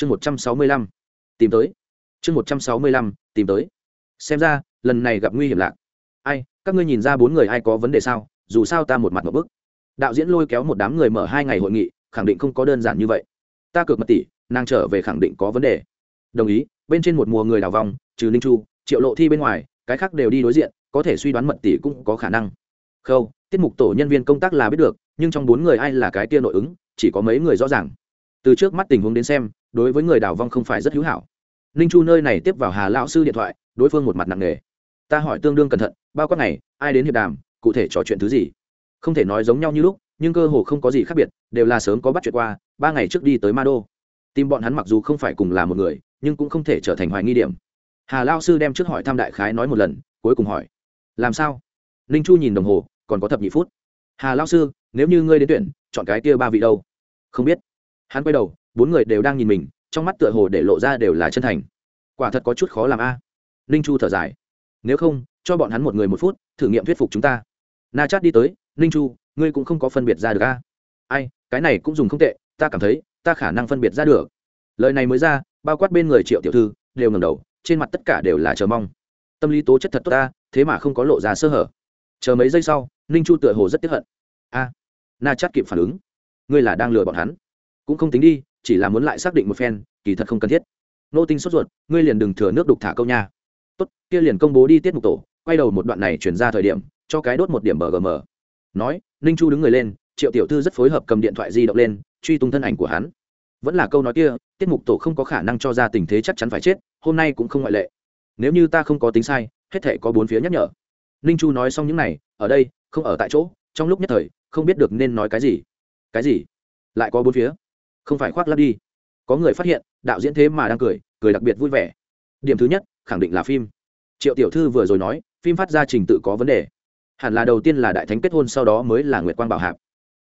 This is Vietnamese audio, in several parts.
chương một trăm sáu mươi lăm, tìm tới. Chương một trăm sáu mươi lăm, tìm tới. Xem ra, lần này gặp nguy hiểm lạc. Ai, các ngươi nhìn ra bốn người ai có vấn đề sao? Dù sao ta một mặt một bức. Đạo diễn lôi kéo một đám người mở hai ngày hội nghị, khẳng định không có đơn giản như vậy. Ta cược mật tỷ, nàng trở về khẳng định có vấn đề. Đồng ý, bên trên một mùa người đào vòng, trừ ninh chu, triệu lộ thi bên ngoài, cái khác đều đi đối diện, có thể suy đoán mật tỷ cũng có khả năng. Khâu, tiết mục tổ nhân viên công tác là biết được, nhưng trong bốn người ai là cái tia nội ứng, chỉ có mấy người rõ ràng. Từ trước mắt tình huống đến xem đối với người đào vong không phải rất hữu hảo. Ninh chu nơi này tiếp vào hà lão sư điện thoại, đối phương một mặt nặng nề. Ta hỏi tương đương cẩn thận, bao quát ngày, ai đến hiệp đàm, cụ thể trò chuyện thứ gì? Không thể nói giống nhau như lúc, nhưng cơ hồ không có gì khác biệt, đều là sớm có bắt chuyện qua, ba ngày trước đi tới ma đô. Tìm bọn hắn mặc dù không phải cùng là một người, nhưng cũng không thể trở thành hoài nghi điểm. Hà lao sư đem trước hỏi thăm đại khái nói một lần, cuối cùng hỏi, làm sao? Ninh chu nhìn đồng hồ, còn có thập nhị phút. Hà lao sư, nếu như ngươi đến tuyển, chọn cái kia ba vị đâu? Không biết. Hắn quay đầu bốn người đều đang nhìn mình, trong mắt tựa hồ để lộ ra đều là chân thành. Quả thật có chút khó làm a. Ninh chu thở dài. Nếu không, cho bọn hắn một người một phút, thử nghiệm thuyết phục chúng ta. Na chát đi tới, ninh chu, ngươi cũng không có phân biệt ra được a. Ai, cái này cũng dùng không tệ, ta cảm thấy, ta khả năng phân biệt ra được. Lời này mới ra, bao quát bên người triệu tiểu thư, đều ngầm đầu, trên mặt tất cả đều là chờ mong. Tâm lý tố chất thật tốt ta, thế mà không có lộ ra sơ hở. Chờ mấy giây sau, ninh chu tựa hồ rất tiếp hận. A. Na chát kịp phản ứng. Ngươi là đang lừa bọn hắn. Cũng không tính đi chỉ là muốn lại xác định một phen, kỳ thật không cần thiết. Nô tinh sốt ruột, ngươi liền đừng thừa nước đục thả câu nha. Tốt, kia liền công bố đi tiết mục tổ, quay đầu một đoạn này chuyển ra thời điểm, cho cái đốt một điểm bờ gm nói, ninh chu đứng người lên, triệu tiểu thư rất phối hợp cầm điện thoại di động lên, truy tung thân ảnh của hắn. Vẫn là câu nói kia, tiết mục tổ không có khả năng cho ra tình thế chắc chắn phải chết, hôm nay cũng không ngoại lệ. Nếu như ta không có tính sai, hết thể có bốn phía nhắc nhở. Ninh chu nói xong những này, ở đây, không ở tại chỗ, trong lúc nhất thời, không biết được nên nói cái gì. Cái gì? Lại có bốn phía không phải khoác lắp đi. Có người phát hiện, đạo diễn thế mà đang cười cười đặc biệt vui vẻ. Điểm thứ nhất, khẳng định là phim. Triệu tiểu thư vừa rồi nói, phim phát ra trình tự có vấn đề. Hẳn là đầu tiên là đại thánh kết hôn sau đó mới là nguyệt quang bảo hạp.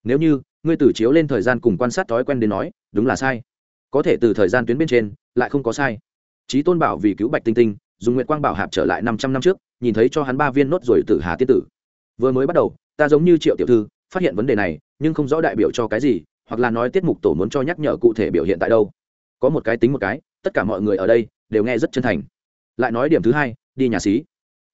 Nếu như, ngươi từ chiếu lên thời gian cùng quan sát thói quen đến nói, đúng là sai. Có thể từ thời gian tuyến bên trên, lại không có sai. Trí tôn bảo vì cứu bạch tinh tinh, dùng nguyệt quang bảo hạp trở lại năm trăm năm trước, nhìn thấy cho hắn ba viên nốt rồi tử hà tiết tử. Vừa mới bắt đầu, ta giống như triệu tiểu thư, phát hiện vấn đề này, nhưng không rõ đại biểu cho cái gì hoặc là nói tiết mục tổ muốn cho nhắc nhở cụ thể biểu hiện tại đâu. Có một cái tính một cái, tất cả mọi người ở đây đều nghe rất chân thành. Lại nói điểm thứ hai, đi nhà xí.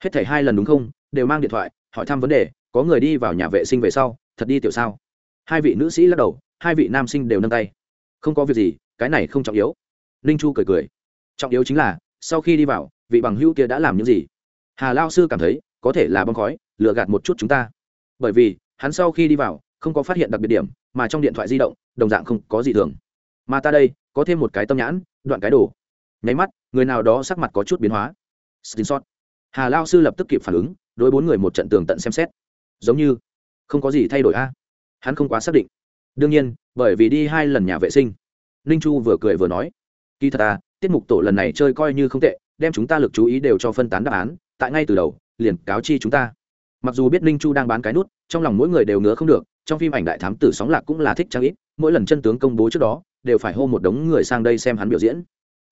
Hết thảy hai lần đúng không? Đều mang điện thoại, hỏi thăm vấn đề, có người đi vào nhà vệ sinh về sau, thật đi tiểu sao? Hai vị nữ sĩ lắc đầu, hai vị nam sinh đều nâng tay. Không có việc gì, cái này không trọng yếu. Ninh chu cười cười. Trọng yếu chính là, sau khi đi vào, vị bằng hữu kia đã làm những gì? Hà lao sư cảm thấy, có thể là bong khói, lừa gạt một chút chúng ta. Bởi vì, hắn sau khi đi vào, không có phát hiện đặc biệt điểm mà trong điện thoại di động, đồng dạng không có gì thường. Mà ta đây, có thêm một cái tâm nhãn, đoạn cái đồ. Nháy mắt, người nào đó sắc mặt có chút biến hóa. Screenshot. hà lao sư lập tức kịp phản ứng, đối bốn người một trận tường tận xem xét. Giống như, không có gì thay đổi a. Hắn không quá xác định. Đương nhiên, bởi vì đi hai lần nhà vệ sinh, ninh chu vừa cười vừa nói, kỳ thật à tiết mục tổ lần này chơi coi như không tệ, đem chúng ta lực chú ý đều cho phân tán đáp án, tại ngay từ đầu, liền cáo chi chúng ta. Mặc dù biết ninh chu đang bán cái nút, trong lòng mỗi người đều ngứa không được trong phim ảnh đại thám tử sóng lạc cũng là thích trang ít, mỗi lần chân tướng công bố trước đó, đều phải hô một đống người sang đây xem hắn biểu diễn.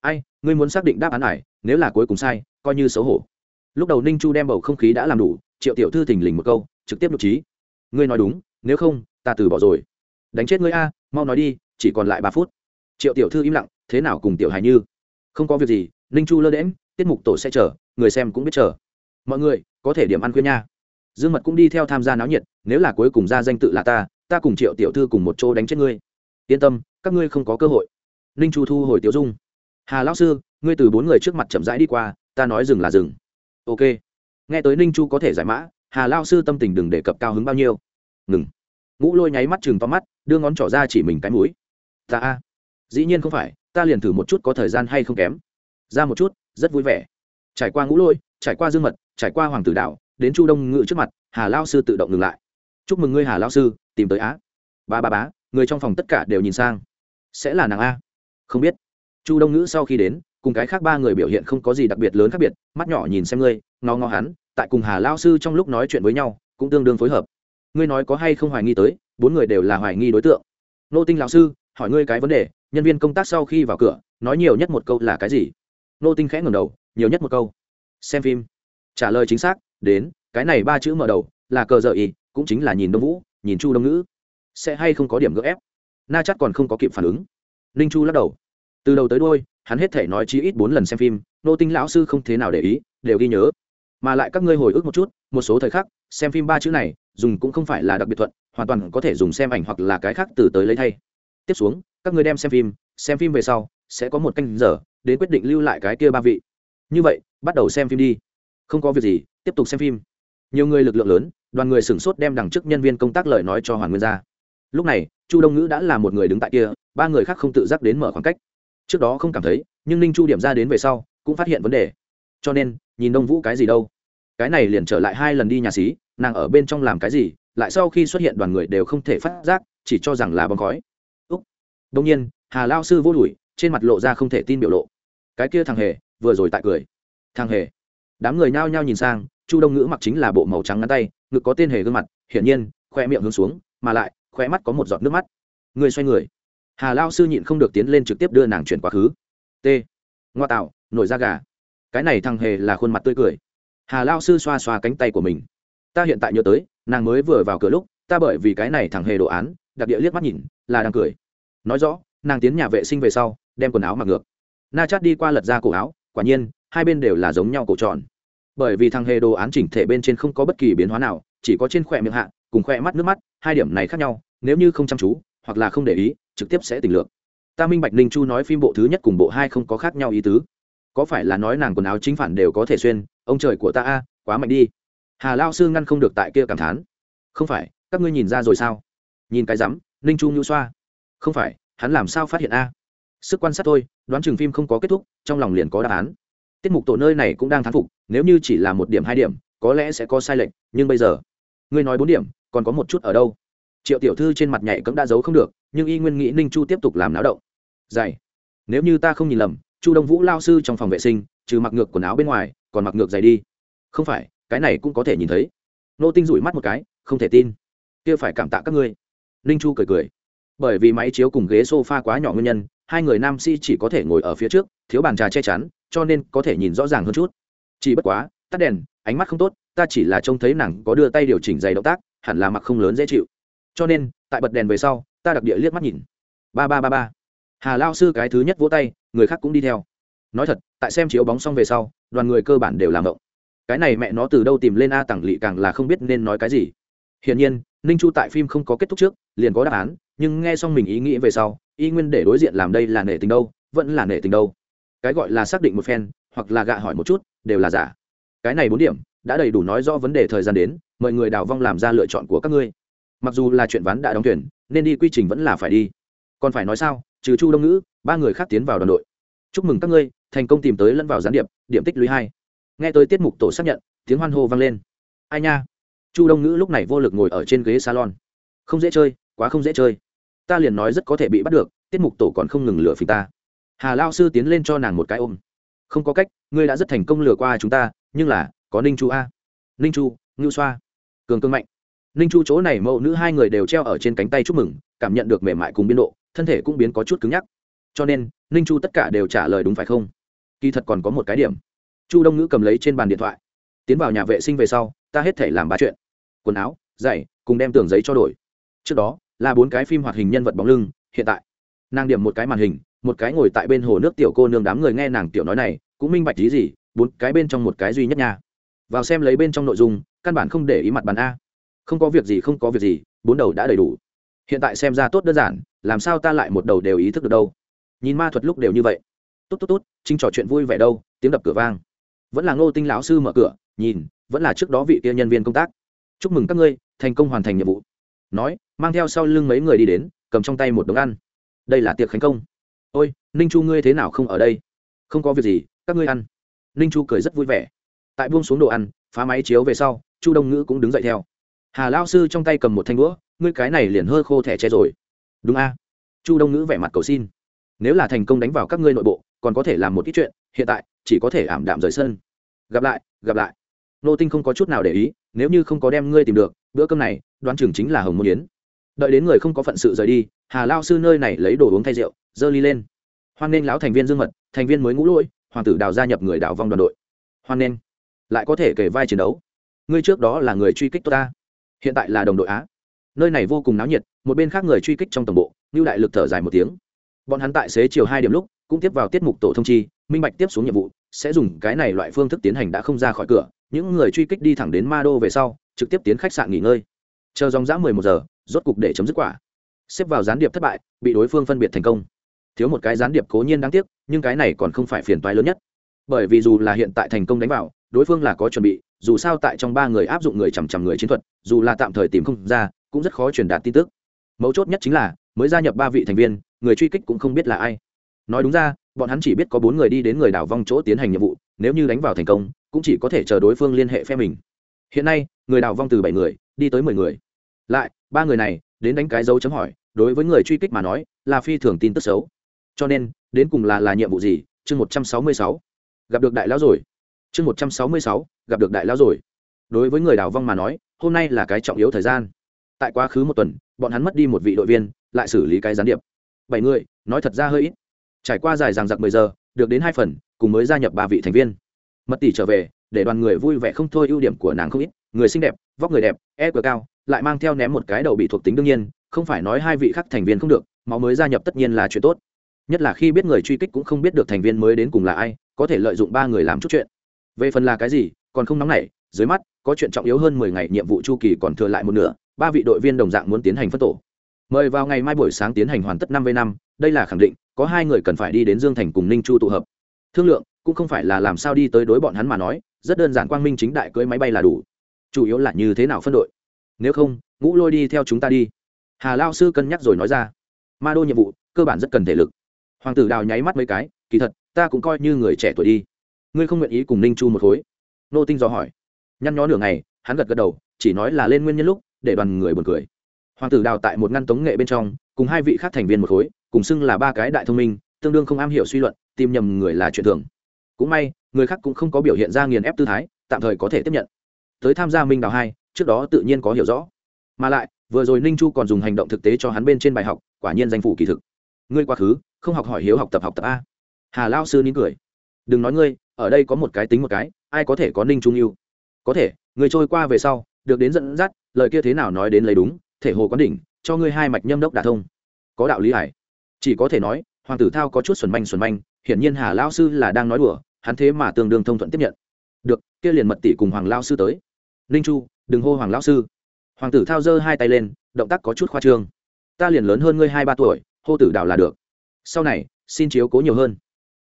Ai, ngươi muốn xác định đáp án này, nếu là cuối cùng sai, coi như xấu hổ. Lúc đầu ninh chu đem bầu không khí đã làm đủ, triệu tiểu thư thình lình một câu, trực tiếp nhục trí. Ngươi nói đúng, nếu không, ta từ bỏ rồi. Đánh chết ngươi a, mau nói đi, chỉ còn lại ba phút. Triệu tiểu thư im lặng, thế nào cùng tiểu hài như? Không có việc gì, ninh chu lơ đễm tiết mục tổ sẽ chờ, người xem cũng biết chờ. Mọi người, có thể điểm ăn khuyên nha dương mật cũng đi theo tham gia náo nhiệt, nếu là cuối cùng ra danh tự là ta ta cùng triệu tiểu thư cùng một chỗ đánh chết ngươi. Yên tâm, các ngươi không có cơ hội. Ninh chu thu hồi tiểu dung. Hà lão sư, ngươi từ bốn người trước mặt chậm rãi đi qua, ta nói dừng là dừng. Ok. Nghe tới ninh chu có thể giải mã, hà lao sư tâm tình đừng đề cập cao hứng bao nhiêu. Ngừng. Ngũ lôi nháy mắt chừng to mắt, đưa ngón trỏ ra chỉ mình cái mũi. Ta a. Dĩ nhiên không phải, ta liền thử một chút có thời gian hay không kém. Ra một chút, rất vui vẻ. Trải qua ngũ lôi, trải qua dương mật, trải qua hoàng tử đạo đến chu đông ngự trước mặt, hà lao sư tự động ngừng lại. Chúc mừng ngươi, hà lao sư, tìm tới á. Ba ba bá người trong phòng tất cả đều nhìn sang. Sẽ là nàng a. Không biết. Chu đông ngữ sau khi đến, cùng cái khác ba người biểu hiện không có gì đặc biệt lớn khác biệt, mắt nhỏ nhìn xem ngươi, ngó ngó hắn, tại cùng hà lao sư trong lúc nói chuyện với nhau, cũng tương đương phối hợp. Ngươi nói có hay không hoài nghi tới, bốn người đều là hoài nghi đối tượng. Nô tinh lão sư, hỏi ngươi cái vấn đề, nhân viên công tác sau khi vào cửa, nói nhiều nhất một câu là cái gì? Nô tinh khẽ ngầm đầu, nhiều nhất một câu. Xem phim. Trả lời chính xác đến, cái này ba chữ mở đầu là cờ dợ y, cũng chính là nhìn đông vũ, nhìn chu đông ngữ. Sẽ hay không có điểm gỡ ép? Na chắc còn không có kịp phản ứng. Ninh chu lắc đầu. Từ đầu tới đôi hắn hết thể nói chí ít bốn lần xem phim, nô tinh lão sư không thế nào để ý, đều ghi nhớ. Mà lại các ngươi hồi ức một chút, một số thời khắc, xem phim ba chữ này, dùng cũng không phải là đặc biệt thuận, hoàn toàn có thể dùng xem ảnh hoặc là cái khác từ tới lấy thay. Tiếp xuống, các ngươi đem xem phim xem phim về sau, sẽ có một canh giờ, đến quyết định lưu lại cái kia ba vị. Như vậy, bắt đầu xem phim đi. Không có việc gì tiếp tục xem phim. Nhiều người lực lượng lớn đoàn người sửng sốt đem đằng chức nhân viên công tác lời nói cho hoàn nguyên ra. Lúc này chu đông ngữ đã là một người đứng tại kia ba người khác không tự giác đến mở khoảng cách. Trước đó không cảm thấy nhưng ninh chu điểm ra đến về sau cũng phát hiện vấn đề. Cho nên nhìn đông vũ cái gì đâu. Cái này liền trở lại hai lần đi nhà xí nàng ở bên trong làm cái gì lại sau khi xuất hiện đoàn người đều không thể phát giác chỉ cho rằng là bóng khói. Úc. Đông nhiên hà lao sư vô lùi, trên mặt lộ ra không thể tin biểu lộ. Cái kia thằng hề vừa rồi tại cười. Thằng hề. Đám người nhao nhao nhìn sang chu đông ngữ mặc chính là bộ màu trắng ngắn tay, ngực có tên hề gương mặt, hiển nhiên khoe miệng hướng xuống, mà lại khoe mắt có một giọt nước mắt. Người xoay người. Hà lao sư nhịn không được tiến lên trực tiếp đưa nàng chuyển quá khứ. T. Ngoa tạo, nổi da gà. Cái này thằng hề là khuôn mặt tươi cười. Hà lao sư xoa xoa cánh tay của mình. Ta hiện tại nhớ tới, nàng mới vừa vào cửa lúc, ta bởi vì cái này thằng hề đồ án, đặc địa liếc mắt nhìn, là đang cười. Nói rõ, nàng tiến nhà vệ sinh về sau, đem quần áo mặc ngược. Na chát đi qua lật ra cổ áo, quả nhiên, hai bên đều là giống nhau cổ tròn bởi vì thằng hề đồ án chỉnh thể bên trên không có bất kỳ biến hóa nào, chỉ có trên khỏe miệng hạ, cùng khỏe mắt nước mắt, hai điểm này khác nhau, nếu như không chăm chú, hoặc là không để ý, trực tiếp sẽ tỉnh lược. Ta minh bạch ninh chu nói phim bộ thứ nhất cùng bộ hai không có khác nhau ý tứ. Có phải là nói nàng quần áo chính phản đều có thể xuyên, ông trời của ta a, quá mạnh đi. Hà lao sư ngăn không được tại kia cảm thán. Không phải, các ngươi nhìn ra rồi sao? Nhìn cái rắm, ninh chu nhu xoa. Không phải, hắn làm sao phát hiện a? Sức quan sát thôi, đoán chừng phim không có kết thúc, trong lòng liền có đáp án. Tiết mục tổ nơi này cũng đang thán phục nếu như chỉ là một điểm, hai điểm, có lẽ sẽ có sai lệch, nhưng bây giờ, ngươi nói bốn điểm, còn có một chút ở đâu? Triệu tiểu thư trên mặt nhảy cấm đã giấu không được, nhưng y nguyên nghĩ ninh chu tiếp tục làm náo động. Dày nếu như ta không nhìn lầm, chu đông vũ lao sư trong phòng vệ sinh, trừ mặc ngược quần áo bên ngoài, còn mặc ngược giày đi. Không phải, cái này cũng có thể nhìn thấy. Nô tinh rủi mắt một cái, không thể tin. Kia phải cảm tạ các ngươi. Ninh chu cười cười. Bởi vì máy chiếu cùng ghế s o f a quá nhỏ nguyên nhân, hai người nam si chỉ có thể ngồi ở phía trước, thiếu bàn trà che chắn, cho nên có thể nhìn rõ ràng hơn chút chỉ bất quá, tắt đèn, ánh mắt không tốt, ta chỉ là trông thấy nàng có đưa tay điều chỉnh giày động tác, hẳn là mặc không lớn dễ chịu. Cho nên, tại bật đèn về sau, ta đặc địa liếc mắt nhìn. Ba ba ba ba. Hà lao sư cái thứ nhất vỗ tay, người khác cũng đi theo. Nói thật, tại xem chiếu bóng xong về sau, đoàn người cơ bản đều làm động. Cái này mẹ nó từ đâu tìm lên a tẳng lỵ càng là không biết nên nói cái gì. Hiển nhiên, ninh chu tại phim không có kết thúc trước, liền có đáp án, nhưng nghe xong mình ý nghĩ về sau, y nguyên để đối diện làm đây là nể tình đâu, vẫn là nể tình đâu. Cái gọi là xác định một phen, hoặc là gạ hỏi một chút đều là giả. Cái này bốn điểm đã đầy đủ nói rõ vấn đề thời gian đến, mời người đào vong làm ra lựa chọn của các ngươi. Mặc dù là chuyện ván đã đóng thuyền, nên đi quy trình vẫn là phải đi. Còn phải nói sao, trừ chu đông ngữ, ba người khác tiến vào đoàn đội. Chúc mừng các ngươi, thành công tìm tới lẫn vào gián điệp, điểm tích lũy hai. Nghe tới tiết mục tổ xác nhận, tiếng hoan hô vang lên. Ai nha? Chu đông ngữ lúc này vô lực ngồi ở trên ghế salon. Không dễ chơi, quá không dễ chơi. Ta liền nói rất có thể bị bắt được, tiết mục tổ còn không ngừng lừa phình ta. Hà lao sư tiến lên cho nàng một cái ôm không có cách, ngươi đã rất thành công lừa qua chúng ta, nhưng là, có ninh chu a. Ninh chu, ngưu xoa. Cường cương mạnh. Ninh chu chỗ này mẫu nữ hai người đều treo ở trên cánh tay chúc mừng, cảm nhận được mềm mại cùng biên độ, thân thể cũng biến có chút cứng nhắc. Cho nên, ninh chu tất cả đều trả lời đúng phải không? Kỳ thật còn có một cái điểm. Chu đông ngữ cầm lấy trên bàn điện thoại. Tiến vào nhà vệ sinh về sau, ta hết thể làm ba chuyện. Quần áo, giày, cùng đem tường giấy cho đổi. Trước đó, là bốn cái phim hoạt hình nhân vật bóng lưng, hiện tại, nàng điểm một cái màn hình một cái ngồi tại bên hồ nước tiểu cô nương đám người nghe nàng tiểu nói này, cũng minh bạch tí gì, bốn cái bên trong một cái duy nhất nha. Vào xem lấy bên trong nội dung, căn bản không để ý mặt bàn a. Không có việc gì, không có việc gì, bốn đầu đã đầy đủ. Hiện tại xem ra tốt đơn giản, làm sao ta lại một đầu đều ý thức được đâu? Nhìn ma thuật lúc đều như vậy. Tốt tốt tốt chính trò chuyện vui vẻ đâu, tiếng đập cửa vang. Vẫn là ngô tinh lão sư mở cửa, nhìn, vẫn là trước đó vị kia nhân viên công tác. Chúc mừng các ngươi, thành công hoàn thành nhiệm vụ. Nói, mang theo sau lưng mấy người đi đến, cầm trong tay một đống ăn. Đây là tiệc khánh công ôi, ninh chu ngươi thế nào không ở đây? Không có việc gì, các ngươi ăn. Ninh chu cười rất vui vẻ. Tại buông xuống đồ ăn, phá máy chiếu về sau, chu đông ngữ cũng đứng dậy theo. Hà lao sư trong tay cầm một thanh đũa, ngươi cái này liền hơ khô thẻ che rồi. Đúng a. Chu đông ngữ vẻ mặt cầu xin. Nếu là thành công đánh vào các ngươi nội bộ, còn có thể làm một ít chuyện, hiện tại, chỉ có thể ảm đạm rời sân. Gặp lại gặp lại. Nô tinh không có chút nào để ý, nếu như không có đem ngươi tìm được, bữa cơm này, đoán chừng chính là hồng môn yến đợi đến người không có phận sự rời đi, hà lao sư nơi này lấy đồ uống thay rượu dơ ly lên. Hoan nghênh lão thành viên dương mật, thành viên mới ngũ lỗi hoàng tử đào gia nhập người đào vong đoàn đội. Hoan nghênh. Lại có thể kể vai chiến đấu. Ngươi trước đó là người truy kích tôi ta. Hiện tại là đồng đội á. Nơi này vô cùng náo nhiệt, một bên khác người truy kích trong tổng bộ như đại lực thở dài một tiếng. Bọn hắn tại xế chiều hai điểm lúc, cũng tiếp vào tiết mục tổ thông chi, minh bạch tiếp xuống nhiệm vụ, sẽ dùng cái này loại phương thức tiến hành đã không ra khỏi cửa. Những người truy kích đi thẳng đến ma đô về sau, trực tiếp tiến khách sạn nghỉ ngơi. Chờ dòng dã mười một giờ rốt cục để chấm dứt quả. Xếp vào gián điệp thất bại, bị đối phương phân biệt thành công. Thiếu một cái gián điệp cố nhiên đáng tiếc, nhưng cái này còn không phải phiền toái lớn nhất. Bởi vì dù là hiện tại thành công đánh vào, đối phương là có chuẩn bị, dù sao tại trong ba người áp dụng người chằm chằm người chiến thuật, dù là tạm thời tìm không ra, cũng rất khó truyền đạt tin tức. Mấu chốt nhất chính là, mới gia nhập ba vị thành viên, người truy kích cũng không biết là ai. Nói đúng ra, bọn hắn chỉ biết có bốn người đi đến người đảo vong chỗ tiến hành nhiệm vụ, nếu như đánh vào thành công, cũng chỉ có thể chờ đối phương liên hệ phe mình. Hiện nay, người đảo vong từ bảy người, đi tới mười người lại, ba người này, đến đánh cái dấu chấm hỏi, đối với người truy kích mà nói, là phi thường tin tức xấu. Cho nên, đến cùng là là nhiệm vụ gì? Chương một trăm sáu mươi sáu. Gặp được đại lão rồi. Chương một trăm sáu mươi sáu, gặp được đại lão rồi. Đối với người đào vong mà nói, hôm nay là cái trọng yếu thời gian. Tại quá khứ một tuần, bọn hắn mất đi một vị đội viên, lại xử lý cái gián điệp. Bảy người, nói thật ra hơi ít. Trải qua dài ràng giặc mười giờ, được đến hai phần, cùng mới gia nhập ba vị thành viên. Mật tỷ trở về, để đoàn người vui vẻ không thôi ưu điểm của nàng không ít. Người xinh đẹp, vóc người đẹp e cờ cao lại mang theo ném một cái đầu bị thuộc tính đương nhiên, không phải nói hai vị khác thành viên không được, máu mới gia nhập tất nhiên là chuyện tốt. Nhất là khi biết người truy kích cũng không biết được thành viên mới đến cùng là ai, có thể lợi dụng ba người làm chút chuyện. Về phần là cái gì, còn không nóng nảy, dưới mắt, có chuyện trọng yếu hơn mười ngày nhiệm vụ chu kỳ còn thừa lại một nửa, ba vị đội viên đồng dạng muốn tiến hành phân tổ. Mời vào ngày mai buổi sáng tiến hành hoàn tất năm v năm, đây là khẳng định, có hai người cần phải đi đến dương thành cùng ninh chu tụ hợp. Thương lượng, cũng không phải là làm sao đi tới đối bọn hắn mà nói, rất đơn giản quang minh chính đại cưới máy bay là đủ. Chủ yếu là như thế nào phân đội? Nếu không, ngũ lôi đi theo chúng ta đi. Hà lao sư cân nhắc rồi nói ra. Ma đô nhiệm vụ, cơ bản rất cần thể lực. Hoàng tử đào nháy mắt mấy cái, kỳ thật, ta cũng coi như người trẻ tuổi đi. Ngươi không nguyện ý cùng ninh chu một khối? Nô tinh dò hỏi. Nhăn nhó nửa ngày, hắn gật gật đầu, chỉ nói là lên nguyên nhân lúc, để đoàn người buồn cười. Hoàng tử đào tại một ngăn tống nghệ bên trong, cùng hai vị khác thành viên một khối, cùng xưng là ba cái đại thông minh, tương đương không am hiểu suy luận, tìm nhầm người là chuyện thường. Cũng may, người khác cũng không có biểu hiện ra nghiền ép tư thái, tạm thời có thể tiếp nhận. Tới tham gia minh đào hai trước đó tự nhiên có hiểu rõ. Mà lại, vừa rồi ninh chu còn dùng hành động thực tế cho hắn bên trên bài học, quả nhiên danh phủ kỳ thực. Ngươi quá khứ, không học hỏi hiếu học tập học tập a. Hà lao sư nín cười. Đừng nói ngươi, ở đây có một cái tính một cái, ai có thể có ninh trung yêu? Có thể người trôi qua về sau, được đến dẫn dắt, lời kia thế nào nói đến lấy đúng, thể hồ quán đỉnh, cho ngươi hai mạch nhâm đốc đả thông. Có đạo lý hải chỉ có thể nói, hoàng tử thao có chút xuẩn manh xuẩn manh, hiển nhiên hà lao sư là đang nói đùa, hắn thế mà tương đương thông thuận tiếp nhận. Được, kia liền mật tỷ cùng hoàng lao sư tới. Ninh chu đừng hô hoàng lão sư. Hoàng tử thao giơ hai tay lên, động tác có chút khoa trương. Ta liền lớn hơn ngươi hai ba tuổi, hô tử đảo là được. Sau này, xin chiếu cố nhiều hơn.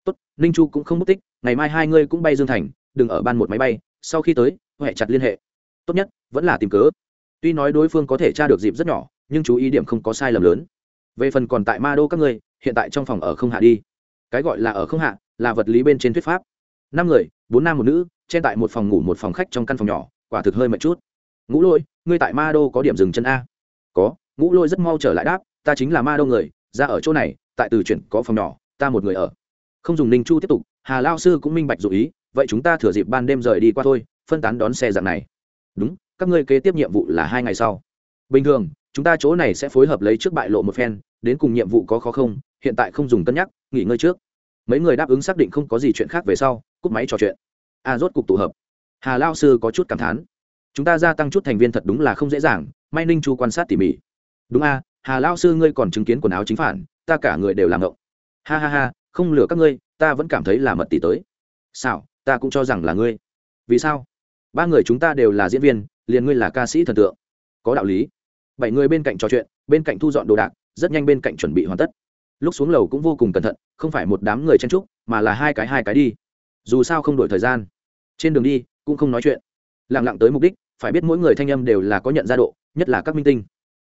Tốt, ninh chu cũng không mất tích, ngày mai hai ngươi cũng bay dương thành, đừng ở ban một máy bay, sau khi tới huệ chặt liên hệ. Tốt nhất, vẫn là tìm cớ. Tuy nói đối phương có thể tra được dịp rất nhỏ, nhưng chú ý điểm không có sai lầm lớn. Về phần còn tại ma đô các ngươi, hiện tại trong phòng ở không hạ đi. Cái gọi là ở không hạ, là vật lý bên trên thuyết pháp. Năm người, bốn nam một nữ trên tại một phòng ngủ một phòng khách trong căn phòng nhỏ, quả thực hơi mệt chút ngũ lôi ngươi tại ma đô có điểm dừng chân a? Có ngũ lôi rất mau trở lại đáp ta chính là ma đô người ra ở chỗ này tại từ chuyển có phòng nhỏ ta một người ở. Không dùng ninh chu tiếp tục hà lao sư cũng minh bạch dụ ý vậy chúng ta thừa dịp ban đêm rời đi qua thôi phân tán đón xe dạng này. Đúng các ngươi kế tiếp nhiệm vụ là hai ngày sau. Bình thường chúng ta chỗ này sẽ phối hợp lấy trước bại lộ một phen đến cùng nhiệm vụ có khó không hiện tại không dùng cân nhắc nghỉ ngơi trước. Mấy người đáp ứng xác định không có gì chuyện khác về sau cúp máy trò chuyện. A à, rốt cục tụ hợp. Hà lao sư có chút cảm thán chúng ta gia tăng chút thành viên thật đúng là không dễ dàng, may ninh chu quan sát tỉ mỉ. Đúng a, hà lao sư ngươi còn chứng kiến quần áo chính phản, ta cả người đều làm ngộng. Ha ha ha, không lừa các ngươi, ta vẫn cảm thấy là mật tỷ tới. Sao ta cũng cho rằng là ngươi. Vì sao? Ba người chúng ta đều là diễn viên, liền ngươi là ca sĩ thần tượng. Có đạo lý. Bảy người bên cạnh trò chuyện, bên cạnh thu dọn đồ đạc, rất nhanh bên cạnh chuẩn bị hoàn tất. Lúc xuống lầu cũng vô cùng cẩn thận, không phải một đám người chen trúc mà là hai cái hai cái đi. Dù sao không đổi thời gian. Trên đường đi, cũng không nói chuyện. Lẳng lặng tới mục đích phải biết mỗi người thanh âm đều là có nhận ra độ nhất là các minh tinh.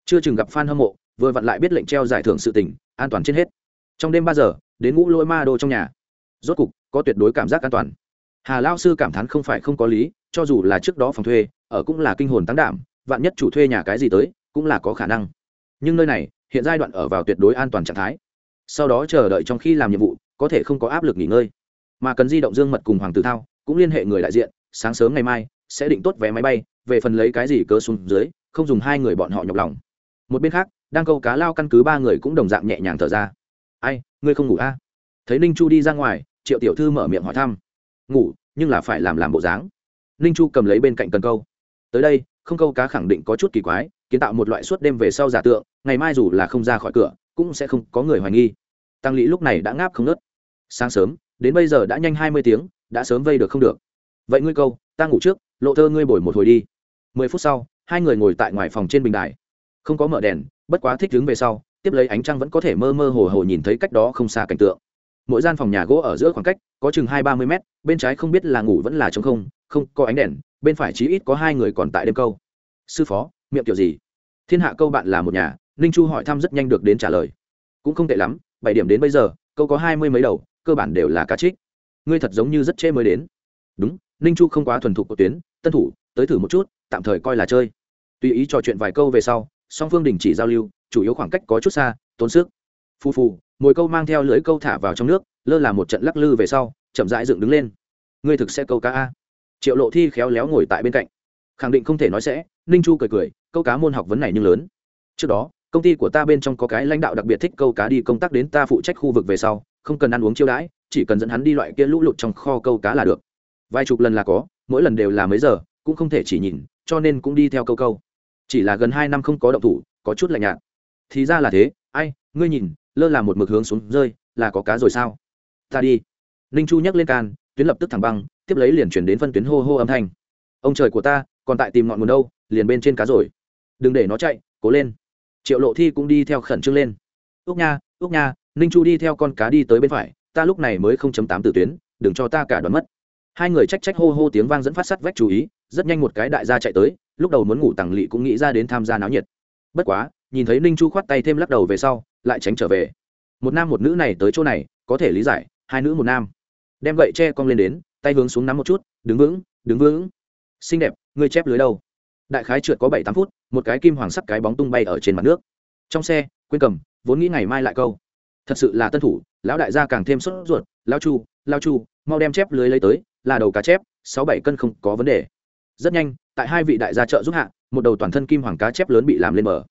Chưa chừng gặp fan hâm mộ vừa vặn lại biết lệnh treo giải thưởng sự tình, an toàn trên hết. Trong đêm ba giờ đến ngũ lỗi ma đô trong nhà. Rốt cục có tuyệt đối cảm giác an toàn. Hà lao sư cảm thán không phải không có lý cho dù là trước đó phòng thuê ở cũng là kinh hồn tăng đảm vạn nhất chủ thuê nhà cái gì tới cũng là có khả năng. Nhưng nơi này hiện giai đoạn ở vào tuyệt đối an toàn trạng thái. Sau đó chờ đợi trong khi làm nhiệm vụ có thể không có áp lực nghỉ ngơi. Mà cần di động dương mật cùng hoàng tử thao cũng liên hệ người đại diện sáng sớm ngày mai sẽ định tốt vé máy bay, về phần lấy cái gì cơ xuống dưới, không dùng hai người bọn họ nhọc lòng. Một bên khác, đang câu cá lao căn cứ ba người cũng đồng dạng nhẹ nhàng thở ra. Ai, ngươi không ngủ a à? thấy ninh chu đi ra ngoài, triệu tiểu thư mở miệng hỏi thăm. Ngủ, nhưng là phải làm làm bộ dáng. Ninh chu cầm lấy bên cạnh cần câu. Tới đây, không câu cá khẳng định có chút kỳ quái, kiến tạo một loại suốt đêm về sau giả tượng, ngày mai dù là không ra khỏi cửa, cũng sẽ không có người hoài nghi. Tăng lý lúc này đã ngáp không nớt. Sáng sớm, đến bây giờ đã nhanh hai mươi tiếng, đã sớm vây được không được. Vậy ngươi câu, ta ngủ trước lộ thơ ngươi bồi một hồi đi. Mười phút sau, hai người ngồi tại ngoài phòng trên bình đài. Không có mở đèn, bất quá thích đứng về sau, tiếp lấy ánh trăng vẫn có thể mơ mơ hồ hồ nhìn thấy cách đó không xa cảnh tượng. Mỗi gian phòng nhà gỗ ở giữa khoảng cách, có chừng hai ba mươi mét, bên trái không biết là ngủ vẫn là t không không có ánh đèn, bên phải chí ít có hai người còn tại đêm câu. Sư phó, miệng kiểu gì? Thiên hạ câu bạn là một nhà. Ninh chu hỏi thăm rất nhanh được đến trả lời. Cũng không tệ lắm, bảy điểm đến bây giờ, câu có hai mươi mấy đầu, cơ bản đều là cá trích ngươi thật giống như rất trễ mới đến. Đúng ninh chu không quá thuần thục của tuyến, tân thủ, tới thử một chút, tạm thời coi là chơi. Tùy ý trò chuyện vài câu về sau, song phương đình chỉ giao lưu, chủ yếu khoảng cách có chút xa, tốn sức. Phù phù, mồi câu mang theo lưới câu thả vào trong nước, lơ là một trận lắc lư về sau, chậm rãi dựng đứng lên. Ngươi thực sẽ câu cá a. Triệu lộ thi khéo léo ngồi tại bên cạnh. Khẳng định không thể nói sẽ, ninh chu cười cười, câu cá môn học vấn này nhưng lớn. Trước đó, công ty của ta bên trong có cái lãnh đạo đặc biệt thích câu cá đi công tác đến ta phụ trách khu vực về sau, không cần ăn uống chiêu đãi, chỉ cần dẫn hắn đi loại kia lũ lụt trong kho câu cá là được vài chục lần là có, mỗi lần đều là mấy giờ, cũng không thể chỉ nhìn, cho nên cũng đi theo câu câu. Chỉ là gần hai năm không có động thủ, có chút lạnh nhạt. Thì ra là thế, ai, ngươi nhìn, lơ là một mực hướng xuống rơi, là có cá rồi sao? Ta đi. Ninh chu nhắc lên can, tuyến lập tức thẳng băng, tiếp lấy liền chuyển đến phân tuyến hô hô âm thanh. Ông trời của ta, còn tại tìm ngọn nguồn đâu, liền bên trên cá rồi. Đừng để nó chạy, cố lên. Triệu lộ thi cũng đi theo khẩn trương lên. Ước nha ước nha, ninh chu đi theo con cá đi tới bên phải, ta lúc này mới không chấm tám từ tuyến, đừng cho ta cả đoán mất hai người trách trách hô hô tiếng vang dẫn phát sắt vách chú ý, rất nhanh một cái đại gia chạy tới, lúc đầu muốn ngủ tàng lỵ cũng nghĩ ra đến tham gia náo nhiệt. Bất quá, nhìn thấy ninh chu khoát tay thêm lắc đầu về sau, lại tránh trở về. Một nam một nữ này tới chỗ này, có thể lý giải, hai nữ một nam. Đem gậy che cong lên đến, tay hướng xuống nắm một chút, đứng vững đứng vững. Xinh đẹp, ngươi chép lưới đâu? Đại khái trượt có bảy tám phút, một cái kim hoàng sắc cái bóng tung bay ở trên mặt nước. Trong xe, quên cầm, vốn nghĩ ngày mai lại câu. Thật sự là tân thủ, lão đại gia càng thêm sốt ruột lao chu lao chu, mau đem chép lưới lấy tới là đầu cá chép, sáu bảy cân không có vấn đề. Rất nhanh, tại hai vị đại gia trợ giúp hạ, một đầu toàn thân kim hoàng cá chép lớn bị làm lên mở.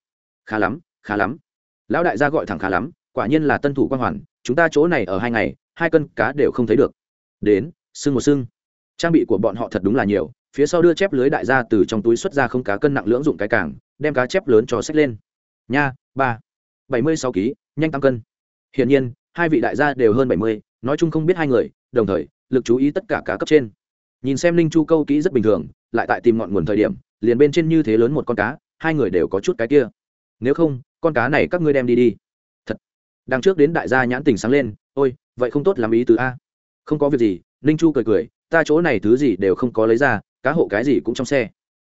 khá lắm khá lắm. Lão đại gia gọi thẳng khá lắm, quả nhiên là tân thủ quan hoàn, chúng ta chỗ này ở hai ngày, hai cân cá đều không thấy được. Đến, sưng một sưng. Trang bị của bọn họ thật đúng là nhiều, phía sau đưa chép lưới đại gia từ trong túi xuất ra không cá cân nặng lưỡng dụng cái càng, đem cá chép lớn cho xách lên. Nha, ba, bảy mươi sáu kg nhanh tăng cân. Hiển nhiên, hai vị đại gia đều hơn bảy mươi, nói chung không biết hai người đồng thời, lực chú ý tất cả cá cấp trên. Nhìn xem linh chu câu kỹ rất bình thường, lại tại tìm ngọn nguồn thời điểm, liền bên trên như thế lớn một con cá, hai người đều có chút cái kia. Nếu không, con cá này các ngươi đem đi đi. Thật. Đằng trước đến đại gia nhãn tình sáng lên, ôi, vậy không tốt làm ý từ a. Không có việc gì ninh chu cười cười, ta chỗ này thứ gì đều không có lấy ra, cá hộ cái gì cũng trong xe.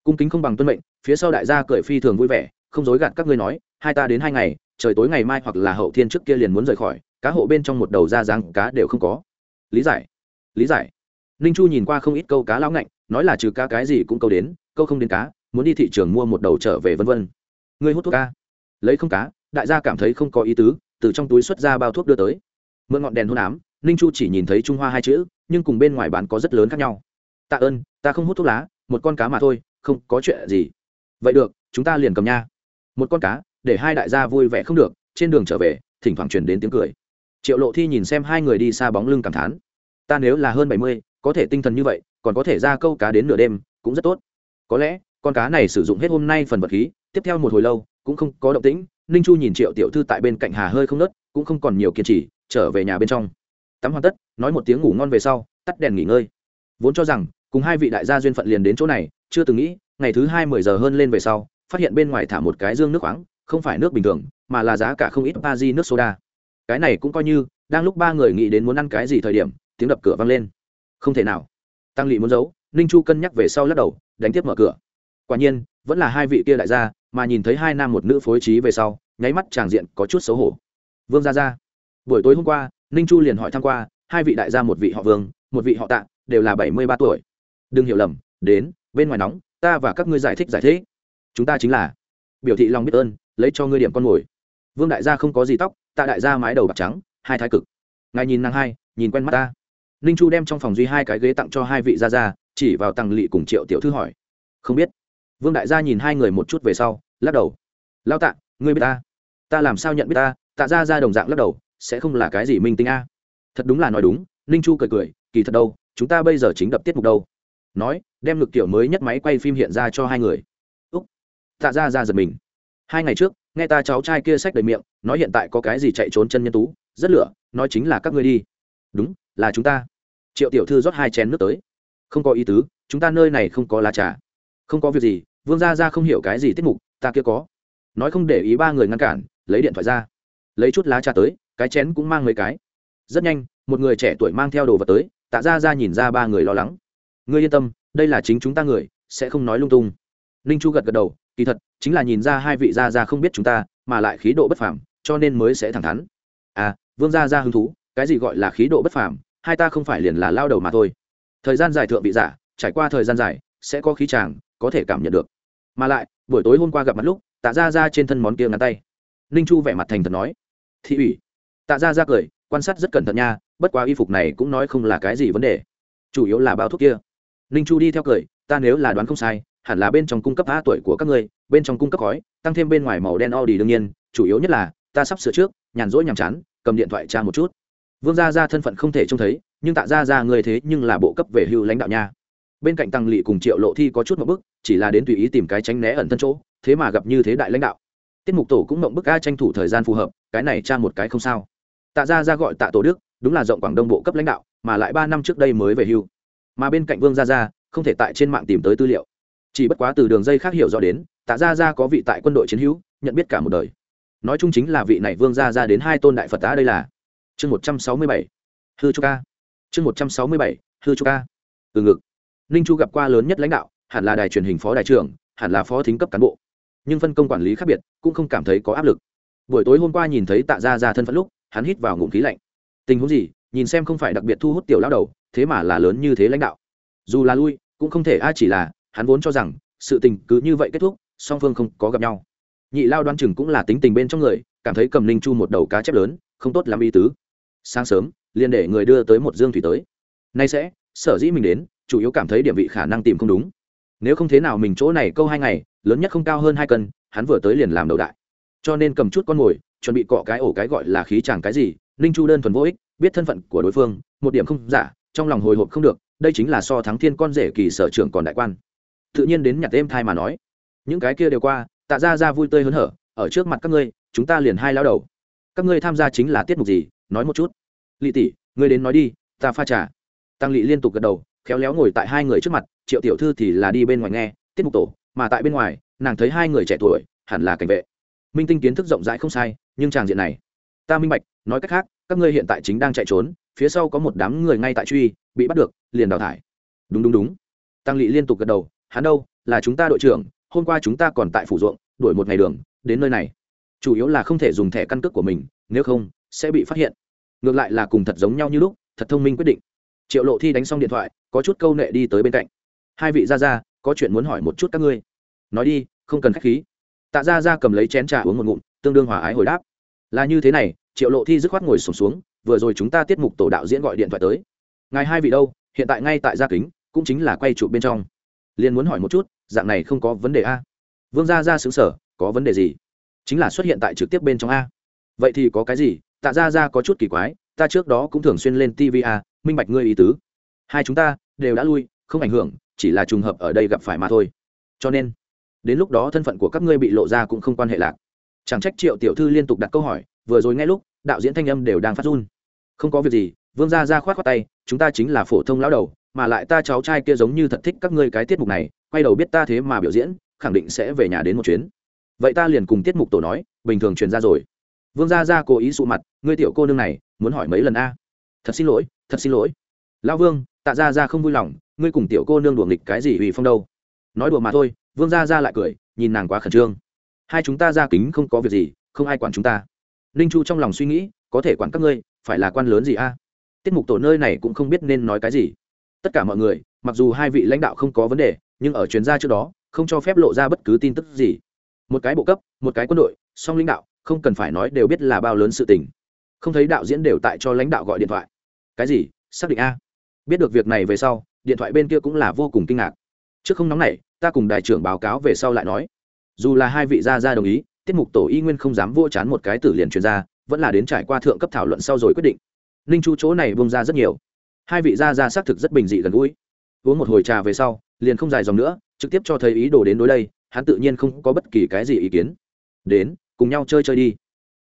Cung kính không bằng tuân mệnh, phía sau đại gia cười phi thường vui vẻ, không dối gạt các ngươi nói, hai ta đến hai ngày, trời tối ngày mai hoặc là hậu thiên trước kia liền muốn rời khỏi, cá hộ bên trong một đầu da dáng cá đều không có lý giải lý giải. Ninh chu nhìn qua không ít câu cá lão ngạnh, nói là trừ cá cái gì cũng câu đến, câu không đến cá, muốn đi thị trường mua một đầu trở về vân vân. Ngươi hút thuốc ca lấy không cá, đại gia cảm thấy không có ý tứ, từ trong túi xuất ra bao thuốc đưa tới. Mượn ngọn đèn hôn ám, ninh chu chỉ nhìn thấy trung hoa hai chữ, nhưng cùng bên ngoài bán có rất lớn khác nhau. Tạ ơn, ta không hút thuốc lá, một con cá mà thôi, không có chuyện gì. Vậy được, chúng ta liền cầm nha. Một con cá, để hai đại gia vui vẻ không được, trên đường trở về, thỉnh thoảng chuyển đến tiếng cười triệu lộ thi nhìn xem hai người đi xa bóng lưng cảm thán. Ta nếu là hơn bảy mươi, có thể tinh thần như vậy, còn có thể ra câu cá đến nửa đêm, cũng rất tốt. Có lẽ, con cá này sử dụng hết hôm nay phần vật khí, tiếp theo một hồi lâu, cũng không có động tĩnh. Ninh chu nhìn triệu tiểu thư tại bên cạnh hà hơi không nớt, cũng không còn nhiều kiên trì, trở về nhà bên trong. Tắm hoàn tất, nói một tiếng ngủ ngon về sau, tắt đèn nghỉ ngơi. Vốn cho rằng, cùng hai vị đại gia duyên phận liền đến chỗ này, chưa từng nghĩ, ngày thứ hai mười giờ hơn lên về sau, phát hiện bên ngoài thả một cái dương nước khoáng, không phải nước bình thường, mà là giá cả không ít ba di nước soda cái này cũng coi như, đang lúc ba người nghĩ đến muốn ăn cái gì thời điểm, tiếng đập cửa vang lên. Không thể nào. Tăng lỵ muốn giấu, ninh chu cân nhắc về sau lắc đầu, đánh tiếp mở cửa. Quả nhiên, vẫn là hai vị kia đại gia, mà nhìn thấy hai nam một nữ phối trí về sau, nháy mắt tràng diện có chút xấu hổ. Vương gia gia. Buổi tối hôm qua, ninh chu liền hỏi thăm qua, hai vị đại gia một vị họ vương, một vị họ tạ, đều là bảy mươi ba tuổi. Đừng hiểu lầm, đến, bên ngoài nóng, ta và các ngươi giải thích giải thích. Chúng ta chính là, biểu thị lòng biết ơn, lấy cho ngươi điểm con mồi. Vương đại gia không có gì tóc tạ đại gia mái đầu bạc trắng, hai thái cực. Ngài nhìn năng hai, nhìn quen mắt ta. Ninh chu đem trong phòng duy hai cái ghế tặng cho hai vị gia gia, chỉ vào tăng lỵ cùng triệu tiểu thư hỏi. Không biết. Vương đại gia nhìn hai người một chút về sau, lắc đầu. Lao tạ, ngươi biết ta. Ta làm sao nhận biết ta? Tạ ra ra đồng dạng lắc đầu, sẽ không là cái gì minh tinh a. Thật đúng là nói đúng, ninh chu cười cười, kỳ thật đâu, chúng ta bây giờ chính đập tiết mục đâu. Nói, đem ngực kiểu mới nhất máy quay phim hiện ra cho hai người. Úc. Tạ ra ra giật mình. Hai ngày trước nghe ta cháu trai kia sách đầy miệng, nói hiện tại có cái gì chạy trốn chân nhân tú, rất lửa, nói chính là các ngươi đi. Đúng, là chúng ta. Triệu tiểu thư rót hai chén nước tới. Không có ý tứ, chúng ta nơi này không có lá trà. Không có việc gì, vương gia ra không hiểu cái gì tiết mục, ta kia có. Nói không để ý ba người ngăn cản, lấy điện thoại ra. Lấy chút lá trà tới, cái chén cũng mang mấy cái. Rất nhanh, một người trẻ tuổi mang theo đồ vật tới, tạ ra ra nhìn ra ba người lo lắng. Ngươi yên tâm, đây là chính chúng ta người, sẽ không nói lung tung. Ninh chu gật gật đầu, kỳ thật chính là nhìn ra hai vị gia gia không biết chúng ta, mà lại khí độ bất phàm, cho nên mới sẽ thẳng thắn. À vương gia gia hứng thú, cái gì gọi là khí độ bất phàm, hai ta không phải liền là lao đầu mà thôi. Thời gian dài thượng vị giả, trải qua thời gian dài, sẽ có khí chàng, có thể cảm nhận được. Mà lại, buổi tối hôm qua gặp mặt lúc, tạ ra ra trên thân món kia ngắn tay. Ninh chu vẻ mặt thành thật nói. Thị ủy. Tạ ra ra cười, quan sát rất cẩn thận nha, bất quá y phục này cũng nói không là cái gì vấn đề. Chủ yếu là bao thuốc kia. Ninh chu đi theo cười, ta nếu là đoán không sai hẳn là bên trong cung cấp a tuổi của các ngươi, bên trong cung cấp khói, tăng thêm bên ngoài màu đen audi đương nhiên, chủ yếu nhất là, ta sắp sửa trước, nhàn rỗi nhàm chán, cầm điện thoại tra một chút. Vương gia ra thân phận không thể trông thấy, nhưng tạ ra ra người thế nhưng là bộ cấp về hưu lãnh đạo nha. Bên cạnh tăng lỵ cùng triệu lộ thi có chút một bức, chỉ là đến tùy ý tìm cái tránh né ẩn thân chỗ, thế mà gặp như thế đại lãnh đạo. Tiết mục tổ cũng mộng bức a tranh thủ thời gian phù hợp, cái này tra một cái không sao. Tạ ra ra gọi tạ tổ đức, đúng là rộng quảng đông bộ cấp lãnh đạo, mà lại ba năm trước đây mới về hưu. Mà bên cạnh vương gia gia, không thể tại trên mạng tìm tới tư liệu chỉ bất quá từ đường dây khác hiểu rõ đến, tạ gia gia có vị tại quân đội chiến hữu, nhận biết cả một đời. Nói chung chính là vị này vương gia gia đến hai tôn đại phật tá đây là chương một trăm sáu mươi bảy, hư chu ca. Chương một trăm sáu mươi bảy, hư chu ca. Từ ngực. Ninh chu gặp qua lớn nhất lãnh đạo, hẳn là đài truyền hình phó đại trưởng, hẳn là phó thính cấp cán bộ. Nhưng phân công quản lý khác biệt, cũng không cảm thấy có áp lực. Buổi tối hôm qua nhìn thấy tạ gia gia thân phận lúc, hắn hít vào ngụm khí lạnh. Tình huống gì, nhìn xem không phải đặc biệt thu hút tiểu lão đầu, thế mà là lớn như thế lãnh đạo. Dù là lui, cũng không thể ai chỉ là hắn vốn cho rằng sự tình cứ như vậy kết thúc, song phương không có gặp nhau. Nhị lao đoan chừng cũng là tính tình bên trong người, cảm thấy cầm ninh chu một đầu cá chép lớn, không tốt làm y tứ. Sáng sớm, liền để người đưa tới một dương thủy tới. Nay sẽ, sở dĩ mình đến, chủ yếu cảm thấy điểm vị khả năng tìm không đúng. Nếu không thế nào mình chỗ này câu hai ngày, lớn nhất không cao hơn hai cân, hắn vừa tới liền làm đầu đại. Cho nên cầm chút con mồi, chuẩn bị cọ cái ổ cái gọi là khí chàng cái gì ninh chu đơn thuần vô ích, biết thân phận của đối phương, một điểm không giả, trong lòng hồi hộp không được, đây chính là so thắng thiên con rể kỳ sở trưởng còn đại quan tự nhiên đến nhặt êm thai mà nói. Những cái kia đều qua, tạ ra ra vui tươi hớn hở, ở trước mặt các ngươi, chúng ta liền hai lao đầu. Các ngươi tham gia chính là tiết mục gì, nói một chút. Lị tỷ, ngươi đến nói đi, ta pha trà. Tăng lị liên tục gật đầu, khéo léo ngồi tại hai người trước mặt, triệu tiểu thư thì là đi bên ngoài nghe, tiết mục tổ, mà tại bên ngoài, nàng thấy hai người trẻ tuổi, hẳn là cảnh vệ. Minh tinh kiến thức rộng rãi không sai, nhưng tràng diện này, ta minh bạch, nói cách khác, các ngươi hiện tại chính đang chạy trốn, phía sau có một đám người ngay tại truy, bị bắt được, liền đào thải. Đúng đúng đúng. Tăng lị liên tục gật đầu hắn đâu là chúng ta đội trưởng hôm qua chúng ta còn tại phủ ruộng đuổi một ngày đường đến nơi này. Chủ yếu là không thể dùng thẻ căn cước của mình nếu không sẽ bị phát hiện. Ngược lại là cùng thật giống nhau như lúc thật thông minh quyết định. Triệu lộ thi đánh xong điện thoại có chút câu nệ đi tới bên cạnh. Hai vị ra ra có chuyện muốn hỏi một chút các ngươi. Nói đi không cần k h á c h khí. Tạ ra ra cầm lấy chén trà uống một ngụm tương đương hòa ái hồi đáp. Là như thế này triệu lộ thi dứt khoát ngồi sùng xuống, xuống vừa rồi chúng ta tiết mục tổ đạo diễn gọi điện thoại tới. Ngài hai vị đâu hiện tại ngay tại gia kính cũng chính là quay trụ bên trong liền muốn hỏi một chút, dạng này không có vấn đề a? Vương gia ra xứng sở, có vấn đề gì? Chính là xuất hiện tại trực tiếp bên trong a. Vậy thì có cái gì? Tạ ra ra có chút kỳ quái, ta trước đó cũng thường xuyên lên tv a, minh bạch ngươi ý tứ. Hai chúng ta đều đã lui, không ảnh hưởng, chỉ là trùng hợp ở đây gặp phải mà thôi. Cho nên, đến lúc đó thân phận của các ngươi bị lộ ra cũng không quan hệ lạc. Chẳng trách triệu tiểu thư liên tục đặt câu hỏi, vừa rồi ngay lúc, đạo diễn thanh âm đều đang phát run. Không có việc gì, vương gia ra khoát khoát tay, chúng ta chính là phổ thông lão đầu mà lại ta cháu trai kia giống như thật thích các ngươi cái tiết mục này, quay đầu biết ta thế mà biểu diễn, khẳng định sẽ về nhà đến một chuyến. Vậy ta liền cùng tiết mục tổ nói, bình thường truyền ra rồi. Vương gia gia cố ý sụ mặt, ngươi tiểu cô nương này, muốn hỏi mấy lần a? Thật xin lỗi, thật xin lỗi. Lão vương, tạ gia gia không vui lòng, ngươi cùng tiểu cô nương đùa nghịch cái gì ủy phong đâu? Nói đùa mà thôi, vương gia gia lại cười, nhìn nàng quá khẩn trương. Hai chúng ta ra kính không có việc gì, không ai quản chúng ta. Ninh chu trong lòng suy nghĩ, có thể quản các ngươi, phải là quan lớn gì a? Tiết mục tổ nơi này cũng không biết nên nói cái gì tất cả mọi người, mặc dù hai vị lãnh đạo không có vấn đề, nhưng ở chuyên gia trước đó, không cho phép lộ ra bất cứ tin tức gì. Một cái bộ cấp, một cái quân đội, song lãnh đạo, không cần phải nói đều biết là bao lớn sự tình. Không thấy đạo diễn đều tại cho lãnh đạo gọi điện thoại. Cái gì? Xác định a. Biết được việc này về sau, điện thoại bên kia cũng là vô cùng kinh ngạc. Trước không nóng này ta cùng đại trưởng báo cáo về sau lại nói. Dù là hai vị gia gia đồng ý, tiết mục tổ y nguyên không dám vô chán một cái tử liền chuyên gia vẫn là đến trải qua thượng cấp thảo luận sau rồi quyết định. Ninh chu chỗ này bông ra rất nhiều hai vị gia gia xác thực rất bình dị gần gũi. Uống một hồi trà về sau, liền không dài dòng nữa, trực tiếp cho thấy ý đồ đến đối đây, hắn tự nhiên không có bất kỳ cái gì ý kiến. Đến, cùng nhau chơi chơi đi.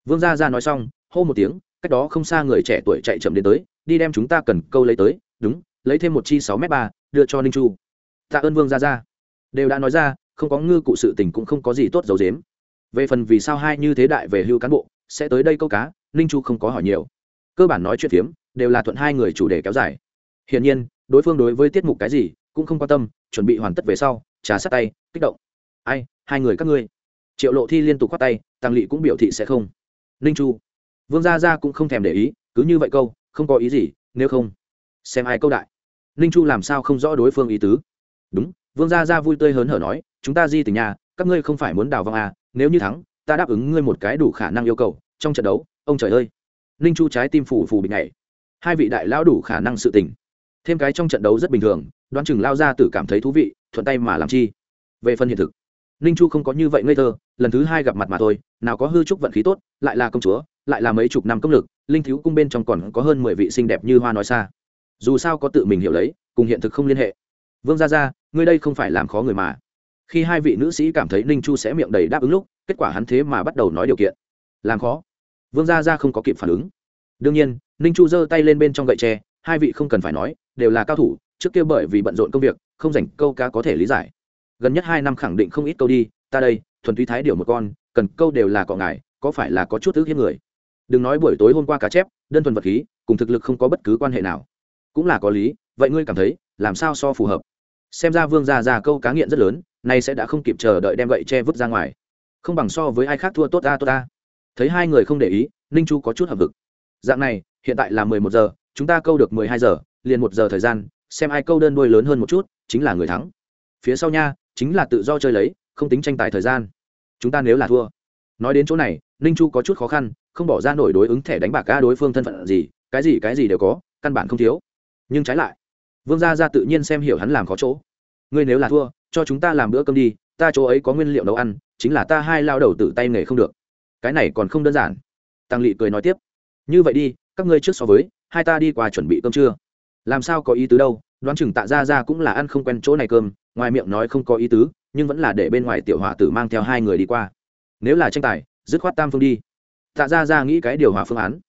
Vương gia gia nói xong, hô một tiếng, cách đó không xa người trẻ tuổi chạy chậm đến tới, đi đem chúng ta cần câu lấy tới, đúng, lấy thêm một chi sáu m ba, đưa cho ninh chu. Tạ ơn vương gia gia. Đều đã nói ra, không có ngư cụ sự tình cũng không có gì tốt dấu dếm về phần vì sao hai như thế đại về hưu cán bộ, sẽ tới đây câu cá, ninh chu không có hỏi nhiều. Cơ bản nói chuyện phiếm đều là thuận hai người chủ đề kéo dài. Hiển nhiên, đối phương đối với tiết mục cái gì cũng không quan tâm, chuẩn bị hoàn tất về sau, trà sát tay, kích động. Ai, hai người các ngươi? Triệu lộ thi liên tục khoát tay tăng lỵ cũng biểu thị sẽ không. Ninh chu. Vương gia gia cũng không thèm để ý, cứ như vậy câu, không có ý gì, nếu không, xem ai câu đại. Ninh chu làm sao không rõ đối phương ý tứ. Đúng. Vương gia gia vui tươi hớn hở nói, chúng ta di tình nhà, các ngươi không phải muốn đào vong à nếu như thắng, ta đáp ứng ngươi một cái đủ khả năng yêu cầu, trong trận đấu, ông trời ơi. Ninh chu trái tim phủ phủ bị nhảy hai vị đại lão đủ khả năng sự tình. Thêm cái trong trận đấu rất bình thường, đoán chừng lao ra tử cảm thấy thú vị, thuận tay mà làm chi. Về phần hiện thực, ninh chu không có như vậy ngây thơ, lần thứ hai gặp mặt mà thôi, nào có hư trúc vận khí tốt, lại là công chúa, lại là mấy chục năm công lực, linh thiếu cung bên trong còn có hơn mười vị xinh đẹp như hoa nói xa. Dù sao có tự mình hiểu lấy, cùng hiện thực không liên hệ. Vương gia gia, ngươi đây không phải làm khó người mà. Khi hai vị nữ sĩ cảm thấy ninh chu sẽ miệng đầy đáp ứng lúc, kết quả hắn thế mà bắt đầu nói điều kiện. Làm khó. Vương gia gia không có kịp phản ứng. Đương nhiên ninh chu giơ tay lên bên trong gậy tre, hai vị không cần phải nói, đều là cao thủ, trước kia bởi vì bận rộn công việc, không dành câu cá có thể lý giải. Gần nhất hai năm khẳng định không ít câu đi, ta đây, thuần túy thái điều một con, cần câu đều là cọ ngài, có phải là có chút thứ hiếp người? Đừng nói buổi tối hôm qua cá chép, đơn thuần vật khí, cùng thực lực không có bất cứ quan hệ nào. Cũng là có lý, vậy ngươi cảm thấy, làm sao so phù hợp? Xem ra vương gia già câu cá nghiện rất lớn, nay sẽ đã không kịp chờ đợi đem gậy che vứt ra ngoài. Không bằng so với ai khác thua tốt ta tốt ta. Thấy hai người không để ý, ninh chu có chút hợp vực dạng này hiện tại là mười một giờ, chúng ta câu được mười hai giờ, liền một giờ thời gian, xem ai câu đơn đuôi lớn hơn một chút, chính là người thắng. Phía sau nha, chính là tự do chơi lấy, không tính tranh tài thời gian. Chúng ta nếu là thua. Nói đến chỗ này, ninh chu có chút khó khăn, không bỏ ra nổi đối ứng thẻ đánh bạc ca đối phương thân phận gì, cái gì cái gì đều có, căn bản không thiếu. Nhưng trái lại, vương gia ra tự nhiên xem hiểu hắn làm khó chỗ. Ngươi nếu là thua, cho chúng ta làm bữa cơm đi, ta chỗ ấy có nguyên liệu nấu ăn, chính là ta hai lao đầu tự tay nghề không được. Cái này còn không đơn giản. Tăng lỵ cười nói tiếp như vậy đi, các ngươi trước so với, hai ta đi qua chuẩn bị cơm trưa. Làm sao có ý tứ đâu, đoán chừng tạ ra ra cũng là ăn không quen chỗ này cơm, ngoài miệng nói không có ý tứ, nhưng vẫn là để bên ngoài tiểu hòa tử mang theo hai người đi qua. Nếu là tranh tài, dứt khoát tam phương đi. Tạ ra ra nghĩ cái điều hòa phương án.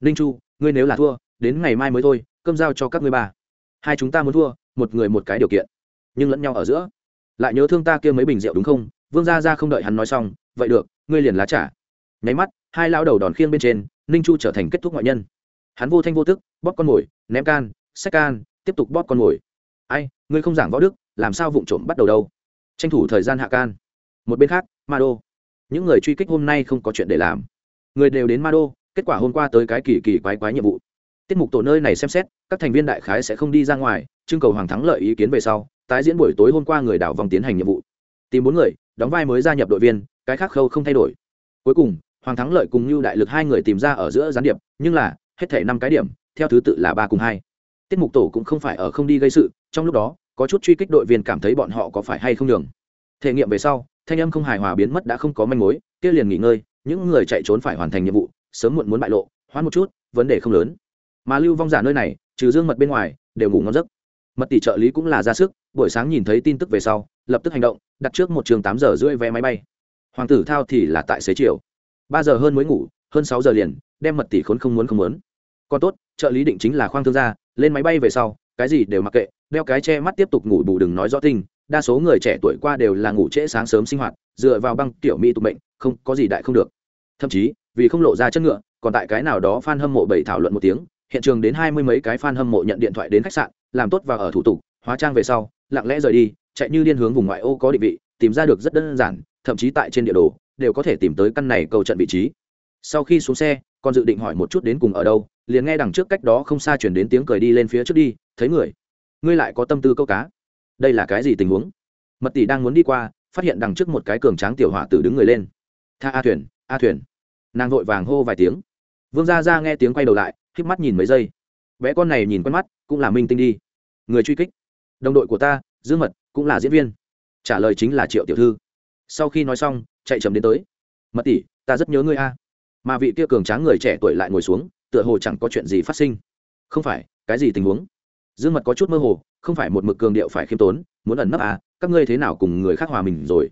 Ninh chu, ngươi nếu là thua, đến ngày mai mới thôi, cơm giao cho các ngươi ba. Hai chúng ta muốn thua, một người một cái điều kiện. Nhưng lẫn nhau ở giữa. Lại nhớ thương ta kia mấy bình rượu đúng không? Vương gia ra không đợi hắn nói xong, vậy được, ngươi liền lá trả nháy mắt, hai lao đầu đòn khiêng bên trên ninh chu trở thành kết thúc ngoại nhân. Hắn vô thanh vô tức, bóp con mồi, ném can, xách can, tiếp tục bóp con mồi. Ai, ngươi không giảng võ đức, làm sao vụng trộm bắt đầu đâu? Tranh thủ thời gian hạ can. Một bên khác, ma đô. Những người truy kích hôm nay không có chuyện để làm. Người đều đến ma đô, kết quả hôm qua tới cái kỳ kỳ quái quái nhiệm vụ. Tiết mục tổ nơi này xem xét, các thành viên đại khái sẽ không đi ra ngoài trưng cầu hoàng thắng lợi ý kiến về sau, tái diễn buổi tối hôm qua người đảo vòng tiến hành nhiệm vụ. Tìm bốn người, đóng vai mới gia nhập đội viên, cái khác khâu không thay đổi. Cuối cùng hoàng thắng lợi cùng như đại lực hai người tìm ra ở giữa gián điệp, nhưng là, hết thể năm cái điểm, theo thứ tự là ba cùng hai. Tiết mục tổ cũng không phải ở không đi gây sự, trong lúc đó, có chút truy kích đội viên cảm thấy bọn họ có phải hay không đường thể nghiệm về sau, thanh âm không hài hòa biến mất đã không có manh mối, kia liền nghỉ ngơi, những người chạy trốn phải hoàn thành nhiệm vụ, sớm muộn muốn bại lộ, hoãn một chút, vấn đề không lớn. Mà lưu vong giả nơi này, trừ dương mật bên ngoài, đều ngủ ngon giấc. Mật tỷ trợ lý cũng là ra sức, buổi sáng nhìn thấy tin tức về sau, lập tức hành động, đặt trước một trường tám giờ rưỡi vé máy bay. Hoàng tử thao thì là tại xế chiều ba giờ hơn mới ngủ, hơn sáu giờ liền, đem mật tỷ khốn không muốn không muốn. Còn tốt, trợ lý định chính là khoang thương gia, lên máy bay về sau, cái gì đều mặc kệ, đeo cái che mắt tiếp tục ngủ bù đừng nói rõ tinh đa số người trẻ tuổi qua đều là ngủ trễ sáng sớm sinh hoạt, dựa vào băng tiểu mỹ tụ bệnh không, có gì đại không được. Thậm chí, vì không lộ ra chất ngựa, còn tại cái nào đó f a n hâm mộ bảy thảo luận một tiếng, hiện trường đến hai mươi mấy cái f a n hâm mộ nhận điện thoại đến khách sạn, làm tốt và ở thủ tục, hóa trang về sau, lặng lẽ rời đi, chạy như điên hướng vùng ngoại ô có định vị, tìm ra được rất đơn giản, thậm chí tại trên địa đồ đều có thể tìm tới căn này cầu trận vị trí. Sau khi xuống xe còn dự định hỏi một chút đến cùng ở đâu, liền nghe đằng trước cách đó không xa chuyển đến tiếng cười đi lên phía trước đi, thấy người, ngươi lại có tâm tư câu cá. Đây là cái gì tình huống? Mật tỷ đang muốn đi qua, phát hiện đằng trước một cái cường tráng tiểu hỏa tử đứng người lên. Tha a thuyền a thuyền. Nàng vội vàng hô vài tiếng. Vương gia ra nghe tiếng quay đầu lại k mắt nhìn mấy giây. Bé con này nhìn quen mắt, cũng là minh tinh đi. Người truy kích. Đồng đội của ta, dương mật, cũng là diễn viên. Trả lời chính là triệu tiểu thư. Sau khi nói xong chạy chậm đến tới. Mật tỷ, ta rất nhớ ngươi a. Mà vị kia cường tráng người trẻ tuổi lại ngồi xuống, tựa hồ chẳng có chuyện gì phát sinh. Không phải, cái gì tình huống? Dương mật có chút mơ hồ, không phải một mực cường điệu phải khiêm tốn, muốn ẩn nấp à các ngươi thế nào cùng người khác hòa mình rồi?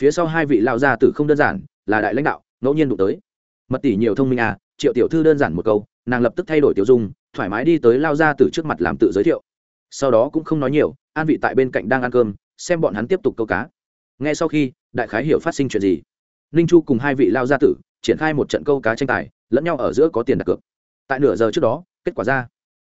Phía sau hai vị lao gia tử không đơn giản, là đại lãnh đạo, ngẫu nhiên đụng tới. Mật tỷ nhiều thông minh à triệu tiểu thư đơn giản một câu, nàng lập tức thay đổi tiểu dung, thoải mái đi tới lao gia tử trước mặt làm tự giới thiệu. Sau đó cũng không nói nhiều, an vị tại bên cạnh đang ăn cơm, xem bọn hắn tiếp tục câu cá ngay sau khi, đại khái hiểu phát sinh chuyện gì. Ninh chu cùng hai vị lao gia tử triển khai một trận câu cá tranh tài, lẫn nhau ở giữa có tiền đặt cược. Tại nửa giờ trước đó, kết quả ra.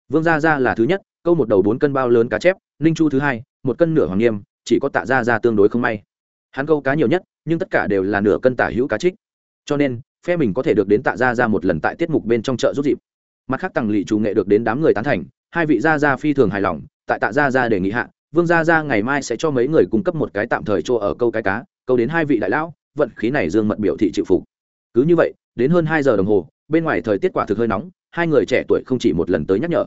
Vương gia gia là thứ nhất, câu một đầu bốn cân bao lớn cá chép, ninh chu thứ hai, một cân nửa hoàng nghiêm, chỉ có tạ gia gia tương đối không may. Hắn câu cá nhiều nhất, nhưng tất cả đều là nửa cân tả hữu cá trích. Cho nên, phe mình có thể được đến tạ gia gia một lần tại tiết mục bên trong chợ giúp dịp. Mặt khác tặng lỵ chủ nghệ được đến đám người tán thành, hai vị gia gia phi thường hài lòng, tại tạ gia gia đề nghị hạ vương gia gia ngày mai sẽ cho mấy người cung cấp một cái tạm thời chỗ ở câu cái cá, câu đến hai vị đại lão, vận khí này dương mật biểu thị chịu phục. Cứ như vậy, đến hơn hai giờ đồng hồ, bên ngoài thời tiết quả thực hơi nóng, hai người trẻ tuổi không chỉ một lần tới nhắc nhở.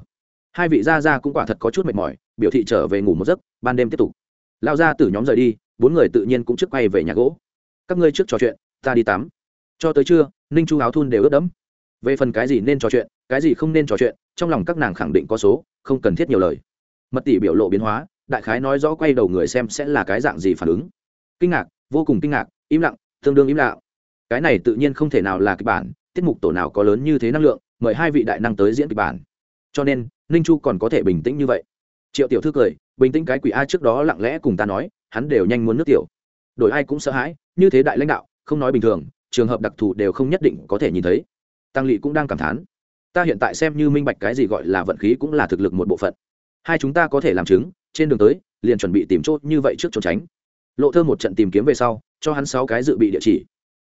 Hai vị gia gia cũng quả thật có chút mệt mỏi, biểu thị trở về ngủ một giấc, ban đêm tiếp tục. Lao ra từ nhóm rời đi, bốn người tự nhiên cũng trước quay về nhà gỗ. Các ngươi trước trò chuyện, ta đi tắm. Cho tới trưa, ninh chu áo thun đều ướt đẫm. Về phần cái gì nên trò chuyện, cái gì không nên trò chuyện, trong lòng các nàng khẳng định có số, không cần thiết nhiều lời. Mật tỷ biểu lộ biến hóa đại khái nói rõ quay đầu người xem sẽ là cái dạng gì phản ứng. Kinh ngạc, vô cùng kinh ngạc, im lặng, tương đương im lặng. Cái này tự nhiên không thể nào là kịch bản, tiết mục tổ nào có lớn như thế năng lượng, mời hai vị đại năng tới diễn kịch bản. Cho nên, ninh chu còn có thể bình tĩnh như vậy. Triệu tiểu thư cười, bình tĩnh cái quỷ ai trước đó lặng lẽ cùng ta nói, hắn đều nhanh muốn nước tiểu. Đổi ai cũng sợ hãi, như thế đại lãnh đạo, không nói bình thường, trường hợp đặc thù đều không nhất định có thể nhìn thấy. Tăng lỵ cũng đang cảm thán. Ta hiện tại xem như minh bạch cái gì gọi là vận khí cũng là thực lực một bộ phận hai chúng ta có thể làm chứng, trên đường tới, liền chuẩn bị tìm chốt như vậy trước trốn tránh. Lộ thơ một trận tìm kiếm về sau, cho hắn sáu cái dự bị địa chỉ.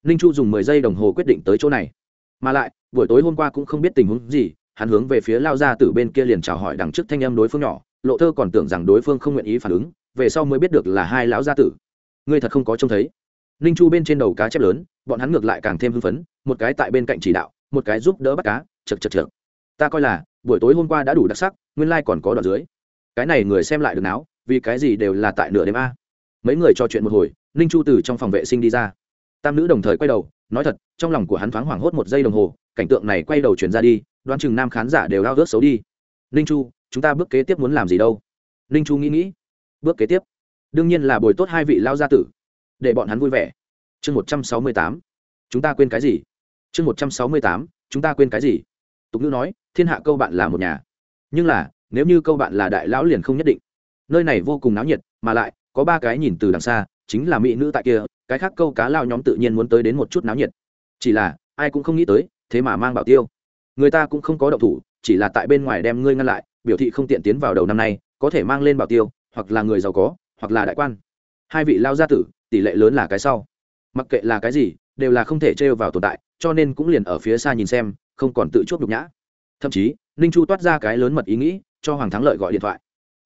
Ninh chu dùng mười giây đồng hồ quyết định tới chỗ này. Mà lại, buổi tối hôm qua cũng không biết tình huống gì, hắn hướng về phía lao ra từ bên kia liền chào hỏi đằng trước thanh em đối phương nhỏ. Lộ thơ còn tưởng rằng đối phương không nguyện ý phản ứng, về sau mới biết được là hai lão gia tử. Ngươi thật không có trông thấy. Ninh chu bên trên đầu cá chép lớn, bọn hắn ngược lại càng thêm hưng phấn, một cái tại bên cạnh chỉ đạo, một cái giúp đỡ bắt cá chật chật chật ta coi là, buổi tối hôm qua đã đủ đặc sắc nguyên lai、like、còn có đoạn dưới. Cái này người xem lại được não, vì cái gì đều là tại nửa đêm a? Mấy người trò chuyện một hồi ninh chu từ trong phòng vệ sinh đi ra. Tam nữ đồng thời quay đầu nói thật trong lòng của hắn thoáng hoảng hốt một giây đồng hồ cảnh tượng này quay đầu chuyển ra đi đoán chừng nam khán giả đều lao rớt xấu đi. Ninh chu chúng ta bước kế tiếp muốn làm gì đâu? Ninh chu nghĩ nghĩ. Bước kế tiếp. Đương nhiên là bồi tốt hai vị lao gia tử để bọn hắn vui vẻ. Chương một trăm sáu mươi tám. Chúng ta quên cái gì? Chương một trăm sáu mươi tám. Chúng ta quên cái gì? Tục ngữ nói thiên hạ câu bạn là một nhà nhưng là, nếu như câu bạn là đại lão liền không nhất định. Nơi này vô cùng náo nhiệt, mà lại, có ba cái nhìn từ đằng xa, chính là mỹ nữ tại kia, cái khác câu cá lao nhóm tự nhiên muốn tới đến một chút náo nhiệt. Chỉ là, ai cũng không nghĩ tới, thế mà mang bảo tiêu. Người ta cũng không có động thủ, chỉ là tại bên ngoài đem ngươi ngăn lại, biểu thị không tiện tiến vào đầu năm nay, có thể mang lên bảo tiêu, hoặc là người giàu có, hoặc là đại quan. Hai vị lao gia tử, tỷ lệ lớn là cái sau. Mặc kệ là cái gì, đều là không thể trêu vào tồn tại, cho nên cũng liền ở phía xa nhìn xem, không còn tự chuốc nhục nhã. Thậm chí ninh chu toát ra cái lớn mật ý nghĩ, cho hoàng thắng lợi gọi điện thoại.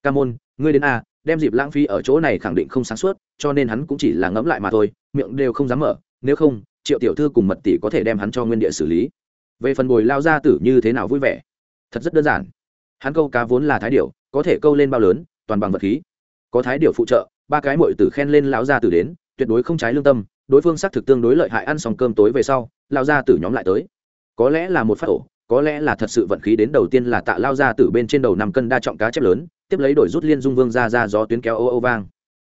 Ca môn, ngươi đến a, đem dịp lãng phí ở chỗ này khẳng định không sáng suốt, cho nên hắn cũng chỉ là ngẫm lại mà thôi, miệng đều không dám mở, nếu không, triệu tiểu thư cùng mật tỷ có thể đem hắn cho nguyên địa xử lý. Về phần bồi lao gia tử như thế nào vui vẻ? Thật rất đơn giản. Hắn câu cá vốn là thái điệu có thể câu lên bao lớn, toàn bằng vật khí. Có thái điệu phụ trợ, ba cái mội tử khen lên lão gia tử đến, tuyệt đối không trái lương tâm, đối phương xác thực tương đối lợi hại ăn xong cơm tối về sau lao gia tử nhóm lại tới. Có lẽ là một phát ổ có lẽ là thật sự vận khí đến đầu tiên là tạ lao gia tử bên trên đầu năm cân đa trọng cá chép lớn, tiếp lấy đổi rút liên dung vương ra ra gió tuyến kéo ô ô vang.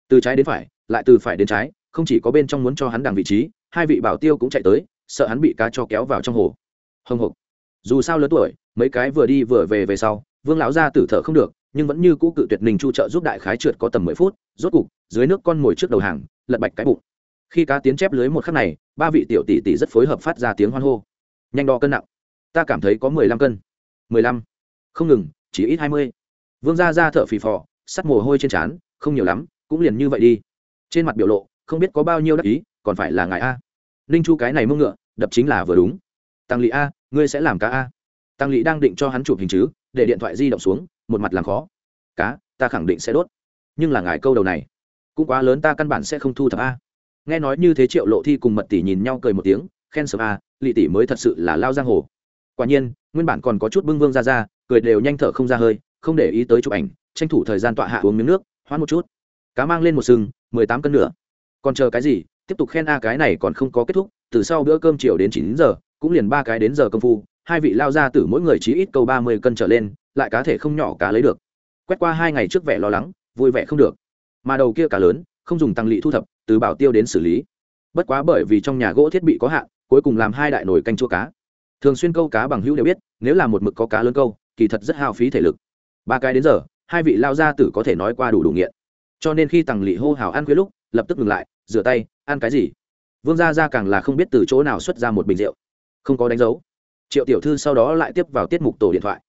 Từ trái đến phải, lại từ phải đến trái, không chỉ có bên trong muốn cho hắn đằng vị trí, hai vị bảo tiêu cũng chạy tới, sợ hắn bị cá cho kéo vào trong hồ. Hồng hộc dù sao lớn tuổi, mấy cái vừa đi vừa về về sau, vương lão gia tử thở không được, nhưng vẫn như cũ cự tuyệt ninh chu trợ giúp đại khái trượt có tầm mười phút, rốt cục, dưới nước con mồi trước đầu hàng, lật bạch cái bụng. Khi cá tiến chép lưới một khắc này, ba vị tiểu tỷ tỷ rất phối hợp phát ra tiếng hoan hô. Nhanh đo cân nặng ta cảm thấy có mười lăm cân. mười lăm? Không ngừng, chỉ ít hai mươi. Vương gia ra thở phì phò, sắt mồ hôi trên trán, không nhiều lắm, cũng liền như vậy đi. Trên mặt biểu lộ, không biết có bao nhiêu đắc ý, còn phải là ngài a. Ninh chu cái này mông ngựa, đập chính là vừa đúng. Tăng lỵ a, ngươi sẽ làm cá a. Tăng lỵ đang định cho hắn chụp hình chứ, để điện thoại di động xuống, một mặt làm khó. Cá, ta khẳng định sẽ đốt. Nhưng là ngài câu đầu này, cũng quá lớn, ta căn bản sẽ không thu thập a. Nghe nói như thế triệu lộ thi cùng mật tỷ nhìn nhau cười một tiếng, khen sớm a lỵ tỷ mới thật sự là lao giang hồ quả nhiên, nguyên bản còn có chút bưng vương ra ra, cười đều nhanh thở không ra hơi, không để ý tới chụp ảnh, tranh thủ thời gian tọa hạ uống miếng nước, hoãn một chút. Cá mang lên một sừng, mười tám cân nữa còn chờ cái gì, tiếp tục khen a cái này còn không có kết thúc, từ sau bữa cơm chiều đến chín giờ, cũng liền ba cái đến giờ công phu, hai vị lao ra từ mỗi người chỉ ít câu ba mươi cân trở lên, lại cá thể không nhỏ cá lấy được. Quét qua hai ngày trước vẻ lo lắng, vui vẻ không được. Mà đầu kia cá lớn, không dùng tăng lị thu thập, từ bảo tiêu đến xử lý. Bất quá bởi vì trong nhà gỗ thiết bị có hạn, cuối cùng làm hai đại nồi canh chua cá thường xuyên câu cá bằng hữu đều biết, nếu là một mực có cá lớn câu, kỳ thật rất hao phí thể lực. Ba cái đến giờ, hai vị lao gia tử có thể nói qua đủ đủ nghiện. Cho nên khi tằng lỵ hô hào ăn khuya lúc, lập tức ngừng lại, rửa tay, ăn cái gì? Vương gia gia càng là không biết từ chỗ nào xuất ra một bình rượu. Không có đánh dấu. Triệu tiểu thư sau đó lại tiếp vào tiết mục tổ điện thoại.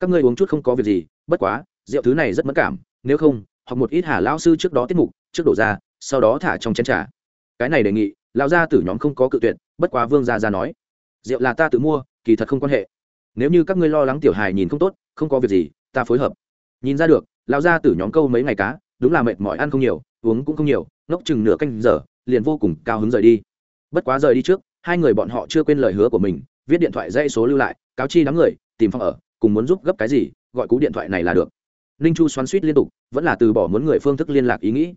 Các ngươi uống chút không có việc gì, bất quá, rượu thứ này rất mất cảm, nếu không hoặc một ít hà lao sư trước đó tiết mục, trước đổ ra, sau đó thả trong chén trà. Cái này đề nghị, lão gia tử nhóm không có cự tuyệt, bất quá vương gia gia nói rượu là ta tự mua, kỳ thật không quan hệ. Nếu như các ngươi lo lắng tiểu hài nhìn không tốt, không có việc gì, ta phối hợp. Nhìn ra được, lão gia tử nhóm câu mấy ngày cá, đúng là mệt mỏi ăn không nhiều, uống cũng không nhiều, ngốc chừng nửa canh giờ, liền vô cùng cao hứng rời đi. Bất quá rời đi trước, hai người bọn họ chưa quên lời hứa của mình, viết điện thoại dây số lưu lại, cáo chi đám người, tìm phòng ở, cùng muốn giúp gấp cái gì, gọi cú điện thoại này là được. Ninh chu xoắn suýt liên tục, vẫn là từ bỏ muốn người phương thức liên lạc ý nghĩ.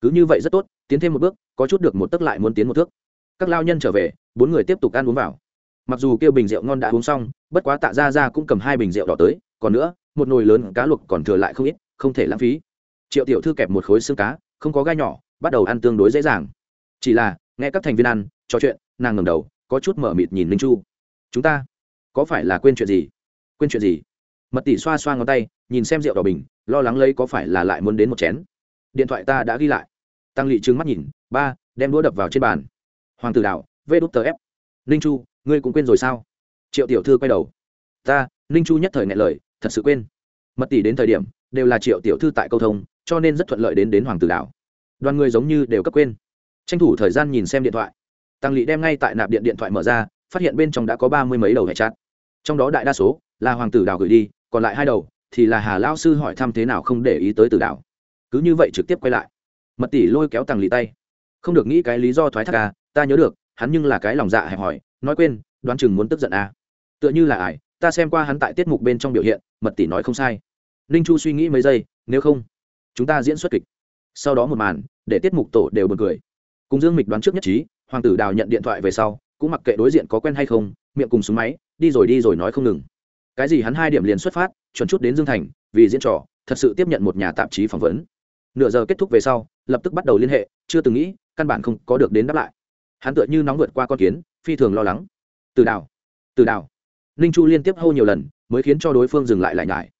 Cứ như vậy rất tốt, tiến thêm một bước, có chút được một tấc lại muốn tiến một thước. Các lao nhân trở về, bốn người tiếp tục ăn uống vào mặc dù kêu bình rượu ngon đã uống xong, bất quá tạ ra ra cũng cầm hai bình rượu đỏ tới, còn nữa, một nồi lớn cá luộc còn thừa lại không ít, không thể lãng phí. Triệu tiểu thư kẹp một khối xương cá, không có gai nhỏ, bắt đầu ăn tương đối dễ dàng. Chỉ là, nghe các thành viên ăn, trò chuyện, nàng ngầm đầu, có chút mở mịt nhìn linh chu. Chúng ta, có phải là quên chuyện gì? Quên chuyện gì? Mật tỷ xoa xoa ngón tay, nhìn xem rượu đỏ bình, lo lắng lấy có phải là lại muốn đến một chén. Điện thoại ta đã ghi lại. Tăng lị trừng mắt nhìn, ba, đem đũa đập vào trên bàn. Hoàng tử đạo, vê đút tờ ép. Ninh chu ngươi cũng quên rồi sao? Triệu tiểu thư quay đầu. Ta, ninh chu nhất thời ngại lời, thật sự quên. Mật tỷ đến thời điểm, đều là triệu tiểu thư tại câu thông, cho nên rất thuận lợi đến đến hoàng tử đảo. Đoàn người giống như đều cấp quên. Tranh thủ thời gian nhìn xem điện thoại. Tăng lỵ đem ngay tại nạp điện điện thoại mở ra, phát hiện bên trong đã có ba mươi mấy đầu hệ chát trong đó đại đa số là hoàng tử đảo gửi đi, còn lại hai đầu thì là hà lao sư hỏi thăm thế nào không để ý tới tử đảo. Cứ như vậy trực tiếp quay lại. Mật tỷ lôi kéo tăng lỵ tay. Không được nghĩ cái lý do thoái thác à ta nhớ được, hắn nhưng là cái lòng dạ hẹp hỏi nói quên, đoán chừng muốn tức giận à. Tựa như là ải ta xem qua hắn tại tiết mục bên trong biểu hiện, mật tỷ nói không sai. Ninh chu suy nghĩ mấy giây, nếu không, chúng ta diễn xuất kịch. Sau đó một màn, để tiết mục tổ đều b u ồ n cười. Cùng dương mịch đoán trước nhất trí, hoàng tử đào nhận điện thoại về sau, cũng mặc kệ đối diện có quen hay không, miệng cùng súng máy, đi rồi đi rồi nói không ngừng. Cái gì hắn hai điểm liền xuất phát, chuẩn chút đến dương thành, vì diễn trò, thật sự tiếp nhận một nhà tạp chí phỏng vấn. Nửa giờ kết thúc về sau, lập tức bắt đầu liên hệ, chưa từng nghĩ, căn bản không có được đến đáp lại. Hắn tựa như nóng vượt qua con kiến phi thường lo lắng. Từ đào từ đào ninh chu liên tiếp hô nhiều lần, mới khiến cho đối phương dừng lại lại nhải.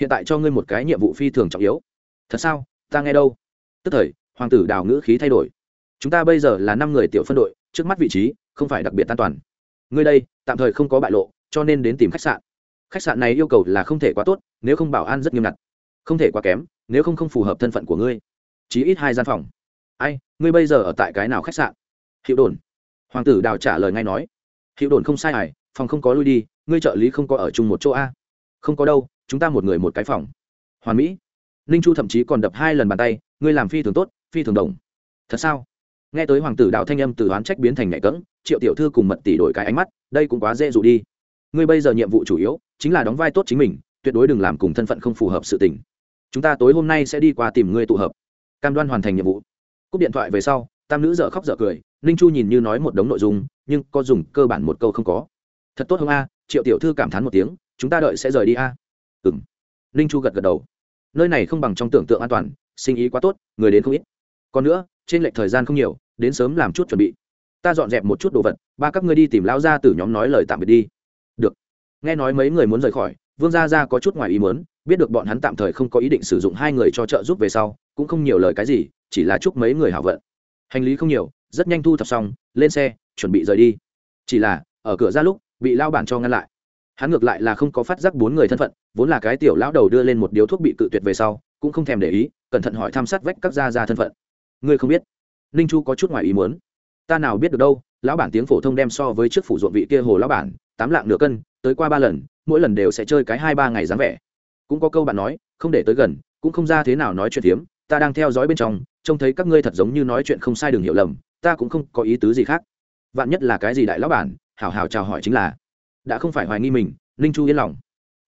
Hiện tại cho ngươi một cái nhiệm vụ phi thường trọng yếu. Thật sao? Ta nghe đâu? Tức thời, hoàng tử đào ngữ khí thay đổi. Chúng ta bây giờ là năm người tiểu phân đội, trước mắt vị trí không phải đặc biệt an toàn. Ngươi đây, tạm thời không có bại lộ, cho nên đến tìm khách sạn. Khách sạn này yêu cầu là không thể quá tốt, nếu không bảo an rất nghiêm ngặt. Không thể quá kém, nếu không không phù hợp thân phận của ngươi. Chỉ ít hai gian phòng. Ai, ngươi bây giờ ở tại cái nào khách sạn? Hiệu đồn hoàng tử đào trả lời ngay nói hiệu đồn không sai ải phòng không có lui đi, ngươi trợ lý không có ở chung một chỗ a? Không có đâu, chúng ta một người một cái phòng. Hoàn mỹ. Ninh chu thậm chí còn đập hai lần bàn tay, ngươi làm phi thường tốt, phi thường đồng. Thật sao? Nghe tới hoàng tử đạo thanh âm từ oán trách biến thành nhạy cỡng triệu tiểu thư cùng mật tỷ đổi cái ánh mắt, đây cũng quá dễ dụ đi. Ngươi bây giờ nhiệm vụ chủ yếu chính là đóng vai tốt chính mình, tuyệt đối đừng làm cùng thân phận không phù hợp sự tình. Chúng ta tối hôm nay sẽ đi qua tìm ngươi tụ hợp. Cam đoan hoàn thành nhiệm vụ. Cúp điện thoại về sau, tam nữ dợ khóc dợ cười ninh chu nhìn như nói một đống nội dung, nhưng có dùng cơ bản một câu không có. Thật tốt không a, triệu tiểu thư cảm thán một tiếng, chúng ta đợi sẽ rời đi a. Ừ m ninh chu gật gật đầu. Nơi này không bằng trong tưởng tượng an toàn, sinh ý quá tốt, người đến không ít. Còn nữa, trên lệch thời gian không nhiều, đến sớm làm chút chuẩn bị. Ta dọn dẹp một chút đồ vật, ba các ngươi đi tìm Lão ra từ nhóm nói lời tạm biệt đi. Được. Nghe nói mấy người muốn rời khỏi, vương gia gia có chút ngoài ý muốn, biết được bọn hắn tạm thời không có ý định sử dụng hai người cho trợ giúp về sau, cũng không nhiều lời cái gì, chỉ là chúc mấy người hảo vận. Hành lý không nhiều rất nhanh thu thập xong, lên xe, chuẩn bị rời đi. Chỉ là, ở cửa ra lúc, bị lao bản cho ngăn lại. Hắn ngược lại là không có phát giác bốn người thân phận, vốn là cái tiểu lão đầu đưa lên một điếu thuốc bị cự tuyệt về sau, cũng không thèm để ý, cẩn thận hỏi tham sát vách các gia ra thân phận. Ngươi không biết? Ninh chu có chút ngoài ý muốn. Ta nào biết được đâu, lão bản tiếng phổ thông đem so với trước phủ ruộng vị kia hồ lão bản, tám lạng nửa cân, tới qua ba lần, mỗi lần đều sẽ chơi cái hai ba ngày dáng vẻ. Cũng có câu bạn nói, không để tới gần, cũng không ra thế nào nói chuyện hiếm ta đang theo dõi bên trong trông thấy các ngươi thật giống như nói chuyện không sai đừng hiểu lầm, ta cũng không có ý tứ gì khác. Vạn nhất là cái gì đại lão bản, hảo hảo chào hỏi chính là, đã không phải hoài nghi mình, ninh chu yên lòng.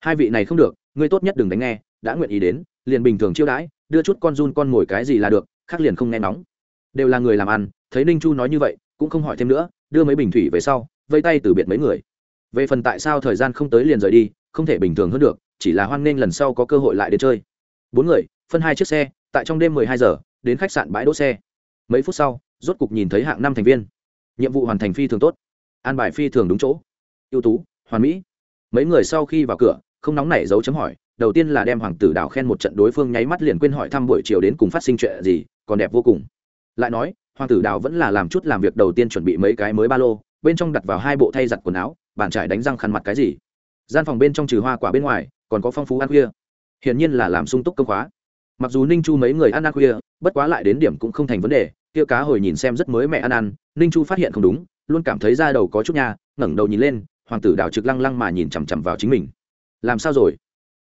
Hai vị này không được, ngươi tốt nhất đừng đánh nghe, đã nguyện ý đến, liền bình thường chiêu đãi, đưa chút con run con ngồi cái gì là được, khác liền không nghe nóng. Đều là người làm ăn, thấy ninh chu nói như vậy, cũng không hỏi thêm nữa, đưa mấy bình thủy về sau, vây tay từ biệt mấy người. Về phần tại sao thời gian không tới liền rời đi, không thể bình thường hơn được, chỉ là hoan nghênh lần sau có cơ hội lại đến chơi. Bốn người, phân hai chiếc xe, tại trong đêm mười hai giờ đến khách sạn bãi đỗ xe. Mấy phút sau, rốt cục nhìn thấy hạng năm thành viên. Nhiệm vụ hoàn thành phi thường tốt. An bài phi thường đúng chỗ. Ưu tú, hoàn mỹ. Mấy người sau khi vào cửa, không nóng nảy dấu chấm hỏi, đầu tiên là đem hoàng tử đào khen một trận đối phương nháy mắt liền quên hỏi thăm buổi chiều đến cùng phát sinh chuyện gì, còn đẹp vô cùng. Lại nói, hoàng tử đào vẫn là làm chút làm việc đầu tiên chuẩn bị mấy cái mới ba lô, bên trong đặt vào hai bộ thay giặt quần áo, bàn trải đánh răng khăn mặt cái gì. Gian phòng bên trong trừ hoa quả bên ngoài, còn có phong phú ăn khuya. Hiển nhiên là làm sung túc công khóa mặc dù ninh chu mấy người ăn ăn khuya, bất quá lại đến điểm cũng không thành vấn đề, kia cá hồi nhìn xem rất mới mẹ ăn ăn, ninh chu phát hiện không đúng, luôn cảm thấy da đầu có chút nha, ngẩng đầu nhìn lên, hoàng tử đào trực lăng lăng mà nhìn chằm chằm vào chính mình. Làm sao rồi?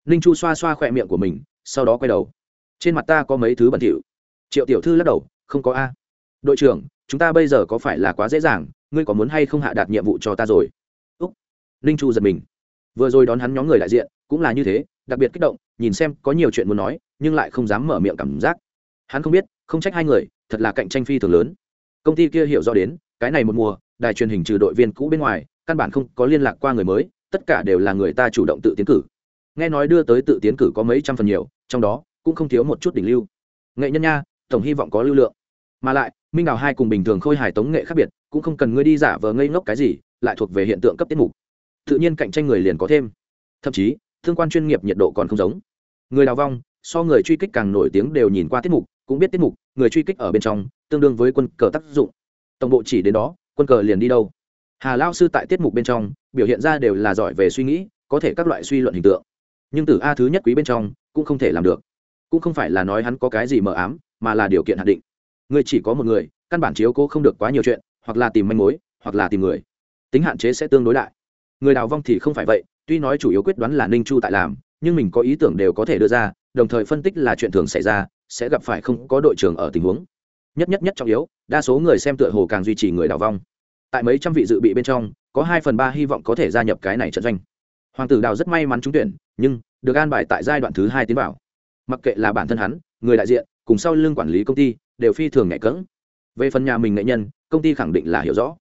Ninh chu xoa xoa khỏe miệng của mình, sau đó quay đầu. Trên mặt ta có mấy thứ bẩn thỉu. Triệu tiểu thư lắc đầu, không có a. Đội trưởng, chúng ta bây giờ có phải là quá dễ dàng, ngươi có muốn hay không hạ đạt nhiệm vụ cho ta rồi? Úc. Ninh chu giật mình. Vừa rồi đón hắn nhóm người đại diện, cũng là như thế, đặc biệt kích động nhìn xem có nhiều chuyện muốn nói, nhưng lại không dám mở miệng cảm giác. Hắn không biết, không trách hai người, thật là cạnh tranh phi thường lớn. Công ty kia hiểu rõ đến, cái này một mùa, đài truyền hình trừ đội viên cũ bên ngoài, căn bản không có liên lạc qua người mới, tất cả đều là người ta chủ động tự tiến cử. Nghe nói đưa tới tự tiến cử có mấy trăm phần nhiều, trong đó cũng không thiếu một chút đỉnh lưu. Nghệ nhân nha, tổng hy vọng có lưu lượng. Mà lại, minh đào hai cùng bình thường khôi hài tống nghệ khác biệt, cũng không cần ngươi đi giả vờ ngây ngốc cái gì, lại thuộc về hiện tượng cấp tiết mục. Tự nhiên cạnh tranh người liền có thêm. Thậm chí, thương quan chuyên nghiệp nhiệt độ còn không giống người đào vong, so người truy kích càng nổi tiếng đều nhìn qua tiết mục, cũng biết tiết mục, người truy kích ở bên trong, tương đương với quân cờ tác dụng. Tổng bộ chỉ đến đó, quân cờ liền đi đâu? Hà lao sư tại tiết mục bên trong, biểu hiện ra đều là giỏi về suy nghĩ, có thể các loại suy luận hình tượng. Nhưng từ a thứ nhất quý bên trong, cũng không thể làm được. Cũng không phải là nói hắn có cái gì mờ ám, mà là điều kiện hạn định. Người chỉ có một người, căn bản chiếu cố không được quá nhiều chuyện, hoặc là tìm manh mối, hoặc là tìm người. Tính hạn chế sẽ tương đối đại. Người đào vong thì không phải vậy, tuy nói chủ yếu quyết đoán là ninh chu tại làm nhưng mình có ý tưởng đều có thể đưa ra, đồng thời phân tích là chuyện thường xảy ra, sẽ gặp phải không có đội trưởng ở tình huống. Nhất nhất nhất trọng yếu, đa số người xem tựa hồ càng duy trì người đào vong. Tại mấy trăm vị dự bị bên trong, có hai phần ba hy vọng có thể gia nhập cái này trận doanh. Hoàng tử đào rất may mắn trúng tuyển, nhưng được an bài tại giai đoạn thứ hai tiến vào. Mặc kệ là bản thân hắn, người đại diện, cùng sau lưng quản lý công ty, đều phi thường nhạy cỡng. Về phần nhà mình nghệ nhân, công ty khẳng định là hiểu rõ.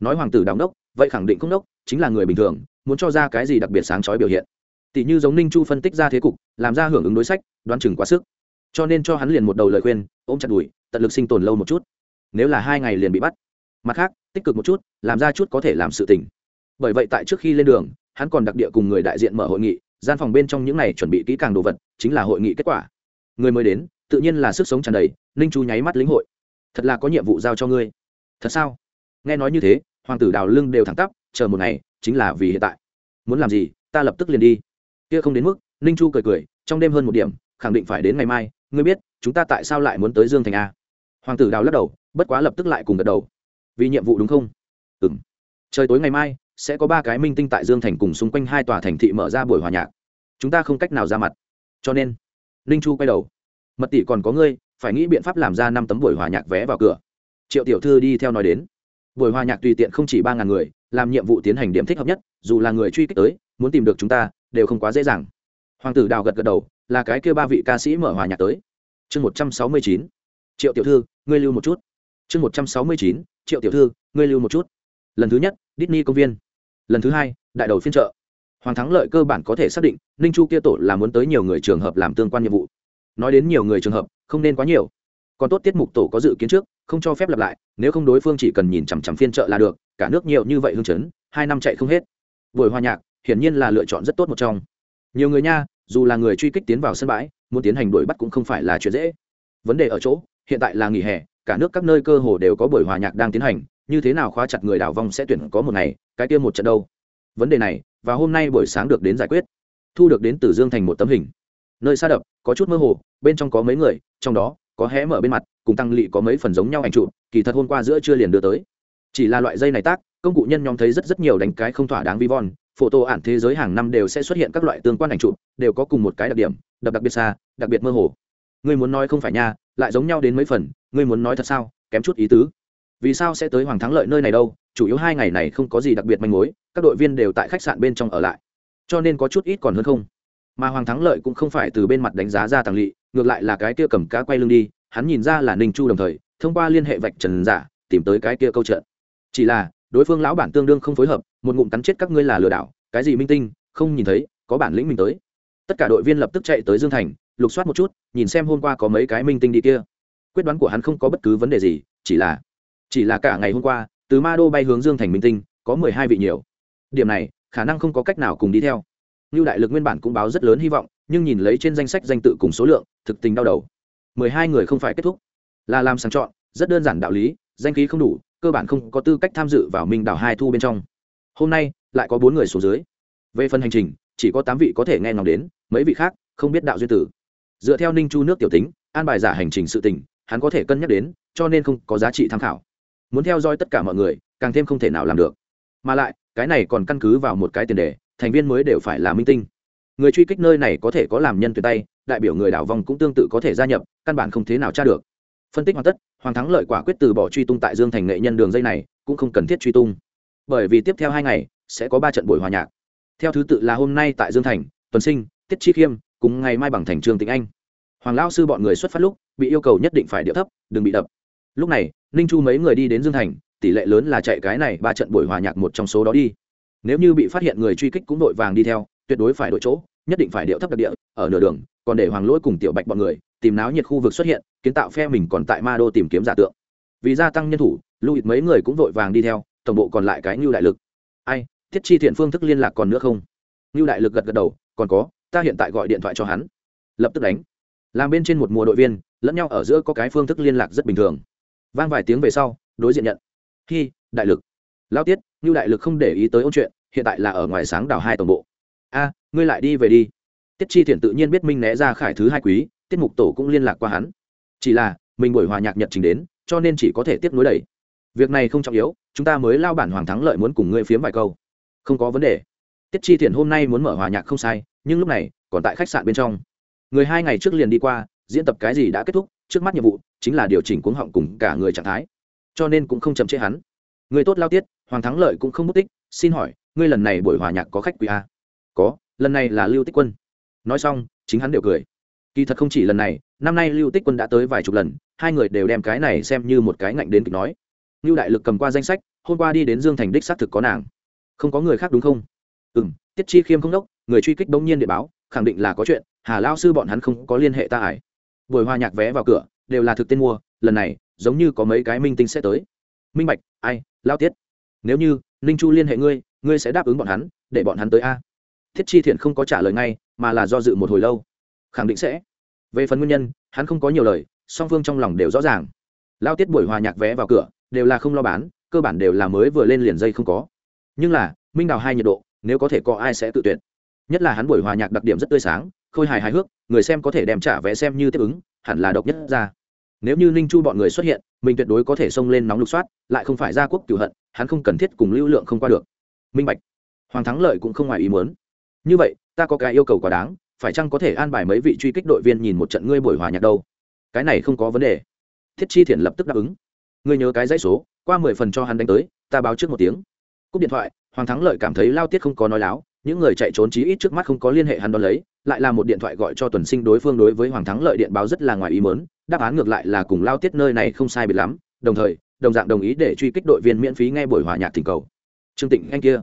Nói hoàng tử đào đốc vậy khẳng định không đốc chính là người bình thường, muốn cho ra cái gì đặc biệt sáng chói biểu hiện tỷ như giống ninh chu phân tích ra thế cục, làm ra hưởng ứng đối sách, đoán chừng quá sức. Cho nên cho hắn liền một đầu lời khuyên, ôm chặt đùi, tận lực sinh tồn lâu một chút. Nếu là hai ngày liền bị bắt. Mặt khác, tích cực một chút, làm ra chút có thể làm sự tỉnh. bởi vậy tại trước khi lên đường, hắn còn đặc địa cùng người đại diện mở hội nghị, gian phòng bên trong những này chuẩn bị kỹ càng đồ vật, chính là hội nghị kết quả. Người mới đến, tự nhiên là sức sống tràn đầy, ninh chu nháy mắt lĩnh hội. Thật là có nhiệm vụ giao cho ngươi. Thật sao? Nghe nói như thế, hoàng tử đào lưng đều thẳng tắp, chờ một ngày, chính là vì hiện tại. Muốn làm gì, ta lập tức liền đi kia không đến mức, ninh chu cười cười, trong đêm hơn một điểm, khẳng định phải đến ngày mai, ngươi biết, chúng ta tại sao lại muốn tới dương thành a? Hoàng tử đào lắc đầu, bất quá lập tức lại cùng gật đầu. Vì nhiệm vụ đúng không? Ừ m trời tối ngày mai, sẽ có ba cái minh tinh tại dương thành cùng xung quanh hai tòa thành thị mở ra buổi hòa nhạc. Chúng ta không cách nào ra mặt. Cho nên, ninh chu quay đầu. Mật tỷ còn có ngươi, phải nghĩ biện pháp làm ra năm tấm buổi hòa nhạc vé vào cửa. Triệu tiểu thư đi theo nói đến. Buổi hòa nhạc tùy tiện không chỉ ba ngàn người, làm nhiệm vụ tiến hành điểm thích hợp nhất, dù là người truy kích tới, muốn tìm được chúng ta đều không quá dễ dàng. Hoàng tử đào gật gật đầu, là cái kêu ba vị ca sĩ mở hòa nhạc tới. Chương một trăm sáu mươi chín, triệu tiểu thư, ngươi lưu một chút. Chương một trăm sáu mươi chín, triệu tiểu thư, ngươi lưu một chút. Lần thứ nhất, Disney công viên. Lần thứ hai, đại đầu phiên trợ hoàng thắng lợi cơ bản có thể xác định, ninh chu kia tổ là muốn tới nhiều người trường hợp làm tương quan nhiệm vụ. Nói đến nhiều người trường hợp, không nên quá nhiều. Còn tốt tiết mục tổ có dự kiến trước, không cho phép lặp lại, nếu không đối phương chỉ cần nhìn chằm chằm phiên trợ là được, cả nước nhiều như vậy hương chấn, hai năm chạy không hết. Buổi hòa nhạc hiển nhiên là lựa chọn rất tốt một trong. Nhiều người nha dù là người truy kích tiến vào sân bãi muốn tiến hành đuổi bắt cũng không phải là chuyện dễ. Vấn đề ở chỗ hiện tại là nghỉ hè cả nước các nơi cơ hồ đều có buổi hòa nhạc đang tiến hành như thế nào khóa chặt người đảo vong sẽ tuyển có một ngày cái kia một trận đâu? Vấn đề này và hôm nay buổi sáng được đến giải quyết. Thu được đến từ dương thành một tấm hình. Nơi xa đập có chút mơ hồ bên trong có mấy người trong đó có hé mở bên mặt cùng tăng lị có mấy phần giống nhau ảnh chụp, kỳ thật hôm qua giữa chưa liền đưa tới. Chỉ là loại dây này tác công cụ nhân nhóm thấy rất rất nhiều đánh cái không thỏa đáng vi von phổ tổ ản thế giới hàng năm đều sẽ xuất hiện các loại tương quan ảnh trụ đều có cùng một cái đặc điểm, đập đặc biệt xa, đặc biệt mơ hồ. Ngươi muốn nói không phải nha, lại giống nhau đến mấy phần, ngươi muốn nói thật sao, kém chút ý tứ. Vì sao sẽ tới hoàng thắng lợi nơi này đâu, chủ yếu hai ngày này không có gì đặc biệt manh mối, các đội viên đều tại khách sạn bên trong ở lại. Cho nên có chút ít còn hơn không. Mà hoàng thắng lợi cũng không phải từ bên mặt đánh giá ra tàng lỵ, ngược lại là cái kia cầm cá quay lưng đi, hắn nhìn ra là ninh chu đồng thời, thông qua liên hệ vạch trần giả, tìm tới cái kia câu chuyện chỉ là đối phương lão bản tương đương không phối hợp, một ngụm cắn chết các ngươi là lừa đảo, cái gì minh tinh, không nhìn thấy, có bản lĩnh mình tới. Tất cả đội viên lập tức chạy tới dương thành, lục soát một chút, nhìn xem hôm qua có mấy cái minh tinh đi kia. Quyết đoán của hắn không có bất cứ vấn đề gì, chỉ là chỉ là cả ngày hôm qua, từ ma đô bay hướng dương thành minh tinh, có mười hai vị nhiều. Điểm này, khả năng không có cách nào cùng đi theo. Như đại lực nguyên bản cũng báo rất lớn hy vọng, nhưng nhìn lấy trên danh sách danh tự cùng số lượng, thực tình đau đầu. Mười hai người không phải kết thúc. Là làm sàng chọn, rất đơn giản đạo lý, danh khí không đủ cơ bản không có tư cách tham dự vào minh đảo hai thu bên trong. Hôm nay, lại có bốn người xuống dưới. Về phần hành trình, chỉ có tám vị có thể nghe ngóng đến, mấy vị khác, không biết đạo duyên tử. Dựa theo ninh chu nước tiểu tính, an bài giả hành trình sự tình, hắn có thể cân nhắc đến, cho nên không có giá trị tham khảo. Muốn theo dõi tất cả mọi người, càng thêm không thể nào làm được. Mà lại, cái này còn căn cứ vào một cái tiền đề, thành viên mới đều phải là minh tinh. Người truy kích nơi này có thể có làm nhân tuyệt tay, đại biểu người đảo vòng cũng tương tự có thể gia nhập, căn bản không thế nào tra được phân tích hoàn tất, hoàng thắng lợi quả quyết từ bỏ truy tung tại dương thành nghệ nhân đường dây này, cũng không cần thiết truy tung. Bởi vì tiếp theo hai ngày, sẽ có ba trận buổi hòa nhạc. Theo thứ tự là hôm nay tại dương thành, tuần sinh, tiết chi khiêm, cùng ngày mai bằng thành trường tĩnh anh. Hoàng lao sư bọn người xuất phát lúc, bị yêu cầu nhất định phải điệu thấp, đừng bị đập. Lúc này, ninh chu mấy người đi đến dương thành, tỷ lệ lớn là chạy cái này ba trận buổi hòa nhạc một trong số đó đi. Nếu như bị phát hiện người truy kích cũng đội vàng đi theo, tuyệt đối phải đội chỗ, nhất định phải điệu thấp đặc địa, ở nửa đường, còn để hoàng lỗi cùng tiểu bạch bọn người tìm náo nhiệt khu vực xuất hiện, kiến tạo phe mình còn tại ma đô tìm kiếm giả tượng. Vì gia tăng nhân thủ, lưu ít mấy người cũng vội vàng đi theo, tổng bộ còn lại cái ngưu đại lực. Ai, thiết chi thiện phương thức liên lạc còn nữa không? Ngưu đại lực gật gật đầu, còn có, ta hiện tại gọi điện thoại cho hắn. Lập tức đánh. Làm bên trên một mùa đội viên, lẫn nhau ở giữa có cái phương thức liên lạc rất bình thường. Vang vài tiếng về sau, đối diện nhận. Hi, đại lực. Lao tiết, ngưu đại lực không để ý tới ôn chuyện, hiện tại là ở ngoài sáng đảo hai tổng bộ. A, ngươi lại đi về đi. Tiết chi thiện tự nhiên biết minh né ra khải thứ hai quý tiết mục tổ cũng liên lạc qua hắn. Chỉ là, mình buổi hòa nhạc nhật trình đến, cho nên chỉ có thể tiếp nối đẩy. Việc này không trọng yếu, chúng ta mới lao bản hoàng thắng lợi muốn cùng ngươi phiếm vài câu. Không có vấn đề. Tiết chi thiện hôm nay muốn mở hòa nhạc không sai, nhưng lúc này, còn tại khách sạn bên trong. Người hai ngày trước liền đi qua, diễn tập cái gì đã kết thúc, trước mắt nhiệm vụ chính là điều chỉnh cuống họng cùng cả người trạng thái. Cho nên cũng không chậm chế hắn. Người tốt lao tiết, hoàng thắng lợi cũng không mất tích, xin hỏi, ngươi lần này buổi hòa nhạc có khách quý a có, lần này là lưu tích quân. Nói xong, chính hắn đều cười kỳ thật không chỉ lần này, năm nay lưu tích quân đã tới vài chục lần, hai người đều đem cái này xem như một cái ngạnh đến kịch nói. Lưu đại lực cầm qua danh sách, hôm qua đi đến dương thành đích xác thực có nàng. Không có người khác đúng không? Ừ m tiết chi khiêm không đốc, người truy kích bỗng nhiên địa báo, khẳng định là có chuyện, hà lao sư bọn hắn không có liên hệ ta ải. Buổi hòa nhạc vé vào cửa, đều là thực tên mua, lần này, giống như có mấy cái minh tinh sẽ tới. Minh bạch, ai, lao tiết? Nếu như, ninh chu liên hệ ngươi ngươi sẽ đáp ứng bọn hắn, để bọn hắn tới a. Thiết chi thiện không có trả lời ngay, mà là do dự một hồi lâu khẳng định sẽ. Về phần nguyên nhân, hắn không có nhiều lời, song phương trong lòng đều rõ ràng. Lao tiết buổi hòa nhạc vé vào cửa, đều là không lo bán, cơ bản đều là mới vừa lên liền dây không có. Nhưng là, minh đào hai nhiệt độ, nếu có thể có ai sẽ tự tuyển nhất là hắn buổi hòa nhạc đặc điểm rất tươi sáng, khôi hài hài hước, người xem có thể đem trả vé xem như tiếp ứng, hẳn là độc nhất ra. Nếu như ninh chu bọn người xuất hiện, mình tuyệt đối có thể xông lên nóng lục soát, lại không phải ra quốc cửu hận, hắn không cần thiết cùng lưu lượng không qua được. Minh bạch, hoàng thắng lợi cũng không ngoài ý muốn. Như vậy, ta có cái yêu cầu quá đáng phải chăng có thể an bài mấy vị truy kích đội viên nhìn một trận ngươi buổi hòa nhạc đâu? Cái này không có vấn đề. Thiết chi thiện lập tức đáp ứng. Ngươi nhớ cái dãy số, qua mười phần cho hắn đánh tới, ta báo trước một tiếng. Cúp điện thoại, hoàng thắng lợi cảm thấy lao tiết không có nói láo, những người chạy trốn chí ít trước mắt không có liên hệ hắn đón lấy, lại là một điện thoại gọi cho tuần sinh đối phương đối với hoàng thắng lợi điện báo rất là ngoài ý mớn đáp án ngược lại là cùng lao tiết nơi này không sai biệt lắm, đồng thời, đồng dạng đồng ý để truy kích đội viên miễn phí nghe buổi hòa nhạc thỉnh cầu. Trương tịnh, anh kia.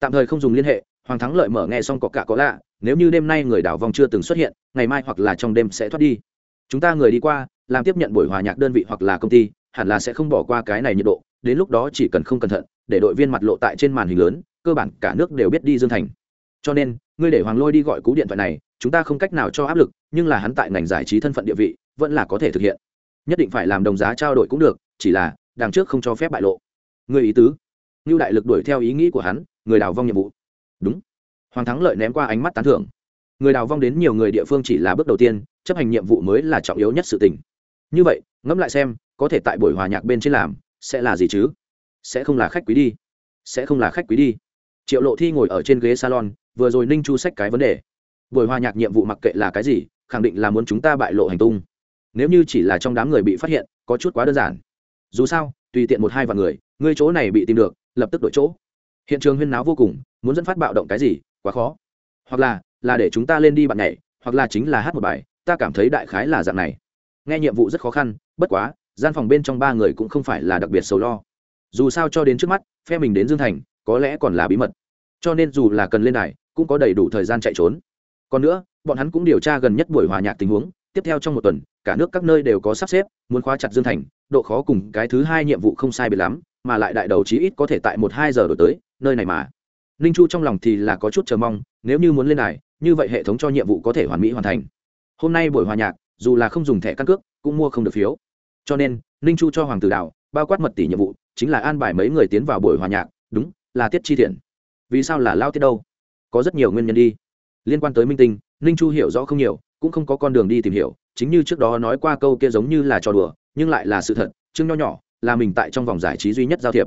Tạm thời không dùng liên hệ hoàng thắng lợi mở nghe xong có cả có lạ, nếu như đêm nay người đảo vòng chưa từng xuất hiện, ngày mai hoặc là trong đêm sẽ thoát đi. Chúng ta người đi qua, làm tiếp nhận buổi hòa nhạc đơn vị hoặc là công ty, hẳn là sẽ không bỏ qua cái này nhiệt độ, đến lúc đó chỉ cần không cẩn thận, để đội viên mặt lộ tại trên màn hình lớn, cơ bản cả nước đều biết đi dương thành. Cho nên, ngươi để hoàng lôi đi gọi cú điện thoại này, chúng ta không cách nào cho áp lực, nhưng là hắn tại ngành giải trí thân phận địa vị, vẫn là có thể thực hiện. Nhất định phải làm đồng giá trao đổi cũng được, chỉ là, đằng trước không cho phép bại lộ. Người ý tứ? Như đại lực đuổi theo ý nghĩ của hắn, người đào vong nhiệm vụ đúng. Hoàng thắng lợi ném qua ánh mắt tán thưởng. Người đào vong đến nhiều người địa phương chỉ là bước đầu tiên, chấp hành nhiệm vụ mới là trọng yếu nhất sự tình. Như vậy, ngẫm lại xem, có thể tại buổi hòa nhạc bên trên làm, sẽ là gì chứ? Sẽ không là khách quý đi. Sẽ không là khách quý đi. Triệu lộ thi ngồi ở trên ghế salon, vừa rồi ninh chu sách cái vấn đề. Buổi hòa nhạc nhiệm vụ mặc kệ là cái gì, khẳng định là muốn chúng ta bại lộ hành tung. Nếu như chỉ là trong đám người bị phát hiện, có chút quá đơn giản. Dù sao, tùy tiện một hai vạn người ngươi chỗ này bị tìm được, lập tức đổi chỗ hiện trường huyên náo vô cùng, muốn dẫn phát bạo động cái gì, quá khó. Hoặc là là để chúng ta lên đi bạn nhảy, hoặc là chính là hát một bài, ta cảm thấy đại khái là dạng này. Nghe nhiệm vụ rất khó khăn, bất quá, gian phòng bên trong ba người cũng không phải là đặc biệt sầu lo. Dù sao cho đến trước mắt, phe mình đến dương thành, có lẽ còn là bí mật. Cho nên dù là cần lên đài, cũng có đầy đủ thời gian chạy trốn. Còn nữa, bọn hắn cũng điều tra gần nhất buổi hòa nhạc tình huống, tiếp theo trong một tuần, cả nước các nơi đều có sắp xếp, muốn khóa chặt dương thành, độ khó cùng cái thứ hai nhiệm vụ không sai biệt lắm, mà lại đại đầu chí ít có thể tại một hai giờ đổi tới nơi này mà. Ninh chu trong lòng thì là có chút chờ mong, nếu như muốn lên đài, như vậy hệ thống cho nhiệm vụ có thể hoàn mỹ hoàn thành. Hôm nay buổi hòa nhạc, dù là không dùng thẻ căn cước, cũng mua không được phiếu. Cho nên, ninh chu cho hoàng tử đảo bao quát mật tỷ nhiệm vụ, chính là an bài mấy người tiến vào buổi hòa nhạc, đúng, là tiết chi thiện. Vì sao là lao tiết đâu? Có rất nhiều nguyên nhân đi. Liên quan tới minh tinh, ninh chu hiểu rõ không nhiều, cũng không có con đường đi tìm hiểu, chính như trước đó nói qua câu kia giống như là trò đùa, nhưng lại là sự thật, chương nho nhỏ, là mình tại trong vòng giải trí duy nhất giao thiệp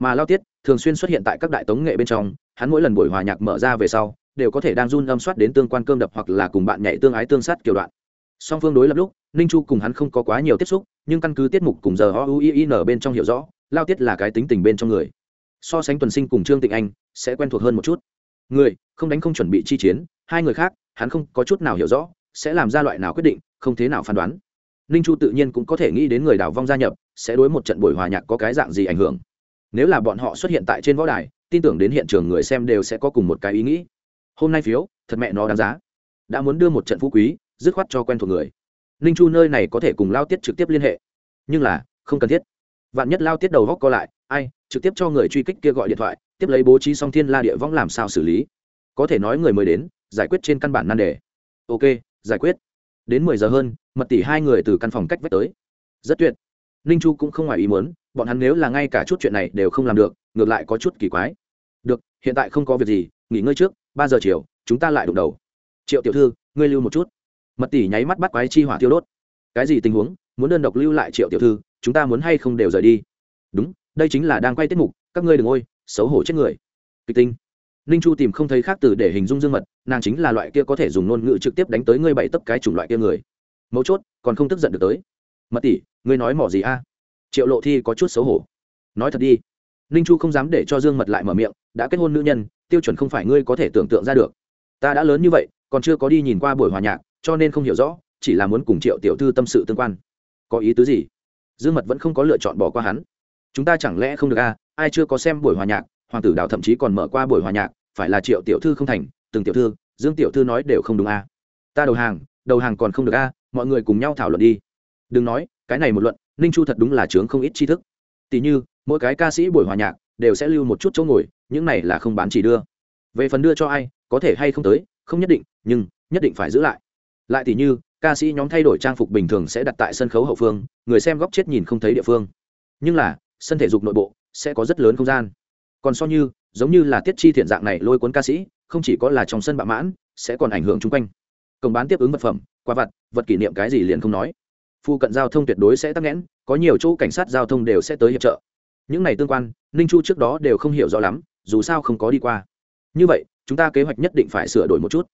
mà lao tiết thường xuyên xuất hiện tại các đại tống nghệ bên trong, hắn mỗi lần buổi hòa nhạc mở ra về sau, đều có thể đang run âm soát đến tương quan cơm đập hoặc là cùng bạn nhảy tương ái tương sát kiểu đoạn. Song phương đối lập lúc, ninh chu cùng hắn không có quá nhiều tiếp xúc, nhưng căn cứ tiết mục cùng giờ o u i n bên trong hiểu rõ, lao tiết là cái tính tình bên trong người. So sánh tuần sinh cùng trương tịnh anh, sẽ quen thuộc hơn một chút. Người, không đánh không chuẩn bị chi chiến, hai người khác, hắn không có chút nào hiểu rõ, sẽ làm ra loại nào quyết định, không thế nào phán đoán. Ninh chu tự nhiên cũng có thể nghĩ đến người đào vong gia nhập, sẽ đối một trận buổi hòa nhạc có cái dạng gì ảnh hưởng nếu là bọn họ xuất hiện tại trên võ đài, tin tưởng đến hiện trường người xem đều sẽ có cùng một cái ý nghĩ. Hôm nay phiếu, thật mẹ nó đáng giá. Đã muốn đưa một trận phú quý, dứt khoát cho quen thuộc người. Ninh chu nơi này có thể cùng lao tiết trực tiếp liên hệ. Nhưng là, không cần thiết. Vạn nhất lao tiết đầu góc co lại, ai, trực tiếp cho người truy kích kia gọi điện thoại, tiếp lấy bố trí song thiên la địa võng làm sao xử lý? Có thể nói người mới đến, giải quyết trên căn bản nan đề. Ok, giải quyết. Đến mười giờ hơn, mật tỷ hai người từ căn phòng cách vách tới. Rất tuyệt. Ninh chu cũng không ngoài ý muốn bọn hắn nếu là ngay cả chút chuyện này đều không làm được, ngược lại có chút kỳ quái. Được, hiện tại không có việc gì, nghỉ ngơi trước, ba giờ chiều, chúng ta lại đụng đầu. Triệu tiểu thư, ngươi lưu một chút. Mật tỷ nháy mắt bắt quái chi hỏa tiêu đốt. Cái gì tình huống? Muốn đơn độc lưu lại triệu tiểu thư, chúng ta muốn hay không đều rời đi? Đúng, đây chính là đang quay tiết mục, các ngươi đừng ôi, xấu hổ chết người. Kịch tinh. Ninh chu tìm không thấy khác từ để hình dung dương mật, nàng chính là loại kia có thể dùng ngôn ngữ trực tiếp đánh tới ngươi bảy tấp cái chủng loại kia người. Mấu chốt, còn không tức giận được tới. Mật tỷ, ngươi nói mỏ gì a? Triệu lộ thi có chút xấu hổ. Nói thật đi, ninh chu không dám để cho dương mật lại mở miệng, đã kết hôn nữ nhân, tiêu chuẩn không phải ngươi có thể tưởng tượng ra được. Ta đã lớn như vậy, còn chưa có đi nhìn qua buổi hòa nhạc, cho nên không hiểu rõ, chỉ là muốn cùng triệu tiểu thư tâm sự tương quan. Có ý tứ gì? Dương mật vẫn không có lựa chọn bỏ qua hắn. Chúng ta chẳng lẽ không được a ai chưa có xem buổi hòa nhạc, hoàng tử đào thậm chí còn mở qua buổi hòa nhạc, phải là triệu tiểu thư không thành, từng tiểu thư, dương tiểu thư nói đều không đúng a ta đầu hàng đầu hàng còn không được a mọi người cùng nhau thảo luận đi. Đừng nói, cái này một luận ninh chu thật đúng là chướng không ít tri thức. Tỉ như, mỗi cái ca sĩ buổi hòa nhạc đều sẽ lưu một chút chỗ ngồi, những này là không bán chỉ đưa. Về phần đưa cho ai, có thể hay không tới, không nhất định, nhưng nhất định phải giữ lại. Lại tỉ như, ca sĩ nhóm thay đổi trang phục bình thường sẽ đặt tại sân khấu hậu phương, người xem góc chết nhìn không thấy địa phương. Nhưng là, sân thể dục nội bộ sẽ có rất lớn không gian. Còn so như, giống như là tiết chi thiện dạng này lôi cuốn ca sĩ, không chỉ có là trong sân bạ mãn, sẽ còn ảnh hưởng chung quanh. Cổng bán tiếp ứng vật phẩm, quà vặt, vật kỷ niệm cái gì liền không nói phu cận giao thông tuyệt đối sẽ tắc nghẽn, có nhiều chỗ cảnh sát giao thông đều sẽ tới hiệp trợ. Những này tương quan, ninh chu trước đó đều không hiểu rõ lắm, dù sao không có đi qua. Như vậy, chúng ta kế hoạch nhất định phải sửa đổi một chút.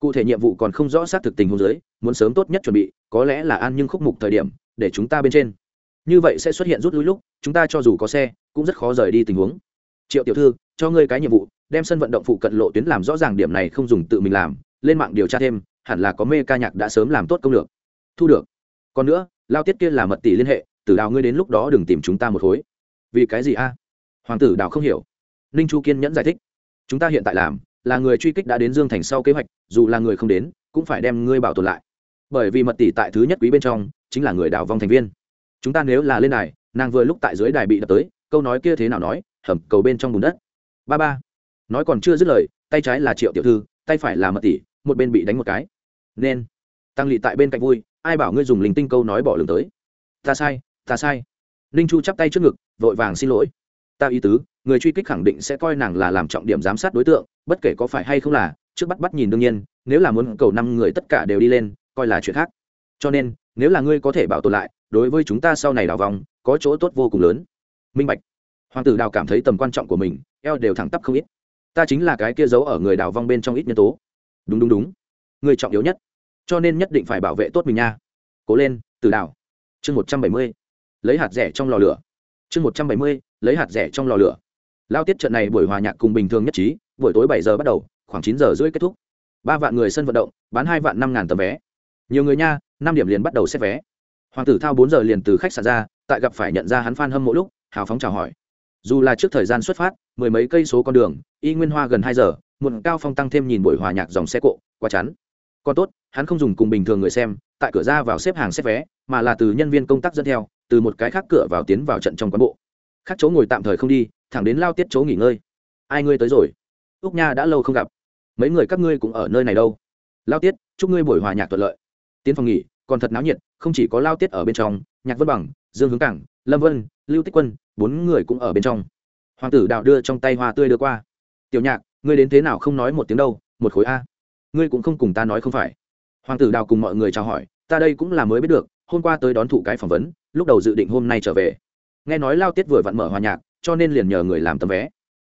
Cụ thể nhiệm vụ còn không rõ xác thực tình hôn giới muốn sớm tốt nhất chuẩn bị, có lẽ là an nhưng khúc mục thời điểm, để chúng ta bên trên. Như vậy sẽ xuất hiện rút lui lúc, chúng ta cho dù có xe, cũng rất khó rời đi tình huống. Triệu tiểu thư, cho ngươi cái nhiệm vụ, đem sân vận động phụ cận lộ tuyến làm rõ ràng điểm này không dùng tự mình làm, lên mạng điều tra thêm, hẳn là có mê ca nhạc đã sớm làm tốt công lược. Thu được còn nữa, lao tiết kia là mật tỷ liên hệ, tử đào ngươi đến lúc đó đừng tìm chúng ta một khối. Vì cái gì a? Hoàng tử đào không hiểu. Ninh chu kiên nhẫn giải thích. Chúng ta hiện tại làm, là người truy kích đã đến dương thành sau kế hoạch, dù là người không đến, cũng phải đem ngươi bảo tồn lại. Bởi vì mật tỷ tại thứ nhất quý bên trong, chính là người đào vong thành viên. Chúng ta nếu là lên đài, nàng vừa lúc tại dưới đài bị đập tới, câu nói kia thế nào nói, hầm cầu bên trong bùn đất. Ba ba. Nói còn chưa dứt lời, tay trái là triệu tiểu thư, tay phải là mật tỷ, một bên bị đánh một cái. Nên. Tăng lỵ tại bên cạnh vui ai bảo ngươi dùng linh tinh câu nói bỏ lường tới? Ta sai ta sai. Ninh chu chắp tay trước ngực, vội vàng xin lỗi. Ta ý tứ, người truy kích khẳng định sẽ coi nàng là làm trọng điểm giám sát đối tượng, bất kể có phải hay không là, trước bắt bắt nhìn đương nhiên, nếu là muốn cầu năm người tất cả đều đi lên, coi là chuyện khác. Cho nên, nếu là ngươi có thể bảo tồn lại, đối với chúng ta sau này đào vòng, có chỗ tốt vô cùng lớn. Minh bạch. Hoàng tử đào cảm thấy tầm quan trọng của mình, eo đều thẳng tắp không ít. Ta chính là cái kia giấu ở người đào vong bên trong ít nhân tố. Đúng đúng đúng. Người trọng yếu nhất cho nên nhất định phải bảo vệ tốt mình nha. Cố lên từ đảo. Chương một trăm bảy mươi, lấy hạt rẻ trong lò lửa. Chương một trăm bảy mươi, lấy hạt rẻ trong lò lửa. Lao tiết trận này buổi hòa nhạc cùng bình thường nhất trí, buổi tối bảy giờ bắt đầu, khoảng chín giờ rưỡi kết thúc. Ba vạn người sân vận động, bán hai vạn năm ngàn tấm vé. Nhiều người nha, năm điểm liền bắt đầu xét vé. Hoàng tử thao bốn giờ liền từ khách sạn ra, tại gặp phải nhận ra hắn phan hâm mỗi lúc, hào phóng chào hỏi. Dù là trước thời gian xuất phát, mười mấy cây số con đường, y nguyên hoa gần hai giờ một cao phong tăng thêm nhìn buổi hòa nhạc dòng xe cộ qua chắn còn tốt, hắn không dùng cùng bình thường người xem, tại cửa ra vào xếp hàng xếp vé, mà là từ nhân viên công tác dẫn theo, từ một cái khác cửa vào tiến vào trận trong quán bộ. Khác chỗ ngồi tạm thời không đi, thẳng đến lao tiết chỗ nghỉ ngơi. Ai ngươi tới rồi? Úc nha đã lâu không gặp. Mấy người các ngươi cũng ở nơi này đâu? Lao tiết, chúc ngươi buổi hòa nhạc thuận lợi. Tiến phòng nghỉ, còn thật náo nhiệt, không chỉ có lao tiết ở bên trong, nhạc vân bằng, dương hướng cảng, lâm vân, lưu tích quân, bốn người cũng ở bên trong. Hoàng tử đạo đưa trong tay hoa tươi đưa qua. Tiểu nhạc, ngươi đến thế nào không nói một tiếng đâu, một khối a ngươi cũng không cùng ta nói không phải. Hoàng tử đào cùng mọi người chào hỏi, ta đây cũng là mới biết được, hôm qua tới đón thụ cái phỏng vấn, lúc đầu dự định hôm nay trở về. Nghe nói lao tiết vừa vặn mở hòa nhạc, cho nên liền nhờ người làm tấm vé.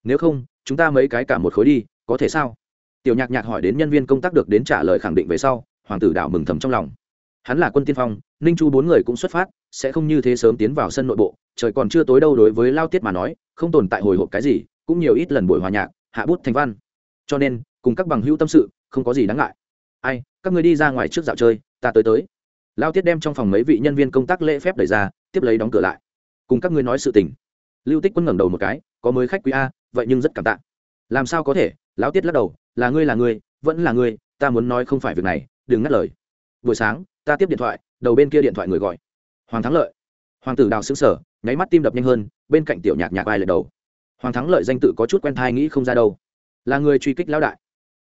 Nếu không, chúng ta mấy cái cả một khối đi, có thể sao? Tiểu nhạc nhạc hỏi đến nhân viên công tác được đến trả lời khẳng định về sau, hoàng tử đảo mừng thầm trong lòng. Hắn là quân tiên phong, ninh chu bốn người cũng xuất phát, sẽ không như thế sớm tiến vào sân nội bộ, trời còn chưa tối đâu đối với lao tiết mà nói, không tồn tại hồi hộp cái gì, cũng nhiều ít lần buổi hòa nhạc, hạ bút thành văn. Cho nên cùng các bằng hữu tâm sự, không có gì đáng ngại. Ai, các người đi ra ngoài trước dạo chơi, ta tới tới. Lao tiết đem trong phòng mấy vị nhân viên công tác lễ phép đẩy ra, tiếp lấy đóng cửa lại. Cùng các ngươi nói sự tình. Lưu tích quân ngẩng đầu một cái, có mới khách quý a, vậy nhưng rất cảm tạ. Làm sao có thể? Lão tiết lắc đầu, là ngươi là ngươi, vẫn là ngươi, ta muốn nói không phải việc này, đừng ngắt lời. Buổi sáng, ta tiếp điện thoại, đầu bên kia điện thoại người gọi. Hoàng thắng lợi. Hoàng tử đào xứng sở nháy mắt tim đập nhanh hơn, bên cạnh tiểu nhạc nhạc ai lật đầu. Hoàng thắng lợi danh tự có chút quen thai nghĩ không ra đâu. Là người truy kích lão đại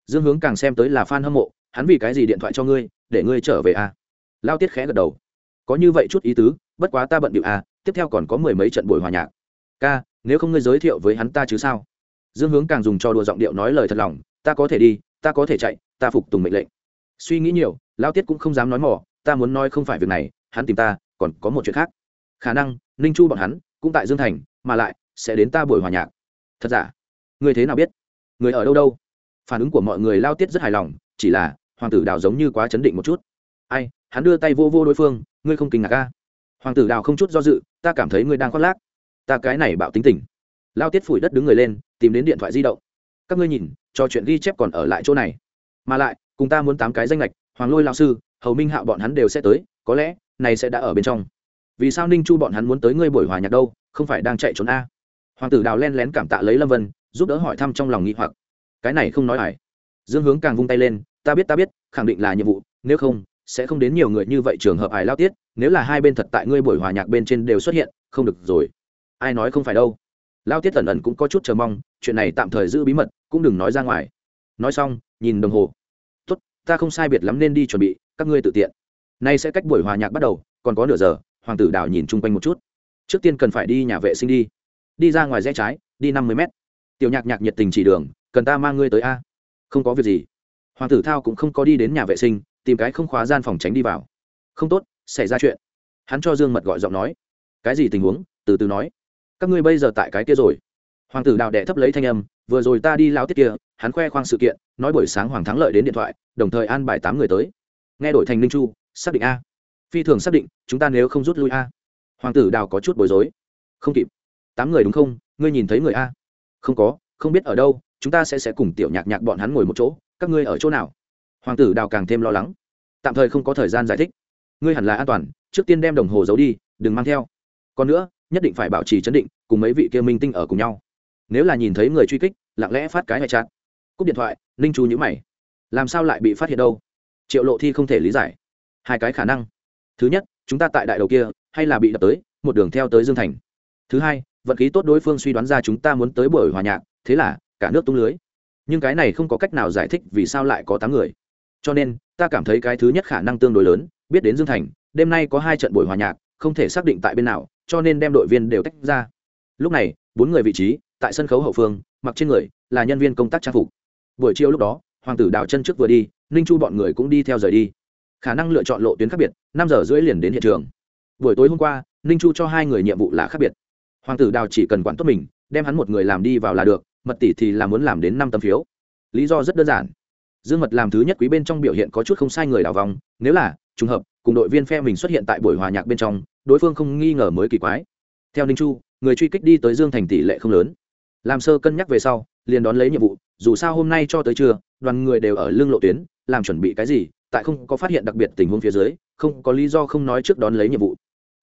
dương hướng càng xem tới là f a n hâm mộ, hắn vì cái gì điện thoại cho ngươi, để ngươi trở về a à? lao tiết khẽ gật đầu. Có như vậy chút ý tứ, bất quá ta bận điệu a à, tiếp theo còn có mười mấy trận buổi hòa nhạc. Ca, nếu không ngươi giới thiệu với hắn ta chứ sao? Dương hướng càng dùng cho đùa giọng điệu nói lời thật lòng, ta có thể đi, ta có thể chạy, ta phục tùng mệnh lệnh. Suy nghĩ nhiều, lao tiết cũng không dám nói mỏ, ta muốn nói không phải việc này, hắn tìm ta, còn có một chuyện khác. Khả năng, ninh chu bọn hắn, cũng tại dương thành, mà lại, sẽ đến ta buổi hòa nhạc. Thật giả? Người thế nào biết? Người ở đâu đâu? Phản ứng của mọi người lao tiết rất hài lòng, chỉ là, hoàng tử đào giống như quá chấn định một chút. Ai, hắn đưa tay vô vô đối phương, ngươi không kinh ngạc ca hoàng tử đào không chút do dự, ta cảm thấy ngươi đang khoác lác. Ta cái này bạo tính tình. Lao tiết phủi đất đứng người lên, tìm đến điện thoại di động. Các ngươi nhìn, trò chuyện ghi chép còn ở lại chỗ này. Mà lại, cùng ta muốn tám cái danh lệch, hoàng lôi lao sư, hầu minh hạo bọn hắn đều sẽ tới, có lẽ, này sẽ đã ở bên trong. Vì sao ninh chu bọn hắn muốn tới ngươi buổi hòa nhạc đâu, không phải đang chạy trốn a? Hoàng tử đào len lén cảm tạ lấy lâm vân, giúp đỡ hỏi thăm trong lòng nghi hoặc cái này không nói ải dương hướng càng vung tay lên, ta biết ta biết, khẳng định là nhiệm vụ, nếu không, sẽ không đến nhiều người như vậy trường hợp ải lao tiết, nếu là hai bên thật tại ngươi buổi hòa nhạc bên trên đều xuất hiện, không được rồi. Ai nói không phải đâu. Lao tiết tần ẩn cũng có chút chờ mong, chuyện này tạm thời giữ bí mật, cũng đừng nói ra ngoài. Nói xong, nhìn đồng hồ. Tốt, ta không sai biệt lắm nên đi chuẩn bị, các ngươi tự tiện. Nay sẽ cách buổi hòa nhạc bắt đầu, còn có nửa giờ, hoàng tử đào nhìn chung quanh một chút. Trước tiên cần phải đi nhà vệ sinh đi. Đi ra ngoài rẽ trái, đi năm mươi mét. Tiểu nhạc nhạc nhiệt tình chỉ đường cần ta mang ngươi tới a? Không có việc gì. Hoàng tử thao cũng không có đi đến nhà vệ sinh, tìm cái không khóa gian phòng tránh đi vào. Không tốt, xảy ra chuyện. Hắn cho dương mật gọi giọng nói. Cái gì tình huống? Từ từ nói. Các ngươi bây giờ tại cái kia rồi. Hoàng tử đào đệ thấp lấy thanh âm, vừa rồi ta đi lao tiết kia, hắn khoe khoang sự kiện, nói buổi sáng hoàng thắng lợi đến điện thoại, đồng thời an bài tám người tới. Nghe đổi thành ninh chu, xác định a. Phi thường xác định, chúng ta nếu không rút lui a. Hoàng tử đào có chút bối rối. Không kịp. Tám người đúng không? Ngươi nhìn thấy người a? Không có, không biết ở đâu chúng ta sẽ sẽ cùng tiểu nhạc nhạc bọn hắn ngồi một chỗ các ngươi ở chỗ nào? Hoàng tử đào càng thêm lo lắng. Tạm thời không có thời gian giải thích. Ngươi hẳn là an toàn trước tiên đem đồng hồ giấu đi đừng mang theo. Còn nữa nhất định phải bảo trì chấn định cùng mấy vị kia minh tinh ở cùng nhau. Nếu là nhìn thấy người truy kích lặng lẽ phát cái hay chặn, cúp điện thoại ninh chu nhữ mày. Làm sao lại bị phát hiện đâu? Triệu lộ thi không thể lý giải. Hai cái khả năng. Thứ nhất chúng ta tại đại đầu kia hay là bị đập tới một đường theo tới dương thành. Thứ hai vận khí tốt đối phương suy đoán ra chúng ta muốn tới buổi hòa nhạc thế là cả nước tung lưới. Nhưng cái này không có cách nào giải thích vì sao lại có tám người. Cho nên, ta cảm thấy cái thứ nhất khả năng tương đối lớn, biết đến dương thành, đêm nay có hai trận buổi hòa nhạc, không thể xác định tại bên nào, cho nên đem đội viên đều tách ra. Lúc này, bốn người vị trí, tại sân khấu hậu phương, mặc trên người, là nhân viên công tác trang phục. Buổi chiều lúc đó, hoàng tử đào chân trước vừa đi, ninh chu bọn người cũng đi theo rời đi. Khả năng lựa chọn lộ tuyến khác biệt, năm giờ rưỡi liền đến hiện trường. Buổi tối hôm qua, ninh chu cho hai người nhiệm vụ là khác biệt. Hoàng tử đào chỉ cần quản tốt mình, đem hắn một người làm đi vào là được mật tỷ thì là muốn làm đến năm tấm phiếu. Lý do rất đơn giản. Dương mật làm thứ nhất quý bên trong biểu hiện có chút không sai người đào vòng, nếu là trùng hợp, cùng đội viên phe mình xuất hiện tại buổi hòa nhạc bên trong, đối phương không nghi ngờ mới kỳ quái. Theo ninh chu, người truy kích đi tới dương thành tỷ lệ không lớn. Làm sơ cân nhắc về sau, liền đón lấy nhiệm vụ, dù sao hôm nay cho tới trưa, đoàn người đều ở lưng lộ tuyến, làm chuẩn bị cái gì, tại không có phát hiện đặc biệt tình huống phía dưới, không có lý do không nói trước đón lấy nhiệm vụ.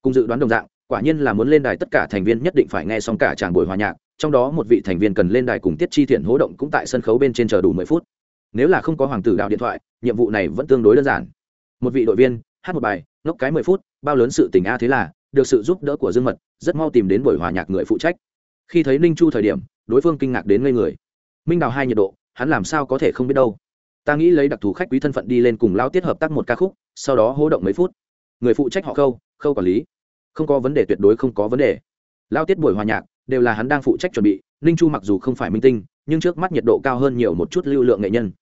Cùng dự đoán đồng dạng, quả nhiên là muốn lên đài tất cả thành viên nhất định phải nghe xong cả tràng buổi hòa nhạc trong đó một vị thành viên cần lên đài cùng tiết chi thiện hố động cũng tại sân khấu bên trên chờ đủ mười phút. Nếu là không có hoàng tử đạo điện thoại, nhiệm vụ này vẫn tương đối đơn giản. Một vị đội viên, hát một bài, ngốc cái mười phút, bao lớn sự tình a thế là, được sự giúp đỡ của dương mật, rất mau tìm đến buổi hòa nhạc người phụ trách. Khi thấy ninh chu thời điểm, đối phương kinh ngạc đến ngây người. Minh đào hai nhiệt độ, hắn làm sao có thể không biết đâu. Ta nghĩ lấy đặc thù khách quý thân phận đi lên cùng lao tiết hợp tác một ca khúc, sau đó hỗ động mấy phút. Người phụ trách họ khâu khâu quản lý. Không có vấn đề tuyệt đối không có vấn đề. Lao tiết buổi hòa nhạc đều là hắn đang phụ trách chuẩn bị, ninh chu mặc dù không phải minh tinh, nhưng trước mắt nhiệt độ cao hơn nhiều một chút lưu lượng nghệ nhân.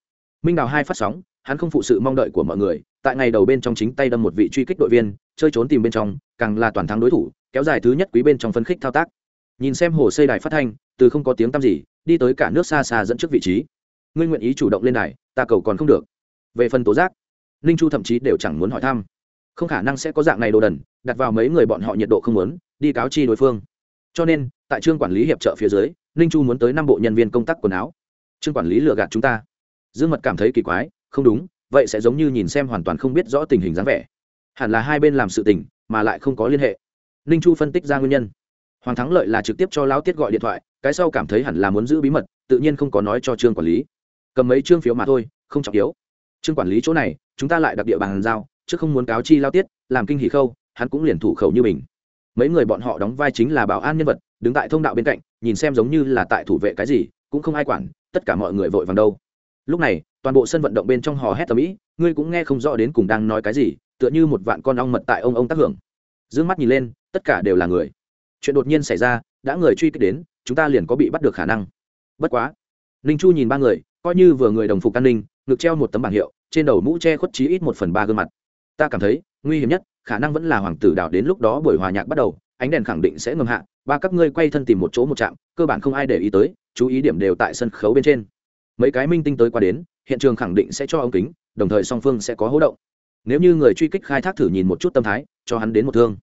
Minh đào hai phát sóng, hắn không phụ sự mong đợi của mọi người, tại ngày đầu bên trong chính tay đâm một vị truy kích đội viên, chơi trốn tìm bên trong, càng là toàn thắng đối thủ, kéo dài thứ nhất quý bên trong phân khích thao tác. Nhìn xem hồ xây đài phát thanh, từ không có tiếng tăm gì, đi tới cả nước xa xa dẫn trước vị trí. Ngươi nguyện ý chủ động lên đài, ta cầu còn không được. Về phần tố giác, ninh chu thậm chí đều chẳng muốn hỏi thăm. Không khả năng sẽ có dạng này đồ đần, đặt vào mấy người bọn họ nhiệt độ không muốn, đi cáo chi đối phương. Cho nên tại trương quản lý hiệp trợ phía dưới, ninh chu muốn tới năm bộ nhân viên công tác quần áo. Trương quản lý lừa gạt chúng ta. Dương mật cảm thấy kỳ quái, không đúng, vậy sẽ giống như nhìn xem hoàn toàn không biết rõ tình hình dáng vẻ. Hẳn là hai bên làm sự tình, mà lại không có liên hệ. Ninh chu phân tích ra nguyên nhân. Hoàng thắng lợi là trực tiếp cho lão tiết gọi điện thoại, cái sau cảm thấy hẳn là muốn giữ bí mật, tự nhiên không có nói cho trương quản lý. Cầm mấy trương phiếu mà thôi, không trọng yếu. Trương quản lý chỗ này, chúng ta lại đặc địa bàn giao, chứ không muốn cáo chi lao tiết, làm kinh hỉ khâu, hắn cũng liền thủ khẩu như mình. Mấy người bọn họ đóng vai chính là bảo an nhân vật đứng tại thông đạo bên cạnh, nhìn xem giống như là tại thủ vệ cái gì, cũng không ai quản, tất cả mọi người vội vàng đâu. Lúc này, toàn bộ sân vận động bên trong hò hét tầm ĩ, ngươi cũng nghe không rõ đến cùng đang nói cái gì, tựa như một vạn con ong mật tại ông ông tác hưởng. D ư ơ n g mắt nhìn lên, tất cả đều là người. Chuyện đột nhiên xảy ra, đã người truy kích đến, chúng ta liền có bị bắt được khả năng. Bất quá, ninh chu nhìn ba người, coi như vừa người đồng phục an ninh, ngực treo một tấm bảng hiệu, trên đầu mũ che khuất trí ít một phần ba gương mặt. Ta cảm thấy, nguy hiểm nhất, khả năng vẫn là hoàng tử đảo đến lúc đó buổi hòa nhạc bắt đầu ánh đèn khẳng định sẽ ngầm hạ, ba các ngươi quay thân tìm một chỗ một trạm, cơ bản không ai để ý tới, chú ý điểm đều tại sân khấu bên trên. Mấy cái minh tinh tới qua đến, hiện trường khẳng định sẽ cho ống kính, đồng thời song phương sẽ có hỗ động. Nếu như người truy kích khai thác thử nhìn một chút tâm thái, cho hắn đến một thương.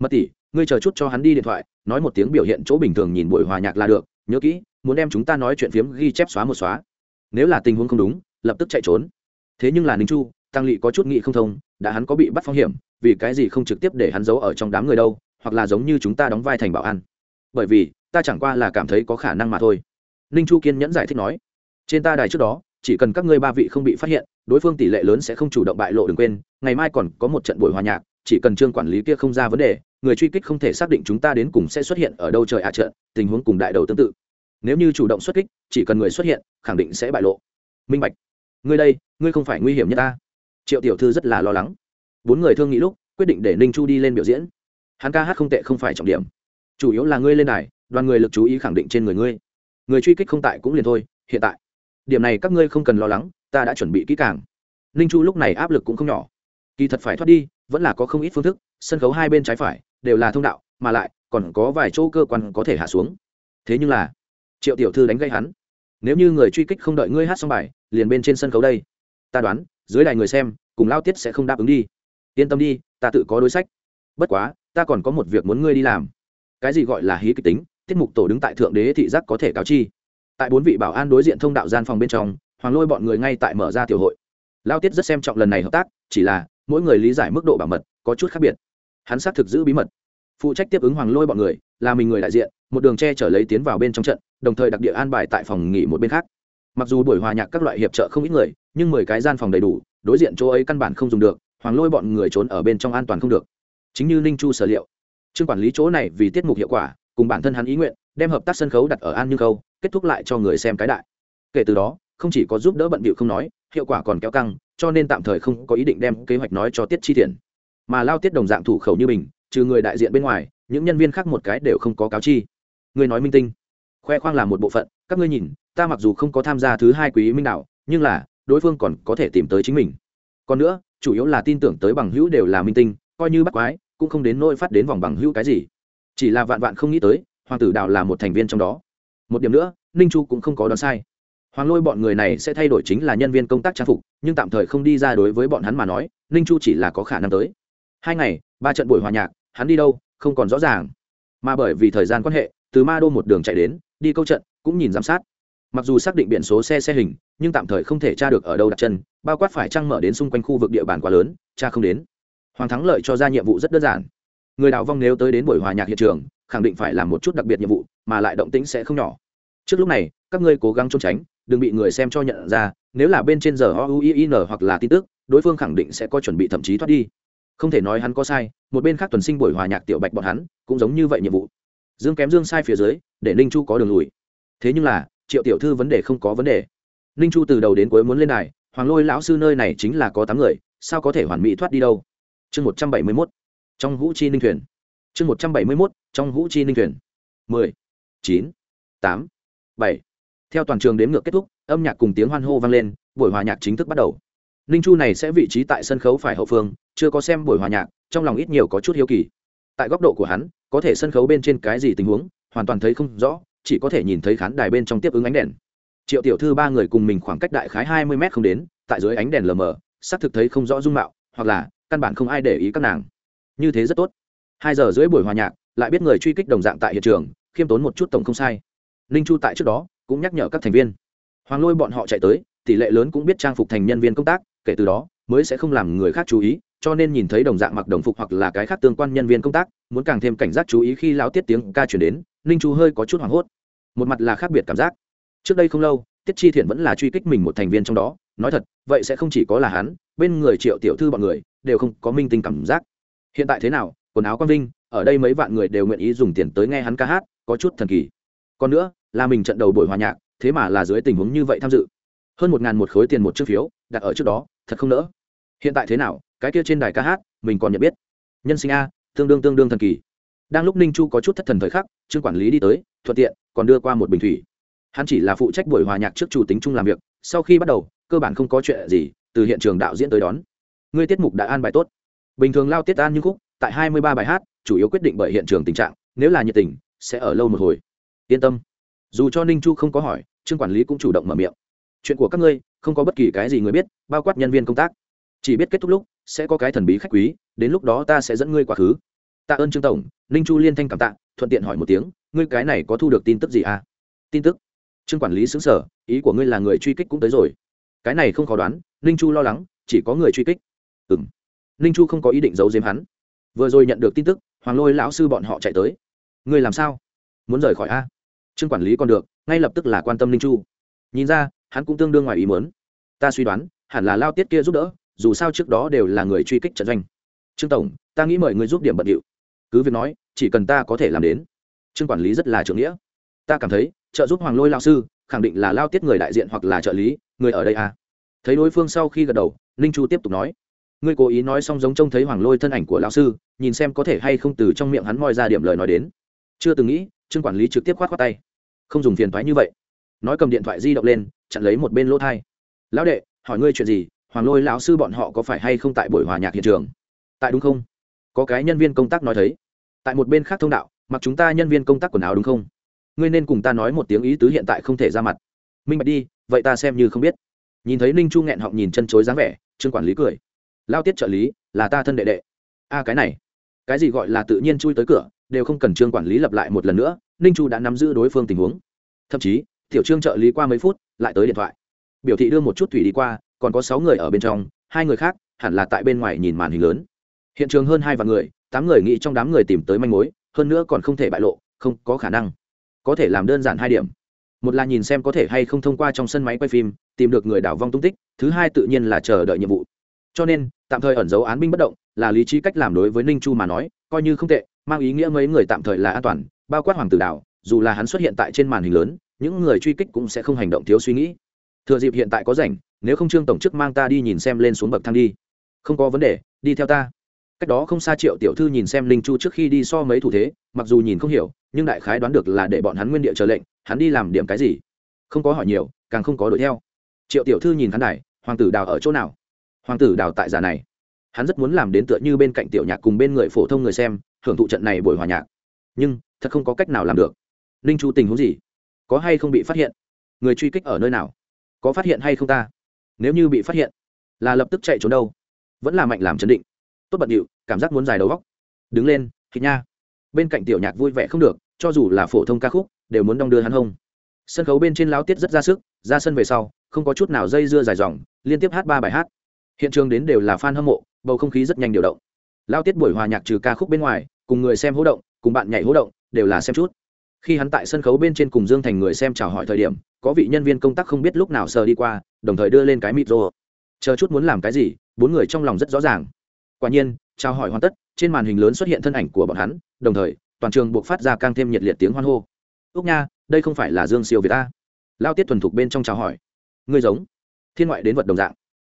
Mất tỷ, ngươi chờ chút cho hắn đi điện thoại, nói một tiếng biểu hiện chỗ bình thường nhìn buổi hòa nhạc là được, nhớ kỹ, muốn đem chúng ta nói chuyện phiếm ghi chép xóa một xóa. Nếu là tình huống không đúng, lập tức chạy trốn. Thế nhưng là ninh chu, tăng lỵ có chút nghị không thông, đã hắn có bị bắt phong hiểm, vì cái gì không trực tiếp để hắn giấu ở trong đám người đâu? Hoặc là giống như chúng ta đóng vai thành bảo an. Bởi vì, ta chẳng qua là cảm thấy có khả năng mà thôi. Ninh chu kiên nhẫn giải thích nói. Trên ta đài trước đó, chỉ cần các ngươi ba vị không bị phát hiện, đối phương tỷ lệ lớn sẽ không chủ động bại lộ đừng quên, ngày mai còn có một trận buổi hòa nhạc, chỉ cần trương quản lý kia không ra vấn đề, người truy kích không thể xác định chúng ta đến cùng sẽ xuất hiện ở đâu trời ạ trận, tình huống cùng đại đầu tương tự. Nếu như chủ động xuất kích, chỉ cần người xuất hiện, khẳng định sẽ bại lộ. Minh bạch. Ngươi đây, ngươi không phải nguy hiểm nhất ta. Triệu tiểu thư rất là lo lắng. Bốn người thương nghĩ lúc, quyết định để ninh chu đi lên biểu diễn hắn ca hát không tệ không phải trọng điểm. Chủ yếu là ngươi lên đài, đoàn người lực chú ý khẳng định trên người ngươi. Người truy kích không tại cũng liền thôi, hiện tại. Điểm này các ngươi không cần lo lắng, ta đã chuẩn bị kỹ càng. Ninh chu lúc này áp lực cũng không nhỏ. Kỳ thật phải thoát đi, vẫn là có không ít phương thức, sân khấu hai bên trái phải đều là thông đạo, mà lại, còn có vài chỗ cơ quan có thể hạ xuống. Thế nhưng là, triệu tiểu thư đánh gây hắn. Nếu như người truy kích không đợi ngươi hát xong bài, liền bên trên sân khấu đây. Ta đoán, dưới đài người xem, cùng lao tiết sẽ không đáp ứng đi. Yên tâm đi, ta tự có đối sách. Bất quá ta còn có một việc muốn ngươi đi làm. Cái gì gọi là hí kịch tính? Tiết mục tổ đứng tại thượng đế thị giác có thể cáo chi. Tại bốn vị bảo an đối diện thông đạo gian phòng bên trong, hoàng lôi bọn người ngay tại mở ra tiểu hội. Lao tiết rất xem trọng lần này hợp tác, chỉ là mỗi người lý giải mức độ bảo mật có chút khác biệt. Hắn xác thực giữ bí mật. Phụ trách tiếp ứng hoàng lôi bọn người là mình người đại diện, một đường che trở lấy tiến vào bên trong trận, đồng thời đặc địa an bài tại phòng nghỉ một bên khác. Mặc dù buổi hòa nhạc các loại hiệp trợ không ít người, nhưng mười cái gian phòng đầy đủ, đối diện chỗ ấy căn bản không dùng được, hoàng lôi bọn người trốn ở bên trong an toàn không được chính như ninh chu sở liệu, trương quản lý chỗ này vì tiết mục hiệu quả, cùng bản thân hắn ý nguyện, đem hợp tác sân khấu đặt ở an như câu kết thúc lại cho người xem cái đại. Kể từ đó, không chỉ có giúp đỡ bận bịu không nói, hiệu quả còn kéo căng, cho nên tạm thời không có ý định đem kế hoạch nói cho tiết chi tiền mà lao tiết đồng dạng thủ khẩu như mình, trừ người đại diện bên ngoài, những nhân viên khác một cái đều không có cáo chi. Người nói minh tinh, khoe khoang là một bộ phận, các ngươi nhìn, ta mặc dù không có tham gia thứ hai quý minh đạo, nhưng là, đối phương còn có thể tìm tới chính mình. Còn nữa, chủ yếu là tin tưởng tới bằng hữu đều là minh tinh, coi như bắt quái cũng không đến nỗi phát đến vòng bằng hữu cái gì. Chỉ là vạn vạn không nghĩ tới, hoàng tử đào là một thành viên trong đó. Một điểm nữa, ninh chu cũng không có đoán sai. Hoàng lôi bọn người này sẽ thay đổi chính là nhân viên công tác trang phục, nhưng tạm thời không đi ra đối với bọn hắn mà nói, ninh chu chỉ là có khả năng tới. Hai ngày, ba trận buổi hòa nhạc, hắn đi đâu, không còn rõ ràng. Mà bởi vì thời gian quan hệ, từ ma đô một đường chạy đến, đi câu trận, cũng nhìn giám sát. Mặc dù xác định biển số xe xe hình, nhưng tạm thời không thể tra được ở đâu đặt chân, bao quát phải trăng mở đến xung quanh khu vực địa bàn quá lớn cha không đến hoàng thắng lợi cho ra nhiệm vụ rất đơn giản. Người đào vong nếu tới đến buổi hòa nhạc hiện trường, khẳng định phải làm một chút đặc biệt nhiệm vụ, mà lại động tĩnh sẽ không nhỏ. Trước lúc này, các ngươi cố gắng trốn tránh, đừng bị người xem cho nhận ra, nếu là bên trên giờ o u i n hoặc là tin tức, đối phương khẳng định sẽ có chuẩn bị thậm chí thoát đi. Không thể nói hắn có sai, một bên khác tuần sinh buổi hòa nhạc tiểu bạch bọn hắn, cũng giống như vậy nhiệm vụ. Dương kém dương sai phía dưới, để ninh chu có đường lùi. Thế nhưng là, triệu tiểu thư vấn đề không có vấn đề. Ninh chu từ đầu đến cuối muốn lên đài, hoàng lôi lão sư nơi này chính là có tám người, sao có thể hoàn mỹ thoát đi đâu? Chương một trăm bảy mươi mốt, trong vũ chi ninh thuyền. Chương một trăm bảy mươi mốt, trong vũ chi ninh thuyền. mười, chín, tám, bảy. Theo toàn trường đếm ngược kết thúc, âm nhạc cùng tiếng hoan hô vang lên, buổi hòa nhạc chính thức bắt đầu. Ninh chu này sẽ vị trí tại sân khấu phải hậu phương, chưa có xem buổi hòa nhạc, trong lòng ít nhiều có chút hiếu kỳ. Tại góc độ của hắn, có thể sân khấu bên trên cái gì tình huống, hoàn toàn thấy không rõ, chỉ có thể nhìn thấy khán đài bên trong tiếp ứng ánh đèn. Triệu tiểu thư ba người cùng mình khoảng cách đại khái hai mươi mét không đến, tại dưới ánh đèn lờ mờ, xác thực thấy không rõ dung mạo, hoặc là căn bản không ai để ý các nàng. Như thế rất tốt. Hai giờ rưỡi buổi hòa nhạc, lại biết người truy kích đồng dạng tại hiện trường, khiêm tốn một chút tổng không sai. Ninh chu tại trước đó, cũng nhắc nhở các thành viên. Hoàng lôi bọn họ chạy tới, tỷ lệ lớn cũng biết trang phục thành nhân viên công tác, kể từ đó, mới sẽ không làm người khác chú ý, cho nên nhìn thấy đồng dạng mặc đồng phục hoặc là cái khác tương quan nhân viên công tác, muốn càng thêm cảnh giác chú ý khi lao tiết tiếng ca chuyển đến, ninh chu hơi có chút hoảng hốt. Một mặt là khác biệt cảm giác. Trước đây không lâu, tiết chi thiện vẫn là truy kích mình một thành viên trong đó, nói thật, vậy sẽ không chỉ có là hắn bên người triệu tiểu thư bọn người đều không có minh tinh cảm giác. Hiện tại thế nào, quần áo quang vinh, ở đây mấy vạn người đều nguyện ý dùng tiền tới nghe hắn ca hát, có chút thần kỳ. Còn nữa, là mình trận đầu buổi hòa nhạc, thế mà là dưới tình huống như vậy tham dự. Hơn một ngàn một khối tiền một chiếc phiếu, đặt ở trước đó, thật không nỡ. Hiện tại thế nào, cái kia trên đài ca hát, mình còn nhận biết. Nhân sinh a, tương đương tương đương thần kỳ. Đang lúc ninh chu có chút thất thần thời khắc, trương quản lý đi tới, thuận tiện, còn đưa qua một bình thủy. Hắn chỉ là phụ trách buổi hòa nhạc trước chủ tính chung làm việc, sau khi bắt đầu, cơ bản không có chuyện gì từ hiện trường đạo diễn tới đón. Ngươi tiết mục đã an bài tốt. Bình thường lao tiết an như khúc, tại hai mươi ba bài hát, chủ yếu quyết định bởi hiện trường tình trạng, nếu là nhiệt tình, sẽ ở lâu một hồi. Yên tâm. Dù cho ninh chu không có hỏi, trương quản lý cũng chủ động mở miệng. Chuyện của các ngươi, không có bất kỳ cái gì người biết, bao quát nhân viên công tác. Chỉ biết kết thúc lúc, sẽ có cái thần bí khách quý, đến lúc đó ta sẽ dẫn ngươi quá khứ. Tạ ơn trương tổng, ninh chu liên thanh cảm tạ, thuận tiện hỏi một tiếng, ngươi cái này có thu được tin tức gì à? Tin tức. Trương quản lý xứng sở ý của ngươi là người truy kích cũng tới rồi. Cái này không khó đoán ninh chu lo lắng, chỉ có người truy kích. Ừ m ninh chu không có ý định giấu giếm hắn. Vừa rồi nhận được tin tức, hoàng lôi lão sư bọn họ chạy tới. Ngươi làm sao? Muốn rời khỏi a? Trương quản lý còn được, ngay lập tức là quan tâm ninh chu. Nhìn ra, hắn cũng tương đương ngoài ý muốn. Ta suy đoán, hẳn là lao tiết kia giúp đỡ, dù sao trước đó đều là người truy kích trận doanh. Trương tổng, ta nghĩ mời người giúp điểm bận điệu. Cứ việc nói, chỉ cần ta có thể làm đến. Trương quản lý rất là trưởng nghĩa. Ta cảm thấy, trợ giúp hoàng lôi lao sư, khẳng định là lao tiết người đại diện hoặc là trợ lý, người ở đây à thấy đối phương sau khi gật đầu, ninh chu tiếp tục nói, ngươi cố ý nói xong giống trông thấy hoàng lôi thân ảnh của lão sư, nhìn xem có thể hay không từ trong miệng hắn moi ra điểm lời nói đến. Chưa từng nghĩ, trương quản lý trực tiếp khoát khoát tay. Không dùng phiền thoái như vậy. Nói cầm điện thoại di động lên, chặn lấy một bên lỗ thai. Lão đệ, hỏi ngươi chuyện gì? Hoàng lôi lão sư bọn họ có phải hay không tại buổi hòa nhạc hiện trường? Tại đúng không? Có cái nhân viên công tác nói thấy. Tại một bên khác thông đạo, mặc chúng ta nhân viên công tác quần áo đúng không? Ngươi nên cùng ta nói một tiếng ý tứ hiện tại không thể ra mặt. Minh bạch đi, vậy ta xem như không biết nhìn thấy ninh chu nghẹn họng nhìn chân chối dáng vẻ, trương quản lý cười. Lao tiết trợ lý, là ta thân đệ đệ. A, cái này. Cái gì gọi là tự nhiên chui tới cửa, đều không cần trương quản lý lập lại một lần nữa, ninh chu đã nắm giữ đối phương tình huống. Thậm chí, tiểu trương trợ lý qua mấy phút, lại tới điện thoại. Biểu thị đưa một chút thủy đi qua, còn có sáu người ở bên trong, hai người khác hẳn là tại bên ngoài nhìn màn hình lớn. Hiện trường hơn hai vạn người, tám người nghĩ trong đám người tìm tới manh mối, hơn nữa còn không thể bại lộ, không có khả năng. Có thể làm đơn giản hai điểm một là nhìn xem có thể hay không thông qua trong sân máy quay phim, tìm được người đảo vong tung tích, thứ hai tự nhiên là chờ đợi nhiệm vụ. Cho nên, tạm thời ẩn giấu án binh bất động, là lý trí cách làm đối với ninh chu mà nói, coi như không tệ, mang ý nghĩa mấy người tạm thời là an toàn, bao quát hoàng tử đảo, dù là hắn xuất hiện tại trên màn hình lớn, những người truy kích cũng sẽ không hành động thiếu suy nghĩ. Thừa dịp hiện tại có rảnh, nếu không trương tổng chức mang ta đi nhìn xem lên xuống bậc thang đi. Không có vấn đề, đi theo ta cách đó không xa triệu tiểu thư nhìn xem linh chu trước khi đi so mấy thủ thế, mặc dù nhìn không hiểu, nhưng đại khái đoán được là để bọn hắn nguyên địa chờ lệnh, hắn đi làm điểm cái gì? Không có hỏi nhiều, càng không có đuổi theo. Triệu tiểu thư nhìn khán đài, hoàng tử đào ở chỗ nào? Hoàng tử đào tại giả này. Hắn rất muốn làm đến tựa như bên cạnh tiểu nhạc cùng bên người phổ thông người xem hưởng thụ trận này buổi hòa nhạc. Nhưng, thật không có cách nào làm được. Ninh chu tình huống gì? Có hay không bị phát hiện? Người truy kích ở nơi nào? Có phát hiện hay không ta? Nếu như bị phát hiện, là lập tức chạy trốn đâu? Vẫn là mạnh làm chấn định tốt bận điệu, cảm giác muốn dài đầu góc. Đứng lên thịt nha. Bên cạnh tiểu nhạc vui vẻ không được, cho dù là phổ thông ca khúc, đều muốn đong đưa hắn hông. Sân khấu bên trên lao tiết rất ra sức, ra sân về sau, không có chút nào dây dưa dài dòng, liên tiếp hát ba bài hát. Hiện trường đến đều là f a n hâm mộ, bầu không khí rất nhanh điều động. Lao tiết buổi hòa nhạc trừ ca khúc bên ngoài, cùng người xem hỗ động, cùng bạn nhảy hỗ động, đều là xem chút. Khi hắn tại sân khấu bên trên cùng dương thành người xem chào hỏi thời điểm, có vị nhân viên công tác không biết lúc nào sờ đi qua, đồng thời đưa lên cái micro. Chờ chút muốn làm cái gì, bốn người trong lòng rất rõ ràng quả nhiên, chào hỏi hoàn tất, trên màn hình lớn xuất hiện thân ảnh của bọn hắn, đồng thời, toàn trường buộc phát ra càng thêm nhiệt liệt tiếng hoan hô. Úc nha, đây không phải là dương siêu việt ta? Lao tiết thuần thục bên trong chào hỏi. Ngươi giống thiên ngoại đến vật đồng dạng.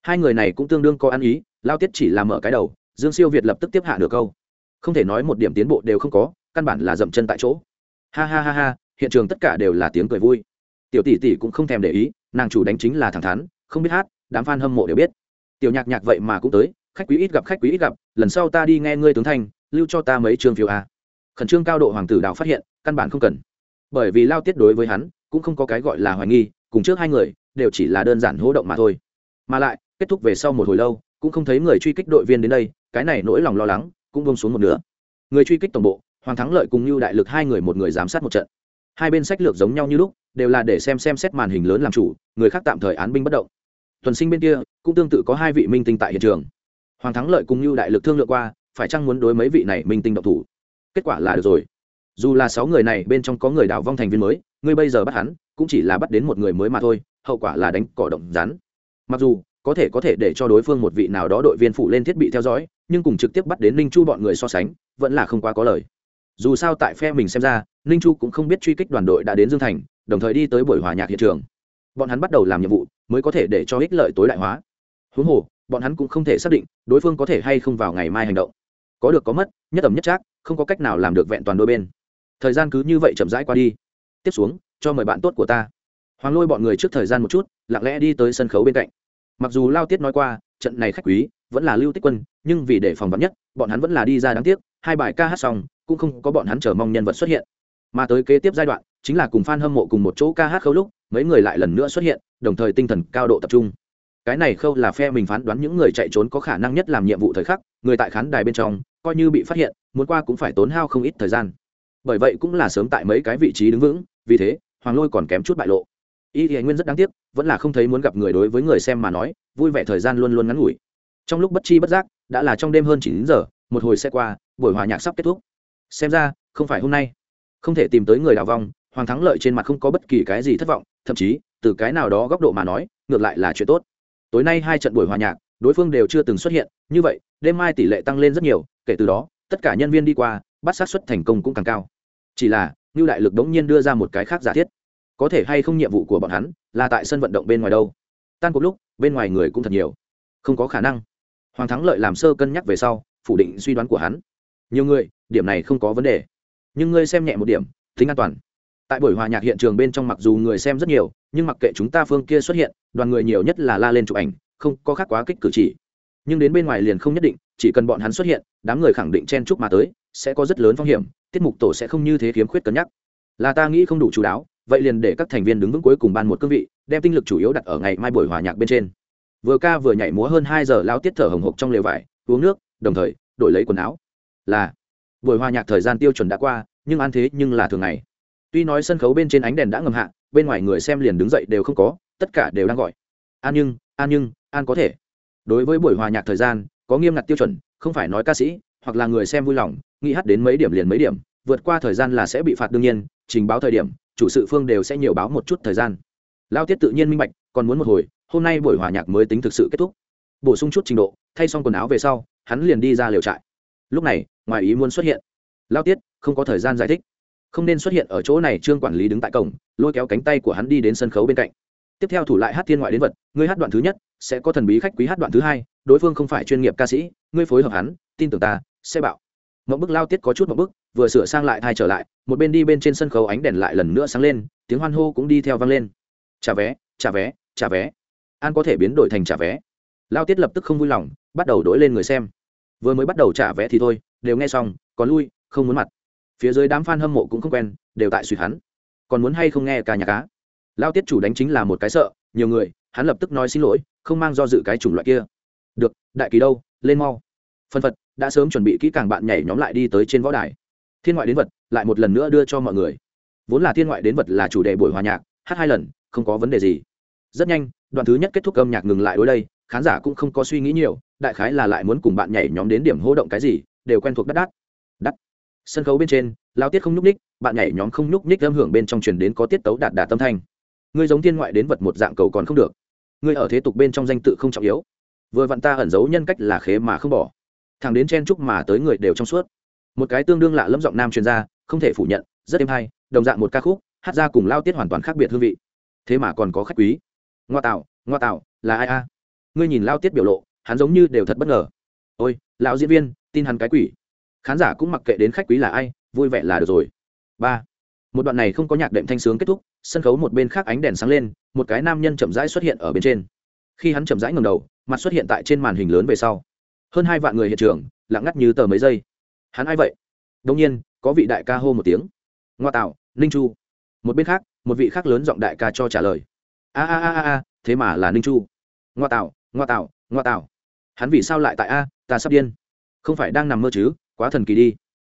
Hai người này cũng tương đương có ăn ý, lao tiết chỉ làm mở cái đầu, dương siêu việt lập tức tiếp hạ được câu. Không thể nói một điểm tiến bộ đều không có, căn bản là dậm chân tại chỗ. Ha ha ha ha, hiện trường tất cả đều là tiếng cười vui. Tiểu tỷ tỷ cũng không thèm để ý, nàng chủ đánh chính là thẳng thắn, không biết hát, đám f a n hâm mộ đều biết. Tiểu nhạc nhạc vậy mà cũng tới khách quý ít gặp, khách quý ít gặp, lần sau ta đi nghe ngươi tướng thanh, lưu cho ta mấy trường phiếu a. Khẩn trương cao độ hoàng tử đào phát hiện, căn bản không cần. Bởi vì lao tiết đối với hắn, cũng không có cái gọi là hoài nghi, cùng trước hai người, đều chỉ là đơn giản hỗ động mà thôi. Mà lại, kết thúc về sau một hồi lâu, cũng không thấy người truy kích đội viên đến đây, cái này nỗi lòng lo lắng, cũng bông xuống một nửa. Người truy kích tổng bộ, hoàng thắng lợi cùng như đại lực hai người một người giám sát một trận. Hai bên sách lược giống nhau như lúc, đều là để xem xem xét màn hình lớn làm chủ, người khác tạm thời án binh bất động. Tuần sinh bên kia, cũng tương tự có hai vị minh tinh tại hiện trường hoàng thắng lợi cùng như đại lực thương lượng qua, phải chăng muốn đối mấy vị này minh tinh động thủ? Kết quả là được rồi. Dù là sáu người này bên trong có người đào vong thành viên mới, ngươi bây giờ bắt hắn, cũng chỉ là bắt đến một người mới mà thôi, hậu quả là đánh cỏ động rắn. Mặc dù, có thể có thể để cho đối phương một vị nào đó đội viên phụ lên thiết bị theo dõi, nhưng cùng trực tiếp bắt đến ninh chu bọn người so sánh, vẫn là không quá có lời. Dù sao tại phe mình xem ra, ninh chu cũng không biết truy kích đoàn đội đã đến dương thành, đồng thời đi tới buổi hòa nhạc hiện trường. Bọn hắn bắt đầu làm nhiệm vụ, mới có thể để cho ích lợi tối đại hóa. Huống hồ bọn hắn cũng không thể xác định đối phương có thể hay không vào ngày mai hành động. Có được có mất, nhất ẩm nhất trác, không có cách nào làm được vẹn toàn đôi bên. Thời gian cứ như vậy chậm rãi qua đi. Tiếp xuống, cho mời bạn tốt của ta. Hoàng lôi bọn người trước thời gian một chút, lặng lẽ đi tới sân khấu bên cạnh. Mặc dù lao tiết nói qua, trận này khách quý vẫn là lưu tích quân, nhưng vì để phòng vắn nhất, bọn hắn vẫn là đi ra đáng tiếc, hai bài ca hát xong, cũng không có bọn hắn chờ mong nhân vật xuất hiện. Mà tới kế tiếp giai đoạn, chính là cùng f a n hâm mộ cùng một chỗ ca hát khâu lúc, mấy người lại lần nữa xuất hiện, đồng thời tinh thần cao độ tập trung cái này khâu là phe mình phán đoán những người chạy trốn có khả năng nhất làm nhiệm vụ thời khắc, người tại khán đài bên trong, coi như bị phát hiện, muốn qua cũng phải tốn hao không ít thời gian. Bởi vậy cũng là sớm tại mấy cái vị trí đứng vững, vì thế, hoàng lôi còn kém chút bại lộ. Y thì nguyên rất đáng tiếc, vẫn là không thấy muốn gặp người đối với người xem mà nói, vui vẻ thời gian luôn luôn ngắn ngủi. Trong lúc bất chi bất giác, đã là trong đêm hơn chín giờ, một hồi xe qua, buổi hòa nhạc sắp kết thúc. Xem ra, không phải hôm nay. Không thể tìm tới người đào vong, hoàng thắng lợi trên mặt không có bất kỳ cái gì thất vọng, thậm chí, từ cái nào đó góc độ mà nói, ngược lại là chuyện tốt tối nay hai trận buổi hòa nhạc, đối phương đều chưa từng xuất hiện, như vậy, đêm mai tỷ lệ tăng lên rất nhiều, kể từ đó, tất cả nhân viên đi qua, bắt sát xuất thành công cũng càng cao. Chỉ là, ngưu đại lực đống nhiên đưa ra một cái khác giả thiết. Có thể hay không nhiệm vụ của bọn hắn, là tại sân vận động bên ngoài đâu? Tan cuộc lúc, bên ngoài người cũng thật nhiều. Không có khả năng. Hoàng thắng lợi làm sơ cân nhắc về sau, phủ định suy đoán của hắn. Nhiều người, điểm này không có vấn đề. Nhưng ngươi xem nhẹ một điểm, tính an toàn tại buổi hòa nhạc hiện trường bên trong mặc dù người xem rất nhiều, nhưng mặc kệ chúng ta phương kia xuất hiện, đoàn người nhiều nhất là la lên chụp ảnh, không có khác quá kích cử chỉ. Nhưng đến bên ngoài liền không nhất định, chỉ cần bọn hắn xuất hiện, đám người khẳng định chen chúc mà tới, sẽ có rất lớn phong hiểm, tiết mục tổ sẽ không như thế khiếm khuyết cân nhắc. Là ta nghĩ không đủ chú đáo, vậy liền để các thành viên đứng vững cuối cùng ban một cương vị, đem tinh lực chủ yếu đặt ở ngày mai buổi hòa nhạc bên trên. Vừa ca vừa nhảy múa hơn hai giờ lao tiết thở hồng hộc trong lều vải, uống nước, đồng thời, đổi lấy quần áo. Là, buổi hòa nhạc thời gian tiêu chuẩn đã qua, nhưng an thế nhưng là thường ngày tuy nói sân khấu bên trên ánh đèn đã ngầm hạ, bên ngoài người xem liền đứng dậy đều không có, tất cả đều đang gọi. An nhưng an nhưng, an có thể. Đối với buổi hòa nhạc thời gian, có nghiêm ngặt tiêu chuẩn, không phải nói ca sĩ, hoặc là người xem vui lòng, nghĩ hát đến mấy điểm liền mấy điểm, vượt qua thời gian là sẽ bị phạt đương nhiên, trình báo thời điểm, chủ sự phương đều sẽ nhiều báo một chút thời gian. Lao tiết tự nhiên minh bạch, còn muốn một hồi, hôm nay buổi hòa nhạc mới tính thực sự kết thúc. Bổ sung chút trình độ, thay xong quần áo về sau, hắn liền đi ra liều trại. Lúc này, ngoài ý muốn xuất hiện. Lao tiết, không có thời gian giải thích không nên xuất hiện ở chỗ này, trương quản lý đứng tại cổng, lôi kéo cánh tay của hắn đi đến sân khấu bên cạnh. Tiếp theo thủ lại hát thiên ngoại đến vật, ngươi hát đoạn thứ nhất, sẽ có thần bí khách quý hát đoạn thứ hai, đối phương không phải chuyên nghiệp ca sĩ, ngươi phối hợp hắn, tin tưởng ta, sẽ bảo mậu bức lao tiết có chút mậu bức, vừa sửa sang lại, thai trở lại, một bên đi bên trên sân khấu ánh đèn lại lần nữa sáng lên, tiếng hoan hô cũng đi theo vang lên. Trả vé trả vé trả vé. An có thể biến đổi thành trả vé. Lao tiết lập tức không vui lòng, bắt đầu đổi lên người xem. Vừa mới bắt đầu trả vé thì thôi, đều nghe xong, còn lui, không muốn mặt phía dưới đám f a n hâm mộ cũng không quen, đều tại suy hắn. Còn muốn hay không nghe ca nhạc cá lao tiết chủ đánh chính là một cái sợ, nhiều người, hắn lập tức nói xin lỗi, không mang do dự cái chủng loại kia. Được, đại kỳ đâu, lên mau. Phân phật, đã sớm chuẩn bị kỹ càng bạn nhảy nhóm lại đi tới trên võ đài. Thiên ngoại đến vật, lại một lần nữa đưa cho mọi người. Vốn là thiên ngoại đến vật là chủ đề buổi hòa nhạc, hát hai lần, không có vấn đề gì. Rất nhanh, đoạn thứ nhất kết thúc âm nhạc ngừng lại đối đây, khán giả cũng không có suy nghĩ nhiều, đại khái là lại muốn cùng bạn nhảy nhóm đến điểm hô động cái gì, đều quen thuộc đắt đắt sân khấu bên trên lao tiết không nhúc ních bạn nhảy nhóm không nhúc ních âm hưởng bên trong truyền đến có tiết tấu đạt đạt tâm thanh. Ngươi giống thiên ngoại đến vật một dạng cầu còn không được. Ngươi ở thế tục bên trong danh tự không trọng yếu. Vừa vặn ta ẩn giấu nhân cách là khế mà không bỏ. Thằng đến chen chúc mà tới người đều trong suốt. Một cái tương đương lạ lẫm giọng nam chuyên gia, không thể phủ nhận rất êm hay đồng dạng một ca khúc hát ra cùng lao tiết hoàn toàn khác biệt hương vị. Thế mà còn có khách quý. Ngoa tạo ngoa tạo là ai a? Ngươi nhìn lao tiết biểu lộ hắn giống như đều thật bất ngờ. Ôi lão diễn viên tin hắn cái quỷ khán giả cũng mặc kệ đến khách quý là ai, vui vẻ là được rồi. Ba, một đoạn này không có nhạc đệm thanh sướng kết thúc, sân khấu một bên khác ánh đèn sáng lên, một cái nam nhân chậm rãi xuất hiện ở bên trên. Khi hắn chậm rãi ngầm đầu, mặt xuất hiện tại trên màn hình lớn về sau. Hơn hai vạn người hiện trường, lặng ngắt như tờ mấy giây. Hắn ai vậy? Đông nhiên, có vị đại ca hô một tiếng. Ngoa tạo, ninh chu. Một bên khác, một vị khác lớn giọng đại ca cho trả lời. A a a a, thế mà là ninh chu. Ngoa tạo ngoa tạo ngoa tạo. Hắn vì sao lại tại a, ta sắp điên. Không phải đang nằm mơ chứ? Quá thần kỳ đi.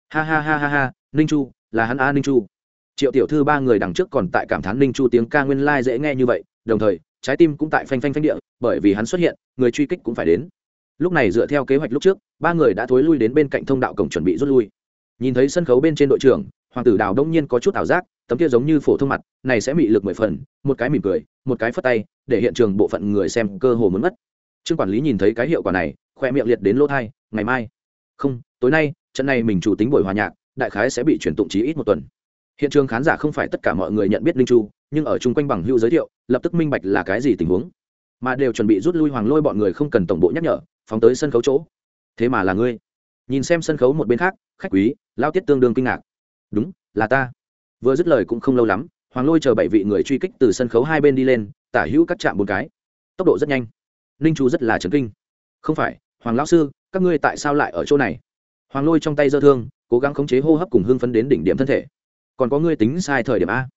Ha ha ha ha ha, ninh chu, là hắn a ninh chu. Triệu tiểu thư ba người đằng trước còn tại cảm thán ninh chu tiếng ca nguyên lai dễ nghe như vậy, đồng thời, trái tim cũng tại phanh phanh phanh địa, bởi vì hắn xuất hiện, người truy kích cũng phải đến. Lúc này dựa theo kế hoạch lúc trước, ba người đã thối lui đến bên cạnh thông đạo cổng chuẩn bị rút lui. Nhìn thấy sân khấu bên trên đội trưởng, hoàng tử đào đông nhiên có chút ảo giác, tấm kia giống như phổ thông mặt, này sẽ bị lực mười phần, một cái mỉm cười, một cái phất tay, để hiện trường bộ phận người xem cơ hồ muốn mất. Trương quản lý nhìn thấy cái hiệu quả này, khoe miệng liệt đến lỗ thai ngày mai. Không tối nay, trận này mình chủ tính buổi hòa nhạc, đại khái sẽ bị chuyển tụng trí ít một tuần. Hiện trường khán giả không phải tất cả mọi người nhận biết linh chu, nhưng ở chung quanh bằng hưu giới thiệu, lập tức minh bạch là cái gì tình huống. Mà đều chuẩn bị rút lui hoàng lôi bọn người không cần tổng bộ nhắc nhở, phóng tới sân khấu chỗ. Thế mà là ngươi. Nhìn xem sân khấu một bên khác, khách quý, lao tiết tương đương kinh ngạc. Đúng, là ta. Vừa dứt lời cũng không lâu lắm, hoàng lôi chờ bảy vị người truy kích từ sân khấu hai bên đi lên, tả hữu các trạm bốn cái. Tốc độ rất nhanh. Ninh Chu rất là trấn kinh. Không phải, hoàng lão sư, các ngươi tại sao lại ở chỗ này? Hoàng lôi trong tay dơ thương, cố gắng khống chế hô hấp cùng hưng phấn đến đỉnh điểm thân thể. Còn có ngươi tính sai thời điểm a.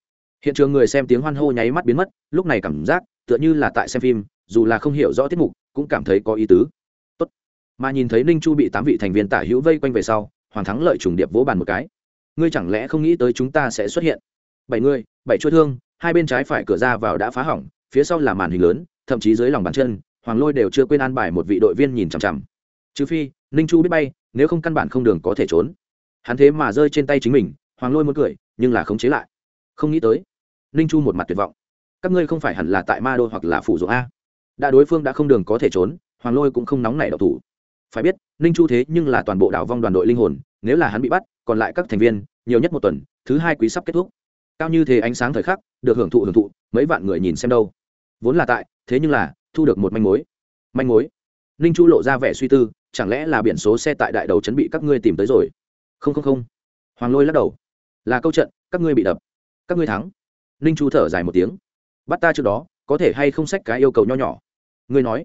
Hiện trường người xem tiếng hoan hô nháy mắt biến mất, lúc này cảm giác tựa như là tại xem phim, dù là không hiểu rõ tiết mục, cũng cảm thấy có ý tứ. Tốt. mà nhìn thấy ninh chu bị tám vị thành viên tả hữu vây quanh về sau, hoàng thắng lợi trùng điệp vỗ bàn một cái. Ngươi chẳng lẽ không nghĩ tới chúng ta sẽ xuất hiện? Bảy người, bảy chuôi thương, hai bên trái phải cửa ra vào đã phá hỏng, phía sau là màn hình lớn, thậm chí dưới lòng bàn chân, hoàng lôi đều chưa quên an bài một vị đội viên nhìn chằm chằm. Trừ phi, ninh chu biết bay nếu không căn bản không đường có thể trốn. Hắn thế mà rơi trên tay chính mình, hoàng lôi muốn cười, nhưng là khống chế lại. Không nghĩ tới, ninh chu một mặt tuyệt vọng. Các ngươi không phải hẳn là tại ma đô hoặc là phủ dụng a. Đã đối phương đã không đường có thể trốn, hoàng lôi cũng không nóng nảy độc thủ. Phải biết, ninh chu thế nhưng là toàn bộ đảo vong đoàn đội linh hồn, nếu là hắn bị bắt, còn lại các thành viên, nhiều nhất một tuần, thứ hai quý sắp kết thúc. Cao như thế ánh sáng thời khắc, được hưởng thụ hưởng thụ, mấy vạn người nhìn xem đâu. Vốn là tại, thế nhưng là, thu được một manh mối. Manh mối? Ninh chu lộ ra vẻ suy tư, chẳng lẽ là biển số xe tại đại đầu chấn bị các ngươi tìm tới rồi? Không không không. Hoàng lôi lắc đầu. Là câu trận, các ngươi bị đập. Các ngươi thắng. Ninh chu thở dài một tiếng. Bắt ta trước đó, có thể hay không sách cái yêu cầu nho nhỏ? Ngươi nói.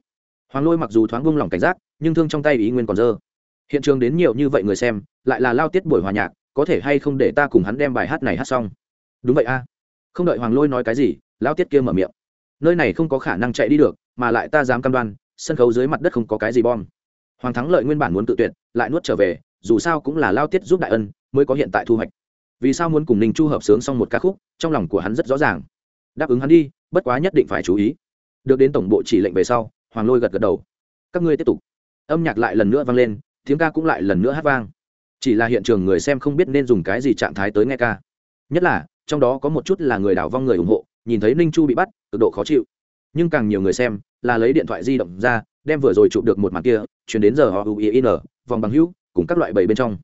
Hoàng lôi mặc dù thoáng buông lỏng cảnh giác, nhưng thương trong tay ý nguyên còn dơ. Hiện trường đến nhiều như vậy người xem, lại là lao tiết buổi hòa nhạc, có thể hay không để ta cùng hắn đem bài hát này hát xong? Đúng vậy a. Không đợi hoàng lôi nói cái gì, lao tiết kia mở miệng. Nơi này không có khả năng chạy đi được, mà lại ta dám cam đoan sân khấu dưới mặt đất không có cái gì bom. Hoàng thắng lợi nguyên bản muốn tự tuyệt, lại nuốt trở về, dù sao cũng là lao tiết giúp đại ân, mới có hiện tại thu hoạch. Vì sao muốn cùng ninh chu hợp sướng xong một ca khúc, trong lòng của hắn rất rõ ràng. Đáp ứng hắn đi, bất quá nhất định phải chú ý. Được đến tổng bộ chỉ lệnh về sau, hoàng lôi gật gật đầu. Các ngươi tiếp tục. Âm nhạc lại lần nữa vang lên, tiếng ca cũng lại lần nữa hát vang. Chỉ là hiện trường người xem không biết nên dùng cái gì trạng thái tới nghe ca. Nhất là, trong đó có một chút là người đảo vong người ủng hộ, nhìn thấy ninh chu bị bắt, cực độ khó chịu nhưng càng nhiều người xem là lấy điện thoại di động ra, đem vừa rồi chụp được một màn kia chuyển đến giờ họ uin vòng bằng hữu, cùng các loại bầy bên trong.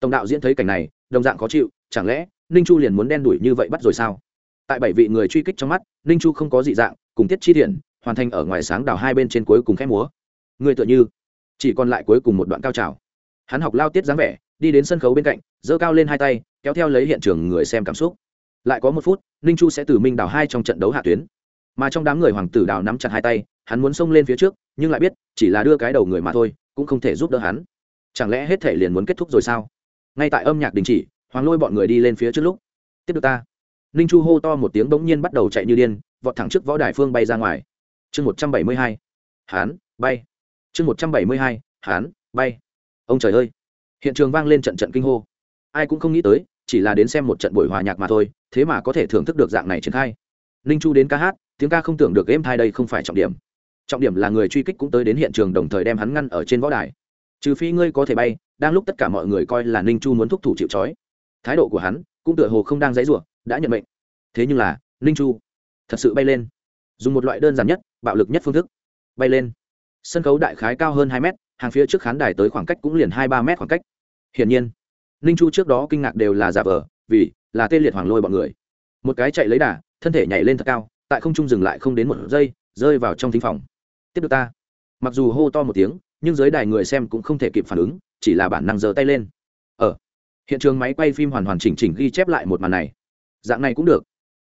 Tổng đạo diễn thấy cảnh này, đồng dạng khó chịu, chẳng lẽ ninh chu liền muốn đen đuổi như vậy bắt rồi sao? Tại bảy vị người truy kích trong mắt, ninh chu không có dị dạng, cùng tiết chi thiện, hoàn thành ở ngoài sáng đào hai bên trên cuối cùng khép múa. Người tựa như chỉ còn lại cuối cùng một đoạn cao trào. Hắn học lao tiết dáng vẻ, đi đến sân khấu bên cạnh, giơ cao lên hai tay, kéo theo lấy hiện trường người xem cảm xúc. Lại có một phút, ninh chu sẽ từ minh đào hai trong trận đấu hạ tuyến mà trong đám người hoàng tử đào nắm chặt hai tay, hắn muốn xông lên phía trước, nhưng lại biết, chỉ là đưa cái đầu người mà thôi, cũng không thể giúp đỡ hắn. Chẳng lẽ hết thể liền muốn kết thúc rồi sao? Ngay tại âm nhạc đình chỉ, hoàng lôi bọn người đi lên phía trước lúc. Tiếp được ta. Ninh chu hô to một tiếng bỗng nhiên bắt đầu chạy như điên, vọt thẳng trước võ đài phương bay ra ngoài. Chương một trăm bảy mươi hai. Hán, bay. Chương một trăm bảy mươi hai. Hán, bay. Ông trời ơi. Hiện trường vang lên trận trận kinh hô. Ai cũng không nghĩ tới, chỉ là đến xem một trận buổi hòa nhạc mà thôi, thế mà có thể thưởng thức được dạng này triển khai. Ninh chu đến ca hát tiếng ca không tưởng được êm thai đây không phải trọng điểm. Trọng điểm là người truy kích cũng tới đến hiện trường đồng thời đem hắn ngăn ở trên võ đài. Trừ phi ngươi có thể bay, đang lúc tất cả mọi người coi là ninh chu muốn thúc thủ chịu trói. Thái độ của hắn cũng tựa hồ không đang dãy rủa, đã nhận mệnh. Thế nhưng là, ninh chu, thật sự bay lên. Dùng một loại đơn giản nhất, bạo lực nhất phương thức, bay lên. Sân khấu đại khái cao hơn hai mét, hàng phía trước khán đài tới khoảng cách cũng liền hai ba mét khoảng cách. Hiển nhiên, ninh chu trước đó kinh ngạc đều là giả vờ, vì là tê liệt hoàng lôi bọn người. Một cái chạy lấy đà, thân thể nhảy lên thật cao tại không trung dừng lại không đến một giây, rơi vào trong thính phòng. Tiếp được ta. Mặc dù hô to một tiếng, nhưng giới đài người xem cũng không thể kịp phản ứng, chỉ là bản năng giơ tay lên. Ở hiện trường máy quay phim hoàn hoàn chỉnh chỉnh ghi chép lại một màn này. Dạng này cũng được.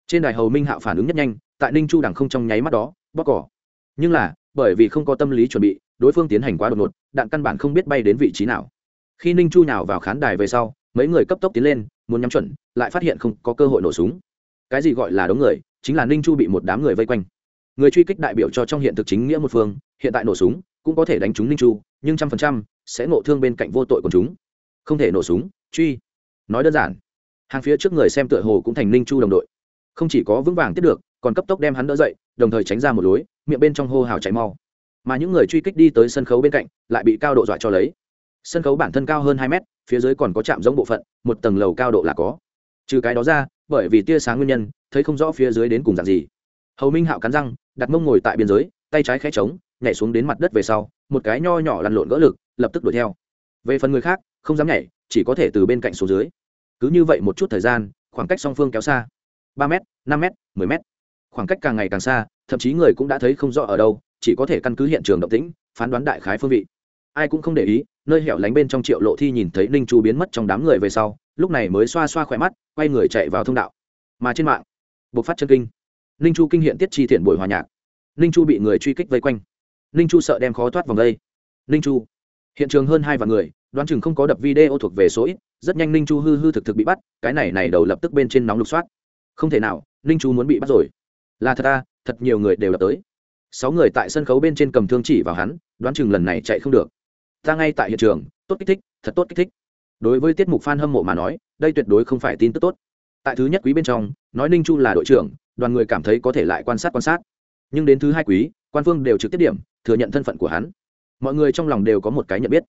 Trên đài hầu minh hạo phản ứng nhất nhanh, tại ninh chu đằng không trong nháy mắt đó bóc cỏ. Nhưng là, bởi vì không có tâm lý chuẩn bị, đối phương tiến hành quá đột ngột, đạn căn bản không biết bay đến vị trí nào. Khi ninh chu nào vào khán đài về sau, mấy người cấp tốc tiến lên, muốn nhắm chuẩn, lại phát hiện không có cơ hội nổ súng. Cái gì gọi là đống người chính là ninh chu bị một đám người vây quanh. Người truy kích đại biểu cho trong hiện thực chính nghĩa một phương, hiện tại nổ súng, cũng có thể đánh trúng ninh chu, nhưng trăm phần trăm sẽ nổ thương bên cạnh vô tội của chúng. Không thể nổ súng, truy. Nói đơn giản, hàng phía trước người xem tựa hồ cũng thành ninh chu đồng đội. Không chỉ có vững vàng tiếp được, còn cấp tốc đem hắn đỡ dậy, đồng thời tránh ra một lối, miệng bên trong hô hào cháy mau. Mà những người truy kích đi tới sân khấu bên cạnh, lại bị cao độ dọa cho lấy. Sân khấu bản thân cao hơn hai mét, phía dưới còn có chạm giống bộ phận, một tầng lầu cao độ là có. Trừ cái đó ra bởi vì tia sáng nguyên nhân, thấy không rõ phía dưới đến cùng dạng gì. Hầu minh hạo cắn răng, đặt mông ngồi tại biên giới, tay trái khẽ trống nhảy xuống đến mặt đất về sau, một cái nho nhỏ lăn lộn gỡ lực, lập tức đuổi theo. Về phần người khác, không dám nhảy, chỉ có thể từ bên cạnh xuống dưới. Cứ như vậy một chút thời gian, khoảng cách song phương kéo xa. Ba m năm m mười m khoảng cách càng ngày càng xa, thậm chí người cũng đã thấy không rõ ở đâu, chỉ có thể căn cứ hiện trường động tĩnh, phán đoán đại khái phương vị. Ai cũng không để ý, nơi hẻo lánh bên trong triệu lộ thi nhìn thấy ninh chu biến mất trong đám người về sau lúc này mới xoa xoa khỏe mắt, quay người chạy vào thông đạo. Mà trên mạng buộc phát chân kinh. Ninh chu kinh hiện tiết chi thiện buổi hòa nhạc. Ninh chu bị người truy kích vây quanh. Ninh chu sợ đem khó thoát vòng đây. Ninh chu, hiện trường hơn hai vạn người, đoán chừng không có đập video thuộc về số ít, rất nhanh ninh chu hư hư thực thực bị bắt, cái này này đầu lập tức bên trên nóng lục soát. Không thể nào, ninh chu muốn bị bắt rồi. Là thật ta thật nhiều người đều đập tới. Sáu người tại sân khấu bên trên cầm thương chỉ vào hắn, đoán chừng lần này chạy không được. Ta ngay tại hiện trường, tốt kích thích, thật tốt kích thích đối với tiết mục f a n hâm mộ mà nói, đây tuyệt đối không phải tin tức tốt. Tại thứ nhất quý bên trong, nói ninh chu là đội trưởng, đoàn người cảm thấy có thể lại quan sát quan sát. Nhưng đến thứ hai quý, quan phương đều trực tiếp điểm, thừa nhận thân phận của hắn. Mọi người trong lòng đều có một cái nhận biết.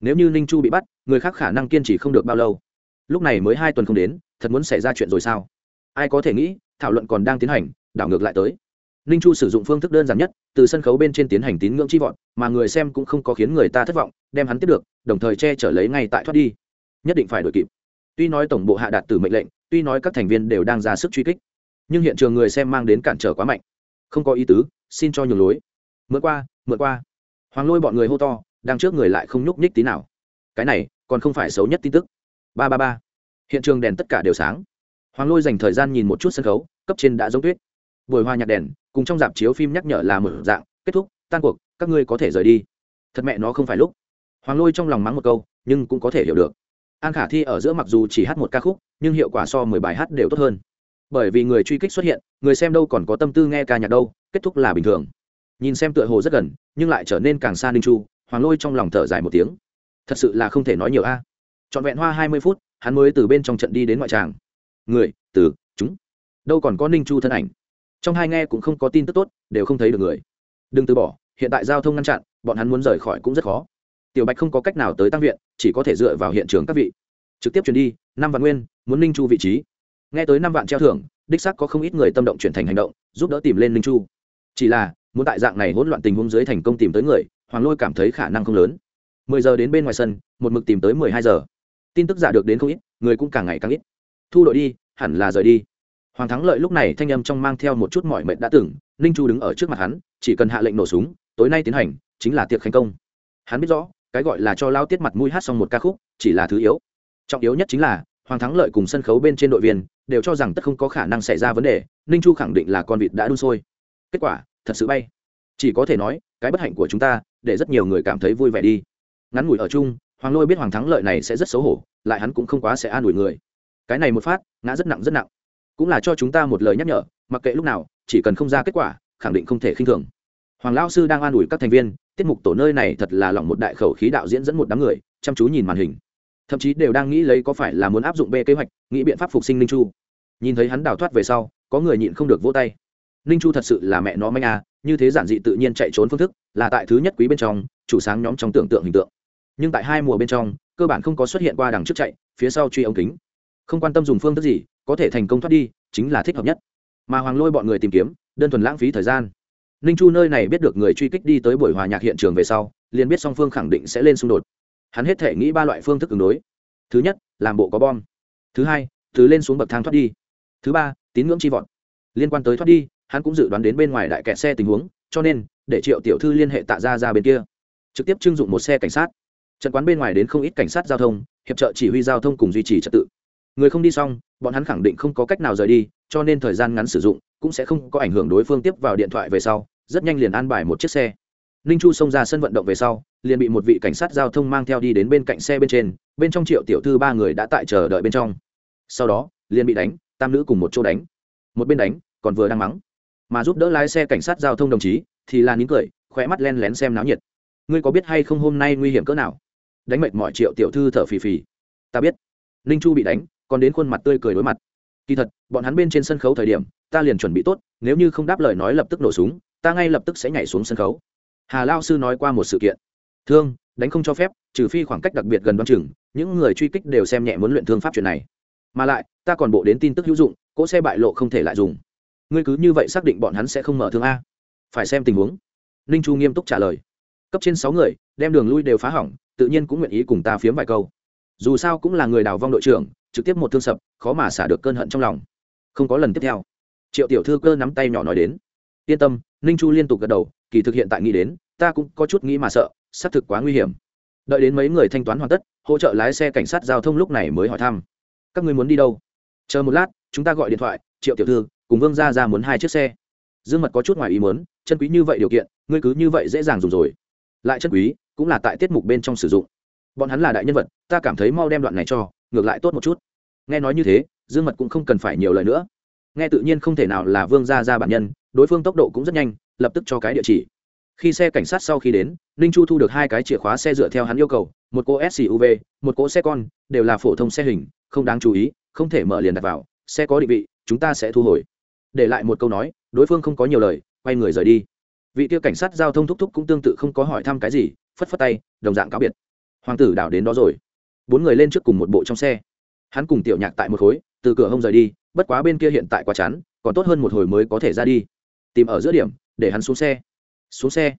Nếu như ninh chu bị bắt, người khác khả năng kiên trì không được bao lâu. Lúc này mới hai tuần không đến, thật muốn xảy ra chuyện rồi sao? Ai có thể nghĩ, thảo luận còn đang tiến hành, đảo ngược lại tới. Ninh chu sử dụng phương thức đơn giản nhất, từ sân khấu bên trên tiến hành tín ngưỡng chi vọn mà người xem cũng không có khiến người ta thất vọng, đem hắn tiếp được, đồng thời che chở lấy ngay tại thoát đi nhất định phải đổi kịp. Tuy nói tổng bộ hạ đạt từ mệnh lệnh, tuy nói các thành viên đều đang ra sức truy kích, nhưng hiện trường người xem mang đến cản trở quá mạnh. Không có ý tứ, xin cho nhường lối. Mượn qua mượn qua. Hoàng lôi bọn người hô to, đang trước người lại không nhúc nhích tí nào. Cái này, còn không phải xấu nhất tin tức. Ba ba ba. Hiện trường đèn tất cả đều sáng. Hoàng lôi dành thời gian nhìn một chút sân khấu, cấp trên đã giống tuyết. Buổi hoa nhạc đèn, cùng trong dạp chiếu phim nhắc nhở là mở dạng, kết thúc, tan cuộc, các ngươi có thể rời đi. Thật mẹ nó không phải lúc. Hoàng lôi trong lòng mắng một câu, nhưng cũng có thể hiểu được an khả thi ở giữa mặc dù chỉ hát một ca khúc, nhưng hiệu quả so mười bài hát đều tốt hơn. Bởi vì người truy kích xuất hiện, người xem đâu còn có tâm tư nghe ca nhạc đâu, kết thúc là bình thường. Nhìn xem tựa hồ rất gần, nhưng lại trở nên càng xa ninh chu, hoàng lôi trong lòng thở dài một tiếng. Thật sự là không thể nói nhiều a. À. trọn vẹn hoa hai mươi phút, hắn mới từ bên trong trận đi đến ngoại tràng. Người, từ, chúng. Đâu còn có ninh chu thân ảnh. Trong hai nghe cũng không có tin tức tốt, đều không thấy được người. Đừng từ bỏ, hiện tại giao thông ngăn chặn, bọn hắn muốn rời khỏi cũng rất khó tiểu bạch không có cách nào tới tăng viện, chỉ có thể dựa vào hiện trường các vị. Trực tiếp chuyển đi năm vạn nguyên, muốn ninh chu vị trí. Nghe tới năm vạn treo thưởng, đích sắc có không ít người tâm động chuyển thành hành động, giúp đỡ tìm lên ninh chu. Chỉ là, muốn tại dạng này hỗn loạn tình huống dưới thành công tìm tới người, hoàng lôi cảm thấy khả năng không lớn. Mười giờ đến bên ngoài sân, một mực tìm tới mười hai giờ. Tin tức giả được đến không ít, người cũng càng ngày càng ít. Thu đội đi, hẳn là rời đi. Hoàng thắng lợi lúc này thanh âm trong mang theo một chút mọi mệnh đã từng, ninh chu đứng ở trước mặt hắn, chỉ cần hạ lệnh nổ súng, tối nay tiến hành, chính là tiệc thành công. Hắn biết rõ cái gọi là cho lao tiết mặt mũi hát xong một ca khúc, chỉ là thứ yếu. Trọng yếu nhất chính là, hoàng thắng lợi cùng sân khấu bên trên đội viên đều cho rằng tất không có khả năng xảy ra vấn đề, ninh chu khẳng định là con vịt đã đun sôi. Kết quả, thật sự bay. Chỉ có thể nói, cái bất hạnh của chúng ta, để rất nhiều người cảm thấy vui vẻ đi. Ngắn ngủi ở chung, hoàng lôi biết hoàng thắng lợi này sẽ rất xấu hổ, lại hắn cũng không quá sẽ an ủi người. Cái này một phát, ngã rất nặng rất nặng. Cũng là cho chúng ta một lời nhắc nhở, mặc kệ lúc nào, chỉ cần không ra kết quả, khẳng định không thể khinh thường hoàng lao sư đang an ủi các thành viên, tiết mục tổ nơi này thật là lòng một đại khẩu khí đạo diễn dẫn một đám người, chăm chú nhìn màn hình. Thậm chí đều đang nghĩ lấy có phải là muốn áp dụng b kế hoạch, nghĩ biện pháp phục sinh ninh chu. Nhìn thấy hắn đào thoát về sau, có người nhịn không được vỗ tay. Ninh chu thật sự là mẹ nó manh à như thế giản dị tự nhiên chạy trốn phương thức, là tại thứ nhất quý bên trong, chủ sáng nhóm trong tưởng tượng hình tượng. Nhưng tại hai mùa bên trong, cơ bản không có xuất hiện qua đằng trước chạy, phía sau truy ống kính. Không quan tâm dùng phương thức gì, có thể thành công thoát đi, chính là thích hợp nhất. Mà hoàng lôi bọn người tìm kiếm, đơn thuần lãng phí thời gian ninh chu nơi này biết được người truy kích đi tới buổi hòa nhạc hiện trường về sau, liền biết song phương khẳng định sẽ lên xung đột. Hắn hết thể nghĩ ba loại phương thức ứng đối. Thứ nhất, làm bộ có bom. Thứ hai thứ lên xuống bậc thang thoát đi. Thứ ba, tín ngưỡng chi vọt liên quan tới thoát đi, hắn cũng dự đoán đến bên ngoài đại kẹt xe tình huống, cho nên, để triệu tiểu thư liên hệ tạ ra ra bên kia. Trực tiếp trưng dụng một xe cảnh sát. Trận quán bên ngoài đến không ít cảnh sát giao thông, hiệp trợ chỉ huy giao thông cùng duy trì trật tự. Người không đi xong, bọn hắn khẳng định không có cách nào rời đi, cho nên thời gian ngắn sử dụng cũng sẽ không có ảnh hưởng đối phương tiếp vào điện thoại về sau, rất nhanh liền an bài một chiếc xe. Ninh chu xông ra sân vận động về sau, liền bị một vị cảnh sát giao thông mang theo đi đến bên cạnh xe bên trên, bên trong triệu tiểu thư ba người đã tại chờ đợi bên trong. Sau đó, liền bị đánh, tam nữ cùng một chỗ đánh. Một bên đánh, còn vừa đang mắng. Mà giúp đỡ lái xe cảnh sát giao thông đồng chí, thì là nín cười khỏe mắt len lén xem náo nhiệt. Ngươi có biết hay không hôm nay nguy hiểm cỡ nào? Đánh mệt mọi triệu tiểu thư thở phì phì. Ta biết. Ninh chu bị đánh, còn đến khuôn mặt tươi cười đối mặt kỳ thật, bọn hắn bên trên sân khấu thời điểm, ta liền chuẩn bị tốt, nếu như không đáp lời nói lập tức nổ súng, ta ngay lập tức sẽ nhảy xuống sân khấu. Hà lao sư nói qua một sự kiện. Thương, đánh không cho phép, trừ phi khoảng cách đặc biệt gần đoan chừng, những người truy kích đều xem nhẹ muốn luyện thương pháp chuyện này. Mà lại, ta còn bộ đến tin tức hữu dụng, cỗ xe bại lộ không thể lại dùng. Ngươi cứ như vậy xác định bọn hắn sẽ không mở thương a. Phải xem tình huống. Ninh chu nghiêm túc trả lời. Cấp trên sáu người, đem đường lui đều phá hỏng, tự nhiên cũng nguyện ý cùng ta phiếm vài câu. Dù sao cũng là người đào vong đội trưởng trực tiếp một thương sập, khó mà xả được cơn hận trong lòng. Không có lần tiếp theo. Triệu tiểu thư cơ nắm tay nhỏ nói đến. Yên tâm, ninh chu liên tục gật đầu, kỳ thực hiện tại nghĩ đến, ta cũng có chút nghĩ mà sợ, xác thực quá nguy hiểm. Đợi đến mấy người thanh toán hoàn tất, hỗ trợ lái xe cảnh sát giao thông lúc này mới hỏi thăm. Các ngươi muốn đi đâu? Chờ một lát, chúng ta gọi điện thoại, triệu tiểu thư, cùng vương gia ra muốn hai chiếc xe. Dương mật có chút ngoài ý muốn, chân quý như vậy điều kiện, ngươi cứ như vậy dễ dàng dùng rồi. Lại chân quý, cũng là tại tiết mục bên trong sử dụng. Bọn hắn là đại nhân vật, ta cảm thấy mau đem đoạn này cho ngược lại tốt một chút. Nghe nói như thế, dương mật cũng không cần phải nhiều lời nữa. Nghe tự nhiên không thể nào là vương gia ra bản nhân, đối phương tốc độ cũng rất nhanh, lập tức cho cái địa chỉ. Khi xe cảnh sát sau khi đến, ninh chu thu được hai cái chìa khóa xe dựa theo hắn yêu cầu, một cô suv một cỗ xe con, đều là phổ thông xe hình, không đáng chú ý, không thể mở liền đặt vào, xe có định vị, chúng ta sẽ thu hồi. Để lại một câu nói, đối phương không có nhiều lời, quay người rời đi. Vị tiêu cảnh sát giao thông thúc thúc cũng tương tự không có hỏi thăm cái gì, phất phất tay, đồng dạng cáo biệt. Hoàng tử đảo đến đó rồi bốn người lên trước cùng một bộ trong xe. Hắn cùng tiểu nhạc tại một khối, từ cửa hông rời đi, bất quá bên kia hiện tại quá chán, còn tốt hơn một hồi mới có thể ra đi. Tìm ở giữa điểm, để hắn xuống xe. Xuống xe.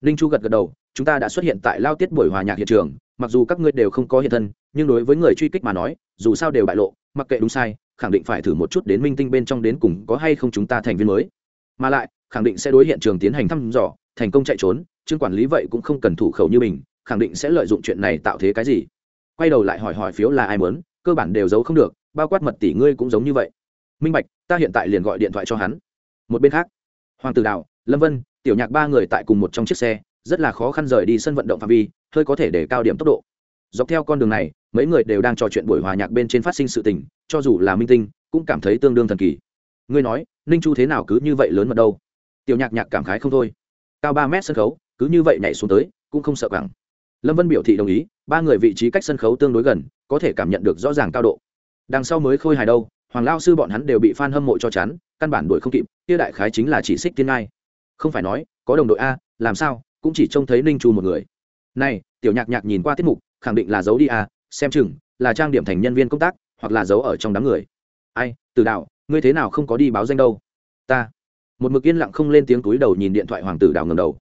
Ninh chu gật gật đầu, chúng ta đã xuất hiện tại lao tiết buổi hòa nhạc hiện trường, mặc dù các ngươi đều không có hiện thân, nhưng đối với người truy kích mà nói, dù sao đều bại lộ, mặc kệ đúng sai, khẳng định phải thử một chút đến minh tinh bên trong đến cùng có hay không chúng ta thành viên mới. Mà lại, khẳng định sẽ đối hiện trường tiến hành thăm dò, thành công chạy trốn chương quản lý vậy cũng không cần thủ khẩu như mình, khẳng định sẽ lợi dụng chuyện này tạo thế cái gì quay đầu lại hỏi hỏi phiếu là ai muốn, cơ bản đều giấu không được, bao quát mật tỷ ngươi cũng giống như vậy. Minh bạch, ta hiện tại liền gọi điện thoại cho hắn. Một bên khác, hoàng tử đạo lâm vân, tiểu nhạc ba người tại cùng một trong chiếc xe, rất là khó khăn rời đi sân vận động phạm vi, hơi có thể để cao điểm tốc độ. Dọc theo con đường này, mấy người đều đang trò chuyện buổi hòa nhạc bên trên phát sinh sự tình, cho dù là minh tinh, cũng cảm thấy tương đương thần kỳ. Ngươi nói, ninh chu thế nào cứ như vậy lớn mật đâu? Tiểu nhạc nhạc cảm khái không thôi. Cao ba mét sân khấu, cứ như vậy nhảy xuống tới, cũng không sợ cẳng lâm vân biểu thị đồng ý, ba người vị trí cách sân khấu tương đối gần, có thể cảm nhận được rõ ràng cao độ. Đằng sau mới khôi hài đâu, hoàng lao sư bọn hắn đều bị f a n hâm mộ cho chắn căn bản đuổi không kịp, kia đại khái chính là chỉ xích tiên ngai. Không phải nói, có đồng đội a, làm sao, cũng chỉ trông thấy ninh chu một người. Này, tiểu nhạc nhạc nhìn qua tiết mục, khẳng định là giấu đi a, xem chừng, là trang điểm thành nhân viên công tác, hoặc là giấu ở trong đám người. Ai, từ đạo, ngươi thế nào không có đi báo danh đâu? Ta. Một mực yên lặng không lên tiếng túi đầu nhìn điện thoại hoàng tử đào ngầm đầu.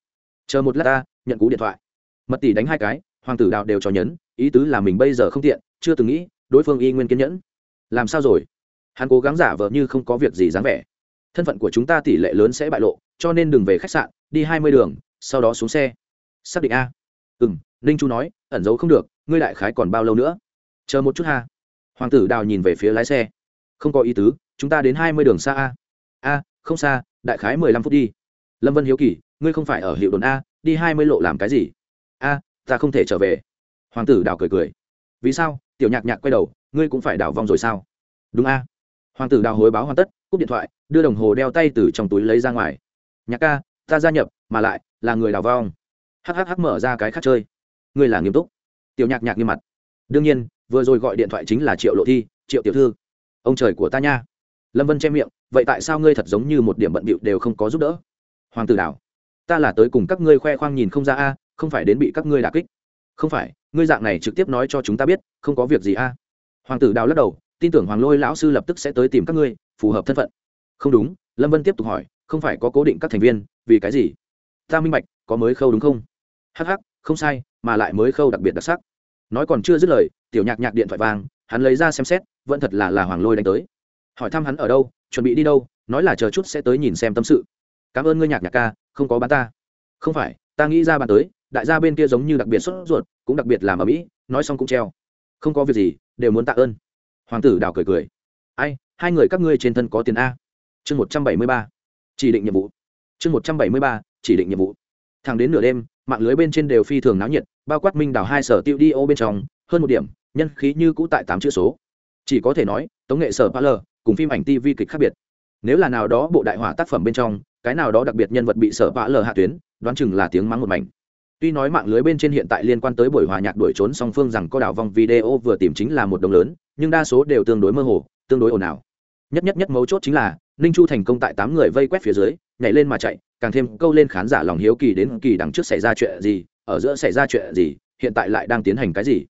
Chờ một lát ta, nhận cú điện thoại mật tỷ đánh hai cái, hoàng tử đào đều cho nhấn, ý tứ là mình bây giờ không tiện, chưa từng nghĩ, đối phương y nguyên kiên nhẫn. Làm sao rồi? Hắn cố gắng giả vờ như không có việc gì dáng vẻ. Thân phận của chúng ta tỷ lệ lớn sẽ bại lộ, cho nên đừng về khách sạn, đi hai mươi đường, sau đó xuống xe. Xác định a. Ừ m ninh chu nói, ẩn giấu không được, ngươi đại khái còn bao lâu nữa? Chờ một chút ha. Hoàng tử đào nhìn về phía lái xe. Không có ý tứ, chúng ta đến hai mươi đường xa a. A, không xa, đại khái mười lăm phút đi. Lâm vân hiếu kỳ, ngươi không phải ở hiệu đồn a, đi hai mươi lộ làm cái gì? A, ta không thể trở về. Hoàng tử đào cười cười. Vì sao? Tiểu nhạc nhạc quay đầu, ngươi cũng phải đào vong rồi sao? Đúng a. Hoàng tử đào hối báo hoàn tất, cúp điện thoại, đưa đồng hồ đeo tay từ trong túi lấy ra ngoài. Nhạc ca, ta gia nhập, mà lại là người đào vong. Hhh mở ra cái khác chơi. Ngươi là nghiêm túc. Tiểu nhạc nhạc nghiêm mặt. Đương nhiên, vừa rồi gọi điện thoại chính là triệu lộ thi, triệu tiểu thư. Ông trời của ta nha. Lâm vân che miệng, vậy tại sao ngươi thật giống như một điểm bận bịu đều không có giúp đỡ? Hoàng tử đảo. Ta là tới cùng các ngươi khoe khoang nhìn không ra a không phải đến bị các ngươi đả kích. Không phải, ngươi dạng này trực tiếp nói cho chúng ta biết, không có việc gì a. À? Hoàng tử đào lắc đầu, tin tưởng hoàng lôi lão sư lập tức sẽ tới tìm các ngươi, phù hợp thân phận. Không đúng, lâm vân tiếp tục hỏi, không phải có cố định các thành viên, vì cái gì? Ta minh bạch, có mới khâu đúng không? Hh không sai, mà lại mới khâu đặc biệt đặc sắc. Nói còn chưa dứt lời, tiểu nhạc nhạc điện thoại vang, hắn lấy ra xem xét, vẫn thật là là hoàng lôi đánh tới. Hỏi thăm hắn ở đâu, chuẩn bị đi đâu, nói là chờ chút sẽ tới nhìn xem tâm sự. Cảm ơn ngươi nhạc nhạc ca, không có bán ta. Không phải, ta nghĩ ra bán tới đại gia bên kia giống như đặc biệt sốt ruột, cũng đặc biệt làm ở mỹ, nói xong cũng treo. Không có việc gì, đều muốn tạ ơn. Hoàng tử đào cười cười. Ai, hai người các ngươi trên thân có tiền a. Chương một trăm bảy mươi ba. Chỉ định nhiệm vụ. Chương một trăm bảy mươi ba, chỉ định nhiệm vụ. Thẳng đến nửa đêm, mạng lưới bên trên đều phi thường náo nhiệt, bao quát minh đào hai sở tiêu đi ô bên trong, hơn một điểm, nhân khí như cũ tại tám chữ số. Chỉ có thể nói, tống nghệ sở pa lờ cùng phim ảnh tv kịch khác biệt. Nếu là nào đó bộ đại hỏa tác phẩm bên trong, cái nào đó đặc biệt nhân vật bị sở pa lờ hạ tuyến, đoán chừng là tiếng mắng một mảnh tuy nói mạng lưới bên trên hiện tại liên quan tới buổi hòa nhạc đuổi trốn song phương rằng có đảo vong video vừa tìm chính là một đồng lớn, nhưng đa số đều tương đối mơ hồ, tương đối ồn ào. Nhất nhất nhất mấu chốt chính là, ninh chu thành công tại tám người vây quét phía dưới, nhảy lên mà chạy, càng thêm câu lên khán giả lòng hiếu kỳ đến kỳ đằng trước xảy ra chuyện gì, ở giữa xảy ra chuyện gì, hiện tại lại đang tiến hành cái gì.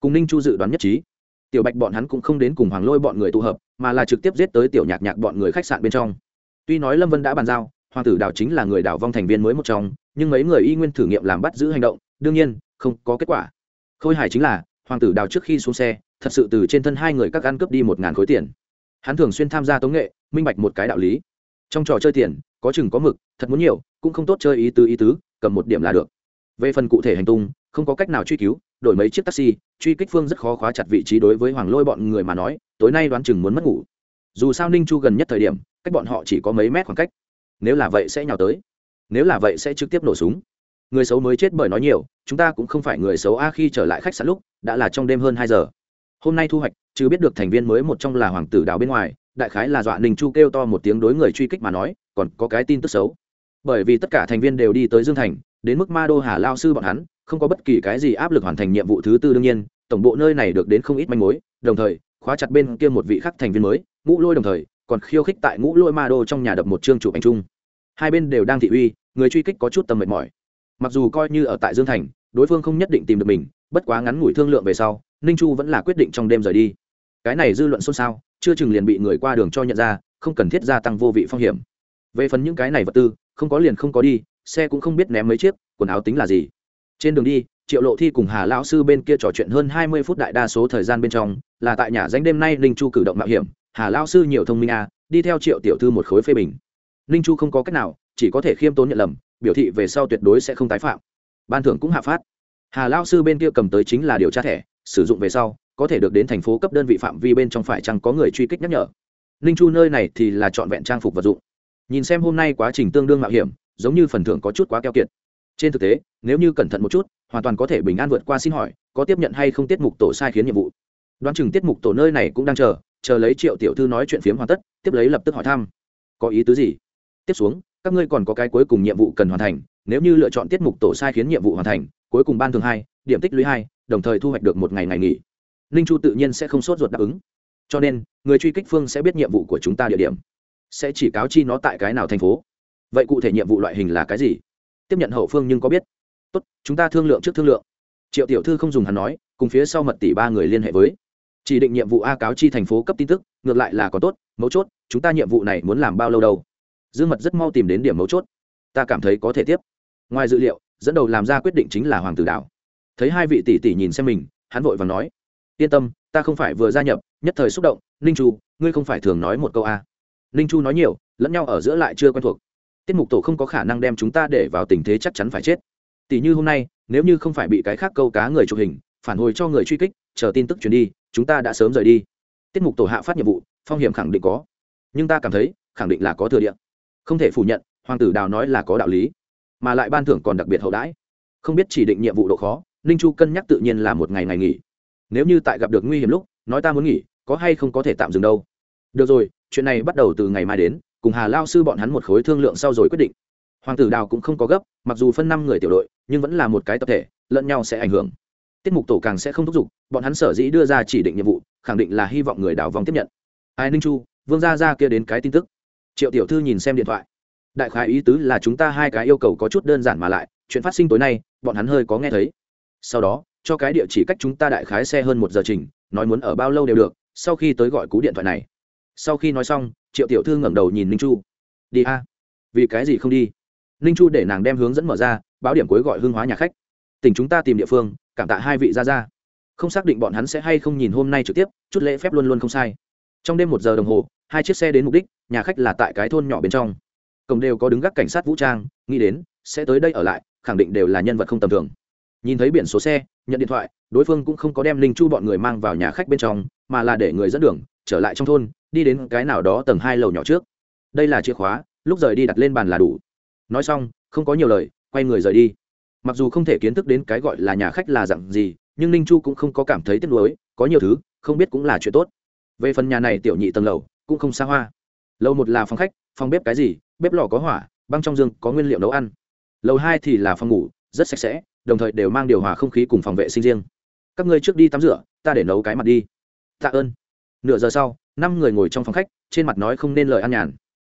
Cùng ninh chu dự đoán nhất trí. Tiểu bạch bọn hắn cũng không đến cùng hoàng lôi bọn người tụ hợp, mà là trực tiếp giết tới tiểu nhạc nhạc bọn người khách sạn bên trong. Tuy nói lâm vân đã bàn giao hoàng tử đào chính là người đào vong thành viên mới một trong, nhưng mấy người y nguyên thử nghiệm làm bắt giữ hành động, đương nhiên, không có kết quả. Khôi hài chính là, hoàng tử đào trước khi xuống xe, thật sự từ trên thân hai người các ăn cướp đi một ngàn khối tiền. Hắn thường xuyên tham gia tống nghệ, minh bạch một cái đạo lý. Trong trò chơi tiền, có chừng có mực, thật muốn nhiều, cũng không tốt chơi ý tứ ý tứ, cầm một điểm là được. Về phần cụ thể hành tung, không có cách nào truy cứu, đổi mấy chiếc taxi, truy kích phương rất khó khóa chặt vị trí đối với hoàng lôi bọn người mà nói, tối nay đoán chừng muốn mất ngủ. Dù sao ninh chu gần nhất thời điểm, cách bọn họ chỉ có mấy mét khoảng cách nếu là vậy sẽ nhào tới. Nếu là vậy sẽ trực tiếp nổ súng. Người xấu mới chết bởi nói nhiều, chúng ta cũng không phải người xấu a khi trở lại khách sạn lúc, đã là trong đêm hơn hai giờ. Hôm nay thu hoạch, chứ biết được thành viên mới một trong là hoàng tử đào bên ngoài, đại khái là dọa ninh chu kêu to một tiếng đối người truy kích mà nói, còn có cái tin tức xấu. Bởi vì tất cả thành viên đều đi tới dương thành, đến mức ma đô hà lao sư bọn hắn, không có bất kỳ cái gì áp lực hoàn thành nhiệm vụ thứ tư đương nhiên, tổng bộ nơi này được đến không ít manh mối, đồng thời, khóa chặt bên kia một vị khắc thành viên mới, ngũ lôi đồng thời còn khiêu khích tại ngũ lôi ma đô trong nhà đập một chương chụp anh trung hai bên đều đang thị uy, người truy kích có chút tầm mệt mỏi. Mặc dù coi như ở tại dương thành, đối phương không nhất định tìm được mình, bất quá ngắn ngủi thương lượng về sau, ninh chu vẫn là quyết định trong đêm rời đi. Cái này dư luận xôn xao, chưa chừng liền bị người qua đường cho nhận ra, không cần thiết gia tăng vô vị phong hiểm. Về phần những cái này vật tư, không có liền không có đi, xe cũng không biết ném mấy chiếc, quần áo tính là gì. Trên đường đi, triệu lộ thi cùng hà lão sư bên kia trò chuyện hơn hai mươi phút đại đa số thời gian bên trong, là tại nhà danh đêm nay ninh chu cử động mạo hiểm hà lão sư nhiều thông minh à đi theo triệu tiểu thư một khối phê bình. Ninh chu không có cách nào, chỉ có thể khiêm tốn nhận lầm, biểu thị về sau tuyệt đối sẽ không tái phạm. Ban thưởng cũng hạ phát. Hà lão sư bên kia cầm tới chính là điều tra thẻ, sử dụng về sau, có thể được đến thành phố cấp đơn vị phạm vi bên trong phải chăng có người truy kích nhắc nhở. Ninh chu nơi này thì là trọn vẹn trang phục vật dụng. Nhìn xem hôm nay quá trình tương đương mạo hiểm, giống như phần thưởng có chút quá keo kiệt. Trên thực tế, nếu như cẩn thận một chút, hoàn toàn có thể bình an vượt qua xin hỏi, có tiếp nhận hay không tiết mục tổ sai khiến nhiệm vụ. Đoán chừng tiết mục tổ nơi này cũng đang chờ chờ lấy triệu tiểu thư nói chuyện phiếm hoàn tất, tiếp lấy lập tức hỏi thăm. Có ý tứ gì? Tiếp xuống, các ngươi còn có cái cuối cùng nhiệm vụ cần hoàn thành, nếu như lựa chọn tiết mục tổ sai khiến nhiệm vụ hoàn thành, cuối cùng ban thường hai, điểm tích lũy hai, đồng thời thu hoạch được một ngày ngày nghỉ. Ninh chu tự nhiên sẽ không sốt ruột đáp ứng. Cho nên, người truy kích phương sẽ biết nhiệm vụ của chúng ta địa điểm. Sẽ chỉ cáo chi nó tại cái nào thành phố. Vậy cụ thể nhiệm vụ loại hình là cái gì? Tiếp nhận hậu phương nhưng có biết. Tốt, chúng ta thương lượng trước thương lượng. Triệu tiểu thư không dùng hắn nói, cùng phía sau mật tỷ ba người liên hệ với chỉ định nhiệm vụ a cáo chi thành phố cấp tin tức, ngược lại là có tốt, mấu chốt, chúng ta nhiệm vụ này muốn làm bao lâu đâu? Dương mật rất mau tìm đến điểm mấu chốt. Ta cảm thấy có thể tiếp. Ngoài dự liệu, dẫn đầu làm ra quyết định chính là hoàng tử đảo. Thấy hai vị tỷ tỷ nhìn xem mình, hắn vội và nói, yên tâm, ta không phải vừa gia nhập, nhất thời xúc động, ninh chu, ngươi không phải thường nói một câu a. Ninh chu nói nhiều, lẫn nhau ở giữa lại chưa quen thuộc. Tiết mục tổ không có khả năng đem chúng ta để vào tình thế chắc chắn phải chết. Tỷ như hôm nay, nếu như không phải bị cái khác câu cá người chụp hình, phản hồi cho người truy kích, chờ tin tức truyền đi chúng ta đã sớm rời đi. Tiết mục tổ hạ phát nhiệm vụ, phong hiểm khẳng định có. Nhưng ta cảm thấy, khẳng định là có thừa địa. Không thể phủ nhận, hoàng tử đào nói là có đạo lý. Mà lại ban thưởng còn đặc biệt hậu đãi. Không biết chỉ định nhiệm vụ độ khó, ninh chu cân nhắc tự nhiên là một ngày ngày nghỉ. Nếu như tại gặp được nguy hiểm lúc, nói ta muốn nghỉ, có hay không có thể tạm dừng đâu. Được rồi, chuyện này bắt đầu từ ngày mai đến, cùng hà lao sư bọn hắn một khối thương lượng sau rồi quyết định. Hoàng tử đào cũng không có gấp, mặc dù phân năm người tiểu đội, nhưng vẫn là một cái tập thể, lẫn nhau sẽ ảnh hưởng tiết mục tổ càng sẽ không thúc giục, bọn hắn sở dĩ đưa ra chỉ định nhiệm vụ, khẳng định là hy vọng người đào vong tiếp nhận. Ai ninh chu, vương gia ra kia đến cái tin tức. Triệu tiểu thư nhìn xem điện thoại. Đại khái ý tứ là chúng ta hai cái yêu cầu có chút đơn giản mà lại, chuyện phát sinh tối nay, bọn hắn hơi có nghe thấy. Sau đó, cho cái địa chỉ cách chúng ta đại khái xe hơn một giờ trình, nói muốn ở bao lâu đều được, sau khi tới gọi cú điện thoại này. Sau khi nói xong, triệu tiểu thư ngẩng đầu nhìn ninh chu. Đi a. Vì cái gì không đi? Ninh chu để nàng đem hướng dẫn mở ra, báo điểm cuối gọi hương hóa nhà khách tỉnh chúng ta tìm địa phương, cảm tạ hai vị ra ra không xác định bọn hắn sẽ hay không nhìn hôm nay trực tiếp, chút lễ phép luôn luôn không sai. Trong đêm một giờ đồng hồ, hai chiếc xe đến mục đích, nhà khách là tại cái thôn nhỏ bên trong. Cổng đều có đứng gác cảnh sát vũ trang, nghĩ đến, sẽ tới đây ở lại, khẳng định đều là nhân vật không tầm thường. Nhìn thấy biển số xe, nhận điện thoại, đối phương cũng không có đem linh chu bọn người mang vào nhà khách bên trong, mà là để người dẫn đường, trở lại trong thôn, đi đến cái nào đó tầng hai lầu nhỏ trước. Đây là chìa khóa, lúc rời đi đặt lên bàn là đủ. Nói xong, không có nhiều lời, quay người rời đi mặc dù không thể kiến thức đến cái gọi là nhà khách là dặn gì, nhưng ninh chu cũng không có cảm thấy tiếc nuối, có nhiều thứ, không biết cũng là chuyện tốt. Về phần nhà này tiểu nhị tầng lầu, cũng không xa hoa. Lầu một là phòng khách, phòng bếp cái gì, bếp lò có hỏa, băng trong giường có nguyên liệu nấu ăn. Lầu hai thì là phòng ngủ, rất sạch sẽ, đồng thời đều mang điều hòa không khí cùng phòng vệ sinh riêng. Các ngươi trước đi tắm rửa, ta để nấu cái mặt đi. Tạ ơn. Nửa giờ sau, năm người ngồi trong phòng khách, trên mặt nói không nên lời ăn nhàn.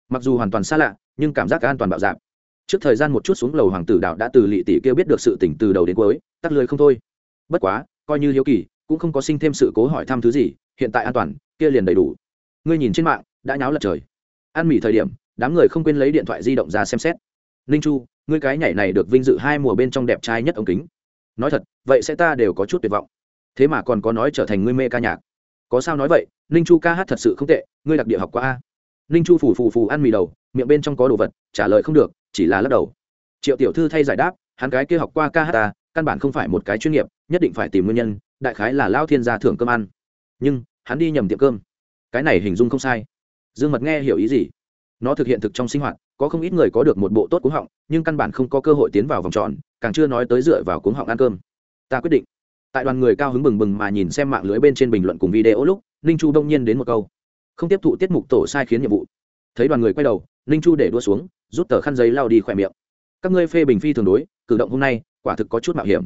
Mặc dù hoàn toàn xa lạ, nhưng cảm giác an toàn bạo dạp trước thời gian một chút xuống lầu hoàng tử đạo đã từ lỵ tỷ kia biết được sự tỉnh từ đầu đến cuối, tắt lưới không thôi. Bất quá, coi như hiếu kỳ, cũng không có sinh thêm sự cố hỏi thăm thứ gì, hiện tại an toàn, kia liền đầy đủ. Ngươi nhìn trên mạng, đã nháo lật trời. Ăn mỉ thời điểm, đám người không quên lấy điện thoại di động ra xem xét. Ninh chu, ngươi cái nhảy này được vinh dự hai mùa bên trong đẹp trai nhất ống kính. Nói thật, vậy sẽ ta đều có chút tuyệt vọng. Thế mà còn có nói trở thành ngươi mê ca nhạc. Có sao nói vậy, ninh chu ca hát thật sự không tệ, ngươi đặc địa học qua a. Ninh chu phù phù phù ăn mì đầu, miệng bên trong có đồ vật, trả lời không được chỉ là lắc đầu. Triệu tiểu thư thay giải đáp, hắn cái kia học qua ca hát ta, căn bản không phải một cái chuyên nghiệp, nhất định phải tìm nguyên nhân, đại khái là lao thiên gia thưởng cơm ăn. Nhưng, hắn đi nhầm tiệm cơm. Cái này hình dung không sai. Dương mật nghe hiểu ý gì? Nó thực hiện thực trong sinh hoạt, có không ít người có được một bộ tốt cuống họng, nhưng căn bản không có cơ hội tiến vào vòng tròn, càng chưa nói tới dựa vào cuống họng ăn cơm. Ta quyết định. Tại đoàn người cao hứng bừng bừng mà nhìn xem mạng lưới bên trên bình luận cùng video lúc, ninh chu đông nhiên đến một câu. Không tiếp thụ tiết mục tổ sai khiến nhiệm vụ. Thấy đoàn người quay đầu, ninh chu để đua xuống rút tờ khăn giấy lao đi khỏe miệng. Các ngươi phê bình phi thường đối, cử động hôm nay, quả thực có chút mạo hiểm.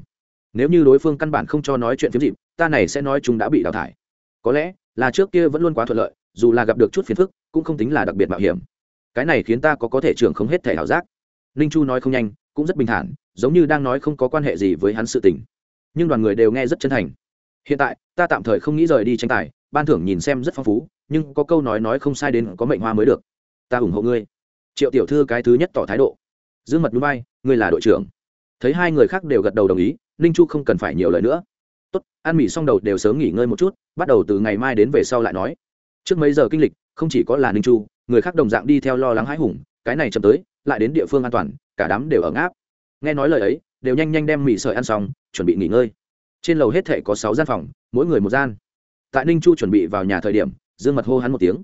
Nếu như đối phương căn bản không cho nói chuyện phiếm dịp, ta này sẽ nói chúng đã bị đào thải. Có lẽ, là trước kia vẫn luôn quá thuận lợi, dù là gặp được chút phiền phức, cũng không tính là đặc biệt mạo hiểm. Cái này khiến ta có có thể trưởng không hết thể ảo giác. Ninh chu nói không nhanh, cũng rất bình thản, giống như đang nói không có quan hệ gì với hắn sự tình. Nhưng đoàn người đều nghe rất chân thành. Hiện tại, ta tạm thời không nghĩ rời đi tranh tài, ban thưởng nhìn xem rất phong phú, nhưng có câu nói nói không sai đến có mệnh hoa mới được. Ta ủng hộ ngươi triệu tiểu thư cái thứ nhất tỏ thái độ. Dương mật núi bay, ngươi là đội trưởng. Thấy hai người khác đều gật đầu đồng ý, ninh chu không cần phải nhiều lời nữa. Tốt, ăn mì xong đầu đều sớm nghỉ ngơi một chút, bắt đầu từ ngày mai đến về sau lại nói. Trước mấy giờ kinh lịch, không chỉ có là ninh chu, người khác đồng dạng đi theo lo lắng hãi hùng, cái này chậm tới, lại đến địa phương an toàn, cả đám đều ở ngáp. Nghe nói lời ấy, đều nhanh nhanh đem mì sợi ăn xong, chuẩn bị nghỉ ngơi. Trên lầu hết thể có sáu gian phòng, mỗi người một gian. Tại ninh chu chuẩn bị vào nhà thời điểm, dương mật hô hắn một tiếng.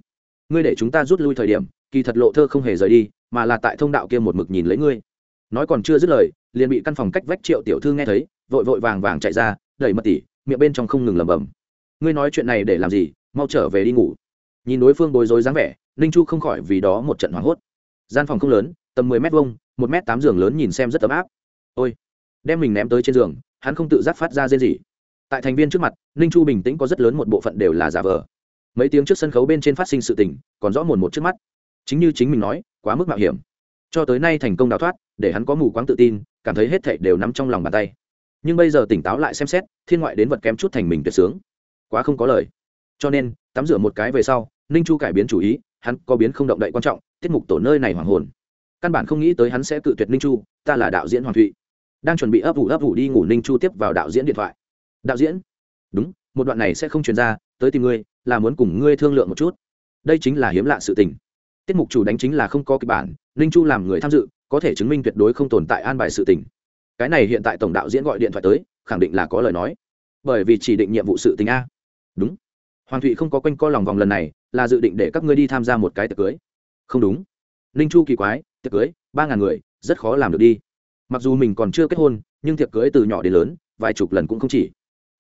Ngươi để chúng ta rút lui thời điểm kỳ thật lộ thơ không hề rời đi, mà là tại thông đạo kia một mực nhìn lấy ngươi. Nói còn chưa dứt lời, liền bị căn phòng cách vách triệu tiểu thư nghe thấy, vội vội vàng vàng chạy ra, đẩy mật tỉ, miệng bên trong không ngừng lẩm bẩm. Ngươi nói chuyện này để làm gì? Mau trở về đi ngủ. Nhìn đối phương bối rối dáng vẻ, ninh chu không khỏi vì đó một trận hoảng hốt. Gian phòng không lớn, tầm mười m vông một m tám giường lớn nhìn xem rất ấm áp. Ôi! Đem mình ném tới trên giường, hắn không tự giác phát ra rên gì tại thành viên trước mặt, ninh chu bình tĩnh có rất lớn một bộ phận đều là giả vờ. Mấy tiếng trước sân khấu bên trên phát sinh sự tình, còn rõ mồn một trước mắt chính như chính mình nói, quá mức mạo hiểm. Cho tới nay thành công đào thoát, để hắn có mù quáng tự tin, cảm thấy hết thảy đều nắm trong lòng bàn tay. Nhưng bây giờ tỉnh táo lại xem xét, thiên ngoại đến vật kém chút thành mình tuyệt sướng. Quá không có lời. Cho nên, tắm rửa một cái về sau, ninh chu cải biến chủ ý, hắn có biến không động đậy quan trọng, tiết mục tổ nơi này hoàng hồn. Căn bản không nghĩ tới hắn sẽ tự tuyệt ninh chu, ta là đạo diễn hoàng thụy. Đang chuẩn bị ấp ủ ấp ủ đi ngủ, ninh chu tiếp vào đạo diễn điện thoại. Đạo diễn? Đúng, một đoạn này sẽ không truyền ra, tới tìm ngươi, là muốn cùng ngươi thương lượng một chút. Đây chính là hiếm lạ sự tình tiết mục chủ đánh chính là không có kịch bản, ninh chu làm người tham dự, có thể chứng minh tuyệt đối không tồn tại an bài sự tình. Cái này hiện tại tổng đạo diễn gọi điện thoại tới, khẳng định là có lời nói. Bởi vì chỉ định nhiệm vụ sự tình a. Đúng. Hoàng thụy không có quanh co lòng vòng lần này, là dự định để các ngươi đi tham gia một cái tiệc cưới. Không đúng. Ninh chu kỳ quái, tiệc cưới, ba ngàn người, rất khó làm được đi. Mặc dù mình còn chưa kết hôn, nhưng tiệc cưới từ nhỏ đến lớn, vài chục lần cũng không chỉ.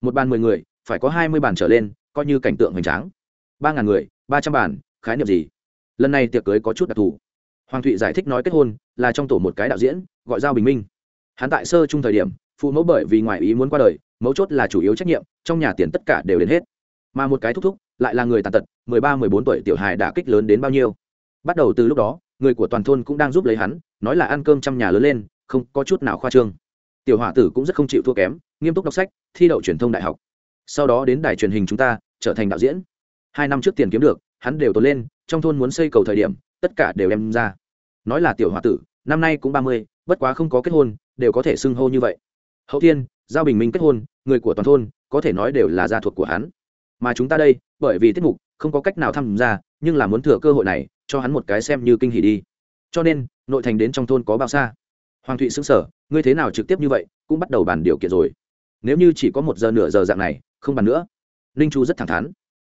Một bàn mười người, phải có hai mươi bàn trở lên, coi như cảnh tượng hoành tráng. Ba ngàn người, ba trăm bàn, khái niệm gì? Lần này tiệc cưới có chút đặc thù. Hoàng thụy giải thích nói kết hôn là trong tổ một cái đạo diễn, gọi giao bình minh. Hắn tại sơ chung thời điểm, phụ mẫu bởi vì ngoài ý muốn qua đời, mấu chốt là chủ yếu trách nhiệm, trong nhà tiền tất cả đều đến hết. Mà một cái thúc thúc lại là người tàn tật, mười ba, mười bốn tuổi tiểu hài đã kích lớn đến bao nhiêu. Bắt đầu từ lúc đó, người của toàn thôn cũng đang giúp lấy hắn, nói là ăn cơm trong nhà lớn lên, không có chút nào khoa trương. Tiểu hỏa tử cũng rất không chịu thua kém, nghiêm túc đọc sách, thi đậu truyền thông đại học. Sau đó đến đài truyền hình chúng ta, trở thành đạo diễn. Hai năm trước tiền kiếm được, hắn đều tồn lên trong thôn muốn xây cầu thời điểm, tất cả đều đem ra. Nói là tiểu h o a tử, năm nay cũng ba mươi, bất quá không có kết hôn, đều có thể xưng hô như vậy. Hậu thiên, giao bình minh kết hôn, người của toàn thôn, có thể nói đều là gia thuộc của hắn. Mà chúng ta đây, bởi vì tiết mục, không có cách nào tham gia, nhưng là muốn thừa cơ hội này, cho hắn một cái xem như kinh hỉ đi. Cho nên, nội thành đến trong thôn có bao xa? Hoàng thụy xứng sở ngươi thế nào trực tiếp như vậy, cũng bắt đầu bàn điều kiện rồi. Nếu như chỉ có một giờ nửa giờ dạng này, không bàn nữa. Ninh chu rất thẳng thắn.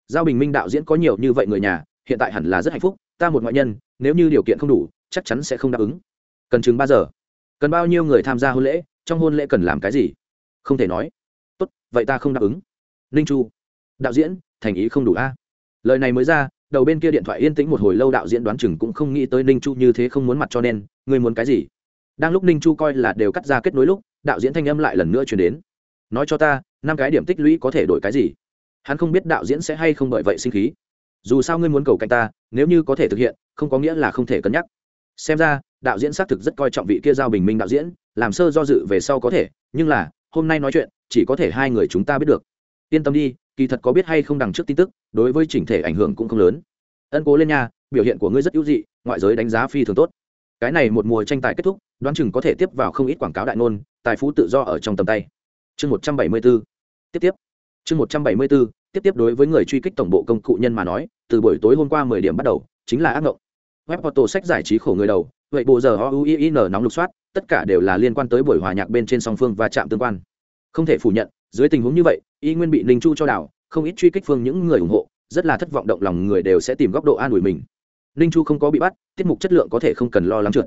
Giao bình minh đạo diễn có nhiều như vậy người nhà hiện tại hẳn là rất hạnh phúc, ta một ngoại nhân, nếu như điều kiện không đủ, chắc chắn sẽ không đáp ứng. Cần chừng ba giờ. Cần bao nhiêu người tham gia hôn lễ, trong hôn lễ cần làm cái gì? Không thể nói. Tốt, vậy ta không đáp ứng. Ninh chu. Đạo diễn, thành ý không đủ a. Lời này mới ra, đầu bên kia điện thoại yên tĩnh một hồi lâu đạo diễn đoán chừng cũng không nghĩ tới ninh chu như thế không muốn mặt cho nên, ngươi muốn cái gì? Đang lúc ninh chu coi là đều cắt ra kết nối lúc, đạo diễn thanh âm lại lần nữa chuyển đến. Nói cho ta, năm cái điểm tích lũy có thể đổi cái gì? Hắn không biết đạo diễn sẽ hay không bởi vậy sinh khí dù sao ngươi muốn cầu cạnh ta, nếu như có thể thực hiện, không có nghĩa là không thể cân nhắc. Xem ra, đạo diễn xác thực rất coi trọng vị kia giao bình minh đạo diễn, làm sơ do dự về sau có thể, nhưng là, hôm nay nói chuyện, chỉ có thể hai người chúng ta biết được. Yên tâm đi, kỳ thật có biết hay không đằng trước tin tức, đối với chỉnh thể ảnh hưởng cũng không lớn. Ân cố lên nha, biểu hiện của ngươi rất ưu dị, ngoại giới đánh giá phi thường tốt. Cái này một mùa tranh tài kết thúc, đoán chừng có thể tiếp vào không ít quảng cáo đại ngôn, tài phú tự do ở trong tầm tay. Chương một trăm bảy mươi b ố tiếp tiếp. Chương một trăm bảy mươi b ố tiếp tiếp đối với người truy kích tổng bộ công cụ nhân mà nói, từ buổi tối hôm qua mười điểm bắt đầu, chính là ác ngộng. Web auto sách giải trí khổ người đầu, vậy bộ giờ o u i n nóng lục soát, tất cả đều là liên quan tới buổi hòa nhạc bên trên song phương và chạm tương quan. Không thể phủ nhận, dưới tình huống như vậy, y nguyên bị ninh chu cho đảo, không ít truy kích phương những người ủng hộ, rất là thất vọng động lòng người đều sẽ tìm góc độ an ủi mình. Ninh chu không có bị bắt, tiết mục chất lượng có thể không cần lo lắng trượt.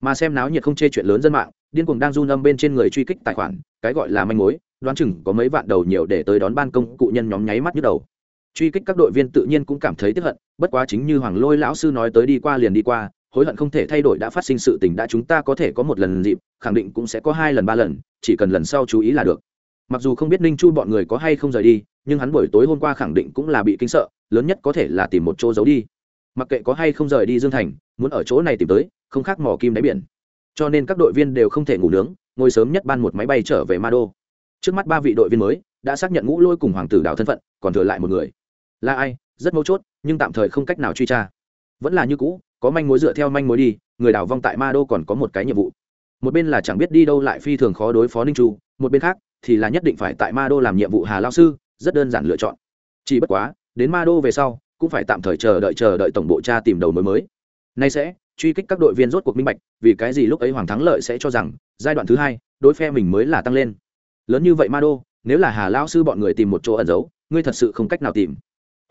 Mà xem náo nhiệt không chê chuyện lớn dân mạng, điên cuồng đang run âm bên trên người truy kích tài khoản, cái gọi là manh mối đoán chừng có mấy vạn đầu nhiều để tới đón ban công cụ nhân nhóm nháy mắt nhức đầu. Truy kích các đội viên tự nhiên cũng cảm thấy tiếp hận, bất quá chính như hoàng lôi lão sư nói tới đi qua liền đi qua, hối hận không thể thay đổi đã phát sinh sự tình đã chúng ta có thể có một lần dịp, khẳng định cũng sẽ có hai lần ba lần, chỉ cần lần sau chú ý là được. Mặc dù không biết ninh chu bọn người có hay không rời đi, nhưng hắn buổi tối hôm qua khẳng định cũng là bị kinh sợ, lớn nhất có thể là tìm một chỗ giấu đi. Mặc kệ có hay không rời đi dương thành, muốn ở chỗ này tìm tới, không khác mỏ kim đáy biển. Cho nên các đội viên đều không thể ngủ nướng, ngồi sớm nhất ban một máy bay trở về ma đô trước mắt ba vị đội viên mới đã xác nhận ngũ lôi cùng hoàng tử đào thân phận, còn thừa lại một người. Là ai? Rất mấu chốt, nhưng tạm thời không cách nào truy tra. Vẫn là như cũ, có manh mối dựa theo manh mối đi, người đào vong tại ma đô còn có một cái nhiệm vụ. Một bên là chẳng biết đi đâu lại phi thường khó đối phó ninh chu, một bên khác thì là nhất định phải tại ma đô làm nhiệm vụ hà lao sư, rất đơn giản lựa chọn. Chỉ bất quá, đến ma đô về sau, cũng phải tạm thời chờ đợi chờ đợi tổng bộ cha tìm đầu mới mới. Nay sẽ truy kích các đội viên rốt cuộc minh bạch, vì cái gì lúc ấy hoàng thắng lợi sẽ cho rằng giai đoạn thứ hai, đối phe mình mới là tăng lên lớn như vậy ma đô, nếu là hà lao sư bọn người tìm một chỗ ẩn giấu, ngươi thật sự không cách nào tìm.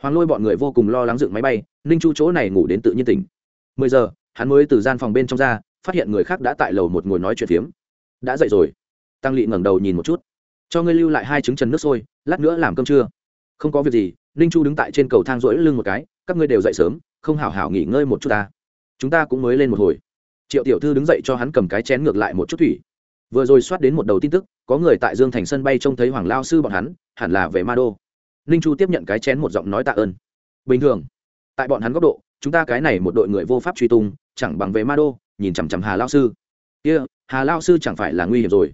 Hoàng lôi bọn người vô cùng lo lắng dựng máy bay, ninh chu chỗ này ngủ đến tự nhiên tỉnh. Mười giờ, hắn mới từ gian phòng bên trong ra, phát hiện người khác đã tại lầu một ngồi nói chuyện phiếm. Đã dậy rồi. Tăng lị ngẩng đầu nhìn một chút. Cho ngươi lưu lại hai trứng trần nước sôi, lát nữa làm cơm trưa. Không có việc gì, ninh chu đứng tại trên cầu thang rỗi lưng một cái, các ngươi đều dậy sớm, không hảo hảo nghỉ ngơi một chút ta. Chúng ta cũng mới lên một hồi. Triệu tiểu thư đứng dậy cho hắn cầm cái chén ngược lại một chút thủy vừa rồi soát đến một đầu tin tức có người tại dương thành sân bay trông thấy hoàng lao sư bọn hắn hẳn là về ma đô. Ninh chu tiếp nhận cái chén một giọng nói tạ ơn. Bình thường tại bọn hắn góc độ chúng ta cái này một đội người vô pháp truy tung chẳng bằng về ma đô nhìn chằm chằm hà lao sư. Kia、yeah, hà lao sư chẳng phải là nguy hiểm rồi.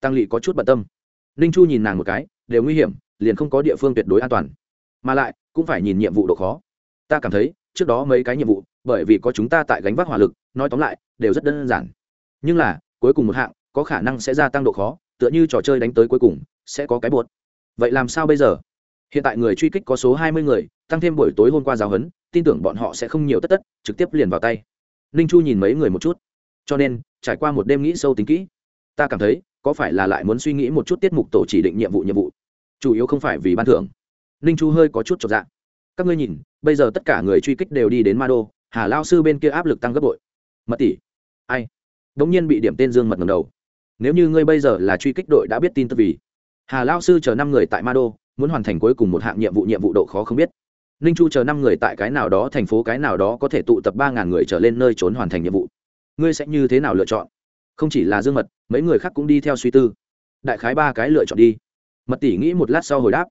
Tăng lỵ có chút bận tâm. Ninh chu nhìn nàng một cái đều nguy hiểm liền không có địa phương tuyệt đối an toàn. Mà lại cũng phải nhìn nhiệm vụ độ khó. Ta cảm thấy trước đó mấy cái nhiệm vụ bởi vì có chúng ta tại gánh vác hỏa lực nói tóm lại đều rất đơn giản. Nhưng là cuối cùng một hạng có khả năng sẽ gia tăng độ khó, tựa như trò chơi đánh tới cuối cùng, sẽ có cái buột vậy làm sao bây giờ? Hiện tại người truy kích có số hai mươi người, tăng thêm buổi tối hôm qua giáo huấn, tin tưởng bọn họ sẽ không nhiều tất tất, trực tiếp liền vào tay. Ninh chu nhìn mấy người một chút. Cho nên, trải qua một đêm nghĩ sâu tính kỹ, ta cảm thấy, có phải là lại muốn suy nghĩ một chút tiết mục tổ chỉ định nhiệm vụ nhiệm vụ? Chủ yếu không phải vì ban thưởng. Ninh chu hơi có chút chột dạ. Các ngươi nhìn, bây giờ tất cả người truy kích đều đi đến ma đô hà lao sư bên kia áp lực tăng gấp bội. Mật tỷ. Ai? Đ ỗ n g nhiên bị điểm tên dương mật ngầm đầu nếu như ngươi bây giờ là truy kích đội đã biết tin tức vì. Hà lao sư chờ năm người tại ma đô, muốn hoàn thành cuối cùng một hạng nhiệm vụ nhiệm vụ độ khó không biết. Ninh chu chờ năm người tại cái nào đó thành phố, cái nào đó có thể tụ tập ba ngàn người trở lên nơi trốn hoàn thành nhiệm vụ. Ngươi sẽ như thế nào lựa chọn? Không chỉ là dương mật, mấy người khác cũng đi theo suy tư. Đại khái ba cái lựa chọn đi. Mật tỷ nghĩ một lát sau hồi đáp.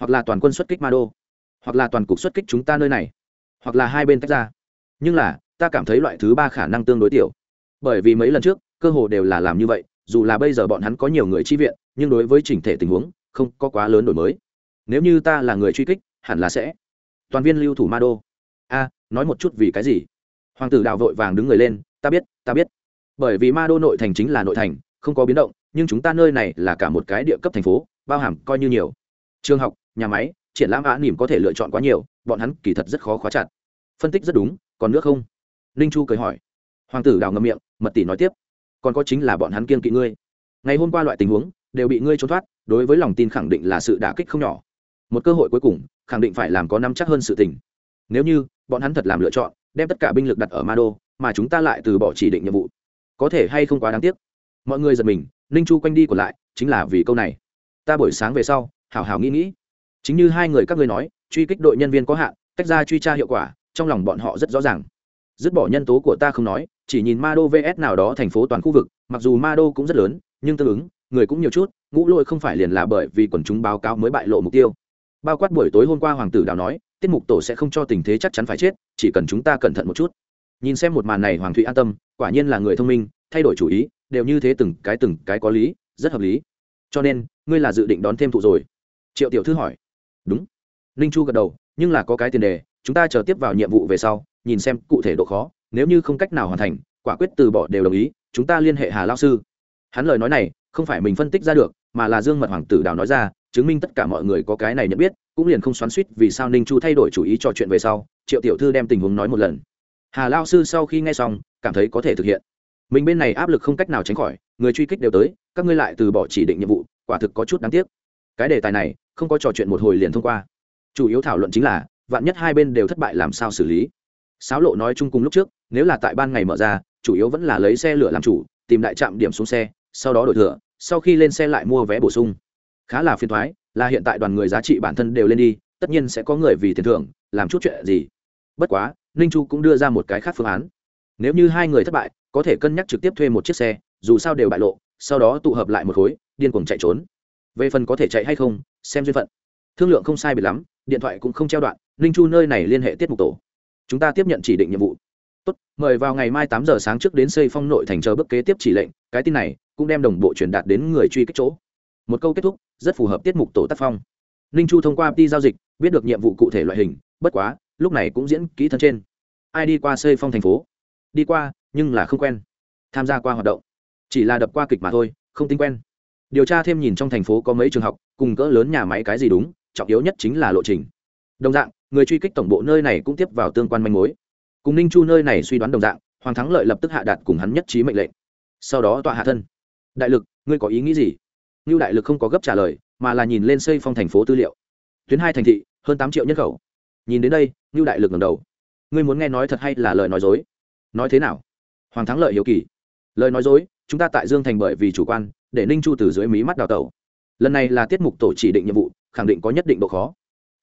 Hoặc là toàn quân xuất kích ma đô. Hoặc là toàn cục xuất kích chúng ta nơi này. Hoặc là hai bên tách ra. Nhưng là, ta cảm thấy loại thứ ba khả năng tương đối tiểu. Bởi vì mấy lần trước, cơ hồ đều là làm như vậy dù là bây giờ bọn hắn có nhiều người chi viện, nhưng đối với chỉnh thể tình huống, không có quá lớn đổi mới. Nếu như ta là người truy kích, hẳn là sẽ. Toàn viên lưu thủ ma đô. A, nói một chút vì cái gì? Hoàng tử đào vội vàng đứng người lên, ta biết ta biết. Bởi vì ma đô nội thành chính là nội thành, không có biến động, nhưng chúng ta nơi này là cả một cái địa cấp thành phố, bao hàm coi như nhiều. Trường học, nhà máy, triển lãm á nỉm có thể lựa chọn quá nhiều, bọn hắn kỳ thật rất khó khóa chặt. Phân tích rất đúng, còn nước không? Ninh chu cười hỏi. Hoàng tử đào ngậm miệng, mật tỷ nói tiếp còn có chính là bọn hắn kiên kỵ ngươi. Ngày hôm qua loại tình huống, đều bị ngươi trốn thoát, đối với lòng tin khẳng định là sự đả kích không nhỏ. Một cơ hội cuối cùng, khẳng định phải làm có năm chắc hơn sự tình. Nếu như, bọn hắn thật làm lựa chọn, đem tất cả binh lực đặt ở ma đô, mà chúng ta lại từ bỏ chỉ định nhiệm vụ. Có thể hay không quá đáng tiếc? Mọi người giật mình, ninh chu quanh đi còn lại, chính là vì câu này. Ta buổi sáng về sau, hảo hảo nghĩ nghĩ. Chính như hai người các ngươi nói, truy kích đội nhân viên có hạn, tách ra truy tra hiệu quả, trong lòng bọn họ rất rõ ràng dứt bỏ nhân tố của ta không nói, chỉ nhìn ma đô vs nào đó thành phố toàn khu vực, mặc dù ma đô cũng rất lớn, nhưng tương ứng, người cũng nhiều chút, ngũ lôi không phải liền là bởi vì quần chúng báo cáo mới bại lộ mục tiêu. Bao quát buổi tối hôm qua hoàng tử đào nói, tiết mục tổ sẽ không cho tình thế chắc chắn phải chết, chỉ cần chúng ta cẩn thận một chút. Nhìn xem một màn này hoàng thụy an tâm, quả nhiên là người thông minh, thay đổi chủ ý, đều như thế từng cái từng cái có lý, rất hợp lý. Cho nên, ngươi là dự định đón thêm thụ rồi. Triệu tiểu thư hỏi. Đúng. Ninh chu gật đầu, nhưng là có cái tiền đề, chúng ta chờ tiếp vào nhiệm vụ về sau nhìn xem cụ thể độ khó, nếu như không cách nào hoàn thành, quả quyết từ bỏ đều đồng ý, chúng ta liên hệ hà lao sư. Hắn lời nói này, không phải mình phân tích ra được, mà là dương mật hoàng tử đào nói ra, chứng minh tất cả mọi người có cái này nhận biết, cũng liền không xoắn suýt vì sao ninh chu thay đổi chủ ý trò chuyện về sau, triệu tiểu thư đem tình huống nói một lần. Hà lao sư sau khi nghe xong, cảm thấy có thể thực hiện. Mình bên này áp lực không cách nào tránh khỏi, người truy kích đều tới, các ngươi lại từ bỏ chỉ định nhiệm vụ, quả thực có chút đáng tiếc. Cái đề tài này, không có trò chuyện một hồi liền thông qua. Chủ yếu thảo luận chính là, vạn nhất hai bên đều thất bại làm sao xử lý? Sáo lộ nói chung cùng lúc trước, nếu là tại ban ngày mở ra, chủ yếu vẫn là lấy xe lửa làm chủ, tìm đại trạm điểm xuống xe, sau đó đổi thừa sau khi lên xe lại mua vé bổ sung. Khá là phiền thoái, là hiện tại đoàn người giá trị bản thân đều lên đi, tất nhiên sẽ có người vì tiền thưởng, làm chút chuyện gì. Bất quá, ninh chu cũng đưa ra một cái khác phương án. Nếu như hai người thất bại, có thể cân nhắc trực tiếp thuê một chiếc xe, dù sao đều bại lộ, sau đó tụ hợp lại một khối, điên cuồng chạy trốn. Về phần có thể chạy hay không, xem duyên phận. Thương lượng không sai biệt lắm, điện thoại cũng không treo đoạn, ninh chu nơi này liên hệ tiết mục tổ chúng ta tiếp nhận chỉ định nhiệm vụ. Tốt, mời vào ngày mai tám giờ sáng trước đến xây phong nội thành chờ bước kế tiếp chỉ lệnh, cái tin này cũng đem đồng bộ truyền đạt đến người truy kích chỗ. Một câu kết thúc, rất phù hợp tiết mục tổ tác phong. Ninh chu thông qua đi giao dịch, biết được nhiệm vụ cụ thể loại hình, bất quá, lúc này cũng diễn kỹ thân trên. Ai đi qua xây phong thành phố? Đi qua, nhưng là không quen. Tham gia qua hoạt động. Chỉ là đập qua kịch mà thôi, không tính quen. Điều tra thêm nhìn trong thành phố có mấy trường học, cùng cỡ lớn nhà máy cái gì đúng, trọng yếu nhất chính là lộ trình đồng dạng, người truy kích tổng bộ nơi này cũng tiếp vào tương quan manh mối. Cùng ninh chu nơi này suy đoán đồng dạng, hoàng thắng lợi lập tức hạ đạt cùng hắn nhất trí mệnh lệnh. Sau đó tọa hạ thân. Đại lực, ngươi có ý nghĩ gì? Như đại lực không có gấp trả lời, mà là nhìn lên xây phong thành phố tư liệu. Tuyến hai thành thị, hơn tám triệu nhân khẩu. Nhìn đến đây như đại lực ngầm đầu. Ngươi muốn nghe nói thật hay là lời nói dối? Nói thế nào? Hoàng thắng lợi hiếu kỳ. Lời nói dối, chúng ta tại dương thành bởi vì chủ quan, để ninh chu từ dưới mí mắt đào tẩu. Lần này là tiết mục tổ chỉ định nhiệm vụ, khẳng định có nhất định độ khó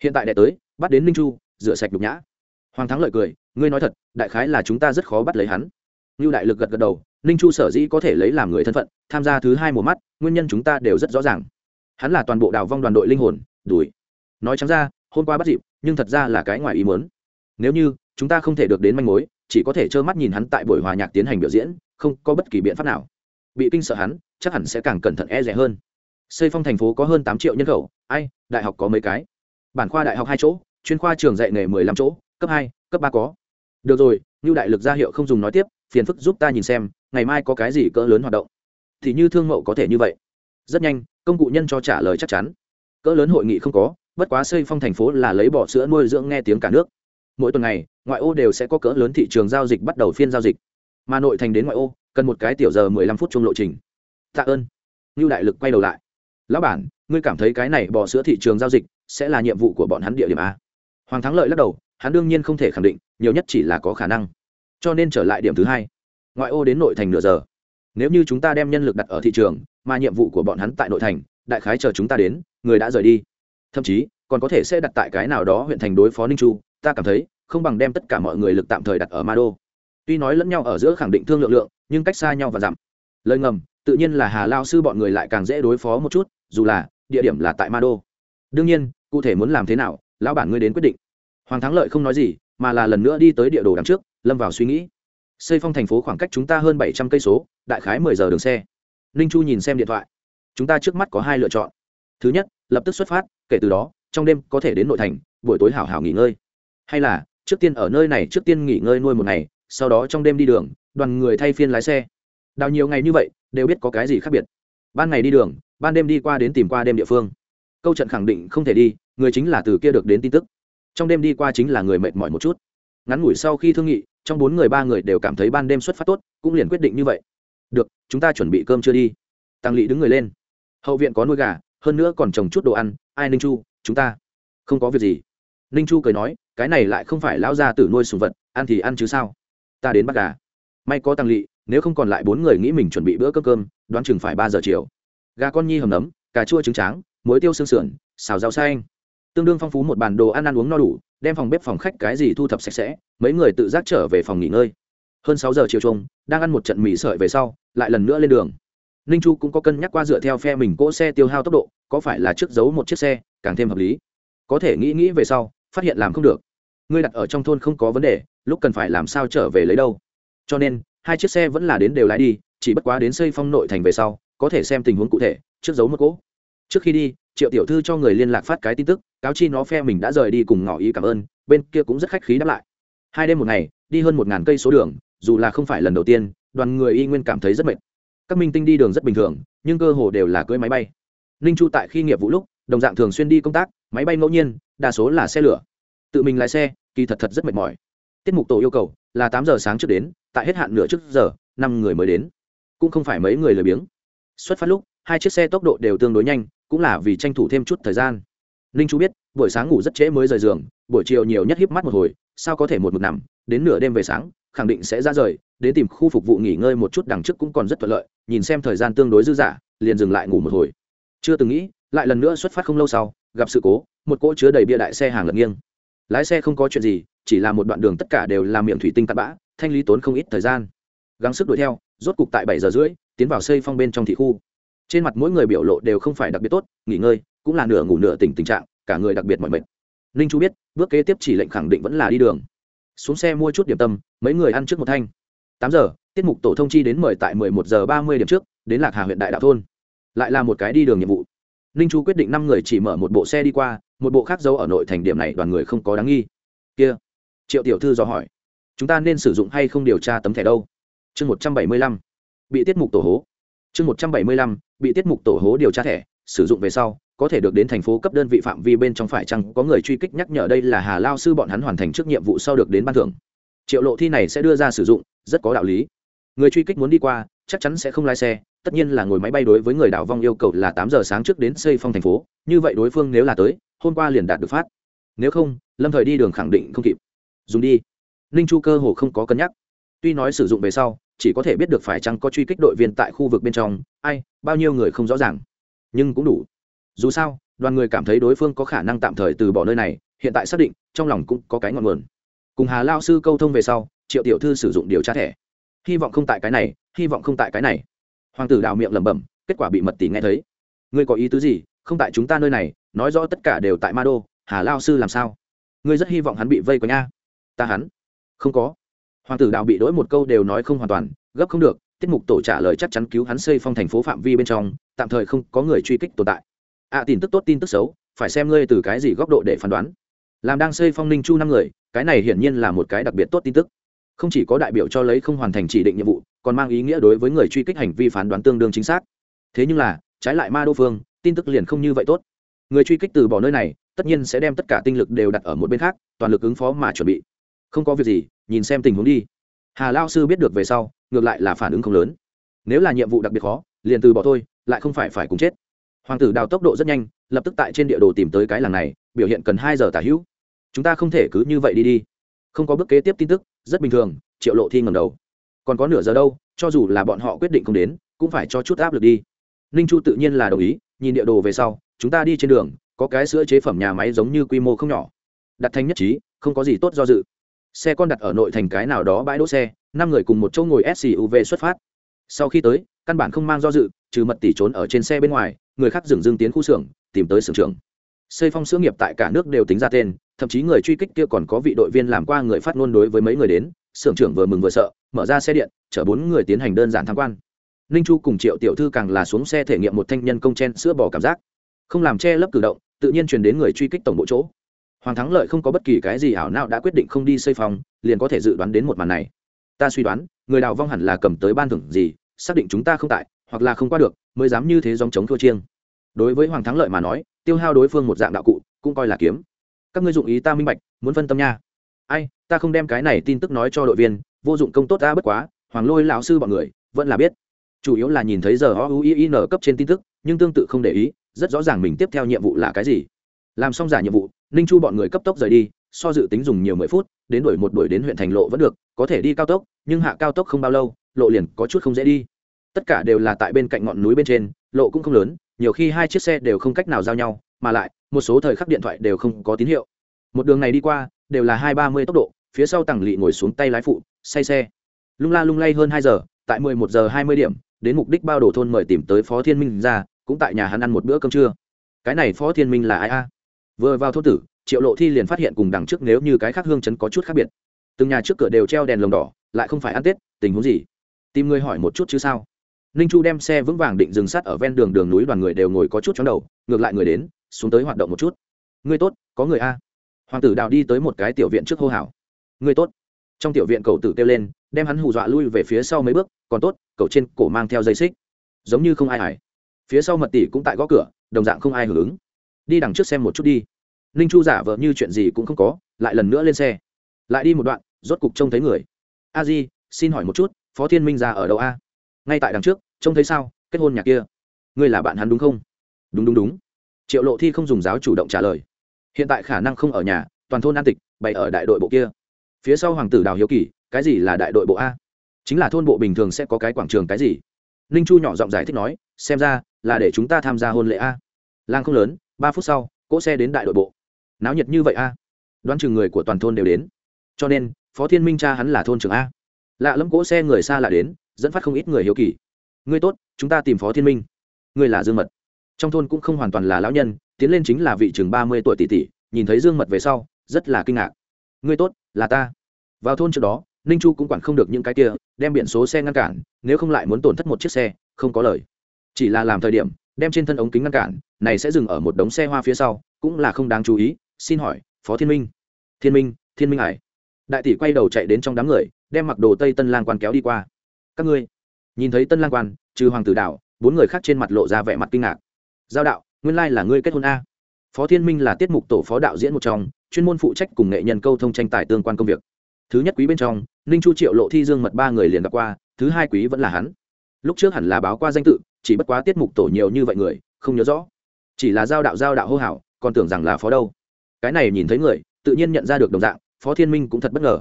hiện tại đệ tới, bắt đến ninh chu, rửa sạch đục nhã. Hoàng thắng lợi cười, ngươi nói thật, đại khái là chúng ta rất khó bắt lấy hắn. Như đại lực gật gật đầu, ninh chu sở dĩ có thể lấy làm người thân phận, tham gia thứ hai mùa mắt, nguyên nhân chúng ta đều rất rõ ràng. Hắn là toàn bộ đào vong đoàn đội linh hồn, đuổi. Nói chẳng ra, hôm qua bắt dịp, nhưng thật ra là cái ngoài ý muốn. Nếu như, chúng ta không thể được đến manh mối, chỉ có thể trơ mắt nhìn hắn tại buổi hòa nhạc tiến hành biểu diễn, không có bất kỳ biện pháp nào. Bị kinh sợ hắn, chắc hẳn sẽ càng cẩn thận e rẻ hơn. Xây phong thành phố có hơn tám triệu nhân khẩu, ai, đại học có mấy cái? Bản khoa đại học hai chỗ, chuyên khoa trường dạy nghề mười lăm chỗ, cấp hai, cấp ba có. Được rồi như đại lực ra hiệu không dùng nói tiếp, phiền phức giúp ta nhìn xem, ngày mai có cái gì cỡ lớn hoạt động. Thì như thương mậu có thể như vậy. Rất nhanh, công cụ nhân cho trả lời chắc chắn. Cỡ lớn hội nghị không có, bất quá xây phong thành phố là lấy bỏ sữa nuôi dưỡng nghe tiếng cả nước. Mỗi tuần ngày, ngoại ô đều sẽ có cỡ lớn thị trường giao dịch bắt đầu phiên giao dịch. Mà nội thành đến ngoại ô, cần một cái tiểu giờ mười lăm phút chung lộ trình. Tạ ơn. Như đại lực quay đầu lại. Lão bản, ngươi cảm thấy cái này bỏ sữa thị trường giao dịch sẽ là nhiệm vụ của bọn hắn địa điểm a. Hoàng thắng lợi lắc đầu, hắn đương nhiên không thể khẳng định, nhiều nhất chỉ là có khả năng. Cho nên trở lại điểm thứ hai. Ngoại ô đến nội thành nửa giờ. Nếu như chúng ta đem nhân lực đặt ở thị trường, mà nhiệm vụ của bọn hắn tại nội thành, đại khái chờ chúng ta đến, người đã rời đi. Thậm chí, còn có thể sẽ đặt tại cái nào đó huyện thành đối phó ninh chu, ta cảm thấy, không bằng đem tất cả mọi người lực tạm thời đặt ở ma đô. Tuy nói lẫn nhau ở giữa khẳng định thương lượng lượng, nhưng cách xa nhau và giảm. Lời ngầm, tự nhiên là hà lao sư bọn người lại càng dễ đối phó một chút, dù là, địa điểm là tại ma đô đương nhiên, cụ thể muốn làm thế nào, lão bản ngươi đến quyết định. Hoàng thắng lợi không nói gì, mà là lần nữa đi tới địa đồ đằng trước, lâm vào suy nghĩ. Xây phong thành phố khoảng cách chúng ta hơn bảy trăm cây số, đại khái mười giờ đường xe. Ninh chu nhìn xem điện thoại. Chúng ta trước mắt có hai lựa chọn. Thứ nhất, lập tức xuất phát, kể từ đó, trong đêm có thể đến nội thành, buổi tối hảo hảo nghỉ ngơi. Hay là, trước tiên ở nơi này trước tiên nghỉ ngơi nuôi một ngày, sau đó trong đêm đi đường, đoàn người thay phiên lái xe. Đào nhiều ngày như vậy, đều biết có cái gì khác biệt. Ban ngày đi đường, ban đêm đi qua đến tìm qua đêm địa phương câu trận khẳng định không thể đi, người chính là từ kia được đến tin tức. Trong đêm đi qua chính là người mệt mỏi một chút. Ngắn ngủi sau khi thương nghị, trong bốn người ba người đều cảm thấy ban đêm xuất phát tốt, cũng liền quyết định như vậy. Được, chúng ta chuẩn bị cơm chưa đi. Tăng lỵ đứng người lên. Hậu viện có nuôi gà, hơn nữa còn trồng chút đồ ăn. Ai ninh chu, chúng ta. Không có việc gì. Ninh chu cười nói, cái này lại không phải lão gia tử nuôi sùng vật, ăn thì ăn chứ sao? Ta đến bắt gà. May có tăng lỵ, nếu không còn lại bốn người nghĩ mình chuẩn bị bữa cơm cơm, đoán chừng phải ba giờ chiều. Gà con nhi hầm nấm, cà chua trứng tráng muối tiêu xương sườn, xào rau xanh. Tương đương phong phú một bàn đồ ăn ăn uống no đủ, đem phòng bếp phòng khách cái gì thu thập sạch sẽ, mấy người tự giác trở về phòng nghỉ ngơi. Hơn sáu giờ chiều trông đang ăn một trận mì sợi về sau, lại lần nữa lên đường. Ninh chu cũng có cân nhắc qua dựa theo phe mình cỗ xe tiêu hao tốc độ, có phải là trước giấu một chiếc xe, càng thêm hợp lý. Có thể nghĩ nghĩ về sau, phát hiện làm không được. Ngươi đặt ở trong thôn không có vấn đề, lúc cần phải làm sao trở về lấy đâu. Cho nên, hai chiếc xe vẫn là đến đều lái đi, chỉ bất quá đến xây phong nội thành về sau, có thể xem tình huống cụ thể, trước giấu một cỗ trước khi đi, triệu tiểu thư cho người liên lạc phát cái tin tức, cáo chi nó phe mình đã rời đi cùng ngỏ ý cảm ơn, bên kia cũng rất khách khí đáp lại. Hai đêm một ngày, đi hơn một ngàn cây số đường, dù là không phải lần đầu tiên, đoàn người y nguyên cảm thấy rất mệt. Các minh tinh đi đường rất bình thường, nhưng cơ hồ đều là cưỡi máy bay. Ninh chu tại khi nghiệp vụ lúc, đồng dạng thường xuyên đi công tác, máy bay ngẫu nhiên, đa số là xe lửa. Tự mình lái xe, kỳ thật thật rất mệt mỏi. Tiết mục tổ yêu cầu là tám giờ sáng trước đến, tại hết hạn nửa trước giờ, năm người mới đến. Cũng không phải mấy người lười biếng. Xuất phát lúc, hai chiếc xe tốc độ đều tương đối nhanh cũng là vì tranh thủ thêm chút thời gian. Ninh chu biết, buổi sáng ngủ rất trễ mới rời giường, buổi chiều nhiều nhất híp mắt một hồi, sao có thể một mực nằm, đến nửa đêm về sáng, khẳng định sẽ ra rời, đến tìm khu phục vụ nghỉ ngơi một chút đằng trước cũng còn rất thuận lợi, nhìn xem thời gian tương đối dư dả, liền dừng lại ngủ một hồi. Chưa từng nghĩ, lại lần nữa xuất phát không lâu sau, gặp sự cố, một cỗ chứa đầy bia đại xe hàng lật nghiêng. Lái xe không có chuyện gì, chỉ là một đoạn đường tất cả đều là miệng thủy tinh tạt bã, thanh lý tốn không ít thời gian. Gắng sức đuổi theo, rốt cục tại bảy giờ rưỡi, tiến vào xây phong bên trong thị khu trên mặt mỗi người biểu lộ đều không phải đặc biệt tốt, nghỉ ngơi cũng là nửa ngủ nửa tỉnh tình trạng, cả người đặc biệt mọi mệt. Ninh chu biết, bước kế tiếp chỉ lệnh khẳng định vẫn là đi đường. Xuống xe mua chút điểm tâm, mấy người ăn trước một thanh. Tám giờ, tiết mục tổ thông chi đến mời tại mười một giờ ba mươi điểm trước, đến lạc hà huyện đại đạo thôn. Lại là một cái đi đường nhiệm vụ. Ninh chu quyết định năm người chỉ mở một bộ xe đi qua, một bộ khác giấu ở nội thành điểm này đoàn người không có đáng nghi. Kia, triệu tiểu thư dò hỏi, chúng ta nên sử dụng hay không điều tra tấm thẻ đâu? Chương một trăm bảy mươi lăm, bị tiết mục tổ hố. Chương một trăm bảy mươi lăm bị tiết mục tổ hố điều tra thẻ, sử dụng về sau, có thể được đến thành phố cấp đơn vị phạm vi bên trong phải chăng, có người truy kích nhắc nhở đây là hà lao sư bọn hắn hoàn thành trước nhiệm vụ sau được đến ban thưởng. Triệu lộ thi này sẽ đưa ra sử dụng, rất có đạo lý. Người truy kích muốn đi qua, chắc chắn sẽ không lái xe, tất nhiên là ngồi máy bay đối với người đảo vong yêu cầu là tám giờ sáng trước đến xây phong thành phố, như vậy đối phương nếu là tới, hôm qua liền đạt được phát. Nếu không, lâm thời đi đường khẳng định không kịp. Dùng đi. Ninh chu cơ hồ không có cân nhắc. Tuy nói sử dụng về sau, chỉ có thể biết được phải chăng có truy kích đội viên tại khu vực bên trong, ai bao nhiêu người không rõ ràng. Nhưng cũng đủ. Dù sao, đoàn người cảm thấy đối phương có khả năng tạm thời từ bỏ nơi này, hiện tại xác định, trong lòng cũng có cái ngọn nguồn. Cùng hà lao sư câu thông về sau, triệu tiểu thư sử dụng điều tra thẻ. Hy vọng không tại cái này, hy vọng không tại cái này. Hoàng tử đào miệng lẩm bẩm, kết quả bị mật tỷ nghe thấy. Ngươi có ý tứ gì? Không tại chúng ta nơi này, nói rõ tất cả đều tại ma đô, hà lao sư làm sao? Ngươi rất hy vọng hắn bị vây quanh a. Ta hắn? Không có. Hoàng tử đào bị đỗi một câu đều nói không hoàn toàn, gấp không được tiết mục tổ trả lời chắc chắn cứu hắn xây phong thành phố phạm vi bên trong tạm thời không có người truy kích tồn tại. A à, tin tức tốt tin tức xấu phải xem ngươi từ cái gì góc độ để phán đoán. Làm đang xây phong ninh chu năm người cái này hiển nhiên là một cái đặc biệt tốt tin tức. Không chỉ có đại biểu cho lấy không hoàn thành chỉ định nhiệm vụ còn mang ý nghĩa đối với người truy kích hành vi phán đoán tương đương chính xác. Thế nhưng là trái lại ma đô phương tin tức liền không như vậy tốt. Người truy kích từ bỏ nơi này tất nhiên sẽ đem tất cả tinh lực đều đặt ở một bên khác toàn lực ứng phó mà chuẩn bị. Không có việc gì nhìn xem tình huống đi. Hà lao sư biết được về sau ngược lại là phản ứng không lớn. Nếu là nhiệm vụ đặc biệt khó, liền từ bỏ thôi, lại không phải phải cùng chết. Hoàng tử đào tốc độ rất nhanh, lập tức tại trên địa đồ tìm tới cái làng này, biểu hiện cần hai giờ tả hữu. Chúng ta không thể cứ như vậy đi đi. Không có bước kế tiếp tin tức, rất bình thường, triệu lộ thi ngầm đầu. Còn có nửa giờ đâu, cho dù là bọn họ quyết định không đến, cũng phải cho chút áp lực đi. Ninh chu tự nhiên là đồng ý, nhìn địa đồ về sau, chúng ta đi trên đường, có cái sữa chế phẩm nhà máy giống như quy mô không nhỏ. Đặt thanh nhất trí, không có gì tốt do dự. Xe con đặt ở nội thành cái nào đó bãi đỗ xe năm người cùng một chỗ ngồi suv xuất phát. Sau khi tới, căn bản không mang do dự, trừ mật tỷ trốn ở trên xe bên ngoài, người khác dừng dừng tiến khu xưởng, tìm tới xưởng trưởng. Xây phong sữa nghiệp tại cả nước đều tính ra tên, thậm chí người truy kích kia còn có vị đội viên làm qua người phát ngôn đối với mấy người đến, xưởng trưởng vừa mừng vừa sợ, mở ra xe điện, chở bốn người tiến hành đơn giản tham quan. Ninh chu cùng triệu tiểu thư càng là xuống xe thể nghiệm một thanh nhân công chen sữa bò cảm giác. Không làm che lấp cử động, tự nhiên truyền đến người truy kích tổng bộ chỗ. Hoàng thắng lợi không có bất kỳ cái gì ảo nào đã quyết định không đi xây phòng, liền có thể dự đoán đến một màn này ta suy đoán, người đào vong hẳn là cầm tới ban thưởng gì, xác định chúng ta không tại, hoặc là không qua được, mới dám như thế dòng chống thua chiêng. Đối với hoàng thắng lợi mà nói, tiêu hao đối phương một dạng đạo cụ, cũng coi là kiếm. Các ngươi dụng ý ta minh bạch, muốn phân tâm nha. Ai, ta không đem cái này tin tức nói cho đội viên, vô dụng công tốt ta bất quá, hoàng lôi lão sư bọn người, vẫn là biết. Chủ yếu là nhìn thấy giờ o u i n cấp trên tin tức, nhưng tương tự không để ý, rất rõ ràng mình tiếp theo nhiệm vụ là cái gì. Làm xong giả nhiệm vụ, ninh chu bọn người cấp tốc rời đi, so dự tính dùng nhiều mười phút đến đuổi một đuổi đến huyện thành lộ vẫn được, có thể đi cao tốc, nhưng hạ cao tốc không bao lâu, lộ liền có chút không dễ đi. Tất cả đều là tại bên cạnh ngọn núi bên trên, lộ cũng không lớn, nhiều khi hai chiếc xe đều không cách nào giao nhau, mà lại, một số thời khắc điện thoại đều không có tín hiệu. Một đường này đi qua, đều là hai ba mươi tốc độ, phía sau tàng lỵ ngồi xuống tay lái phụ, say xe. Lung la lung lay hơn hai giờ, tại mười một giờ hai mươi điểm, đến mục đích bao đồ thôn mời tìm tới phó thiên minh ra, cũng tại nhà hắn ăn một bữa cơm trưa. Cái này phó thiên minh là ai a? Vừa vào thôn tử triệu lộ thi liền phát hiện cùng đằng trước nếu như cái khác hương chấn có chút khác biệt. Từng nhà trước cửa đều treo đèn lồng đỏ, lại không phải ăn tết, tình huống gì? Tìm người hỏi một chút chứ sao? Ninh chu đem xe vững vàng định dừng sắt ở ven đường đường núi đoàn người đều ngồi có chút chóng đầu, ngược lại người đến, xuống tới hoạt động một chút. Người tốt, có người a. Hoàng tử đào đi tới một cái tiểu viện trước hô hào. Người tốt. Trong tiểu viện cậu tử kêu lên, đem hắn hù dọa lui về phía sau mấy bước, còn tốt, cậu trên cổ mang theo dây xích. Giống như không ai hải phía sau mật tỷ cũng tại gõ cửa, đồng dạng không ai hưởng ứng. Đi đằng trước xem một chút đi ninh chu giả vờ như chuyện gì cũng không có, lại lần nữa lên xe. Lại đi một đoạn, rốt cục trông thấy người. A di, xin hỏi một chút, phó thiên minh ra ở đâu a? Ngay tại đằng trước, trông thấy sao? Kết hôn nhà kia. Ngươi là bạn hắn đúng không? Đúng đúng đúng. Triệu lộ thi không dùng giáo chủ động trả lời. Hiện tại khả năng không ở nhà, toàn thôn an tịch, bày ở đại đội bộ kia. Phía sau hoàng tử đào hiếu kỳ, cái gì là đại đội bộ a? Chính là thôn bộ bình thường sẽ có cái quảng trường cái gì? Ninh chu nhỏ giọng giải thích nói, xem ra là để chúng ta tham gia hôn lễ a. Lang không lớn, ba phút sau, cỗ xe đến đại đội bộ náo nhiệt như vậy a? Đoán chừng người của toàn thôn đều đến. Cho nên, phó thiên minh cha hắn là thôn trưởng a. Lạ lẫm cỗ xe người xa lạ đến, dẫn phát không ít người hiếu kỳ. Ngươi tốt, chúng ta tìm phó thiên minh. Ngươi là dương mật. Trong thôn cũng không hoàn toàn là lão nhân, tiến lên chính là vị chừng ba mươi tuổi tỷ tỷ, nhìn thấy dương mật về sau, rất là kinh ngạc. Ngươi tốt, là ta. Vào thôn trước đó, ninh chu cũng quản không được những cái kia, đem biển số xe ngăn cản, nếu không lại muốn tổn thất một chiếc xe, không có lời. Chỉ là làm thời điểm, đem trên thân ống kính ngăn cản, này sẽ dừng ở một đống xe hoa phía sau, cũng là không đáng chú ý xin hỏi, phó thiên minh. Thiên minh thiên minh hải đại tỷ quay đầu chạy đến trong đám người, đem mặc đồ tây tân lang quan kéo đi qua. Các ngươi, nhìn thấy tân lang quan, trừ hoàng tử đạo, bốn người khác trên mặt lộ ra vẻ mặt kinh ngạc. Giao đạo, nguyên lai là ngươi kết hôn a. Phó thiên minh là tiết mục tổ phó đạo diễn một trong, chuyên môn phụ trách cùng nghệ nhân câu thông tranh tài tương quan công việc. Thứ nhất quý bên trong, ninh chu triệu lộ thi dương mật ba người liền gặp qua, thứ hai quý vẫn là hắn. Lúc trước hẳn là báo qua danh tự, chỉ bất quá tiết mục tổ nhiều như vậy người, không nhớ rõ. Chỉ là giao đạo giao đạo hô hào, còn tưởng rằng là phó đâu cái này nhìn thấy người, tự nhiên nhận ra được đồng dạng, phó thiên minh cũng thật bất ngờ.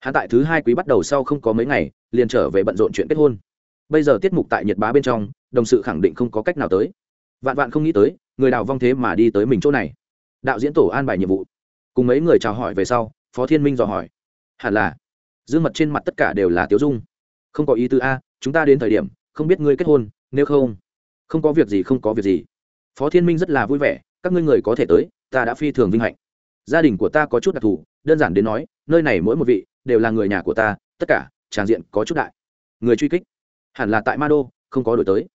Hắn tại thứ hai quý bắt đầu sau không có mấy ngày, liền trở về bận rộn chuyện kết hôn. Bây giờ tiết mục tại nhật bá bên trong, đồng sự khẳng định không có cách nào tới. Vạn vạn không nghĩ tới, người đào vong thế mà đi tới mình chỗ này. Đạo diễn tổ an bài nhiệm vụ. Cùng mấy người chào hỏi về sau, phó thiên minh dò hỏi. Hẳn là, dương mật trên mặt tất cả đều là tiếu dung. Không có ý tư a, chúng ta đến thời điểm, không biết ngươi kết hôn, nếu không. Không có việc gì, không có việc gì. Phó thiên minh rất là vui vẻ, các ngươi người có thể tới ta đã phi thường vinh hạnh. Gia đình của ta có chút đặc thù đơn giản đến nói nơi này mỗi một vị đều là người nhà của ta tất cả tràng diện có chút đại. Người truy kích hẳn là tại ma đô không có đổi tới.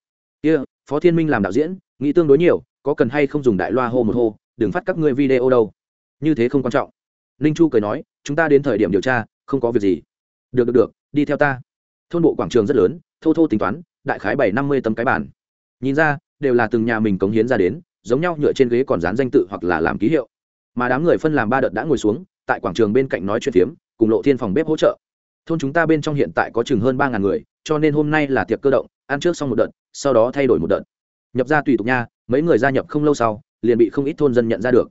Kia、yeah, phó thiên minh làm đạo diễn nghĩ tương đối nhiều có cần hay không dùng đại loa hô một hô đừng phát các ngươi video đâu. Như thế không quan trọng. Ninh chu cười nói chúng ta đến thời điểm điều tra không có việc gì. Được được được đi theo ta. Thôn bộ quảng trường rất lớn thô thô tính toán đại khái bảy năm mươi tấm cái bản nhìn ra đều là từng nhà mình cống hiến ra đến giống nhau nhựa trên ghế còn dán danh tự hoặc là làm ký hiệu. Mà đám người phân làm ba đợt đã ngồi xuống, tại quảng trường bên cạnh nói chuyện phiếm, cùng lộ thiên phòng bếp hỗ trợ. Thôn chúng ta bên trong hiện tại có chừng hơn ba ngàn người, cho nên hôm nay là tiệc cơ động, ăn trước xong một đợt, sau đó thay đổi một đợt. Nhập ra tùy tục nha, mấy người gia nhập không lâu sau, liền bị không ít thôn dân nhận ra được.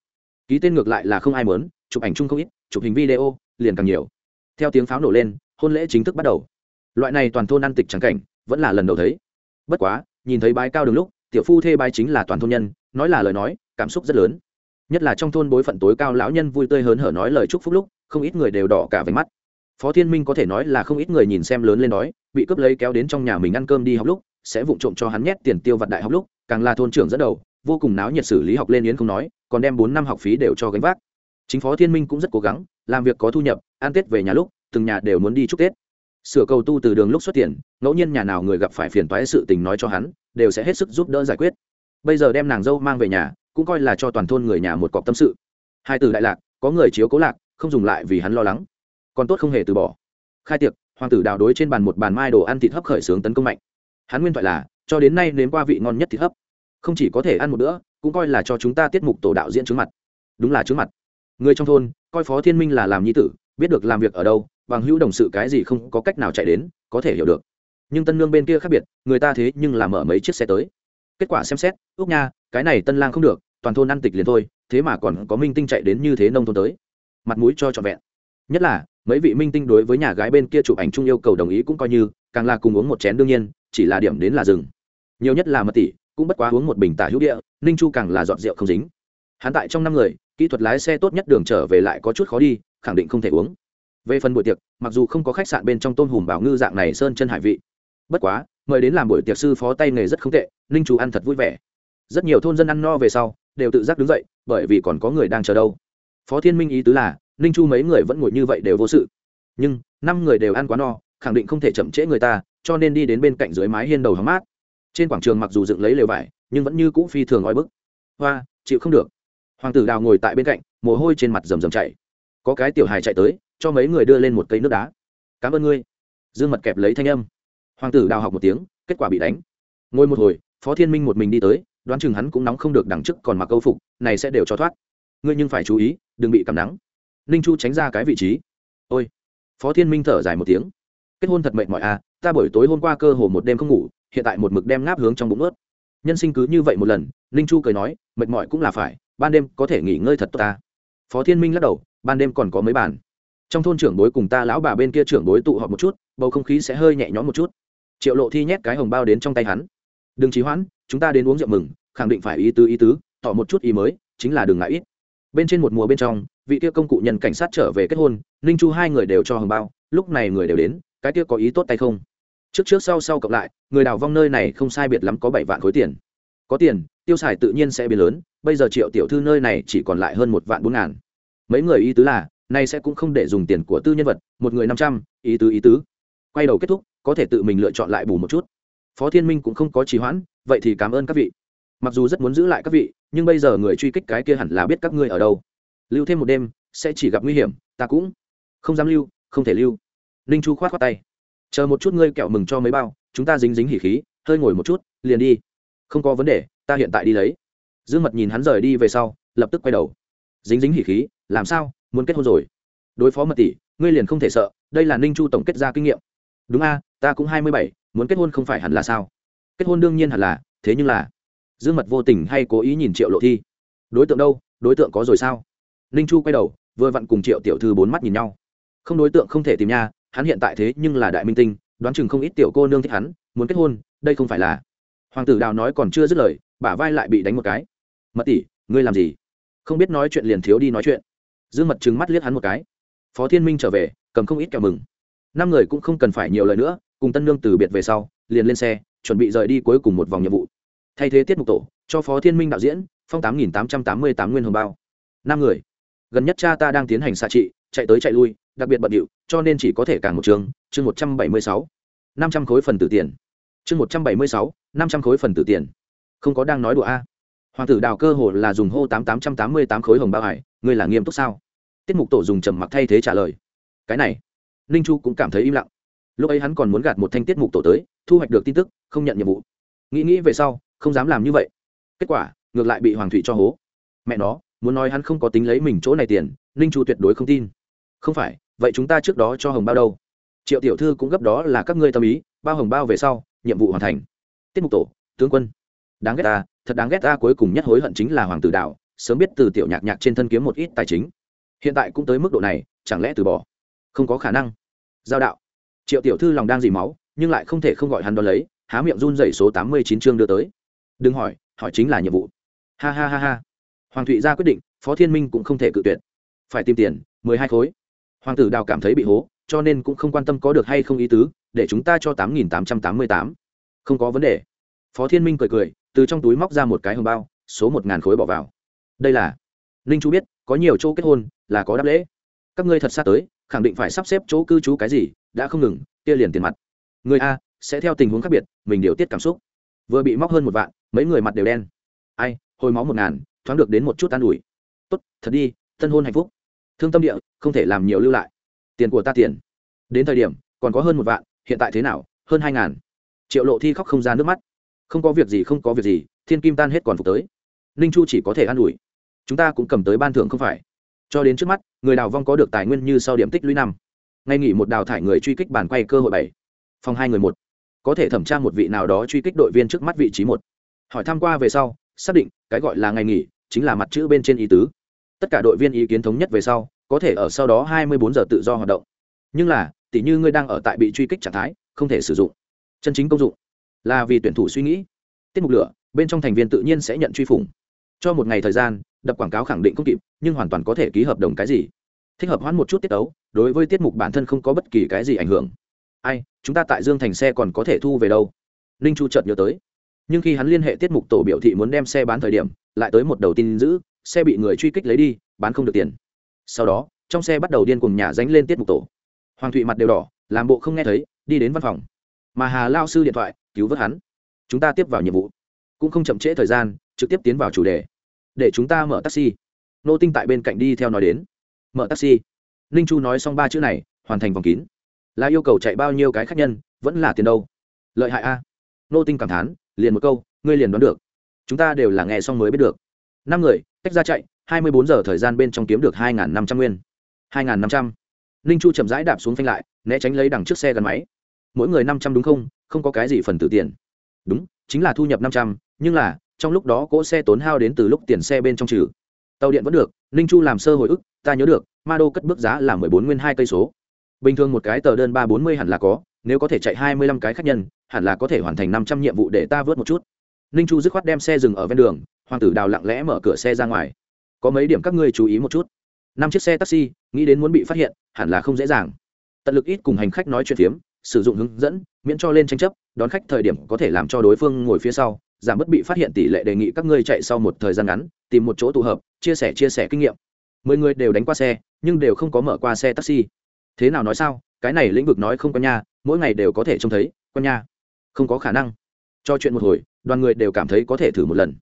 Ký tên ngược lại là không ai mớn chụp ảnh chung không ít, chụp hình video, liền càng nhiều. Theo tiếng pháo nổ lên, hôn lễ chính thức bắt đầu. Loại này toàn thôn ăn tịch trắng cảnh, vẫn là lần đầu thấy. Bất quá, nhìn thấy bái cao đường lúc, tiểu phu thê bái chính là toàn thôn nhân nói là lời nói, cảm xúc rất lớn. Nhất là trong thôn bối phận tối cao lão nhân vui tươi hớn hở nói lời chúc phúc lúc, không ít người đều đỏ cả về mắt. Phó thiên minh có thể nói là không ít người nhìn xem lớn lên nói bị cướp lấy kéo đến trong nhà mình ăn cơm đi học lúc, sẽ vụng trộm cho hắn nhét tiền tiêu vặt đại học lúc, càng là thôn trưởng dẫn đầu, vô cùng náo nhiệt xử lý học lên yến không nói, còn đem bốn năm học phí đều cho gánh vác. Chính phó thiên minh cũng rất cố gắng, làm việc có thu nhập, ăn tết về nhà lúc, từng nhà đều muốn đi chúc tết. Sửa cầu tu từ đường lúc xuất tiền, ngẫu nhiên nhà nào người gặp phải phiền toái sự tình nói cho hắn, đều sẽ hết sức giúp đỡ giải quyết bây giờ đem nàng dâu mang về nhà, cũng coi là cho toàn thôn người nhà một cọc tâm sự. Hai từ đại lạc, có người chiếu cố lạc, không dùng lại vì hắn lo lắng. Còn tốt không hề từ bỏ. Khai tiệc, hoàng tử đào đối trên bàn một bàn mai đồ ăn thịt hấp khởi sướng tấn công mạnh. Hắn nguyên thoại là, cho đến nay nếm qua vị ngon nhất thịt hấp. Không chỉ có thể ăn một bữa, cũng coi là cho chúng ta tiết mục tổ đạo diễn trướng mặt. Đúng là trướng mặt. Người trong thôn, coi phó thiên minh là làm nhi tử, biết được làm việc ở đâu, bằng hữu đồng sự cái gì không có cách nào chạy đến, có thể hiểu được. Nhưng tân lương bên kia khác biệt, người ta thế nhưng làm mở mấy chiếc xe tới kết quả xem xét ước nha, cái này tân lang không được, toàn thôn ăn tịch liền thôi, thế mà còn có minh tinh chạy đến như thế nông thôn tới. Mặt mũi cho trọn vẹn. Nhất là, mấy vị minh tinh đối với nhà gái bên kia chụp ảnh chung yêu cầu đồng ý cũng coi như, càng là cùng uống một chén đương nhiên, chỉ là điểm đến là rừng nhiều nhất là mật tỷ, cũng bất quá uống một bình tả hữu địa, ninh chu càng là dọn rượu không dính. Hắn tại trong năm người, kỹ thuật lái xe tốt nhất đường trở về lại có chút khó đi, khẳng định không thể uống. Về phần buổi tiệc, mặc dù không có khách sạn bên trong tôm hùm bảo ngư dạng này sơn chân hải vị, bất quá mời đến làm buổi tiệc sư phó tay nghề rất không tệ, ninh chú ăn thật vui vẻ. Rất nhiều thôn dân ăn no về sau, đều tự giác đứng dậy, bởi vì còn có người đang chờ đâu. Phó thiên minh ý tứ là, ninh chu mấy người vẫn ngồi như vậy đều vô sự. Nhưng, năm người đều ăn quá no, khẳng định không thể chậm trễ người ta, cho nên đi đến bên cạnh dưới mái hiên đầu hóng mát. Trên quảng trường mặc dù dựng lấy lều vải, nhưng vẫn như cũ phi thường oi bức. Hoa, chịu không được. Hoàng tử đào ngồi tại bên cạnh, mồ hôi trên mặt rầm rầm chạy có cái tiểu hài chạy tới, cho mấy người đưa lên một cây nước đá. Cảm ơn ngươi. Dương mật kẹp lấy thanh âm hoàng tử đào học một tiếng kết quả bị đánh. Ngồi một hồi phó thiên minh một mình đi tới đoán chừng hắn cũng nóng không được đằng chức, còn mặc câu phục này sẽ đều cho thoát. Ngươi nhưng phải chú ý đừng bị cảm nắng. Ninh chu tránh ra cái vị trí. Ôi. Phó thiên minh thở dài một tiếng. Kết hôn thật mệt mỏi à ta buổi tối hôm qua cơ hồ một đêm không ngủ hiện tại một mực đem ngáp hướng trong bụng ướt. Nhân sinh cứ như vậy một lần ninh chu cười nói mệt mỏi cũng là phải ban đêm có thể nghỉ ngơi thật tốt ta. Phó thiên minh lắc đầu ban đêm còn có mấy bàn. Trong thôn trưởng bối cùng ta lão bà bên kia trưởng bối tụ họp một chút bầu không khí sẽ hơi nhẹ nhõm một chút triệu lộ thi nhét cái hồng bao đến trong tay hắn. Đừng trí hoãn, chúng ta đến uống rượu mừng, khẳng định phải ý tứ ý tứ, tỏ một chút ý mới, chính là đừng ngại ít. Bên trên một mùa bên trong, vị kia công cụ nhân cảnh sát trở về kết hôn, ninh chu hai người đều cho hồng bao, lúc này người đều đến, cái kia có ý tốt tay không? Trước trước sau sau cộng lại, người đào vong nơi này không sai biệt lắm có bảy vạn khối tiền. Có tiền, tiêu xài tự nhiên sẽ biến lớn, bây giờ triệu tiểu thư nơi này chỉ còn lại hơn một vạn bốn ngàn. Mấy người ý tứ là, nay sẽ cũng không để dùng tiền của tư nhân vật, một người năm trăm, ý tứ ý tứ. Quay đầu kết thúc có thể tự mình lựa chọn lại bù một chút. Phó thiên minh cũng không có trì hoãn, vậy thì cảm ơn các vị. Mặc dù rất muốn giữ lại các vị, nhưng bây giờ người truy kích cái kia hẳn là biết các ngươi ở đâu. Lưu thêm một đêm, sẽ chỉ gặp nguy hiểm, ta cũng không dám lưu, không thể lưu. Ninh chu khoát khoát tay. Chờ một chút ngươi kẹo mừng cho mấy bao, chúng ta dính dính hỉ khí, hơi ngồi một chút, liền đi. Không có vấn đề, ta hiện tại đi lấy. Dương mật nhìn hắn rời đi về sau, lập tức quay đầu. Dính dính hỉ khí, làm sao, muốn kết hôn rồi? Đối phó mật tỷ, ngươi liền không thể sợ, đây là ninh chu tổng kết ra kinh nghiệm. Đúng a ta cũng hai mươi bảy, muốn kết hôn không phải hẳn là sao? Kết hôn đương nhiên hẳn là, thế nhưng là, dương mật vô tình hay cố ý nhìn triệu lộ thi. Đối tượng đâu? Đối tượng có rồi sao? Ninh chu quay đầu, vừa vặn cùng triệu tiểu thư bốn mắt nhìn nhau. Không đối tượng không thể tìm nha, hắn hiện tại thế nhưng là đại minh tinh, đoán chừng không ít tiểu cô nương thích hắn, muốn kết hôn, đây không phải là. Hoàng tử đào nói còn chưa dứt lời, bả vai lại bị đánh một cái. Mật tỷ, ngươi làm gì? Không biết nói chuyện liền thiếu đi nói chuyện. Dương mật trừng mắt liếc hắn một cái. Phó thiên minh trở về, cầm không ít kẹo mừng. Năm người cũng không cần phải nhiều lời nữa cùng tân nương từ biệt về sau, liền lên xe, chuẩn bị rời đi cuối cùng một vòng nhiệm vụ. Thay thế tiết mục tổ, cho phó thiên minh đạo diễn, phong tám nghìn tám trăm tám mươi tám nguyên hồng bao. Năm người. Gần nhất cha ta đang tiến hành xạ trị, chạy tới chạy lui, đặc biệt bận điệu, cho nên chỉ có thể càng một trường, chương một trăm bảy mươi sáu. năm trăm khối phần tử tiền. Chương một trăm bảy mươi sáu, năm trăm khối phần tử tiền. Không có đang nói đùa a. Hoàng tử đào cơ hồ là dùng hô tám tám trăm tám mươi tám khối hồng bao hải, ngươi là nghiêm túc sao? Tiết mục tổ dùng trầm mặc thay thế trả lời. Cái này, ninh chu cũng cảm thấy im lặng lúc ấy hắn còn muốn gạt một thanh tiết mục tổ tới, thu hoạch được tin tức, không nhận nhiệm vụ. Nghĩ nghĩ về sau, không dám làm như vậy. Kết quả, ngược lại bị hoàng thụy cho hố. Mẹ nó, muốn nói hắn không có tính lấy mình chỗ này tiền, ninh chu tuyệt đối không tin. Không phải, vậy chúng ta trước đó cho hồng bao đâu? Triệu tiểu thư cũng gấp đó là các ngươi tâm ý, bao hồng bao về sau, nhiệm vụ hoàn thành. Tiết mục tổ, tướng quân. Đáng ghét ta, thật đáng ghét ta cuối cùng nhất hối hận chính là hoàng tử đạo, sớm biết từ tiểu nhạc nhạc trên thân kiếm một ít tài chính. Hiện tại cũng tới mức độ này, chẳng lẽ từ bỏ? Không có khả năng. Giao đạo triệu tiểu thư lòng đang dì máu, nhưng lại không thể không gọi hắn đón lấy, há miệng run dậy số tám mươi chín chương đưa tới. Đừng hỏi hỏi chính là nhiệm vụ. Ha ha ha ha. Hoàng thụy ra quyết định, phó thiên minh cũng không thể cự tuyệt. Phải tìm tiền, mười hai khối. Hoàng tử đào cảm thấy bị hố, cho nên cũng không quan tâm có được hay không ý tứ, để chúng ta cho tám nghìn tám trăm tám mươi tám. Không có vấn đề. Phó thiên minh cười cười, từ trong túi móc ra một cái hồng bao, số một ngàn khối bỏ vào. Đây là, ninh chú biết, có nhiều chỗ kết hôn, là có đáp lễ. Các ngươi thật xa tới, khẳng định phải sắp xếp chỗ cư trú cái gì đã không ngừng, kia liền tiền mặt. Người a, sẽ theo tình huống khác biệt, mình điều tiết cảm xúc. Vừa bị móc hơn một vạn, mấy người mặt đều đen. Ai, hồi máu một ngàn, thoáng được đến một chút an ủi. Tốt, thật đi, thân hôn hạnh phúc. Thương tâm địa, không thể làm nhiều lưu lại. Tiền của ta tiền. Đến thời điểm, còn có hơn một vạn, hiện tại thế nào, hơn hai ngàn. Triệu lộ thi khóc không ra nước mắt. Không có việc gì, không có việc gì, thiên kim tan hết còn phục tới. Ninh chu chỉ có thể an ủi. Chúng ta cũng cầm tới ban thưởng không phải. Cho đến trước mắt, người đào vong có được tài nguyên như sau điểm tích lũy năm ngay nghỉ một đào thải người truy kích bàn quay cơ hội bảy. Phòng hai người một. Có thể thẩm tra một vị nào đó truy kích đội viên trước mắt vị trí một. Hỏi tham q u a về sau, xác định, cái gọi là ngày nghỉ, chính là mặt chữ bên trên ý tứ. Tất cả đội viên ý kiến thống nhất về sau, có thể ở sau đó 24 giờ tự do hoạt động. Nhưng là tỷ như ngươi đang ở tại bị truy kích trạng thái, không thể sử dụng. Chân chính công dụng. Là vì tuyển thủ suy nghĩ. Tiết mục lửa, bên trong thành viên tự nhiên sẽ nhận truy phủng. Cho một ngày thời gian, đập quảng cáo khẳng định không kịp, nhưng hoàn toàn có thể ký hợp đồng cái gì thích hợp hoãn một chút tiết tấu, đối với tiết mục bản thân không có bất kỳ cái gì ảnh hưởng. Ai, chúng ta tại dương thành xe còn có thể thu về đâu? Ninh chu chợt nhớ tới. Nhưng khi hắn liên hệ tiết mục tổ biểu thị muốn đem xe bán thời điểm, lại tới một đầu tin giữ, xe bị người truy kích lấy đi, bán không được tiền. Sau đó, trong xe bắt đầu điên cùng nhà dánh lên tiết mục tổ. Hoàng thụy mặt đều đỏ, làm bộ không nghe thấy, đi đến văn phòng. Mà hà lao sư điện thoại, cứu vớt hắn. Chúng ta tiếp vào nhiệm vụ. Cũng không chậm trễ thời gian, trực tiếp tiến vào chủ đề. Để chúng ta mở taxi. Nô tinh tại bên cạnh đi theo nói đến mở taxi. Ninh chu nói xong ba chữ này, hoàn thành vòng kín. Là yêu cầu chạy bao nhiêu cái khách nhân, vẫn là tiền đâu? Lợi hại a. Nô tinh cảm thán, liền một câu, ngươi liền đoán được. Chúng ta đều là nghe xong mới biết được. Năm người, tách ra chạy, hai mươi bốn giờ thời gian bên trong kiếm được hai năm trăm nguyên. hai năm trăm. Ninh chu chậm rãi đạp xuống phanh lại, né tránh lấy đằng trước xe gắn máy. Mỗi người năm trăm đúng không? Không có cái gì phần tử tiền. Đúng, chính là thu nhập năm trăm, nhưng là, trong lúc đó cỗ xe tốn hao đến từ lúc tiền xe bên trong trừ tàu điện vẫn được, ninh chu làm sơ hồi ức, ta nhớ được, ma đô cất bước giá là mười bốn nguyên hai cây số. Bình thường một cái tờ đơn ba bốn mươi hẳn là có, nếu có thể chạy hai mươi lăm cái khách nhân, hẳn là có thể hoàn thành năm trăm nhiệm vụ để ta vớt một chút. Ninh chu dứt khoát đem xe dừng ở ven đường, hoàng tử đào lặng lẽ mở cửa xe ra ngoài. Có mấy điểm các ngươi chú ý một chút. Năm chiếc xe taxi, nghĩ đến muốn bị phát hiện, hẳn là không dễ dàng. Tận lực ít cùng hành khách nói chuyện phiếm, sử dụng hướng dẫn, miễn cho lên tranh chấp, đón khách thời điểm có thể làm cho đối phương ngồi phía sau giảm bất bị phát hiện tỷ lệ đề nghị các ngươi chạy sau một thời gian ngắn, tìm một chỗ tụ hợp, chia sẻ chia sẻ kinh nghiệm. Mười người đều đánh qua xe, nhưng đều không có mở qua xe taxi. Thế nào nói sao? Cái này lĩnh vực nói không có nha, mỗi ngày đều có thể trông thấy con nha. Không có khả năng. Cho chuyện một hồi, đoàn người đều cảm thấy có thể thử một lần.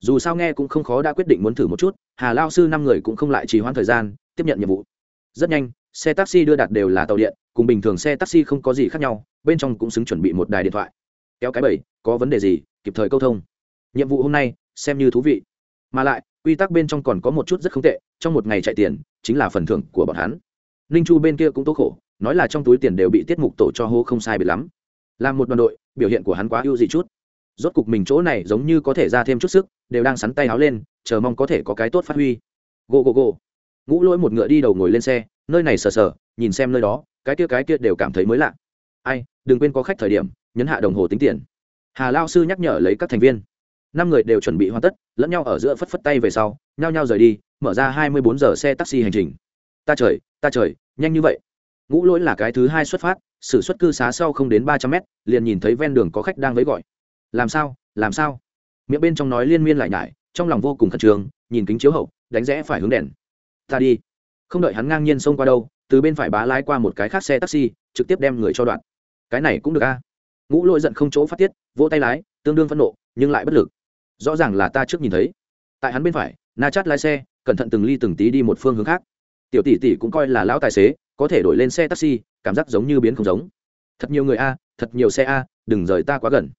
Dù sao nghe cũng không khó đã quyết định muốn thử một chút, hà lao sư năm người cũng không lại trì hoãn thời gian, tiếp nhận nhiệm vụ. Rất nhanh, xe taxi đưa đạt đều là tàu điện, cùng bình thường xe taxi không có gì khác nhau, bên trong cũng xứng chuẩn bị một đài điện thoại kéo cái bẫy có vấn đề gì, kịp thời câu thông. Nhiệm vụ hôm nay, xem như thú vị. Mà lại, quy tắc bên trong còn có một chút rất không tệ, trong một ngày chạy tiền, chính là phần thưởng của bọn hắn. Ninh chu bên kia cũng tố khổ, nói là trong túi tiền đều bị tiết mục tổ cho hô không sai bị lắm. Làm một đoàn đội, biểu hiện của hắn quá ưu dị chút. Rốt cục mình chỗ này giống như có thể ra thêm chút sức, đều đang sắn tay áo lên, chờ mong có thể có cái tốt phát huy. Gô gô gô. Ngũ lỗi một ngựa đi đầu ngồi lên xe, nơi này sờ sờ, nhìn xem nơi đó, cái kia cái kia đều cảm thấy mới lạ. Ai, đừng quên có khách thời điểm nhấn hạ đồng hồ tính tiền. Hà lao sư nhắc nhở lấy các thành viên. Năm người đều chuẩn bị hoàn tất, lẫn nhau ở giữa phất phất tay về sau, nhao nhao rời đi, mở ra hai mươi bốn giờ xe taxi hành trình. Ta trời ta trời, nhanh như vậy. Ngũ lỗi là cái thứ hai xuất phát xử xuất cư xá sau không đến ba trăm mét, liền nhìn thấy ven đường có khách đang với gọi. Làm sao làm sao? Miệng bên trong nói liên miên lại nhải, trong lòng vô cùng khẩn trương, nhìn kính chiếu hậu, đánh rẽ phải hướng đèn. Ta đi. Không đợi hắn ngang nhiên xông qua đâu, từ bên phải bá lái qua một cái khác xe taxi, trực tiếp đem người cho đoạn. Cái này cũng được a ngũ lỗi giận không chỗ phát tiết, vỗ tay lái, tương đương phẫn nộ, nhưng lại bất lực. Rõ ràng là ta trước nhìn thấy. Tại hắn bên phải, na chát lái xe, cẩn thận từng ly từng tí đi một phương hướng khác. Tiểu tỷ tỷ cũng coi là lão tài xế, có thể đổi lên xe taxi, cảm giác giống như biến không giống. Thật nhiều người a, thật nhiều xe a, đừng rời ta quá gần.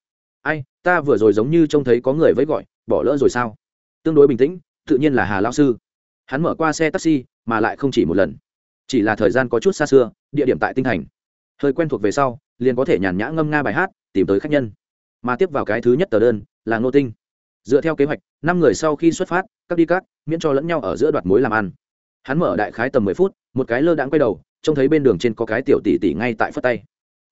Ai, ta vừa rồi giống như trông thấy có người với gọi, bỏ lỡ rồi sao? Tương đối bình tĩnh, tự nhiên là hà lao sư. Hắn mở qua xe taxi, mà lại không chỉ một lần. Chỉ là thời gian có chút xa xưa, địa điểm tại tinh thành hơi quen thuộc về sau, liền có thể nhàn nhã ngâm nga bài hát, tìm tới khách nhân. Mà tiếp vào cái thứ nhất tờ đơn, là ngô tinh. Dựa theo kế hoạch, năm người sau khi xuất phát, các đi các, miễn cho lẫn nhau ở giữa đoạt mối làm ăn. Hắn mở đại khái tầm mười phút, một cái lơ đãng quay đầu, trông thấy bên đường trên có cái tiểu tỷ tỷ ngay tại phất tay.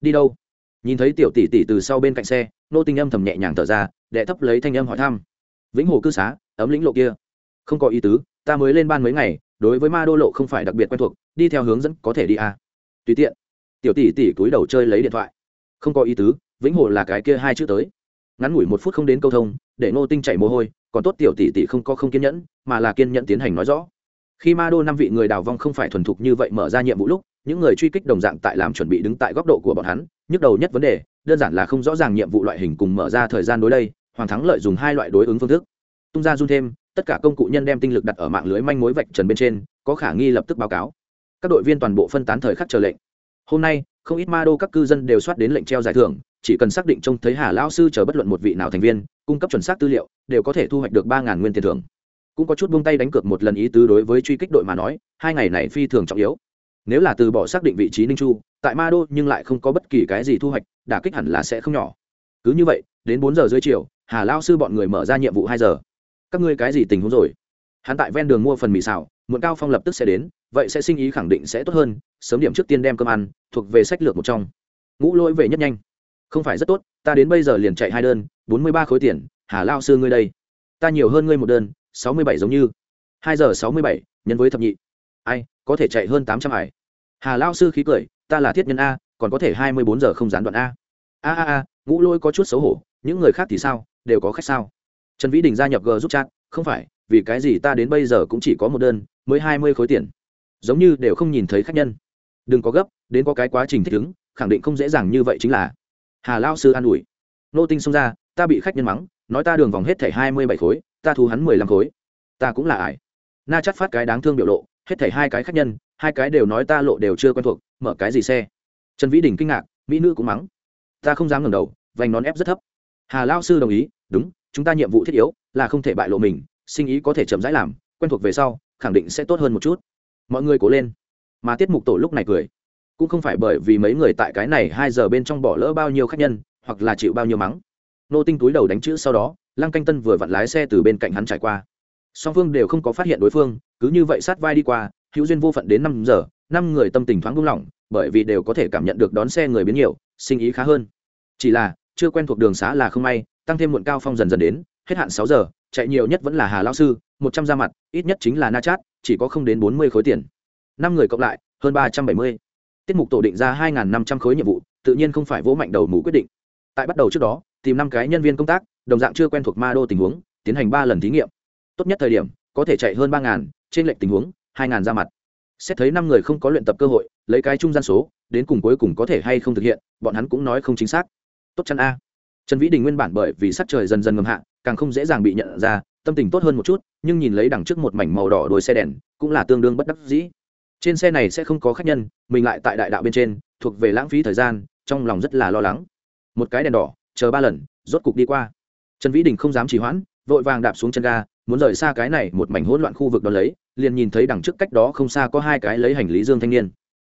Đi đâu? Nhìn thấy tiểu tỷ tỷ từ sau bên cạnh xe nô tinh âm thầm nhẹ nhàng thở ra, đệ thấp lấy thanh âm hỏi thăm. Vĩnh hồ cư xá, ấm lĩnh lộ kia. Không có ý tứ, ta mới lên ban mấy ngày, đối với ma đô lộ không phải đặc biệt quen thuộc, đi theo hướng dẫn có thể đi à. tùy tiện tiểu tỷ tỷ cúi đầu chơi lấy điện thoại. Không có ý tứ, vĩnh hồ là cái kia hai chữ tới. Ngắn ngủi một phút không đến câu thông, để ngô tinh chảy mồ hôi, còn tốt tiểu tỷ tỷ không có không kiên nhẫn, mà là kiên nhẫn tiến hành nói rõ. Khi ma đô năm vị người đào vong không phải thuần thục như vậy mở ra nhiệm vụ lúc, những người truy kích đồng dạng tại làm chuẩn bị đứng tại góc độ của bọn hắn, nhức đầu nhất vấn đề, đơn giản là không rõ ràng nhiệm vụ loại hình cùng mở ra thời gian đối đây, hoàng thắng lợi dùng hai loại đối ứng phương thức. Tung ra run thêm, tất cả công cụ nhân đem tinh lực đặt ở mạng lưới manh mối vạch trần bên trên, có khả nghi lập tức báo cáo. Các đội viên toàn bộ phân tán thời khắc chờ lệnh hôm nay, không ít ma đô các cư dân đều soát đến lệnh treo giải thưởng, chỉ cần xác định trông thấy hà lão sư chờ bất luận một vị nào thành viên, cung cấp chuẩn xác tư liệu, đều có thể thu hoạch được ba nguyên tiền thưởng. Cũng có chút buông tay đánh cược một lần ý tứ đối với truy kích đội mà nói, hai ngày này phi thường trọng yếu. Nếu là từ bỏ xác định vị trí ninh chu, tại ma đô nhưng lại không có bất kỳ cái gì thu hoạch, đả kích hẳn là sẽ không nhỏ. Cứ như vậy, đến bốn giờ dưới chiều, hà lao sư bọn người mở ra nhiệm vụ hai giờ. Các ngươi cái gì tình huống rồi? Hắn tại ven đường mua phần mì xào muộn cao phong lập tức sẽ đến, vậy sẽ sinh ý khẳng định sẽ tốt hơn, sớm điểm trước tiên đem cơm ăn, thuộc về sách lược một trong. Ngũ lỗi về nhất nhanh. Không phải rất tốt, ta đến bây giờ liền chạy hai đơn, bốn mươi ba khối tiền, hà lao sư ngươi đây. Ta nhiều hơn ngươi một đơn, sáu mươi bảy giống như. hai giờ sáu mươi bảy, nhân với thập nhị. Ai, có thể chạy hơn tám trăm ải. Hà lao sư khí cười, ta là thiết nhân a, còn có thể hai mươi bốn giờ không gián đoạn a. A a a, ngũ lôi có chút xấu hổ, những người khác thì sao, đều có khách sao. Trần vĩ đình gia nhập g giúp chat, không phải, vì cái gì ta đến bây giờ cũng chỉ có một đơn mới hai mươi khối tiền. Giống như đều không nhìn thấy khách nhân. Đừng có gấp, đến có cái quá trình thích ứng, khẳng định không dễ dàng như vậy chính là. Hà lao sư an ủi. Nô tinh xông ra, ta bị khách nhân mắng, nói ta đường vòng hết thảy hai mươi bảy khối, ta thu hắn mười lăm khối. Ta cũng là ải. Na chắc phát cái đáng thương biểu lộ, hết thảy hai cái khách nhân, hai cái đều nói ta lộ đều chưa quen thuộc, mở cái gì xe? Trần vĩ đình kinh ngạc, mỹ nữ cũng mắng. Ta không dám ngẩng đầu, vành nón ép rất thấp. Hà lao sư đồng ý, đúng, chúng ta nhiệm vụ thiết yếu là không thể bại lộ mình, sinh ý có thể chậm rãi làm, quen thuộc về sau khẳng định sẽ tốt hơn một chút. Mọi người cố lên. Mà tiết mục tổ lúc này cười. Cũng không phải bởi vì mấy người tại cái này hai giờ bên trong bỏ lỡ bao nhiêu khách nhân, hoặc là chịu bao nhiêu mắng. Nô tinh túi đầu đánh chữ sau đó, lăng canh tân vừa vặn lái xe từ bên cạnh hắn trải qua. Song phương đều không có phát hiện đối phương, cứ như vậy sát vai đi qua, hữu duyên vô phận đến năm giờ, năm người tâm tình thoáng buông lỏng, bởi vì đều có thể cảm nhận được đón xe người biến nhiều, sinh ý khá hơn. Chỉ là, chưa quen thuộc đường xá là không may, tăng thêm muộn cao phong dần dần đến, hết hạn sáu giờ chạy nhiều nhất vẫn là hà lao sư, một trăm ra mặt, ít nhất chính là na chát, chỉ có không đến bốn mươi khối tiền. Năm người cộng lại, hơn ba trăm bảy mươi. Tiết mục tổ định ra hai năm trăm khối nhiệm vụ, tự nhiên không phải vỗ mạnh đầu mù quyết định. Tại bắt đầu trước đó, tìm năm cái nhân viên công tác, đồng dạng chưa quen thuộc ma đô tình huống, tiến hành ba lần thí nghiệm. Tốt nhất thời điểm, có thể chạy hơn ba ngàn, trên lệnh tình huống, hai ngàn ra mặt. Xét thấy năm người không có luyện tập cơ hội, lấy cái trung gian số, đến cùng cuối cùng có thể hay không thực hiện, bọn hắn cũng nói không chính xác. Tốt chăn a. Trần vĩ đình nguyên bản bởi vì sắc trời dần dần ngầm hạ càng không dễ dàng bị nhận ra, tâm tình tốt hơn một chút, nhưng nhìn lấy đằng trước một mảnh màu đỏ đôi xe đèn, cũng là tương đương bất đắc dĩ. Trên xe này sẽ không có khách nhân, mình lại tại đại đạo bên trên, thuộc về lãng phí thời gian, trong lòng rất là lo lắng. Một cái đèn đỏ, chờ ba lần, rốt cục đi qua. Trần vĩ đình không dám trì hoãn, vội vàng đạp xuống chân ga, muốn rời xa cái này một mảnh hỗn loạn khu vực đó lấy, liền nhìn thấy đằng trước cách đó không xa có hai cái lấy hành lý dương thanh niên.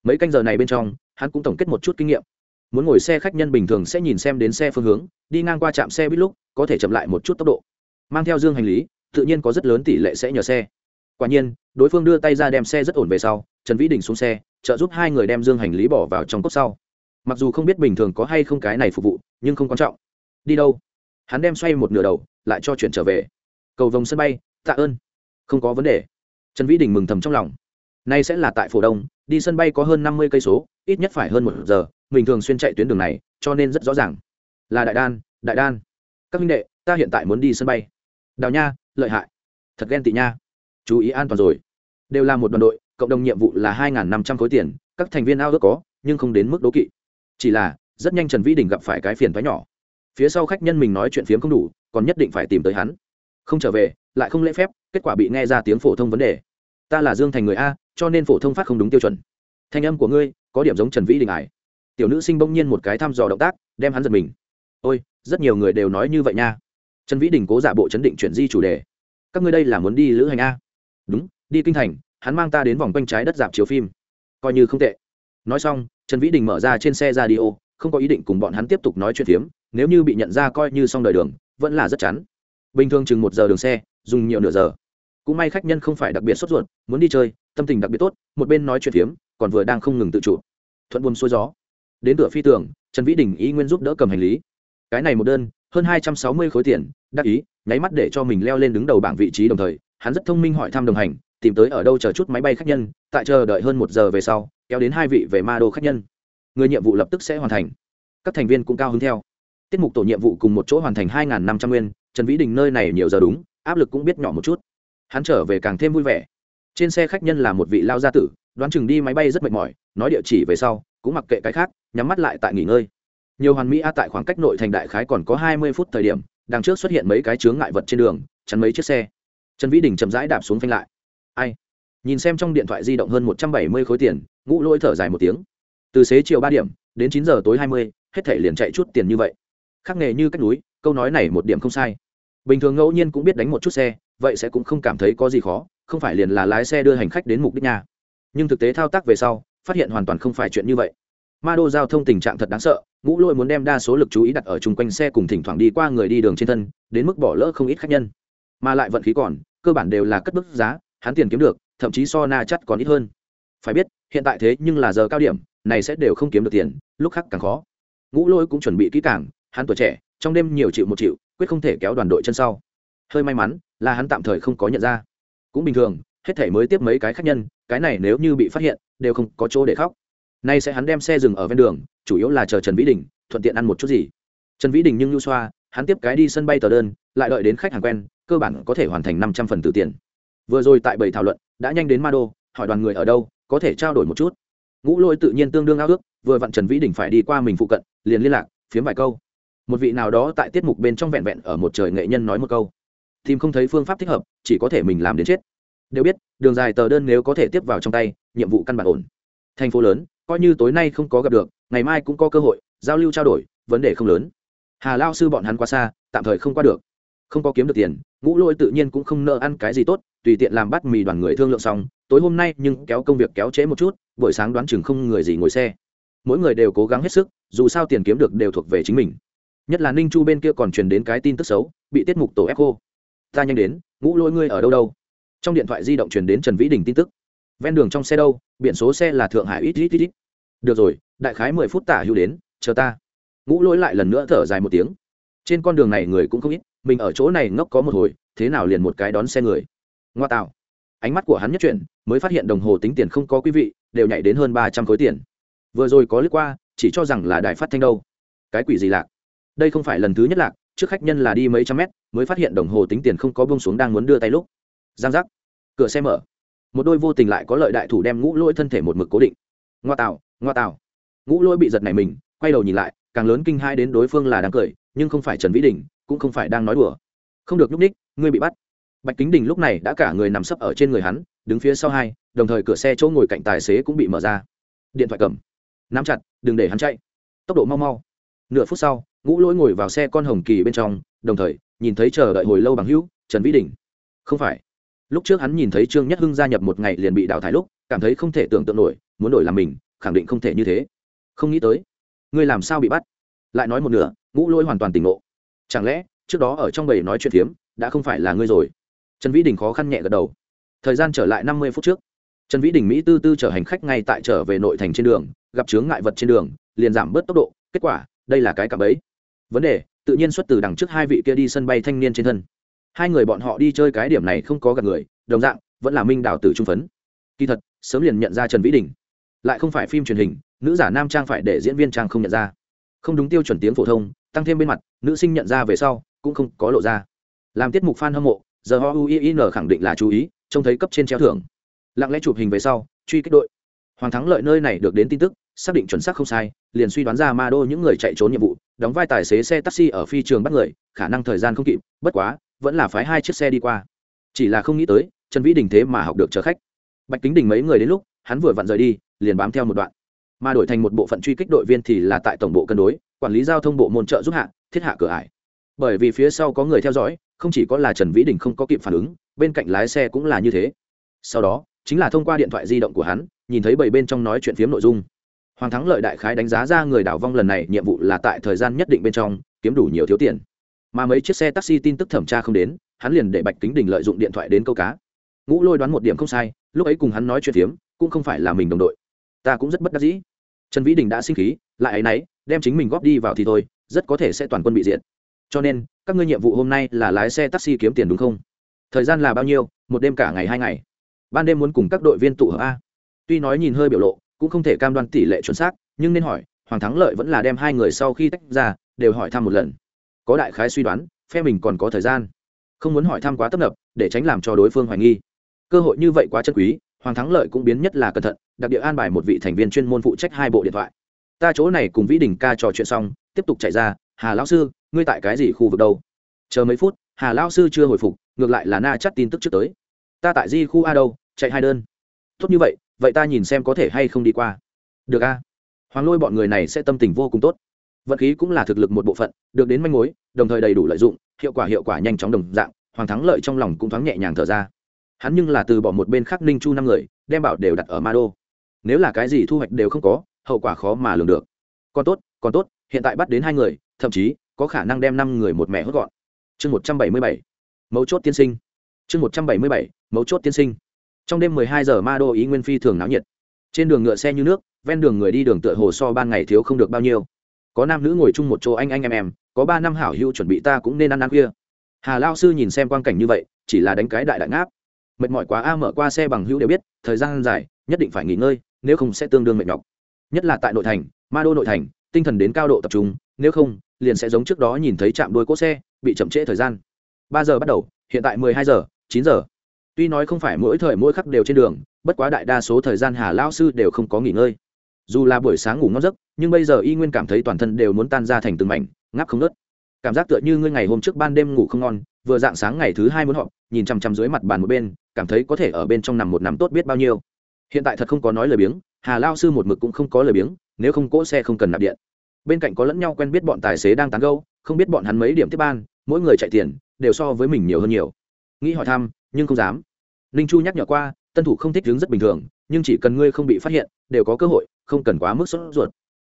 Mấy canh giờ này bên trong, hắn cũng tổng kết một chút kinh nghiệm. Muốn ngồi xe khách nhân bình thường sẽ nhìn xem đến xe phương hướng, đi ngang qua trạm xe buýt lúc có thể chậm lại một chút tốc độ. Mang theo dương hành lý, tự nhiên có rất lớn tỷ lệ sẽ nhờ xe. Quả nhiên, đối phương đưa tay ra đem xe rất ổn về sau, trần vĩ đình xuống xe, trợ giúp hai người đem dương hành lý bỏ vào trong cốc sau. Mặc dù không biết bình thường có hay không cái này phục vụ, nhưng không quan trọng. Đi đâu? Hắn đem xoay một nửa đầu, lại cho chuyển trở về. Cầu vồng sân bay, tạ ơn. Không có vấn đề. Trần vĩ đình mừng thầm trong lòng. Nay sẽ là tại phổ đông, đi sân bay có hơn năm mươi cây số, ít nhất phải hơn một giờ, mình thường xuyên chạy tuyến đường này, cho nên rất rõ ràng. Là đại đan đại đan các minh đệ, ta hiện tại muốn đi sân bay. Đào nha, lợi hại. Thật ghen tị nha. Chú ý an toàn rồi. Đều là một đoàn đội, cộng đồng nhiệm vụ là hai năm trăm khối tiền, các thành viên ao ước có, nhưng không đến mức đố kỵ. Chỉ là, rất nhanh trần vĩ đình gặp phải cái phiền thoái nhỏ. Phía sau khách nhân mình nói chuyện phiếm không đủ, còn nhất định phải tìm tới hắn. Không trở về, lại không lễ phép, kết quả bị nghe ra tiếng phổ thông vấn đề. Ta là dương thành người a, cho nên phổ thông phát không đúng tiêu chuẩn. Thanh âm của ngươi, có điểm giống trần vĩ đình ải. Tiểu nữ sinh bỗng nhiên một cái thăm dò động tác, đem hắn giật mình ôi, rất nhiều người đều nói như vậy nha. Trần vĩ đình cố giả bộ chấn định chuyển di chủ đề. Các ngươi đây là muốn đi lữ hành a? Đúng, đi kinh thành, hắn mang ta đến vòng quanh trái đất dạp chiếu phim. Coi như không tệ. Nói xong, trần vĩ đình mở ra trên xe ra đi ô không có ý định cùng bọn hắn tiếp tục nói chuyện phiếm, nếu như bị nhận ra coi như xong đời đường, vẫn là rất chắn bình thường chừng một giờ đường xe, dùng nhiều nửa giờ. Cũng may khách nhân không phải đặc biệt sốt ruột, muốn đi chơi, tâm tình đặc biệt tốt, một bên nói chuyện phiếm, còn vừa đang không ngừng tự chủ. Thuận buồm xuôi gió. Đến cửa phi tường, trần vĩ đình ý nguyên giúp đỡ cầm hành lý cái này một đơn, hơn hai trăm sáu mươi khối tiền, đắc ý, nháy mắt để cho mình leo lên đứng đầu bảng vị trí đồng thời, hắn rất thông minh hỏi thăm đồng hành, tìm tới ở đâu chờ chút máy bay khách nhân, tại chờ đợi hơn một giờ về sau, kéo đến hai vị về ma đô khách nhân. Người nhiệm vụ lập tức sẽ hoàn thành. Các thành viên cũng cao hứng theo. Tiết mục tổ nhiệm vụ cùng một chỗ hoàn thành hai năm trăm nguyên, trần vĩ đình nơi này nhiều giờ đúng, áp lực cũng biết nhỏ một chút. Hắn trở về càng thêm vui vẻ. Trên xe khách nhân là một vị lao gia tử, đoán chừng đi máy bay rất mệt mỏi, nói địa chỉ về sau, cũng mặc kệ cái khác, nhắm mắt lại tại nghỉ ngơi nhiều hoàn mỹ a tại khoảng cách nội thành đại khái còn có hai mươi phút thời điểm, đằng trước xuất hiện mấy cái chướng ngại vật trên đường, chắn mấy chiếc xe. Trần vĩ đình chậm rãi đạp xuống phanh lại. Ai? Nhìn xem trong điện thoại di động hơn một trăm bảy mươi khối tiền, ngũ lỗi thở dài một tiếng. Từ xế chiều ba điểm đến chín giờ tối hai mươi, hết thể liền chạy chút tiền như vậy. Khắc nghề như cách núi, câu nói này một điểm không sai. Bình thường ngẫu nhiên cũng biết đánh một chút xe, vậy sẽ cũng không cảm thấy có gì khó, không phải liền là lái xe đưa hành khách đến mục đích nhà. nhưng thực tế thao tác về sau, phát hiện hoàn toàn không phải chuyện như vậy ma đô giao thông tình trạng thật đáng sợ, ngũ lôi muốn đem đa số lực chú ý đặt ở chung quanh xe cùng thỉnh thoảng đi qua người đi đường trên thân, đến mức bỏ lỡ không ít khách nhân. Mà lại vận khí còn, cơ bản đều là cất bức giá, hắn tiền kiếm được, thậm chí so na chắt còn ít hơn. Phải biết, hiện tại thế nhưng là giờ cao điểm, này sẽ đều không kiếm được tiền, lúc khác càng khó. Ngũ lôi cũng chuẩn bị kỹ càng, hắn tuổi trẻ, trong đêm nhiều triệu một triệu quyết không thể kéo đoàn đội chân sau. Hơi may mắn là hắn tạm thời không có nhận ra. Cũng bình thường, hết thể mới tiếp mấy cái khách nhân, cái này nếu như bị phát hiện, đều không có chỗ để khóc nay sẽ hắn đem xe dừng ở ven đường, chủ yếu là chờ trần vĩ đình, thuận tiện ăn một chút gì. Trần vĩ đình nhưng nhu xoa, hắn tiếp cái đi sân bay tờ đơn, lại đợi đến khách hàng quen, cơ bản có thể hoàn thành năm trăm phần từ tiền. Vừa rồi tại bảy thảo luận, đã nhanh đến ma đô hỏi đoàn người ở đâu, có thể trao đổi một chút. Ngũ lôi tự nhiên tương đương ao ước, vừa vặn trần vĩ đình phải đi qua mình phụ cận, liền liên lạc, phiếm vài câu. Một vị nào đó tại tiết mục bên trong vẹn vẹn ở một trời nghệ nhân nói một câu. Tìm không thấy phương pháp thích hợp, chỉ có thể mình làm đến chết. Đều biết, đường dài tờ đơn nếu có thể tiếp vào trong tay, nhiệm vụ căn bản ổn. Thành phố lớn coi như tối nay không có gặp được, ngày mai cũng có cơ hội, giao lưu trao đổi, vấn đề không lớn. Hà lao sư bọn hắn quá xa, tạm thời không qua được. Không có kiếm được tiền, ngũ lôi tự nhiên cũng không nợ ăn cái gì tốt, tùy tiện làm bắt mì đoàn người thương lượng xong, tối hôm nay nhưng kéo công việc kéo trễ một chút, buổi sáng đoán chừng không người gì ngồi xe. Mỗi người đều cố gắng hết sức, dù sao tiền kiếm được đều thuộc về chính mình. Nhất là ninh chu bên kia còn truyền đến cái tin tức xấu, bị tiết mục tổ ép cô ta nhanh đến, ngũ lôi ngươi ở đâu đâu? Trong điện thoại di động truyền đến trần vĩ đình tin tức ven đường trong xe đâu? Biển số xe là thượng hải ít ít ít ít. Được rồi, đại khái mười phút tả hữu đến, chờ ta. Ngũ lỗi lại lần nữa thở dài một tiếng. Trên con đường này người cũng không ít, mình ở chỗ này ngốc có một hồi, thế nào liền một cái đón xe người. Ngoa tạo. Ánh mắt của hắn nhất chuyển, mới phát hiện đồng hồ tính tiền không có quý vị, đều nhảy đến hơn ba trăm khối tiền. Vừa rồi có lướt qua, chỉ cho rằng là đài phát thanh đâu. Cái quỷ gì lạc? Đây không phải lần thứ nhất lạc, trước khách nhân là đi mấy trăm mét, mới phát hiện đồng hồ tính tiền không có bông xuống đang muốn đưa tay lúc. Giang giác. Cửa xe mở một đôi vô tình lại có lợi đại thủ đem ngũ lỗi thân thể một mực cố định. Ngoa tạo ngoa tạo. Ngũ lỗi bị giật này mình, quay đầu nhìn lại, càng lớn kinh hai đến đối phương là đang cười, nhưng không phải trần vĩ đình, cũng không phải đang nói đùa. Không được nhúc ních ngươi bị bắt. Bạch kính đình lúc này đã cả người nằm sấp ở trên người hắn, đứng phía sau hai, đồng thời cửa xe chỗ ngồi cạnh tài xế cũng bị mở ra. Điện thoại cầm. Nắm chặt, đừng để hắn chạy. Tốc độ mau mau. Nửa phút sau, ngũ lỗi ngồi vào xe con hồng kỳ bên trong, đồng thời, nhìn thấy chờ đợi hồi lâu bằng hữu, trần vĩ đình. Không phải lúc trước hắn nhìn thấy trương nhất hưng gia nhập một ngày liền bị đào thải lúc, cảm thấy không thể tưởng tượng nổi, muốn đổi làm mình, khẳng định không thể như thế. Không nghĩ tới, ngươi làm sao bị bắt? Lại nói một nửa, ngũ lỗi hoàn toàn tỉnh ngộ. Chẳng lẽ, trước đó ở trong bầy nói chuyện phiếm, đã không phải là ngươi rồi? Trần vĩ đình khó khăn nhẹ gật đầu. Thời gian trở lại năm mươi phút trước, trần vĩ đình mỹ tư tư chở hành khách ngay tại trở về nội thành trên đường, gặp chướng ngại vật trên đường, liền giảm bớt tốc độ. Kết quả, đây là cái cặp ấy vấn đề, tự nhiên xuất từ đằng trước hai vị kia đi sân bay thanh niên trên thân hai người bọn họ đi chơi cái điểm này không có gặp người, đồng dạng, vẫn là minh đào tử trung phấn. Kỳ thật, sớm liền nhận ra trần vĩ đình. Lại không phải phim truyền hình, nữ giả nam trang phải để diễn viên trang không nhận ra. Không đúng tiêu chuẩn tiếng phổ thông, tăng thêm bên mặt, nữ sinh nhận ra về sau, cũng không có lộ ra. Làm tiết mục f a n hâm mộ giờ họ uin khẳng định là chú ý, trông thấy cấp trên treo thưởng. Lặng lẽ chụp hình về sau, truy kích đội. Hoàng thắng lợi nơi này được đến tin tức, xác định chuẩn xác không sai, liền suy đoán ra ma đô những người chạy trốn nhiệm vụ, đóng vai tài xế xe taxi ở phi trường bắt người, khả năng thời gian không kịp, bất quá vẫn là phái hai chiếc xe đi qua. Chỉ là không nghĩ tới, trần vĩ đình thế mà học được chở khách. Bạch kính đình mấy người đến lúc, hắn vừa vặn rời đi, liền bám theo một đoạn. Mà đổi thành một bộ phận truy kích đội viên thì là tại tổng bộ cân đối, quản lý giao thông bộ môn trợ giúp hạ, thiết hạ cửa ải. Bởi vì phía sau có người theo dõi, không chỉ có là trần vĩ đình không có kịp phản ứng, bên cạnh lái xe cũng là như thế. Sau đó, chính là thông qua điện thoại di động của hắn, nhìn thấy bảy bên trong nói chuyện phiếm nội dung. Hoàng thắng lợi đại khái đánh giá ra người đảo vong lần này nhiệm vụ là tại thời gian nhất định bên trong, kiếm đủ nhiều thiếu tiền mà mấy chiếc xe taxi tin tức thẩm tra không đến, hắn liền để bạch kính đình lợi dụng điện thoại đến câu cá. Ngũ lôi đoán một điểm không sai, lúc ấy cùng hắn nói chuyện phiếm, cũng không phải là mình đồng đội. Ta cũng rất bất đắc dĩ. Trần vĩ đình đã sinh khí, lại ấy nấy, đem chính mình góp đi vào thì thôi, rất có thể sẽ toàn quân bị diệt. Cho nên, các ngươi nhiệm vụ hôm nay là lái xe taxi kiếm tiền đúng không? Thời gian là bao nhiêu? Một đêm cả ngày hai ngày? Ban đêm muốn cùng các đội viên tụ hợp a. Tuy nói nhìn hơi biểu lộ, cũng không thể cam đoan tỷ lệ chuẩn xác, nhưng nên hỏi, hoàng thắng lợi vẫn là đem hai người sau khi tách ra, đều hỏi thăm một lần có đại khái suy đoán, phe mình còn có thời gian. Không muốn hỏi thăm quá tấp nập, để tránh làm cho đối phương hoài nghi. Cơ hội như vậy quá chân quý, hoàng thắng lợi cũng biến nhất là cẩn thận, đặc địa an bài một vị thành viên chuyên môn phụ trách hai bộ điện thoại. Ta chỗ này cùng vĩ đình ca trò chuyện xong, tiếp tục chạy ra, hà lão sư, ngươi tại cái gì khu vực đâu? Chờ mấy phút, hà lão sư chưa hồi phục, ngược lại là na chắc tin tức trước tới. Ta tại di khu a đâu, chạy hai đơn. Tốt như vậy vậy ta nhìn xem có thể hay không đi qua. Được a. Hoàng lôi bọn người này sẽ tâm tình vô cùng tốt vận khí cũng là thực lực một bộ phận, được đến manh mối, đồng thời đầy đủ lợi dụng, hiệu quả hiệu quả nhanh chóng đồng dạng, hoàng thắng lợi trong lòng cũng thoáng nhẹ nhàng thở ra. Hắn nhưng là từ bỏ một bên khác ninh chu năm người, đem bảo đều đặt ở ma đô. Nếu là cái gì thu hoạch đều không có, hậu quả khó mà lường được. Còn tốt còn tốt, hiện tại bắt đến hai người, thậm chí, có khả năng đem năm người một mẹ hốt gọn. Chương một trăm bảy mươi bảy, mấu chốt tiên sinh. Chương một trăm bảy mươi bảy, mấu chốt tiên sinh. Trong đêm mười hai giờ ma đô ý nguyên phi thường náo nhiệt. Trên đường ngựa xe như nước, ven đường người đi đường tựa hồ so ban ngày thiếu không được bao nhiêu có nam nữ ngồi chung một chỗ anh anh em em, có ba năm hảo hữu chuẩn bị ta cũng nên ăn ăn khuya. Hà lao sư nhìn xem quang cảnh như vậy, chỉ là đánh cái đại đại ngáp. Mệt mỏi quá a, mở qua xe bằng hữu đều biết, thời gian dài, nhất định phải nghỉ ngơi, nếu không sẽ tương đương mệt nhọc. Nhất là tại nội thành, ma đô nội thành, tinh thần đến cao độ tập trung, nếu không, liền sẽ giống trước đó nhìn thấy chạm đuôi cỗ xe, bị chậm trễ thời gian. Ba giờ bắt đầu, hiện tại mười hai giờ, chín giờ. Tuy nói không phải mỗi thời mỗi khắc đều trên đường, bất quá đại đa số thời gian hà lao sư đều không có nghỉ ngơi dù là buổi sáng ngủ ngon giấc, nhưng bây giờ y nguyên cảm thấy toàn thân đều muốn tan ra thành từng mảnh, ngáp không nớt cảm giác tựa như ngươi ngày hôm trước ban đêm ngủ không ngon, vừa dạng sáng ngày thứ hai muốn họp, nhìn chằm chằm dưới mặt bàn một bên, cảm thấy có thể ở bên trong nằm một nằm tốt biết bao nhiêu. Hiện tại thật không có nói lời biếng, hà lao sư một mực cũng không có lời biếng, nếu không cỗ xe không cần nạp điện. Bên cạnh có lẫn nhau quen biết bọn tài xế đang tán gâu không biết bọn hắn mấy điểm tiếp ban, mỗi người chạy tiền, đều so với mình nhiều hơn nhiều. Nghĩ hỏi thăm, nhưng không dám. Ninh chu nhắc nhở qua tân thủ không thích đứng rất bình thường, nhưng chỉ cần ngươi không bị phát hiện, đều có cơ hội, không cần quá mức sốt ruột.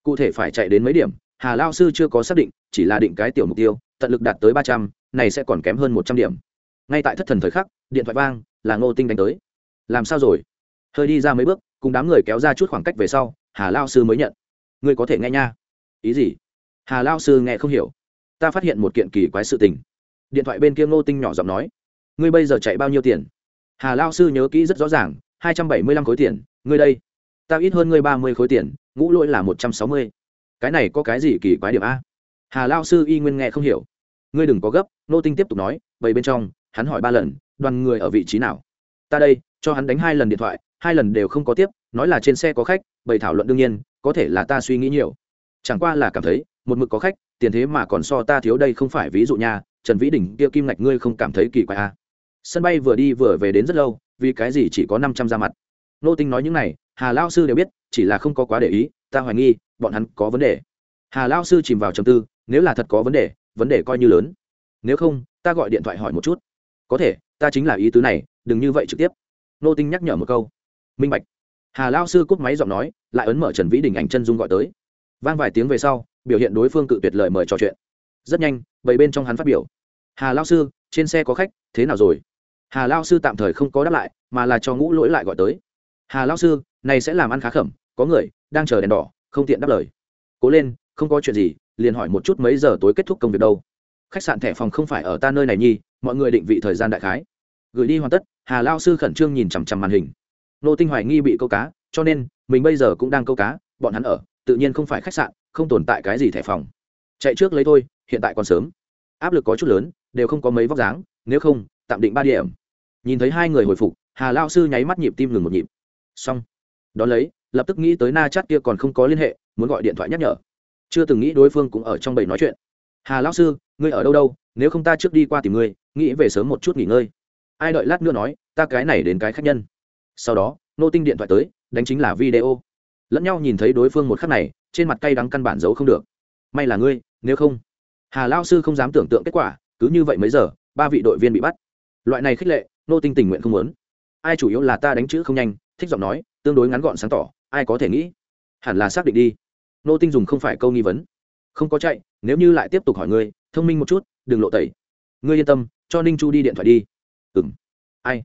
Cụ thể phải chạy đến mấy điểm, hà lao sư chưa có xác định, chỉ là định cái tiểu mục tiêu, tận lực đạt tới ba trăm, này sẽ còn kém hơn một trăm điểm. Ngay tại thất thần thời khắc, điện thoại vang, là ngô tinh đánh tới. Làm sao rồi? Hơi đi ra mấy bước, cùng đám người kéo ra chút khoảng cách về sau, hà lao sư mới nhận. Ngươi có thể nghe nha. Ý gì? Hà lao sư nghe không hiểu. Ta phát hiện một kiện kỳ quái sự tình. Điện thoại bên kia ngô tinh nhỏ giọng nói. Ngươi bây giờ chạy bao nhiêu tiền? Hà lao sư nhớ kỹ rất rõ ràng, hai trăm bảy mươi lăm khối tiền, ngươi đây. Ta ít hơn ngươi ba mươi khối tiền, ngũ lỗi là một trăm sáu mươi. Cái này có cái gì kỳ quái điểm a? Hà lao sư y nguyên nghe không hiểu. Ngươi đừng có gấp, nô tinh tiếp tục nói bầy bên trong, hắn hỏi ba lần, đoàn người ở vị trí nào? Ta đây, cho hắn đánh hai lần điện thoại, hai lần đều không có tiếp, nói là trên xe có khách, bày thảo luận đương nhiên, có thể là ta suy nghĩ nhiều. Chẳng qua là cảm thấy, một mực có khách, tiền thế mà còn so ta thiếu đây không phải ví dụ nha, trần vĩ đình kia kim ngạch ngươi không cảm thấy kỳ quái à sân bay vừa đi vừa về đến rất lâu, vì cái gì chỉ có năm trăm ra mặt? Nô tinh nói những này, hà lao sư đều biết, chỉ là không có quá để ý, ta hoài nghi, bọn hắn có vấn đề. Hà lao sư chìm vào trầm tư, nếu là thật có vấn đề vấn đề coi như lớn. Nếu không, ta gọi điện thoại hỏi một chút. Có thể, ta chính là ý tứ này, đừng như vậy trực tiếp. Nô tinh nhắc nhở một câu. Minh bạch. Hà lao sư cúp máy giọng nói, lại ấn mở trần vĩ đình ảnh chân dung gọi tới. Vang vài tiếng về sau, biểu hiện đối phương cự tuyệt lời mời trò chuyện. Rất nhanh bảy bên trong hắn phát biểu. Hà lao sư, trên xe có khách, thế nào rồi? Hà lao sư tạm thời không có đáp lại, mà là cho ngũ lỗi lại gọi tới. Hà lao sư, này sẽ làm ăn khá khẩm, có người đang chờ đèn đỏ, không tiện đáp lời. Cố lên, không có chuyện gì, liền hỏi một chút mấy giờ tối kết thúc công việc đâu. Khách sạn thẻ phòng không phải ở ta nơi này nhi, mọi người định vị thời gian đại khái. Gửi đi hoàn tất, hà lao sư khẩn trương nhìn chằm chằm màn hình. Nô tinh hoài nghi bị câu cá, cho nên, mình bây giờ cũng đang câu cá, bọn hắn ở, tự nhiên không phải khách sạn, không tồn tại cái gì thẻ phòng. Chạy trước lấy thôi, hiện tại còn sớm. Áp lực có chút lớn, đều không có mấy vóc dáng, nếu không, tạm định ba điểm nhìn thấy hai người hồi phục, hà lao sư nháy mắt nhịp tim ngừng một nhịp. Xong. Đón lấy, lập tức nghĩ tới na chát kia còn không có liên hệ, muốn gọi điện thoại nhắc nhở. Chưa từng nghĩ đối phương cũng ở trong bầy nói chuyện. Hà lao sư, ngươi ở đâu đâu, nếu không ta trước đi qua tìm ngươi, nghĩ về sớm một chút nghỉ ngơi. Ai đợi lát nữa nói, ta cái này đến cái khách nhân. Sau đó, nô tinh điện thoại tới, đánh chính là video. Lẫn nhau nhìn thấy đối phương một khắc này, trên mặt cay đắng căn bản giấu không được. May là ngươi, nếu không. Hà lao sư không dám tưởng tượng kết quả, cứ như vậy mấy giờ, ba vị đội viên bị bắt. Loại này khích lệ nô tinh tình nguyện không muốn. Ai chủ yếu là ta đánh chữ không nhanh, thích giọng nói, tương đối ngắn gọn sáng tỏ, ai có thể nghĩ. Hẳn là xác định đi. Nô tinh dùng không phải câu nghi vấn. Không có chạy, nếu như lại tiếp tục hỏi ngươi, thông minh một chút, đừng lộ tẩy. Ngươi yên tâm, cho ninh chu đi điện thoại đi. Ừng ai?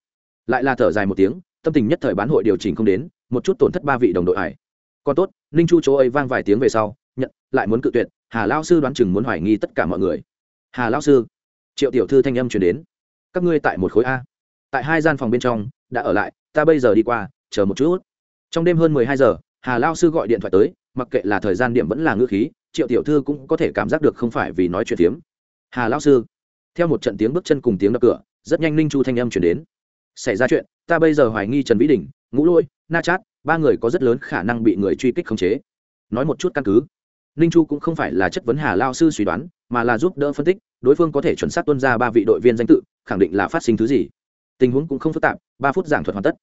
Lại là thở dài một tiếng, tâm tình nhất thời bán hội điều chỉnh không đến, một chút tổn thất ba vị đồng đội hải còn tốt, ninh chu chỗ ấy vang vài tiếng về sau, nhận, lại muốn cự tuyệt, hà lao sư đoán chừng muốn hoài nghi tất cả mọi người. Hà lao sư, triệu tiểu thư thanh âm chuyển đến. Các ngươi tại một khối a tại hai gian phòng bên trong, đã ở lại, ta bây giờ đi qua, chờ một chút. Trong đêm hơn mười hai giờ, hà lao sư gọi điện thoại tới, mặc kệ là thời gian điểm vẫn là ngữ khí, triệu tiểu thư cũng có thể cảm giác được không phải vì nói chuyện phiếm. Hà lao sư, theo một trận tiếng bước chân cùng tiếng đập cửa, rất nhanh ninh chu thanh âm chuyển đến. Xảy ra chuyện, ta bây giờ hoài nghi trần vĩ đình, ngũ lôi, na chát, ba người có rất lớn khả năng bị người truy kích khống chế. Nói một chút căn cứ. Ninh chu cũng không phải là chất vấn hà lao sư suy đoán, mà là giúp đỡ phân tích, đối phương có thể chuẩn xác tuân ra ba vị đội viên danh tự, khẳng định là phát sinh thứ gì tình huống cũng không phức tạp, ba phút giảng thuật hoàn tất.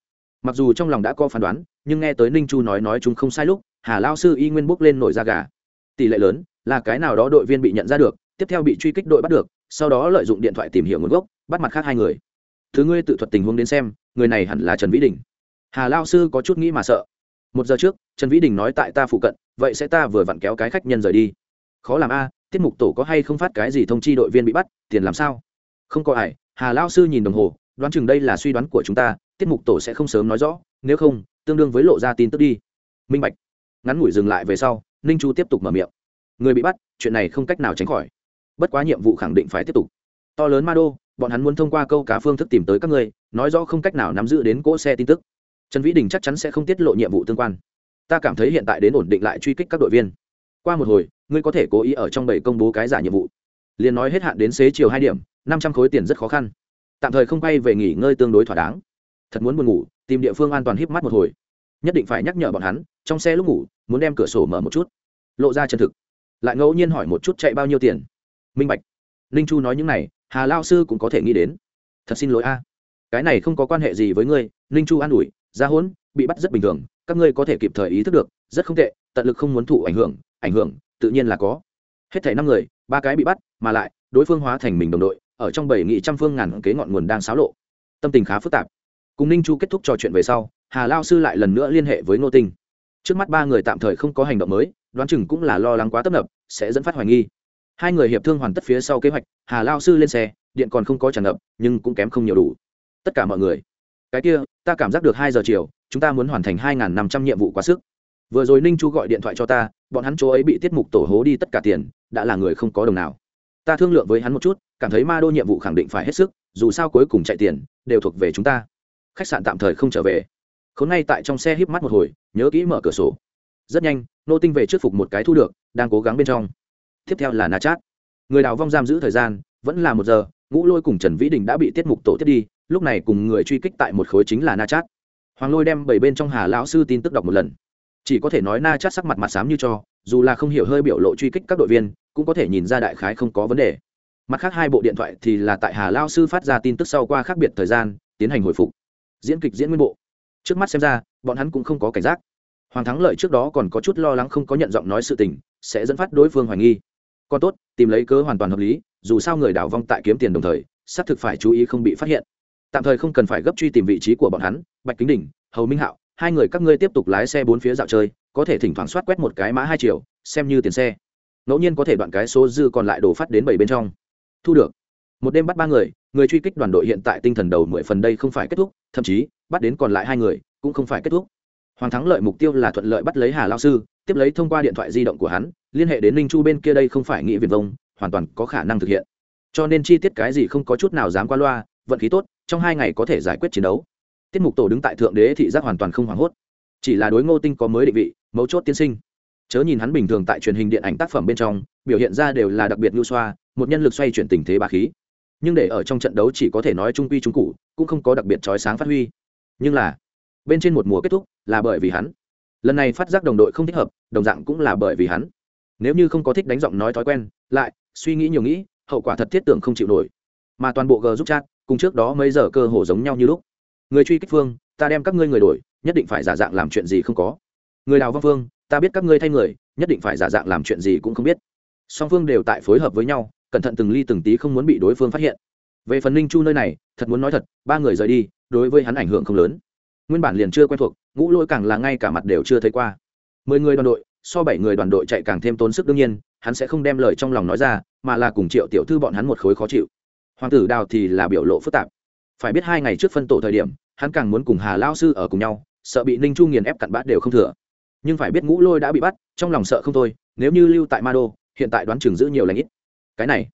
Mặc dù trong lòng đã có phán đoán, nhưng nghe tới ninh chu nói nói chúng không sai lúc, hà lao sư y nguyên bốc lên nổi da gà. Tỷ lệ lớn là cái nào đó đội viên bị nhận ra được, tiếp theo bị truy kích đội bắt được, sau đó lợi dụng điện thoại tìm hiểu nguồn gốc, bắt mặt khác hai người. Thứ ngươi tự thuật tình huống đến xem, người này hẳn là trần vĩ đình. Hà lao sư có chút nghĩ mà sợ. Một giờ trước, trần vĩ đình nói tại ta phụ cận, vậy sẽ ta vừa vặn kéo cái khách nhân rời đi. Khó làm a, tiết mục tổ có hay không phát cái gì thông chi đội viên bị bắt, tiền làm sao? Không có ải hà lao sư nhìn đồng hồ đoán chừng đây là suy đoán của chúng ta, tiết mục tổ sẽ không sớm nói rõ, nếu không, tương đương với lộ ra tin tức đi. Minh bạch ngắn ngủi dừng lại về sau, ninh chu tiếp tục mở miệng. Người bị bắt, chuyện này không cách nào tránh khỏi. Bất quá nhiệm vụ khẳng định phải tiếp tục. To lớn ma đô, bọn hắn muốn thông qua câu cá phương thức tìm tới các ngươi, nói rõ không cách nào nắm giữ đến cỗ xe tin tức. Trần vĩ đình chắc chắn sẽ không tiết lộ nhiệm vụ tương quan. Ta cảm thấy hiện tại đến ổn định lại truy kích các đội viên. Qua một hồi, ngươi có thể cố ý ở trong bảy công bố cái giả nhiệm vụ. Liền nói hết hạn đến xế chiều hai điểm, năm trăm khối tiền rất khó khăn tạm thời không quay về nghỉ ngơi tương đối thỏa đáng. Thật muốn buồn ngủ, tìm địa phương an toàn híp mắt một hồi. Nhất định phải nhắc nhở bọn hắn, trong xe lúc ngủ, muốn đem cửa sổ mở một chút. Lộ ra chân thực. Lại ngẫu nhiên hỏi một chút chạy bao nhiêu tiền. Minh bạch. Ninh chu nói những này, hà lao sư cũng có thể nghĩ đến. Thật xin lỗi a. Cái này không có quan hệ gì với ngươi, ninh chu an ủi ra hỗn, bị bắt rất bình thường, các ngươi có thể kịp thời ý thức được, rất không tệ, tận lực không muốn thụ ảnh hưởng ảnh hưởng, tự nhiên là có. Hết thảy năm người, ba cái bị bắt, mà lại, đối phương hóa thành mình đồng đội ở trong bảy nghị trăm phương ngàn kế ngọn nguồn đang xáo lộ. Tâm tình khá phức tạp. Cùng ninh chu kết thúc trò chuyện về sau, hà lao sư lại lần nữa liên hệ với ngô tinh. Trước mắt ba người tạm thời không có hành động mới, đoán chừng cũng là lo lắng quá tấp nập, sẽ dẫn phát hoài nghi. Hai người hiệp thương hoàn tất phía sau kế hoạch, hà lao sư lên xe, điện còn không có tràn ngập, nhưng cũng kém không nhiều đủ. Tất cả mọi người, cái kia, ta cảm giác được hai giờ chiều, chúng ta muốn hoàn thành hai năm trăm nhiệm vụ quá sức. Vừa rồi ninh chu gọi điện thoại cho ta, bọn hắn chỗ ấy bị tiết mục tổ hố đi tất cả tiền, đã là người không có đồng nào. Ta thương lượng với hắn một chút cảm thấy ma đô nhiệm vụ khẳng định phải hết sức, dù sao cuối cùng chạy tiền, đều thuộc về chúng ta. Khách sạn tạm thời không trở về. Khốn ngay tại trong xe híp mắt một hồi, nhớ kỹ mở cửa sổ. Rất nhanh, nô tinh về trước phục một cái thu được, đang cố gắng bên trong. Tiếp theo là na chát. Người đào vong giam giữ thời gian, vẫn là một giờ, ngũ lôi cùng trần vĩ đình đã bị tiết mục tổ tiết đi, lúc này cùng người truy kích tại một khối chính là na chát. Hoàng lôi đem bảy bên trong hà lão sư tin tức đọc một lần. Chỉ có thể nói na chát sắc mặt mặt xám như cho, dù là không hiểu hơi biểu lộ truy kích các đội viên, cũng có thể nhìn ra đại khái không có vấn đề mặt khác hai bộ điện thoại thì là tại hà lao sư phát ra tin tức sau qua khác biệt thời gian, tiến hành hồi phục. Diễn kịch diễn nguyên bộ. Trước mắt xem ra, bọn hắn cũng không có cảnh giác. Hoàng thắng lợi trước đó còn có chút lo lắng không có nhận giọng nói sự tình, sẽ dẫn phát đối phương hoài nghi. Còn tốt, tìm lấy cớ hoàn toàn hợp lý, dù sao người đảo vong tại kiếm tiền đồng thời, xác thực phải chú ý không bị phát hiện. Tạm thời không cần phải gấp truy tìm vị trí của bọn hắn, bạch kính Đình, hầu minh hạo, hai người các ngươi tiếp tục lái xe bốn phía dạo chơi, có thể thỉnh thoảng soát quét một cái mã hai triệu xem như tiền xe. Ngẫu nhiên có thể đoạn cái số dư còn lại đổ phát đến bảy bên trong thu được. Một đêm bắt ba người người truy kích đoàn đội hiện tại tinh thần đầu mười phần đây không phải kết thúc, thậm chí, bắt đến còn lại hai người, cũng không phải kết thúc. Hoàng thắng lợi mục tiêu là thuận lợi bắt lấy hà lao sư, tiếp lấy thông qua điện thoại di động của hắn, liên hệ đến ninh chu bên kia đây không phải nghĩ viền vông, hoàn toàn có khả năng thực hiện. Cho nên chi tiết cái gì không có chút nào dám qua loa, vận khí tốt, trong hai ngày có thể giải quyết chiến đấu. Tiết mục tổ đứng tại thượng đế thị giác hoàn toàn không hoảng hốt. Chỉ là đối ngô tinh có mới định vị, mấu chốt tiên sinh chớ nhìn hắn bình thường tại truyền hình điện ảnh tác phẩm bên trong, biểu hiện ra đều là đặc biệt lưu xoa, một nhân lực xoay chuyển tình thế bà khí. Nhưng để ở trong trận đấu chỉ có thể nói trung quy trung cụ cũng không có đặc biệt trói sáng phát huy. Nhưng là, bên trên một mùa kết thúc là bởi vì hắn. Lần này phát giác đồng đội không thích hợp, đồng dạng cũng là bởi vì hắn. Nếu như không có thích đánh giọng nói thói quen, lại, suy nghĩ nhiều nghĩ, hậu quả thật thiết tưởng không chịu nổi. Mà toàn bộ g giúp chat, cùng trước đó mấy giờ cơ hồ giống nhau như lúc. Người truy kích phương, ta đem các ngươi người đổi, nhất định phải giả dạng làm chuyện gì không có. Người đào văn phương ta biết các ngươi thay người, nhất định phải giả dạng làm chuyện gì cũng không biết. Song phương đều tại phối hợp với nhau, cẩn thận từng ly từng tí không muốn bị đối phương phát hiện. Về phần ninh chu nơi này, thật muốn nói thật, ba người rời đi, đối với hắn ảnh hưởng không lớn. Nguyên bản liền chưa quen thuộc, ngũ lôi càng là ngay cả mặt đều chưa thấy qua. Mười người đoàn đội, so bảy người đoàn đội chạy càng thêm tốn sức đương nhiên, hắn sẽ không đem lời trong lòng nói ra, mà là cùng triệu tiểu thư bọn hắn một khối khó chịu. Hoàng tử đào thì là biểu lộ phức tạp. Phải biết hai ngày trước phân tổ thời điểm, hắn càng muốn cùng hà lao sư ở cùng nhau, sợ bị ninh chu nghiền ép cặn bát đều không thừa nhưng phải biết ngũ lôi đã bị bắt, trong lòng sợ không thôi, nếu như lưu tại ma đô, hiện tại đoán chừng giữ nhiều lãnh ít. Cái này,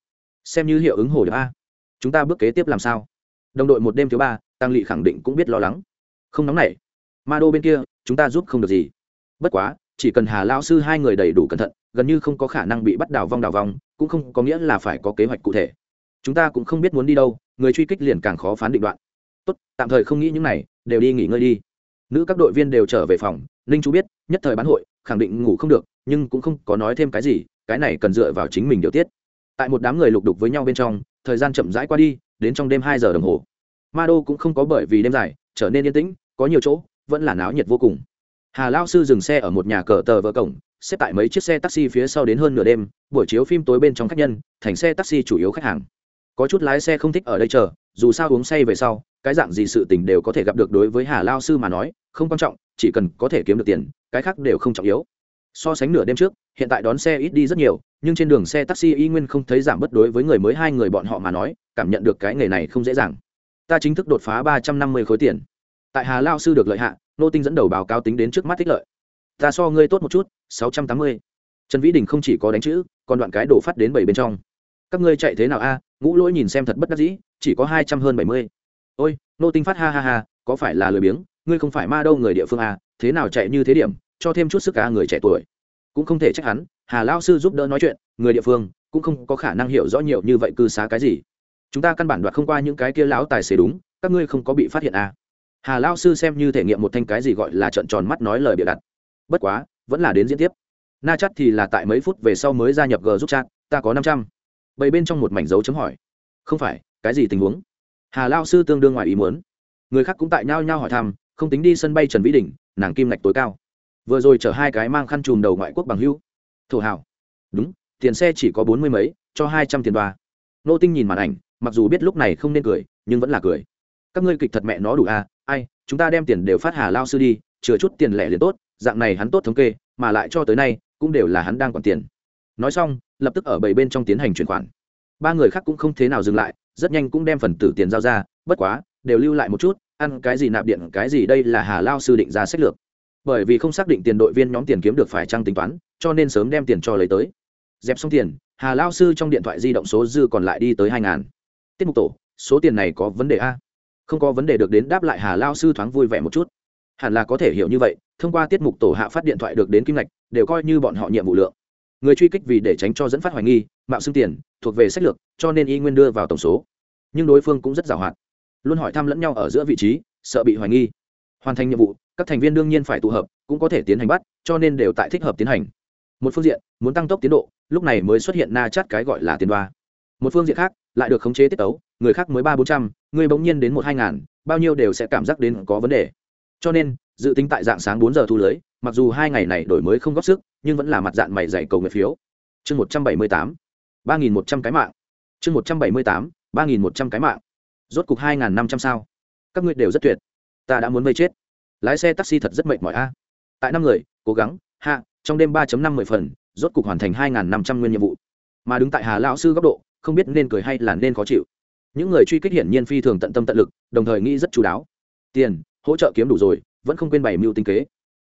xem như hiệu ứng hồ điệp a. Chúng ta bước kế tiếp làm sao? Đồng đội một đêm thứ ba, tăng lỵ khẳng định cũng biết lo lắng. Không nóng nảy. Ma đô bên kia, chúng ta giúp không được gì. Bất quá, chỉ cần hà lao sư hai người đầy đủ cẩn thận, gần như không có khả năng bị bắt đào vong đào vong, cũng không có nghĩa là phải có kế hoạch cụ thể. Chúng ta cũng không biết muốn đi đâu, người truy kích liền càng khó phán định đoạn. Tốt, tạm thời không nghĩ những này, đều đi nghỉ ngơi đi. Nữ các đội viên đều trở về phòng, ninh chú biết nhất thời bán hội, khẳng định ngủ không được, nhưng cũng không có nói thêm cái gì, cái này cần dựa vào chính mình điều tiết. Tại một đám người lục đục với nhau bên trong, thời gian chậm rãi qua đi, đến trong đêm hai giờ đồng hồ. Ma đô cũng không có bởi vì đêm dài, trở nên yên tĩnh, có nhiều chỗ, vẫn là náo nhiệt vô cùng. Hà lao sư dừng xe ở một nhà cờ tờ vợ cổng, xếp tại mấy chiếc xe taxi phía sau đến hơn nửa đêm, buổi chiếu phim tối bên trong khách nhân, thành xe taxi chủ yếu khách hàng. Có chút lái xe không thích ở đây chờ dù sao uống say về sau, cái dạng gì sự tình đều có thể gặp được đối với hà lao sư mà nói, không quan trọng, chỉ cần có thể kiếm được tiền, cái khác đều không trọng yếu. So sánh nửa đêm trước, hiện tại đón xe ít đi rất nhiều, nhưng trên đường xe taxi y nguyên không thấy giảm bất đối với người mới hai người bọn họ mà nói, cảm nhận được cái nghề này không dễ dàng. Ta chính thức đột phá ba trăm năm mươi khối tiền. Tại hà lao sư được lợi hạ, nô tinh dẫn đầu báo cáo tính đến trước mắt tích lợi. Ta so ngươi tốt một chút, sáu trăm tám mươi. Trần vĩ đình không chỉ có đánh chữ, còn đoạn cái đổ phát đến bảy bên trong. Các ngươi chạy thế nào a? Ngũ lỗi nhìn xem thật bất đắc dĩ chỉ có hai trăm hơn bảy mươi. Ôi, nô tinh phát ha ha ha, có phải là lười biếng? Ngươi không phải ma đâu người địa phương à? thế nào chạy như thế điểm, cho thêm chút sức cả người trẻ tuổi. Cũng không thể trách hắn, hà lao sư giúp đỡ nói chuyện, người địa phương cũng không có khả năng hiểu rõ nhiều như vậy cư xá cái gì. Chúng ta căn bản đoạt không qua những cái kia lão tài xế đúng, các ngươi không có bị phát hiện à. hà lao sư xem như thể nghiệm một thanh cái gì gọi là trận tròn mắt nói lời bịa đặt. Bất quá, vẫn là đến diễn tiếp. Na chắt thì là tại mấy phút về sau mới gia nhập g giúp chat, ta có năm trăm. Bảy bên trong một mảnh dấu chấm hỏi. Không phải cái gì tình huống? Hà lao sư tương đương ngoài ý muốn. Người khác cũng tại nhau nhau hỏi thăm, không tính đi sân bay trần vĩ đình, nàng kim ngạch tối cao. Vừa rồi chở hai cái mang khăn chùm đầu ngoại quốc bằng hưu thổ hảo đúng, tiền xe chỉ có bốn mươi mấy, cho hai trăm tiền đoa nô tinh nhìn màn ảnh, mặc dù biết lúc này không nên cười, nhưng vẫn là cười. Các ngươi kịch thật mẹ nó đủ à ai, chúng ta đem tiền đều phát hà lao sư đi, chừa chút tiền lẻ liền tốt, dạng này hắn tốt thống kê, mà lại cho tới nay, cũng đều là hắn đang còn tiền. Nói xong, lập tức ở bảy bên trong tiến hành chuyển khoản. Ba người khác cũng không thế nào dừng lại rất nhanh cũng đem phần tử tiền giao ra, bất quá, đều lưu lại một chút, ăn cái gì nạp điện, cái gì đây là hà lao sư định ra sách lược. Bởi vì không xác định tiền đội viên nhóm tiền kiếm được phải trăng tính toán, cho nên sớm đem tiền cho lấy tới. Dẹp xong tiền, hà lao sư trong điện thoại di động số dư còn lại đi tới hai ngàn. Tiết mục tổ, số tiền này có vấn đề a? Không có vấn đề được đến đáp lại hà lao sư thoáng vui vẻ một chút. Hẳn là có thể hiểu như vậy, thông qua tiết mục tổ hạ phát điện thoại được đến kim ngạch, đều coi như bọn họ nhiệm vụ lượng. Người truy kích vì để tránh cho dẫn phát hoài nghi, mạo xưng tiền, thuộc về sách lược, cho nên y nguyên đưa vào tổng số nhưng đối phương cũng rất giàu hoạt. Luôn hỏi thăm lẫn nhau ở giữa vị trí, sợ bị hoài nghi. Hoàn thành nhiệm vụ, các thành viên đương nhiên phải tụ hợp, cũng có thể tiến hành bắt, cho nên đều tại thích hợp tiến hành. Một phương diện, muốn tăng tốc tiến độ, lúc này mới xuất hiện na Chát cái gọi là tiền đoa. Một phương diện khác, lại được khống chế tiết tấu, người khác mới ba bốn trăm, người bỗng nhiên đến một hai ngàn, bao nhiêu đều sẽ cảm giác đến có vấn đề. Cho nên, dự tính tại dạng sáng bốn giờ thu lưới, mặc dù hai ngày này đổi mới không góp sức, nhưng vẫn là mặt dạng mày dày cầu nguyện phiếu. Chương một trăm bảy mươi tám, ba nghìn một trăm cái mạng. Chương một trăm bảy mươi tám ba nghìn một trăm cái mạng. Rốt cục hai nghìn năm trăm sao? Các ngươi đều rất tuyệt. Ta đã muốn vây chết. Lái xe taxi thật rất mệt mỏi a. Tại năm người, cố gắng, hạ, trong đêm ba năm mươi phần, rốt cục hoàn thành hai năm trăm nguyên nhiệm vụ. Mà đứng tại hà lão sư góc độ, không biết nên cười hay là nên khó chịu. Những người truy kích hiển nhiên phi thường tận tâm tận lực, đồng thời nghĩ rất chú đáo. Tiền, hỗ trợ kiếm đủ rồi, vẫn không quên bày mưu tinh kế.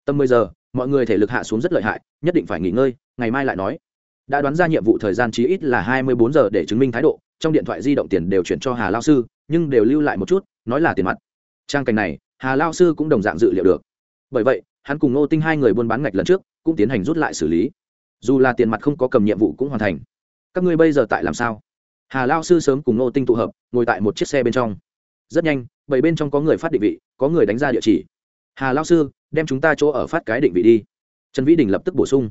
Tầm mười giờ, mọi người thể lực hạ xuống rất lợi hại, nhất định phải nghỉ ngơi, ngày mai lại nói. Đã đoán ra nhiệm vụ thời gian chí ít là hai mươi bốn giờ để chứng minh thái độ trong điện thoại di động tiền đều chuyển cho hà lao sư, nhưng đều lưu lại một chút, nói là tiền mặt. Trang cảnh này, hà lao sư cũng đồng dạng dự liệu được. Bởi vậy, hắn cùng ngô tinh hai người buôn bán ngạch lần trước, cũng tiến hành rút lại xử lý. Dù là tiền mặt không có cầm nhiệm vụ cũng hoàn thành. Các ngươi bây giờ tại làm sao? Hà lao sư sớm cùng ngô tinh tụ hợp, ngồi tại một chiếc xe bên trong. Rất nhanh, bảy bên trong có người phát định vị, có người đánh ra địa chỉ. Hà lao sư, đem chúng ta chỗ ở phát cái định vị đi. Trần vĩ đình lập tức bổ sung.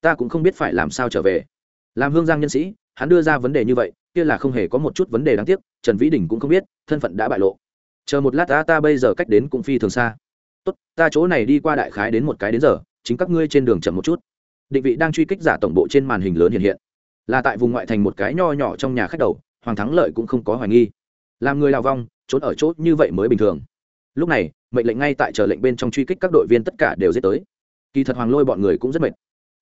Ta cũng không biết phải làm sao trở về. Làm hương giang nhân sĩ hắn đưa ra vấn đề như vậy, kia là không hề có một chút vấn đề đáng tiếc, trần vĩ đình cũng không biết, thân phận đã bại lộ. Chờ một lát ta ta bây giờ cách đến cũng phi thường xa. Tốt, ta chỗ này đi qua đại khái đến một cái đến giờ, chính các ngươi trên đường chậm một chút. Định vị đang truy kích giả tổng bộ trên màn hình lớn hiện hiện. Là tại vùng ngoại thành một cái nho nhỏ trong nhà khách đầu, hoàng thắng lợi cũng không có hoài nghi. Làm người lao vong, trốn ở chốt như vậy mới bình thường. Lúc này, mệnh lệnh ngay tại chờ lệnh bên trong truy kích các đội viên tất cả đều giết tới. Kỳ thật hoàng lôi bọn người cũng rất mệt.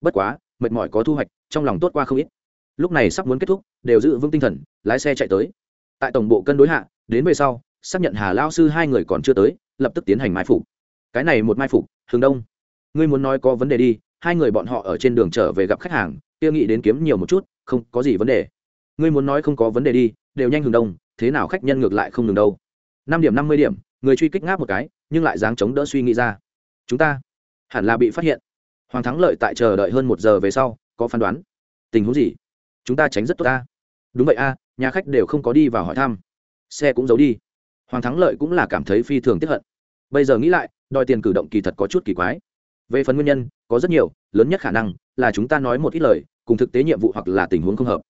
Bất quá, mệt mỏi có thu hoạch, trong lòng tốt qua không ít lúc này sắp muốn kết thúc, đều giữ vững tinh thần, lái xe chạy tới. Tại tổng bộ cân đối hạ, đến về sau, xác nhận hà lao sư hai người còn chưa tới, lập tức tiến hành mai phục. Cái này một mai phục, hướng đông. Ngươi muốn nói có vấn đề đi, hai người bọn họ ở trên đường trở về gặp khách hàng, kia nghĩ đến kiếm nhiều một chút, không có gì vấn đề. Ngươi muốn nói không có vấn đề đi, đều nhanh hướng đông, thế nào khách nhân ngược lại không ngừng đâu. Năm điểm năm mươi điểm, người truy kích ngáp một cái, nhưng lại dáng chống đỡ suy nghĩ ra. Chúng ta hẳn là bị phát hiện. Hoàng thắng lợi tại chờ đợi hơn một giờ về sau, có phán đoán. Tình huống gì? Chúng ta tránh rất tốt ta. Đúng vậy a, nhà khách đều không có đi vào hỏi thăm. Xe cũng giấu đi. Hoàng thắng lợi cũng là cảm thấy phi thường tiếp hận. Bây giờ nghĩ lại, đòi tiền cử động kỳ thật có chút kỳ quái. Về phần nguyên nhân, có rất nhiều, lớn nhất khả năng là chúng ta nói một ít lời, cùng thực tế nhiệm vụ hoặc là tình huống không hợp.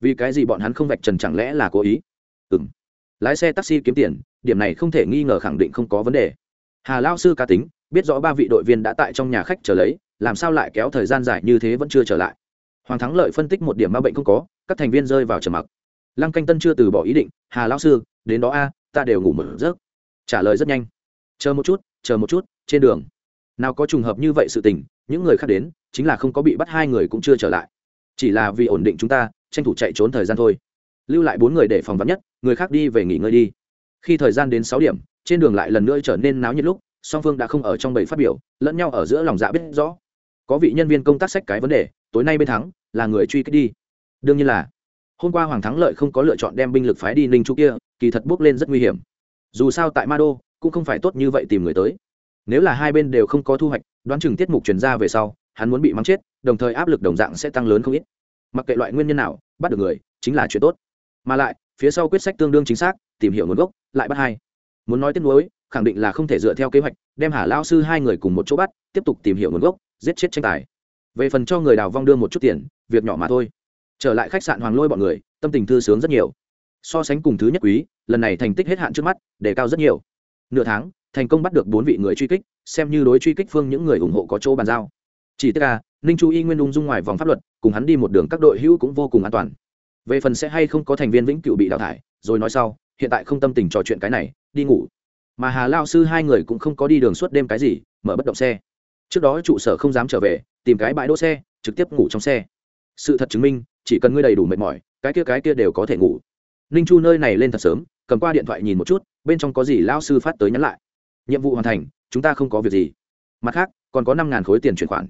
Vì cái gì bọn hắn không vạch trần chẳng lẽ là cố ý? Ừ m lái xe taxi kiếm tiền, điểm này không thể nghi ngờ khẳng định không có vấn đề. Hà lao sư cá tính, biết rõ ba vị đội viên đã tại trong nhà khách chờ lấy, làm sao lại kéo thời gian dài như thế vẫn chưa trở lại? Hoàng thắng lợi phân tích một điểm ma bệnh không có, các thành viên rơi vào trầm mặc. Lăng canh tân chưa từ bỏ ý định, hà lão sư, đến đó a, ta đều ngủ một giấc. Trả lời rất nhanh. Chờ một chút, chờ một chút, trên đường. Nào có trùng hợp như vậy sự tình, những người khác đến, chính là không có bị bắt hai người cũng chưa trở lại. Chỉ là vì ổn định chúng ta, tranh thủ chạy trốn thời gian thôi. Lưu lại bốn người để phòng vắn nhất, người khác đi về nghỉ ngơi đi. Khi thời gian đến sáu điểm, trên đường lại lần nữa trở nên náo nhiệt lúc, song phương đã không ở trong bầy phát biểu, lẫn nhau ở giữa lòng dạ biết rõ. Có vị nhân viên công tác sách cái vấn đề, tối nay bên thắng là người truy kích đi. Đương nhiên là, hôm qua hoàng thắng lợi không có lựa chọn đem binh lực phái đi ninh chu kia, kỳ thật bước lên rất nguy hiểm. Dù sao tại ma đô, cũng không phải tốt như vậy tìm người tới. Nếu là hai bên đều không có thu hoạch, đoán chừng tiết mục chuyển ra về sau, hắn muốn bị mắng chết, đồng thời áp lực đồng dạng sẽ tăng lớn không ít. Mặc kệ loại nguyên nhân nào, bắt được người, chính là chuyện tốt. Mà lại, phía sau quyết sách tương đương chính xác, tìm hiểu nguồn gốc, lại bắt hai. Muốn nói tiếp nối khẳng định là không thể dựa theo kế hoạch, đem hà lao sư hai người cùng một chỗ bắt, tiếp tục tìm hiểu nguồn gốc, giết chết tranh tài. Về phần cho người đào vong đưa một chút tiền việc nhỏ mà thôi. Trở lại khách sạn hoàng lôi bọn người, tâm tình thư sướng rất nhiều. So sánh cùng thứ nhất quý, lần này thành tích hết hạn trước mắt, đề cao rất nhiều. Nửa tháng, thành công bắt được bốn vị người truy kích, xem như đối truy kích phương những người ủng hộ có chỗ bàn giao. Chỉ tức là, ninh chu y nguyên ung dung ngoài vòng pháp luật, cùng hắn đi một đường các đội hữu cũng vô cùng an toàn. Về phần sẽ hay không có thành viên vĩnh cửu bị đào thải, rồi nói sau, hiện tại không tâm tình trò chuyện cái này, đi ngủ. Mà hà lao sư hai người cũng không có đi đường suốt đêm cái gì, mở bất động xe. Trước đó trụ sở không dám trở về, tìm cái bãi đỗ xe, trực tiếp ngủ trong xe sự thật chứng minh, chỉ cần ngươi đầy đủ mệt mỏi, cái kia cái kia đều có thể ngủ. Ninh chu nơi này lên thật sớm, cầm qua điện thoại nhìn một chút, bên trong có gì lao sư phát tới nhắn lại. Nhiệm vụ hoàn thành, chúng ta không có việc gì. Mặt khác, còn có năm khối tiền chuyển khoản.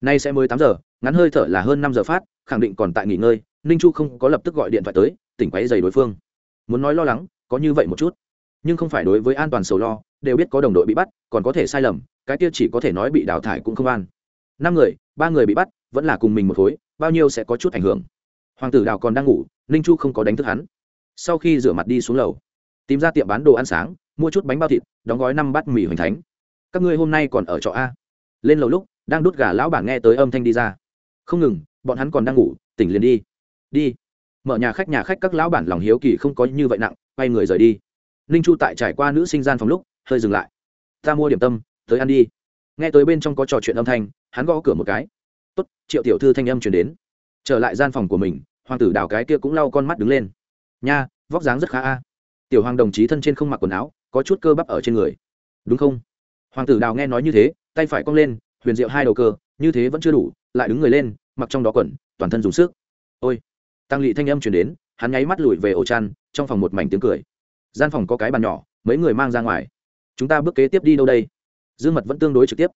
Nay sẽ mới tám giờ, ngắn hơi thở là hơn năm giờ phát, khẳng định còn tại nghỉ ngơi, ninh chu không có lập tức gọi điện thoại tới, tỉnh quáy dày đối phương. Muốn nói lo lắng, có như vậy một chút. Nhưng không phải đối với an toàn sầu lo, đều biết có đồng đội bị bắt, còn có thể sai lầm, cái kia chỉ có thể nói bị đào thải cũng không an. Năm người, ba người bị bắt, vẫn là cùng mình một khối bao nhiêu sẽ có chút ảnh hưởng. Hoàng tử đào còn đang ngủ, ninh chu không có đánh thức hắn. Sau khi rửa mặt đi xuống lầu, tìm ra tiệm bán đồ ăn sáng, mua chút bánh bao thịt, đóng gói năm bát mì hoành thánh. Các ngươi hôm nay còn ở trọ a? Lên lầu lúc, đang đút gà lão bản nghe tới âm thanh đi ra. Không ngừng, bọn hắn còn đang ngủ, tỉnh liền đi. Đi. Mở nhà khách nhà khách các lão bản lòng hiếu kỳ không có như vậy nặng, quay người rời đi. Ninh chu tại trải qua nữ sinh gian phòng lúc, hơi dừng lại. Ta mua điểm tâm, tới ăn đi. Nghe tới bên trong có trò chuyện âm thanh, hắn gõ cửa một cái tốt, triệu tiểu thư thanh âm chuyển đến. Trở lại gian phòng của mình, hoàng tử đào cái kia cũng lau con mắt đứng lên. Nha, vóc dáng rất khá a. Tiểu hoàng đồng chí thân trên không mặc quần áo, có chút cơ bắp ở trên người. Đúng không? Hoàng tử đào nghe nói như thế, tay phải cong lên, huyền diệu hai đầu cơ, như thế vẫn chưa đủ, lại đứng người lên, mặc trong đó quần, toàn thân dùng sức. Ôi! Tăng lị thanh âm chuyển đến, hắn nháy mắt lùi về ổ chăn, trong phòng một mảnh tiếng cười. Gian phòng có cái bàn nhỏ, mấy người mang ra ngoài. Chúng ta bước kế tiếp đi đâu đây? Dương mật vẫn tương đối trực tiếp.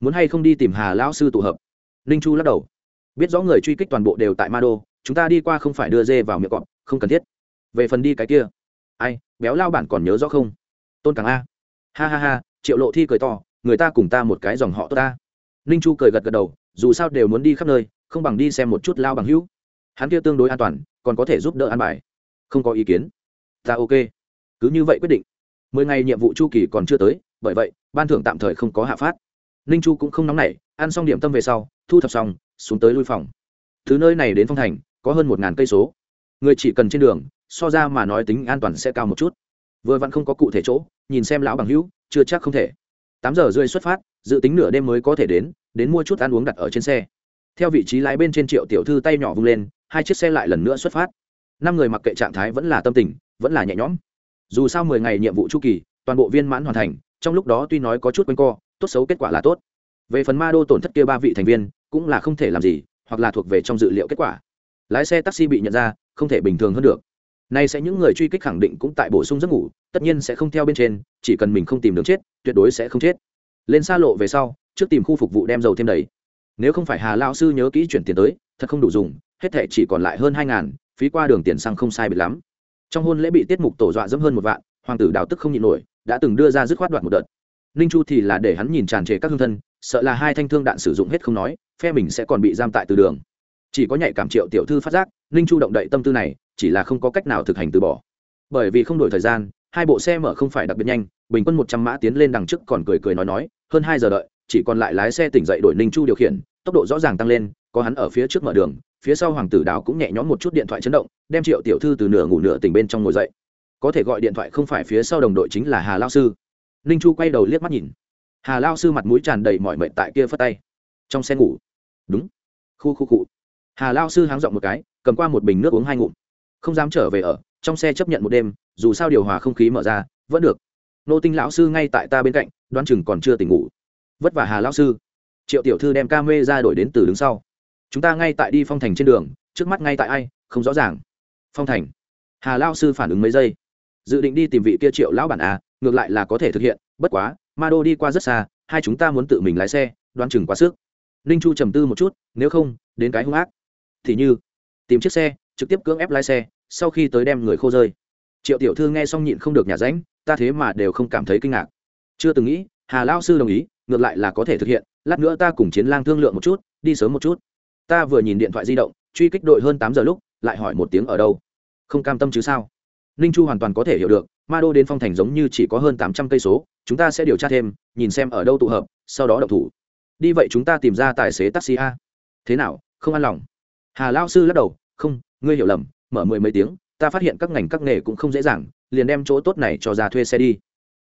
Muốn hay không đi tìm hà lão sư tụ hợp? Ninh chu lắc đầu. Biết rõ người truy kích toàn bộ đều tại ma đô, chúng ta đi qua không phải đưa dê vào miệng cọp, không cần thiết. Về phần đi cái kia. Ai, béo lao bản còn nhớ rõ không? Tôn càng a. Ha ha ha, triệu lộ thi cười to, người ta cùng ta một cái dòng họ tốt ta. Ninh chu cười gật gật đầu, dù sao đều muốn đi khắp nơi, không bằng đi xem một chút lao bằng hữu. Hắn kia tương đối an toàn, còn có thể giúp đỡ an bài. Không có ý kiến. Ta ok. Cứ như vậy quyết định. Mười ngày nhiệm vụ chu kỳ còn chưa tới, bởi vậy, ban thưởng tạm thời không có hạ phát. Ninh chu cũng không nóng nảy ăn xong điểm tâm về sau, thu thập xong, xuống tới lui phòng. Thứ nơi này đến phong thành, có hơn một ngàn cây số. Người chỉ cần trên đường, so ra mà nói tính an toàn sẽ cao một chút. Vừa vặn không có cụ thể chỗ, nhìn xem lão bằng hữu, chưa chắc không thể. Tám giờ rơi xuất phát, dự tính nửa đêm mới có thể đến đến mua chút ăn uống đặt ở trên xe. Theo vị trí lái bên trên triệu tiểu thư tay nhỏ vung lên, hai chiếc xe lại lần nữa xuất phát. Năm người mặc kệ trạng thái vẫn là tâm tình, vẫn là nhẹ nhõm. Dù sau mười ngày nhiệm vụ chu kỳ, toàn bộ viên mãn hoàn thành, trong lúc đó tuy nói có chút quanh co, tốt xấu kết quả là tốt về phần ma đô tổn thất kia ba vị thành viên, cũng là không thể làm gì, hoặc là thuộc về trong dự liệu kết quả. Lái xe taxi bị nhận ra, không thể bình thường hơn được. Nay sẽ những người truy kích khẳng định cũng tại bổ sung giấc ngủ, tất nhiên sẽ không theo bên trên, chỉ cần mình không tìm đường chết, tuyệt đối sẽ không chết. Lên xa lộ về sau, trước tìm khu phục vụ đem dầu thêm đầy. Nếu không phải hà lao sư nhớ kỹ chuyển tiền tới, thật không đủ dùng, hết thệ chỉ còn lại hơn hai ngàn, phí qua đường tiền xăng không sai biệt lắm. Trong hôn lễ bị tiết mục tổ dọa dẫm hơn một vạn, hoàng tử đào tức không nhịn nổi, đã từng đưa ra dứt khoát đoạt một đợt. Ninh chu thì là để hắn nhìn tràn trề các hương thân sợ là hai thanh thương đạn sử dụng hết không nói, phe mình sẽ còn bị giam tại từ đường. Chỉ có nhạy cảm triệu tiểu thư phát giác, ninh chu động đậy tâm tư này, chỉ là không có cách nào thực hành từ bỏ. Bởi vì không đổi thời gian, hai bộ xe mở không phải đặc biệt nhanh, bình quân một trăm mã tiến lên đằng trước còn cười cười nói nói, hơn hai giờ đợi, chỉ còn lại lái xe tỉnh dậy đổi ninh chu điều khiển, tốc độ rõ ràng tăng lên, có hắn ở phía trước mở đường, phía sau hoàng tử đào cũng nhẹ nhõm một chút điện thoại chấn động, đem triệu tiểu thư từ nửa ngủ nửa tỉnh bên trong ngồi dậy. Có thể gọi điện thoại không phải phía sau đồng đội chính là hà lao sư. Ninh chu quay đầu liếc mắt nhìn hà lao sư mặt mũi tràn đầy mọi mệnh tại kia phất tay. Trong xe ngủ. Đúng. Khu khu cụ hà lao sư háng dọn một cái, cầm qua một bình nước uống hai ngụm. Không dám trở về ở, trong xe chấp nhận một đêm, dù sao điều hòa không khí mở ra, vẫn được. Nô tinh lão sư ngay tại ta bên cạnh, đoán chừng còn chưa tỉnh ngủ. Vất vả hà lão sư. Triệu tiểu thư đem ca mê ra đổi đến từ đứng sau. Chúng ta ngay tại đi phong thành trên đường, trước mắt ngay tại ai, không rõ ràng. Phong thành. Hà lao sư phản ứng mấy giây. Dự định đi tìm vị kia triệu lão bản à ngược lại là có thể thực hiện, bất quá ma đô đi qua rất xa, hai chúng ta muốn tự mình lái xe, đoán chừng quá sức. Ninh chu trầm tư một chút, nếu không, đến cái hung ác. Thì như, tìm chiếc xe, trực tiếp cưỡng ép lái xe, sau khi tới đem người khô rơi. Triệu tiểu thư nghe xong nhịn không được nhà ránh, ta thế mà đều không cảm thấy kinh ngạc. Chưa từng nghĩ, hà lao sư đồng ý, ngược lại là có thể thực hiện, lát nữa ta cùng chiến lang thương lượng một chút, đi sớm một chút. Ta vừa nhìn điện thoại di động, truy kích đội hơn tám giờ lúc, lại hỏi một tiếng ở đâu. Không cam tâm chứ sao? Ninh chu hoàn toàn có thể hiểu được, ma đô đến phong thành giống như chỉ có hơn tám trăm cây số chúng ta sẽ điều tra thêm, nhìn xem ở đâu tụ hợp, sau đó đậu thủ. Đi vậy chúng ta tìm ra tài xế taxi a. Thế nào, không an lòng. Hà lao sư lắc đầu, không, ngươi hiểu lầm, mở mười mấy tiếng, ta phát hiện các ngành các nghề cũng không dễ dàng, liền đem chỗ tốt này cho ra thuê xe đi.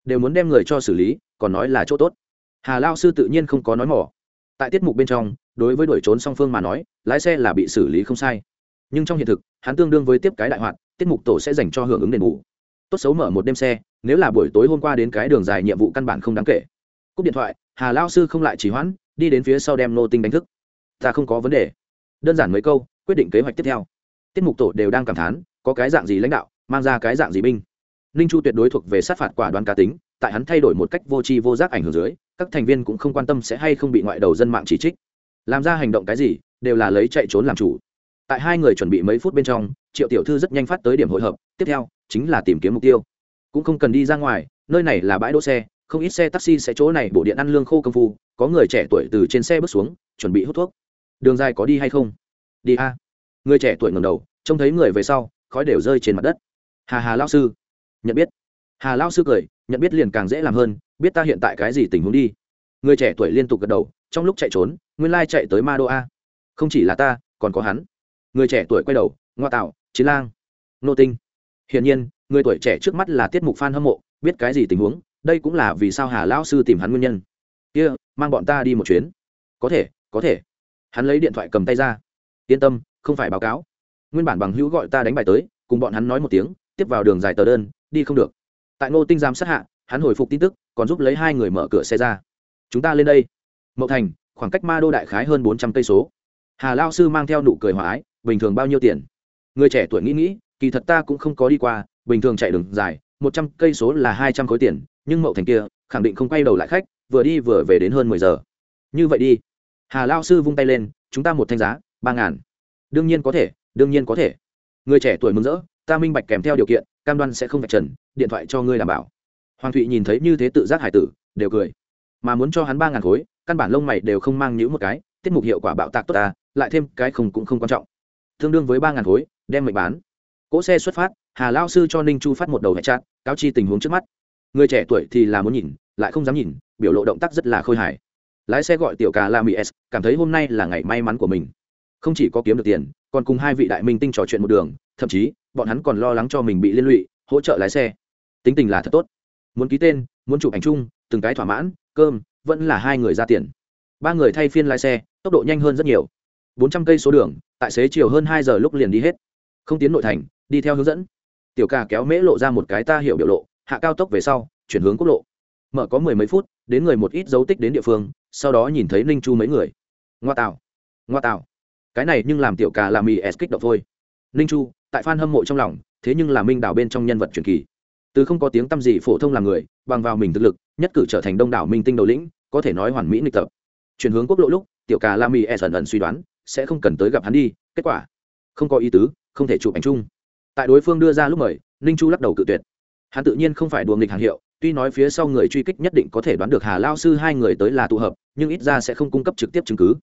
Đều muốn đem người cho xử lý, còn nói là chỗ tốt. Hà lao sư tự nhiên không có nói mỏ. Tại tiết mục bên trong, đối với đuổi trốn song phương mà nói, lái xe là bị xử lý không sai. Nhưng trong hiện thực, hắn tương đương với tiếp cái đại hoạt, tiết mục tổ sẽ dành cho hưởng ứng đền bù tốt xấu mở một đêm xe, nếu là buổi tối hôm qua đến cái đường dài nhiệm vụ căn bản không đáng kể. Cúp điện thoại, hà lao sư không lại chỉ hoãn, đi đến phía sau đem nô tinh đánh thức. Ta không có vấn đề. Đơn giản mấy câu, quyết định kế hoạch tiếp theo. Tiết mục tổ đều đang cảm thán, có cái dạng gì lãnh đạo, mang ra cái dạng gì binh. Ninh chu tuyệt đối thuộc về sát phạt quả đoán cá tính, tại hắn thay đổi một cách vô tri vô giác ảnh hưởng dưới, các thành viên cũng không quan tâm sẽ hay không bị ngoại đầu dân mạng chỉ trích. Làm ra hành động cái gì, đều là lấy chạy trốn làm chủ. Tại hai người chuẩn bị mấy phút bên trong triệu tiểu thư rất nhanh phát tới điểm hội hợp, tiếp theo, chính là tìm kiếm mục tiêu. Cũng không cần đi ra ngoài, nơi này là bãi đỗ xe, không ít xe taxi sẽ chỗ này bổ điện ăn lương khô công phu, có người trẻ tuổi từ trên xe bước xuống, chuẩn bị hút thuốc. Đường dài có đi hay không? Đi a. Người trẻ tuổi ngầm đầu, trông thấy người về sau, khói đều rơi trên mặt đất. Hà hà lao sư. Nhận biết. Hà lao sư cười, nhận biết liền càng dễ làm hơn, biết ta hiện tại cái gì tình huống đi. Người trẻ tuổi liên tục gật đầu, trong lúc chạy trốn, nguyên lai chạy tới ma đô a không chỉ là ta, còn có hắn. Người trẻ tuổi quay đầu, ngoa tạo chiến lang. Nô tinh. Hiển nhiên người tuổi trẻ trước mắt là tiết mục f a n hâm mộ biết cái gì tình huống đây cũng là vì sao hà lão sư tìm hắn nguyên nhân. Kia、yeah, mang bọn ta đi một chuyến. Có thể có thể. Hắn lấy điện thoại cầm tay ra. Yên tâm không phải báo cáo. Nguyên bản bằng hữu gọi ta đánh bài tới cùng bọn hắn nói một tiếng tiếp vào đường dài tờ đơn đi không được. Tại ngô tinh giám sát hạ hắn hồi phục tin tức còn giúp lấy hai người mở cửa xe ra. Chúng ta lên đây. Mậu thành khoảng cách ma đô đại khái hơn bốn trăm cây số. Hà lao sư mang theo nụ cười hòa ái bình thường bao nhiêu tiền? Người trẻ tuổi nghĩ nghĩ, kỳ thật ta cũng không có đi qua, bình thường chạy đường dài, một trăm cây số là hai trăm khối tiền, nhưng mậu thành kia, khẳng định không quay đầu lại khách, vừa đi vừa về đến hơn mười giờ. Như vậy đi. Hà lao sư vung tay lên, chúng ta một thanh giá, ba ngàn. Đương nhiên có thể, đương nhiên có thể. Người trẻ tuổi mừng rỡ, ta minh bạch kèm theo điều kiện, cam đoan sẽ không vạch trần, điện thoại cho ngươi đảm bảo. Hoàng thụy nhìn thấy như thế tự giác hải tử, đều cười. Mà muốn cho hắn ba ngàn khối, căn bản lông mày đều không mang nhữ một cái, tiết mục hiệu quả bạo tạc tốt ta, lại thêm cái không cũng không quan trọng. Tương đương với ba ngàn khối đem mệnh bán. Cỗ xe xuất phát hà lao sư cho ninh chu phát một đầu hệ chát, cáo chi tình huống trước mắt. Người trẻ tuổi thì là muốn nhìn lại không dám nhìn biểu lộ động tác rất là khôi hài. Lái xe gọi tiểu cà la mỹ s cảm thấy hôm nay là ngày may mắn của mình. Không chỉ có kiếm được tiền còn cùng hai vị đại minh tinh trò chuyện một đường thậm chí bọn hắn còn lo lắng cho mình bị liên lụy hỗ trợ lái xe. Tính tình là thật tốt. Muốn ký tên muốn chụp ảnh chung từng cái thỏa mãn cơm vẫn là hai người ra tiền. Ba người thay phiên lái xe tốc độ nhanh hơn rất nhiều. Bốn trăm cây số đường tại xế chiều hơn hai giờ lúc liền đi hết không tiến nội thành, đi theo hướng dẫn. Tiểu ca kéo mễ lộ ra một cái ta hiểu biểu lộ, hạ cao tốc về sau, chuyển hướng quốc lộ. Mở có mười mấy phút, đến người một ít dấu tích đến địa phương, sau đó nhìn thấy ninh chu mấy người. Ngoa tạo ngoa tạo cái này nhưng làm tiểu ca làm mì s kích động thôi. Ninh chu, tại f a n hâm mộ trong lòng, thế nhưng là minh đảo bên trong nhân vật truyền kỳ. Từ không có tiếng t â m gì phổ thông làm người, bằng vào mình thực lực, nhất cử trở thành đông đảo minh tinh đầu lĩnh, có thể nói hoàn mỹ nghịch tập. Chuyển hướng quốc lộ lúc, tiểu ca la mi s ẩn ẩn suy đoán, sẽ không cần tới gặp hắn đi, kết quả, không có ý tứ không thể chụp ảnh chung. Tại đối phương đưa ra lúc mời, ninh chu lắc đầu cự tuyệt. Hắn tự nhiên không phải đùa nghịch hàng hiệu, tuy nói phía sau người truy kích nhất định có thể đoán được hà lao sư hai người tới là tụ hợp, nhưng ít ra sẽ không cung cấp trực tiếp chứng cứ.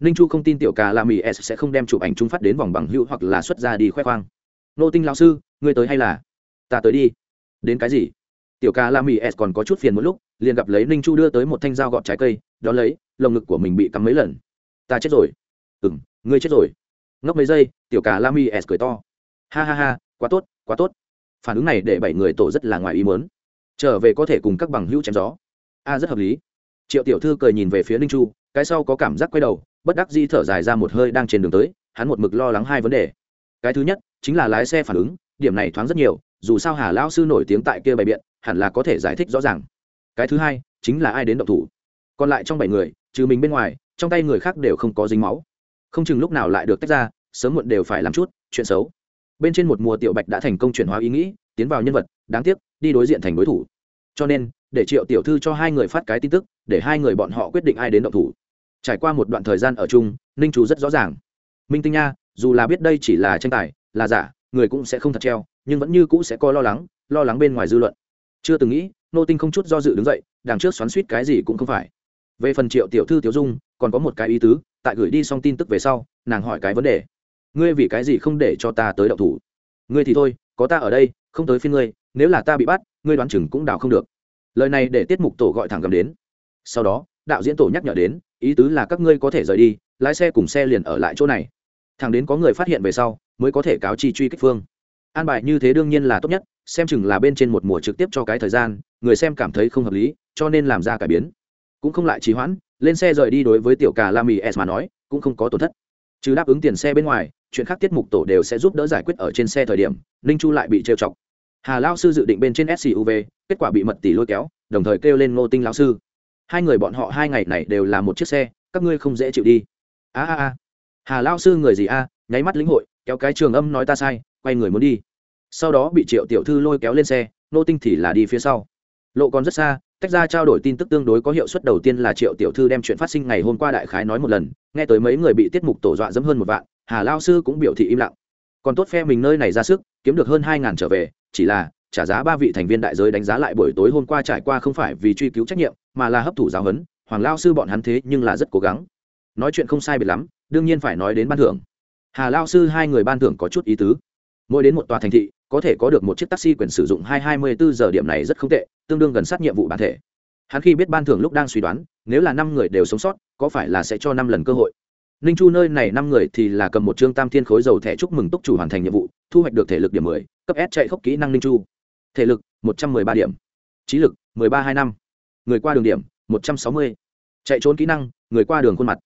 Ninh chu không tin tiểu ca la Mỹ s sẽ không đem chụp ảnh chung phát đến vòng bằng hữu hoặc là xuất ra đi khoe khoang. Nô tinh lão sư, ngươi tới hay là? Ta tới đi. Đến cái gì? Tiểu ca la Mỹ s còn có chút phiền một lúc, liền gặp lấy ninh chu đưa tới một thanh dao gọt trái cây đ ó lấy, lồng ngực của mình bị cắm mấy lần. Ta chết rồi. Ừ m ngươi chết rồi. Ngốc mấy giây tiểu Cả la mi s cười to. Ha ha ha, quá tốt quá tốt. Phản ứng này để bảy người tổ rất là ngoài ý mớn trở về có thể cùng các bằng hữu chém gió. A, rất hợp lý. Triệu tiểu thư cười nhìn về phía ninh chu, cái sau có cảm giác quay đầu, bất đắc di thở dài ra một hơi đang trên đường tới, hắn một mực lo lắng hai vấn đề. Cái thứ nhất, chính là lái xe phản ứng, điểm này thoáng rất nhiều, dù sao hà lao sư nổi tiếng tại kia bày biện, hẳn là có thể giải thích rõ ràng. Cái thứ hai, chính là ai đến động thủ. Còn lại trong bảy người, trừ mình bên ngoài, trong tay người khác đều không có dính máu. Không chừng lúc nào lại được tách ra sớm muộn đều phải làm chút, chuyện xấu. Bên trên một mùa tiểu bạch đã thành công chuyển hóa ý nghĩ, tiến vào nhân vật, đáng tiếc, đi đối diện thành đối thủ. Cho nên, để triệu tiểu thư cho hai người phát cái tin tức, để hai người bọn họ quyết định ai đến động thủ. Trải qua một đoạn thời gian ở chung, ninh chú rất rõ ràng. Minh tinh nha, dù là biết đây chỉ là tranh tài, là giả, người cũng sẽ không thật treo, nhưng vẫn như cũ sẽ có lo lắng lo lắng bên ngoài dư luận. Chưa từng nghĩ, nô tinh không chút do dự đứng dậy, đằng trước xoắn suýt cái gì cũng không phải. Về phần triệu tiểu thư tiểu dung, còn có một cái ý tứ, tại gửi đi xong tin tức về sau, nàng hỏi cái vấn đề ngươi vì cái gì không để cho ta tới động thủ? Ngươi thì thôi, có ta ở đây, không tới phiên ngươi, nếu là ta bị bắt, ngươi đoán chừng cũng đào không được. Lời này để tiết mục tổ gọi thẳng gầm đến. Sau đó, đạo diễn tổ nhắc nhở đến, ý tứ là các ngươi có thể rời đi, lái xe cùng xe liền ở lại chỗ này. Thằng đến có người phát hiện về sau, mới có thể cáo chi truy kích phương. An bài như thế đương nhiên là tốt nhất, xem chừng là bên trên một mùa trực tiếp cho cái thời gian, người xem cảm thấy không hợp lý, cho nên làm ra cải biến. Cũng không lại trì hoãn, lên xe rời đi đối với tiểu cà la mì s mà nói, cũng không có tổn thất. Trừ đáp ứng tiền xe bên ngoài chuyện khác tiết mục tổ đều sẽ giúp đỡ giải quyết ở trên xe thời điểm, ninh chu lại bị trêu chọc. Hà lao sư dự định bên trên suv kết quả bị mật tỷ lôi kéo, đồng thời kêu lên ngô tinh lao sư. Hai người bọn họ hai ngày này đều là một chiếc xe, các ngươi không dễ chịu đi. A a a. Hà lao sư người gì a, nháy mắt lĩnh hội, kéo cái trường âm nói ta sai, quay người muốn đi. Sau đó bị triệu tiểu thư lôi kéo lên xe nô tinh thì là đi phía sau. Lộ còn rất xa tách ra trao đổi tin tức tương đối có hiệu suất đầu tiên là triệu tiểu thư đem chuyện phát sinh ngày hôm qua đại khái nói một lần, nghe tới mấy người bị tiết mục tổ dọa dẫm hơn một vạn, hà lao sư cũng biểu thị im lặng. Còn tốt phe mình nơi này ra sức, kiếm được hơn hai ngàn trở về, chỉ là trả giá ba vị thành viên đại giới đánh giá lại buổi tối hôm qua trải qua không phải vì truy cứu trách nhiệm, mà là hấp thụ giáo huấn, hoàng lao sư bọn hắn thế nhưng là rất cố gắng. Nói chuyện không sai biệt lắm, đương nhiên phải nói đến ban thưởng. Hà lao sư hai người ban thưởng có chút ý tứ. Mỗi đến một tòa thành thị có thể có được một chiếc taxi quyền sử dụng hai hai mươi bốn giờ điểm này rất không tệ, tương đương gần sát nhiệm vụ bản thể. Hắn khi biết ban thưởng lúc đang suy đoán, nếu là năm người đều sống sót, có phải là sẽ cho năm lần cơ hội? Ninh chu nơi này năm người thì là cầm một chương tam thiên khối dầu thẻ chúc mừng túc chủ hoàn thành nhiệm vụ, thu hoạch được thể lực điểm mười, cấp s chạy khốc kỹ năng ninh chu. Thể lực, một trăm mười ba điểm. Trí lực, mười ba hai năm. Người qua đường điểm, một trăm sáu mươi. Chạy trốn kỹ năng, người qua đường khuôn mặt.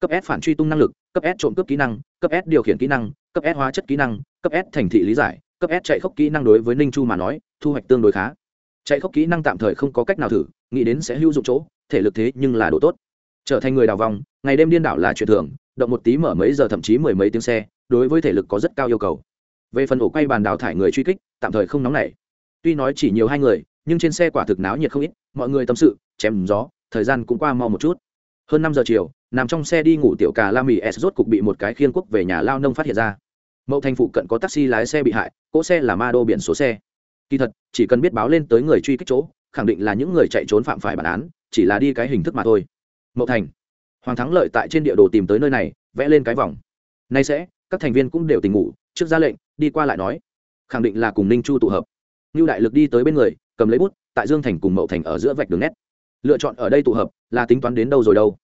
Cấp s phản truy tung năng lực, cấp s trộm cướp kỹ năng, cấp s điều khiển kỹ năng, cấp s hóa chất kỹ năng, cấp s thành thị lý giải cấp s chạy khốc kỹ năng đối với ninh chu mà nói, thu hoạch tương đối khá. Chạy khốc kỹ năng tạm thời không có cách nào thử, nghĩ đến sẽ hữu dụng chỗ, thể lực thế nhưng là độ tốt. Trở thành người đào vòng, ngày đêm điên đảo là chuyện thường, động một tí mở mấy giờ thậm chí mười mấy tiếng xe, đối với thể lực có rất cao yêu cầu. Về phần ổ quay bàn đào thải người truy kích, tạm thời không nóng nảy. Tuy nói chỉ nhiều hai người, nhưng trên xe quả thực náo nhiệt không ít, mọi người tâm sự, chém gió, thời gian cũng qua mau một chút. Hơn năm giờ chiều, nằm trong xe đi ngủ tiểu cà la mì s rốt cục bị một cái khiên quốc về nhà lao nông phát hiện ra mậu thành phụ cận có taxi lái xe bị hại, cỗ xe là ma đô biển số xe. Kỳ thật, chỉ cần biết báo lên tới người truy kích chỗ, khẳng định là những người chạy trốn phạm phải bản án, chỉ là đi cái hình thức mà thôi. Mậu thành, hoàng thắng lợi tại trên địa đồ tìm tới nơi này, vẽ lên cái vòng. Nay sẽ, các thành viên cũng đều tình ngủ, trước ra lệnh, đi qua lại nói. Khẳng định là cùng ninh chu tụ hợp. Như đại lực đi tới bên người, cầm lấy bút, tại dương thành cùng mậu thành ở giữa vạch đường nét. Lựa chọn ở đây tụ hợp, là tính toán đến đâu rồi đâu.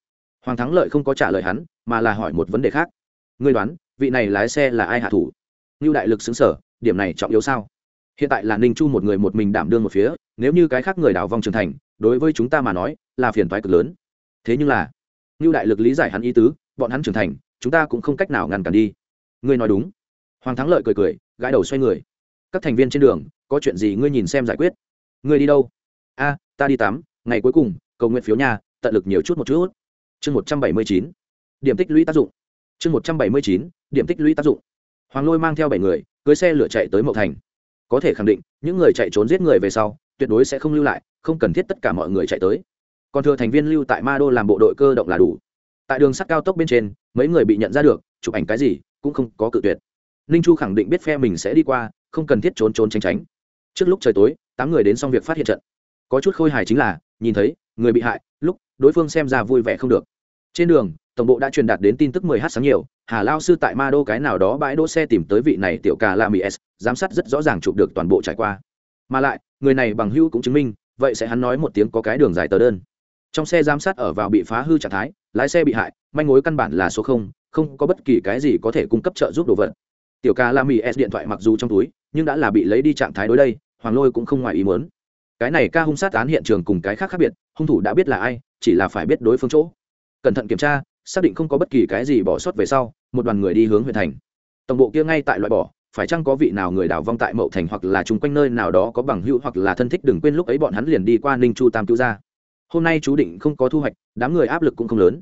Hoàng thắng lợi không có trả lời hắn, mà là hỏi một vấn đề khác ngươi đoán, vị này lái xe là ai hạ thủ? Như đại lực xứng sở điểm này trọng yếu sao? Hiện tại là ninh chu một người một mình đảm đương một phía, nếu như cái khác người đào vong trưởng thành, đối với chúng ta mà nói, là phiền toái cực lớn. Thế nhưng là như đại lực lý giải hắn ý tứ, bọn hắn trưởng thành, chúng ta cũng không cách nào ngăn cản đi. Ngươi nói đúng. Hoàng thắng lợi cười cười, gãi đầu xoay người. Các thành viên trên đường, có chuyện gì ngươi nhìn xem giải quyết. Ngươi đi đâu? A, ta đi tắm, ngày cuối cùng, cầu nguyện phiếu nhà, tận lực nhiều chút một chút. Chương một trăm bảy mươi chín. Điểm tích lũy tác dụng chương một trăm bảy mươi chín, điểm tích lũy tác dụng. Hoàng lôi mang theo bảy người, cưới xe lửa chạy tới mậu thành. Có thể khẳng định, những người chạy trốn giết người về sau, tuyệt đối sẽ không lưu lại, không cần thiết tất cả mọi người chạy tới. Còn thừa thành viên lưu tại ma đô làm bộ đội cơ động là đủ. Tại đường sắt cao tốc bên trên, mấy người bị nhận ra được, chụp ảnh cái gì, cũng không có cự tuyệt. Ninh chu khẳng định biết phe mình sẽ đi qua, không cần thiết trốn trốn tránh tránh. Trước lúc trời tối, tám người đến xong việc phát hiện trận. Có chút khôi hài chính là, nhìn thấy, người bị hại, lúc, đối phương xem ra vui vẻ không được trên đường, tổng bộ đã truyền đạt đến tin tức 10 h sáng nhiều, hà lao sư tại ma đô cái nào đó bãi đỗ xe tìm tới vị này tiểu ca la mỹ s, giám sát rất rõ ràng chụp được toàn bộ trải qua. Mà lại, người này bằng hữu cũng chứng minh, vậy sẽ hắn nói một tiếng có cái đường dài tờ đơn. Trong xe giám sát ở vào bị phá hư trạng thái, lái xe bị hại, manh mối căn bản là số không không có bất kỳ cái gì có thể cung cấp trợ giúp đồ vật. Tiểu ca la mỹ s điện thoại mặc dù trong túi, nhưng đã là bị lấy đi trạng thái đối đây, hoàng lôi cũng không ngoài ý muốn. Cái này ca hung sát án hiện trường cùng cái khác khác biệt, hung thủ đã biết là ai, chỉ là phải biết đối phương chỗ cẩn thận kiểm tra, xác định không có bất kỳ cái gì bỏ sót về sau, một đoàn người đi hướng huyện thành. Tổng bộ kia ngay tại loại bỏ, phải chăng có vị nào người đào vong tại mậu thành hoặc là chung quanh nơi nào đó có bằng hữu hoặc là thân thích đừng quên lúc ấy bọn hắn liền đi qua ninh chu tam cứu ra hôm nay chú định không có thu hoạch, đám người áp lực cũng không lớn.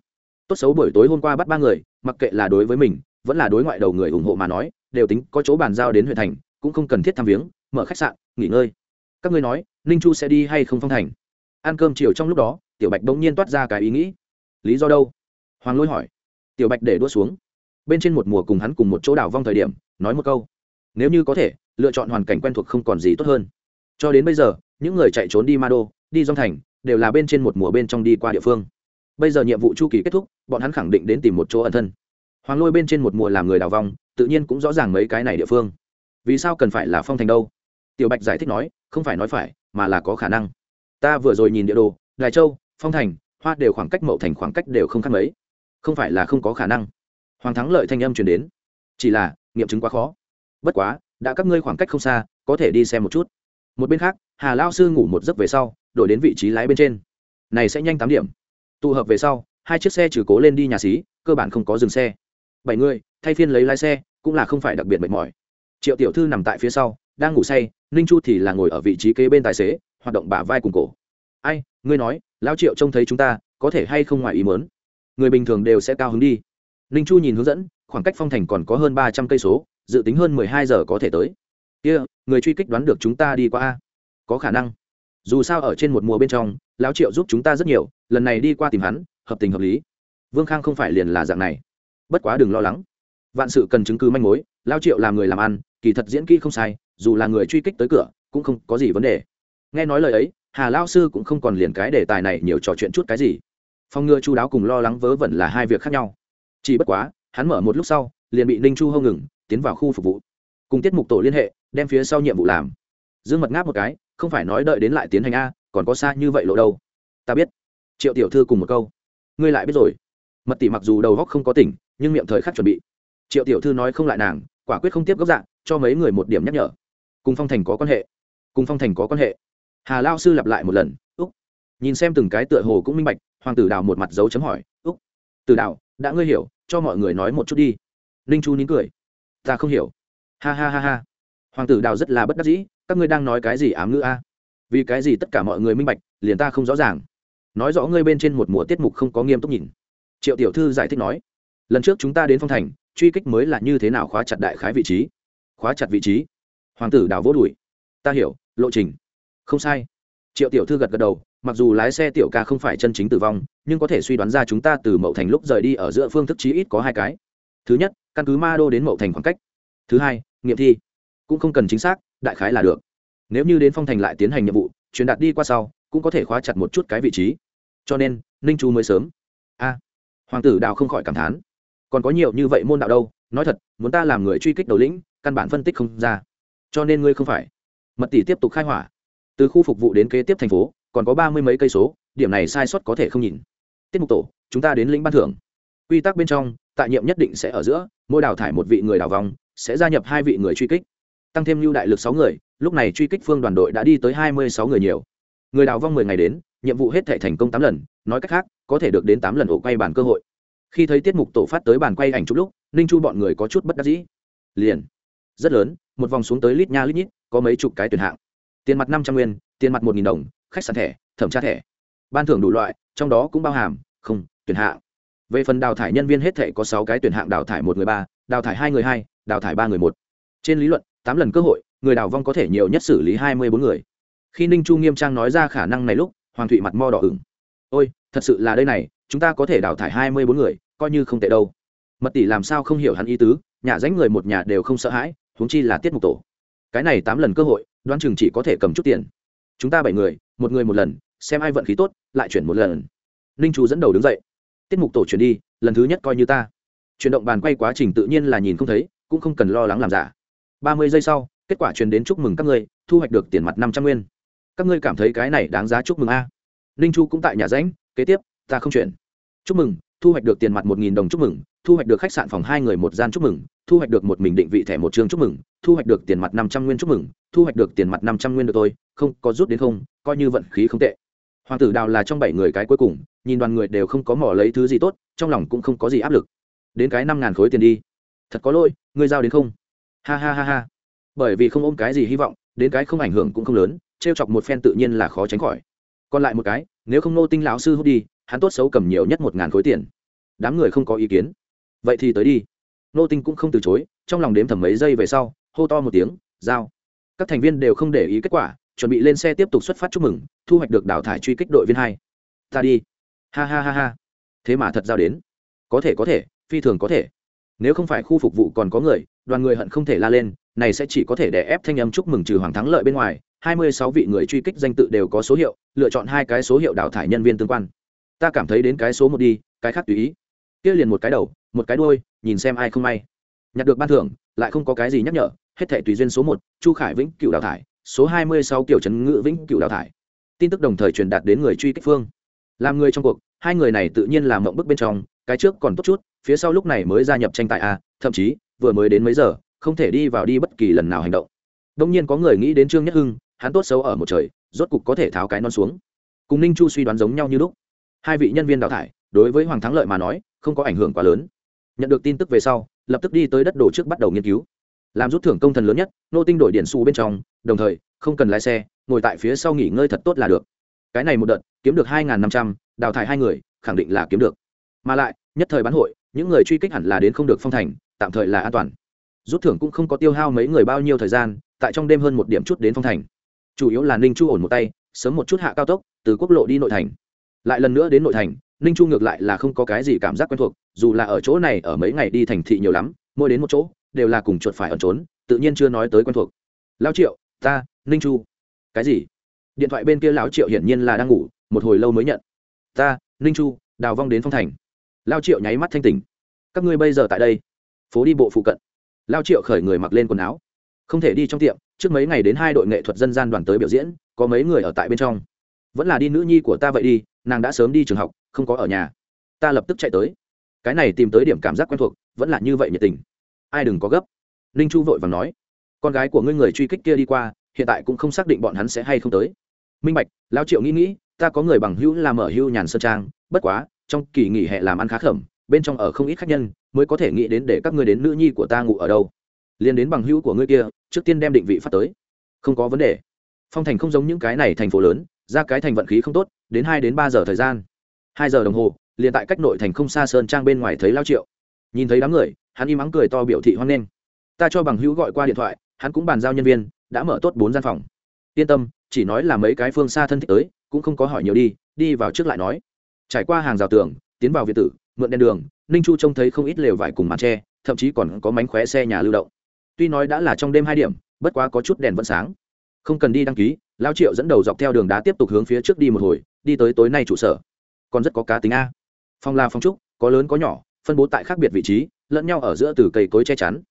Tốt xấu buổi tối hôm qua bắt ba người, mặc kệ là đối với mình, vẫn là đối ngoại đầu người ủng hộ mà nói, đều tính có chỗ bàn giao đến huyện thành, cũng không cần thiết thăm viếng, mở khách sạn, nghỉ ngơi. Các ngươi nói, ninh chu sẽ đi hay không phong thành? Ăn cơm chiều trong lúc đó, tiểu bạch bỗng nhiên toát ra cái ý nghĩ lý do đâu? Hoàng lôi hỏi. Tiểu bạch để đua xuống. Bên trên một mùa cùng hắn cùng một chỗ đảo vong thời điểm, nói một câu. Nếu như có thể, lựa chọn hoàn cảnh quen thuộc không còn gì tốt hơn. Cho đến bây giờ, những người chạy trốn đi ma đô, đi dong thành, đều là bên trên một mùa bên trong đi qua địa phương. Bây giờ nhiệm vụ chu kỳ kết thúc, bọn hắn khẳng định đến tìm một chỗ ẩn thân. Hoàng lôi bên trên một mùa làm người đào vong, tự nhiên cũng rõ ràng mấy cái này địa phương. Vì sao cần phải là phong thành đâu? Tiểu bạch giải thích nói, không phải nói phải, mà là có khả năng. Ta vừa rồi nhìn địa đồ, đài châu, phong thành hoa đều khoảng cách mậu thành khoảng cách đều không khác mấy. Không phải là không có khả năng. Hoàng thắng lợi thanh âm chuyển đến. Chỉ là, nghiệm chứng quá khó. Bất quá, đã các ngươi khoảng cách không xa, có thể đi xem một chút. Một bên khác, hà lao sư ngủ một giấc về sau, đổi đến vị trí lái bên trên. Này sẽ nhanh tám điểm. Tụ hợp về sau, hai chiếc xe trừ cố lên đi nhà xí, cơ bản không có dừng xe. Bảy người, thay phiên lấy lái xe, cũng là không phải đặc biệt mệt mỏi. Triệu tiểu thư nằm tại phía sau, đang ngủ say, ninh chu thì là ngồi ở vị trí kế bên tài xế, hoạt động bả vai cùng cổ. Ai, ngươi nói lao triệu trông thấy chúng ta có thể hay không ngoài ý mớn người bình thường đều sẽ cao hứng đi. Ninh chu nhìn hướng dẫn khoảng cách phong thành còn có hơn ba trăm cây số dự tính hơn mười hai giờ có thể tới. Kia、yeah, người truy kích đoán được chúng ta đi qua a. Có khả năng. Dù sao ở trên một mùa bên trong lão triệu giúp chúng ta rất nhiều lần này đi qua tìm hắn hợp tình hợp lý. Vương khang không phải liền là dạng này. Bất quá đừng lo lắng. Vạn sự cần chứng cứ manh mối lao triệu là người làm ăn kỳ thật diễn kỹ không sai dù là người truy kích tới cửa cũng không có gì vấn đề. Nghe nói lời ấy hà lao sư cũng không còn liền cái đề tài này nhiều trò chuyện chút cái gì. Phong ngừa chu đáo cùng lo lắng vớ vẩn là hai việc khác nhau. Chỉ bất quá, hắn mở một lúc sau, liền bị ninh chu hâu ngừng, tiến vào khu phục vụ. Cùng tiết mục tổ liên hệ, đem phía sau nhiệm vụ làm. Dương mật ngáp một cái, không phải nói đợi đến lại tiến hành a, còn có xa như vậy lộ đâu. Ta biết. Triệu tiểu thư cùng một câu. Ngươi lại biết rồi. Mật tỷ mặc dù đầu góc không có tỉnh, nhưng miệng thời khắc chuẩn bị. Triệu tiểu thư nói không lại nàng, quả quyết không tiếp gốc dạng cho mấy người một điểm nhắc nhở. Cùng phong thành có quan hệ. Cùng phong thành có quan hệ hà lao sư lặp lại một lần, úc. Nhìn xem từng cái tựa hồ cũng minh bạch, hoàng tử đào một mặt dấu chấm hỏi, úc, tử đào, đã ngươi hiểu, cho mọi người nói một chút đi. Ninh chu nín cười, ta không hiểu. Ha ha ha ha. Hoàng tử đào rất là bất đắc dĩ, các ngươi đang nói cái gì ám ngữ a? Vì cái gì tất cả mọi người minh bạch, liền ta không rõ ràng. Nói rõ ngươi bên trên một mùa tiết mục không có nghiêm túc nhìn. Triệu tiểu thư giải thích nói, lần trước chúng ta đến phong thành, truy kích mới là như thế nào khóa chặt đại khái vị trí? Khóa chặt vị trí? Hoàng tử đào vỗ đùi, ta hiểu, lộ trình không sai. Triệu tiểu thư gật gật đầu, mặc dù lái xe tiểu ca không phải chân chính tử vong, nhưng có thể suy đoán ra chúng ta từ mậu thành lúc rời đi ở giữa phương thức chí ít có hai cái. Thứ nhất, căn cứ ma đô đến mậu thành khoảng cách. Thứ hai, nghiệm thi. Cũng không cần chính xác, đại khái là được. Nếu như đến phong thành lại tiến hành nhiệm vụ, truyền đạt đi qua sau, cũng có thể khóa chặt một chút cái vị trí. Cho nên, ninh chu mới sớm. A, hoàng tử đào không khỏi cảm thán. Còn có nhiều như vậy môn đạo đâu, nói thật, muốn ta làm người truy kích đầu lĩnh, căn bản phân tích không ra. Cho nên ngươi không phải. Mật tỷ tiếp tục khai hỏa từ khu phục vụ đến kế tiếp thành phố, còn có ba mươi mấy cây số, điểm này sai sót có thể không nhìn. Tiết mục tổ, chúng ta đến lĩnh ban thưởng. Quy tắc bên trong, tại nhiệm nhất định sẽ ở giữa, mỗi đào thải một vị người đào vòng, sẽ gia nhập hai vị người truy kích. Tăng thêm lưu đại lực sáu người, lúc này truy kích phương đoàn đội đã đi tới hai mươi sáu người nhiều. Người đào vong mười ngày đến, nhiệm vụ hết thể thành công tám lần, nói cách khác, có thể được đến tám lần ổ quay bàn cơ hội. Khi thấy tiết mục tổ phát tới bàn quay ảnh chút lúc, ninh chu bọn người có chút bất đắc dĩ. Liền, rất lớn, một vòng xuống tới lít nha lít nhít, có mấy chục cái tuyển hạng tiền mặt năm trăm nguyên, tiền mặt một nghìn đồng, khách sạn thẻ, thẩm tra thẻ. Ban thưởng đủ loại, trong đó cũng bao hàm, không, tuyển hạng. Về phần đào thải nhân viên hết thể có sáu cái tuyển hạng, đào thải một người ba, đào thải hai người hai, đào thải ba người một. Trên lý luận, tám lần cơ hội, người đào vong có thể nhiều nhất xử lý hai mươi bốn người. Khi ninh chu nghiêm trang nói ra khả năng này lúc, hoàng thụy mặt mo đỏ ửng. Ôi, thật sự là đây này, chúng ta có thể đào thải hai mươi bốn người, coi như không tệ đâu. Mật tỷ làm sao không hiểu hắn ý tứ, nhà rảnh người một nhà đều không sợ hãi, huống chi là tiết mục tổ cái này tám lần cơ hội, đoán chừng chỉ có thể cầm chút tiền. Chúng ta bảy người, một người một lần, xem ai vận khí tốt, lại chuyển một lần. Ninh chu dẫn đầu đứng dậy. Tiết mục tổ chuyển đi, lần thứ nhất coi như ta. Chuyển động bàn quay quá trình tự nhiên là nhìn không thấy, cũng không cần lo lắng làm giả. Ba mươi giây sau, kết quả truyền đến chúc mừng các ngươi, thu hoạch được tiền mặt năm trăm nguyên. Các ngươi cảm thấy cái này đáng giá chúc mừng a? Ninh chu cũng tại nhà ránh kế tiếp, ta không chuyển. Chúc mừng thu hoạch được tiền mặt một nghìn đồng chúc mừng, thu hoạch được khách sạn phòng hai người một gian chúc mừng, thu hoạch được một mình định vị thẻ một trường chúc mừng, thu hoạch được tiền mặt năm trăm nguyên chúc mừng, thu hoạch được tiền mặt năm trăm nguyên được tôi không, có rút đến không, coi như vận khí không tệ. Hoàng tử đào là trong bảy người cái cuối cùng, nhìn đoàn người đều không có mỏ lấy thứ gì tốt, trong lòng cũng không có gì áp lực. Đến cái năm ngàn khối tiền đi. Thật có lỗi, ngươi giao đến không? Ha ha ha ha. Bởi vì không ôm cái gì hy vọng, đến cái không ảnh hưởng cũng không lớn t r e o chọc một phen tự nhiên là khó tránh khỏi. Còn lại một cái, nếu không nô tinh lão sư hút đi hắn tốt xấu cầm nhiều nhất một ngàn khối tiền. Đám người không có ý kiến. Vậy thì tới đi. Nô tinh cũng không từ chối, trong lòng đếm thầm mấy giây về sau, hô to một tiếng, giao. Các thành viên đều không để ý kết quả, chuẩn bị lên xe tiếp tục xuất phát chúc mừng, thu hoạch được đào thải truy kích đội viên hai. Ta đi. Ha ha ha ha. Thế mà thật giao đến. Có thể có thể, phi thường có thể. Nếu không phải khu phục vụ còn có người, đoàn người hận không thể la lên, này sẽ chỉ có thể để ép thanh âm chúc mừng trừ hoàng thắng lợi bên ngoài. Hai mươi sáu vị người truy kích danh tự đều có số hiệu, lựa chọn hai cái số hiệu đào thải nhân viên tương quan ta cảm thấy đến cái số một đi cái khác tùy ý. Kia liền một cái đầu một cái đuôi, nhìn xem ai không may. Nhặt được ban thưởng lại không có cái gì nhắc nhở hết thể tùy duyên số một chu khải vĩnh cựu đào thải số hai mươi sáu kiểu trấn ngự vĩnh cựu đào thải. Tin tức đồng thời truyền đạt đến người truy kích phương. Làm người trong cuộc hai người này tự nhiên làm mộng bức bên trong cái trước còn tốt chút phía sau lúc này mới gia nhập tranh tài a thậm chí vừa mới đến mấy giờ không thể đi vào đi bất kỳ lần nào hành động. Đông nhiên có người nghĩ đến trương nhất hưng hắn tốt xấu ở một trời rốt cục có thể tháo cái non xuống. Cùng ninh chu suy đoán giống nhau như lúc hai vị nhân viên đào thải, đối với hoàng thắng lợi mà nói, không có ảnh hưởng quá lớn. Nhận được tin tức về sau, lập tức đi tới đất đồ trước bắt đầu nghiên cứu. Làm rút thưởng công thần lớn nhất, nô tinh đổi điện xu bên trong, đồng thời, không cần lái xe, ngồi tại phía sau nghỉ ngơi thật tốt là được. Cái này một đợt, kiếm được hai năm trăm, đào thải hai người, khẳng định là kiếm được. Mà lại, nhất thời bán hội, những người truy kích hẳn là đến không được phong thành, tạm thời là an toàn. Rút thưởng cũng không có tiêu hao mấy người bao nhiêu thời gian, tại trong đêm hơn một điểm chút đến phong thành. Chủ yếu là ninh chu ổn một tay, sớm một chút hạ cao tốc, từ quốc lộ đi nội thành lại lần nữa đến nội thành, ninh chu ngược lại là không có cái gì cảm giác quen thuộc, dù là ở chỗ này ở mấy ngày đi thành thị nhiều lắm, mỗi đến một chỗ, đều là cùng chuột phải ẩn trốn, tự nhiên chưa nói tới quen thuộc. Lao triệu, ta, ninh chu. Cái gì? Điện thoại bên kia lão triệu hiển nhiên là đang ngủ, một hồi lâu mới nhận. Ta, ninh chu, đào vong đến phong thành. Lao triệu nháy mắt thanh tỉnh. Các ngươi bây giờ tại đây, phố đi bộ phụ cận. Lao triệu khởi người mặc lên quần áo. Không thể đi trong tiệm, trước mấy ngày đến hai đội nghệ thuật dân gian đoàn tới biểu diễn, có mấy người ở tại bên trong vẫn là đi nữ nhi của ta vậy đi, nàng đã sớm đi trường học, không có ở nhà. Ta lập tức chạy tới. Cái này tìm tới điểm cảm giác quen thuộc, vẫn là như vậy nhiệt tình. Ai đừng có gấp. Ninh chu vội vàng nói. Con gái của ngươi người truy kích kia đi qua, hiện tại cũng không xác định bọn hắn sẽ hay không tới. Minh bạch lao triệu nghĩ nghĩ, ta có người bằng hữu làm ở hữu nhàn sơn trang, bất quá, trong kỳ nghỉ hè làm ăn khá khẩm, bên trong ở không ít khách nhân, mới có thể nghĩ đến để các ngươi đến nữ nhi của ta ngủ ở đâu. Liền đến bằng hữu của ngươi kia, trước tiên đem định vị phát tới. Không có vấn đề. Phong thành không giống những cái này thành phố lớn ra cái thành vận khí không tốt, đến hai đến ba giờ thời gian. Hai giờ đồng hồ, liền tại cách nội thành không xa sơn trang bên ngoài thấy lao triệu. Nhìn thấy đám người, hắn im ắng cười to biểu thị hoan nghênh. Ta cho bằng hữu gọi qua điện thoại, hắn cũng bàn giao nhân viên, đã mở tốt bốn gian phòng. Yên tâm, chỉ nói là mấy cái phương xa thân thích tới, cũng không có hỏi nhiều đi đi vào trước lại nói. Trải qua hàng rào tường, tiến vào việt tử, mượn đèn đường, ninh chu trông thấy không ít lều vải cùng màn tre, thậm chí còn có mánh khóe xe nhà lưu động. Tuy nói đã là trong đêm hai điểm, bất quá có chút đèn vẫn sáng. Không cần đi đăng ký lao triệu dẫn đầu dọc theo đường đá tiếp tục hướng phía trước đi một hồi, đi tới tối nay trụ sở. Còn rất có cá tính a. Phong la phong trúc, có lớn có nhỏ, phân bố tại khác biệt vị trí, lẫn nhau ở giữa từ cây cối che chắn.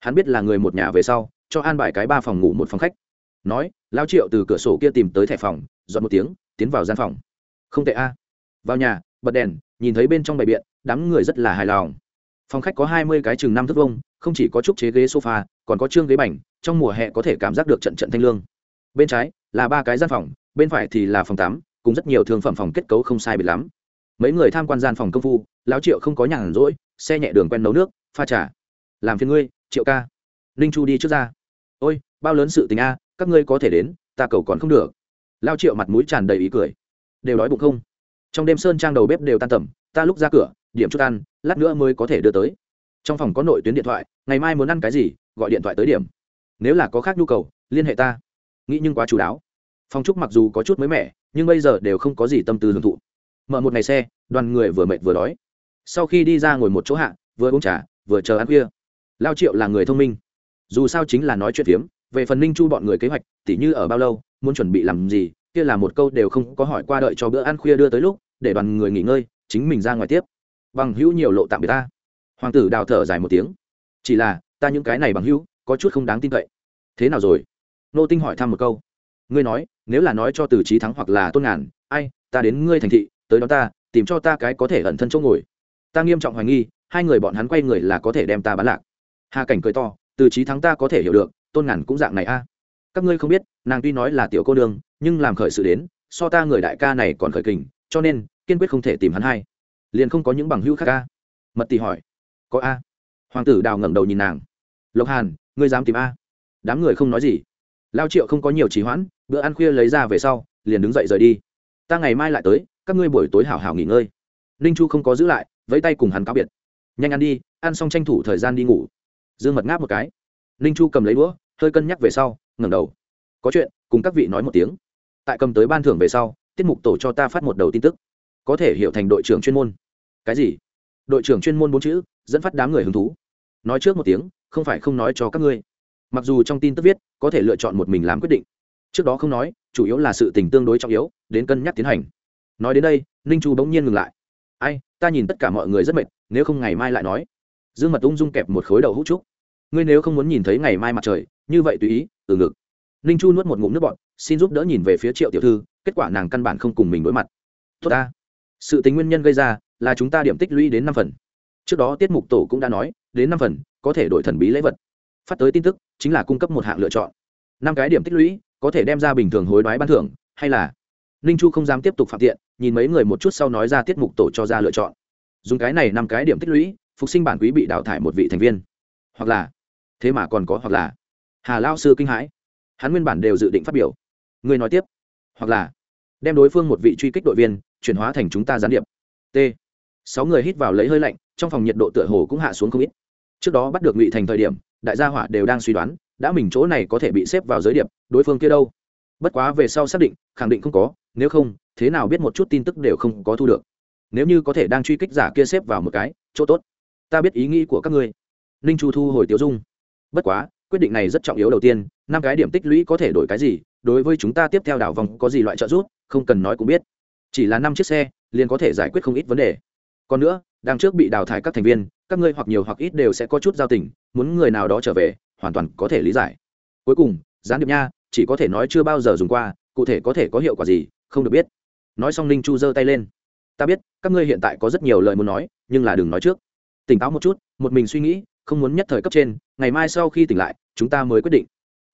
Hắn biết là người một nhà về sau, cho an bài cái ba phòng ngủ một phòng khách. Nói, lao triệu từ cửa sổ kia tìm tới thẻ phòng, dọn một tiếng, tiến vào gian phòng. Không tệ a. Vào nhà, bật đèn, nhìn thấy bên trong bày biện, đám người rất là hài lòng. Phòng khách có hai mươi cái chừng năm thước vông không chỉ có trúc chế ghế sofa, còn có trương ghế bành, trong mùa hè có thể cảm giác được trận trận thanh lương. Bên trái là ba cái gian phòng, bên phải thì là phòng tắm, cùng rất nhiều thương phẩm phòng kết cấu không sai biệt lắm. Mấy người tham quan gian phòng công phu, lão triệu không có nhàn rỗi, xe nhẹ đường quen nấu nước, pha trà. Làm phiền ngươi, triệu ca. Ninh chu đi trước ra. Ôi, bao lớn sự tình a, các ngươi có thể đến, ta cầu còn không được. Lao triệu mặt mũi tràn đầy ý cười. Đều đói bụng không? Trong đêm sơn trang đầu bếp đều tan tầm, ta lúc ra cửa, điểm chút ăn, lát nữa mới có thể đưa tới. Trong phòng có nội tuyến điện thoại, ngày mai muốn ăn cái gì, gọi điện thoại tới điểm. Nếu là có khác nhu cầu, liên hệ ta nghĩ nhưng quá chú đáo. Phong trúc mặc dù có chút mới mẻ, nhưng bây giờ đều không có gì tâm tư hưởng thụ. Mở một ngày xe, đoàn người vừa mệt vừa đói. Sau khi đi ra ngồi một chỗ hạ, vừa uống trà, vừa chờ ăn khuya. Lao triệu là người thông minh. Dù sao chính là nói chuyện phiếm, về phần ninh chu bọn người kế hoạch, tỉ như ở bao lâu, muốn chuẩn bị làm gì, kia là một câu đều không có hỏi qua đợi cho bữa ăn khuya đưa tới lúc, để đoàn người nghỉ ngơi, chính mình ra ngoài tiếp. Bằng hữu nhiều lộ tạm biệt ta. Hoàng tử đào thở dài một tiếng. Chỉ là, ta những cái này bằng hữu, có chút không đáng tin cậy. Thế nào rồi? Nô tinh hỏi thăm một câu. Ngươi nói, nếu là nói cho từ trí thắng hoặc là tôn ngàn, ai, ta đến ngươi thành thị, tới đó ta, tìm cho ta cái có thể ẩn thân chỗ ngồi. Ta nghiêm trọng hoài nghi, hai người bọn hắn quay người là có thể đem ta bán lạc. Hà cảnh cười to, từ trí thắng ta có thể hiểu được, tôn ngàn cũng dạng này a. Các ngươi không biết, nàng tuy nói là tiểu cô đương nhưng làm khởi sự đến, so ta người đại ca này còn khởi kình, cho nên, kiên quyết không thể tìm hắn hay. liền không có những bằng hữu khác a. Mật tỷ hỏi. Có a. Hoàng tử đào ngẩng đầu nhìn nàng. Lộc hàn, ngươi dám tìm a? Đám người không nói gì lao triệu không có nhiều trì hoãn, bữa ăn khuya lấy ra về sau, liền đứng dậy rời đi. Ta ngày mai lại tới, các ngươi buổi tối hảo hảo nghỉ ngơi. Ninh chu không có giữ lại, vẫy tay cùng hắn cáo biệt. Nhanh ăn đi, ăn xong tranh thủ thời gian đi ngủ. Dương mật ngáp một cái. Ninh chu cầm lấy đũa, hơi cân nhắc về sau, ngẩng đầu. Có chuyện, cùng các vị nói một tiếng. Tại cầm tới ban thưởng về sau, tiết mục tổ cho ta phát một đầu tin tức. Có thể hiểu thành đội trưởng chuyên môn. Cái gì? Đội trưởng chuyên môn bốn chữ, dẫn phát đám người hứng thú. Nói trước một tiếng, không phải không nói cho các ngươi mặc dù trong tin tức viết, có thể lựa chọn một mình làm quyết định. Trước đó không nói, chủ yếu là sự tình tương đối trọng yếu, đến cân nhắc tiến hành. Nói đến đây, ninh chu bỗng nhiên ngừng lại. Ai, ta nhìn tất cả mọi người rất mệt, nếu không ngày mai lại nói. Dương mật ung dung kẹp một khối đầu hút trúc. Ngươi nếu không muốn nhìn thấy ngày mai mặt trời, như vậy tùy ý, từ ngực. Ninh chu nuốt một ngụm nước bọn xin giúp đỡ nhìn về phía triệu tiểu thư, kết quả nàng căn bản không cùng mình đối mặt. Tốt ta. Sự tính nguyên nhân gây ra là chúng ta điểm tích lũy đến năm phần. Trước đó tiết mục tổ cũng đã nói, đến năm phần, có thể đổi thần bí lễ vật phát tới tin tức, chính là cung cấp một hạng lựa chọn. Năm cái điểm tích lũy, có thể đem ra bình thường hối đoái ban thưởng, hay là ninh chu không dám tiếp tục phạm tiện, nhìn mấy người một chút sau nói ra tiết mục tổ cho ra lựa chọn. Dùng cái này năm cái điểm tích lũy, phục sinh bản quý bị đào thải một vị thành viên. Hoặc là, thế mà còn có hoặc là hà lao sư kinh hãi. Hắn nguyên bản đều dự định phát biểu. Người nói tiếp. Hoặc là đem đối phương một vị truy kích đội viên, chuyển hóa thành chúng ta gián điệp. T. Sáu người hít vào lấy hơi lạnh, trong phòng nhiệt độ tựa hồ cũng hạ xuống không ít trước đó bắt được ngụy thành thời điểm, đại gia hỏa đều đang suy đoán, đã mình chỗ này có thể bị xếp vào giới điệp, đối phương kia đâu. Bất quá về sau xác định, khẳng định không có, nếu không, thế nào biết một chút tin tức đều không có thu được. Nếu như có thể đang truy kích giả kia xếp vào một cái, chỗ tốt. Ta biết ý nghĩ của các ngươi. Ninh chu thu hồi tiêu dung. Bất quá, quyết định này rất trọng yếu đầu tiên, năm cái điểm tích lũy có thể đổi cái gì, đối với chúng ta tiếp theo đảo vòng có gì loại trợ giúp, không cần nói cũng biết. Chỉ là năm chiếc xe, liền có thể giải quyết không ít vấn đề. Còn nữa đang trước bị đào thải các thành viên, các ngươi hoặc nhiều hoặc ít đều sẽ có chút giao tình, muốn người nào đó trở về, hoàn toàn có thể lý giải. Cuối cùng, gián điệp nha, chỉ có thể nói chưa bao giờ dùng qua, cụ thể có thể có hiệu quả gì, không được biết. Nói xong ninh chu giơ tay lên. Ta biết, các ngươi hiện tại có rất nhiều lời muốn nói, nhưng là đừng nói trước. Tỉnh táo một chút, một mình suy nghĩ, không muốn nhất thời cấp trên, ngày mai sau khi tỉnh lại, chúng ta mới quyết định.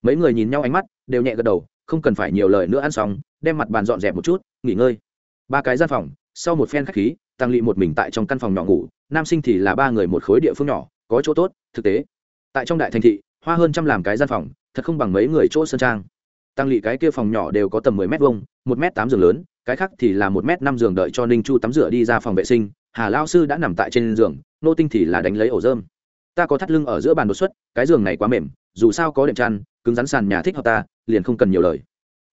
Mấy người nhìn nhau ánh mắt, đều nhẹ gật đầu, không cần phải nhiều lời nữa ăn xong, đem mặt bàn dọn dẹp một chút, nghỉ ngơi. Ba cái gian phòng, sau một phen khách khí tăng lỵ một mình tại trong căn phòng nhỏ ngủ, nam sinh thì là ba người một khối địa phương nhỏ, có chỗ tốt, thực tế. Tại trong đại thành thị, hoa hơn trăm làm cái gian phòng, thật không bằng mấy người chỗ sơn trang. Tăng lỵ cái kia phòng nhỏ đều có tầm mười m vông một m tám giường lớn, cái khác thì là một m năm giường đợi cho ninh chu tắm rửa đi ra phòng vệ sinh, hà lao sư đã nằm tại trên giường, nô tinh thì là đánh lấy ổ dơm ta có thắt lưng ở giữa bàn đột xuất, cái giường này quá mềm, dù sao có đệm chăn, cứng rắn sàn nhà thích hợp ta, liền không cần nhiều lời.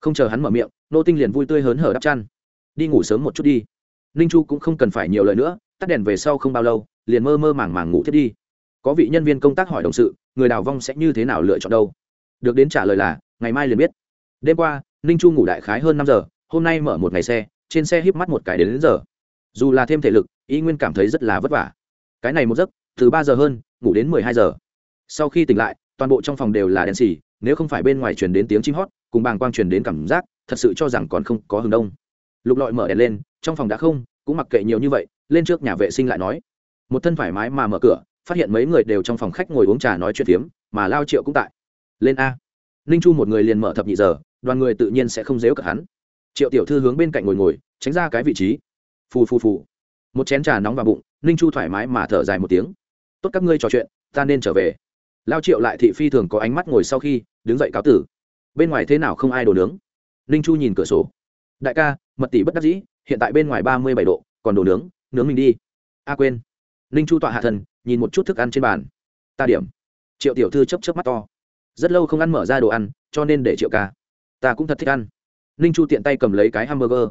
Không chờ hắn mở miệng, nô tinh liền vui tươi hớn hở đắp chăn. Đi ngủ sớm một chút đi ninh chu cũng không cần phải nhiều lời nữa tắt đèn về sau không bao lâu liền mơ mơ màng màng ngủ thiết đi. Có vị nhân viên công tác hỏi đồng sự người đào vong sẽ như thế nào lựa chọn đâu? Được đến trả lời là ngày mai liền biết. Đêm qua ninh chu ngủ đại khái hơn năm giờ hôm nay mở một ngày xe trên xe híp mắt một cái đến, đến giờ. Dù là thêm thể lực y nguyên cảm thấy rất là vất vả. Cái này một giấc từ ba giờ hơn ngủ đến mười hai giờ. Sau khi tỉnh lại toàn bộ trong phòng đều là đèn xì nếu không phải bên ngoài truyền đến tiếng chim hót cùng bàng quang truyền đến cảm giác thật sự cho rằng còn không có hừng đông. Lục lọi mở đèn lên trong phòng đã không, cũng mặc kệ nhiều như vậy, lên trước nhà vệ sinh lại nói. Một thân thoải mái mà mở cửa, phát hiện mấy người đều trong phòng khách ngồi uống trà nói chuyện phiếm, mà lao triệu cũng tại. Lên a. Ninh chu một người liền mở thập nhị giờ, đoàn người tự nhiên sẽ không dếu cả hắn. Triệu tiểu thư hướng bên cạnh ngồi ngồi, tránh ra cái vị trí. Phù phù phù. Một chén trà nóng vào bụng, ninh chu thoải mái mà thở dài một tiếng. Tốt các ngươi trò chuyện, ta nên trở về. Lao triệu lại thị phi thường có ánh mắt ngồi sau khi, đứng dậy cáo tử. Bên ngoài thế nào không ai đồ nướng. Ninh chu nhìn cửa sổ. Đại ca, mật tỷ bất đắc dĩ hiện tại bên ngoài ba mươi bảy độ, còn đồ nướng nướng mình đi. A quên. Ninh chu tọa hạ thần, nhìn một chút thức ăn trên bàn. Ta điểm. Triệu tiểu thư chấp chấp mắt to. Rất lâu không ăn mở ra đồ ăn, cho nên để triệu ca. Ta cũng thật thích ăn. Ninh chu tiện tay cầm lấy cái hamburger.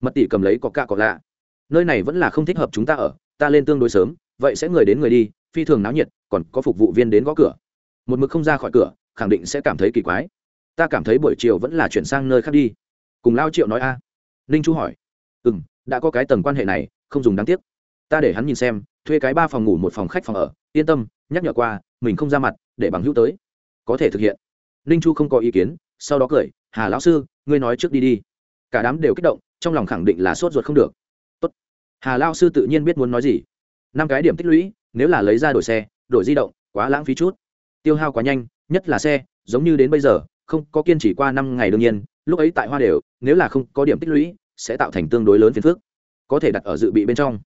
Mật tỷ cầm lấy có cạ có lạ nơi này vẫn là không thích hợp chúng ta ở, ta lên tương đối sớm, vậy sẽ người đến người đi, phi thường náo nhiệt, còn có phục vụ viên đến gõ cửa. Một mực không ra khỏi cửa, khẳng định sẽ cảm thấy kỳ quái. Ta cảm thấy buổi chiều vẫn là chuyển sang nơi khác đi. Cùng lao triệu nói a. Ninh chu hỏi ừ m đã có cái tầng quan hệ này, không dùng đáng tiếc. Ta để hắn nhìn xem, thuê cái ba phòng ngủ một phòng khách phòng ở, yên tâm, nhắc nhở qua, mình không ra mặt, để bằng hữu tới. Có thể thực hiện. Ninh chu không có ý kiến, sau đó cười, hà lão sư, ngươi nói trước đi đi. Cả đám đều kích động, trong lòng khẳng định là sốt ruột không được. Tốt. hà lao sư tự nhiên biết muốn nói gì. Năm cái điểm tích lũy, nếu là lấy ra đổi xe, đổi di động, quá lãng phí chút. Tiêu hao quá nhanh, nhất là xe, giống như đến bây giờ, không có kiên trì qua năm ngày đương nhiên, lúc ấy tại hoa đều, nếu là không có điểm tích lũy sẽ tạo thành tương đối lớn phiền phức, có thể đặt ở dự bị bên trong.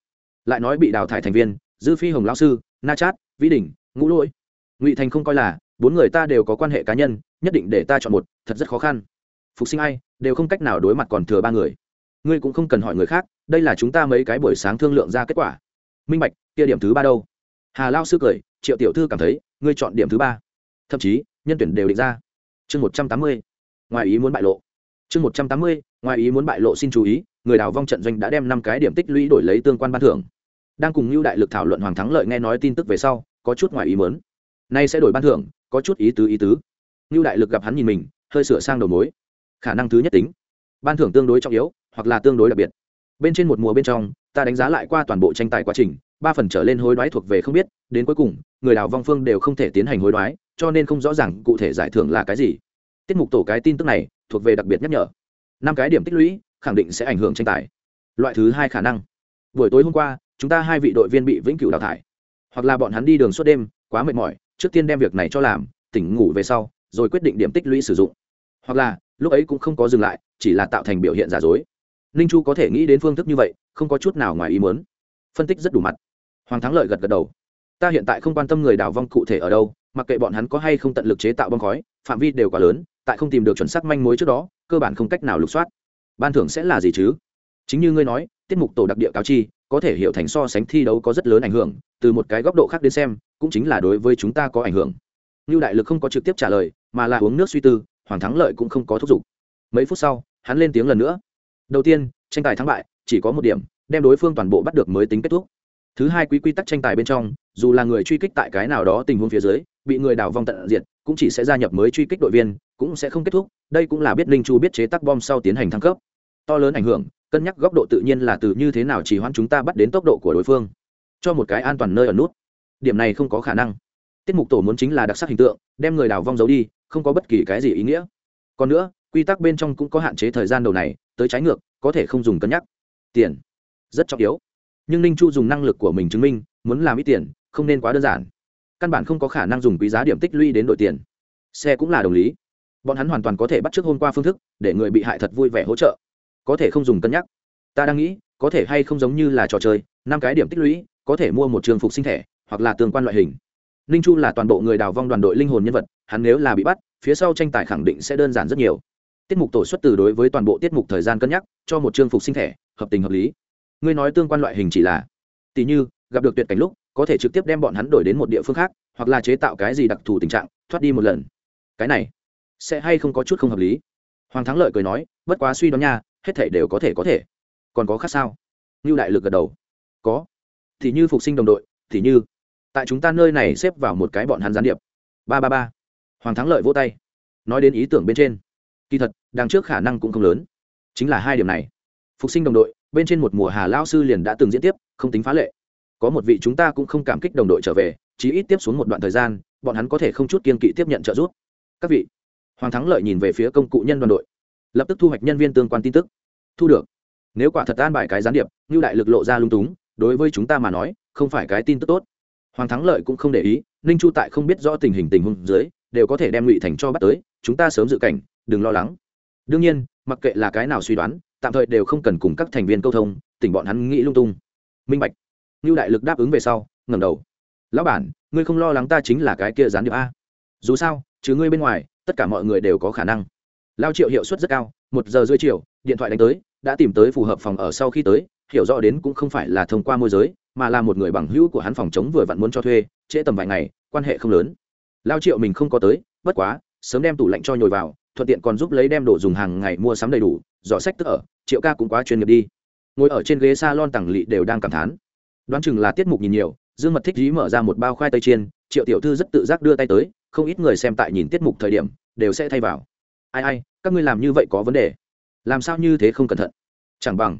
Lại nói bị đào thải thành viên, dư phi hồng lao sư, na chát, vĩ đình, ngũ lỗi ngụy thành không coi là, bốn người ta đều có quan hệ cá nhân, nhất định để ta chọn một, thật rất khó khăn. Phục sinh ai, đều không cách nào đối mặt còn thừa ba người. Ngươi cũng không cần hỏi người khác, đây là chúng ta mấy cái buổi sáng thương lượng ra kết quả. Minh bạch, kia điểm thứ ba đâu? Hà lao sư cười, triệu tiểu thư cảm thấy, ngươi chọn điểm thứ ba. Thậm chí, nhân tuyển đều định ra. Chương một trăm tám mươi, ngoài ý muốn bại lộ. Chương một trăm tám mươi ngoài ý muốn bại lộ xin chú ý, người đào vong trận doanh đã đem năm cái điểm tích lũy đổi lấy tương quan ban thưởng. Đang cùng lưu đại lực thảo luận hoàng thắng lợi nghe nói tin tức về sau, có chút ngoài ý muốn. Nay sẽ đổi ban thưởng, có chút ý tứ ý tứ. Lưu đại lực gặp hắn nhìn mình, hơi sửa sang đầu mối. Khả năng thứ nhất tính. Ban thưởng tương đối trọng yếu, hoặc là tương đối đặc biệt. Bên trên một mùa bên trong, ta đánh giá lại qua toàn bộ tranh tài quá trình, ba phần trở lên hối đoái thuộc về không biết, đến cuối cùng, người đào vong phương đều không thể tiến hành hối đoái, cho nên không rõ ràng cụ thể giải thưởng là cái gì. Tiết mục tổ cái tin tức này, thuộc về đặc biệt nhắc nhở năm cái điểm tích lũy, khẳng định sẽ ảnh hưởng tranh tài. Loại thứ hai khả năng. Buổi tối hôm qua, chúng ta hai vị đội viên bị vĩnh cửu đào thải. Hoặc là bọn hắn đi đường suốt đêm, quá mệt mỏi, trước tiên đem việc này cho làm, tỉnh ngủ về sau, rồi quyết định điểm tích lũy sử dụng. Hoặc là, lúc ấy cũng không có dừng lại, chỉ là tạo thành biểu hiện giả dối. Ninh chu có thể nghĩ đến phương thức như vậy, không có chút nào ngoài ý muốn. Phân tích rất đủ mặt. Hoàng thắng lợi gật gật đầu. Ta hiện tại không quan tâm người đào vong cụ thể ở đâu, mặc kệ bọn hắn có hay không tận lực chế tạo bom khói, phạm vi đều quá lớn tại không tìm được chuẩn xác manh mối trước đó, cơ bản không cách nào lục soát. Ban thưởng sẽ là gì chứ? Chính như ngươi nói, tiết mục tổ đặc địa cáo chi, có thể hiểu thành so sánh thi đấu có rất lớn ảnh hưởng, từ một cái góc độ khác đến xem, cũng chính là đối với chúng ta có ảnh hưởng. Như đại lực không có trực tiếp trả lời, mà là uống nước suy tư, hoàng thắng lợi cũng không có thúc giục. Mấy phút sau, hắn lên tiếng lần nữa. Đầu tiên, tranh tài thắng bại, chỉ có một điểm, đem đối phương toàn bộ bắt được mới tính kết thúc. Thứ hai quý quy tắc tranh tài bên trong, dù là người truy kích tại cái nào đó tình huống phía dưới bị người đào vong tận diệt, cũng chỉ sẽ gia nhập mới truy kích đội viên, cũng sẽ không kết thúc. Đây cũng là biết linh chu biết chế tác bom sau tiến hành thăng cấp. To lớn ảnh hưởng, cân nhắc góc độ tự nhiên là từ như thế nào chỉ hoãn chúng ta bắt đến tốc độ của đối phương. Cho một cái an toàn nơi ở nút. Điểm này không có khả năng. Tiết mục tổ muốn chính là đặc sắc hình tượng, đem người đào vong giấu đi, không có bất kỳ cái gì ý nghĩa. Còn nữa, quy tắc bên trong cũng có hạn chế thời gian đầu này, tới trái ngược, có thể không dùng cân nhắc. Tiền rất trọng yếu. Nhưng ninh chu dùng năng lực của mình chứng minh, muốn làm ít tiền, không nên quá đơn giản căn bản không có khả năng dùng quý giá điểm tích lũy đến đổi tiền. Xe cũng là đồng lý. Bọn hắn hoàn toàn có thể bắt t r ư ớ c hôm qua phương thức, để người bị hại thật vui vẻ hỗ trợ. Có thể không dùng cân nhắc. Ta đang nghĩ, có thể hay không giống như là trò chơi, năm cái điểm tích lũy, có thể mua một trường phục sinh thẻ hoặc là tương quan loại hình. Ninh chu là toàn bộ người đào vong đoàn đội linh hồn nhân vật, hắn nếu là bị bắt, phía sau tranh tài khẳng định sẽ đơn giản rất nhiều. Tiết mục tổ xuất từ đối với toàn bộ tiết mục thời gian cân nhắc, cho một chương phục sinh thẻ hợp tình hợp lý. Ngươi nói tương quan loại hình chỉ là tỷ như, gặp được tuyệt cảnh lúc có thể trực tiếp đem bọn hắn đổi đến một địa phương khác, hoặc là chế tạo cái gì đặc thù tình trạng, thoát đi một lần. Cái này sẽ hay không có chút không hợp lý? Hoàng thắng lợi cười nói, bất quá suy đoán nha, hết thể đều có thể có thể. Còn có khác sao? Như đại lực gật đầu. Có. Thì như phục sinh đồng đội, thì như. Tại chúng ta nơi này xếp vào một cái bọn hắn gián điệp. Ba ba ba. Hoàng thắng lợi vỗ tay. Nói đến ý tưởng bên trên. Kỳ thật, đằng trước khả năng cũng không lớn. Chính là hai điểm này. Phục sinh đồng đội, bên trên một mùa hà lao sư liền đã từng diễn tiếp, không tính phá lệ có một vị chúng ta cũng không cảm kích đồng đội trở về, chí ít tiếp xuống một đoạn thời gian, bọn hắn có thể không chút kiên kỵ tiếp nhận trợ giúp. Các vị, hoàng thắng lợi nhìn về phía công cụ nhân đoàn đội, lập tức thu hoạch nhân viên tương quan tin tức. Thu được. Nếu quả thật an bài cái gián điệp như đại lực lộ ra lung túng, đối với chúng ta mà nói, không phải cái tin tức tốt. Hoàng thắng lợi cũng không để ý, ninh chu tại không biết rõ tình hình tình huống dưới, đều có thể đem ngụy thành cho bắt tới, chúng ta sớm dự cảnh, đừng lo lắng. Đương nhiên, mặc kệ là cái nào suy đoán, tạm thời đều không cần cùng các thành viên câu thông, tỉnh bọn hắn nghĩ lung tung. Minh bạch như đại lực đáp ứng về sau, ngẩng đầu. Lão bản, ngươi không lo lắng ta chính là cái kia gián điệp a? Dù sao chứ ngươi bên ngoài, tất cả mọi người đều có khả năng. Lao triệu hiệu suất rất cao, một giờ rưỡi chiều, điện thoại đánh tới, đã tìm tới phù hợp phòng ở sau khi tới, hiểu rõ đến cũng không phải là thông qua môi giới, mà là một người bằng hữu của hắn phòng chống vừa vặn muốn cho thuê, trễ tầm vài ngày, quan hệ không lớn. Lao triệu mình không có tới, bất quá, sớm đem tủ lạnh cho nhồi vào, thuận tiện còn giúp lấy đem đồ dùng hàng ngày mua sắm đầy đủ giỏ sách tức ở, triệu ca cũng quá chuyên nghiệp đi. Ngồi ở trên ghế s a lon lị đều đang cảm thán đoán chừng là tiết mục nhìn nhiều, dương mật thích dí mở ra một bao khoai tây chiên, triệu tiểu thư rất tự giác đưa tay tới, không ít người xem tại nhìn tiết mục thời điểm, đều sẽ thay vào. Ai ai, các ngươi làm như vậy có vấn đề. Làm sao như thế không cẩn thận? Chẳng bằng,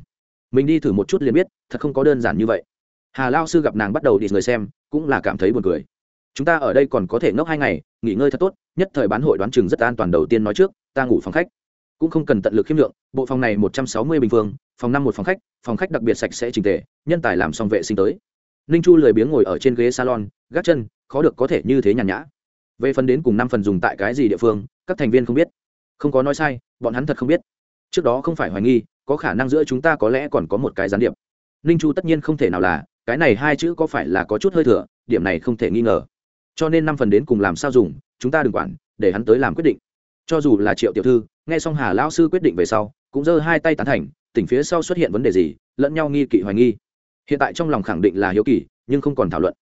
mình đi thử một chút liền biết, thật không có đơn giản như vậy. Hà lao sư gặp nàng bắt đầu đi người xem, cũng là cảm thấy buồn cười. Chúng ta ở đây còn có thể ngốc hai ngày, nghỉ ngơi thật tốt, nhất thời bán hội đoán chừng rất an toàn đầu tiên nói trước, ta ngủ phòng khách. Cũng không cần tận lực khiêm lượng, bộ phòng này một trăm sáu mươi bình phương, phòng năm một phòng khách phòng khách đặc biệt sạch sẽ trình tề nhân tài làm xong vệ sinh tới. Ninh chu lười biếng ngồi ở trên ghế salon, gác chân, khó được có thể như thế nhàn nhã. Về phần đến cùng năm phần dùng tại cái gì địa phương, các thành viên không biết. Không có nói sai, bọn hắn thật không biết. Trước đó không phải hoài nghi, có khả năng giữa chúng ta có lẽ còn có một cái gián điệp. Ninh chu tất nhiên không thể nào là, cái này hai chữ có phải là có chút hơi thừa, điểm này không thể nghi ngờ. Cho nên năm phần đến cùng làm sao dùng, chúng ta đừng quản, để hắn tới làm quyết định. Cho dù là triệu tiểu thư, nghe xong hà lão sư quyết định về sau, cũng giơ hai tay tán thành, tỉnh phía sau xuất hiện vấn đề gì, lẫn nhau nghi kỵ hoài nghi hiện tại trong lòng khẳng định là hiếu kỳ, nhưng không còn thảo luận.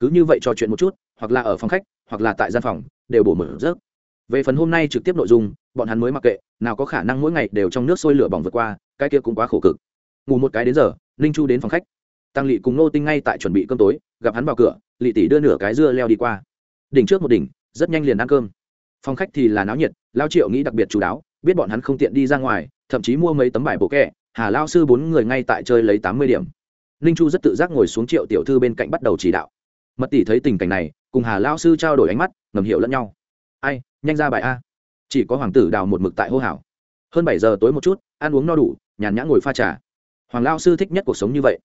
Cứ như vậy trò chuyện một chút, hoặc là ở phòng khách, hoặc là tại gian phòng, đều bổ mở rớt. Về phần hôm nay trực tiếp nội dung, bọn hắn mới mặc kệ, nào có khả năng mỗi ngày đều trong nước sôi lửa bỏng vượt qua, cái kia cũng quá khổ cực. Ngủ một cái đến giờ, ninh chu đến phòng khách. Tăng lỵ cùng nô tinh ngay tại chuẩn bị cơm tối, gặp hắn vào cửa lỵ tỷ đưa nửa cái dưa leo đi qua. Đỉnh trước một đỉnh, rất nhanh liền ăn cơm. Phòng khách thì là náo nhiệt, lao triệu nghĩ đặc biệt chú đáo, biết bọn hắn không tiện đi ra ngoài, thậm chí mua mấy tấm bài bộ kẹ, hà lao sư bốn người ngay tại chơi lấy tám mươi điểm ninh chu rất tự giác ngồi xuống triệu tiểu thư bên cạnh bắt đầu chỉ đạo. Mật tỷ thấy tình cảnh này, cùng hà lao sư trao đổi ánh mắt, ngầm hiểu lẫn nhau. Ai, nhanh ra bài a. Chỉ có hoàng tử đào một mực tại hô hảo hơn bảy giờ tối một chút, ăn uống no đủ, nhàn nhã ngồi pha trà. Hoàng lao sư thích nhất cuộc sống như vậy.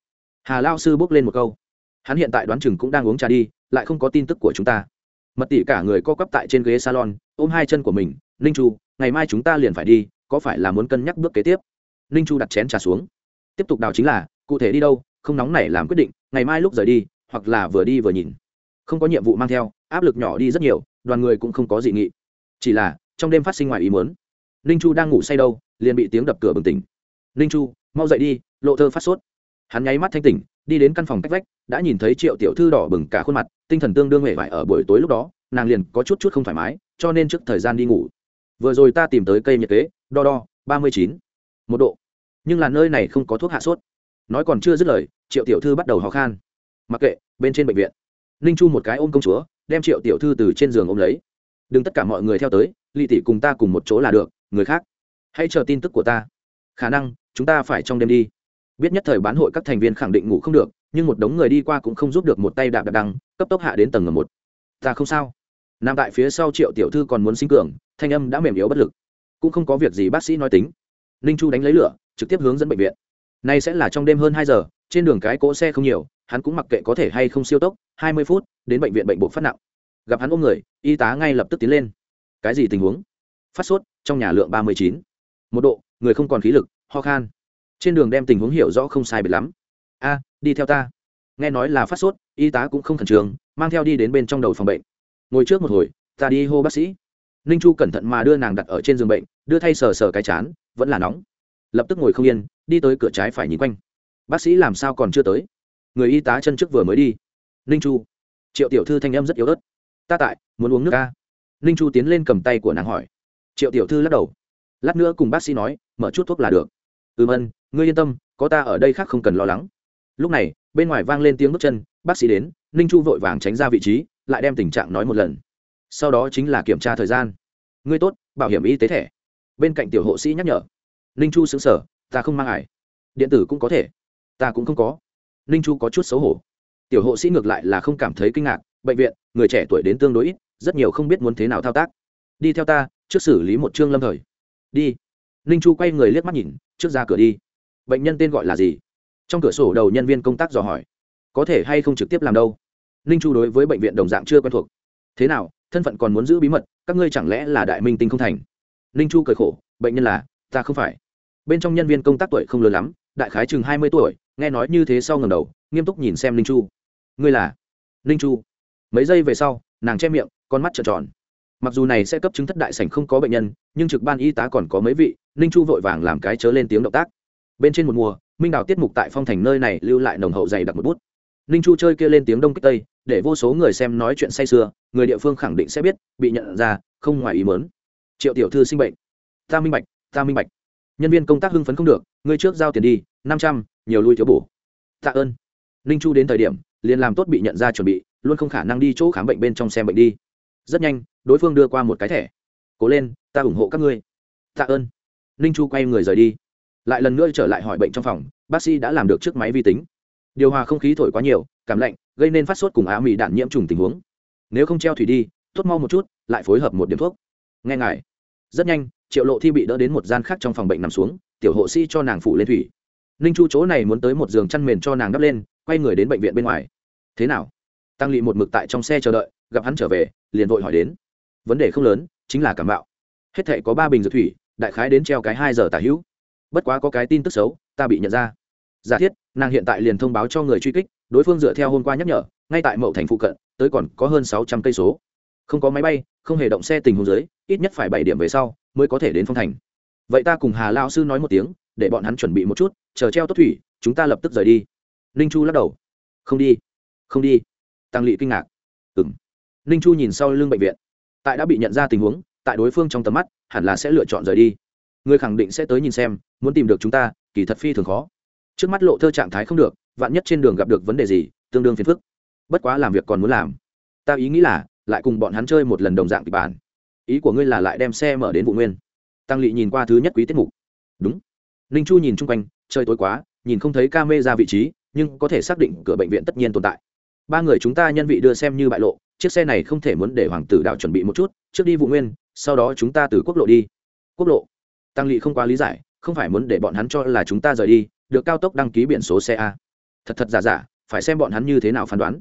Hà lao sư bước lên một câu. Hắn hiện tại đoán chừng cũng đang uống trà đi, lại không có tin tức của chúng ta. Mật tỷ cả người co quắp tại trên ghế salon, ôm hai chân của mình ninh chu, ngày mai chúng ta liền phải đi, có phải là muốn cân nhắc bước kế tiếp? Ninh chu đặt chén trà xuống. Tiếp tục đào chính là, cụ thể đi đâu không nóng nảy làm quyết định, ngày mai lúc rời đi, hoặc là vừa đi vừa nhìn. Không có nhiệm vụ mang theo, áp lực nhỏ đi rất nhiều, đoàn người cũng không có dị nghị. Chỉ là, trong đêm phát sinh ngoài ý muốn, ninh chu đang ngủ say đâu, liền bị tiếng đập cửa bừng tỉnh. Ninh chu, mau dậy đi, lộ thơ phát sốt. Hắn nháy mắt thanh tỉnh, đi đến căn phòng cách vách, đã nhìn thấy triệu tiểu thư đỏ bừng cả khuôn mặt, tinh thần tương đương hề vải ở buổi tối lúc đó, nàng liền có chút chút không thoải mái, cho nên trước thời gian đi ngủ. Vừa rồi ta tìm tới cây nhiệt kế, đo đo, ba mươi chín, một độ. Nhưng là nơi này không có thuốc hạ sốt. Nói còn chưa dứt lời triệu tiểu thư bắt đầu ho khan. Mặc kệ, bên trên bệnh viện. Ninh chu một cái ôm công chúa, đem triệu tiểu thư từ trên giường ôm lấy. Đừng tất cả mọi người theo tới lì tỷ cùng ta cùng một chỗ là được, người khác. Hãy chờ tin tức của ta. Khả năng, chúng ta phải trong đêm đi. Biết nhất thời bán hội các thành viên khẳng định ngủ không được, nhưng một đống người đi qua cũng không giúp được một tay đạp đạp đăng, cấp tốc hạ đến tầng ngầm một. Ta không sao. Nằm tại phía sau triệu tiểu thư còn muốn sinh cường, thanh âm đã mềm yếu bất lực. Cũng không có việc gì bác sĩ nói tính. Ninh chu đánh lấy lửa, trực tiếp hướng dẫn bệnh viện. Nay sẽ là trong đêm hơn hai giờ trên đường cái cỗ xe không nhiều, hắn cũng mặc kệ có thể hay không siêu tốc, hai mươi phút, đến bệnh viện bệnh bộ phát nặng. Gặp hắn ôm người, y tá ngay lập tức tiến lên. Cái gì tình huống? Phát sốt, trong nhà lượng ba mươi chín. Một độ, người không còn khí lực, ho khan. Trên đường đem tình huống hiểu rõ không sai biệt lắm. A, đi theo ta. Nghe nói là phát sốt, y tá cũng không khẩn trương, mang theo đi đến bên trong đầu phòng bệnh. Ngồi trước một hồi, ta đi hô bác sĩ. Ninh chu cẩn thận mà đưa nàng đặt ở trên giường bệnh, đưa thay sờ sờ cái chán, vẫn là nóng. Lập tức ngồi không yên, đi tới cửa trái phải nhìn quanh bác sĩ làm sao còn chưa tới? Người y tá chân trước vừa mới đi. Ninh chu. Triệu tiểu thư thanh em rất yếu ớt. Ta tại, muốn uống nước ca. Ninh chu tiến lên cầm tay của nàng hỏi. Triệu tiểu thư lắc đầu. Lát nữa cùng bác sĩ nói, mở chút thuốc là được. Ừm ân ngươi yên tâm, có ta ở đây khác không cần lo lắng. Lúc này, bên ngoài vang lên tiếng bước chân, bác sĩ đến, ninh chu vội vàng tránh ra vị trí, lại đem tình trạng nói một lần. Sau đó chính là kiểm tra thời gian. Ngươi tốt, bảo hiểm y tế thẻ. Bên cạnh tiểu hộ sĩ nhắc nhở. Ninh chu xứng sở ta không mang ải. Điện tử cũng có thể ta cũng không có. Ninh chu có chút xấu hổ. Tiểu hộ sĩ ngược lại là không cảm thấy kinh ngạc, bệnh viện, người trẻ tuổi đến tương đối ít, rất nhiều không biết muốn thế nào thao tác. Đi theo ta, trước xử lý một chương lâm thời. Đi. Ninh chu quay người liếc mắt nhìn, trước ra cửa đi. Bệnh nhân tên gọi là gì? Trong cửa sổ đầu nhân viên công tác dò hỏi. Có thể hay không trực tiếp làm đâu? Ninh chu đối với bệnh viện đồng dạng chưa quen thuộc. Thế nào, thân phận còn muốn giữ bí mật, các ngươi chẳng lẽ là đại minh tinh không thành? Ninh chu cười khổ, bệnh nhân là, ta không phải. Bên trong nhân viên công tác tuổi không lớn lắm, đại khái chừng hai mươi tuổi nghe nói như thế sau ngầm đầu, nghiêm túc nhìn xem ninh chu. Ngươi là? Ninh chu. Mấy giây về sau, nàng che miệng, con mắt trợn tròn. Mặc dù này sẽ cấp chứng thất đại sảnh không có bệnh nhân, nhưng trực ban y tá còn có mấy vị, ninh chu vội vàng làm cái chớ lên tiếng động tác. Bên trên một mùa, minh đào tiết mục tại phong thành nơi này lưu lại nồng hậu dày đặc một bút. Ninh chu chơi kia lên tiếng đông kích tây, để vô số người xem nói chuyện say sưa, người địa phương khẳng định sẽ biết, bị nhận ra, không ngoài ý mớn triệu tiểu thư sinh bệnh. Ta minh bạch, ta minh bạch. Nhân viên công tác hưng phấn không được, ngươi trước giao tiền đi năm trăm, nhiều lui thiếu bổ. Tạ ơn. Ninh chu đến thời điểm, liền làm tốt bị nhận ra chuẩn bị, luôn không khả năng đi chỗ khám bệnh bên trong xem bệnh đi. Rất nhanh, đối phương đưa qua một cái thẻ. Cố lên, ta ủng hộ các ngươi. Tạ ơn. Ninh chu quay người rời đi. Lại lần nữa trở lại hỏi bệnh trong phòng, bác sĩ đã làm được trước máy vi tính. Điều hòa không khí thổi quá nhiều, cảm lạnh, gây nên phát sốt cùng á mì đạn nhiễm trùng tình huống. Nếu không treo thủy đi, tốt mau một chút, lại phối hợp một điểm thuốc. Nghe ngài. Rất nhanh, triệu lộ thi bị đỡ đến một gian khác trong phòng bệnh nằm xuống, tiểu hộ sĩ cho nàng phủ lên thủy ninh chu chỗ này muốn tới một giường chăn mền cho nàng đắp lên, quay người đến bệnh viện bên ngoài. Thế nào? Tăng lị một mực tại trong xe chờ đợi, gặp hắn trở về, liền vội hỏi đến. Vấn đề không lớn, chính là cảm bạo. Hết thệ có ba bình dược thủy, đại khái đến treo cái hai giờ tả hữu. Bất quá có cái tin tức xấu, ta bị nhận ra. Giả thiết, nàng hiện tại liền thông báo cho người truy kích, đối phương dựa theo hôm qua nhắc nhở, ngay tại mậu thành phụ cận, tới còn có hơn sáu trăm cây số. Không có máy bay, không hề động xe tình huống dưới, ít nhất phải bảy điểm về sau, mới có thể đến phong thành. Vậy ta cùng hà lao sư nói một tiếng để bọn hắn chuẩn bị một chút, chờ treo tốt thủy, chúng ta lập tức rời đi. Ninh chu lắc đầu. Không đi không đi. Tăng lỵ kinh ngạc. Ừng ninh chu nhìn sau lưng bệnh viện. Tại đã bị nhận ra tình huống, tại đối phương trong tầm mắt, hẳn là sẽ lựa chọn rời đi. Người khẳng định sẽ tới nhìn xem, muốn tìm được chúng ta, kỳ thật phi thường khó. Trước mắt lộ thơ trạng thái không được, vạn nhất trên đường gặp được vấn đề gì, tương đương phiền phức. Bất quá làm việc còn muốn làm. Ta ý nghĩ là, lại cùng bọn hắn chơi một lần đồng dạng kịch bản. Ý của ngươi là lại đem xe mở đến vụ nguyên. Tăng lỵ nhìn qua thứ nhất quý tiết mục. Đúng ninh chu nhìn chung quanh, trời tối quá, nhìn không thấy ca mê ra vị trí, nhưng có thể xác định cửa bệnh viện tất nhiên tồn tại. Ba người chúng ta nhân vị đưa xem như bại lộ, chiếc xe này không thể muốn để hoàng tử đạo chuẩn bị một chút, trước đi vụ nguyên, sau đó chúng ta từ quốc lộ đi. Quốc lộ. Tăng lỵ không quá lý giải, không phải muốn để bọn hắn cho là chúng ta rời đi, được cao tốc đăng ký biển số xe a. Thật thật giả giả, phải xem bọn hắn như thế nào phán đoán.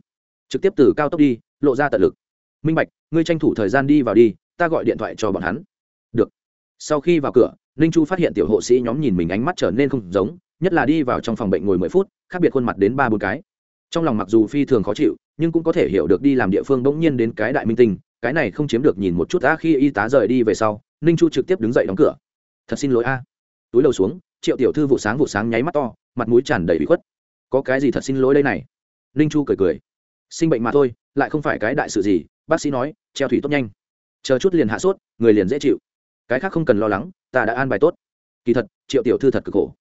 Trực tiếp từ cao tốc đi, lộ ra tận lực. Minh bạch, ngươi tranh thủ thời gian đi vào đi, ta gọi điện thoại cho bọn hắn. Được. Sau khi vào cửa ninh chu phát hiện tiểu hộ sĩ nhóm nhìn mình ánh mắt trở nên không giống, nhất là đi vào trong phòng bệnh ngồi mười phút, khác biệt khuôn mặt đến ba bốn cái. Trong lòng mặc dù phi thường khó chịu, nhưng cũng có thể hiểu được đi làm địa phương bỗng nhiên đến cái đại minh tinh, cái này không chiếm được nhìn một chút đã khi y tá rời đi về sau ninh chu trực tiếp đứng dậy đóng cửa. Thật xin lỗi a. Túi đầu xuống, triệu tiểu thư vụ sáng vụ sáng nháy mắt to, mặt mũi tràn đầy bị khuất. Có cái gì thật xin lỗi đây này? Ninh chu cười cười. Sinh bệnh mà thôi, lại không phải cái đại sự gì, bác sĩ nói, treo thủy tốt nhanh. Chờ chút liền hạ sốt, người liền dễ chịu. Cái khác không cần lo lắng ta đã an bài tốt. Kỳ thật, triệu tiểu thư thật cực khổ.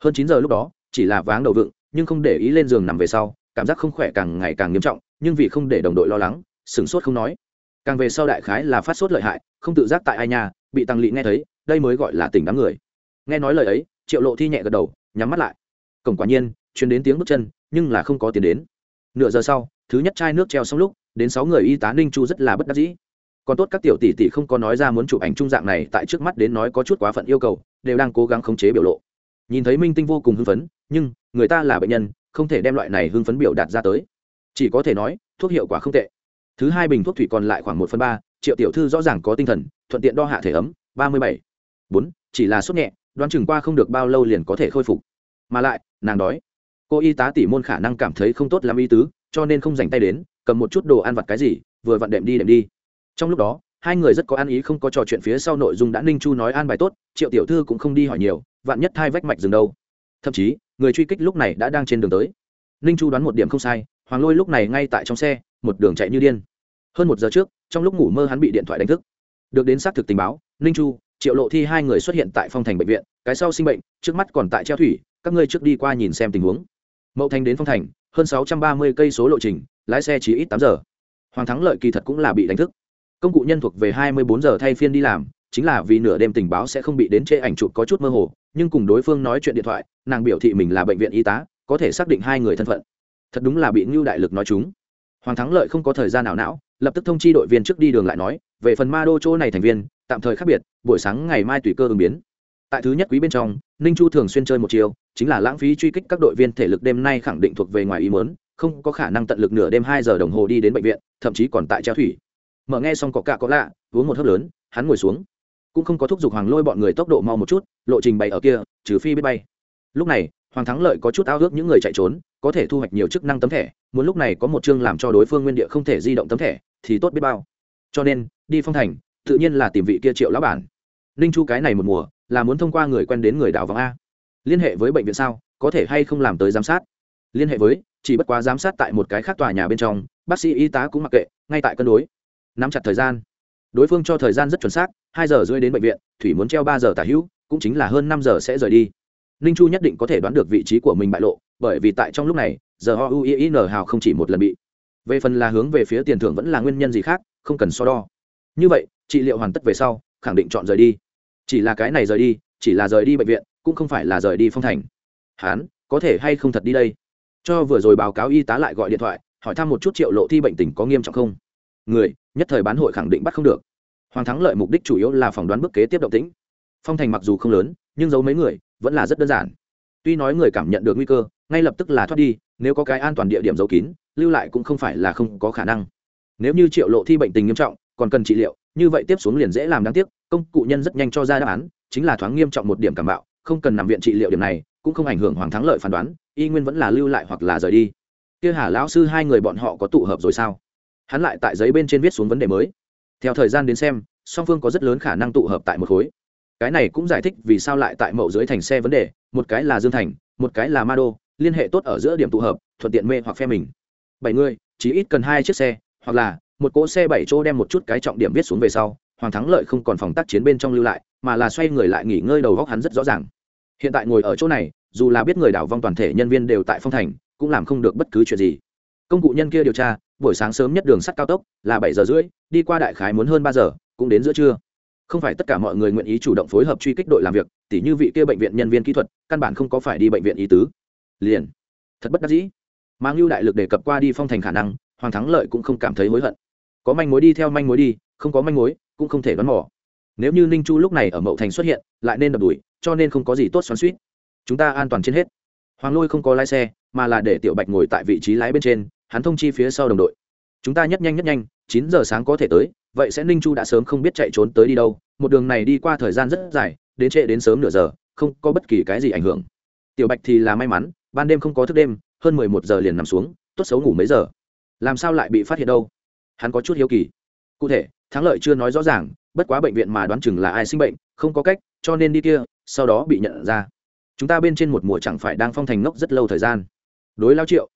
Hơn chín giờ lúc đó, chỉ là váng đầu vựng, nhưng không để ý lên giường nằm về sau, cảm giác không khỏe càng ngày càng nghiêm trọng, nhưng vì không để đồng đội lo lắng, sửng sốt không nói. Càng về sau đại khái là phát sốt lợi hại, không tự giác tại ai nhà, bị tăng lị nghe thấy, đây mới gọi là tỉnh đám người. Nghe nói lời ấy, triệu lộ thi nhẹ gật đầu, nhắm mắt lại. Cổng quả nhiên chuyến đến tiếng bước chân, nhưng là không có tiền đến. Nửa giờ sau, thứ nhất chai nước treo xong lúc, đến sáu người y tá ninh chu rất là bất đắc dĩ còn tốt các tiểu tỷ tỷ không có nói ra muốn chụp ảnh trung dạng này, tại trước mắt đến nói có chút quá phận yêu cầu, đều đang cố gắng khống chế biểu lộ. Nhìn thấy minh tinh vô cùng hưng phấn, nhưng, người ta là bệnh nhân, không thể đem loại này hưng phấn biểu đạt ra tới. Chỉ có thể nói, thuốc hiệu quả không tệ. Thứ hai bình thuốc thủy còn lại khoảng một phần ba, triệu tiểu thư rõ ràng có tinh thần, thuận tiện đo hạ thể ấm, ba mươi bảy. Bốn, chỉ là sốt nhẹ, đoán chừng qua không được bao lâu liền có thể khôi phục. Mà lại, nàng đói. Cô y tá tỷ môn khả năng cảm thấy không tốt làm y tứ, cho nên không dành tay đến, cầm một chút đồ ăn vặt cái gì, vừa vặn đệm đi đệm đi trong lúc đó, hai người rất có ăn ý không có trò chuyện phía sau nội dung đã ninh chu nói an bài tốt, triệu tiểu thư cũng không đi hỏi nhiều, vạn nhất thai vách mạch dừng đâu. Thậm chí, người truy kích lúc này đã đang trên đường tới. Ninh chu đoán một điểm không sai, hoàng lôi lúc này ngay tại trong xe, một đường chạy như điên. Hơn một giờ trước, trong lúc ngủ mơ hắn bị điện thoại đánh thức. Được đến xác thực tình báo, ninh chu, triệu lộ thi hai người xuất hiện tại phong thành bệnh viện, cái sau sinh bệnh, trước mắt còn tại treo thủy, các ngươi trước đi qua nhìn xem tình huống. Mậu thành đến phong thành, hơn sáu trăm ba mươi cây số lộ trình, lái xe chỉ ít tám giờ. Hoàng thắng lợi kỳ thật cũng là bị đánh thức công cụ nhân thuộc về hai mươi bốn giờ thay phiên đi làm, chính là vì nửa đêm tình báo sẽ không bị đến chê ảnh chụp có chút mơ hồ, nhưng cùng đối phương nói chuyện điện thoại, nàng biểu thị mình là bệnh viện y tá, có thể xác định hai người thân phận. Thật đúng là bị ngưu đại lực nói chúng. Hoàng thắng lợi không có thời gian nào não, lập tức thông chi đội viên trước đi đường lại nói, về phần ma đô chỗ này thành viên, tạm thời khác biệt, buổi sáng ngày mai tùy cơ ứng biến. Tại thứ nhất quý bên trong, ninh chu thường xuyên chơi một chiều, chính là lãng phí truy kích các đội viên thể lực đêm nay khẳng định thuộc về ngoài ý mớn không có khả năng tận lực nửa đêm hai giờ đồng hồ đi đến bệnh viện, thậm chí còn tại treo thủy mở nghe xong có cạ có lạ, uống một hớp lớn, hắn ngồi xuống. Cũng không có thúc giục hoàng lôi bọn người tốc độ mau một chút, lộ trình bày ở kia, trừ phi biết bay. Lúc này, hoàng thắng lợi có chút ao ước những người chạy trốn, có thể thu hoạch nhiều chức năng tấm thẻ, muốn lúc này có một chương làm cho đối phương nguyên địa không thể di động tấm thẻ, thì tốt biết bao. Cho nên, đi phong thành, tự nhiên là tìm vị kia triệu lão bản. Ninh chu cái này một mùa, là muốn thông qua người quen đến người đảo vắng a. Liên hệ với bệnh viện sao, có thể hay không làm tới giám sát? Liên hệ với, chỉ bất quá giám sát tại một cái khác tòa nhà bên trong, bác sĩ y tá cũng mặc kệ, ngay tại cân đối nắm chặt thời gian. Đối phương cho thời gian rất chuẩn xác, hai giờ rưỡi đến bệnh viện, thủy muốn treo ba giờ tả hữu, cũng chính là hơn năm giờ sẽ rời đi. Ninh chu nhất định có thể đoán được vị trí của mình bại lộ, bởi vì tại trong lúc này, giờ ho uin hào không chỉ một lần bị. Về phần là hướng về phía tiền thưởng vẫn là nguyên nhân gì khác, không cần so đo. Như vậy, trị liệu hoàn tất về sau, khẳng định chọn rời đi. Chỉ là cái này rời đi, chỉ là rời đi bệnh viện, cũng không phải là rời đi phong thành. Hán, có thể hay không thật đi đây? Cho vừa rồi báo cáo y tá lại gọi điện thoại, hỏi thăm một chút triệu lộ thi bệnh tình có nghiêm trọng không? Người nhất thời bán hội khẳng định bắt không được. Hoàng thắng lợi mục đích chủ yếu là phỏng đoán bước kế tiếp động tĩnh. Phong thành mặc dù không lớn, nhưng giấu mấy người vẫn là rất đơn giản. Tuy nói người cảm nhận được nguy cơ, ngay lập tức là thoát đi, nếu có cái an toàn địa điểm giấu kín, lưu lại cũng không phải là không có khả năng. Nếu như triệu lộ thi bệnh tình nghiêm trọng, còn cần trị liệu, như vậy tiếp xuống liền dễ làm đáng tiếc, công cụ nhân rất nhanh cho ra đáp án, chính là thoáng nghiêm trọng một điểm cảm bạo, không cần nằm viện trị liệu điểm này, cũng không ảnh hưởng hoàng thắng lợi phán đoán, y nguyên vẫn là lưu lại hoặc là rời đi. Kia hà lão sư hai người bọn họ có tụ hợp rồi sao? Hắn lại tại giấy bên trên viết xuống vấn đề mới. Theo thời gian đến xem, song phương có rất lớn khả năng tụ hợp tại một khối. Cái này cũng giải thích vì sao lại tại mậu dưới thành xe vấn đề, một cái là dương thành, một cái là ma đô, liên hệ tốt ở giữa điểm tụ hợp, thuận tiện mê hoặc phe mình. Bảy người, chỉ ít cần hai chiếc xe, hoặc là một cỗ xe bảy chỗ đem một chút cái trọng điểm viết xuống về sau, hoàng thắng lợi không còn phòng tác chiến bên trong lưu lại, mà là xoay người lại nghỉ ngơi đầu góc hắn rất rõ ràng. Hiện tại ngồi ở chỗ này, dù là biết người đảo vong toàn thể nhân viên đều tại phong thành, cũng làm không được bất cứ chuyện gì công cụ nhân kia điều tra, buổi sáng sớm nhất đường sắt cao tốc là bảy giờ rưỡi, đi qua đại khái muốn hơn ba giờ, cũng đến giữa trưa. Không phải tất cả mọi người nguyện ý chủ động phối hợp truy kích đội làm việc, tỉ như vị kia bệnh viện nhân viên kỹ thuật, căn bản không có phải đi bệnh viện ý tứ. Liền. Thật bất đắc dĩ. Mang lưu đại lực đề cập qua đi phong thành khả năng, hoàng thắng lợi cũng không cảm thấy hối hận. Có manh mối đi theo manh mối đi, không có manh mối, cũng không thể đoán mò. Nếu như ninh chu lúc này ở mậu thành xuất hiện, lại nên đập đuổi, cho nên không có gì tốt xoắn suýt chúng ta an toàn trên hết. Hoàng lôi không có lái xe mà là để tiểu bạch ngồi tại vị trí lái bên trên, hắn thông chi phía sau đồng đội. Chúng ta nhất nhanh nhất nhanh, chín giờ sáng có thể tới, vậy sẽ ninh chu đã sớm không biết chạy trốn tới đi đâu. Một đường này đi qua thời gian rất dài, đến trễ đến sớm nửa giờ, không có bất kỳ cái gì ảnh hưởng. Tiểu bạch thì là may mắn, ban đêm không có thức đêm, hơn mười một giờ liền nằm xuống, tốt xấu ngủ mấy giờ. Làm sao lại bị phát hiện đâu? Hắn có chút hiếu kỳ. Cụ thể, thắng lợi chưa nói rõ ràng, bất quá bệnh viện mà đoán chừng là ai sinh bệnh, không có cách, cho nên đi kia, sau đó bị nhận ra. Chúng ta bên trên một mùa chẳng phải đang phong thành ngốc rất lâu thời gian đối lao triệu,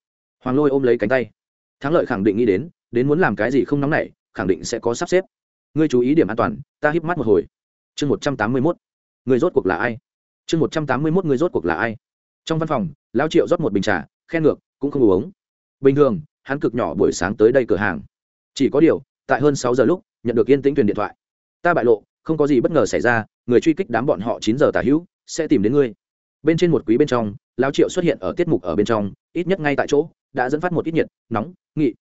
hoàng lôi ôm lấy cánh tay. Thắng lợi khẳng định nghĩ đến đến muốn làm cái gì không nóng nảy, khẳng định sẽ có sắp xếp. Ngươi chú ý điểm an toàn, ta híp mắt một hồi. Chương một trăm tám mươi mốt. Người rốt cuộc là ai? Chương một trăm tám mươi mốt người rốt cuộc là ai? Trong văn phòng, lao triệu rót một bình trà, khen ngược, cũng không uống. Bình thường, hắn cực nhỏ buổi sáng tới đây cửa hàng. Chỉ có điều, tại hơn sáu giờ lúc, nhận được yên tĩnh truyền điện thoại. Ta bại lộ, không có gì bất ngờ xảy ra, người truy kích đám bọn họ chín giờ tả hữu, sẽ tìm đến ngươi. Bên trên một quý bên trong lao triệu xuất hiện ở tiết mục ở bên trong, ít nhất ngay tại chỗ, đã dẫn phát một ít nhiệt, nóng, nghị.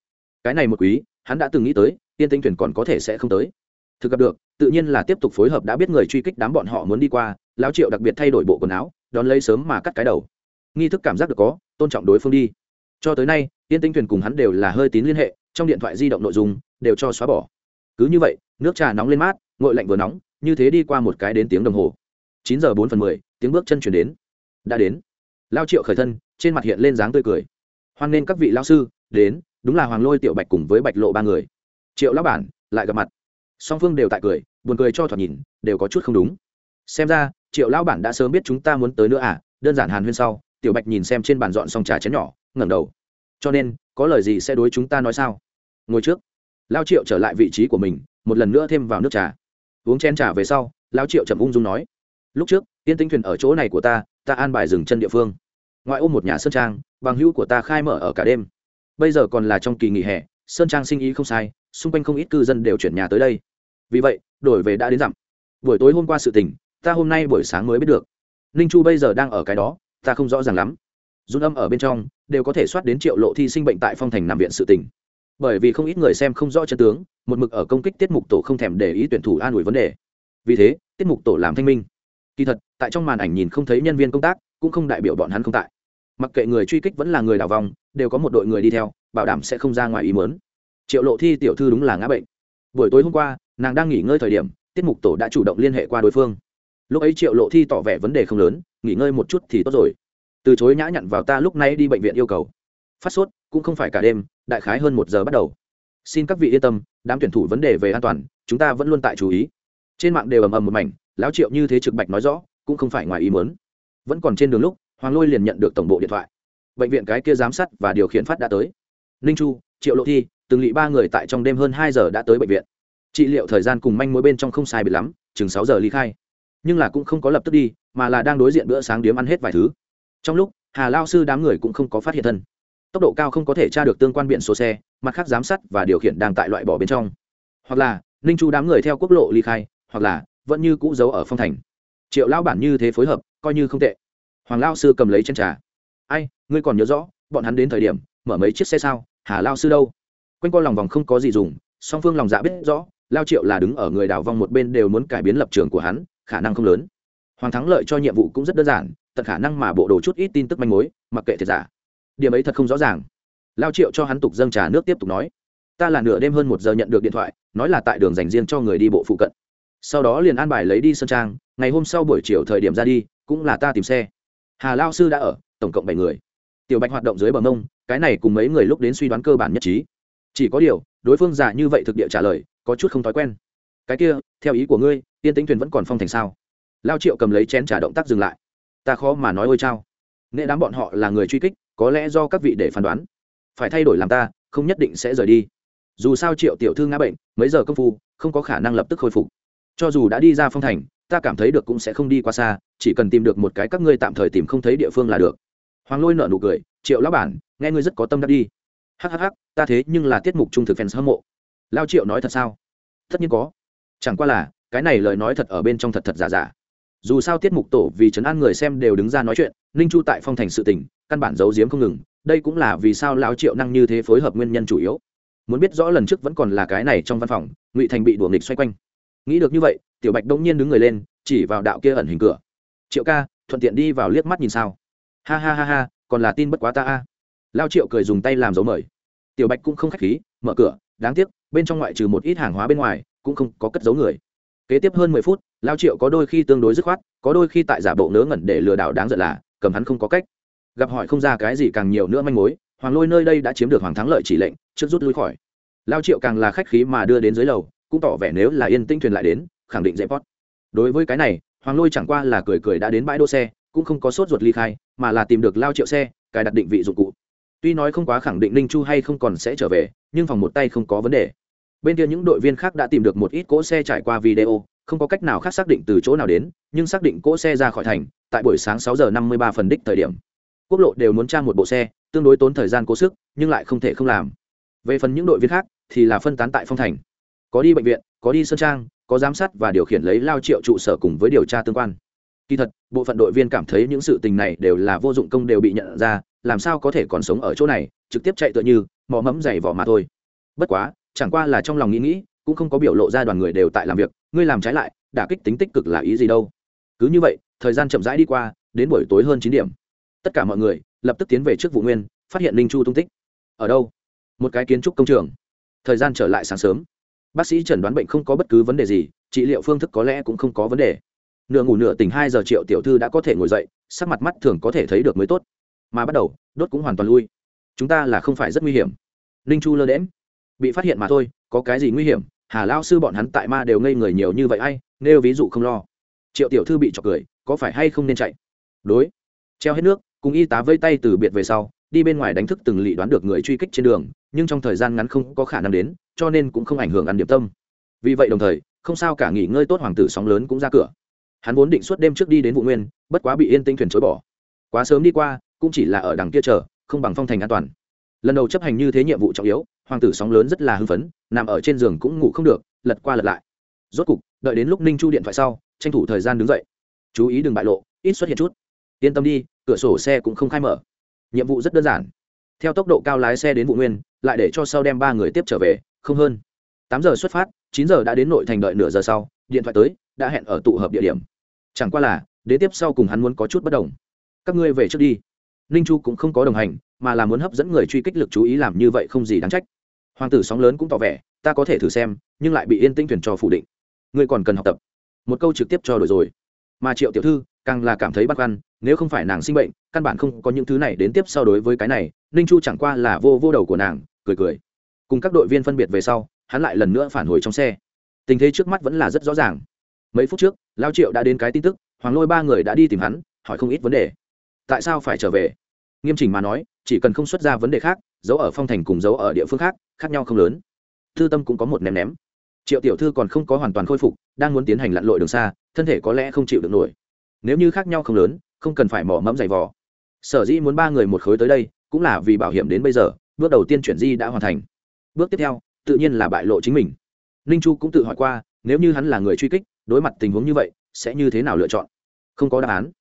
Cái này một quý, hắn đã từng nghĩ tới, tiên tinh thuyền còn có thể sẽ không tới. Thực gặp được, tự nhiên là tiếp tục phối hợp đã biết người truy kích đám bọn họ muốn đi qua lao triệu đặc biệt thay đổi bộ quần áo, đón lấy sớm mà cắt cái đầu. Nghi thức cảm giác được có, tôn trọng đối phương đi. Cho tới nay, tiên tinh thuyền cùng hắn đều là hơi tín liên hệ, trong điện thoại di động nội dung, đều cho xóa bỏ. Cứ như vậy, nước trà nóng lên mát, ngội lạnh vừa nóng, như thế đi qua một cái đến tiếng đồng hồ. Chín giờ bốn phần mười, tiếng bước chân chuyển đến. Đã đến lao triệu khởi thân, trên mặt hiện lên dáng tươi cười. Hoan nên các vị lao sư, đến, đúng là hoàng lôi tiểu bạch cùng với bạch lộ ba người. Triệu lão bản, lại gặp mặt. Song phương đều tại cười, buồn cười cho thoạt nhìn, đều có chút không đúng. Xem ra, triệu lão bản đã sớm biết chúng ta muốn tới nữa à đơn giản hàn huyên sau, tiểu bạch nhìn xem trên bàn dọn xong trà chén nhỏ, ngẩng đầu. Cho nên, có lời gì sẽ đối chúng ta nói sao? Ngồi trước. Lao triệu trở lại vị trí của mình, một lần nữa thêm vào nước trà. Uống chén trà về sau, lao triệu chậm ung dung nói. Lúc trước, tiên tinh thuyền ở chỗ này của ta ta an bài dừng chân địa phương. Ngoại ô một nhà sơn trang, bằng hữu của ta khai mở ở cả đêm. Bây giờ còn là trong kỳ nghỉ hè, sơn trang sinh ý không sai, xung quanh không ít cư dân đều chuyển nhà tới đây. Vì vậy, đổi về đã đến dặm. Buổi tối hôm qua sự tình, ta hôm nay buổi sáng mới biết được. Ninh chu bây giờ đang ở cái đó, ta không rõ ràng lắm. Run âm ở bên trong, đều có thể soát đến triệu lộ thi sinh bệnh tại phong thành nằm viện sự tình. Bởi vì không ít người xem không rõ chân tướng, một mực ở công kích tiết mục tổ không thèm để ý tuyển thủ an ủi vấn đề. Vì thế, tiết mục tổ làm thanh minh kỳ thật, tại trong màn ảnh nhìn không thấy nhân viên công tác, cũng không đại biểu bọn hắn không tại. Mặc kệ người truy kích vẫn là người đào vòng, đều có một đội người đi theo, bảo đảm sẽ không ra ngoài ý mớn triệu lộ thi tiểu thư đúng là ngã bệnh. Buổi tối hôm qua, nàng đang nghỉ ngơi thời điểm, tiết mục tổ đã chủ động liên hệ qua đối phương. Lúc ấy triệu lộ thi tỏ vẻ vấn đề không lớn, nghỉ ngơi một chút thì tốt rồi. Từ chối nhã nhặn vào ta lúc này đi bệnh viện yêu cầu. Phát sốt, cũng không phải cả đêm, đại khái hơn một giờ bắt đầu. Xin các vị yên tâm, đám tuyển thủ vấn đề về an toàn, chúng ta vẫn luôn tại chú ý. Trên mạng đều ầm ầm một mảnh lão triệu như thế trực bạch nói rõ, cũng không phải ngoài ý muốn. Vẫn còn trên đường lúc, hoàng lôi liền nhận được tổng bộ điện thoại. Bệnh viện cái kia giám sát và điều khiển phát đã tới. Ninh chu, triệu lộ thi, từng lỵ ba người tại trong đêm hơn hai giờ đã tới bệnh viện. Trị liệu thời gian cùng manh mối bên trong không sai biệt lắm, chừng sáu giờ ly khai. Nhưng là cũng không có lập tức đi, mà là đang đối diện bữa sáng điếm ăn hết vài thứ. Trong lúc, hà lao sư đám người cũng không có phát hiện thân. Tốc độ cao không có thể tra được tương quan biện số xe, mặt khác giám sát và điều khiển đang tại loại bỏ bên trong. Hoặc là, ninh chu đám người theo quốc lộ ly khai, hoặc là vẫn như cũ giấu ở phong thành. Triệu lao bản như thế phối hợp, coi như không tệ. Hoàng lao sư cầm lấy chân trà. Ai, ngươi còn nhớ rõ, bọn hắn đến thời điểm, mở mấy chiếc xe sao, hà lao sư đâu? Quanh co lòng vòng không có gì dùng, song phương lòng dạ biết rõ, lao triệu là đứng ở người đào vong một bên đều muốn cải biến lập trường của hắn, khả năng không lớn. Hoàng thắng lợi cho nhiệm vụ cũng rất đơn giản, tận khả năng mà bộ đồ chút ít tin tức manh mối, mặc kệ thiệt giả. Điểm ấy thật không rõ ràng. Lao triệu cho hắn tục dâng trà nước tiếp tục nói. Ta là nửa đêm hơn một giờ nhận được điện thoại, nói là tại đường dành riêng cho người đi bộ phụ cận sau đó liền an bài lấy đi sơn trang, ngày hôm sau buổi chiều thời điểm ra đi, cũng là ta tìm xe. Hà lao sư đã ở, tổng cộng bảy người. Tiểu bạch hoạt động dưới bờ mông, cái này cùng mấy người lúc đến suy đoán cơ bản nhất trí. Chỉ có điều, đối phương giả như vậy thực địa trả lời, có chút không thói quen. Cái kia, theo ý của ngươi, tiên tính thuyền vẫn còn phong thành sao? Lao triệu cầm lấy chén trả động tác dừng lại. Ta khó mà nói ôi trao nghệ đám bọn họ là người truy kích, có lẽ do các vị để phán đoán. Phải thay đổi làm ta, không nhất định sẽ rời đi. Dù sao triệu tiểu thư ngã bệnh, mấy giờ công phu, không có khả năng lập tức khôi phục cho dù đã đi ra phong thành ta cảm thấy được cũng sẽ không đi qua xa chỉ cần tìm được một cái các ngươi tạm thời tìm không thấy địa phương là được. Hoàng lôi nợ nụ cười triệu lão bản nghe ngươi rất có tâm đắc đi. Hhh ta thế nhưng là tiết mục trung thực fans hâm mộ. Lao triệu nói thật sao? Tất nhiên có. Chẳng qua là cái này lời nói thật ở bên trong thật thật giả giả. Dù sao tiết mục tổ vì chấn an người xem đều đứng ra nói chuyện ninh chu tại phong thành sự tình, căn bản giấu giếm không ngừng đây cũng là vì sao lao triệu năng như thế phối hợp nguyên nhân chủ yếu. Muốn biết rõ lần trước vẫn còn là cái này trong văn phòng ngụy thành bị đuổi nghịch xoay quanh nghĩ được như vậy, tiểu bạch đông nhiên đứng người lên, chỉ vào đạo kia ẩn hình cửa. Triệu ca, thuận tiện đi vào liếc mắt nhìn sao? Ha ha ha ha, còn là tin bất quá ta a. Lao triệu cười dùng tay làm dấu mời. Tiểu bạch cũng không k h á c h khí, mở cửa, đáng tiếc, bên trong ngoại trừ một ít hàng hóa bên ngoài, cũng không có cất giấu người. Kế tiếp hơn mười phút, lao triệu có đôi khi tương đối dứt khoát, có đôi khi tại giả bộ nớ ngẩn để lừa đảo đáng giận là, cầm hắn không có cách. Gặp hỏi không ra cái gì càng nhiều nữa manh mối, hoàng lôi nơi đây đã chiếm được hoàng thắng lợi chỉ lệnh, trước rút lui khỏi. Lao triệu càng là khách khí mà đưa đến dưới lầu cũng tỏ vẻ nếu là yên tinh thuyền lại đến, khẳng định dễ pot đối với cái này, hoàng lôi chẳng qua là cười cười đã đến bãi đỗ xe, cũng không có sốt ruột ly khai, mà là tìm được lao triệu xe, cài đặt định vị dụng cụ. Tuy nói không quá khẳng định ninh chu hay không còn sẽ trở về, nhưng phòng một tay không có vấn đề. Bên kia những đội viên khác đã tìm được một ít cỗ xe trải qua video, không có cách nào khác xác định từ chỗ nào đến, nhưng xác định cỗ xe ra khỏi thành, tại buổi sáng sáu giờ năm mươi ba phần đích thời điểm. Quốc lộ đều muốn trang một bộ xe, tương đối tốn thời gian cố sức, nhưng lại không thể không làm. Về phần những đội viên khác, thì là phân tán tại phong thành có đi bệnh viện, có đi sơn trang, có giám sát và điều khiển lấy lao triệu trụ sở cùng với điều tra tương quan. Kỳ thật, bộ phận đội viên cảm thấy những sự tình này đều là vô dụng công đều bị nhận ra, làm sao có thể còn sống ở chỗ này, trực tiếp chạy tựa như, mò mẫm dày vỏ mà thôi. Bất quá, chẳng qua là trong lòng nghĩ nghĩ, cũng không có biểu lộ ra đoàn người đều tại làm việc, ngươi làm trái lại, đả kích tính tích cực là ý gì đâu. Cứ như vậy, thời gian chậm rãi đi qua, đến buổi tối hơn chín điểm. Tất cả mọi người lập tức tiến về trước vụ nguyên, phát hiện linh chu tung tích. Ở đâu? Một cái kiến trúc công trường. Thời gian trở lại sáng sớm bác sĩ chẩn đoán bệnh không có bất cứ vấn đề gì, trị liệu phương thức có lẽ cũng không có vấn đề. Nửa ngủ nửa tỉnh hai giờ triệu tiểu thư đã có thể ngồi dậy, sắc mặt mắt thường có thể thấy được mới tốt. Mà bắt đầu, đốt cũng hoàn toàn lui. Chúng ta là không phải rất nguy hiểm. Ninh chu lơ đễm bị phát hiện mà thôi, có cái gì nguy hiểm? Hà lao sư bọn hắn tại ma đều ngây người nhiều như vậy ai, nêu ví dụ không lo. Triệu tiểu thư bị trọc cười, có phải hay không nên chạy? Đối. Treo hết nước, cùng y tá vây tay từ biệt về sau, đi bên ngoài đánh thức từng lị đoán được người truy kích trên đường nhưng trong thời gian ngắn không có khả năng đến, cho nên cũng không ảnh hưởng ăn điểm tâm. Vì vậy đồng thời, không sao cả nghỉ ngơi tốt hoàng tử sóng lớn cũng ra cửa. Hắn vốn định suốt đêm trước đi đến vụ nguyên, bất quá bị yên tinh thuyền chối bỏ. Quá sớm đi qua, cũng chỉ là ở đằng kia chờ, không bằng phong thành an toàn. Lần đầu chấp hành như thế nhiệm vụ trọng yếu, hoàng tử sóng lớn rất là hưng phấn, nằm ở trên giường cũng ngủ không được, lật qua lật lại. Rốt cục, đợi đến lúc ninh chu điện thoại sau, tranh thủ thời gian đứng dậy. Chú ý đừng bại lộ, ít xuất hiện chút. Yên tâm đi, cửa sổ xe cũng không khai mở. Nhiệm vụ rất đơn giản theo tốc độ cao lái xe đến vụ nguyên, lại để cho sau đem ba người tiếp trở về, không hơn. Tám giờ xuất phát, chín giờ đã đến nội thành đợi nửa giờ sau, điện thoại tới, đã hẹn ở tụ hợp địa điểm. Chẳng qua là đến tiếp sau cùng hắn muốn có chút bất đồng. Các ngươi về trước đi. Ninh chu cũng không có đồng hành, mà là muốn hấp dẫn người truy kích lực chú ý làm như vậy không gì đáng trách. Hoàng tử sóng lớn cũng tỏ vẻ, ta có thể thử xem, nhưng lại bị yên tĩnh thuyền cho phủ định. Ngươi còn cần học tập. Một câu trực tiếp cho đổi rồi. Mà triệu tiểu thư càng là cảm thấy băn khoăn, nếu không phải nàng sinh bệnh, căn bản không có những thứ này đến tiếp sau đối với cái này, ninh chu chẳng qua là vô vô đầu của nàng, cười cười. Cùng các đội viên phân biệt về sau, hắn lại lần nữa phản hồi trong xe. Tình thế trước mắt vẫn là rất rõ ràng. Mấy phút trước, lao triệu đã đến cái tin tức, hoàng lôi ba người đã đi tìm hắn, hỏi không ít vấn đề. Tại sao phải trở về? Nghiêm chỉnh mà nói, chỉ cần không xuất ra vấn đề khác giấu ở phong thành cùng giấu ở địa phương khác khác nhau không lớn. Thư tâm cũng có một ném ném. Triệu tiểu thư còn không có hoàn toàn khôi phục, đang muốn tiến hành lặn lội đường xa, thân thể có lẽ không chịu được nổi nếu như khác nhau không lớn, không cần phải mỏ mẫm dày vò. Sở dĩ muốn ba người một khối tới đây, cũng là vì bảo hiểm đến bây giờ, bước đầu tiên chuyển di đã hoàn thành. Bước tiếp theo, tự nhiên là bại lộ chính mình. Ninh chu cũng tự hỏi qua, nếu như hắn là người truy kích, đối mặt tình huống như vậy, sẽ như thế nào lựa chọn? Không có đáp án.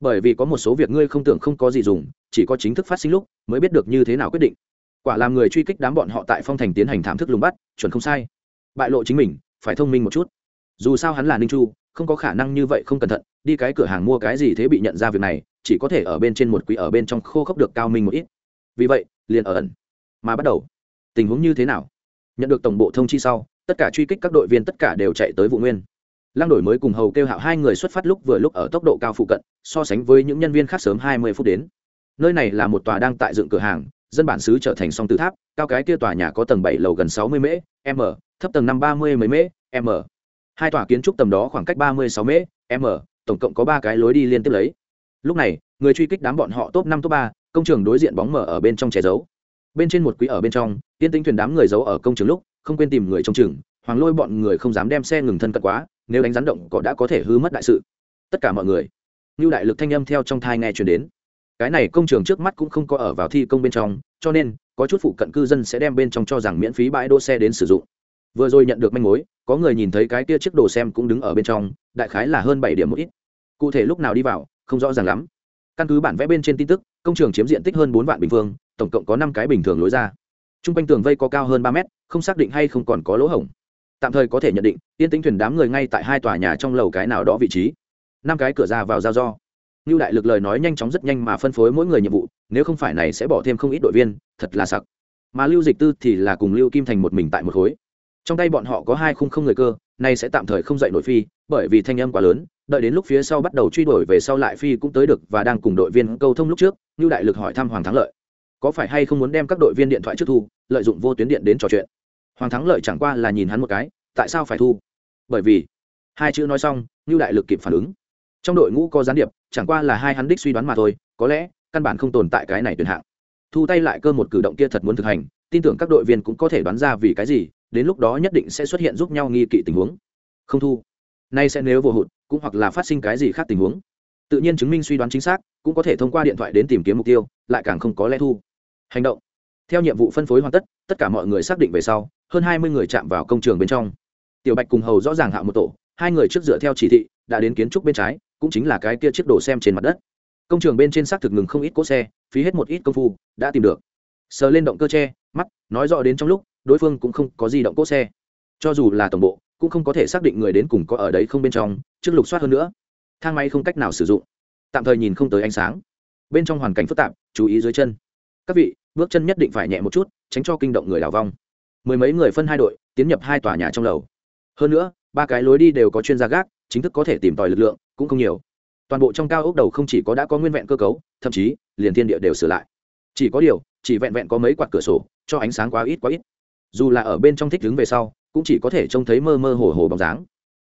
Bởi vì có một số việc ngươi không tưởng không có gì dùng, chỉ có chính thức phát sinh lúc, mới biết được như thế nào quyết định. Quả làm người truy kích đám bọn họ tại phong thành tiến hành thảm thức lùng bắt, chuẩn không sai. Bại lộ chính mình, phải thông minh một chút. Dù sao hắn là ninh chu không có khả năng như vậy không cẩn thận, đi cái cửa hàng mua cái gì thế bị nhận ra việc này, chỉ có thể ở bên trên một quỹ ở bên trong khô khốc được cao minh một ít. Vì vậy, liền ở ẩn mà bắt đầu. Tình huống như thế nào? Nhận được tổng bộ thông chi sau, tất cả truy kích các đội viên tất cả đều chạy tới vụ nguyên. Lăng đổi mới cùng hầu kêu hạo hai người xuất phát lúc vừa lúc ở tốc độ cao phụ cận, so sánh với những nhân viên khác sớm hai mươi phút đến. Nơi này là một tòa đang tại dựng cửa hàng, dân bản xứ trở thành song tử tháp, cao cái kia tòa nhà có tầng bảy lầu gần sáu mươi m m, thấp tầng năm ba mươi mấy m m hai tòa kiến trúc tầm đó khoảng cách ba mươi sáu m m, tổng cộng có ba cái lối đi liên tiếp lấy. Lúc này, người truy kích đám bọn họ top năm top ba, công trường đối diện bóng mở ở bên trong che giấu. Bên trên một quý ở bên trong, tiên tinh thuyền đám người giấu ở công trường lúc, không quên tìm người trong trường hoàng lôi bọn người không dám đem xe ngừng thân cận quá, nếu đánh rắn động cỏ đã có thể hư mất đại sự. Tất cả mọi người như đại lực thanh âm theo trong thai nghe chuyển đến. Cái này công trường trước mắt cũng không có ở vào thi công bên trong, cho nên, có chút phụ cận cư dân sẽ đem bên trong cho rằng miễn phí bãi đỗ xe đến sử dụng vừa rồi nhận được manh mối, có người nhìn thấy cái kia chiếc đồ xem cũng đứng ở bên trong, đại khái là hơn bảy điểm một ít. Cụ thể lúc nào đi vào, không rõ ràng lắm. Căn cứ bản vẽ bên trên tin tức, công trường chiếm diện tích hơn bốn vạn bình phương, tổng cộng có năm cái bình thường lối ra. T r u n g quanh tường vây có cao hơn ba mét, không xác định hay không còn có lỗ hổng. Tạm thời có thể nhận định, yên tĩnh thuyền đám người ngay tại hai tòa nhà trong lầu cái nào đó vị trí. Năm cái cửa ra vào giao do. Như đại lực lời nói nhanh chóng rất nhanh mà phân phối mỗi người nhiệm vụ, nếu không phải này sẽ bỏ thêm không ít đội viên, thật là sặc. Mà lưu dịch tư thì là cùng lưu kim thành một mình tại một khối trong tay bọn họ có hai khung không người cơ, nay sẽ tạm thời không dậy nổi phi, bởi vì thanh âm quá lớn, đợi đến lúc phía sau bắt đầu truy đuổi về sau lại phi cũng tới được và đang cùng đội viên câu thông lúc trước như đại lực hỏi thăm hoàng thắng lợi. Có phải hay không muốn đem các đội viên điện thoại trước thu, lợi dụng vô tuyến điện đến trò chuyện? Hoàng thắng lợi chẳng qua là nhìn hắn một cái, tại sao phải thu? Bởi vì, hai chữ nói xong như đại lực kịp phản ứng. Trong đội ngũ có gián điệp, chẳng qua là hai hắn đích suy đoán mà thôi, có lẽ, căn bản không tồn tại cái này tuyển hạng. Thu tay lại cơ một cử động kia thật muốn thực hành, tin tưởng các đội viên cũng có thể đoán ra vì cái gì đến lúc đó nhất định sẽ xuất hiện giúp nhau nghi kỵ tình huống. Không thu. Nay sẽ nếu vô hụt, cũng hoặc là phát sinh cái gì khác tình huống. Tự nhiên chứng minh suy đoán chính xác, cũng có thể thông qua điện thoại đến tìm kiếm mục tiêu, lại càng không có lẽ thu. Hành động. Theo nhiệm vụ phân phối hoàn tất tất cả mọi người xác định về sau, hơn hai mươi người chạm vào công trường bên trong. Tiểu bạch cùng hầu rõ ràng hạ một tổ, hai người trước dựa theo chỉ thị, đã đến kiến trúc bên trái, cũng chính là cái kia chiếc đồ xem trên mặt đất. Công trường bên trên xác thực ngừng không ít cỗ xe, phí hết một ít công phu, đã tìm được. Sờ lên động cơ tre mắt, nói rõ đến trong lúc đối phương cũng không có di động cỗ xe. Cho dù là tổng bộ, cũng không có thể xác định người đến cùng có ở đấy không bên trong, trước lục soát hơn nữa. Thang máy không cách nào sử dụng. Tạm thời nhìn không tới ánh sáng. Bên trong hoàn cảnh phức tạp, chú ý dưới chân. Các vị, bước chân nhất định phải nhẹ một chút, tránh cho kinh động người đào vong. Mười mấy người phân hai đội, tiến nhập hai tòa nhà trong lầu. Hơn nữa, ba cái lối đi đều có chuyên gia gác, chính thức có thể tìm tòi lực lượng, cũng không nhiều. Toàn bộ trong cao ốc đầu không chỉ có đã có nguyên vẹn cơ cấu, thậm chí, liền thiên địa đều sửa lại. Chỉ có điều, chỉ vẹn vẹn có mấy quạt cửa sổ, cho ánh sáng quá ít quá ít dù là ở bên trong thích đứng về sau cũng chỉ có thể trông thấy mơ mơ hồ hồ bóng dáng.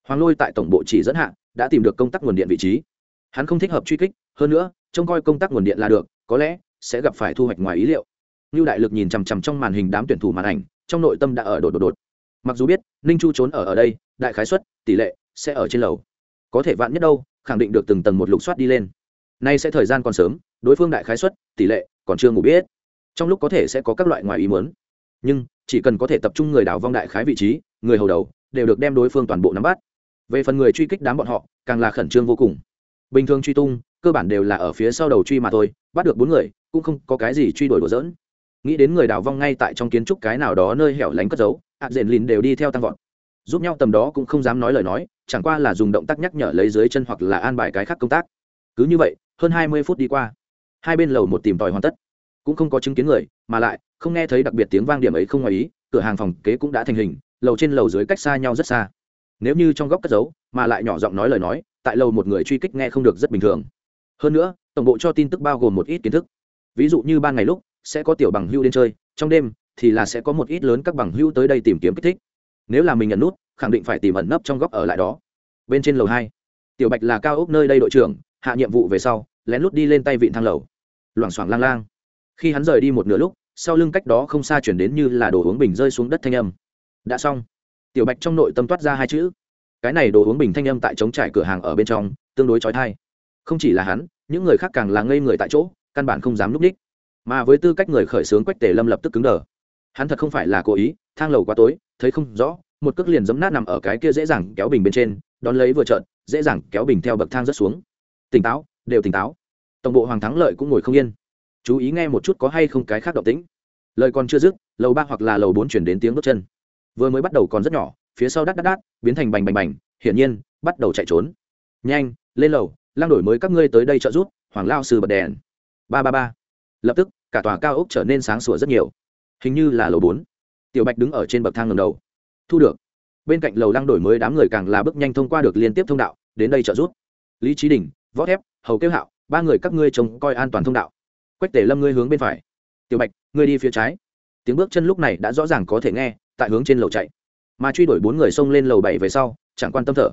Hoàng lôi tại tổng bộ chỉ dẫn hạ đã tìm được công tác nguồn điện vị trí. Hắn không thích hợp truy kích hơn nữa trông coi công tác nguồn điện là được có lẽ sẽ gặp phải thu hoạch ngoài ý liệu. Như đại lực nhìn chằm chằm trong màn hình đám tuyển thủ màn ảnh trong nội tâm đã ở đột đột đột. Mặc dù biết ninh chu trốn ở ở đây đại khái Xuất, tỷ lệ sẽ ở trên lầu. Có thể vạn nhất đâu khẳng định được từng tầng một lục soát đi lên. Nay sẽ thời gian còn sớm đối phương đại khái Xuất, tỷ lệ còn chưa ngủ biết. Trong lúc có thể sẽ có các loại ngoài ý muốn. Nhưng chỉ cần có thể tập trung người đảo vong đại khái vị trí, người hầu đầu đều được đem đối phương toàn bộ nắm bắt. Về phần người truy kích đám bọn họ, càng là khẩn trương vô cùng. Bình thường truy tung, cơ bản đều là ở phía sau đầu truy mà thôi, bắt được bốn người, cũng không có cái gì truy đuổi đổ dỡn nghĩ đến người đào vong ngay tại trong kiến trúc cái nào đó nơi hẻo lánh cất giấu ạt dện lìn đều đi theo tăng vọt. Giúp nhau tầm đó cũng không dám nói lời nói, chẳng qua là dùng động tác nhắc nhở lấy dưới chân hoặc là an bài cái khác công tác. Cứ như vậy, hơn hai mươi phút đi qua, hai bên lầu một tìm tòi hoàn tất. Cũng không có chứng kiến người, mà lại không nghe thấy đặc biệt tiếng vang điểm ấy không ngoài ý, cửa hàng phòng kế cũng đã thành hình, lầu trên lầu dưới cách xa nhau rất xa. Nếu như trong góc cất giấu, mà lại nhỏ giọng nói lời nói, tại lầu một người truy kích nghe không được rất bình thường. Hơn nữa, tổng bộ cho tin tức bao gồm một ít kiến thức. Ví dụ như ban ngày lúc, sẽ có tiểu bằng hưu đến chơi, trong đêm thì là sẽ có một ít lớn các bằng hưu tới đây tìm kiếm kích thích. Nếu là mình nhận nút, khẳng định phải tìm ẩn nấp trong góc ở lại đó. Bên trên lầu hai, tiểu bạch là cao ốc nơi đây đội trưởng, hạ nhiệm vụ về sau, lén lút đi lên tay vịn thang lầu. Loảng xoảng lang lang. Khi hắn rời đi một nửa lúc sau lưng cách đó không xa chuyển đến như là đồ uống bình rơi xuống đất thanh âm. Đã xong. Tiểu bạch trong nội tâm toát ra hai chữ. Cái này đồ uống bình thanh âm tại chống trải cửa hàng ở bên trong, tương đối trói thai không chỉ là hắn, những người khác càng là ngây người tại chỗ, căn bản không dám núp đích mà với tư cách người khởi xướng quách tề lâm lập tức cứng đờ. Hắn thật không phải là cố ý, thang lầu quá tối, thấy không rõ, một cước liền giấm nát nằm ở cái kia dễ dàng kéo bình bên trên, đón lấy vừa trợn, dễ dàng kéo bình theo bậc thang rất xuống. Tỉnh táo, đều tỉnh táo. Tổng bộ hoàng thắng lợi cũng ngồi không yên chú ý nghe một chút có hay không cái khác động tĩnh. Lời còn chưa dứt, lầu ba hoặc là lầu bốn chuyển đến tiếng bước chân. Vừa mới bắt đầu còn rất nhỏ, phía sau đắt đắt đắt, biến thành bành bành bành, hiển nhiên, bắt đầu chạy trốn. Nhanh, lên lầu lang đổi mới các ngươi tới đây trợ giúp, hoàng lao sư bật đèn. Ba ba ba. Lập tức, cả tòa cao ốc trở nên sáng sủa rất nhiều. Hình như là lầu bốn. Tiểu bạch đứng ở trên bậc thang ngầm đầu. Thu được. Bên cạnh lầu lăng đổi mới đám người càng là bước nhanh thông qua được liên tiếp thông đạo, đến đây trợ giúp. Lý trí đình, võ thép, hầu kêu hạo, ba người các ngươi trông coi an toàn thông đạo quách tể lâm ngươi hướng bên phải. Tiểu bạch, ngươi đi phía trái. Tiếng bước chân lúc này đã rõ ràng có thể nghe, tại hướng trên lầu chạy. Mà truy đuổi bốn người xông lên lầu bảy về sau, chẳng quan tâm thở.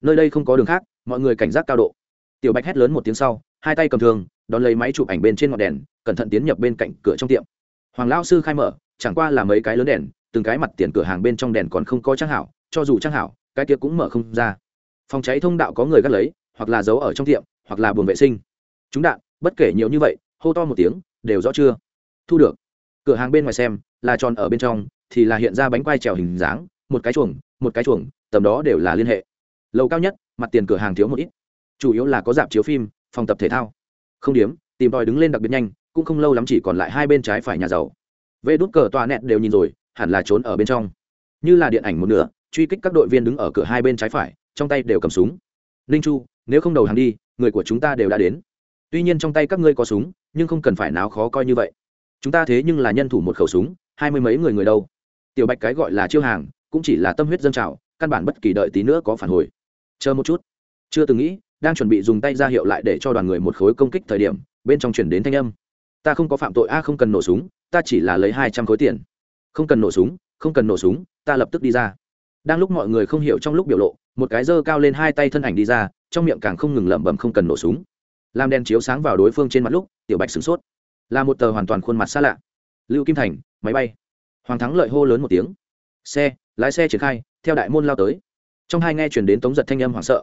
Nơi đây không có đường khác, mọi người cảnh giác cao độ. Tiểu bạch hét lớn một tiếng sau, hai tay cầm thường, đón lấy máy chụp ảnh bên trên ngọn đèn, cẩn thận tiến nhập bên cạnh cửa trong tiệm. Hoàng lão sư khai mở, chẳng qua là mấy cái lớn đèn, từng cái mặt tiền cửa hàng bên trong đèn còn không có trang hảo, cho dù trang hảo, cái kia cũng mở không ra. Phòng cháy thông đạo có người gắt lấy, hoặc là giấu ở trong tiệm, hoặc là buồng vệ sinh. Chúng đạn, bất kể nhiều như vậy hô to một tiếng, đều rõ chưa? Thu được. Cửa hàng bên ngoài xem, là tròn ở bên trong, thì là hiện ra bánh quai trèo hình dáng, một cái chuồng, một cái chuồng, tầm đó đều là liên hệ. Lầu cao nhất, mặt tiền cửa hàng thiếu một ít. Chủ yếu là có dạp chiếu phim, phòng tập thể thao. Không điếm, tìm tòi đứng lên đặc biệt nhanh, cũng không lâu lắm chỉ còn lại hai bên trái phải nhà giàu. Vê đốt cờ tòa nẹt đều nhìn rồi, hẳn là trốn ở bên trong. Như là điện ảnh một nửa, truy kích các đội viên đứng ở cửa hai bên trái phải, trong tay đều cầm súng. Ninh chu, nếu không đầu hàng đi, người của chúng ta đều đã đến. Tuy nhiên trong tay các ngươi có súng nhưng không cần phải náo khó coi như vậy. Chúng ta thế nhưng là nhân thủ một khẩu súng, hai mươi mấy người người đâu. Tiểu bạch cái gọi là chiêu hàng, cũng chỉ là tâm huyết dân trào, căn bản bất kỳ đợi tí nữa có phản hồi. Chờ một chút. Chưa từng nghĩ, đang chuẩn bị dùng tay ra hiệu lại để cho đoàn người một khối công kích thời điểm, bên trong chuyển đến thanh âm. Ta không có phạm tội, a, không cần nổ súng, ta chỉ là lấy hai trăm khối tiền. Không cần nổ súng, không cần nổ súng, ta lập tức đi ra. Đang lúc mọi người không hiểu trong lúc biểu lộ, một cái dơ cao lên hai tay thân ảnh đi ra, trong miệng càng không ngừng lẩm bẩm không cần nổ súng làm đèn chiếu sáng vào đối phương trên mặt lúc, tiểu bạch sửng sốt. Là một tờ hoàn toàn khuôn mặt xa lạ. Lưu kim thành, máy bay. Hoàng thắng lợi hô lớn một tiếng. Xe, lái xe triển khai, theo đại môn lao tới. Trong hai nghe chuyển đến tống giật thanh âm hoảng sợ.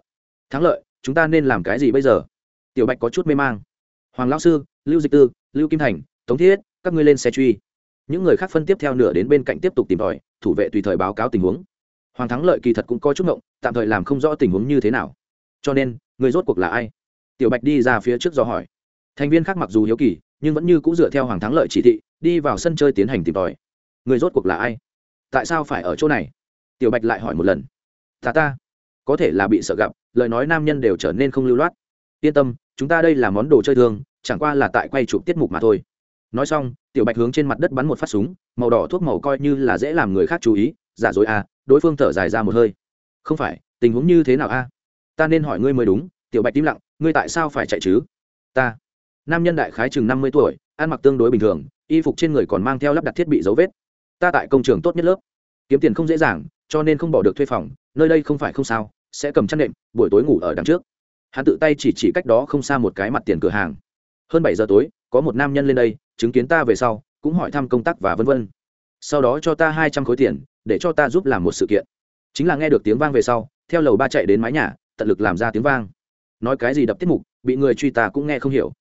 Thắng lợi, chúng ta nên làm cái gì bây giờ? Tiểu bạch có chút mê mang. Hoàng lão sư, lưu dịch tư, lưu kim thành, tống thiết, các ngươi lên xe truy. Những người khác phân tiếp theo nửa đến bên cạnh tiếp tục tìm tòi, thủ vệ tùy thời báo cáo tình huống. Hoàng thắng lợi kỳ thật cũng có chút ngộng, tạm thời làm không rõ tình huống như thế nào. Cho nên, người rốt cuộc là ai? Tiểu bạch đi ra phía trước do hỏi. Thành viên khác mặc dù hiếu kỳ, nhưng vẫn như c ũ dựa theo hoàng thắng lợi chỉ thị, đi vào sân chơi tiến hành tìm tòi. Người rốt cuộc là ai? Tại sao phải ở chỗ này? Tiểu bạch lại hỏi một lần. Ta ta, có thể là bị sợ gặp, lời nói nam nhân đều trở nên không lưu loát. Yên tâm, chúng ta đây là món đồ chơi thương chẳng qua là tại quay chụp tiết mục mà thôi. Nói xong, tiểu bạch hướng trên mặt đất bắn một phát súng, màu đỏ thuốc màu coi như là dễ làm người khác chú ý, giả dối à đối phương thở dài ra một hơi. Không phải, tình huống như thế nào a ta nên hỏi ngươi mới đúng, tiểu bạch im lặng ngươi tại sao phải chạy chứ? Ta. Nam nhân đại khái chừng năm mươi tuổi, ăn mặc tương đối bình thường, y phục trên người còn mang theo lắp đặt thiết bị dấu vết. Ta tại công trường tốt nhất lớp. Kiếm tiền không dễ dàng, cho nên không bỏ được thuê phòng, nơi đây không phải không sao, sẽ cầm chăn nệm, buổi tối ngủ ở đằng trước. Hắn tự tay chỉ chỉ cách đó không xa một cái mặt tiền cửa hàng. Hơn bảy giờ tối, có một nam nhân lên đây, chứng kiến ta về sau, cũng hỏi thăm công tác và vân vân. Sau đó cho ta hai trăm khối tiền, để cho ta giúp làm một sự kiện. Chính là nghe được tiếng vang về sau, theo lầu ba chạy đến mái nhà, tận lực làm ra tiếng vang nói cái gì đập tiết mục, bị người truy ta cũng nghe không hiểu.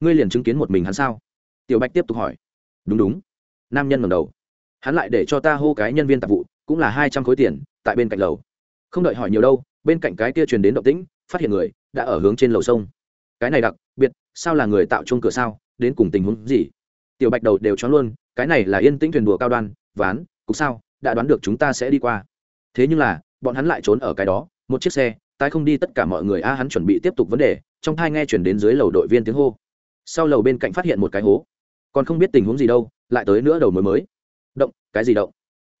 Ngươi liền chứng kiến một mình hắn sao? Tiểu bạch tiếp tục hỏi. Đúng đúng. Nam nhân ngầm đầu. Hắn lại để cho ta hô cái nhân viên tạp vụ, cũng là hai trăm khối tiền, tại bên cạnh lầu. Không đợi hỏi nhiều đâu, bên cạnh cái kia truyền đến động tĩnh, phát hiện người đã ở hướng trên lầu sông. Cái này đặc biệt, sao là người tạo chung cửa sao? Đến cùng tình huống gì? Tiểu bạch đầu đều cho luôn, cái này là yên tĩnh thuyền đùa cao đoan, ván, cục sao, đã đoán được chúng ta sẽ đi qua. Thế nhưng là, bọn hắn lại trốn ở cái đó, một chiếc xe tái không đi tất cả mọi người a, hắn chuẩn bị tiếp tục vấn đề, trong thai nghe chuyển đến dưới lầu đội viên tiếng hô. Sau lầu bên cạnh phát hiện một cái hố. Còn không biết tình huống gì đâu, lại tới nữa đầu mới mới. Động, cái gì động?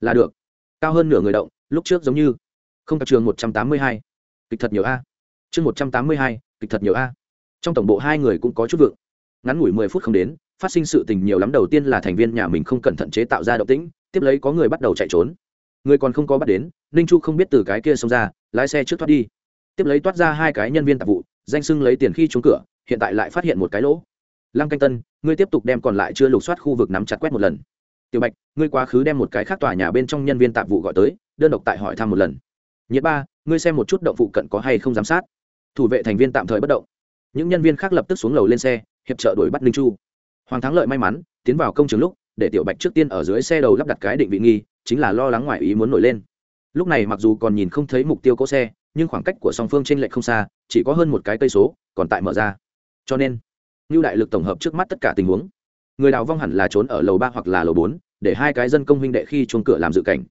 Là được. Cao hơn nửa người động, lúc trước giống như. Không tập trường một trăm tám mươi hai. Kịch thật nhiều a. Chương một trăm tám mươi hai, kịch thật nhiều a. Trong tổng bộ hai người cũng có chút vượng. Ngắn ngủi mười phút không đến, phát sinh sự tình nhiều lắm đầu tiên là thành viên nhà mình không cẩn thận chế tạo ra động tĩnh, tiếp lấy có người bắt đầu chạy trốn. Người còn không có bắt đến, ninh chu không biết từ cái kia xông ra, lái xe trước thoát đi tiếp lấy toát ra hai cái nhân viên tạp vụ, danh sưng lấy tiền khi trúng cửa, hiện tại lại phát hiện một cái lỗ. Lăng canh tân, ngươi tiếp tục đem còn lại chưa lục soát khu vực nắm chặt quét một lần. Tiểu bạch, ngươi quá khứ đem một cái khác tòa nhà bên trong nhân viên tạp vụ gọi tới, đơn độc tại hỏi thăm một lần. Nhiệt ba, ngươi xem một chút động vụ cận có hay không giám sát. Thủ vệ thành viên tạm thời bất động. Những nhân viên khác lập tức xuống lầu lên xe, hiệp trợ đuổi bắt ninh chu. Hoàng thắng lợi may mắn, tiến vào công trường lúc, để tiểu bạch trước tiên ở dưới xe đầu lắp đặt cái định vị nghi, chính là lo lắng ngoài ý muốn nổi lên. Lúc này mặc dù còn nhìn không thấy mục tiêu cỗ xe nhưng khoảng cách của song phương trên lệch không xa, chỉ có hơn một cái cây số, còn tại mở ra. Cho nên Lưu đại lực tổng hợp trước mắt tất cả tình huống. Người đào vong hẳn là trốn ở lầu ba hoặc là lầu bốn, để hai cái dân công huynh đệ khi chuông cửa làm dự cảnh.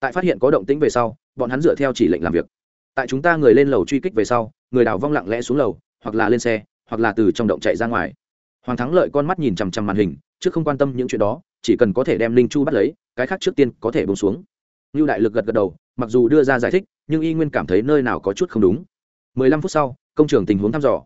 Tại phát hiện có động tĩnh về sau, bọn hắn dựa theo chỉ lệnh làm việc. Tại chúng ta người lên lầu truy kích về sau, người đào vong lặng lẽ xuống lầu, hoặc là lên xe, hoặc là từ trong động chạy ra ngoài. Hoàng thắng lợi con mắt nhìn chằm chằm màn hình, trước không quan tâm những chuyện đó, chỉ cần có thể đem linh chu bắt lấy, cái khác trước tiên có thể bông xuống. Như đại lực gật gật đầu, mặc dù đưa ra giải thích nhưng y nguyên cảm thấy nơi nào có chút không đúng. Mười lăm phút sau, công trường tình huống thăm dò.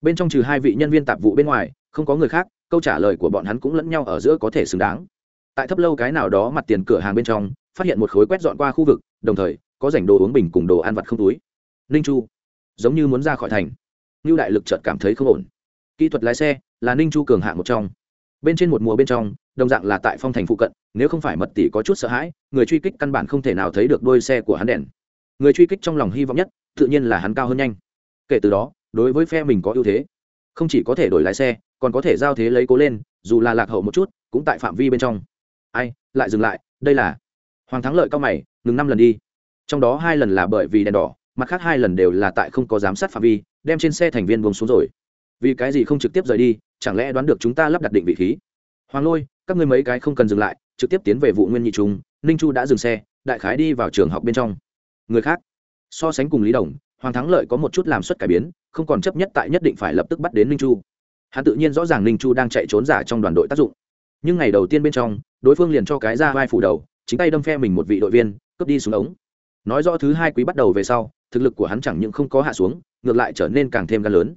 Bên trong trừ hai vị nhân viên tạp vụ bên ngoài, không có người khác, câu trả lời của bọn hắn cũng lẫn nhau ở giữa có thể xứng đáng. Tại thấp lâu cái nào đó mặt tiền cửa hàng bên trong, phát hiện một khối quét dọn qua khu vực, đồng thời, có rảnh đồ uống bình cùng đồ ăn vặt không túi. Ninh chu, giống như muốn ra khỏi thành. Như đại lực chợt cảm thấy không ổn. Kỹ thuật lái xe là ninh chu cường hạng một trong. Bên trên một mùa bên trong, đồng dạng là tại phong thành phụ cận, nếu không phải mật tỷ có chút sợ hãi, người truy kích căn bản không thể nào thấy được đôi xe của hắn đèn người truy kích trong lòng hy vọng nhất, tự nhiên là hắn cao hơn nhanh. Kể từ đó, đối với phe mình có ưu thế. Không chỉ có thể đổi lái xe, còn có thể giao thế lấy cố lên, dù là lạc hậu một chút, cũng tại phạm vi bên trong. Ai, lại dừng lại, đây là hoàng thắng lợi cao mày, ngừng năm lần đi. Trong đó hai lần là bởi vì đèn đỏ, mặt khác hai lần đều là tại không có giám sát phạm vi, đem trên xe thành viên buông xuống rồi. Vì cái gì không trực tiếp rời đi, chẳng lẽ đoán được chúng ta lắp đặt định vị khí? Hoàng lôi, các ngươi mấy cái không cần dừng lại, trực tiếp tiến về vụ nguyên nhị trung, ninh chu đã dừng xe, đại khái đi vào trường học bên trong người khác. So sánh cùng lý đồng, hoàng thắng lợi có một chút làm suất cải biến, không còn chấp nhất tại nhất định phải lập tức bắt đến ninh chu. Hắn tự nhiên rõ ràng ninh chu đang chạy trốn giả trong đoàn đội tác dụng. Nhưng ngày đầu tiên bên trong, đối phương liền cho cái ra vai phủ đầu, chính tay đâm phe mình một vị đội viên, cướp đi xuống ống. Nói rõ thứ hai quý bắt đầu về sau, thực lực của hắn chẳng những không có hạ xuống, ngược lại trở nên càng thêm gan lớn.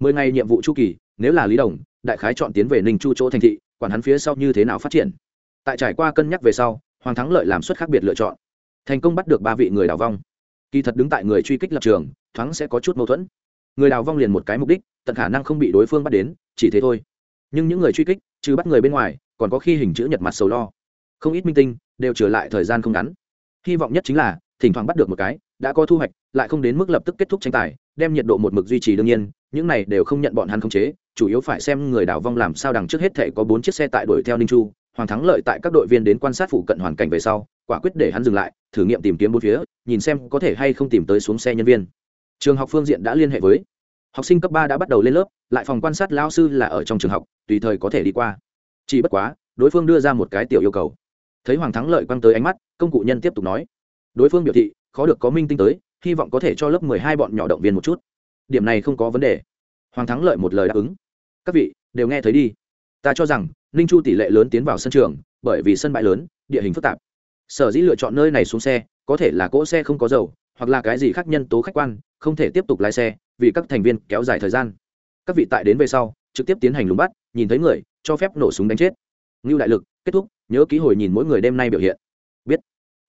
Mười ngày nhiệm vụ chu kỳ, nếu là lý đồng, đại khái chọn tiến về ninh chu chỗ thành thị, quản hắn phía sau như thế nào phát triển. Tại trải qua cân nhắc về sau, hoàng thắng lợi làm suất khác biệt lựa chọn thành công bắt được ba vị người đào vong. Kỳ thật đứng tại người truy kích lập trường, thoáng sẽ có chút mâu thuẫn. Người đào vong liền một cái mục đích, tận khả năng không bị đối phương bắt đến, chỉ thế thôi. Nhưng những người truy kích, trừ bắt người bên ngoài, còn có khi hình chữ nhật mặt sầu lo. Không ít minh tinh đều trở lại thời gian không ngắn. Hy vọng nhất chính là, thỉnh thoảng bắt được một cái, đã có thu hoạch, lại không đến mức lập tức kết thúc tranh tài, đem nhiệt độ một mực duy trì đương nhiên, những này đều không nhận bọn hắn khống chế, chủ yếu phải xem người đào vong làm sao đằng trước hết thể có bốn chiếc xe tại đuổi theo ninh chu hoàng thắng lợi tại các đội viên đến quan sát phụ cận hoàn cảnh về sau, quả quyết để hắn dừng lại, thử nghiệm tìm kiếm bốn phía, nhìn xem có thể hay không tìm tới xuống xe nhân viên. Trường học phương diện đã liên hệ với học sinh cấp ba đã bắt đầu lên lớp, lại phòng quan sát lao sư là ở trong trường học, tùy thời có thể đi qua. Chỉ bất quá, đối phương đưa ra một cái tiểu yêu cầu. Thấy hoàng thắng lợi quăng tới ánh mắt, công cụ nhân tiếp tục nói. Đối phương biểu thị, khó được có minh tinh tới, hy vọng có thể cho lớp mười hai bọn nhỏ động viên một chút. Điểm này không có vấn đề. Hoàng thắng lợi một lời đáp ứng. Các vị, đều nghe thấy đi ta cho rằng, ninh chu tỷ lệ lớn tiến vào sân trường, bởi vì sân bãi lớn, địa hình phức tạp. Sở dĩ lựa chọn nơi này xuống xe, có thể là cỗ xe không có dầu, hoặc là cái gì khác nhân tố khách quan, không thể tiếp tục lái xe, vì các thành viên kéo dài thời gian. Các vị tại đến về sau, trực tiếp tiến hành lùng bắt, nhìn thấy người, cho phép nổ súng đánh chết. Ngưu đại lực, kết thúc, nhớ ký hồi nhìn mỗi người đêm nay biểu hiện. Biết.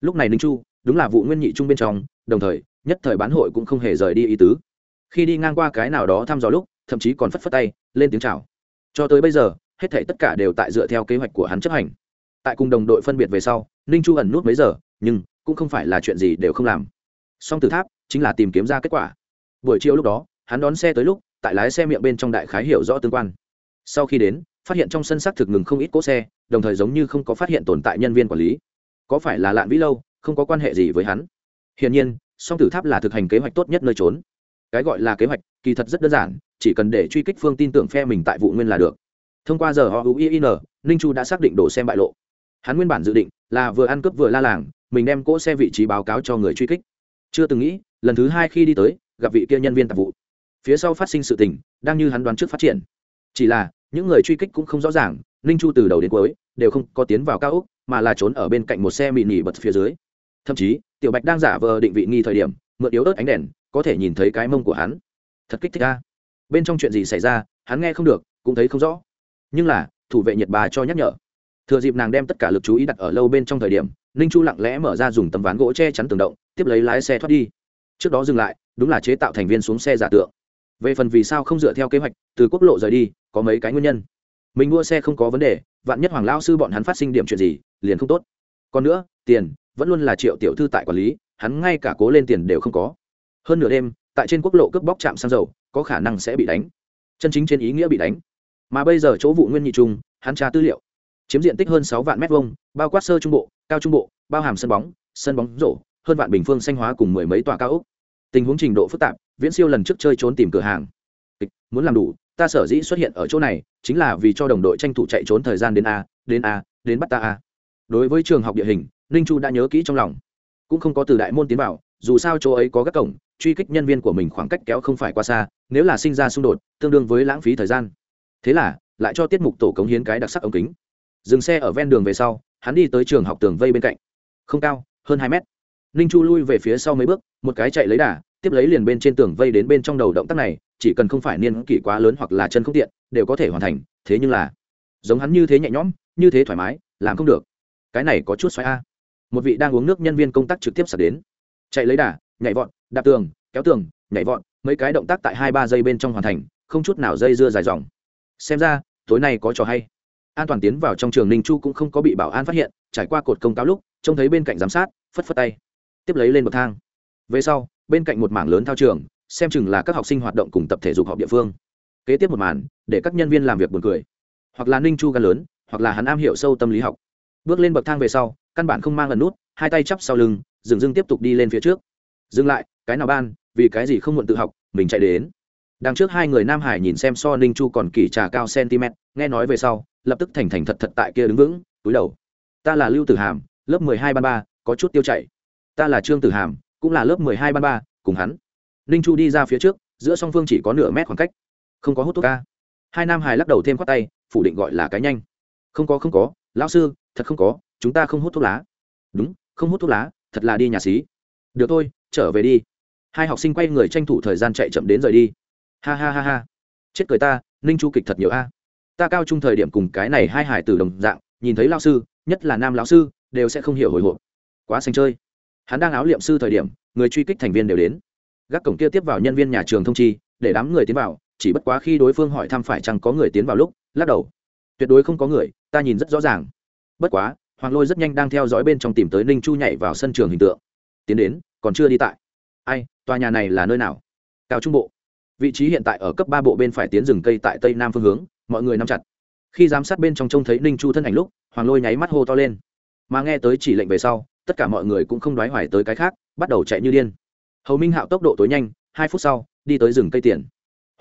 Lúc này ninh chu, đúng là vụ nguyên nhị trung bên trong, đồng thời, nhất thời bán hội cũng không hề rời đi ý tứ. Khi đi ngang qua cái nào đó thăm dò lúc, thậm chí còn phất phất tay, lên tiếng chào. Cho tới bây giờ hết thể tất cả đều tại dựa theo kế hoạch của hắn chấp hành. Tại cùng đồng đội phân biệt về sau, ninh chu ẩn nút mấy giờ, nhưng cũng không phải là chuyện gì đều không làm. Song từ tháp chính là tìm kiếm ra kết quả. Buổi chiều lúc đó, hắn đón xe tới lúc, tại lái xe miệng bên trong đại khái hiểu rõ tương quan. Sau khi đến, phát hiện trong sân xác thực ngừng không ít cỗ xe, đồng thời giống như không có phát hiện tồn tại nhân viên quản lý. Có phải là lạn vĩ lâu, không có quan hệ gì với hắn? Hiển nhiên, song tử tháp là thực hành kế hoạch tốt nhất nơi trốn. Cái gọi là kế hoạch, kỳ thật rất đơn giản, chỉ cần để truy kích phương tin tưởng phe mình tại vụ nguyên là được thông qua giờ họ uin ninh chu đã xác định đổ xem bại lộ. Hắn nguyên bản dự định là vừa ăn cướp vừa la làng, mình đem cỗ xe vị trí báo cáo cho người truy kích. Chưa từng nghĩ, lần thứ hai khi đi tới, gặp vị kia nhân viên tạp vụ. Phía sau phát sinh sự tình, đang như hắn đoán trước phát triển. Chỉ là, những người truy kích cũng không rõ ràng, ninh chu từ đầu đến cuối đều không có tiến vào cao úc mà là trốn ở bên cạnh một xe mị nỉ bật phía dưới. Thậm chí, tiểu bạch đang giả vờ định vị nghi thời điểm, mượn yếu ớt ánh đèn, có thể nhìn thấy cái mông của hắn. Thật kích thích ca bên trong chuyện gì xảy ra, hắn nghe không được, cũng thấy không rõ nhưng là, thủ vệ nhiệt bà cho nhắc nhở. Thừa dịp nàng đem tất cả lực chú ý đặt ở lâu bên trong thời điểm, ninh chu lặng lẽ mở ra dùng tấm ván gỗ che chắn tường động, tiếp lấy lái xe thoát đi. Trước đó dừng lại, đúng là chế tạo thành viên xuống xe giả tượng. Về phần vì sao không dựa theo kế hoạch, từ quốc lộ rời đi, có mấy cái nguyên nhân. Mình mua xe không có vấn đề, vạn nhất hoàng lao sư bọn hắn phát sinh điểm chuyện gì, liền không tốt. Còn nữa, tiền, vẫn luôn là triệu tiểu thư tại quản lý, hắn ngay cả cố lên tiền đều không có. Hơn nửa đêm, tại trên quốc lộ cướp bóc trạm xăng dầu, có khả năng sẽ bị đánh. Chân chính trên ý nghĩa bị đánh mà bây giờ chỗ vụ nguyên nhị trung, hắn tra tư liệu. Chiếm diện tích hơn sáu vạn mét vuông, bao quát sơ trung bộ, cao trung bộ, bao hàm sân bóng sân bóng rổ, hơn vạn bình phương xanh hóa cùng mười mấy tòa cao ốc. Tình huống trình độ phức tạp, viễn siêu lần trước chơi trốn tìm cửa hàng. Muốn làm đủ, ta sở dĩ xuất hiện ở chỗ này, chính là vì cho đồng đội tranh thủ chạy trốn thời gian đến a đến a, đến bắt ta a. Đối với trường học địa hình, ninh chu đã nhớ kỹ trong lòng. Cũng không có từ đại môn tiến vào, dù sao chỗ ấy có các cổng, truy kích nhân viên của mình khoảng cách kéo không phải quá xa, nếu là sinh ra xung đột, tương đương với lãng phí thời gian thế là, lại cho tiết mục tổ cống hiến cái đặc sắc ống kính. Dừng xe ở ven đường về sau, hắn đi tới trường học tường vây bên cạnh. Không cao, hơn hai mét. Ninh chu lui về phía sau mấy bước, một cái chạy lấy đà, tiếp lấy liền bên trên tường vây đến bên trong đầu động tác này, chỉ cần không phải niên kỷ quá lớn hoặc là chân không tiện, đều có thể hoàn thành, thế nhưng là, giống hắn như thế nhẹ nhõm, như thế thoải mái, làm không được. Cái này có chút xoáy a. Một vị đang uống nước nhân viên công tác trực tiếp sập đến. Chạy lấy đà, nhảy vọt, đạp tường, kéo tường, nhảy vọt, mấy cái động tác tại hai ba giây bên trong hoàn thành, không chút nào dây dưa dài dòng xem ra, tối nay có trò hay. An toàn tiến vào trong trường ninh chu cũng không có bị bảo an phát hiện, trải qua cột công cáo lúc, trông thấy bên cạnh giám sát, phất phất tay. Tiếp lấy lên bậc thang. Về sau, bên cạnh một mảng lớn thao trường, xem chừng là các học sinh hoạt động cùng tập thể dục học địa phương. Kế tiếp một màn, để các nhân viên làm việc buồn cười. Hoặc là ninh chu gan lớn, hoặc là hắn am hiểu sâu tâm lý học. Bước lên bậc thang về sau, căn bản không mang lần nút, hai tay chắp sau lưng, dừng dưng tiếp tục đi lên phía trước. Dừng lại, cái nào ban, vì cái gì không muộn tự học, mình chạy đến đằng trước hai người nam hải nhìn xem so ninh chu còn kỳ trà cao cm nghe nói về sau, lập tức thành thành thật thật tại kia đứng vững, túi đầu. Ta là lưu tử hàm, lớp mười hai ban ba, có chút tiêu chảy. Ta là trương tử hàm, cũng là lớp mười hai ban ba, cùng hắn. Ninh chu đi ra phía trước, giữa song phương chỉ có nửa mét khoảng cách. Không có hút thuốc ca. Hai nam hải lắc đầu thêm khoác tay, phủ định gọi là cái nhanh. Không có không có, lão sư, thật không có, chúng ta không hút thuốc lá. Đúng, không hút thuốc lá, thật là đi nhà xí. Được thôi, trở về đi. Hai học sinh quay người tranh thủ thời gian chạy chậm đến rời đi ha ha ha ha. Chết cười ta, ninh chu kịch thật nhiều a. Ta cao trung thời điểm cùng cái này hai hải từ đồng dạng, nhìn thấy lao sư, nhất là nam lão sư, đều sẽ không hiểu hồi hộp. Quá xanh chơi. Hắn đang áo liệm sư thời điểm, người truy kích thành viên đều đến. Gác cổng kia tiếp vào nhân viên nhà trường thông chi, để đám người tiến vào, chỉ bất quá khi đối phương hỏi thăm phải chăng có người tiến vào lúc, lắc đầu. Tuyệt đối không có người, ta nhìn rất rõ ràng. Bất quá, hoàng lôi rất nhanh đang theo dõi bên trong tìm tới ninh chu nhảy vào sân trường hình tượng. Tiến đến, còn chưa đi tại. Ai, tòa nhà này là nơi nào? Cao trung bộ vị trí hiện tại ở cấp ba bộ bên phải tiến rừng cây tại tây nam phương hướng, mọi người nắm chặt. Khi giám sát bên trong trông thấy ninh chu thân ảnh lúc, hoàng lôi nháy mắt hô to lên. Mà nghe tới chỉ lệnh về sau, tất cả mọi người cũng không đoái hoài tới cái khác, bắt đầu chạy như điên. Hầu minh hạo tốc độ tối nhanh, hai phút sau, đi tới rừng cây tiền.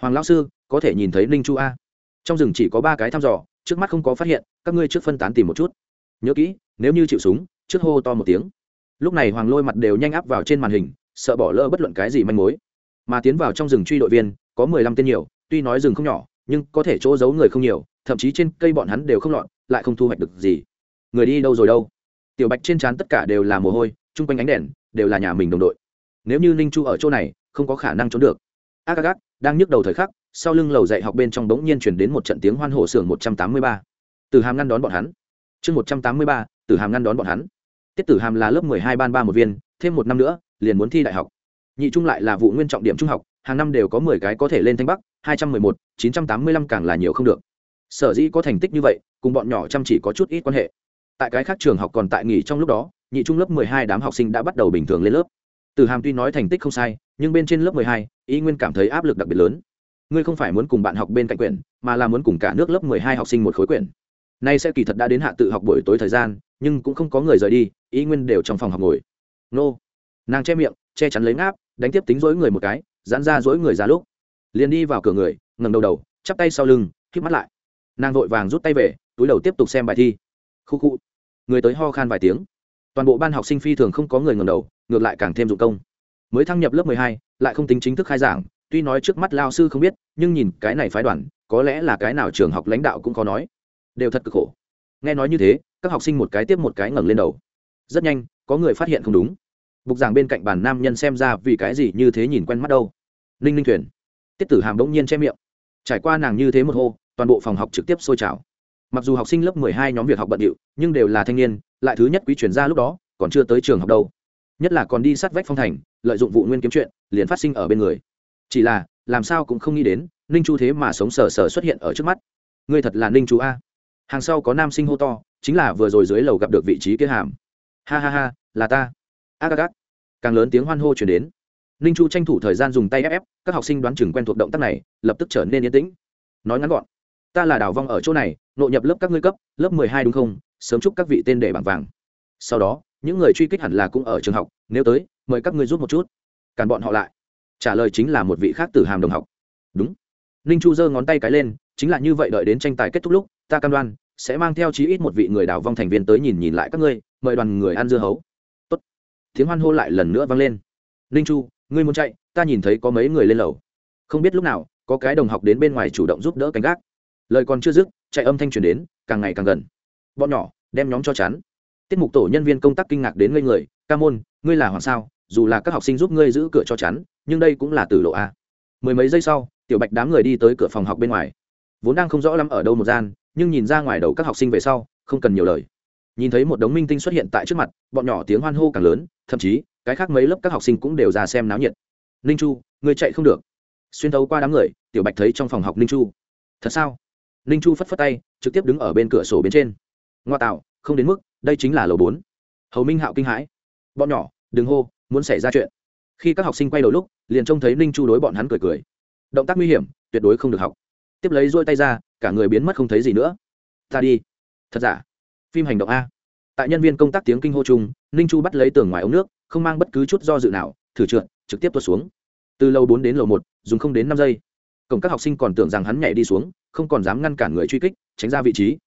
Hoàng lão sư, có thể nhìn thấy ninh chu a? Trong rừng chỉ có ba cái thăm dò, trước mắt không có phát hiện, các ngươi trước phân tán tìm một chút. Nhớ kỹ, nếu như chịu súng, trước hô to một tiếng. Lúc này hoàng lôi mặt đều nhanh áp vào trên màn hình, sợ bỏ lỡ bất luận cái gì manh mối mà tiến vào trong rừng truy đội viên, có mười lăm tên nhiều, tuy nói rừng không nhỏ, nhưng có thể chỗ giấu người không nhiều, thậm chí trên cây bọn hắn đều không lọt, lại không thu hoạch được gì. Người đi đâu rồi đâu? Tiểu bạch trên trán tất cả đều là mồ hôi, chung quanh ánh đèn đều là nhà mình đồng đội. Nếu như ninh chu ở chỗ này, không có khả năng trốn được. Ác ác ác, đang nhức đầu thời khắc, sau lưng lầu dạy học bên trong bỗng nhiên chuyển đến một trận tiếng hoan hổ xưởng một trăm tám mươi ba. Từ hàm ngăn đón bọn hắn. Chương một trăm tám mươi ba, từ hàm ngăn đón bọn hắn. Tiết tử hàm là lớp mười hai ban ba một viên, thêm một năm nữa, liền muốn thi đại học nhị trung lại là vụ nguyên trọng điểm trung học, hàng năm đều có mười cái có thể lên thanh bắc, hai trăm mười một, chín trăm tám mươi lăm càng là nhiều không được. Sở dĩ có thành tích như vậy, cùng bọn nhỏ chăm chỉ có chút ít quan hệ. Tại cái khác trường học còn tại nghỉ trong lúc đó, nhị trung lớp mười hai đám học sinh đã bắt đầu bình thường lên lớp. Từ hàm tuy nói thành tích không sai, nhưng bên trên lớp mười hai ý nguyên cảm thấy áp lực đặc biệt lớn. Ngươi không phải muốn cùng bạn học bên cạnh quyển, mà là muốn cùng cả nước lớp mười hai học sinh một khối quyển. Nay sẽ kỳ thật đã đến hạ tự học buổi tối thời gian, nhưng cũng không có người rời đi ý nguyên đều trong phòng học ngồi. Nô. Nàng che miệng, che chắn lấy ngáp đánh tiếp tính dối người một cái dán ra dối người ra lúc. Liền đi vào cửa người, ngẩng đầu đầu, chắp tay sau lưng k mắt lại. Nàng vội vàng rút tay về, túi đầu tiếp tục xem bài thi. Khu khu. Người tới ho khan vài tiếng. Toàn bộ ban học sinh phi thường không có người ngầm đầu, ngược lại càng thêm dụng công. Mới thăng nhập lớp mười hai, lại không tính chính thức khai giảng, tuy nói trước mắt lao sư không biết, nhưng nhìn cái này phái đoàn, có lẽ là cái nào trường học lãnh đạo cũng có nói. Đều thật cực khổ. Nghe nói như thế, các học sinh một cái tiếp một cái ngẩng lên đầu. Rất nhanh, có người phát hiện không đúng bục giảng bên cạnh bàn nam nhân xem ra vì cái gì như thế nhìn quen mắt đâu. Ninh ninh thuyền. Tiết tử hàm đống nhiên che miệng. Trải qua nàng như thế một hô, toàn bộ phòng học trực tiếp sôi trào. Mặc dù học sinh lớp mười hai nhóm việc học bận điệu, nhưng đều là thanh niên, lại thứ nhất quý chuyển ra lúc đó, còn chưa tới trường học đâu. Nhất là còn đi sát vách phong thành, lợi dụng vụ nguyên kiếm chuyện, liền phát sinh ở bên người. Chỉ là, làm sao cũng không nghĩ đến, ninh chu thế mà sống sờ sờ xuất hiện ở trước mắt. Ngươi thật là ninh chú a. Hàng sau có nam sinh hô to, chính là vừa rồi dưới lầu gặp được vị trí kia hàm. Ha ha ha, là ta ác ác càng lớn tiếng hoan hô chuyển đến. Ninh chu tranh thủ thời gian dùng tay ép ép, các học sinh đoán chừng quen thuộc động tác này, lập tức trở nên yên tĩnh. Nói ngắn gọn, ta là đào vong ở chỗ này, nội nhập lớp các ngươi cấp, lớp mười hai đúng không? Sớm chúc các vị tên để bảng vàng. Sau đó, những người truy kích hẳn là cũng ở trường học, nếu tới, mời các ngươi rút một chút. Cản bọn họ lại. Trả lời chính là một vị khác từ hàm đồng học. Đúng. Ninh chu giơ ngón tay cái lên, chính là như vậy đợi đến tranh tài kết thúc lúc, ta cam đoan, sẽ mang theo chí ít một vị người đào vong thành viên tới nhìn nhìn lại các ngươi, mời đoàn người ăn dưa hấu tiếng hoan hô lại lần nữa vang lên. Ninh chu, ngươi muốn chạy, ta nhìn thấy có mấy người lên lầu. Không biết lúc nào, có cái đồng học đến bên ngoài chủ động giúp đỡ canh gác. Lời còn chưa dứt, chạy âm thanh truyền đến, càng ngày càng gần. Bọn nhỏ, đem nhóm cho chắn. Tiết mục tổ nhân viên công tác kinh ngạc đến ngây người, ca môn, ngươi là hoàng sao? Dù là các học sinh giúp ngươi giữ cửa cho chắn, nhưng đây cũng là từ lộ a. Mười mấy giây sau, tiểu bạch đám người đi tới cửa phòng học bên ngoài. Vốn đang không rõ lắm ở đâu một gian, nhưng nhìn ra ngoài đầu các học sinh về sau, không cần nhiều lời nhìn thấy một đống minh tinh xuất hiện tại trước mặt, bọn nhỏ tiếng hoan hô càng lớn, thậm chí, cái khác mấy lớp các học sinh cũng đều ra xem náo nhiệt. Ninh chu người chạy không được. Xuyên thấu qua đám người, tiểu bạch thấy trong phòng học ninh chu. Thật sao? Ninh chu phất phất tay, trực tiếp đứng ở bên cửa sổ bên trên. Ngoa tạo, không đến mức, đây chính là lầu bốn. Hầu minh hạo kinh hãi. Bọn nhỏ, đừng hô, muốn xảy ra chuyện. Khi các học sinh quay đầu lúc, liền trông thấy ninh chu đối bọn hắn cười cười. Động tác nguy hiểm, tuyệt đối không được học. Tiếp lấy rôi tay ra, cả người biến mất không thấy gì nữa. Ta đi. Thật giả? Phim hành động a. Tại nhân viên công tác tiếng kinh hô chung, ninh chu bắt lấy tường ngoài ống nước, không mang bất cứ chút do dự nào, thử trượt, trực tiếp tuột xuống. Từ lầu bốn đến lầu một, dùng không đến năm giây. Cổng các học sinh còn tưởng rằng hắn nhảy đi xuống, không còn dám ngăn cản người truy kích, tránh ra vị trí.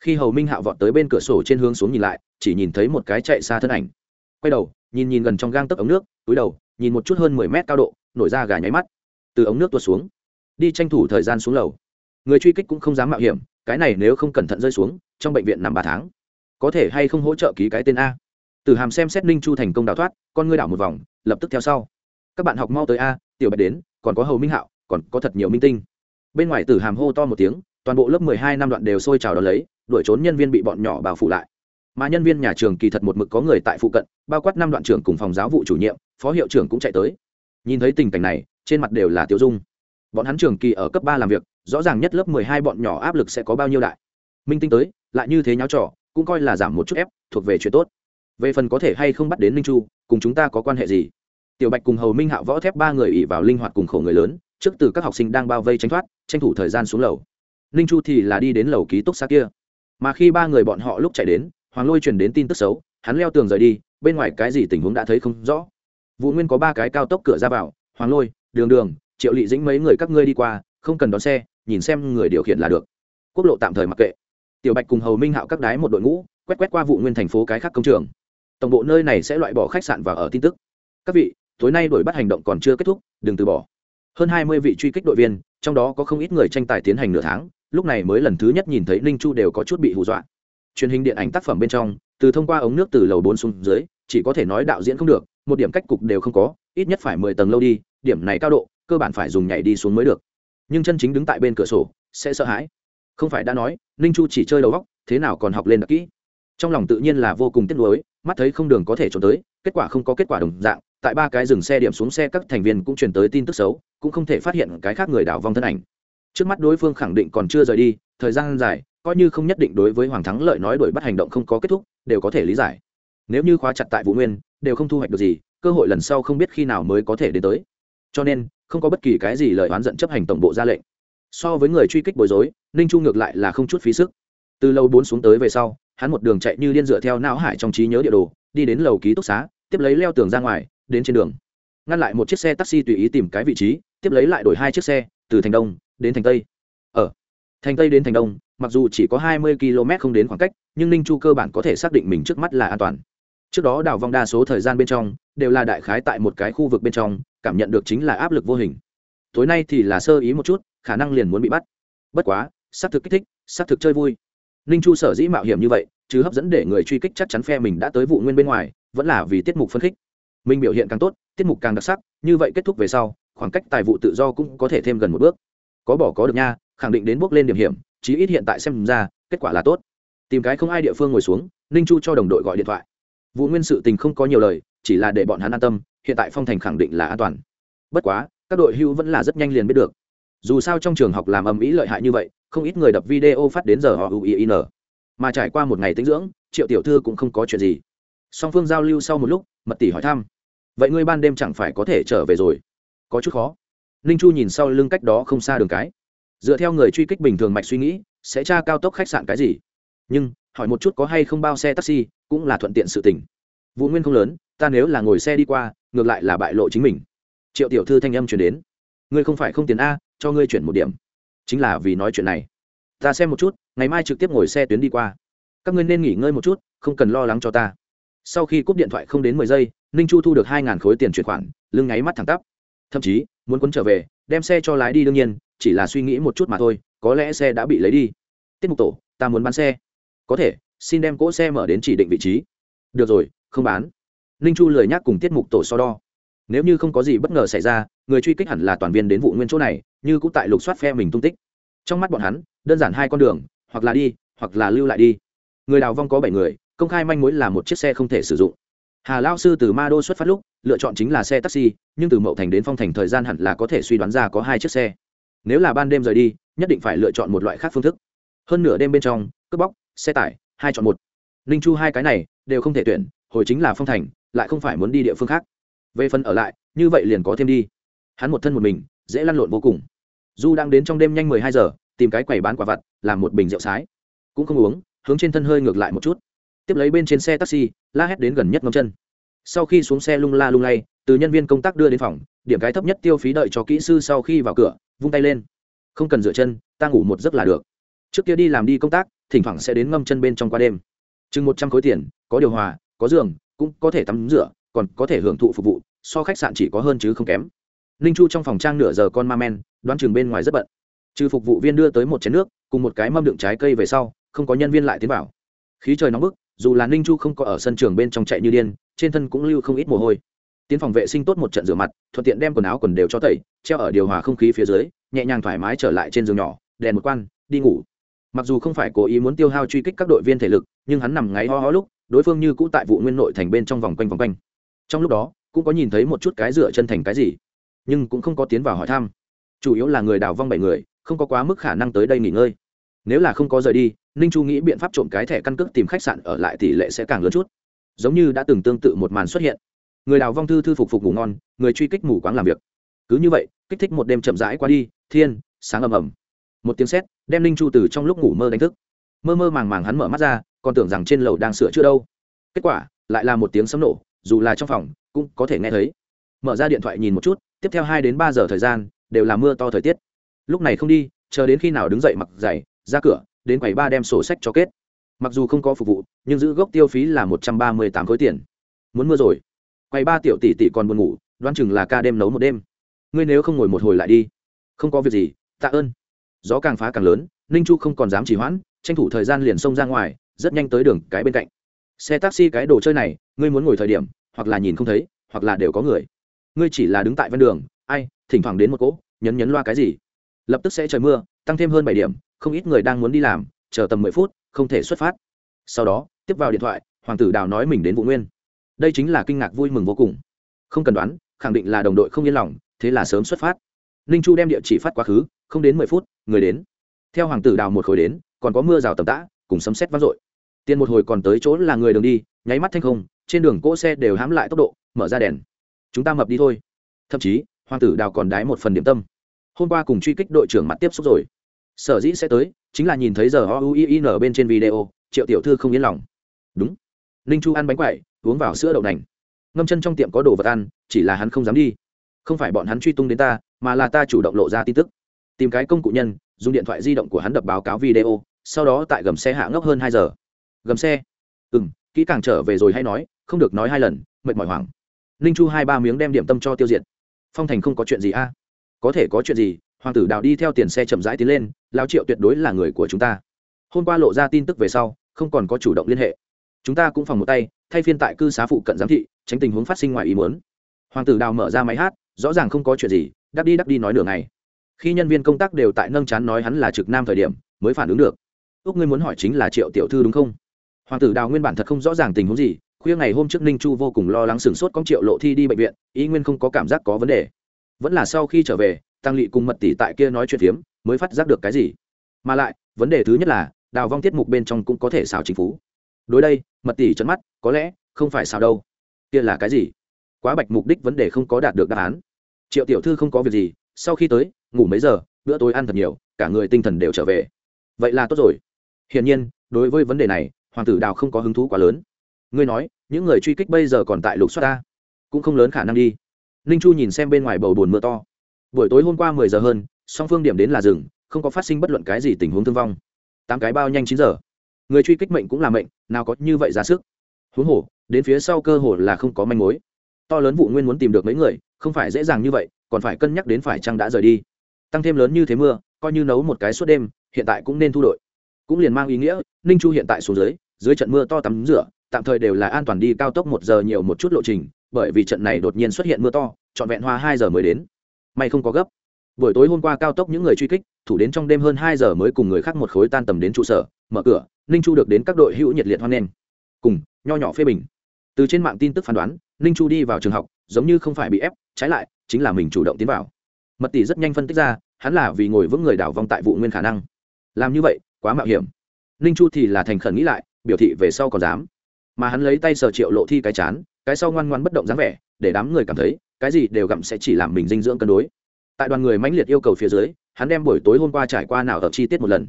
Khi hầu minh hạo vọt tới bên cửa sổ trên hướng xuống nhìn lại, chỉ nhìn thấy một cái chạy xa thân ảnh. Quay đầu, nhìn nhìn gần trong gang tấc ống nước, túi đầu, nhìn một chút hơn mười mét cao độ, nổi ra gà nháy mắt. Từ ống nước tuột xuống, đi tranh thủ thời gian xuống lầu. Người truy kích cũng không dám mạo hiểm, cái này nếu không cẩn thận rơi xuống trong bệnh viện nằm ba tháng. Có thể hay không hỗ trợ ký cái tên a? Từ hàm xem xét ninh chu thành công đào thoát, con ngươi đảo một vòng, lập tức theo sau. Các bạn học mau tới a, tiểu bạch đến, còn có hầu minh hạo, còn có thật nhiều minh tinh. Bên ngoài tử hàm hô to một tiếng, toàn bộ lớp mười hai năm đoạn đều sôi trào đón lấy, đuổi trốn nhân viên bị bọn nhỏ bào phụ lại. Mà nhân viên nhà trường kỳ thật một mực có người tại phụ cận, bao quát năm đoạn trưởng cùng phòng giáo vụ chủ nhiệm, phó hiệu trưởng cũng chạy tới. Nhìn thấy tình cảnh này, trên mặt đều là tiêu dung. Bọn hắn trường kỳ ở cấp ba làm việc, rõ ràng nhất lớp mười hai bọn nhỏ áp lực sẽ có bao nhiêu đại minh tinh tới, lại như thế nháo trò, cũng coi là giảm một chút ép, thuộc về chuyện tốt. Về phần có thể hay không bắt đến minh chu, cùng chúng ta có quan hệ gì? Tiểu bạch cùng hầu minh hạo võ thép ba người ỉ vào linh hoạt cùng khổ người lớn, trước từ các học sinh đang bao vây tránh thoát, tranh thủ thời gian xuống lầu. Ninh chu thì là đi đến lầu ký túc xá kia. Mà khi ba người bọn họ lúc chạy đến, hoàng lôi truyền đến tin tức xấu, hắn leo tường rời đi, bên ngoài cái gì tình huống đã thấy không rõ. Vụ nguyên có ba cái cao tốc cửa ra vào, hoàng lôi, đường đường, triệu lị dĩnh mấy người các ngươi đi qua, không cần đón xe, nhìn xem người điều khiển là được. Quốc lộ tạm thời mặc kệ tiểu bạch cùng hầu minh hạo các đái một đội ngũ, quét quét qua vụ nguyên thành phố cái khác công trường. Tổng bộ nơi này sẽ loại bỏ khách sạn và ở tin tức. Các vị, tối nay đổi bắt hành động còn chưa kết thúc, đừng từ bỏ. Hơn hai mươi vị truy kích đội viên, trong đó có không ít người tranh tài tiến hành nửa tháng, lúc này mới lần thứ nhất nhìn thấy ninh chu đều có chút bị hù dọa. Truyền hình điện ảnh tác phẩm bên trong, từ thông qua ống nước từ lầu bốn xuống dưới, chỉ có thể nói đạo diễn không được, một điểm cách cục đều không có, ít nhất phải mười tầng lâu đi, điểm này cao độ, cơ bản phải dùng nhảy đi xuống mới được. Nhưng chân chính đứng tại bên cửa sổ, sẽ sợ hãi không phải đã nói, ninh chu chỉ chơi đầu góc thế nào còn học lên đặc kỹ. Trong lòng tự nhiên là vô cùng tiếc nuối, mắt thấy không đường có thể trốn tới, kết quả không có kết quả đồng dạng, tại ba cái dừng xe điểm xuống xe các thành viên cũng truyền tới tin tức xấu, cũng không thể phát hiện cái khác người đảo vong thân ảnh. Trước mắt đối phương khẳng định còn chưa rời đi, thời gian dài, coi như không nhất định đối với hoàng thắng lợi nói đuổi bắt hành động không có kết thúc, đều có thể lý giải. Nếu như khóa chặt tại vũ nguyên, đều không thu hoạch được gì, cơ hội lần sau không biết khi nào mới có thể đến tới. Cho nên, không có bất kỳ cái gì lời oán giận chấp hành tổng bộ ra lệnh. So với người truy kích bối rối ninh chu ngược lại là không chút phí sức. Từ lâu bốn xuống tới về sau, hắn một đường chạy như liên dựa theo não hải trong trí nhớ địa đồ, đi đến lầu ký túc xá, tiếp lấy leo tường ra ngoài, đến trên đường. Ngăn lại một chiếc xe taxi tùy ý tìm cái vị trí, tiếp lấy lại đổi hai chiếc xe, từ thành đông đến thành tây. Ở thành tây đến thành đông, mặc dù chỉ có hai mươi km không đến khoảng cách, nhưng ninh chu cơ bản có thể xác định mình trước mắt là an toàn. Trước đó đào vong đa số thời gian bên trong, đều là đại khái tại một cái khu vực bên trong, cảm nhận được chính là áp lực vô hình. Tối nay thì là sơ ý một chút, khả năng liền muốn bị bắt. Bất quá xác thực kích thích, xác thực chơi vui. Ninh chu sở dĩ mạo hiểm như vậy, chứ hấp dẫn để người truy kích chắc chắn phe mình đã tới vụ nguyên bên ngoài, vẫn là vì tiết mục phân khích. Mình biểu hiện càng tốt, tiết mục càng đặc sắc, như vậy kết thúc về sau, khoảng cách tài vụ tự do cũng có thể thêm gần một bước. Có bỏ có được nha, khẳng định đến bước lên điểm hiểm, chí ít hiện tại xem ra, kết quả là tốt. Tìm cái không ai địa phương ngồi xuống, ninh chu cho đồng đội gọi điện thoại. Vụ nguyên sự tình không có nhiều lời, chỉ là để bọn hắn an tâm, hiện tại phong thành khẳng định là an toàn. Bất quá, các đội hưu vẫn là rất nhanh liền biết được dù sao trong trường học làm âm ý lợi hại như vậy, không ít người đập video phát đến giờ họ uin mà trải qua một ngày tinh dưỡng, triệu tiểu thư cũng không có chuyện gì. Song phương giao lưu sau một lúc, mật tỷ hỏi thăm. Vậy ngươi ban đêm chẳng phải có thể trở về rồi? Có chút khó. Ninh chu nhìn sau lưng cách đó không xa đường cái. Dựa theo người truy kích bình thường mạch suy nghĩ, sẽ tra cao tốc khách sạn cái gì? Nhưng, hỏi một chút có hay không bao xe taxi, cũng là thuận tiện sự tình. Vụ nguyên không lớn, ta nếu là ngồi xe đi qua, ngược lại là bại lộ chính mình. Triệu tiểu thư thanh âm chuyển đến ngươi không phải không tiền a, cho ngươi chuyển một điểm. Chính là vì nói chuyện này. Ta xem một chút, ngày mai trực tiếp ngồi xe tuyến đi qua. Các ngươi nên nghỉ ngơi một chút, không cần lo lắng cho ta. Sau khi cúp điện thoại không đến mười giây, ninh chu thu được hai khối tiền chuyển khoản, lưng ngáy mắt thẳng tắp. Thậm chí, muốn quấn trở về, đem xe cho lái đi đương nhiên, chỉ là suy nghĩ một chút mà thôi, có lẽ xe đã bị lấy đi. Tiết mục tổ, ta muốn bán xe. Có thể, xin đem cỗ xe mở đến chỉ định vị trí. Được rồi, không bán. Ninh chu lười nhắc cùng tiết mục tổ so đo nếu như không có gì bất ngờ xảy ra, người truy kích hẳn là toàn viên đến vụ nguyên chỗ này, như cũng tại lục soát phe mình tung tích. Trong mắt bọn hắn, đơn giản hai con đường, hoặc là đi, hoặc là lưu lại đi. Người đào vong có bảy người, công khai manh mối là một chiếc xe không thể sử dụng. Hà lao sư từ ma đô xuất phát lúc, lựa chọn chính là xe taxi, nhưng từ mậu thành đến phong thành thời gian hẳn là có thể suy đoán ra có hai chiếc xe. Nếu là ban đêm rời đi, nhất định phải lựa chọn một loại khác phương thức. Hơn nửa đêm bên trong, cướp bóc, xe tải, hai chọn một. Ninh chu hai cái này, đều không thể tuyển, hồi chính là phong thành, lại không phải muốn đi địa phương khác về phần ở lại, như vậy liền có thêm đi. Hắn một thân một mình, dễ lăn lộn vô cùng. Du đang đến trong đêm nhanh mười hai giờ, tìm cái quầy bán quả vặt, làm một bình rượu sái. Cũng không uống, hướng trên thân hơi ngược lại một chút. Tiếp lấy bên trên xe taxi, la hét đến gần nhất ngâm chân. Sau khi xuống xe lung la lung lay, từ nhân viên công tác đưa đến phòng, điểm cái thấp nhất tiêu phí đợi cho kỹ sư sau khi vào cửa, vung tay lên. Không cần dựa chân, ta ngủ một giấc là được. Trước kia đi làm đi công tác, thỉnh thoảng sẽ đến ngâm chân bên trong qua đêm. Chừng một trăm khối tiền, có điều hòa, có giường, cũng có thể tắm rửa còn có thể hưởng thụ phục vụ, so khách sạn chỉ có hơn chứ không kém. Ninh chu trong phòng trang nửa giờ con ma men, đoán chừng bên ngoài rất bận. Trừ phục vụ viên đưa tới một chén nước, cùng một cái mâm đựng trái cây về sau, không có nhân viên lại tiến vào. Khí trời nóng bức, dù là ninh chu không có ở sân trường bên trong chạy như điên, trên thân cũng lưu không ít mồ hôi. Tiến phòng vệ sinh tốt một trận rửa mặt, thuận tiện đem quần áo quần đều cho tẩy, treo ở điều hòa không khí phía dưới, nhẹ nhàng thoải mái trở lại trên giường nhỏ, đèn một quan, đi ngủ. Mặc dù không phải cố ý muốn tiêu hao truy kích các đội viên thể lực, nhưng hắn nằm ngáy ho ho lúc, đối phương như cũ tại vụ nguyên nội thành bên trong vòng quanh vòng quanh trong lúc đó, cũng có nhìn thấy một chút cái dựa chân thành cái gì, nhưng cũng không có tiến vào hỏi thăm. Chủ yếu là người đào vong bảy người, không có quá mức khả năng tới đây nghỉ ngơi. Nếu là không có rời đi, ninh chu nghĩ biện pháp trộm cái thẻ căn cước tìm khách sạn ở lại tỷ lệ sẽ càng lớn chút. Giống như đã từng tương tự một màn xuất hiện. Người đào vong thư thư phục phục ngủ ngon, người truy kích mù quáng làm việc. Cứ như vậy, kích thích một đêm chậm rãi qua đi, thiên, sáng ầm ầm. Một tiếng sét, đem ninh chu từ trong lúc ngủ mơ đánh thức. Mơ mơ màng màng hắn mở mắt ra, còn tưởng rằng trên lầu đang sửa chữa đâu. Kết quả, lại là một tiếng sấm nổ dù là trong phòng, cũng có thể nghe thấy. Mở ra điện thoại nhìn một chút, tiếp theo hai đến ba giờ thời gian, đều là mưa to thời tiết. Lúc này không đi, chờ đến khi nào đứng dậy mặc giày, ra cửa, đến quầy ba đem sổ sách cho kết. Mặc dù không có phục vụ, nhưng giữ gốc tiêu phí là một trăm ba mươi tám khối tiền. Muốn mưa rồi. Quầy ba tiểu tỷ tỷ còn buồn ngủ, đoán chừng là ca đêm nấu một đêm. Ngươi nếu không ngồi một hồi lại đi. Không có việc gì, tạ ơn. Gió càng phá càng lớn, ninh chu không còn dám chỉ hoãn, tranh thủ thời gian liền xông ra ngoài, rất nhanh tới đường cái bên cạnh xe taxi cái đồ chơi này, ngươi muốn ngồi thời điểm, hoặc là nhìn không thấy, hoặc là đều có người. Ngươi chỉ là đứng tại ven đường, ai, thỉnh thoảng đến một cỗ, nhấn nhấn loa cái gì. Lập tức sẽ trời mưa, tăng thêm hơn bảy điểm, không ít người đang muốn đi làm, chờ tầm mười phút, không thể xuất phát. Sau đó, tiếp vào điện thoại, hoàng tử đào nói mình đến vụ nguyên. Đây chính là kinh ngạc vui mừng vô cùng. Không cần đoán, khẳng định là đồng đội không yên lòng, thế là sớm xuất phát. Ninh chu đem địa chỉ phát quá khứ, không đến mười phút, người đến. Theo hoàng tử đào một khối đến, còn có mưa rào tầm tã, cùng sấm xét vang dội tiền một hồi còn tới chỗ là người đường đi, nháy mắt thanh không, trên đường cỗ xe đều hãm lại tốc độ, mở ra đèn. Chúng ta mập đi thôi. Thậm chí, hoàng tử đào còn đái một phần điểm tâm. Hôm qua cùng truy kích đội trưởng mặt tiếp xúc rồi. Sở dĩ sẽ tới, chính là nhìn thấy giờ o u i n bên trên video, triệu tiểu thư không yên lòng. Đúng. Ninh chu ăn bánh quậy uống vào sữa đậu nành. Ngâm chân trong tiệm có đồ vật ăn, chỉ là hắn không dám đi. Không phải bọn hắn truy tung đến ta, mà là ta chủ động lộ ra tin tức. Tìm cái công cụ nhân, dùng điện thoại di động của hắn đập báo cáo video, sau đó tại gầm xe hạ ngốc hơn hai giờ gầm xe. Ừ m kỹ càng trở về rồi hay nói, không được nói hai lần, mệt mỏi hoảng. Ninh chu hai ba miếng đem điểm tâm cho tiêu diệt. Phong thành không có chuyện gì a? Có thể có chuyện gì, hoàng tử đào đi theo tiền xe chậm rãi tiến lên lao triệu tuyệt đối là người của chúng ta. Hôm qua lộ ra tin tức về sau, không còn có chủ động liên hệ. Chúng ta cũng phòng một tay, thay phiên tại cư xá phụ cận giám thị, tránh tình huống phát sinh ngoài ý muốn. Hoàng tử đào mở ra máy hát, rõ ràng không có chuyện gì, đắp đi đắp đi nói nửa ngày. Khi nhân viên công tác đều tại nâng chán nói hắn là trực nam thời điểm, mới phản ứng được. Úc ngươi muốn hỏi chính là triệu tiểu thư đúng không? Hoàng tử đào nguyên bản thật không rõ ràng tình huống gì, khuya ngày hôm trước ninh chu vô cùng lo lắng sửng sốt con triệu lộ thi đi bệnh viện, ý nguyên không có cảm giác có vấn đề. Vẫn là sau khi trở về, tăng lỵ cùng mật tỷ tại kia nói chuyện phiếm, mới phát giác được cái gì. Mà lại, vấn đề thứ nhất là, đào vong tiết mục bên trong cũng có thể xào chính phủ. Đối đây, mật tỷ trận mắt, có lẽ, không phải xào đâu. Kia là cái gì? Quá bạch mục đích vấn đề không có đạt được đáp án. Triệu tiểu thư không có việc gì, sau khi tới, ngủ mấy giờ, bữa tối ăn thật nhiều, cả người tinh thần đều trở về. Vậy là tốt rồi. Hiển nhiên, đối với vấn đề này hoàng tử đào không có hứng thú quá lớn. Ngươi nói, những người truy kích bây giờ còn tại lục xoát ta, cũng không lớn khả năng đi. Ninh chu nhìn xem bên ngoài bầu bồn mưa to. Buổi tối hôm qua mười giờ hơn, song phương điểm đến là rừng không có phát sinh bất luận cái gì tình huống thương vong. Tám cái bao nhanh chín giờ. Người truy kích mệnh cũng là mệnh, nào có như vậy ra sức. Huống hồ, đến phía sau cơ hồ là không có manh mối. To lớn vụ nguyên muốn tìm được mấy người, không phải dễ dàng như vậy, còn phải cân nhắc đến phải chăng đã rời đi. Tăng thêm lớn như thế mưa, coi như nấu một cái suốt đêm, hiện tại cũng nên thu đội. Cũng liền mang ý nghĩa, ninh chu hiện tại xuống dưới dưới trận mưa to tắm rửa, tạm thời đều là an toàn đi cao tốc một giờ nhiều một chút lộ trình, bởi vì trận này đột nhiên xuất hiện mưa to, trọn vẹn hoa hai giờ mới đến. May không có gấp. Buổi tối hôm qua cao tốc những người truy kích, thủ đến trong đêm hơn hai giờ mới cùng người khác một khối tan tầm đến trụ sở, mở cửa, ninh chu được đến các đội hữu nhiệt liệt hoan nghênh. Cùng, nho nhỏ phê bình. Từ trên mạng tin tức phán đoán, ninh chu đi vào trường học, giống như không phải bị ép, trái lại, chính là mình chủ động tiến vào. Mật tỷ rất nhanh phân tích ra, hắn là vì ngồi vững người đảo vong tại vụ nguyên khả năng. Làm như vậy, quá mạo hiểm. Ninh chu thì là thành khẩn nghĩ lại biểu thị về sau còn dám. Mà hắn lấy tay sờ triệu lộ thi cái chán, cái sau ngoan ngoan bất động dáng vẻ, để đám người cảm thấy, cái gì đều gặm sẽ chỉ làm mình dinh dưỡng cân đối. Tại đoàn người mãnh liệt yêu cầu phía dưới, hắn đem buổi tối hôm qua trải qua nào ở chi tiết một lần.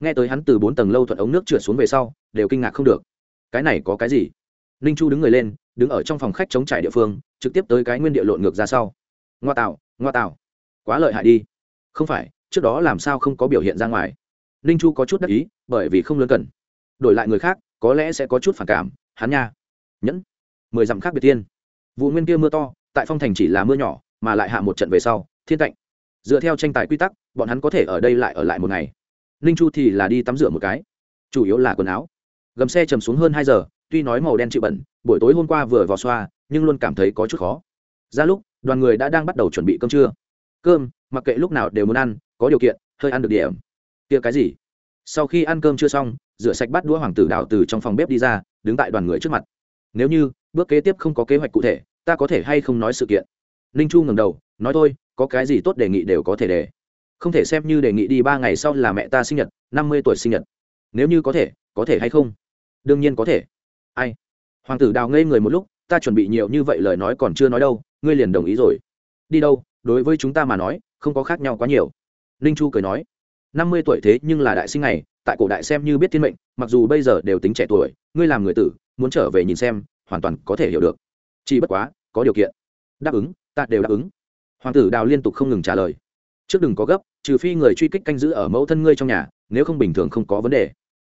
Nghe tới hắn từ bốn tầng lâu thuận ống nước trượt xuống về sau, đều kinh ngạc không được. Cái này có cái gì? Ninh chu đứng người lên, đứng ở trong phòng khách chống trải địa phương, trực tiếp tới cái nguyên địa lộn ngược ra sau. Ngoa tạo ngoa tạo. Quá lợi hại đi. Không phải, trước đó làm sao không có biểu hiện ra ngoài? Ninh chu có chút đắc ý, bởi vì không lớn cần đổi lại người khác, có lẽ sẽ có chút phản cảm, hắn nha. Nhẫn. Mười dặm khác biệt tiên. Vụ nguyên kia mưa to, tại phong thành chỉ là mưa nhỏ, mà lại hạ một trận về sau, thiên cạnh dựa theo tranh tài quy tắc, bọn hắn có thể ở đây lại ở lại một ngày. Ninh chu thì là đi tắm rửa một cái. Chủ yếu là quần áo. Gầm xe chầm xuống hơn hai giờ, tuy nói màu đen chịu bẩn, buổi tối hôm qua vừa vào xoa, nhưng luôn cảm thấy có chút khó. Ra lúc, đoàn người đã đang bắt đầu chuẩn bị cơm trưa. Cơm, mặc kệ lúc nào đều muốn ăn, có điều kiện, hơi ăn được điểm. Kia cái gì? Sau khi ăn cơm chưa xong rửa sạch bát đũa hoàng tử đào từ trong phòng bếp đi ra, đứng tại đoàn người trước mặt. Nếu như, bước kế tiếp không có kế hoạch cụ thể, ta có thể hay không nói sự kiện? Ninh chu ngầm đầu, nói thôi, có cái gì tốt đề nghị đều có thể đề. Không thể xem như đề nghị đi ba ngày sau là mẹ ta sinh nhật, năm mươi tuổi sinh nhật. Nếu như có thể có thể hay không? Đương nhiên có thể. Ai? Hoàng tử đào ngây người một lúc, ta chuẩn bị nhiều như vậy lời nói còn chưa nói đâu, ngươi liền đồng ý rồi. Đi đâu? Đối với chúng ta mà nói, không có khác nhau quá nhiều. Ninh chu cười nói năm mươi tuổi thế nhưng là đại sinh này, tại cổ đại xem như biết thiên mệnh, mặc dù bây giờ đều tính trẻ tuổi, ngươi làm người tử, muốn trở về nhìn xem, hoàn toàn có thể hiểu được. Chỉ bất quá, có điều kiện. Đáp ứng, ta đều đáp ứng. Hoàng tử đào liên tục không ngừng trả lời. Trước đừng có gấp, trừ phi người truy kích canh giữ ở mẫu thân ngươi trong nhà, nếu không bình thường không có vấn đề.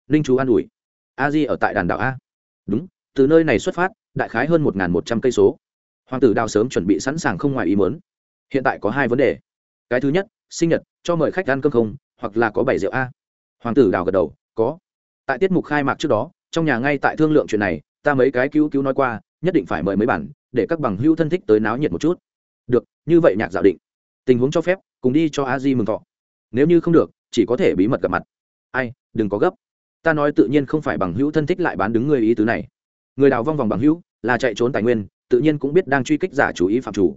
Ninh chú an ủi. A di ở tại đàn đảo a. Đúng, từ nơi này xuất phát, đại khái hơn một một trăm cây số. Hoàng tử đào sớm chuẩn bị sẵn sàng không ngoài ý mớn hiện tại có hai vấn đề. Cái thứ nhất, sinh nhật, cho mời khách ăn cơm không? Hoặc là có bảy rượu a. Hoàng tử đào gật đầu, có. Tại tiết mục khai mạc trước đó, trong nhà ngay tại thương lượng chuyện này, ta mấy cái cứu cứu nói qua, nhất định phải mời mấy bản để các bằng hữu thân thích tới náo nhiệt một chút. Được, như vậy nhạc giả định. Tình huống cho phép, cùng đi cho a di mừng thọ. Nếu như không được, chỉ có thể bí mật gặp mặt. Ai, đừng có gấp. Ta nói tự nhiên không phải bằng hữu thân thích lại bán đứng người ý tứ này. Người đào vong vòng bằng hữu, là chạy trốn tài nguyên, tự nhiên cũng biết đang truy kích giả chủ ý phạm chủ.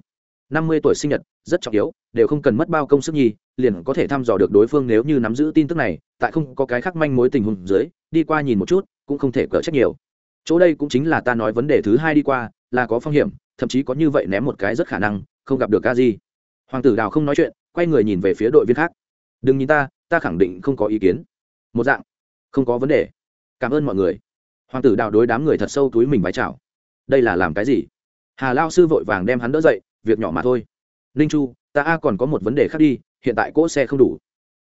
Năm mươi tuổi sinh nhật, rất trọng yếu, đều không cần mất bao công sức nhi liền có thể thăm dò được đối phương nếu như nắm giữ tin tức này, tại không có cái khác manh mối tình huống dưới, đi qua nhìn một chút, cũng không thể cỡ trách nhiều. Chỗ đây cũng chính là ta nói vấn đề thứ hai đi qua, là có phong hiểm, thậm chí có như vậy ném một cái rất khả năng, không gặp được ca gì hoàng tử đào không nói chuyện, quay người nhìn về phía đội viên khác. Đừng nhìn ta ta khẳng định không có ý kiến. Một dạng, không có vấn đề. Cảm ơn mọi người. Hoàng tử đào đối đám người thật sâu túi mình vái chào. Đây là làm cái gì? Hà lao sư vội vàng đem hắn đỡ dậy, việc nhỏ mà thôi. Ninh chu, ta a còn có một vấn đề khác đi hiện tại cỗ xe không đủ.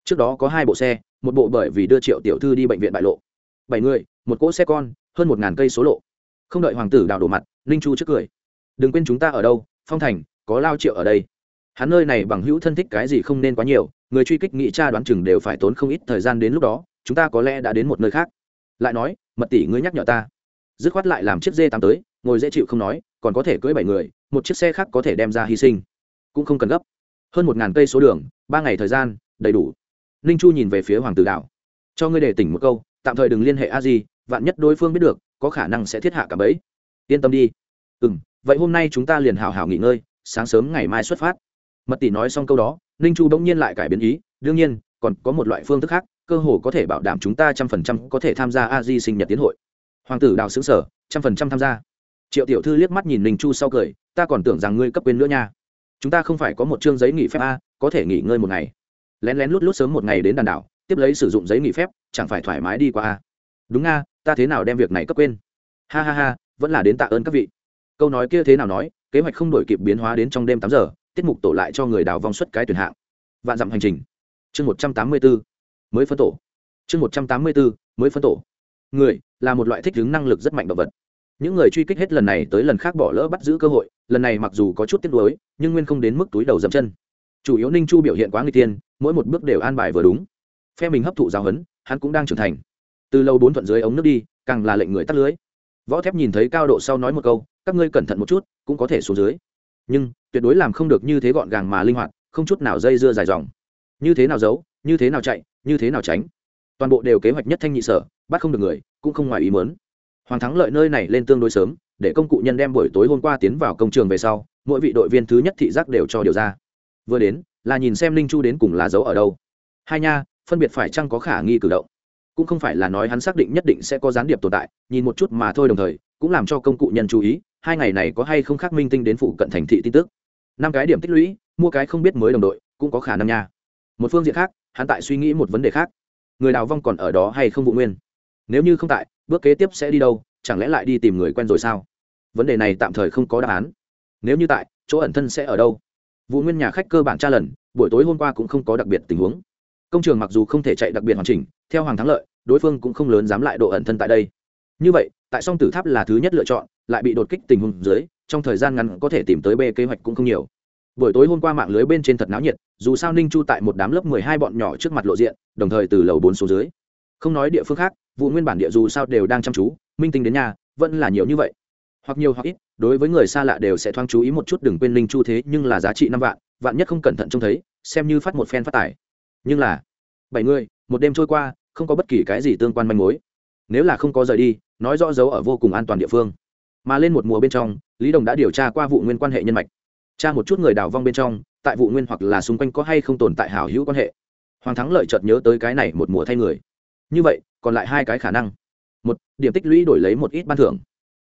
Trước đó có hai bộ xe, một bộ bởi vì đưa triệu tiểu thư đi bệnh viện bại lộ. Bảy người, một cỗ xe con, hơn một ngàn cây số lộ. Không đợi hoàng tử đào đổ mặt, ninh chu trước cười. Đừng quên chúng ta ở đâu, phong thành, có lao triệu ở đây. Hắn nơi này bằng hữu thân thích cái gì không nên quá nhiều, người truy kích nghị cha đoán chừng đều phải tốn không ít thời gian đến lúc đó, chúng ta có lẽ đã đến một nơi khác. Lại nói, mật tỷ ngươi nhắc nhở ta. Dứt khoát lại làm chiếc dê tám tới, ngồi dễ chịu không nói, còn có thể cưỡi bảy người, một chiếc xe khác có thể đem ra hy sinh. Cũng không cần gấp. Hơn một ngàn cây số đường ba ngày thời gian, đầy đủ. Ninh chu nhìn về phía hoàng tử đảo cho ngươi để tỉnh một câu, tạm thời đừng liên hệ a di, vạn nhất đối phương biết được, có khả năng sẽ thiết hạ cả bẫy. Yên tâm đi. Ừ m vậy hôm nay chúng ta liền hào hào nghỉ ngơi, sáng sớm ngày mai xuất phát. Mật tỷ nói xong câu đó, ninh chu bỗng nhiên lại cải biến ý, đương nhiên, còn có một loại phương thức khác, cơ hồ có thể bảo đảm chúng ta trăm phần trăm có thể tham gia a di sinh nhật tiến hội. Hoàng tử đào xứng sở trăm phần trăm tham gia. Triệu tiểu thư liếc mắt nhìn ninh chu sau cười, ta còn tưởng rằng ngươi cấp quên nữa nha. Chúng ta không phải có một chương giấy nghỉ phép a có thể nghỉ ngơi một ngày. Lén lén lút lút sớm một ngày đến đàn đảo, tiếp lấy sử dụng giấy nghỉ phép, chẳng phải thoải mái đi qua a đúng nga, ta thế nào đem việc này cấp quên? Ha ha ha, vẫn là đến tạ ơn các vị. Câu nói kia thế nào nói, kế hoạch không đổi kịp biến hóa đến trong đêm tám giờ, tiết mục tổ lại cho người đào vong xuất cái tuyển hạng. Vạn dặm hành trình. Chương một trăm tám mươi bốn mới phân tổ. Chương một trăm tám mươi bốn mới phân tổ. Người là một loại thích ứng năng lực rất mạnh động vật. Những người truy kích hết lần này tới lần khác bỏ lỡ bắt giữ cơ hội, lần này mặc dù có chút tiếc nuối, nhưng nguyên không đến mức túi đầu dậm chân chủ yếu ninh chu biểu hiện quá người tiên mỗi một bước đều an bài vừa đúng. Phe mình hấp thụ giáo huấn, hắn cũng đang trưởng thành. Từ lâu bốn thuận dưới ống nước đi, càng là lệnh người tắt lưới. Võ thép nhìn thấy cao độ sau nói một câu, các ngươi cẩn thận một chút, cũng có thể xuống dưới. Nhưng, tuyệt đối làm không được như thế gọn gàng mà linh hoạt, không chút nào dây dưa dài dòng. Như thế nào giấu, như thế nào chạy, như thế nào tránh? Toàn bộ đều kế hoạch nhất thanh nhị sở, bắt không được người, cũng không ngoài ý mớn hoàng thắng lợi nơi này lên tương đối sớm, để công cụ nhân đem buổi tối hôm qua tiến vào công trường về sau, mỗi vị đội viên thứ nhất thị giác đều cho điều ra vừa đến, là nhìn xem linh chu đến cùng là giấu ở đâu. Hai nha, phân biệt phải chăng có khả nghi cử động? Cũng không phải là nói hắn xác định nhất định sẽ có gián điệp tồn tại, nhìn một chút mà thôi đồng thời, cũng làm cho công cụ nhân chú ý, hai ngày này có hay không khác minh tinh đến phụ cận thành thị tin tức. Năm cái điểm tích lũy, mua cái không biết mới đồng đội, cũng có khả năng nha. Một phương diện khác, hắn tại suy nghĩ một vấn đề khác. Người đào vong còn ở đó hay không vụ nguyên? Nếu như không tại, bước kế tiếp sẽ đi đâu, chẳng lẽ lại đi tìm người quen rồi sao? Vấn đề này tạm thời không có đáp án. Nếu như tại, chỗ ẩn thân sẽ ở đâu? Vụ nguyên nhà khách cơ bản tra lần, buổi tối hôm qua cũng không có đặc biệt tình huống. Công trường mặc dù không thể chạy đặc biệt hoàn chỉnh, theo hoàng thắng lợi, đối phương cũng không lớn dám lại độ ẩn thân tại đây. Như vậy, tại song tử tháp là thứ nhất lựa chọn, lại bị đột kích tình huống dưới, trong thời gian ngắn có thể tìm tới b kế hoạch cũng không nhiều. Buổi tối hôm qua mạng lưới bên trên thật náo nhiệt, dù sao ninh chu tại một đám lớp mười hai bọn nhỏ trước mặt lộ diện, đồng thời từ lầu bốn số dưới. Không nói địa phương khác vụ nguyên bản địa dù sao đều đang chăm chú, minh tinh đến nhà, vẫn là nhiều như vậy. Hoặc nhiều hoặc ít đối với người xa lạ đều sẽ thoáng chú ý một chút đừng quên linh chu thế, nhưng là giá trị năm vạn vạn nhất không cẩn thận trông thấy, xem như phát một phen phát tải nhưng là, bảy người, một đêm trôi qua, không có bất kỳ cái gì tương quan manh mối. Nếu là không có rời đi, nói rõ dấu ở vô cùng an toàn địa phương. Mà lên một mùa bên trong, lý đồng đã điều tra qua vụ nguyên quan hệ nhân mạch. Tra một chút người đào vong bên trong, tại vụ nguyên hoặc là xung quanh có hay không tồn tại hảo hữu quan hệ. Hoàng thắng lợi chợt nhớ tới cái này một mùa thay người. Như vậy, còn lại hai cái khả năng. Một, điểm tích lũy đổi lấy một ít ban thưởng.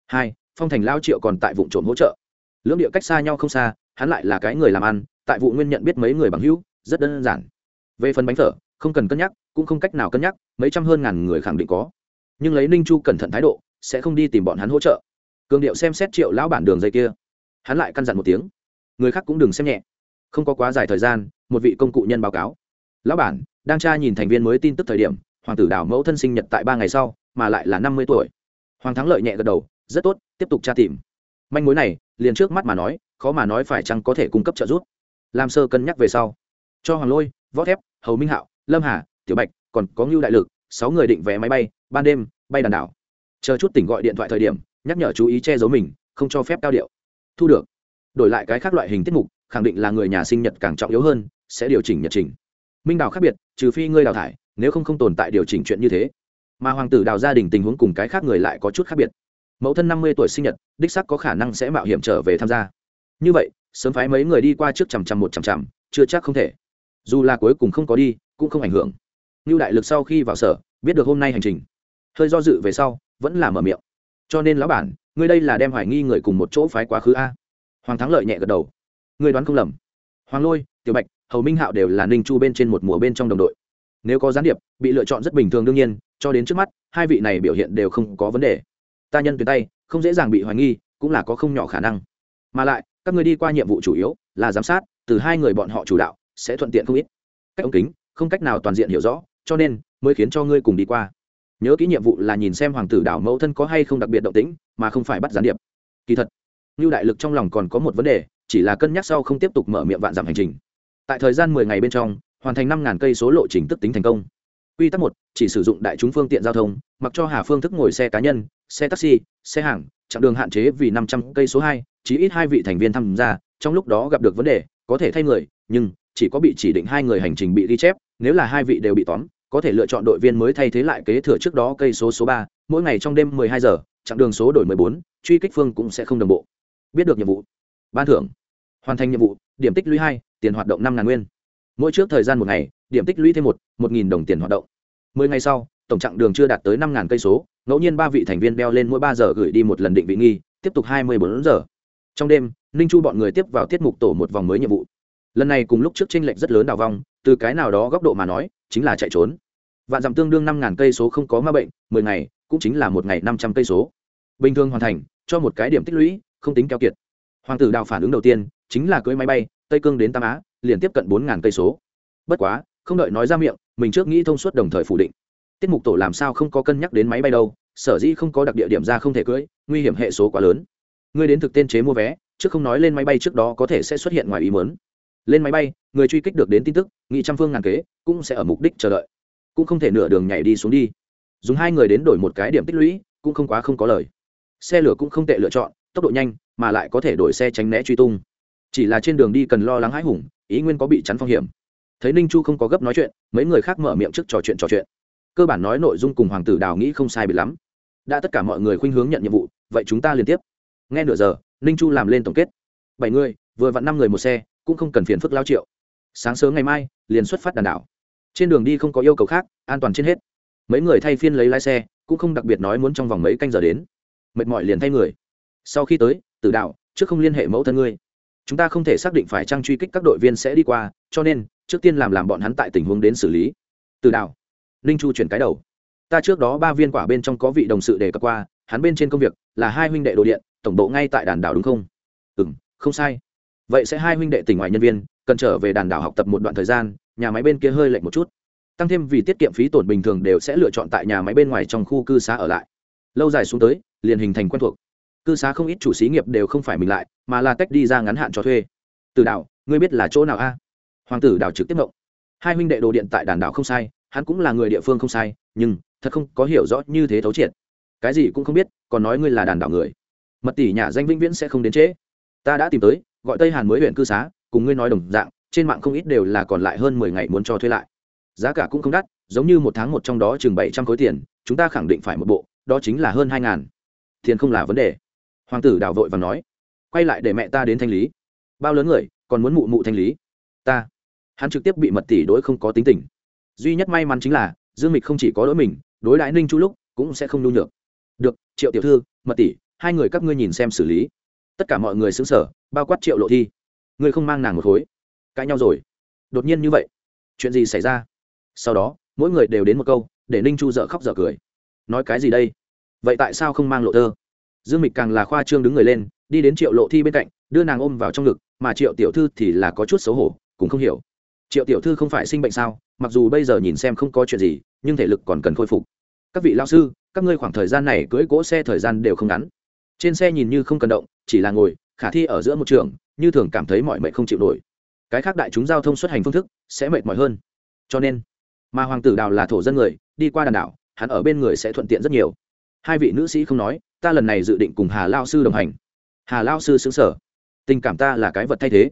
Hai phong thành lao triệu còn tại vụ trộm hỗ trợ. Lưỡng địa cách xa nhau không xa, hắn lại là cái người làm ăn, tại vụ nguyên nhận biết mấy người bằng hữu, rất đơn giản. Về phần bánh phở, không cần cân nhắc, cũng không cách nào cân nhắc, mấy trăm hơn ngàn người khẳng định có. Nhưng lấy ninh chu cẩn thận thái độ, sẽ không đi tìm bọn hắn hỗ trợ. Cường điệu xem xét triệu lão bản đường dây kia. Hắn lại căn dặn một tiếng. Người khác cũng đừng xem nhẹ. Không có quá dài thời gian, một vị công cụ nhân báo cáo. Lão bản, đang tra nhìn thành viên mới tin tức thời điểm, hoàng tử đảo mẫu thân sinh nhật tại ba ngày sau, mà lại là năm mươi tuổi. Hoàng thắng lợi nhẹ gật đầu rất tốt, tiếp tục tra tìm. Manh mối này, liền trước mắt mà nói, khó mà nói phải chăng có thể cung cấp trợ giúp. Làm sơ cân nhắc về sau. Cho hoàng lôi, võ thép, hầu minh hạo, lâm hà, tiểu bạch, còn có ngưu đại lực, sáu người định vé máy bay, ban đêm, bay đàn đảo. Chờ chút tỉnh gọi điện thoại thời điểm, nhắc nhở chú ý che giấu mình, không cho phép cao điệu. Thu được. Đổi lại cái khác loại hình tiết mục, khẳng định là người nhà sinh nhật càng trọng yếu hơn, sẽ điều chỉnh nhật trình. Minh đào khác biệt, trừ phi ngươi đào thải, nếu không không tồn tại điều chỉnh chuyện như thế. Mà hoàng tử đào gia đình tình huống cùng cái khác người lại có chút khác biệt mẫu thân năm mươi tuổi sinh nhật, đích sắc có khả năng sẽ mạo hiểm trở về tham gia. Như vậy, sớm phái mấy người đi qua trước chằm chằm một chằm chằm, chưa chắc không thể. Dù là cuối cùng không có đi, cũng không ảnh hưởng. Như đại lực sau khi vào sở, biết được hôm nay hành trình. Hơi do dự về sau, vẫn là mở miệng. Cho nên lão bản, ngươi đây là đem hoài nghi người cùng một chỗ phái quá khứ a? Hoàng thắng lợi nhẹ gật đầu. Ngươi đoán không lầm. Hoàng lôi, tiểu bạch, hầu minh hạo đều là ninh chu bên trên một mùa bên trong đồng đội. Nếu có gián điệp, bị lựa chọn rất bình thường đương nhiên, cho đến trước mắt, hai vị này biểu hiện đều không có vấn đề ta nhân tuyến tay, không dễ dàng bị hoài nghi, cũng là có không nhỏ khả năng. Mà lại, các người đi qua nhiệm vụ chủ yếu là giám sát, từ hai người bọn họ chủ đạo, sẽ thuận tiện không ít. Cách ống kính, không cách nào toàn diện hiểu rõ, cho nên mới khiến cho ngươi cùng đi qua. Nhớ kỹ nhiệm vụ là nhìn xem hoàng tử đảo mẫu thân có hay không đặc biệt động tĩnh, mà không phải bắt gián điệp. Kỳ thật như đại lực trong lòng còn có một vấn đề, chỉ là cân nhắc sau không tiếp tục mở miệng vạn giảm hành trình. Tại thời gian mười ngày bên trong, hoàn thành năm ngàn cây số lộ trình tức tính thành công. Quy tắc một, chỉ sử dụng đại chúng phương tiện giao thông, mặc cho hà phương thức ngồi xe cá nhân xe taxi, xe hàng, chặng đường hạn chế vì năm trăm cây số hai chỉ ít hai vị thành viên tham gia, trong lúc đó gặp được vấn đề, có thể thay người, nhưng chỉ có bị chỉ định hai người hành trình bị ghi chép, nếu là hai vị đều bị tóm, có thể lựa chọn đội viên mới thay thế lại kế thừa trước đó cây số số ba, mỗi ngày trong đêm mười hai giờ, chặng đường số đổi mười bốn, truy kích phương cũng sẽ không đồng bộ. Biết được nhiệm vụ. Ban thưởng. Hoàn thành nhiệm vụ, điểm tích lũy hai, tiền hoạt động năm ngàn nguyên. Mỗi trước thời gian một ngày, điểm tích lũy thêm một một nghìn đồng tiền hoạt động. Mười ngày sau, tổng chặng đường chưa đạt tới năm ngàn cây số ngẫu nhiên ba vị thành viên đeo lên mỗi ba giờ gửi đi một lần định vị nghi, tiếp tục hai mươi bốn giờ. Trong đêm, ninh chu bọn người tiếp vào tiết mục tổ một vòng mới nhiệm vụ. Lần này cùng lúc trước tranh lệch rất lớn đào vong, từ cái nào đó góc độ mà nói, chính là chạy trốn. Vạn dặm tương đương năm ngàn cây số không có ma bệnh, mười ngày, cũng chính là một ngày năm trăm cây số. Bình thường hoàn thành, cho một cái điểm tích lũy, không tính keo kiệt. Hoàng tử đào phản ứng đầu tiên, chính là cưới máy bay, tây cương đến tam á, liền tiếp cận bốn ngàn cây số. Bất quá, không đợi nói ra miệng, mình trước nghĩ thông suốt đồng thời phủ định tiết mục tổ làm sao không có cân nhắc đến máy bay đâu, sở dĩ không có đặc địa điểm ra không thể cưới nguy hiểm hệ số quá lớn. Ngươi đến thực tên chế mua vé, chứ không nói lên máy bay trước đó có thể sẽ xuất hiện ngoài ý mớn lên máy bay, người truy kích được đến tin tức, nghị trăm phương ngàn kế, cũng sẽ ở mục đích chờ đợi. Cũng không thể nửa đường nhảy đi xuống đi. Dùng hai người đến đổi một cái điểm tích lũy, cũng không quá không có lời. Xe lửa cũng không tệ lựa chọn, tốc độ nhanh, mà lại có thể đổi xe tránh né truy tung. Chỉ là trên đường đi cần lo lắng hãi hùng, ý nguyên có bị chắn phong hiểm. Thấy ninh chu không có gấp nói chuyện, mấy người khác mở miệng trước trò chuyện trò chuyện cơ bản nói nội dung cùng hoàng tử đào nghĩ không sai bị lắm. Đã tất cả mọi người khuynh hướng nhận nhiệm vụ, vậy chúng ta liên tiếp. Nghe nửa giờ, ninh chu làm lên tổng kết. Bảy người, vừa vặn năm người một xe, cũng không cần phiền phức lao triệu. Sáng sớm ngày mai, liền xuất phát đàn đảo. Trên đường đi không có yêu cầu khác, an toàn trên hết. Mấy người thay phiên lấy lái xe, cũng không đặc biệt nói muốn trong vòng mấy canh giờ đến. Mệt mỏi liền thay người. Sau khi tới, tử đạo trước không liên hệ mẫu thân ngươi. Chúng ta không thể xác định phải trang truy kích các đội viên sẽ đi qua, cho nên, trước tiên làm làm bọn hắn tại tình huống đến xử lý. Từ đạo ninh chu chuyển cái đầu. Ta trước đó ba viên quả bên trong có vị đồng sự đề cập qua, hắn bên trên công việc là hai huynh đệ đồ điện, tổng bộ ngay tại đàn đảo đúng không? Ừ m không sai. Vậy sẽ hai huynh đệ tỉnh ngoài nhân viên, cần trở về đàn đảo học tập một đoạn thời gian, nhà máy bên kia hơi lệch một chút. Tăng thêm vì tiết kiệm phí tổn bình thường đều sẽ lựa chọn tại nhà máy bên ngoài trong khu cư xá ở lại. Lâu dài xuống tới, liền hình thành quen thuộc. Cư xá không ít chủ xí nghiệp đều không phải mình lại, mà là tách đi ra ngắn hạn cho thuê. Từ đảo, ngươi biết là chỗ nào a? Hoàng tử đảo trực tiếp mộng hai huynh đệ đồ điện tại đàn đảo không sai hắn cũng là người địa phương không sai, nhưng, thật không có hiểu rõ như thế thấu triệt. Cái gì cũng không biết, còn nói ngươi là đàn đảo người. Mật tỷ nhà danh vĩnh viễn sẽ không đến trễ. Ta đã tìm tới, gọi tây hàn mới huyện cư xá, cùng ngươi nói đồng dạng, trên mạng không ít đều là còn lại hơn mười ngày muốn cho thuê lại. Giá cả cũng không đắt, giống như một tháng một trong đó chừng bảy trăm khối tiền, chúng ta khẳng định phải một bộ, đó chính là hơn hai ngàn. Tiền không là vấn đề. Hoàng tử đào vội và nói. Quay lại để mẹ ta đến thanh lý. Bao lớn người, còn muốn mụ mụ thanh lý? Ta. Hắn trực tiếp bị mật tỷ đối không có tính tình duy nhất may mắn chính là, dương mịch không chỉ có đối mình, đối đãi ninh chu lúc cũng sẽ không nhu nhược. Được, triệu tiểu thư, mật tỷ, hai người các ngươi nhìn xem xử lý. Tất cả mọi người xứng sở bao quát triệu lộ thi. Ngươi không mang nàng một khối. Cãi nhau rồi. Đột nhiên như vậy, chuyện gì xảy ra? Sau đó, mỗi người đều đến một câu, để ninh chu dợ khóc dợ cười. Nói cái gì đây? Vậy tại sao không mang lộ tơ? Dương mịch càng là khoa trương đứng người lên, đi đến triệu lộ thi bên cạnh, đưa nàng ôm vào trong ngực, mà triệu tiểu thư thì là có chút xấu hổ, cũng không hiểu. Triệu tiểu thư không phải sinh bệnh sao? Mặc dù bây giờ nhìn xem không có chuyện gì, nhưng thể lực còn cần khôi phục. Các vị lao sư, các ngươi khoảng thời gian này cưỡi cỗ xe thời gian đều không ngắn. Trên xe nhìn như không cần động, chỉ là ngồi, khả thi ở giữa một trường, như thường cảm thấy mọi mệnh không chịu nổi. Cái khác đại chúng giao thông xuất hành phương thức sẽ mệt mỏi hơn. Cho nên, mà hoàng tử đào là thổ dân người, đi qua đàn đảo, hắn ở bên người sẽ thuận tiện rất nhiều. Hai vị nữ sĩ không nói, ta lần này dự định cùng hà lao sư đồng hành. Hà lao sư xứng sở tình cảm ta là cái vật thay thế.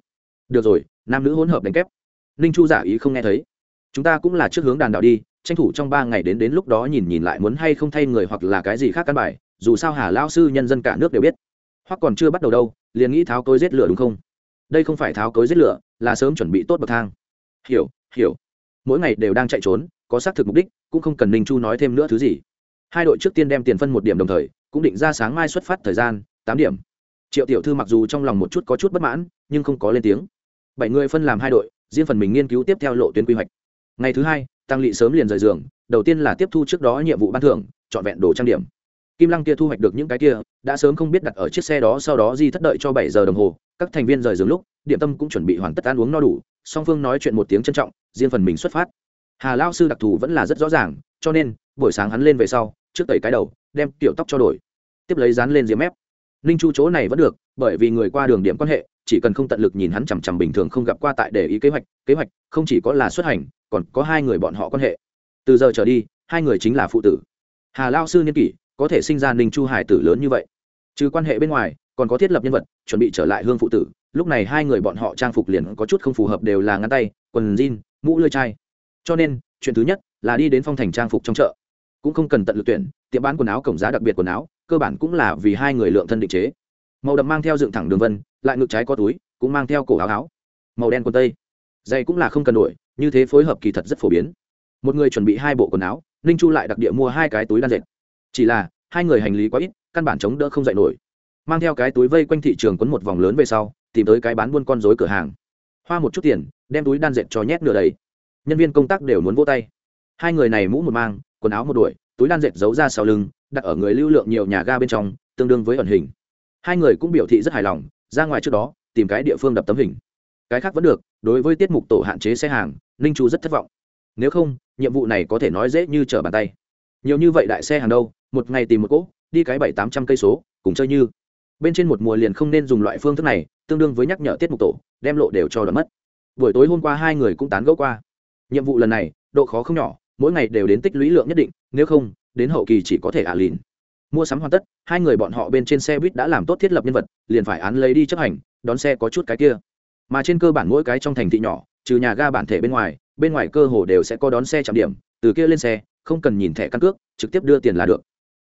Được rồi, nam nữ hỗn hợp đánh kép. Ninh chu giả ý không nghe thấy chúng ta cũng là trước hướng đàn đảo đi, tranh thủ trong ba ngày đến đến lúc đó nhìn nhìn lại muốn hay không thay người hoặc là cái gì khác căn bài, dù sao hà lao sư nhân dân cả nước đều biết. Hoặc còn chưa bắt đầu đâu, liền nghĩ tháo cối giết lửa đúng không? Đây không phải tháo cối giết lửa, là sớm chuẩn bị tốt bậc thang. Hiểu hiểu. Mỗi ngày đều đang chạy trốn, có xác thực mục đích, cũng không cần ninh chu nói thêm nữa thứ gì. Hai đội trước tiên đem tiền phân một điểm đồng thời, cũng định ra sáng mai xuất phát thời gian, tám điểm. Triệu tiểu thư mặc dù trong lòng một chút có chút bất mãn, nhưng không có lên tiếng. Bảy người phân làm hai đội, riêng phần mình nghiên cứu tiếp theo lộ tuyến quy hoạch ngày thứ hai, tăng lỵ sớm liền rời giường, đầu tiên là tiếp thu trước đó nhiệm vụ ban thưởng, trọn vẹn đồ trang điểm. Kim lăng kia thu hoạch được những cái kia, đã sớm không biết đặt ở chiếc xe đó sau đó di thất đợi cho bảy giờ đồng hồ, các thành viên rời giường lúc, điểm tâm cũng chuẩn bị hoàn tất ăn uống no đủ, song phương nói chuyện một tiếng trân trọng, riêng phần mình xuất phát. Hà lao sư đặc thù vẫn là rất rõ ràng, cho nên, buổi sáng hắn lên về sau, trước tẩy cái đầu, đem tiểu tóc cho đổi. Tiếp lấy dán lên diếm mép. Ninh chu chỗ này vẫn được, bởi vì người qua đường điểm quan hệ chỉ cần không tận lực nhìn hắn chằm chằm bình thường không gặp qua tại để ý kế hoạch kế hoạch không chỉ có là xuất hành, còn có hai người bọn họ quan hệ. Từ giờ trở đi, hai người chính là phụ tử. Hà lao sư niên kỷ, có thể sinh ra ninh chu hải tử lớn như vậy. Trừ quan hệ bên ngoài, còn có thiết lập nhân vật, chuẩn bị trở lại hương phụ tử. Lúc này hai người bọn họ trang phục liền có chút không phù hợp đều là ngăn tay, quần jean, mũ lưỡi chai. Cho nên, chuyện thứ nhất là đi đến phong thành trang phục trong chợ. Cũng không cần tận lực tuyển, tiệm bán quần áo cổng giá đặc biệt quần áo, cơ bản cũng là vì hai người lượng thân định chế. Màu đậm mang theo dựng thẳng đường vân lại ngực trái có túi, cũng mang theo cổ áo áo. Màu đen quần tây. Dây cũng là không cần đổi, như thế phối hợp kỳ thật rất phổ biến. Một người chuẩn bị hai bộ quần áo, ninh chu lại đặc địa mua hai cái túi đan dệt. Chỉ là, hai người hành lý quá ít, căn bản chống đỡ không dậy nổi. Mang theo cái túi vây quanh thị trường quấn một vòng lớn về sau, tìm tới cái bán buôn con dối cửa hàng. Hoa một chút tiền, đem túi đan dệt cho nhét nửa đầy. Nhân viên công tác đều muốn vô tay. Hai người này mũ một mang, quần áo một đuổi, túi đan dệt giấu ra sau lưng, đặt ở người lưu lượng nhiều nhà ga bên trong, tương đương với ẩn hình. Hai người cũng biểu thị rất hài lòng ra ngoài trước đó, tìm cái địa phương đập tấm hình. Cái khác vẫn được, đối với tiết mục tổ hạn chế xe hàng, ninh chu rất thất vọng. Nếu không, nhiệm vụ này có thể nói dễ như trở bàn tay. Nhiều như vậy đại xe hàng đâu, một ngày tìm một cỗ, đi cái bảy tám trăm cây số, cùng chơi như. Bên trên một mùa liền không nên dùng loại phương thức này, tương đương với nhắc nhở tiết mục tổ, đem lộ đều cho đ mất. Buổi tối hôm qua hai người cũng tán gẫu qua. Nhiệm vụ lần này, độ khó không nhỏ, mỗi ngày đều đến tích lũy lượng nhất định, nếu không, đến hậu kỳ chỉ có thể ả à lìn mua sắm hoàn tất, hai người bọn họ bên trên xe buýt đã làm tốt thiết lập nhân vật, liền phải án lấy đi chấp hành, đón xe có chút cái kia. Mà trên cơ bản mỗi cái trong thành thị nhỏ, trừ nhà ga bản thể bên ngoài bên ngoài cơ hồ đều sẽ có đón xe chạm điểm, từ kia lên xe, không cần nhìn thẻ căn cước, trực tiếp đưa tiền là được.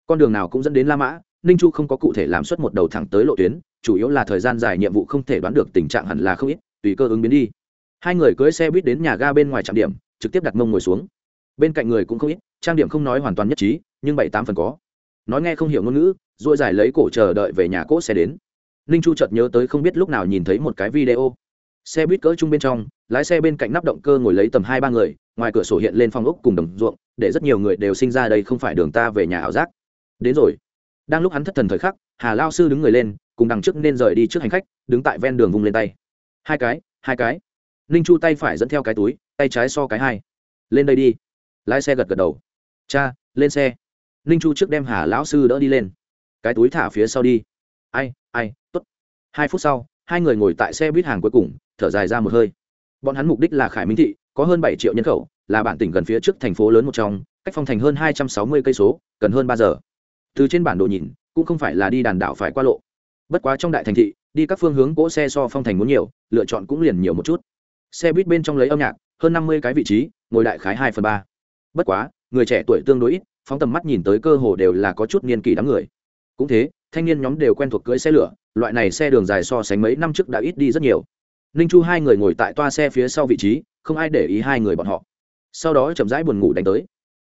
Con đường nào cũng dẫn đến la mã, ninh chu không có cụ thể làm suất một đầu thẳng tới lộ tuyến, chủ yếu là thời gian dài nhiệm vụ không thể đoán được tình trạng hẳn là không ít, tùy cơ ứng biến đi. Hai người cưỡi xe buýt đến nhà ga bên ngoài trạm điểm, trực tiếp đặt mông ngồi xuống. Bên cạnh người cũng không ít, trang điểm không nói hoàn toàn nhất trí, nhưng bảy tám phần có nói nghe không hiểu ngôn ngữ dội dài lấy cổ chờ đợi về nhà cỗ xe đến. Ninh chu chợt nhớ tới không biết lúc nào nhìn thấy một cái video. Xe buýt cỡ chung bên trong, lái xe bên cạnh nắp động cơ ngồi lấy tầm hai ba người, ngoài cửa sổ hiện lên phong ốc cùng đồng ruộng, để rất nhiều người đều sinh ra đây không phải đường ta về nhà ảo giác. Đến rồi. Đang lúc hắn thất thần thời khắc, hà lao sư đứng người lên, cùng đằng trước nên rời đi trước hành khách, đứng tại ven đường vung lên tay. Hai cái hai cái. Ninh chu tay phải dẫn theo cái túi, tay trái so cái hai. Lên đây đi. Lái xe gật gật đầu. Cha, lên xe ninh chu trước đem hà lão sư đỡ đi lên. Cái túi thả phía sau đi. Ai ai t ố t hai phút sau, hai người ngồi tại xe buýt hàng cuối cùng, thở dài ra một hơi. Bọn hắn mục đích là khải minh thị, có hơn bảy triệu nhân khẩu, là bản tỉnh gần phía trước thành phố lớn một trong, cách phong thành hơn hai trăm sáu mươi cây số, cần hơn ba giờ. Từ trên bản đồ nhìn, cũng không phải là đi đàn đảo phải qua lộ. Bất quá trong đại thành thị, đi các phương hướng cỗ xe so phong thành muốn nhiều, lựa chọn cũng liền nhiều một chút. Xe buýt bên trong lấy âm nhạc, hơn năm mươi cái vị trí, ngồi đại khái hai phần ba. Bất quá, người trẻ tuổi tương đối ít phóng tầm mắt nhìn tới cơ hồ đều là có chút niên kỷ đám người. Cũng thế, thanh niên nhóm đều quen thuộc cưỡi xe lửa, loại này xe đường dài so sánh mấy năm trước đã ít đi rất nhiều. Ninh chu hai người ngồi tại toa xe phía sau vị trí, không ai để ý hai người bọn họ. Sau đó chậm rãi buồn ngủ đánh tới.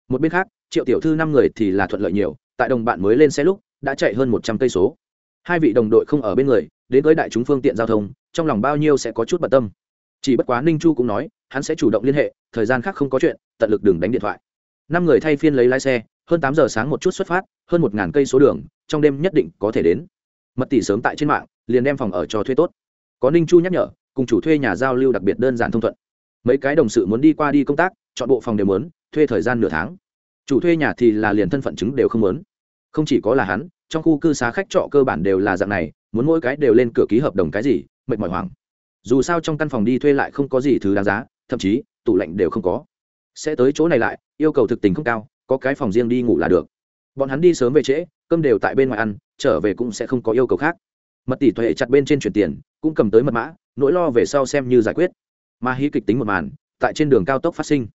Một bên khác, triệu tiểu thư năm người thì là thuận lợi nhiều, tại đồng bạn mới lên xe lúc, đã chạy hơn một trăm cây số. Hai vị đồng đội không ở bên người, đến với đại chúng phương tiện giao thông, trong lòng bao nhiêu sẽ có chút bận tâm. Chỉ bất quá ninh chu cũng nói, hắn sẽ chủ động liên hệ, thời gian khác không có chuyện, tận lực đừng đánh điện thoại năm người thay phiên lấy lái xe, hơn tám giờ sáng một chút xuất phát, hơn một ngàn cây số đường, trong đêm nhất định có thể đến. Mật tỷ sớm tại trên mạng, liền đem phòng ở cho thuê tốt. Có ninh chu nhắc nhở, cùng chủ thuê nhà giao lưu đặc biệt đơn giản thông thuận. Mấy cái đồng sự muốn đi qua đi công tác, chọn bộ phòng đều muốn, thuê thời gian nửa tháng. Chủ thuê nhà thì là liền thân phận chứng đều không muốn. Không chỉ có là hắn, trong khu cư xá khách trọ cơ bản đều là dạng này, muốn mỗi cái đều lên cửa ký hợp đồng cái gì, mệt mỏi hoảng. Dù sao trong căn phòng đi thuê lại không có gì thứ đáng giá, thậm chí, tủ lạnh đều không có sẽ tới chỗ này lại, yêu cầu thực tình không cao, có cái phòng riêng đi ngủ là được. Bọn hắn đi sớm về trễ, cơm đều tại bên ngoài ăn, trở về cũng sẽ không có yêu cầu khác. Mật tỷ thuệ chặt bên trên chuyển tiền, cũng cầm tới mật mã, nỗi lo về sau xem như giải quyết. Mà hí kịch tính một màn, tại trên đường cao tốc phát sinh.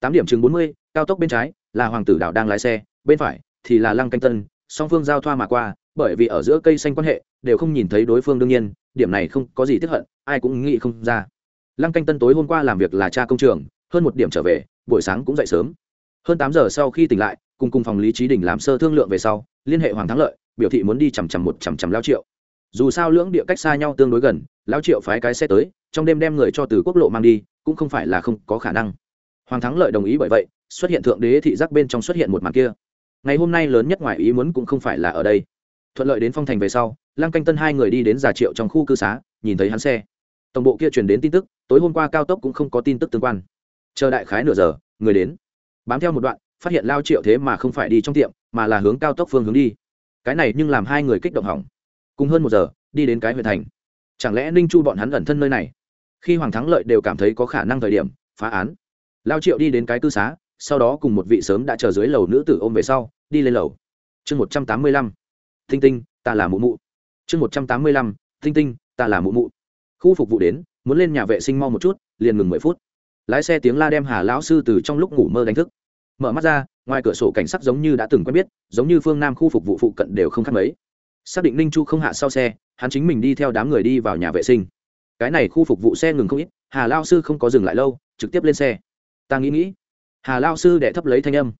Tám điểm chừng bốn mươi, cao tốc bên trái, là hoàng tử đảo đang lái xe, bên phải thì là lăng canh tân, song phương giao thoa mà qua, bởi vì ở giữa cây xanh quan hệ, đều không nhìn thấy đối phương đương nhiên, điểm này không có gì tiếp hận, ai cũng nghĩ không ra. Lăng canh tân tối hôm qua làm việc là cha công trường, hơn một điểm trở về buổi sáng cũng dậy sớm. Hơn tám giờ sau khi tỉnh lại, cùng cùng phòng lý trí đình làm sơ thương lượng về sau, liên hệ hoàng thắng lợi, biểu thị muốn đi chằm chằm một chằm chằm lao triệu. Dù sao lưỡng địa cách xa nhau tương đối gần, lao triệu phái cái xe tới, trong đêm đem người cho từ quốc lộ mang đi, cũng không phải là không có khả năng. Hoàng thắng lợi đồng ý bởi vậy, xuất hiện thượng đế thị giác bên trong xuất hiện một màn kia. Ngày hôm nay lớn nhất ngoài ý muốn cũng không phải là ở đây. Thuận lợi đến phong thành về sau, lăng canh tân hai người đi đến già triệu trong khu cư xá, nhìn thấy hắn xe. Tổng bộ kia truyền đến tin tức, tối hôm qua cao tốc cũng không có tin tức tương quan chờ đại khái nửa giờ, người đến. Bám theo một đoạn, phát hiện lao triệu thế mà không phải đi trong tiệm, mà là hướng cao tốc phương hướng đi. Cái này nhưng làm hai người kích động hỏng. Cùng hơn một giờ, đi đến cái huyện thành. Chẳng lẽ ninh chu bọn hắn ẩn thân nơi này? Khi hoàng thắng lợi đều cảm thấy có khả năng thời điểm, phá án. Lao triệu đi đến cái cư xá, sau đó cùng một vị sớm đã chờ dưới lầu nữ tử ôm về sau, đi lên lầu. Chương một trăm tám mươi lăm. Thinh tinh, ta là mụ mụ. Chương một trăm tám mươi lăm. Thinh tinh, ta là mụ mụ. Khu phục vụ đến, muốn lên nhà vệ sinh mau một chút, liền ngừng mười phút lái xe tiếng la đem hà lão sư từ trong lúc ngủ mơ đánh thức. Mở mắt ra, ngoài cửa sổ cảnh sắc giống như đã từng quen biết, giống như phương nam khu phục vụ phụ cận đều không khác mấy. Xác định ninh chu không hạ sau xe, hắn chính mình đi theo đám người đi vào nhà vệ sinh. Cái này khu phục vụ xe ngừng không ít, hà lao sư không có dừng lại lâu, trực tiếp lên xe. Ta nghĩ nghĩ. Hà lao sư đệ thấp lấy thanh âm.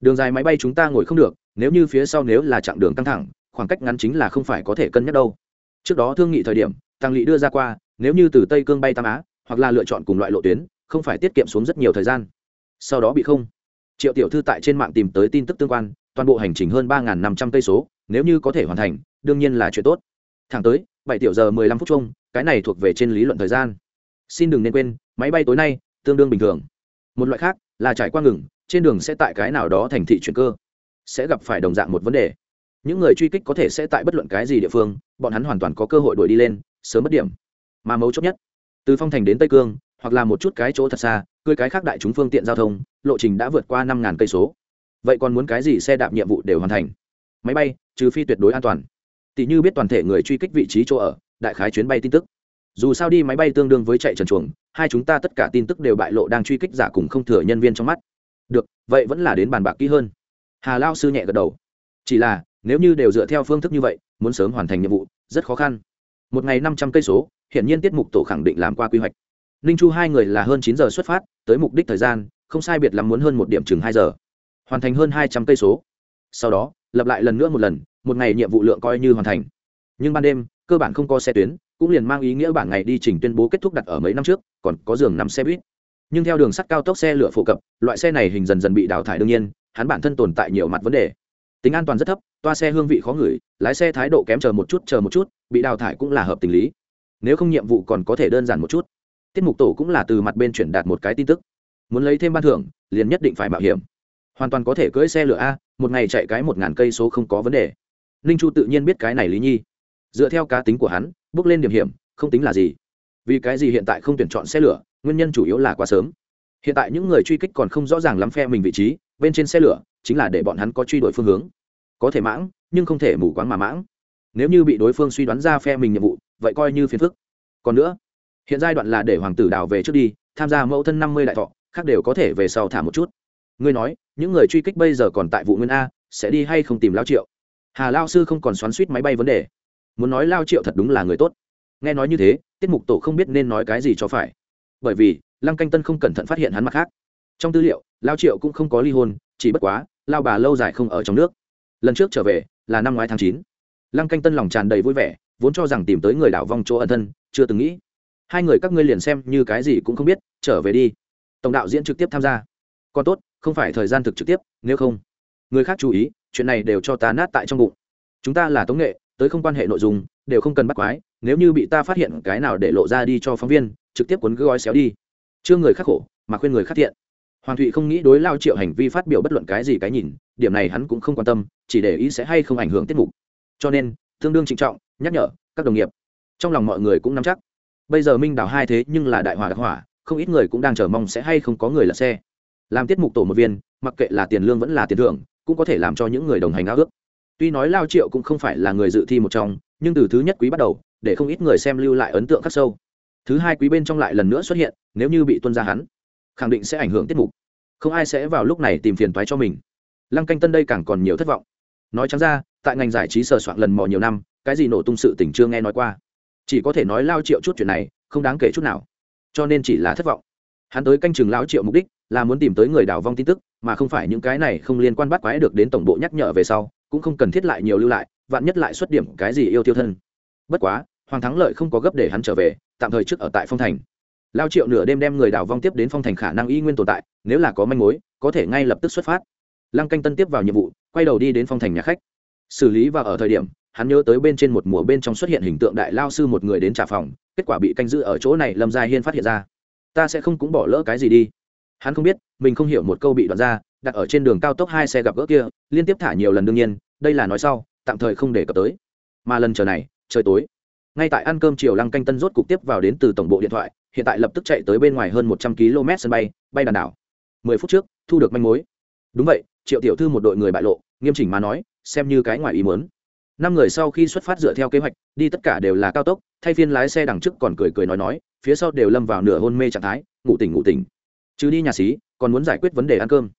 Đường dài máy bay chúng ta ngồi không được, nếu như phía sau nếu là chặng đường căng thẳng, khoảng cách ngắn chính là không phải có thể cân nhắc đâu. Trước đó thương nghị thời điểm, tăng lỵ đưa ra qua, nếu như từ tây cương bay tam á, hoặc là lựa chọn cùng loại lộ tuyến không phải tiết kiệm xuống rất nhiều thời gian. Sau đó bị không. Triệu tiểu thư tại trên mạng tìm tới tin tức tương quan, toàn bộ hành trình hơn ba năm trăm cây số, nếu như có thể hoàn thành, đương nhiên là chuyện tốt. Thẳng tới, bảy tiểu giờ mười lăm phút chung, cái này thuộc về trên lý luận thời gian. Xin đừng nên quên, máy bay tối nay, tương đương bình thường. Một loại khác, là trải qua ngừng, trên đường sẽ tại cái nào đó thành thị chuyển cơ. Sẽ gặp phải đồng dạng một vấn đề. Những người truy kích có thể sẽ tại bất luận cái gì địa phương, bọn hắn hoàn toàn có cơ hội đuổi đi lên, sớm mất điểm. Mà mấu chốt nhất, từ phong thành đến tây cương hoặc là một chút cái chỗ thật xa, cưới cái khác đại chúng phương tiện giao thông, lộ trình đã vượt qua năm ngàn cây số. Vậy còn muốn cái gì xe đạp nhiệm vụ đều hoàn thành? Máy bay, trừ phi tuyệt đối an toàn. Tỷ như biết toàn thể người truy kích vị trí chỗ ở, đại khái chuyến bay tin tức. Dù sao đi máy bay tương đương với chạy trần chuồng, hai chúng ta tất cả tin tức đều bại lộ đang truy kích giả cùng không thừa nhân viên trong mắt. Được, vậy vẫn là đến bàn bạc kỹ hơn. Hà lao sư nhẹ gật đầu. Chỉ là, nếu như đều dựa theo phương thức như vậy, muốn sớm hoàn thành nhiệm vụ, rất khó khăn. Một ngày năm trăm cây số hiện nhiên tiết mục tổ khẳng định làm qua quy hoạch ninh chu hai người là hơn chín giờ xuất phát, tới mục đích thời gian, không sai biệt lắm muốn hơn một điểm chừng hai giờ. Hoàn thành hơn hai trăm cây số. Sau đó, lập lại lần nữa một lần, một ngày nhiệm vụ lượng coi như hoàn thành. Nhưng ban đêm, cơ bản không có xe tuyến, cũng liền mang ý nghĩa bản ngày đi trình tuyên bố kết thúc đặt ở mấy năm trước, còn có giường nằm xe buýt. Nhưng theo đường sắt cao tốc xe lửa phổ cập, loại xe này hình dần dần bị đào thải đương nhiên, hắn bản thân tồn tại nhiều mặt vấn đề. Tính an toàn rất thấp, toa xe hương vị khó ngửi, lái xe thái độ kém chờ một chút, chờ một chút, bị đào thải cũng là hợp tình lý. Nếu không nhiệm vụ còn có thể đơn giản một chút tiết mục tổ cũng là từ mặt bên chuyển đạt một cái tin tức. Muốn lấy thêm ban thưởng, liền nhất định phải mạo hiểm. Hoàn toàn có thể cưỡi xe lửa a, một ngày chạy cái một ngàn cây số không có vấn đề. Ninh chu tự nhiên biết cái này lý nhi. Dựa theo cá tính của hắn, bước lên điểm hiểm, không tính là gì. Vì cái gì hiện tại không tuyển chọn xe lửa, nguyên nhân chủ yếu là quá sớm. Hiện tại những người truy kích còn không rõ ràng lắm phe mình vị trí, bên trên xe lửa chính là để bọn hắn có truy đuổi phương hướng. Có thể mãng, nhưng không thể mù quáng mà mãng. Nếu như bị đối phương suy đoán ra phe mình nhiệm vụ, vậy coi như phiền phức. Còn nữa hiện giai đoạn là để hoàng tử đào về trước đi, tham gia mẫu thân năm mươi đại thọ, khác đều có thể về sau thả một chút. Ngươi nói, những người truy kích bây giờ còn tại vụ nguyên a, sẽ đi hay không tìm lao triệu? Hà lao sư không còn xoắn suýt máy bay vấn đề. Muốn nói lao triệu thật đúng là người tốt. Nghe nói như thế, tiết mục tổ không biết nên nói cái gì cho phải. Bởi vì, lăng canh tân không cẩn thận phát hiện hắn mặt khác. Trong tư liệu, lao triệu cũng không có ly hôn, chỉ bất quá, lao bà lâu dài không ở trong nước. Lần trước trở về, là năm ngoái tháng chín. Lăng canh tân lòng tràn đầy vui vẻ, vốn cho rằng tìm tới người đảo vong chỗ ẩn thân, chưa từng nghĩ hai người các ngươi liền xem như cái gì cũng không biết, trở về đi. Tổng đạo diễn trực tiếp tham gia. Còn tốt, không phải thời gian thực trực tiếp, nếu không. Người khác chú ý, chuyện này đều cho ta nát tại trong bụng. Chúng ta là tống nghệ, tới không quan hệ nội dung, đều không cần bắt quái, nếu như bị ta phát hiện cái nào để lộ ra đi cho phóng viên, trực tiếp cuốn gói xéo đi. Chưa người khắc khổ, mà khuyên người khắc thiện. Hoàng thụy không nghĩ đối lao triệu hành vi phát biểu bất luận cái gì cái nhìn, điểm này hắn cũng không quan tâm, chỉ để ý sẽ hay không ảnh hưởng tiết mục. Cho nên, tương đương trịnh trọng, nhắc nhở các đồng nghiệp. Trong lòng mọi người cũng nắm chắc bây giờ minh đào hai thế nhưng là đại hỏa đặc hỏa, không ít người cũng đang chờ mong sẽ hay không có người lật xe. Làm tiết mục tổ một viên, mặc kệ là tiền lương vẫn là tiền thưởng, cũng có thể làm cho những người đồng hành ao ước. Tuy nói lao triệu cũng không phải là người dự thi một trong, nhưng từ thứ nhất quý bắt đầu, để không ít người xem lưu lại ấn tượng khắc sâu. Thứ hai quý bên trong lại lần nữa xuất hiện, nếu như bị tuân ra hắn, khẳng định sẽ ảnh hưởng tiết mục. Không ai sẽ vào lúc này tìm phiền toái cho mình. Lăng canh tân đây càng còn nhiều thất vọng. Nói chẳng ra, tại ngành giải trí sờ soạn lần mò nhiều năm, cái gì nổ tung sự tỉnh chưa nghe nói qua chỉ có thể nói lao triệu chút chuyện này, không đáng kể chút nào. Cho nên chỉ là thất vọng. Hắn tới canh chừng lao triệu mục đích là muốn tìm tới người đào vong tin tức, mà không phải những cái này không liên quan bắt quái được đến tổng bộ nhắc nhở về sau, cũng không cần thiết lại nhiều lưu lại, vạn nhất lại xuất điểm cái gì yêu tiêu thân. Bất quá, hoàng thắng lợi không có gấp để hắn trở về, tạm thời trước ở tại phong thành. Lao triệu nửa đêm đem người đào vong tiếp đến phong thành khả năng y nguyên tồn tại, nếu là có manh mối, có thể ngay lập tức xuất phát. Lăng canh tân tiếp vào nhiệm vụ, quay đầu đi đến phong thành nhà khách. Xử lý và ở thời điểm hắn nhớ tới bên trên một mùa bên trong xuất hiện hình tượng đại lao sư một người đến trả phòng, kết quả bị canh giữ ở chỗ này lâm gia hiên phát hiện ra. Ta sẽ không cũng bỏ lỡ cái gì đi. Hắn không biết, mình không hiểu một câu bị đoạn ra, đặt ở trên đường cao tốc hai xe gặp gỡ kia, liên tiếp thả nhiều lần đương nhiên, đây là nói sau, tạm thời không để cập tới. Mà lần chờ này, trời tối. Ngay tại ăn cơm chiều lăng canh tân rốt cục tiếp vào đến từ tổng bộ điện thoại, hiện tại lập tức chạy tới bên ngoài hơn một trăm km sân bay bay đàn đảo. Mười phút trước, thu được manh mối. Đúng vậy, triệu tiểu thư một đội người bại lộ, nghiêm chỉnh mà nói, xem như cái ngoài ý muốn năm người sau khi xuất phát dựa theo kế hoạch, đi tất cả đều là cao tốc, thay phiên lái xe đằng trước còn cười cười nói nói, phía sau đều lâm vào nửa hôn mê trạng thái, ngủ tỉnh ngủ tỉnh. Chứ đi nhà xí, còn muốn giải quyết vấn đề ăn cơm.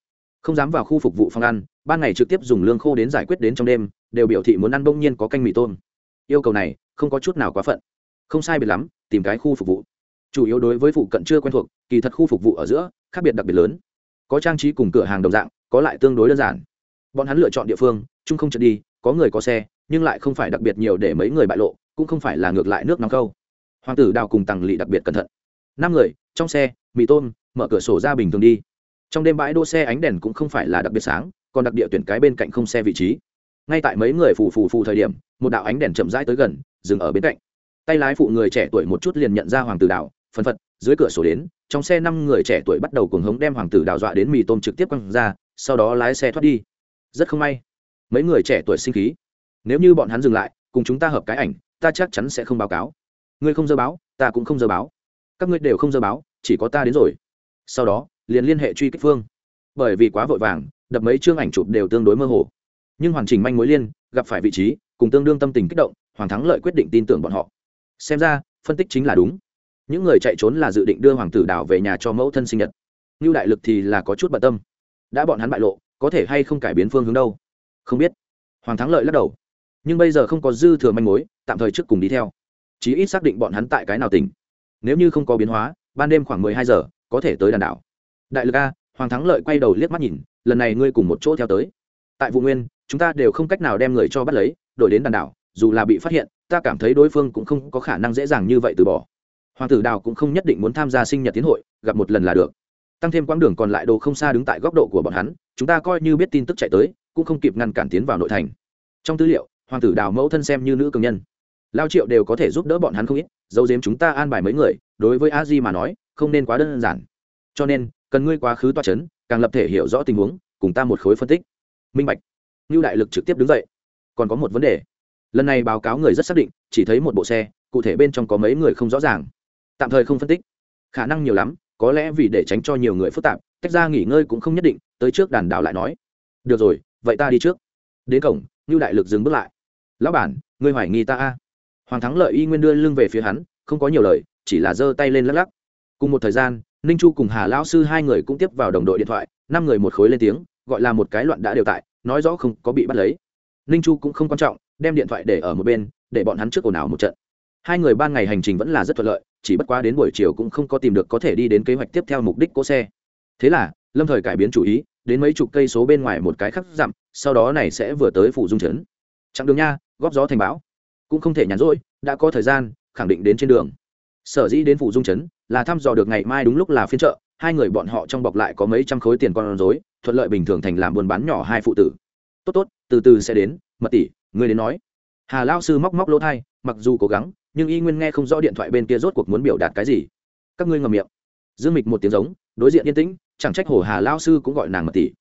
Không dám vào khu phục vụ phòng ăn, ban ngày trực tiếp dùng lương khô đến giải quyết đến trong đêm, đều biểu thị muốn ăn bỗng nhiên có canh mì tôm. Yêu cầu này, không có chút nào quá phận. Không sai biệt lắm, tìm cái khu phục vụ. Chủ yếu đối với phụ cận chưa quen thuộc, kỳ thật khu phục vụ ở giữa, khác biệt đặc biệt lớn. Có trang trí cùng cửa hàng đồng dạng, có lại tương đối đơn giản. Bọn hắn lựa chọn địa phương, chung không trượt đi, có người có xe nhưng lại không phải đặc biệt nhiều để mấy người bại lộ, cũng không phải là ngược lại nước nóng câu. Hoàng tử đào cùng tằng lỵ đặc biệt cẩn thận. Năm người, trong xe, mì tôm, mở cửa sổ ra bình thường đi. Trong đêm bãi đỗ xe ánh đèn cũng không phải là đặc biệt sáng, còn đặc địa tuyển cái bên cạnh không xe vị trí. Ngay tại mấy người phù phù phù thời điểm, một đạo ánh đèn chậm rãi tới gần, dừng ở bên cạnh. Tay lái phụ người trẻ tuổi một chút liền nhận ra hoàng tử đào phân phật, dưới cửa sổ đến, trong xe năm người trẻ tuổi bắt đầu cuồng hống đem hoàng tử đào dọa đến mì tôm trực tiếp quăng ra, sau đó lái xe thoát đi. Rất không may, mấy người trẻ tuổi sinh khí nếu như bọn hắn dừng lại, cùng chúng ta hợp cái ảnh, ta chắc chắn sẽ không báo cáo. Ngươi không dơ báo, ta cũng không dơ báo. Các ngươi đều không dơ báo, chỉ có ta đến rồi. Sau đó, liền liên hệ truy kích phương. Bởi vì quá vội vàng, đập mấy chương ảnh chụp đều tương đối mơ hồ. Nhưng hoàn chỉnh manh mối liên, gặp phải vị trí, cùng tương đương tâm tình kích động, hoàng thắng lợi quyết định tin tưởng bọn họ. Xem ra, phân tích chính là đúng. Những người chạy trốn là dự định đưa hoàng tử đảo về nhà cho mẫu thân sinh nhật. Như đại lực thì là có chút bận tâm. Đã bọn hắn bại lộ, có thể hay không cải biến phương hướng đâu? Không biết. Hoàng thắng lợi lắc đầu nhưng bây giờ không có dư thừa manh mối, tạm thời trước cùng đi theo. Chí ít xác định bọn hắn tại cái nào tỉnh. Nếu như không có biến hóa, ban đêm khoảng mười hai giờ, có thể tới đàn đảo. Đại lực a, hoàng thắng lợi quay đầu liếc mắt nhìn, lần này ngươi cùng một chỗ theo tới. Tại vụ nguyên, chúng ta đều không cách nào đem người cho bắt lấy, đổi đến đàn đảo, dù là bị phát hiện, ta cảm thấy đối phương cũng không có khả năng dễ dàng như vậy từ bỏ. Hoàng tử đào cũng không nhất định muốn tham gia sinh nhật tiến hội, gặp một lần là được. Tăng thêm quãng đường còn lại đồ không xa đứng tại góc độ của bọn hắn, chúng ta coi như biết tin tức chạy tới, cũng không kịp ngăn cản tiến vào nội thành. Trong tư liệu hoàng tử đào mẫu thân xem như nữ cường nhân. Lao triệu đều có thể giúp đỡ bọn hắn không ít dấu dếm chúng ta an bài mấy người, đối với a di mà nói, không nên quá đơn giản. Cho nên, cần ngươi quá khứ toa c h ấ n càng lập thể hiểu rõ tình huống, cùng ta một khối phân tích. Minh bạch. Như đại lực trực tiếp đứng dậy. Còn có một vấn đề. Lần này báo cáo người rất xác định, chỉ thấy một bộ xe, cụ thể bên trong có mấy người không rõ ràng. Tạm thời không phân tích. Khả năng nhiều lắm, có lẽ vì để tránh cho nhiều người phức tạp, tách ra nghỉ ngơi cũng không nhất định, tới trước đàn đảo lại nói. Được rồi, vậy ta đi trước. Đến cổng như đại lực dừng bước lại lão bản, ngươi hoài nghi ta a? Hoàng thắng lợi y nguyên đưa lưng về phía hắn, không có nhiều lời, chỉ là giơ tay lên lắc lắc. Cùng một thời gian, ninh chu cùng hà lão sư hai người cũng tiếp vào đồng đội điện thoại, năm người một khối lên tiếng, gọi là một cái loạn đã đều tại, nói rõ không có bị bắt lấy. Ninh chu cũng không quan trọng, đem điện thoại để ở một bên, để bọn hắn trước ồn ào một trận. Hai người ban ngày hành trình vẫn là rất thuận lợi, chỉ bất quá đến buổi chiều cũng không có tìm được có thể đi đến kế hoạch tiếp theo mục đích cỗ xe. Thế là, lâm thời cải biến chủ ý, đến mấy chục cây số bên ngoài một cái khắc dặm, sau đó này sẽ vừa tới phủ dung trấn. Chặng đường nha góp gió thành bão. Cũng không thể nhàn rỗi, đã có thời gian, khẳng định đến trên đường. Sở dĩ đến phủ dung chấn là thăm dò được ngày mai đúng lúc là phiên chợ, hai người bọn họ trong bọc lại có mấy trăm khối tiền con rối, thuận lợi bình thường thành làm buôn bán nhỏ hai phụ tử. Tốt tốt, từ từ sẽ đến, mật tỷ người đến nói. Hà lao sư móc móc lỗ thai, mặc dù cố gắng, nhưng y nguyên nghe không rõ điện thoại bên kia rốt cuộc muốn biểu đạt cái gì. Các ngươi ngầm miệng. Dương mịch một tiếng giống, đối diện yên tĩnh, chẳng trách hồ hà lao sư cũng gọi nàng mật tỷ.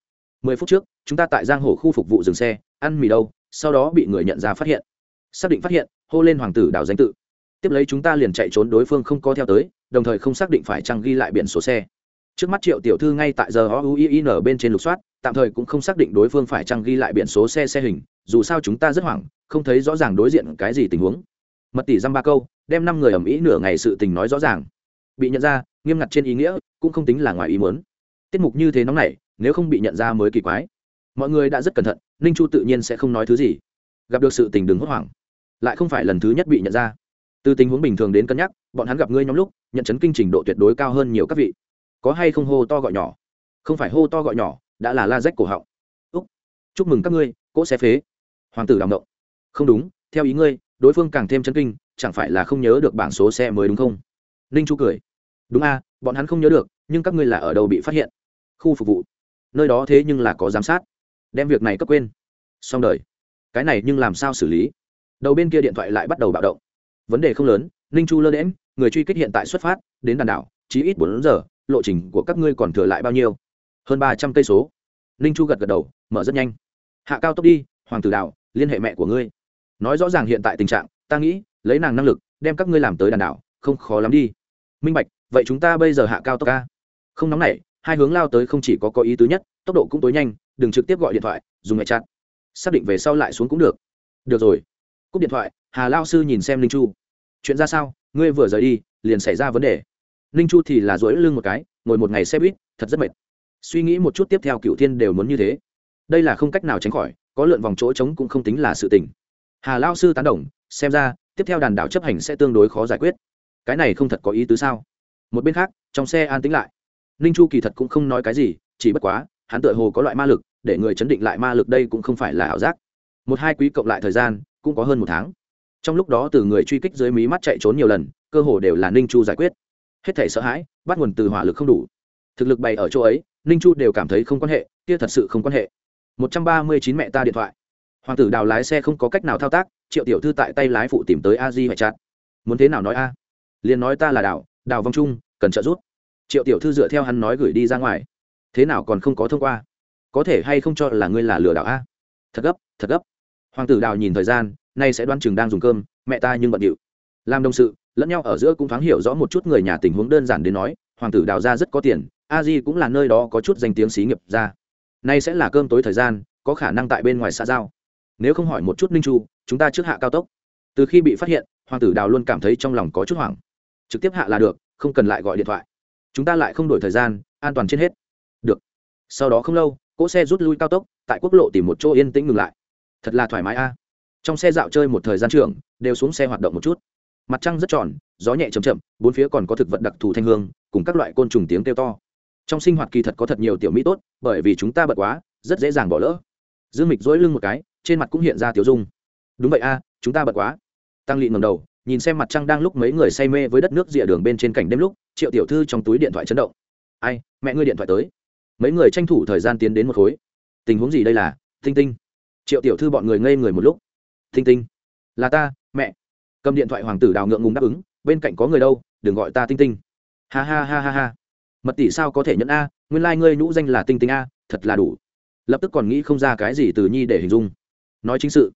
Mười phút trước, chúng ta tại giang hồ khu phục vụ dừng xe, ăn mì đâu sau đó bị người nhận ra phát hiện. Xác định phát hiện, hô lên hoàng tử đào danh tự. Tiếp lấy chúng ta liền chạy trốn đối phương không có theo tới, đồng thời không xác định phải chăng ghi lại biển số xe. Trước mắt triệu tiểu thư ngay tại giờ o u i n bên trên lục soát, tạm thời cũng không xác định đối phương phải chăng ghi lại biển số xe xe hình, dù sao chúng ta rất hoảng, không thấy rõ ràng đối diện cái gì tình huống. Mật tỷ dăm ba câu, đem năm người ầm ĩ nửa ngày sự tình nói rõ ràng. Bị nhận ra, nghiêm ngặt trên ý nghĩa, cũng không tính là ngoài ý muốn. Tiết mục như thế nóng này nếu không bị nhận ra mới kỳ quái. Mọi người đã rất cẩn thận ninh chu tự nhiên sẽ không nói thứ gì. Gặp được sự tình đừng hốt hoảng. Lại không phải lần thứ nhất bị nhận ra. Từ tình huống bình thường đến cân nhắc, bọn hắn gặp ngươi nhóm lúc, nhận chấn kinh trình độ tuyệt đối cao hơn nhiều các vị. Có hay không hô to gọi nhỏ? Không phải hô to gọi nhỏ, đã là la rách cổ họng. Úc, chúc mừng các ngươi, cỗ xe phế. Hoàng tử đ động không đúng, theo ý ngươi, đối phương càng thêm chấn kinh, chẳng phải là không nhớ được bảng số xe mới đúng không? Ninh chu cười. Đúng a, bọn hắn không nhớ được, nhưng các ngươi là ở đâu bị phát hiện? Khu phục vụ. Nơi đó thế nhưng là có giám sát đem việc này cấp quên. Xong đời. Cái này nhưng làm sao xử lý? Đầu bên kia điện thoại lại bắt đầu bạo động. Vấn đề không lớn ninh chu lơ đễm người truy kích hiện tại xuất phát đến đàn đảo chỉ ít bốn giờ lộ trình của các ngươi còn thừa lại bao nhiêu? Hơn ba trăm cây số. Ninh chu gật gật đầu mở rất nhanh. Hạ cao tốc đi hoàng tử Đảo, liên hệ mẹ của ngươi. Nói rõ ràng hiện tại tình trạng ta nghĩ lấy nàng năng lực đem các ngươi làm tới đàn đảo không khó lắm đi. Minh bạch vậy chúng ta bây giờ hạ cao tốc ca không nóng nảy hai hướng lao tới không chỉ có có ý tứ nhất tốc độ cũng tối nhanh đừng trực tiếp gọi điện thoại, dùng mẹ chặn xác định về sau lại xuống cũng được. Được rồi. Cúp điện thoại, hà lao sư nhìn xem linh chu. Chuyện ra sao? Ngươi vừa rời đi, liền xảy ra vấn đề. Linh chu thì là dỗi lưng một cái, ngồi một ngày xe buýt, thật rất mệt. Suy nghĩ một chút tiếp theo cựu thiên đều muốn như thế. Đây là không cách nào tránh khỏi, có lượn vòng chỗ trống cũng không tính là sự tình. Hà lao sư tán đồng, xem ra, tiếp theo đàn đảo chấp hành sẽ tương đối khó giải quyết. Cái này không thật có ý tứ sao? Một bên khác, trong xe an tính lại. Ninh chu kỳ thật cũng không nói cái gì, chỉ bất quá hắn tựa hồ có loại ma lực, để người chấn định lại ma lực đây cũng không phải là ảo giác. Một hai quý cộng lại thời gian, cũng có hơn một tháng. Trong lúc đó từ người truy kích dưới mí mắt chạy trốn nhiều lần, cơ hồ đều là ninh chu giải quyết. Hết thể sợ hãi, bắt nguồn từ hỏa lực không đủ. Thực lực bày ở chỗ ấy, ninh chu đều cảm thấy không quan hệ, kia thật sự không quan hệ. Một trăm ba mươi chín mẹ ta điện thoại. Hoàng tử đào lái xe không có cách nào thao tác, triệu tiểu thư tại tay lái phụ tìm tới a di hoại chặt muốn thế nào nói a? Liền nói ta là đào đào vong trung cần trợ giúp. Triệu tiểu thư dựa theo hắn nói gửi đi ra ngoài thế nào còn không có thông qua? Có thể hay không cho là ngươi là lừa đảo a? Thật gấp thật gấp. Hoàng tử đào nhìn thời gian, nay sẽ đoán chừng đang dùng cơm, mẹ ta nhưng bận điệu. Làm đồng sự, lẫn nhau ở giữa cũng thoáng hiểu rõ một chút người nhà tình huống đơn giản đến nói, hoàng tử đào ra rất có tiền, a di cũng là nơi đó có chút danh tiếng xí nghiệp ra. Nay sẽ là cơm tối thời gian, có khả năng tại bên ngoài xã giao. Nếu không hỏi một chút ninh chu, chúng ta trước hạ cao tốc. Từ khi bị phát hiện, hoàng tử đào luôn cảm thấy trong lòng có chút hoảng. Trực tiếp hạ là được, không cần lại gọi điện thoại. Chúng ta lại không đổi thời gian, an toàn trên hết sau đó không lâu, cỗ xe rút lui cao tốc, tại quốc lộ tìm một chỗ yên tĩnh ngừng lại. Thật là thoải mái a. Trong xe dạo chơi một thời gian trường đều xuống xe hoạt động một chút. Mặt trăng rất tròn, gió nhẹ chầm chậm, bốn phía còn có thực vật đặc thù thanh hương, cùng các loại côn trùng tiếng kêu to. Trong sinh hoạt kỳ thật có thật nhiều tiểu mỹ tốt, bởi vì chúng ta bật quá, rất dễ dàng bỏ lỡ. Dương mịch dỗi lưng một cái, trên mặt cũng hiện ra tiểu dung. Đúng vậy a, chúng ta bật quá. Tăng lị ngầm đầu, nhìn xem mặt trăng đang lúc mấy người say mê với đất nước rìa đường bên trên cảnh đêm lúc, triệu tiểu thư trong túi điện thoại chấn động. Ai, mẹ ngươi điện thoại tới mấy người tranh thủ thời gian tiến đến một khối. Tình huống gì đây là? Tinh tinh. Triệu tiểu thư bọn người ngây người một lúc. Tinh tinh. Là ta, mẹ. Cầm điện thoại hoàng tử đào ngượng ngùng đáp ứng. Bên cạnh có người đâu? Đừng gọi ta tinh tinh. Ha ha ha ha ha. Mật tỷ sao có thể nhận a? Nguyên lai、like、ngươi nhũ danh là tinh tinh a, thật là đủ. Lập tức còn nghĩ không ra cái gì từ nhi để hình dung. Nói chính sự.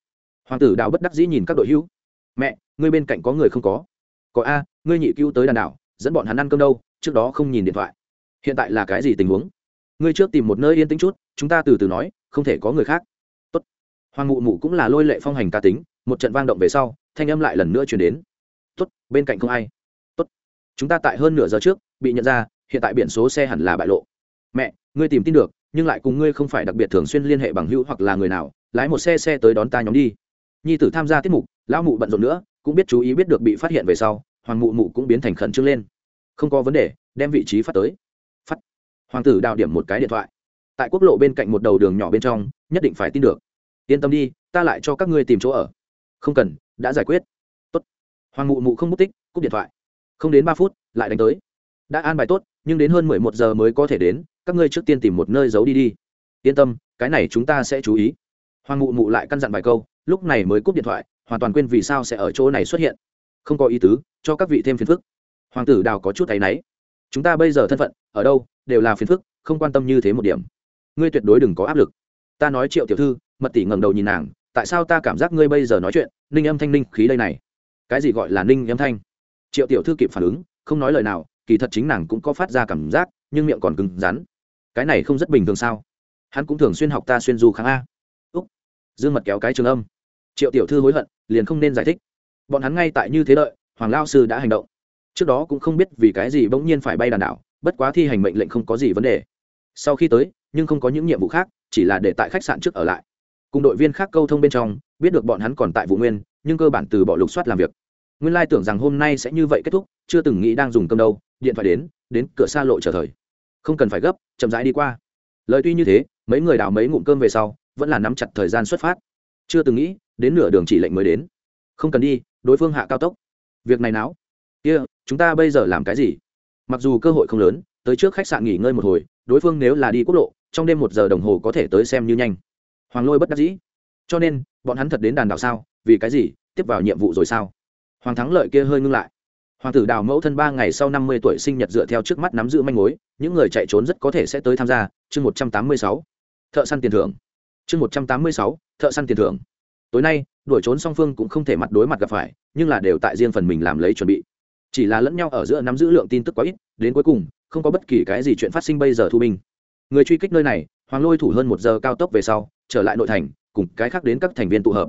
Hoàng tử đào bất đắc dĩ nhìn các đội hữu. Mẹ, ngươi bên cạnh có người không có? Có a, ngươi nhị cứu tới đàn đảo, dẫn bọn hắn ăn cơm đâu? Trước đó không nhìn điện thoại. Hiện tại là cái gì tình huống? Ngươi trước tìm một nơi yên tĩnh chút chúng ta từ từ nói không thể có người khác. Tốt. hoàng mụ mụ cũng là lôi lệ phong hành ca tính một trận vang động về sau thanh âm lại lần nữa chuyển đến. Tốt, bên cạnh không ai. Tốt. chúng ta tại hơn nửa giờ trước bị nhận ra hiện tại biển số xe hẳn là bại lộ. Mẹ ngươi tìm tin được nhưng lại cùng ngươi không phải đặc biệt thường xuyên liên hệ bằng hữu hoặc là người nào lái một xe xe tới đón ta nhóm đi. Nhi tử tham gia tiết mục lão mụ bận rộn nữa cũng biết chú ý biết được bị phát hiện về sau hoàng mụ mụ cũng biến thành khẩn trương lên. Không có vấn đề đem vị trí phát tới hoàng tử đào điểm một cái điện thoại. Tại quốc lộ bên cạnh một đầu đường nhỏ bên trong, nhất định phải tin được. Yên tâm đi, ta lại cho các ngươi tìm chỗ ở. Không cần, đã giải quyết. Tốt. Hoàng mụ mụ không mất tích, cúp điện thoại. Không đến ba phút, lại đánh tới. Đã an bài tốt, nhưng đến hơn mười một giờ mới có thể đến, các ngươi trước tiên tìm một nơi giấu đi đi. Yên tâm, cái này chúng ta sẽ chú ý. Hoàng mụ mụ lại căn dặn vài câu, lúc này mới cúp điện thoại, hoàn toàn quên vì sao sẽ ở chỗ này xuất hiện. Không có ý tứ, cho các vị thêm phiền phức. Hoàng tử đào có chút tay náy. Chúng ta bây giờ thân phận, ở đâu? Đều là phiền phức, không quan tâm như thế một điểm. Ngươi tuyệt đối đừng có áp lực. Ta nói triệu tiểu thư, mật tỷ ngẩng đầu nhìn nàng, tại sao ta cảm giác ngươi bây giờ nói chuyện, ninh âm thanh ninh khí đây này? Cái gì gọi là ninh âm thanh? Triệu tiểu thư kịp phản ứng, không nói lời nào, kỳ thật chính nàng cũng có phát ra cảm giác, nhưng miệng còn cứng rắn. Cái này không rất bình thường sao? Hắn cũng thường xuyên học ta xuyên du kháng a. Úc. Dương mật kéo cái trường âm. Triệu tiểu thư hối hận, liền không nên giải thích. Bọn hắn ngay tại như thế đợi, hoàng lao sư đã hành động. Trước đó cũng không biết vì cái gì bỗng nhiên phải bay đàn đảo bất quá thi hành mệnh lệnh không có gì vấn đề. Sau khi tới nhưng không có những nhiệm vụ khác chỉ là để tại khách sạn trước ở lại. Cùng đội viên khác câu thông bên trong biết được bọn hắn còn tại vụ nguyên nhưng cơ bản từ bỏ lục soát làm việc. Nguyên lai tưởng rằng hôm nay sẽ như vậy kết thúc chưa từng nghĩ đang dùng cơm đâu điện thoại đến đến cửa xa lộ chờ thời. Không cần phải gấp chậm rãi đi qua. Lời tuy như thế mấy người đào mấy ngụm cơm về sau vẫn là nắm chặt thời gian xuất phát. Chưa từng nghĩ đến nửa đường chỉ lệnh mới đến. Không cần đi đối phương hạ cao tốc. Việc này não kia、yeah, chúng ta bây giờ làm cái gì? Mặc dù cơ hội không lớn, tới trước khách sạn nghỉ ngơi một hồi, đối phương nếu là đi quốc lộ, trong đêm một giờ đồng hồ có thể tới xem như nhanh. Hoàng lôi bất đắc dĩ. Cho nên, bọn hắn thật đến đàn đảo sao? Vì cái gì? Tiếp vào nhiệm vụ rồi sao? Hoàng thắng lợi kia hơi ngưng lại. Hoàng tử đào mẫu thân ba ngày sau năm mươi tuổi sinh nhật dựa theo trước mắt nắm giữ manh mối, những người chạy trốn rất có thể sẽ tới tham gia. Chương một trăm tám mươi sáu. Thợ săn tiền thưởng. Chương một trăm tám mươi sáu. Thợ săn tiền thưởng. Tối nay, đuổi trốn song phương cũng không thể mặt đối mặt gặp phải, nhưng là đều tại riêng phần mình làm lấy chuẩn bị chỉ là lẫn nhau ở giữa nắm giữ lượng tin tức quá ít, đến cuối cùng, không có bất kỳ cái gì chuyện phát sinh bây giờ thu binh người truy kích nơi này, hoàng lôi thủ hơn một giờ cao tốc về sau, trở lại nội thành, cùng cái khác đến các thành viên tụ hợp.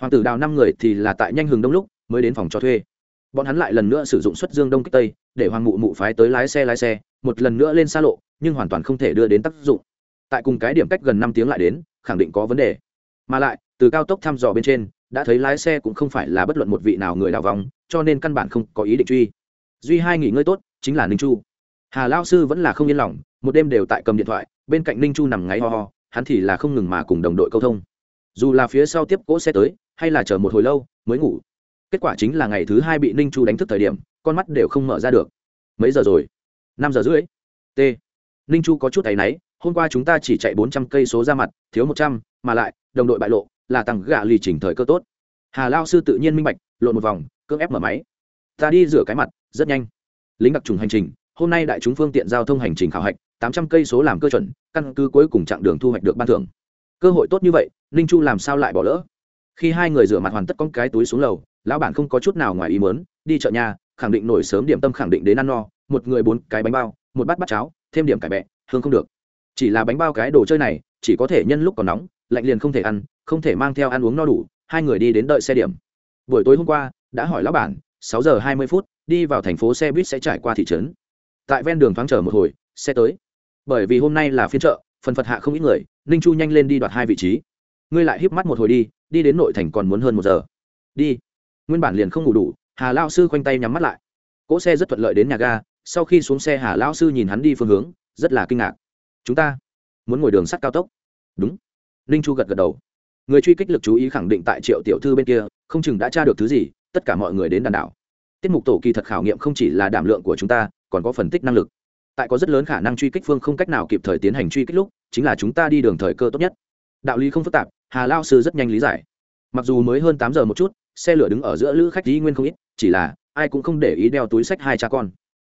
Hoàng tử đào năm người thì là tại nhanh hừng đông lúc mới đến phòng cho thuê. Bọn hắn lại lần nữa sử dụng xuất dương đông kích tây, để hoàng mụ mụ phái tới lái xe lái xe, một lần nữa lên xa lộ, nhưng hoàn toàn không thể đưa đến tác dụng. Tại cùng cái điểm cách gần năm tiếng lại đến, khẳng định có vấn đề. Mà lại, từ cao tốc thăm dò bên trên, đã thấy lái xe cũng không phải là bất luận một vị nào người đào vòng cho nên căn bản không có ý định truy. Duy hai nghỉ ngơi tốt, chính là ninh chu. Hà lao sư vẫn là không yên lòng, một đêm đều tại cầm điện thoại, bên cạnh ninh chu nằm ngáy ho ho, hắn thì là không ngừng mà cùng đồng đội câu thông. Dù là phía sau tiếp cỗ xe tới, hay là chờ một hồi lâu, mới ngủ. Kết quả chính là ngày thứ hai bị ninh chu đánh thức thời điểm, con mắt đều không mở ra được. Mấy giờ rồi? Năm giờ rưỡi. T. Ninh chu có chút tay náy, hôm qua chúng ta chỉ chạy bốn trăm cây số ra mặt, thiếu một trăm, mà lại, đồng đội bại lộ, là tăng gạ lì chỉnh thời cơ tốt. Hà lao sư tự nhiên minh bạch, lộn một vòng cưỡng ép mở máy. Ta đi rửa cái mặt, rất nhanh. Lính đặc trùng hành trình, hôm nay đại chúng phương tiện giao thông hành trình khảo hạch, tám trăm cây số làm cơ chuẩn, căn cứ cuối cùng chặng đường thu hoạch được ban thưởng. Cơ hội tốt như vậy, ninh chu làm sao lại bỏ lỡ? Khi hai người rửa mặt hoàn tất con cái túi xuống lầu, lão bản không có chút nào ngoài ý mớn đi chợ nhà, khẳng định nổi sớm điểm tâm khẳng định đến ăn no, một người bốn cái bánh bao, một bát bát cháo, thêm điểm cải bẹ, hương không được. Chỉ là bánh bao cái đồ chơi này, chỉ có thể nhân lúc còn nóng, lạnh liền không thể ăn, không thể mang theo ăn uống no đủ, hai người đi đến đợi xe điểm. Buổi tối hôm qua đã hỏi lão bản, sáu giờ hai mươi phút, đi vào thành phố xe buýt sẽ trải qua thị trấn. Tại ven đường thoáng chờ một hồi, xe tới. Bởi vì hôm nay là phiên chợ, phần phật hạ không ít người, ninh chu nhanh lên đi đoạt hai vị trí. Ngươi lại híp mắt một hồi đi đi đến nội thành còn muốn hơn một giờ. Đi. Nguyên bản liền không ngủ đủ, hà lao sư khoanh tay nhắm mắt lại. Cỗ xe rất thuận lợi đến nhà ga, sau khi xuống xe hà lao sư nhìn hắn đi phương hướng, rất là kinh ngạc. Chúng ta muốn ngồi đường sắt cao tốc. Đúng. Ninh chu gật gật đầu. Người truy kích lực chú ý khẳng định tại triệu tiểu thư bên kia, không chừng đã tra được thứ gì tất cả mọi người đến đàn đảo. Tiết mục tổ kỳ thật khảo nghiệm không chỉ là đảm lượng của chúng ta, còn có phân tích năng lực. Tại có rất lớn khả năng truy kích phương không cách nào kịp thời tiến hành truy kích lúc, chính là chúng ta đi đường thời cơ tốt nhất. Đạo lý không phức tạp, hà lao sư rất nhanh lý giải. Mặc dù mới hơn tám giờ một chút, xe lửa đứng ở giữa lữ khách dĩ nguyên không ít, chỉ là ai cũng không để ý đeo túi sách hai cha con.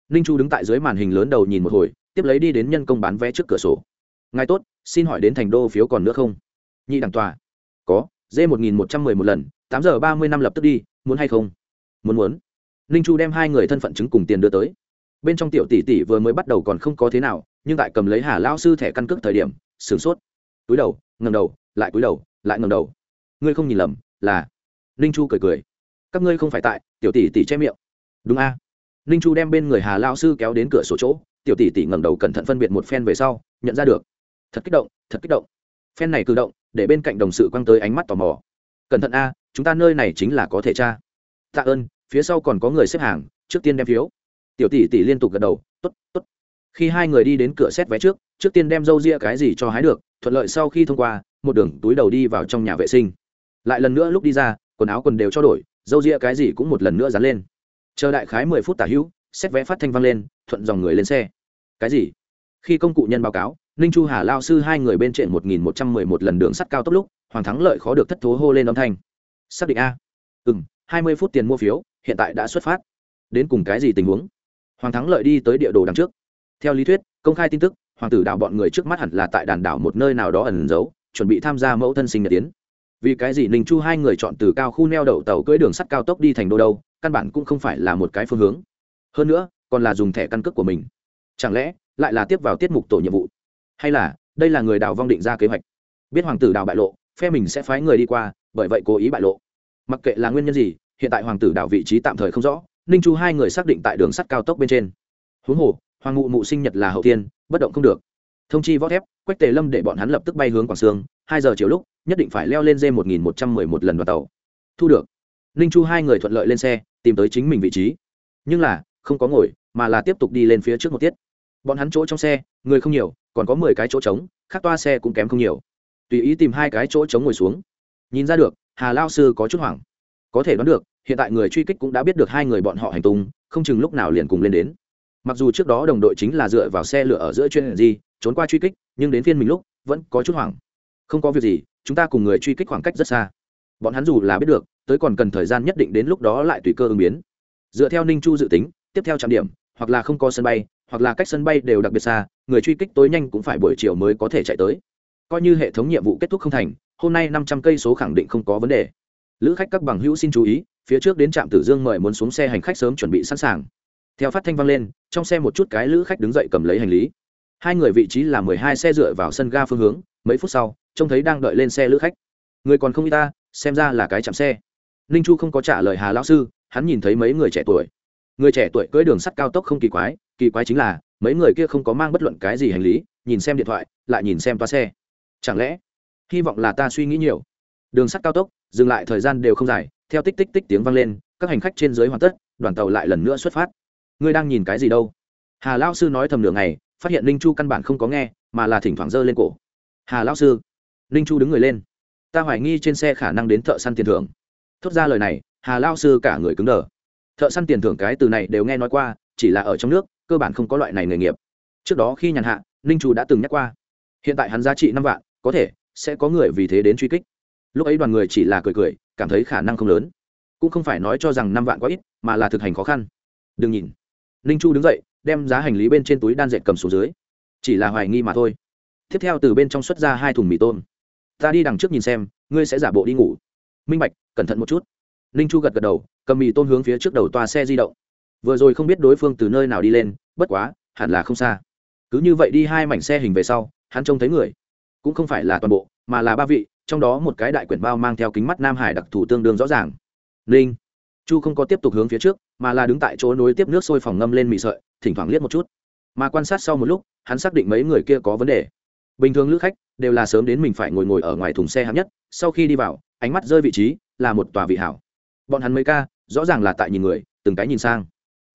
Ninh chu đứng tại dưới màn hình lớn đầu nhìn một hồi, tiếp lấy đi đến nhân công bán vé trước cửa sổ. Ngài tốt, xin hỏi đến thành đô phiếu còn nữa không? Nhị đẳng tòa. Có d một nghìn một trăm mười một lần, tám giờ ba mươi năm lập tức đi muốn hay không? Muốn muốn. Ninh chu đem hai người thân phận chứng cùng tiền đưa tới. Bên trong tiểu tỷ tỷ vừa mới bắt đầu còn không có thế nào, nhưng tại cầm lấy hà lao sư thẻ căn cước thời điểm, sửng sốt. Túi đầu ngầm đầu, lại túi đầu, lại ngầm đầu. Ngươi không nhìn lầm, là ninh chu cười cười. Các ngươi không phải tại, tiểu tỷ tỷ che miệng. Đúng a. Ninh chu đem bên người hà lao sư kéo đến cửa sổ chỗ, tiểu tỷ tỷ ngẩng đầu cẩn thận phân biệt một phen về sau, nhận ra được. Thật kích động, thật kích động. Phen này cử động, để bên cạnh đồng sự quăng tới ánh mắt tò mò. Cẩn thận a chúng ta nơi này chính là có thể tra. Tạ ơn, phía sau còn có người xếp hàng, trước tiên đem phiếu. Tiểu tỷ tỷ liên tục gật đầu t ố t t ố t khi hai người đi đến cửa xét vé trước trước tiên đem râu ria cái gì cho hái được, thuận lợi sau khi thông qua, một đường túi đầu đi vào trong nhà vệ sinh. Lại lần nữa lúc đi ra, quần áo quần đều cho đổi, râu ria cái gì cũng một lần nữa dán lên. Chờ đại khái mười phút tả hữu, xét vé phát thanh vang lên, thuận dòng người lên xe. Cái gì? Khi công cụ nhân báo cáo, ninh chu hà lao sư hai người bên trên một nghìn một trăm mười một lần đường sắt cao tốc lúc, hoàng thắng lợi khó được thất thố hô lên âm thanh xác định a. Ừ m hai mươi phút tiền mua phiếu, hiện tại đã xuất phát. Đến cùng cái gì tình huống? Hoàng thắng lợi đi tới địa đồ đằng trước. Theo lý thuyết, công khai tin tức, hoàng tử đảo bọn người trước mắt hẳn là tại đàn đảo một nơi nào đó ẩn giấu, chuẩn bị tham gia mẫu thân sinh nhật tiến. Vì cái gì ninh chu hai người chọn từ cao khu neo đậu tàu cưỡi đường sắt cao tốc đi thành đô đâu, căn bản cũng không phải là một cái phương hướng. Hơn nữa, còn là dùng thẻ căn cước của mình. Chẳng lẽ, lại là tiếp vào tiết mục tổ nhiệm vụ? Hay là, đây là người đào vong định ra kế hoạch? Biết hoàng tử đào bại lộ, phe mình sẽ phái người đi qua bởi vậy cố ý bại lộ. Mặc kệ là nguyên nhân gì, hiện tại hoàng tử đảo vị trí tạm thời không rõ, ninh chu hai người xác định tại đường sắt cao tốc bên trên. Huống hồ, hoàng ngụ mụ sinh nhật là hậu tiên bất động không được. Thông chi võ thép, quách tề lâm để bọn hắn lập tức bay hướng quảng sương, hai giờ chiều lúc, nhất định phải leo lên dê một nghìn một trăm mười một lần vào tàu. Thu được. Ninh chu hai người thuận lợi lên xe, tìm tới chính mình vị trí. Nhưng là, không có ngồi, mà là tiếp tục đi lên phía trước một tiết. Bọn hắn chỗ trong xe, người không nhiều, còn có mười cái chỗ trống, khác toa xe cũng kém không nhiều. Tùy ý tìm hai cái chỗ trống ngồi xuống nhìn ra được, hà lao sư có chút hoảng. Có thể đoán được, hiện tại người truy kích cũng đã biết được hai người bọn họ hành tung, không chừng lúc nào liền cùng lên đến. Mặc dù trước đó đồng đội chính là dựa vào xe lửa ở giữa chuyên gì trốn qua truy kích, nhưng đến phiên mình lúc, vẫn có chút hoảng. Không có việc gì, chúng ta cùng người truy kích khoảng cách rất xa. Bọn hắn dù là biết được, tới còn cần thời gian nhất định đến lúc đó lại tùy cơ ứng biến. Dựa theo ninh chu dự tính, tiếp theo trạm điểm, hoặc là không có sân bay, hoặc là cách sân bay đều đặc biệt xa, người truy kích tối nhanh cũng phải buổi chiều mới có thể chạy tới. Coi như hệ thống nhiệm vụ kết thúc không thành hôm nay năm trăm cây số khẳng định không có vấn đề. Lữ khách các bằng hữu xin chú ý, phía trước đến trạm tử dương mời muốn xuống xe hành khách sớm chuẩn bị sẵn sàng. Theo phát thanh vang lên, trong xe một chút cái lữ khách đứng dậy cầm lấy hành lý. Hai người vị trí là mười hai xe dựa vào sân ga phương hướng, mấy phút sau, trông thấy đang đợi lên xe lữ khách. Người còn không y ta, xem ra là cái chạm xe. Ninh chu không có trả lời hà lão sư, hắn nhìn thấy mấy người trẻ tuổi. Người trẻ tuổi cưỡi đường sắt cao tốc không kỳ quái kỳ quái chính là, mấy người kia không có mang bất luận cái gì hành lý, nhìn xem điện thoại, lại nhìn xem toa xe. Chẳng lẽ hy vọng là ta suy nghĩ nhiều. Đường sắt cao tốc, dừng lại thời gian đều không dài, theo tích tích tích tiếng vang lên, các hành khách trên dưới hoàn tất, đoàn tàu lại lần nữa xuất phát. Ngươi đang nhìn cái gì đâu? Hà lao sư nói thầm nửa ngày, phát hiện linh chu căn bản không có nghe, mà là thỉnh thoảng giơ lên cổ. Hà lao sư linh chu đứng người lên. Ta hoài nghi trên xe khả năng đến thợ săn tiền thưởng. Thốt ra lời này, hà lao sư cả người cứng đờ. Thợ săn tiền thưởng cái từ này đều nghe nói qua, chỉ là ở trong nước, cơ bản không có loại này nghề nghiệp. Trước đó khi nhàn hạ, ninh chu đã từng nhắc qua. Hiện tại hắn giá trị năm vạn, có thể sẽ có người vì thế đến truy kích. Lúc ấy đoàn người chỉ là cười cười, cảm thấy khả năng không lớn. Cũng không phải nói cho rằng năm vạn quá ít, mà là thực hành khó khăn. Đừng nhìn. Ninh chu đứng dậy, đem giá hành lý bên trên túi đan dệt cầm xuống dưới. Chỉ là hoài nghi mà thôi. Tiếp theo từ bên trong xuất ra hai thùng mì tôm. Ta đi đằng trước nhìn xem, ngươi sẽ giả bộ đi ngủ. Minh bạch, cẩn thận một chút. Ninh chu gật gật đầu, cầm mì tôm hướng phía trước đầu toa xe di động. Vừa rồi không biết đối phương từ nơi nào đi lên, bất quá, hẳn là không xa. Cứ như vậy đi hai mảnh xe hình về sau, hắn trông thấy người cũng không phải là toàn bộ, mà là ba vị, trong đó một cái đại quyển bao mang theo kính mắt nam hải đặc thù tương đương rõ ràng. Ninh chu không có tiếp tục hướng phía trước, mà là đứng tại chỗ nối tiếp nước sôi phòng ngâm lên mì sợi, thỉnh thoảng liếc một chút. Mà quan sát sau một lúc, hắn xác định mấy người kia có vấn đề. Bình thường lữ khách đều là sớm đến mình phải ngồi ngồi ở ngoài thùng xe hạng nhất, sau khi đi vào, ánh mắt rơi vị trí là một tòa vị hảo. Bọn hắn mấy ca, rõ ràng là tại nhìn người, từng cái nhìn sang.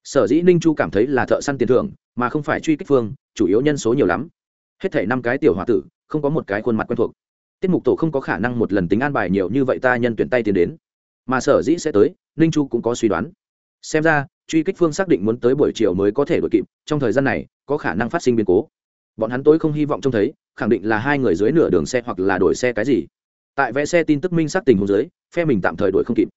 Sở dĩ ninh chu cảm thấy là thợ săn tiền thưởng, mà không phải truy kích phương, chủ yếu nhân số nhiều lắm. Hết thể năm cái tiểu h o a tử không có một cái khuôn mặt quen thuộc. Tiết mục tổ không có khả năng một lần tính an bài nhiều như vậy ta nhân tuyển tay tiến đến. Mà sở dĩ sẽ tới, ninh chu cũng có suy đoán. Xem ra, truy kích phương xác định muốn tới buổi chiều mới có thể đội kịp, trong thời gian này, có khả năng phát sinh biến cố. Bọn hắn tối không hy vọng trông thấy, khẳng định là hai người dưới nửa đường xe hoặc là đổi xe cái gì. Tại vẽ xe tin tức minh xác tình hồ dưới, phe mình tạm thời đuổi không kịp.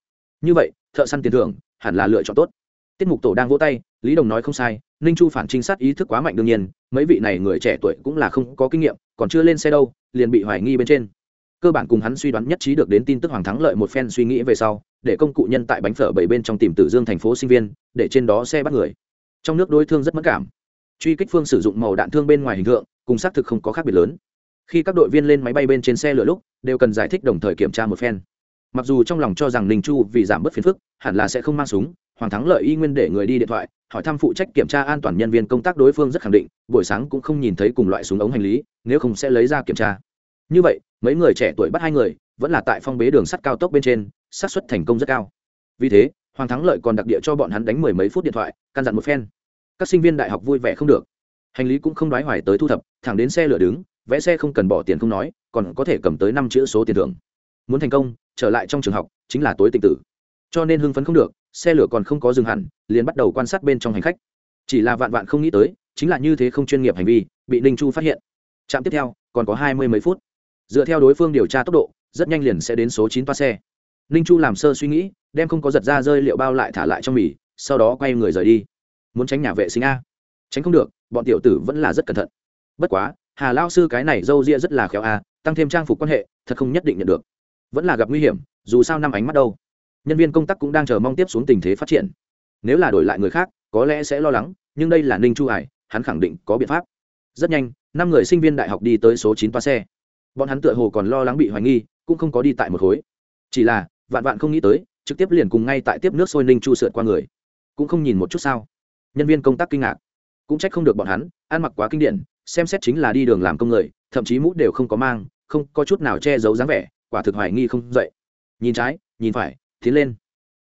Như vậy, thợ săn tiền thưởng, hẳn là lựa chọn tốt. Tiết mục tổ đang vỗ tay, lý đồng nói không sai, ninh chu phản trinh sát ý thức quá mạnh đương nhiên, mấy vị này người trẻ tuổi cũng là không có kinh nghiệm còn chưa lên xe đâu, liền bị hoài nghi bên trên. Cơ bản cùng hắn suy đoán nhất trí được đến tin tức hoàng thắng lợi một phen suy nghĩ về sau, để công cụ nhân tại bánh phở bảy bên trong tìm tử dương thành phố sinh viên, để trên đó xe bắt người. Trong nước đối thương rất mất cảm. Truy kích phương sử dụng màu đạn thương bên ngoài hình tượng, cùng xác thực không có khác biệt lớn. Khi các đội viên lên máy bay bên trên xe lửa lúc, đều cần giải thích đồng thời kiểm tra một phen. Mặc dù trong lòng cho rằng ninh chu vì giảm bớt phiền phức, hẳn là sẽ không mang súng, hoàng thắng lợi y nguyên để người đi điện thoại hỏi thăm phụ trách kiểm tra an toàn nhân viên công tác đối phương rất khẳng định, buổi sáng cũng không nhìn thấy cùng loại súng ống hành lý, nếu không sẽ lấy ra kiểm tra. Như vậy, mấy người trẻ tuổi bắt hai người, vẫn là tại phong bế đường sắt cao tốc bên trên, xác suất thành công rất cao. Vì thế, hoàng thắng lợi còn đặc địa cho bọn hắn đánh mười mấy phút điện thoại, căn dặn một phen. Các sinh viên đại học vui vẻ không được. Hành lý cũng không đoái hoài tới thu thập, thẳng đến xe lửa đứng, vẽ xe không cần bỏ tiền không nói, còn có thể cầm tới năm chữ số tiền thưởng. Muốn thành công, trở lại trong trường học, chính là tối tịnh tử. Cho nên hưng phấn không được xe lửa còn không có dừng hẳn, liền bắt đầu quan sát bên trong hành khách. Chỉ là vạn vạn không nghĩ tới, chính là như thế không chuyên nghiệp hành vi, bị ninh chu phát hiện. Trạm tiếp theo, còn có hai mươi mấy phút. Dựa theo đối phương điều tra tốc độ, rất nhanh liền sẽ đến số chín toa xe. Ninh chu làm sơ suy nghĩ, đem không có giật ra rơi liệu bao lại thả lại trong mì, sau đó quay người rời đi. Muốn tránh nhà vệ sinh a. Tránh không được, bọn tiểu tử vẫn là rất cẩn thận. Bất quá, hà lao sư cái này dâu ria rất là khéo a, tăng thêm trang phục quan hệ, thật không nhất định nhận được. Vẫn là gặp nguy hiểm, dù sao năm ánh mắt đâu nhân viên công tác cũng đang chờ mong tiếp xuống tình thế phát triển. Nếu là đổi lại người khác, có lẽ sẽ lo lắng, nhưng đây là ninh chu hải, hắn khẳng định có biện pháp. Rất nhanh, năm người sinh viên đại học đi tới số chín toa xe. Bọn hắn tựa hồ còn lo lắng bị hoài nghi, cũng không có đi tại một khối. Chỉ là, vạn vạn không nghĩ tới, trực tiếp liền cùng ngay tại tiếp nước sôi ninh chu sượt qua người. Cũng không nhìn một chút sao. Nhân viên công tác kinh ngạc. Cũng trách không được bọn hắn, ăn mặc quá kinh điển, xem xét chính là đi đường làm công người, thậm chí mũ đều không có mang, không có chút nào che giấu dáng vẻ, quả thực hoài nghi không dậy. Nhìn trái, nhìn phải tiến lên.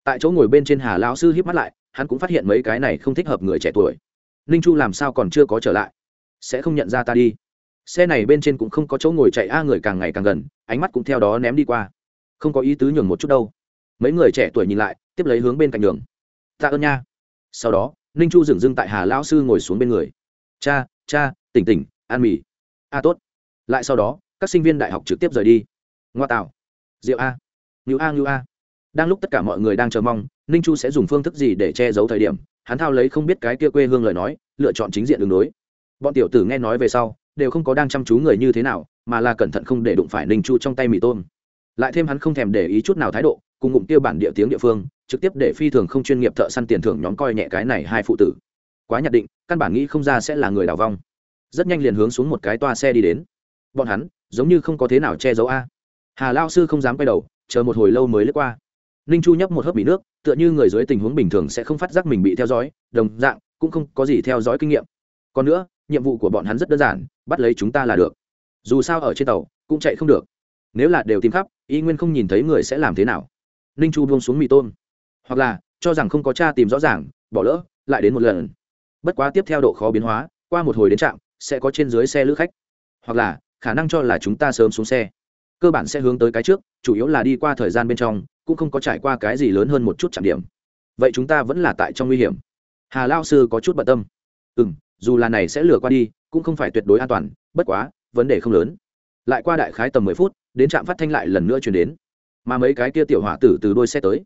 Tại chỗ ngồi bên trên hà lão sư hiếp mắt lại, hắn cũng phát hiện mấy cái này không thích hợp người trẻ tuổi. Ninh chu làm sao còn chưa có trở lại? Sẽ không nhận ra ta đi. Xe này bên trên cũng không có chỗ ngồi chạy a người càng ngày càng gần, ánh mắt cũng theo đó ném đi qua. Không có ý tứ nhường một chút đâu. Mấy người trẻ tuổi nhìn lại, tiếp lấy hướng bên cạnh đường. Tạ ơn nha. Sau đó, ninh chu dừng dưng tại hà lão sư ngồi xuống bên người. Cha cha, tỉnh tỉnh, ăn mì. A, tốt. Lại sau đó, các sinh viên đại học trực tiếp rời đi. Ngoa tạo. Rượu a. Ngữ a ngữ a đang lúc tất cả mọi người đang chờ mong, ninh chu sẽ dùng phương thức gì để che giấu thời điểm, hắn thao lấy không biết cái kia quê hương lời nói, lựa chọn chính diện đường đối bọn tiểu tử nghe nói về sau, đều không có đang chăm chú người như thế nào, mà là cẩn thận không để đụng phải ninh chu trong tay mì tôm. Lại thêm hắn không thèm để ý chút nào thái độ, cùng ngụm tiêu bản địa tiếng địa phương, trực tiếp để phi thường không chuyên nghiệp thợ săn tiền thưởng nhóm coi nhẹ cái này hai phụ tử. Quá nhạt định, căn bản nghĩ không ra sẽ là người đào vong. Rất nhanh liền hướng xuống một cái toa xe đi đến. Bọn hắn, giống như không có thế nào che giấu a. Hà lao sư không dám quay đầu, chờ một hồi lâu mới lướt qua ninh chu nhấp một hớp bị nước, tựa như người dưới tình huống bình thường sẽ không phát giác mình bị theo dõi, đồng dạng, cũng không có gì theo dõi kinh nghiệm. Còn nữa, nhiệm vụ của bọn hắn rất đơn giản, bắt lấy chúng ta là được. Dù sao ở trên tàu, cũng chạy không được. Nếu là đều tìm khắp, y nguyên không nhìn thấy người sẽ làm thế nào. Ninh chu buông xuống mì tôm. Hoặc là, cho rằng không có cha tìm rõ ràng, bỏ lỡ, lại đến một lần. Bất quá tiếp theo độ khó biến hóa, qua một hồi đến trạm, sẽ có trên dưới xe lữ khách. Hoặc là, khả năng cho là chúng ta sớm xuống xe. Cơ bản sẽ hướng tới cái trước, chủ yếu là đi qua thời gian bên trong cũng không có trải qua cái gì lớn hơn một chút chạm điểm. Vậy chúng ta vẫn là tại trong nguy hiểm. Hà lao sư có chút bận tâm. Ừ m dù là này sẽ lừa qua đi, cũng không phải tuyệt đối an toàn, bất quá, vấn đề không lớn. Lại qua đại khái tầm mười phút, đến trạm phát thanh lại lần nữa chuyển đến. Mà mấy cái kia tiểu hỏa tử từ đôi xe tới.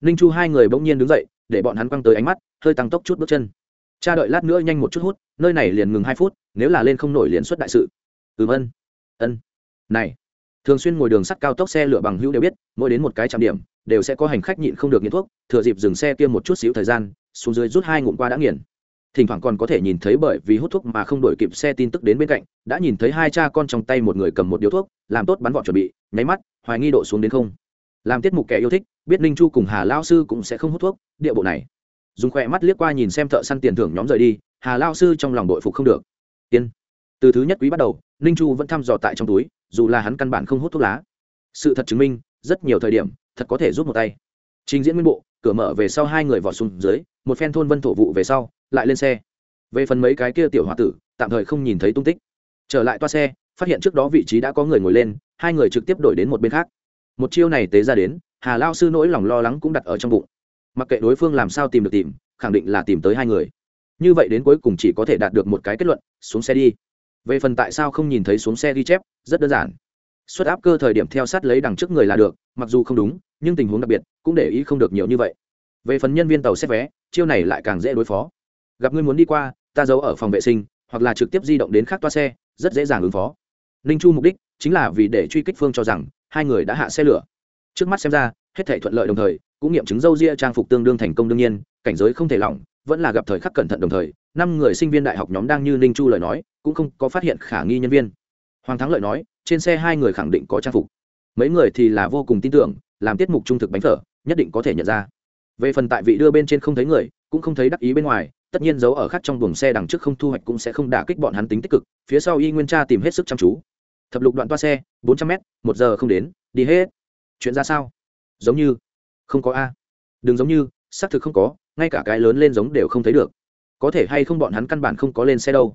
Ninh chu hai người bỗng nhiên đứng dậy, để bọn hắn quăng tới ánh mắt, hơi tăng tốc chút bước chân. Cha đợi lát nữa nhanh một chút hút, nơi này liền ngừng hai phút, nếu là lên không nổi liền xuất đại sự. Ừm ân ân. Này thường xuyên ngồi đường sắt cao tốc xe lửa bằng hữu đều biết, mỗi đến một cái trạm điểm, đều sẽ có hành khách nhịn không được nghiện thuốc, thừa dịp dừng xe kia một chút xíu thời gian, xuống dưới rút hai ngụm qua đã nghiền. Thỉnh thoảng còn có thể nhìn thấy bởi vì hút thuốc mà không đổi kịp xe tin tức đến bên cạnh, đã nhìn thấy hai cha con trong tay một người cầm một điếu thuốc, làm tốt bắn vọt chuẩn bị, nháy mắt, hoài nghi độ xuống đến không. Làm tiết mục kẻ yêu thích, biết ninh chu cùng hà lao sư cũng sẽ không hút thuốc, địa bộ này. Dùng khỏe mắt liếc qua nhìn xem thợ săn tiền thưởng nhóm rời đi, hà lao sư trong lòng đội phục không được. Tiên từ thứ nhất quý bắt đầu, ninh chu vẫn thăm dò tại trong túi, dù là hắn căn bản không hút thuốc lá. Sự thật chứng minh, rất nhiều thời điểm, thật có thể giúp một tay. Trình diễn nguyên bộ, cửa mở về sau hai người vọt xuống dưới, một phen thôn vân thổ vụ về sau, lại lên xe. Về phần mấy cái kia tiểu h o a tử, tạm thời không nhìn thấy tung tích. Trở lại toa xe, phát hiện trước đó vị trí đã có người ngồi lên, hai người trực tiếp đổi đến một bên khác. Một chiêu này tế ra đến, hà lao sư nỗi lòng lo lắng cũng đặt ở trong bụng. Mặc kệ đối phương làm sao tìm được tìm, khẳng định là tìm tới hai người. Như vậy đến cuối cùng chỉ có thể đạt được một cái kết luận, xuống xe đi về phần tại sao không nhìn thấy xuống xe ghi chép, rất đơn giản. Xuất áp cơ thời điểm theo sát lấy đằng trước người là được, mặc dù không đúng, nhưng tình huống đặc biệt, cũng để ý không được nhiều như vậy. Về phần nhân viên tàu xét vé, chiêu này lại càng dễ đối phó. Gặp ngươi muốn đi qua, ta giấu ở phòng vệ sinh, hoặc là trực tiếp di động đến khác toa xe, rất dễ dàng ứng phó. Ninh chu mục đích chính là vì để truy kích phương cho rằng, hai người đã hạ xe lửa. Trước mắt xem ra, hết thể thuận lợi đồng thời, cũng nghiệm chứng dâu ria trang phục tương đương thành công đương nhiên, cảnh giới không thể lỏng, vẫn là gặp thời khắc cẩn thận đồng thời. Năm người sinh viên đại học nhóm đang như ninh chu lời nói cũng không có phát hiện khả nghi nhân viên. Hoàng thắng lợi nói, trên xe hai người khẳng định có trang phục. Mấy người thì là vô cùng tin tưởng, làm tiết mục trung thực bánh phở, nhất định có thể nhận ra. Về phần tại vị đưa bên trên không thấy người, cũng không thấy đắc ý bên ngoài, tất nhiên giấu ở khác trong buồng xe đằng trước không thu hoạch cũng sẽ không đả kích bọn hắn tính tích cực, phía sau y nguyên tra tìm hết sức chăm chú. Thập lục đoạn toa xe, bốn trăm m một giờ không đến, đi hết. Chuyện ra sao? Giống như, không có a. Đừng giống như, xác thực không có, ngay cả cái lớn lên giống đều không thấy được. Có thể hay không bọn hắn căn bản không có lên xe đâu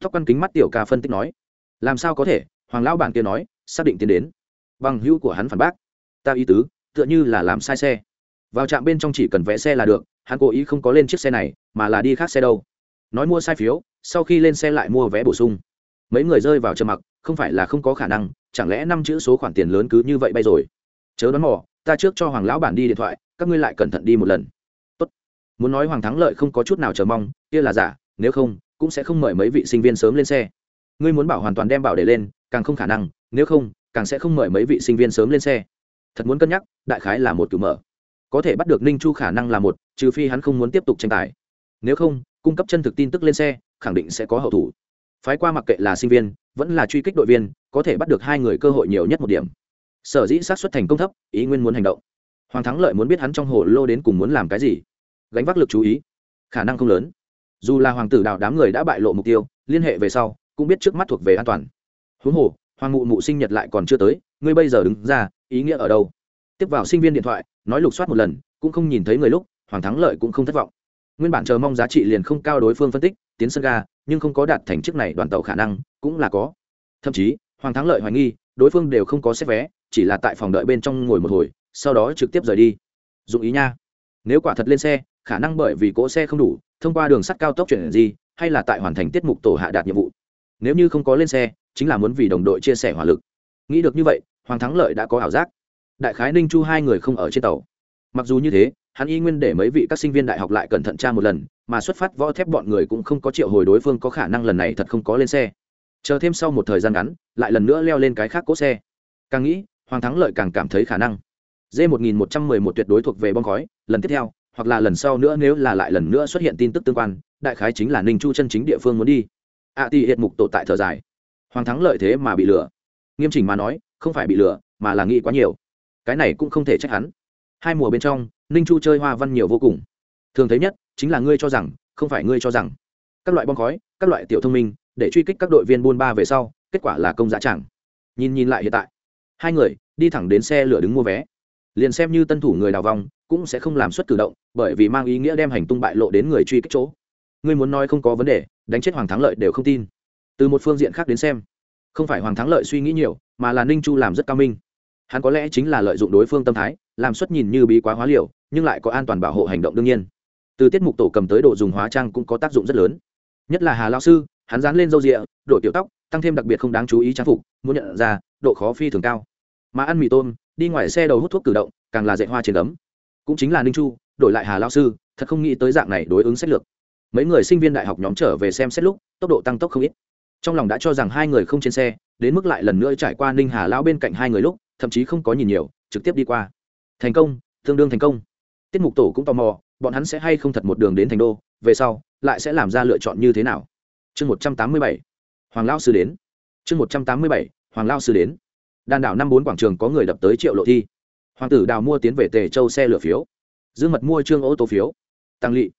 tóc căn kính mắt tiểu ca phân tích nói, làm sao có thể? Hoàng lão bản kia nói, xác định tiến đến. Bằng hữu của hắn phản bác, ta ý tứ, tựa như là làm sai xe. Vào trạm bên trong chỉ cần vẽ xe là được, hắn cố ý không có lên chiếc xe này, mà là đi khác xe đâu. Nói mua sai phiếu, sau khi lên xe lại mua vé bổ sung. Mấy người rơi vào trầm mặc, không phải là không có khả năng, chẳng lẽ năm chữ số khoản tiền lớn cứ như vậy bay rồi? Chớ đoán mò, ta trước cho hoàng lão bản đi điện thoại, các ngươi lại cẩn thận đi một lần. Tốt. muốn nói hoàng thắng lợi không có chút nào chờ mong, kia là giả, nếu không cũng sẽ không mời mấy vị sinh viên sớm lên xe. Ngươi muốn bảo hoàn toàn đem bảo để lên, càng không khả năng, nếu không, càng sẽ không mời mấy vị sinh viên sớm lên xe. Thật muốn cân nhắc, đại khái là một cử mở. Có thể bắt được ninh chu khả năng là một, trừ phi hắn không muốn tiếp tục tranh tài. Nếu không, cung cấp chân thực tin tức lên xe, khẳng định sẽ có hậu thủ. Phái qua mặc kệ là sinh viên, vẫn là truy kích đội viên, có thể bắt được hai người cơ hội nhiều nhất một điểm. Sở dĩ sát xuất thành công thấp, ý nguyên muốn hành động. Hoàng thắng lợi muốn biết hắn trong hồ lô đến cùng muốn làm cái gì. Gánh vác lực chú ý. Khả năng không lớn dù là hoàng tử đào đám người đã bại lộ mục tiêu, liên hệ về sau, cũng biết trước mắt thuộc về an toàn. Huống hồ, hoàng mụ mụ sinh nhật lại còn chưa tới, ngươi bây giờ đứng ra, ý nghĩa ở đâu? Tiếp vào sinh viên điện thoại, nói lục soát một lần, cũng không nhìn thấy người lúc, hoàng thắng lợi cũng không thất vọng. Nguyên bản chờ mong giá trị liền không cao đối phương phân tích, tiến sân ga, nhưng không có đạt thành chức này đoàn tàu khả năng, cũng là có. Thậm chí, hoàng thắng lợi hoài nghi, đối phương đều không có xếp vé, chỉ là tại phòng đợi bên trong ngồi một hồi, sau đó trực tiếp rời đi. Dụng ý nha. Nếu quả thật lên xe, khả năng bởi vì cỗ xe không đủ thông qua đường sắt cao tốc chuyển gì hay là tại hoàn thành tiết mục tổ hạ đạt nhiệm vụ. Nếu như không có lên xe, chính là muốn vì đồng đội chia sẻ hỏa lực. Nghĩ được như vậy, hoàng thắng lợi đã có ảo giác. Đại khái ninh chu hai người không ở trên tàu. Mặc dù như thế, hắn y nguyên để mấy vị các sinh viên đại học lại cẩn thận tra một lần, mà xuất phát võ thép bọn người cũng không có triệu hồi đối phương có khả năng lần này thật không có lên xe. Chờ thêm sau một thời gian ngắn, lại lần nữa leo lên cái khác cỗ xe. Càng nghĩ, hoàng thắng lợi càng cảm thấy khả năng. D một nghìn một trăm mười một tuyệt đối thuộc về bom khói, lần tiếp theo hoặc là lần sau nữa nếu là lại lần nữa xuất hiện tin tức tương quan đại khái chính là ninh chu chân chính địa phương muốn đi. Ạ à, thì hiện mục tổ tại thở dài. Hoàng thắng lợi thế mà bị lừa. Nghiêm chỉnh mà nói không phải bị lừa mà là nghĩ quá nhiều. Cái này cũng không thể trách hắn. Hai mùa bên trong ninh chu chơi hoa văn nhiều vô cùng. Thường thấy nhất chính là ngươi cho rằng không phải ngươi cho rằng. Các loại bom khói các loại tiểu thông minh để truy kích các đội viên buôn ba về sau kết quả là công giá chẳng. Nhìn nhìn lại hiện tại. Hai người đi thẳng đến xe lửa đứng mua vé. Liền xem như tân thủ người đào vòng cũng sẽ không làm suất cử động, bởi vì mang ý nghĩa đem hành tung bại lộ đến người truy kích chỗ. Ngươi muốn nói không có vấn đề, đánh chết hoàng thắng lợi đều không tin. Từ một phương diện khác đến xem, không phải hoàng thắng lợi suy nghĩ nhiều, mà là ninh chu làm rất cao minh. Hắn có lẽ chính là lợi dụng đối phương tâm thái, làm suất nhìn như bí quá hóa liều, nhưng lại có an toàn bảo hộ hành động đương nhiên. Từ tiết mục tổ cầm tới đồ dùng hóa trang cũng có tác dụng rất lớn. Nhất là hà lao sư, hắn dán lên râu rịa đội tiểu tóc, tăng thêm đặc biệt không đáng chú ý trang phục, muốn nhận ra, độ khó phi thường cao. Mà ăn mì tôm, đi ngoài xe đầu hút thuốc cử động, càng là dạy hoa trên ấm cũng chính là ninh chu, đổi lại hà lao sư, thật không nghĩ tới dạng này đối ứng sách lược. Mấy người sinh viên đại học nhóm trở về xem xét lúc, tốc độ tăng tốc không ít. Trong lòng đã cho rằng hai người không trên xe, đến mức lại lần nữa trải qua ninh hà lão bên cạnh hai người lúc, thậm chí không có nhìn nhiều, trực tiếp đi qua. Thành công, tương đương thành công. Tiết mục tổ cũng tò mò, bọn hắn sẽ hay không thật một đường đến thành đô, về sau, lại sẽ làm ra lựa chọn như thế nào? Chương một trăm tám mươi bảy, hoàng lao sư đến. Chương một trăm tám mươi bảy, hoàng lao sư đến. Đàn đảo năm bốn quảng trường có người đập tới triệu lộ thi hoàng tử đào mua tiến về tề châu xe lửa phiếu. Dương mật mua trương ô tô phiếu. Tăng lỵ.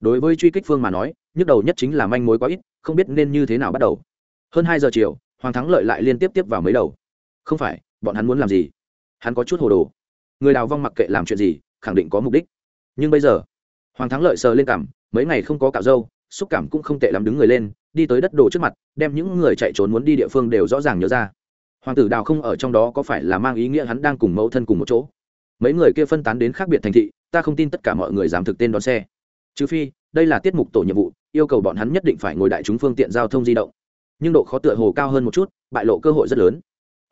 Đối với truy kích phương mà nói, nhức đầu nhất chính là manh mối quá ít, không biết nên như thế nào bắt đầu. Hơn hai giờ chiều, hoàng thắng lợi lại liên tiếp tiếp vào mấy đầu. Không phải, bọn hắn muốn làm gì? Hắn có chút hồ đồ. Người đào vong mặc kệ làm chuyện gì, khẳng định có mục đích. Nhưng bây giờ, hoàng thắng lợi sờ lên cảm mấy ngày không có cạo râu, xúc cảm cũng không tệ lắm đứng người lên, đi tới đất đồ trước mặt, đem những người chạy trốn muốn đi địa phương đều rõ ràng nhớ ra hoàng tử đào không ở trong đó có phải là mang ý nghĩa hắn đang cùng mẫu thân cùng một chỗ? Mấy người kia phân tán đến khác biệt thành thị, ta không tin tất cả mọi người dám thực tên đón xe. Trừ phi, đây là tiết mục tổ nhiệm vụ, yêu cầu bọn hắn nhất định phải ngồi đại chúng phương tiện giao thông di động. Nhưng độ khó tựa hồ cao hơn một chút, bại lộ cơ hội rất lớn.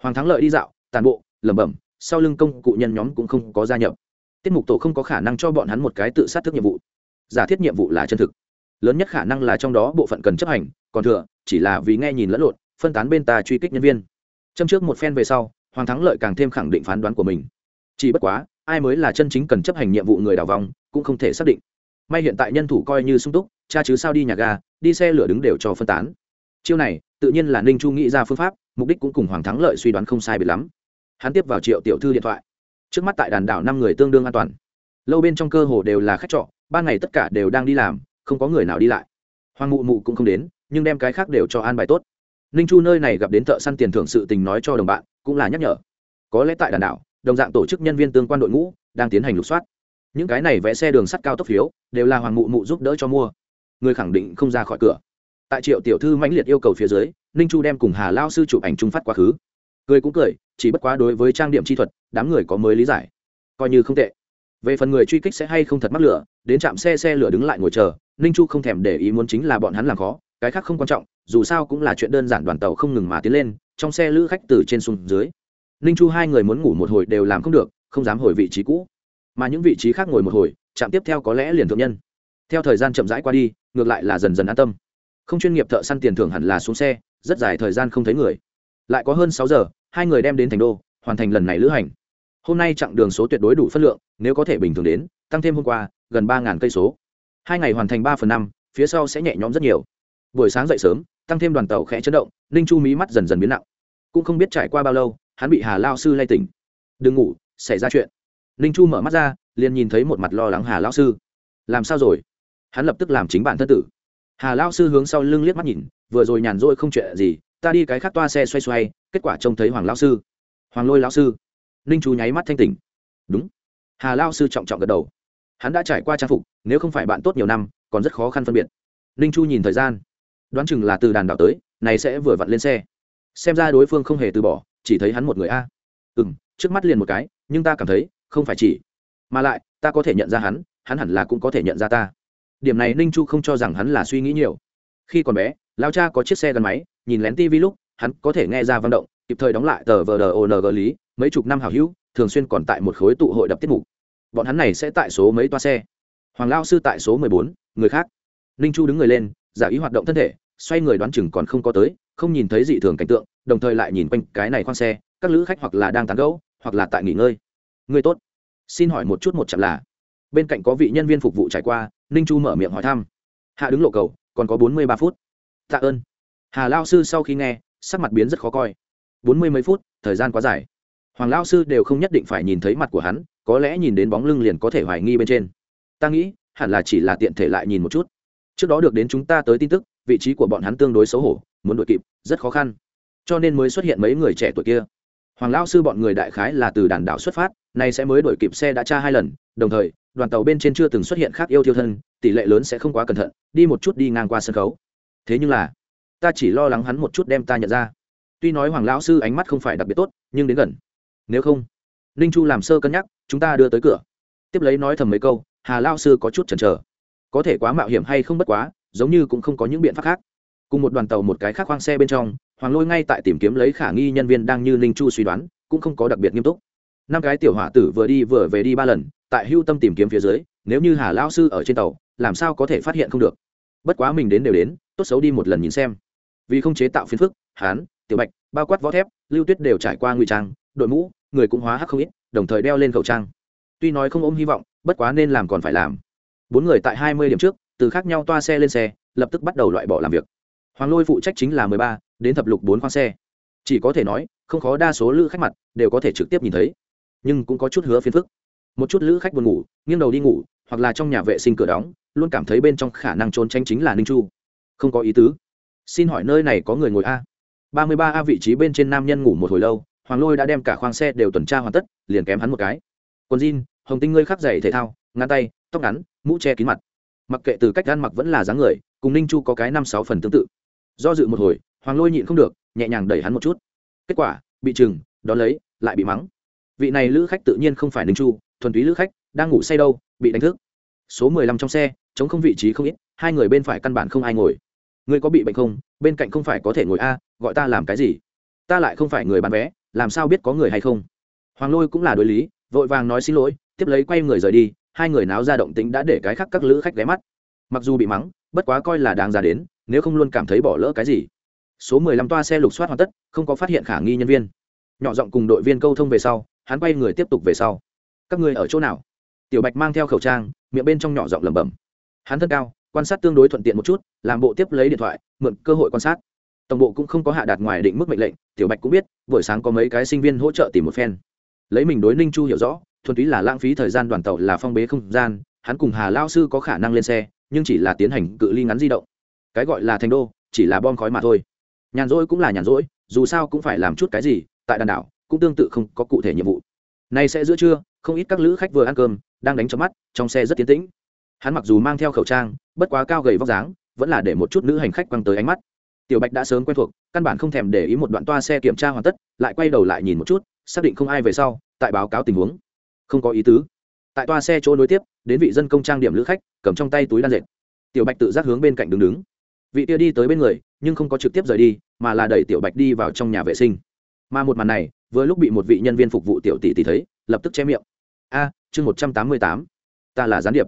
Hoàng thắng lợi đi dạo, tàn bộ, lẩm bẩm, sau lưng công cụ nhân nhóm cũng không có gia nhập. Tiết mục tổ không có khả năng cho bọn hắn một cái tự sát thức nhiệm vụ. Giả thiết nhiệm vụ là chân thực. Lớn nhất khả năng là trong đó bộ phận cần chấp hành, còn thừa, chỉ là vì nghe nhìn lẫn lộn, phân tán bên ta truy kích nhân viên châm trước một phen về sau, hoàng thắng lợi càng thêm khẳng định phán đoán của mình. Chỉ bất quá, ai mới là chân chính cần chấp hành nhiệm vụ người đào vòng, cũng không thể xác định. May hiện tại nhân thủ coi như sung túc, cha chứ sao đi nhà ga, đi xe lửa đứng đều cho phân tán. Chiêu này, tự nhiên là ninh chu nghĩ ra phương pháp, mục đích cũng cùng hoàng thắng lợi suy đoán không sai biệt lắm. Hắn tiếp vào triệu tiểu thư điện thoại. Trước mắt tại đàn đảo năm người tương đương an toàn. Lâu bên trong cơ hồ đều là khách trọ, ban ngày tất cả đều đang đi làm, không có người nào đi lại. Hoàng mụ mụ cũng không đến, nhưng đem cái khác đều cho an bài tốt ninh chu nơi này gặp đến thợ săn tiền thưởng sự tình nói cho đồng bạn, cũng là nhắc nhở. Có lẽ tại đàn đảo đồng dạng tổ chức nhân viên tương quan đội ngũ, đang tiến hành lục soát. Những cái này vẽ xe đường sắt cao tốc phiếu, đều là hoàng mụ mụ giúp đỡ cho mua. Người khẳng định không ra khỏi cửa. Tại triệu tiểu thư mãnh liệt yêu cầu phía dưới, ninh chu đem cùng hà lao sư chụp ảnh trung phát quá khứ. Cười cũng cười, chỉ bất quá đối với trang điểm chi thuật, đám người có mới lý giải. Coi như không tệ. Về phần người truy kích sẽ hay không thật mắc lửa, đến trạm xe xe lửa đứng lại ngồi chờ, ninh chu không thèm để ý muốn chính là bọn hắn làm khó, cái khác không quan trọng dù sao cũng là chuyện đơn giản đoàn tàu không ngừng mà tiến lên, trong xe lữ khách từ trên xuống dưới. Ninh chu hai người muốn ngủ một hồi đều làm không được, không dám hồi vị trí cũ. Mà những vị trí khác ngồi một hồi, trạm tiếp theo có lẽ liền thượng nhân. Theo thời gian chậm rãi qua đi, ngược lại là dần dần an tâm. Không chuyên nghiệp thợ săn tiền thưởng hẳn là xuống xe, rất dài thời gian không thấy người. Lại có hơn sáu giờ, hai người đem đến thành đô, hoàn thành lần này lữ hành. Hôm nay chặng đường số tuyệt đối đủ phân lượng, nếu có thể bình thường đến, tăng thêm hôm qua, gần ba cây số. Hai ngày hoàn thành ba phần năm, phía sau sẽ nhẹ nhõm rất nhiều buổi sáng dậy sớm, tăng thêm đoàn tàu khẽ chấn động, ninh chu mí mắt dần dần biến nặng. Cũng không biết trải qua bao lâu, hắn bị hà lao sư lay tỉnh. Đừng ngủ, xảy ra chuyện. Ninh chu mở mắt ra, liền nhìn thấy một mặt lo lắng hà lao sư. Làm sao rồi? Hắn lập tức làm chính bản thân tử. Hà lao sư hướng sau lưng liếc mắt nhìn, vừa rồi nhàn rỗi không chuyện gì, ta đi cái khác toa xe xoay xoay, kết quả trông thấy hoàng lao sư. Hoàng lôi lao sư? Ninh chu nháy mắt thanh tỉnh. Đúng. Hà lao sư trọng trọng gật đầu. Hắn đã trải qua trang phục, nếu không phải bạn tốt nhiều năm, còn rất khó khăn phân biệt. Ninh chu nhìn thời gian đoán chừng là từ đàn đảo tới, này sẽ vừa vặn lên xe. Xem ra đối phương không hề từ bỏ, chỉ thấy hắn một người a. Ừ m trước mắt liền một cái, nhưng ta cảm thấy, không phải chỉ. Mà lại, ta có thể nhận ra hắn hắn hẳn là cũng có thể nhận ra ta. Điểm này ninh chu không cho rằng hắn là suy nghĩ nhiều. Khi còn bé lao cha có chiếc xe gắn máy, nhìn lén tv lúc, hắn có thể nghe ra văn động, kịp thời đóng lại tờ vờ đờ lý, mấy chục năm hào hữu, thường xuyên còn tại một khối tụ hội đập tiết mục. Bọn hắn này sẽ tại số mấy toa xe? Hoàng lao sư tại số mười bốn, người khác. Ninh chu đứng người lên, giả ý hoạt động thân thể xoay người đoán chừng còn không có tới, không nhìn thấy dị thường cảnh tượng, đồng thời lại nhìn quanh cái này khoang xe, các lữ khách hoặc là đang tán gẫu, hoặc là tại nghỉ ngơi. Người tốt. Xin hỏi một chút một chặng là, bên cạnh có vị nhân viên phục vụ trải qua, ninh chu mở miệng hỏi thăm. Hạ đứng lộ cầu, còn có bốn mươi ba phút. Tạ ơn. Hà lao sư sau khi nghe, sắc mặt biến rất khó coi. Bốn mươi mấy phút, thời gian quá dài. Hoàng lao sư đều không nhất định phải nhìn thấy mặt của hắn, có lẽ nhìn đến bóng lưng liền có thể hoài nghi bên trên. Ta nghĩ, hẳn là chỉ là tiện thể lại nhìn một chút. Trước đó được đến chúng ta tới tin tức vị trí của bọn hắn tương đối xấu hổ, muốn đuổi kịp, rất khó khăn. Cho nên mới xuất hiện mấy người trẻ tuổi kia. Hoàng lao sư bọn người đại khái là từ đàn đảo xuất phát, nay sẽ mới đuổi kịp xe đã tra hai lần, đồng thời, đoàn tàu bên trên chưa từng xuất hiện khác yêu thiêu thân, tỷ lệ lớn sẽ không quá cẩn thận, đi một chút đi ngang qua sân khấu. Thế nhưng là, ta chỉ lo lắng hắn một chút đem ta nhận ra. Tuy nói hoàng lão sư ánh mắt không phải đặc biệt tốt, nhưng đến gần. Nếu không, ninh chu làm sơ cân nhắc, chúng ta đưa tới cửa. Tiếp lấy nói thầm mấy câu, hà lao sư có chút chần chờ. Có thể quá mạo hiểm hay không bất quá giống như cũng không có những biện pháp khác. Cùng một đoàn tàu một cái khác khoang xe bên trong, hoàng lôi ngay tại tìm kiếm lấy khả nghi nhân viên đang như ninh chu suy đoán, cũng không có đặc biệt nghiêm túc. Năm cái tiểu hỏa tử vừa đi vừa về đi ba lần, tại hưu tâm tìm kiếm phía dưới, nếu như hà lao sư ở trên tàu, làm sao có thể phát hiện không được? Bất quá mình đến đều đến, tốt xấu đi một lần nhìn xem. Vì không chế tạo phiến phức, hán, tiểu bạch, bao quát võ thép, lưu tuyết đều trải qua ngụy trang, đội mũ, người cũng hóa hắc không ít, đồng thời đeo lên khẩu trang. Tuy nói không ôm hy vọng, bất quá nên làm còn phải làm. Bốn người tại hai mươi điểm trước từ khác nhau toa xe lên xe, lập tức bắt đầu loại bỏ làm việc. Hoàng lôi phụ trách chính là mười ba, đến thập lục bốn khoang xe. Chỉ có thể nói, không khó đa số lữ khách mặt đều có thể trực tiếp nhìn thấy, nhưng cũng có chút hứa phiền phức. Một chút lữ khách buồn ngủ, nghiêng đầu đi ngủ, hoặc là trong nhà vệ sinh cửa đóng, luôn cảm thấy bên trong khả năng trốn tranh chính là ninh chu. Không có ý tứ. Xin hỏi nơi này có người ngồi a? Ba mươi ba a vị trí bên trên nam nhân ngủ một hồi lâu, hoàng lôi đã đem cả khoang xe đều tuần tra hoàn tất, liền kém hắn một cái. Quần jean, hồng tinh ngươi khắc dày thể thao, ngăn tay, tóc ngắn, mũ che kín mặt mặc kệ từ cách ăn mặc vẫn là dáng người, cùng ninh chu có cái năm sáu phần tương tự. Do dự một hồi, hoàng lôi nhịn không được, nhẹ nhàng đẩy hắn một chút. Kết quả, bị chừng đón lấy, lại bị mắng. Vị này lữ khách tự nhiên không phải ninh chu, thuần túy lữ khách, đang ngủ say đâu, bị đánh thức. Số mười lăm trong xe, chống không vị trí không ít, hai người bên phải căn bản không ai ngồi. Ngươi có bị bệnh không? Bên cạnh không phải có thể ngồi a, gọi ta làm cái gì? Ta lại không phải người bán vé, làm sao biết có người hay không? Hoàng lôi cũng là đối lý, vội vàng nói xin lỗi, tiếp lấy quay người rời đi hai người náo ra động tĩnh đã để cái khác các lữ khách ghé mắt. Mặc dù bị mắng, bất quá coi là đáng ra đến, nếu không luôn cảm thấy bỏ lỡ cái gì. Số mười lăm toa xe lục soát hoàn tất, không có phát hiện khả nghi nhân viên. Nhỏ giọng cùng đội viên câu thông về sau, hắn quay người tiếp tục về sau. Các người ở chỗ nào? Tiểu bạch mang theo khẩu trang, miệng bên trong nhỏ giọng lẩm bẩm. Hắn thân cao, quan sát tương đối thuận tiện một chút, làm bộ tiếp lấy điện thoại, mượn cơ hội quan sát. Tổng bộ cũng không có hạ đạt ngoài định mức mệnh lệnh, tiểu bạch cũng biết, buổi sáng có mấy cái sinh viên hỗ trợ tìm một phen. Lấy mình đối ninh chu hiểu rõ thuần túy là lãng phí thời gian đoàn tàu là phong bế không gian, hắn cùng hà lao sư có khả năng lên xe, nhưng chỉ là tiến hành cự ly ngắn di động. Cái gọi là thành đô, chỉ là bom khói mà thôi. Nhàn rỗi cũng là nhàn rỗi, dù sao cũng phải làm chút cái gì, tại đàn đảo, cũng tương tự không có cụ thể nhiệm vụ. Nay sẽ giữa trưa, không ít các lữ khách vừa ăn cơm, đang đánh cho mắt, trong xe rất tiến tĩnh. Hắn mặc dù mang theo khẩu trang, bất quá cao gầy vóc dáng, vẫn là để một chút nữ hành khách quăng tới ánh mắt. Tiểu bạch đã sớm quen thuộc, căn bản không thèm để ý một đoạn toa xe kiểm tra hoàn tất, lại quay đầu lại nhìn một chút, xác định không ai về sau, tại báo cáo tình huống không có ý tứ. Tại toa xe chỗ nối tiếp, đến vị dân công trang điểm lữ khách, cầm trong tay túi đan dệt. Tiểu bạch tự giác hướng bên cạnh đứng đứng. Vị kia đi tới bên người, nhưng không có trực tiếp rời đi, mà là đẩy tiểu bạch đi vào trong nhà vệ sinh. Mà một màn này, vừa lúc bị một vị nhân viên phục vụ tiểu tỷ tỷ thấy, lập tức che miệng. A, chương một trăm tám mươi tám, ta là gián điệp.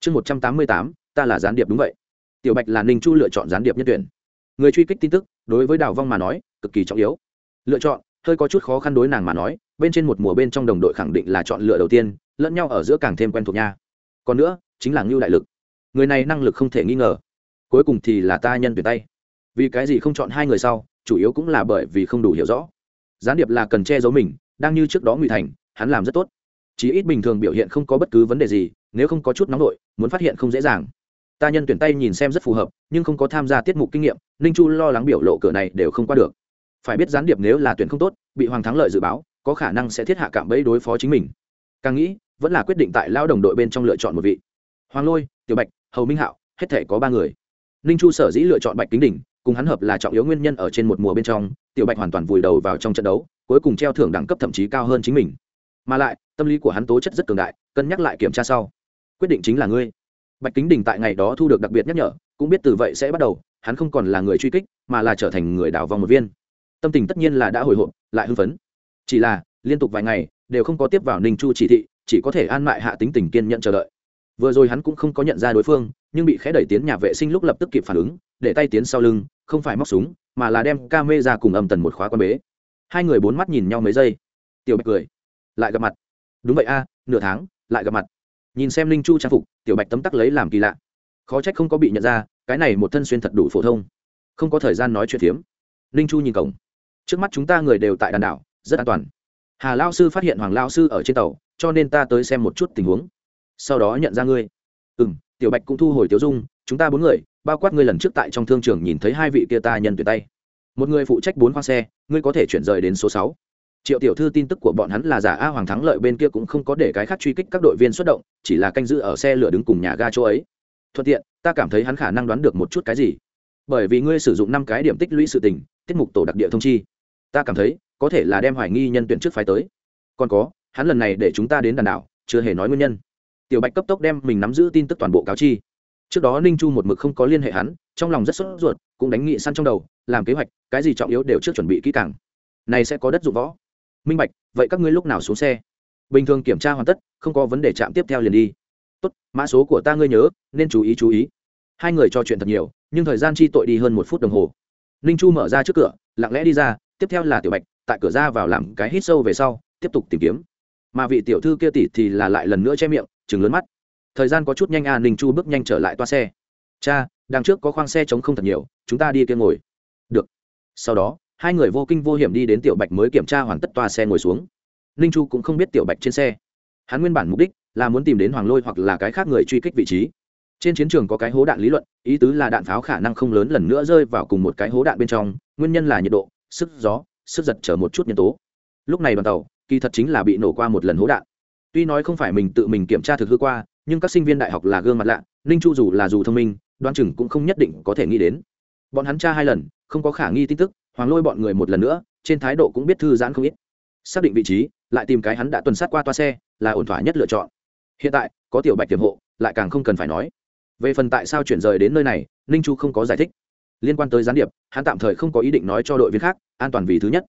Chương một trăm tám mươi tám, ta là gián điệp đúng vậy. Tiểu bạch là ninh chu lựa chọn gián điệp nhân tuyển. Người truy kích tin tức, đối với đào vong mà nói, cực kỳ trọng yếu. Lựa chọn, hơi có chút khó khăn đối nàng mà nói bên trên một mùa bên trong đồng đội khẳng định là chọn lựa đầu tiên, lẫn nhau ở giữa càng thêm quen thuộc nha. Còn nữa, chính là ngưu đại lực. Người này năng lực không thể nghi ngờ. Cuối cùng thì là ta nhân tuyển tay. Vì cái gì không chọn hai người sau, chủ yếu cũng là bởi vì không đủ hiểu rõ. Gián điệp là cần che giấu mình, đang như trước đó ngụy thành, hắn làm rất tốt. Chí ít bình thường biểu hiện không có bất cứ vấn đề gì, nếu không có chút nóng nổi muốn phát hiện không dễ dàng. Ta nhân tuyển tay nhìn xem rất phù hợp, nhưng không có tham gia tiết mục kinh nghiệm, ninh chu lo lắng biểu lộ cửa này đều không qua được. Phải biết gián điệp nếu là tuyển không tốt, bị hoàng thắng lợi dự báo có khả năng sẽ thiết hạ cạm bẫy đối phó chính mình. Càng nghĩ, vẫn là quyết định tại lao đồng đội bên trong lựa chọn một vị. Hoàng lôi, tiểu bạch, hầu minh hạo, hết thể có ba người. Ninh chu sở dĩ lựa chọn bạch kính đỉnh, cùng hắn hợp là trọng yếu nguyên nhân ở trên một mùa bên trong, tiểu bạch hoàn toàn vùi đầu vào trong trận đấu, cuối cùng treo thưởng đẳng cấp thậm chí cao hơn chính mình. Mà lại, tâm lý của hắn tố chất rất cường đại, cân nhắc lại kiểm tra sau. Quyết định chính là ngươi. Bạch kính đình tại ngày đó thu được đặc biệt nhắc nhở, cũng biết từ vậy sẽ bắt đầu, hắn không còn là người truy kích, mà là trở thành người đảo vòng một viên. Tâm tình tất nhiên là đã hồi hộp, lại hưng phấn chỉ là, liên tục vài ngày, đều không có tiếp vào ninh chu chỉ thị, chỉ có thể an mại hạ tính tình kiên nhận chờ đợi. Vừa rồi hắn cũng không có nhận ra đối phương, nhưng bị khẽ đẩy tiến nhà vệ sinh lúc lập tức kịp phản ứng, để tay tiến sau lưng, không phải móc súng, mà là đem ca mê ra cùng âm tần một khóa quan bế. Hai người bốn mắt nhìn nhau mấy giây. Tiểu bạch cười. Lại gặp mặt. Đúng vậy a, nửa tháng, lại gặp mặt. Nhìn xem linh chu trang phục, tiểu bạch tấm tắc lấy làm kỳ lạ. Khó trách không có bị nhận ra, cái này một thân xuyên thật đủ phổ thông. Không có thời gian nói chuyện phiếm. Linh chu nhìn cổng. Trước mắt chúng ta người đều tại đàn đảo rất an toàn. Hà lao sư phát hiện hoàng lao sư ở trên tàu, cho nên ta tới xem một chút tình huống. Sau đó nhận ra ngươi. Ừ m tiểu bạch cũng thu hồi tiểu dung, chúng ta bốn người, bao quát ngươi lần trước tại trong thương trường nhìn thấy hai vị kia ta nhân tuyệt tay. Một người phụ trách bốn khoang xe, ngươi có thể chuyển rời đến số sáu. Triệu tiểu thư tin tức của bọn hắn là giả a hoàng thắng lợi bên kia cũng không có để cái khác truy kích các đội viên xuất động, chỉ là canh giữ ở xe lửa đứng cùng nhà ga chỗ ấy. Thuận tiện, ta cảm thấy hắn khả năng đoán được một chút cái gì. Bởi vì ngươi sử dụng năm cái điểm tích lũy sự tình, tiết mục tổ đặc địa thông chi. Ta cảm thấy có thể là đem hoài nghi nhân tuyển trước phái tới. Còn có, hắn lần này để chúng ta đến đàn đảo, chưa hề nói nguyên nhân. Tiểu bạch cấp tốc đem mình nắm giữ tin tức toàn bộ cáo chi. Trước đó ninh chu một mực không có liên hệ hắn, trong lòng rất sốt ruột, cũng đánh nghị săn trong đầu, làm kế hoạch, cái gì trọng yếu đều trước chuẩn bị kỹ càng. Này sẽ có đất dụng võ. Minh bạch, vậy các ngươi lúc nào xuống xe? Bình thường kiểm tra hoàn tất, không có vấn đề chạm tiếp theo liền đi. Tốt, mã số của ta ngươi nhớ, nên chú ý chú ý. Hai người trò chuyện thật nhiều, nhưng thời gian chi tội đi hơn một phút đồng hồ. Ninh chu mở ra trước cửa, lặng lẽ đi ra tiếp theo là tiểu bạch, tại cửa ra vào làm cái hít sâu về sau, tiếp tục tìm kiếm. Mà vị tiểu thư kia tỷ thì là lại lần nữa che miệng chừng lớn mắt. Thời gian có chút nhanh à ninh chu bước nhanh trở lại toa xe. Cha, đằng trước có khoang xe chống không thật nhiều, chúng ta đi kia ngồi. Được. Sau đó, hai người vô kinh vô hiểm đi đến tiểu bạch mới kiểm tra hoàn tất toa xe ngồi xuống. Ninh chu cũng không biết tiểu bạch trên xe. Hắn nguyên bản mục đích là muốn tìm đến hoàng lôi hoặc là cái khác người truy kích vị trí. Trên chiến trường có cái hố đạn lý luận, ý tứ là đạn pháo khả năng không lớn lần nữa rơi vào cùng một cái hố đạn bên trong, nguyên nhân là nhiệt độ sức gió, sức giật chở một chút nhân tố. Lúc này đoàn tàu, kỳ thật chính là bị nổ qua một lần hố đạn. Tuy nói không phải mình tự mình kiểm tra thực hư qua, nhưng các sinh viên đại học là gương mặt lạ, ninh chu dù là dù thông minh đoan chừng cũng không nhất định có thể nghĩ đến. Bọn hắn tra hai lần, không có khả nghi tin tức, hoàng lôi bọn người một lần nữa, trên thái độ cũng biết thư giãn không ít. Xác định vị trí, lại tìm cái hắn đã tuần sát qua toa xe, là ổn thỏa nhất lựa chọn. Hiện tại, có tiểu bạch tiềm hộ, lại càng không cần phải nói. Về phần tại sao chuyển rời đến nơi này, ninh chu không có giải thích liên quan tới gián điệp, hắn tạm thời không có ý định nói cho đội viên khác, an toàn vì thứ nhất.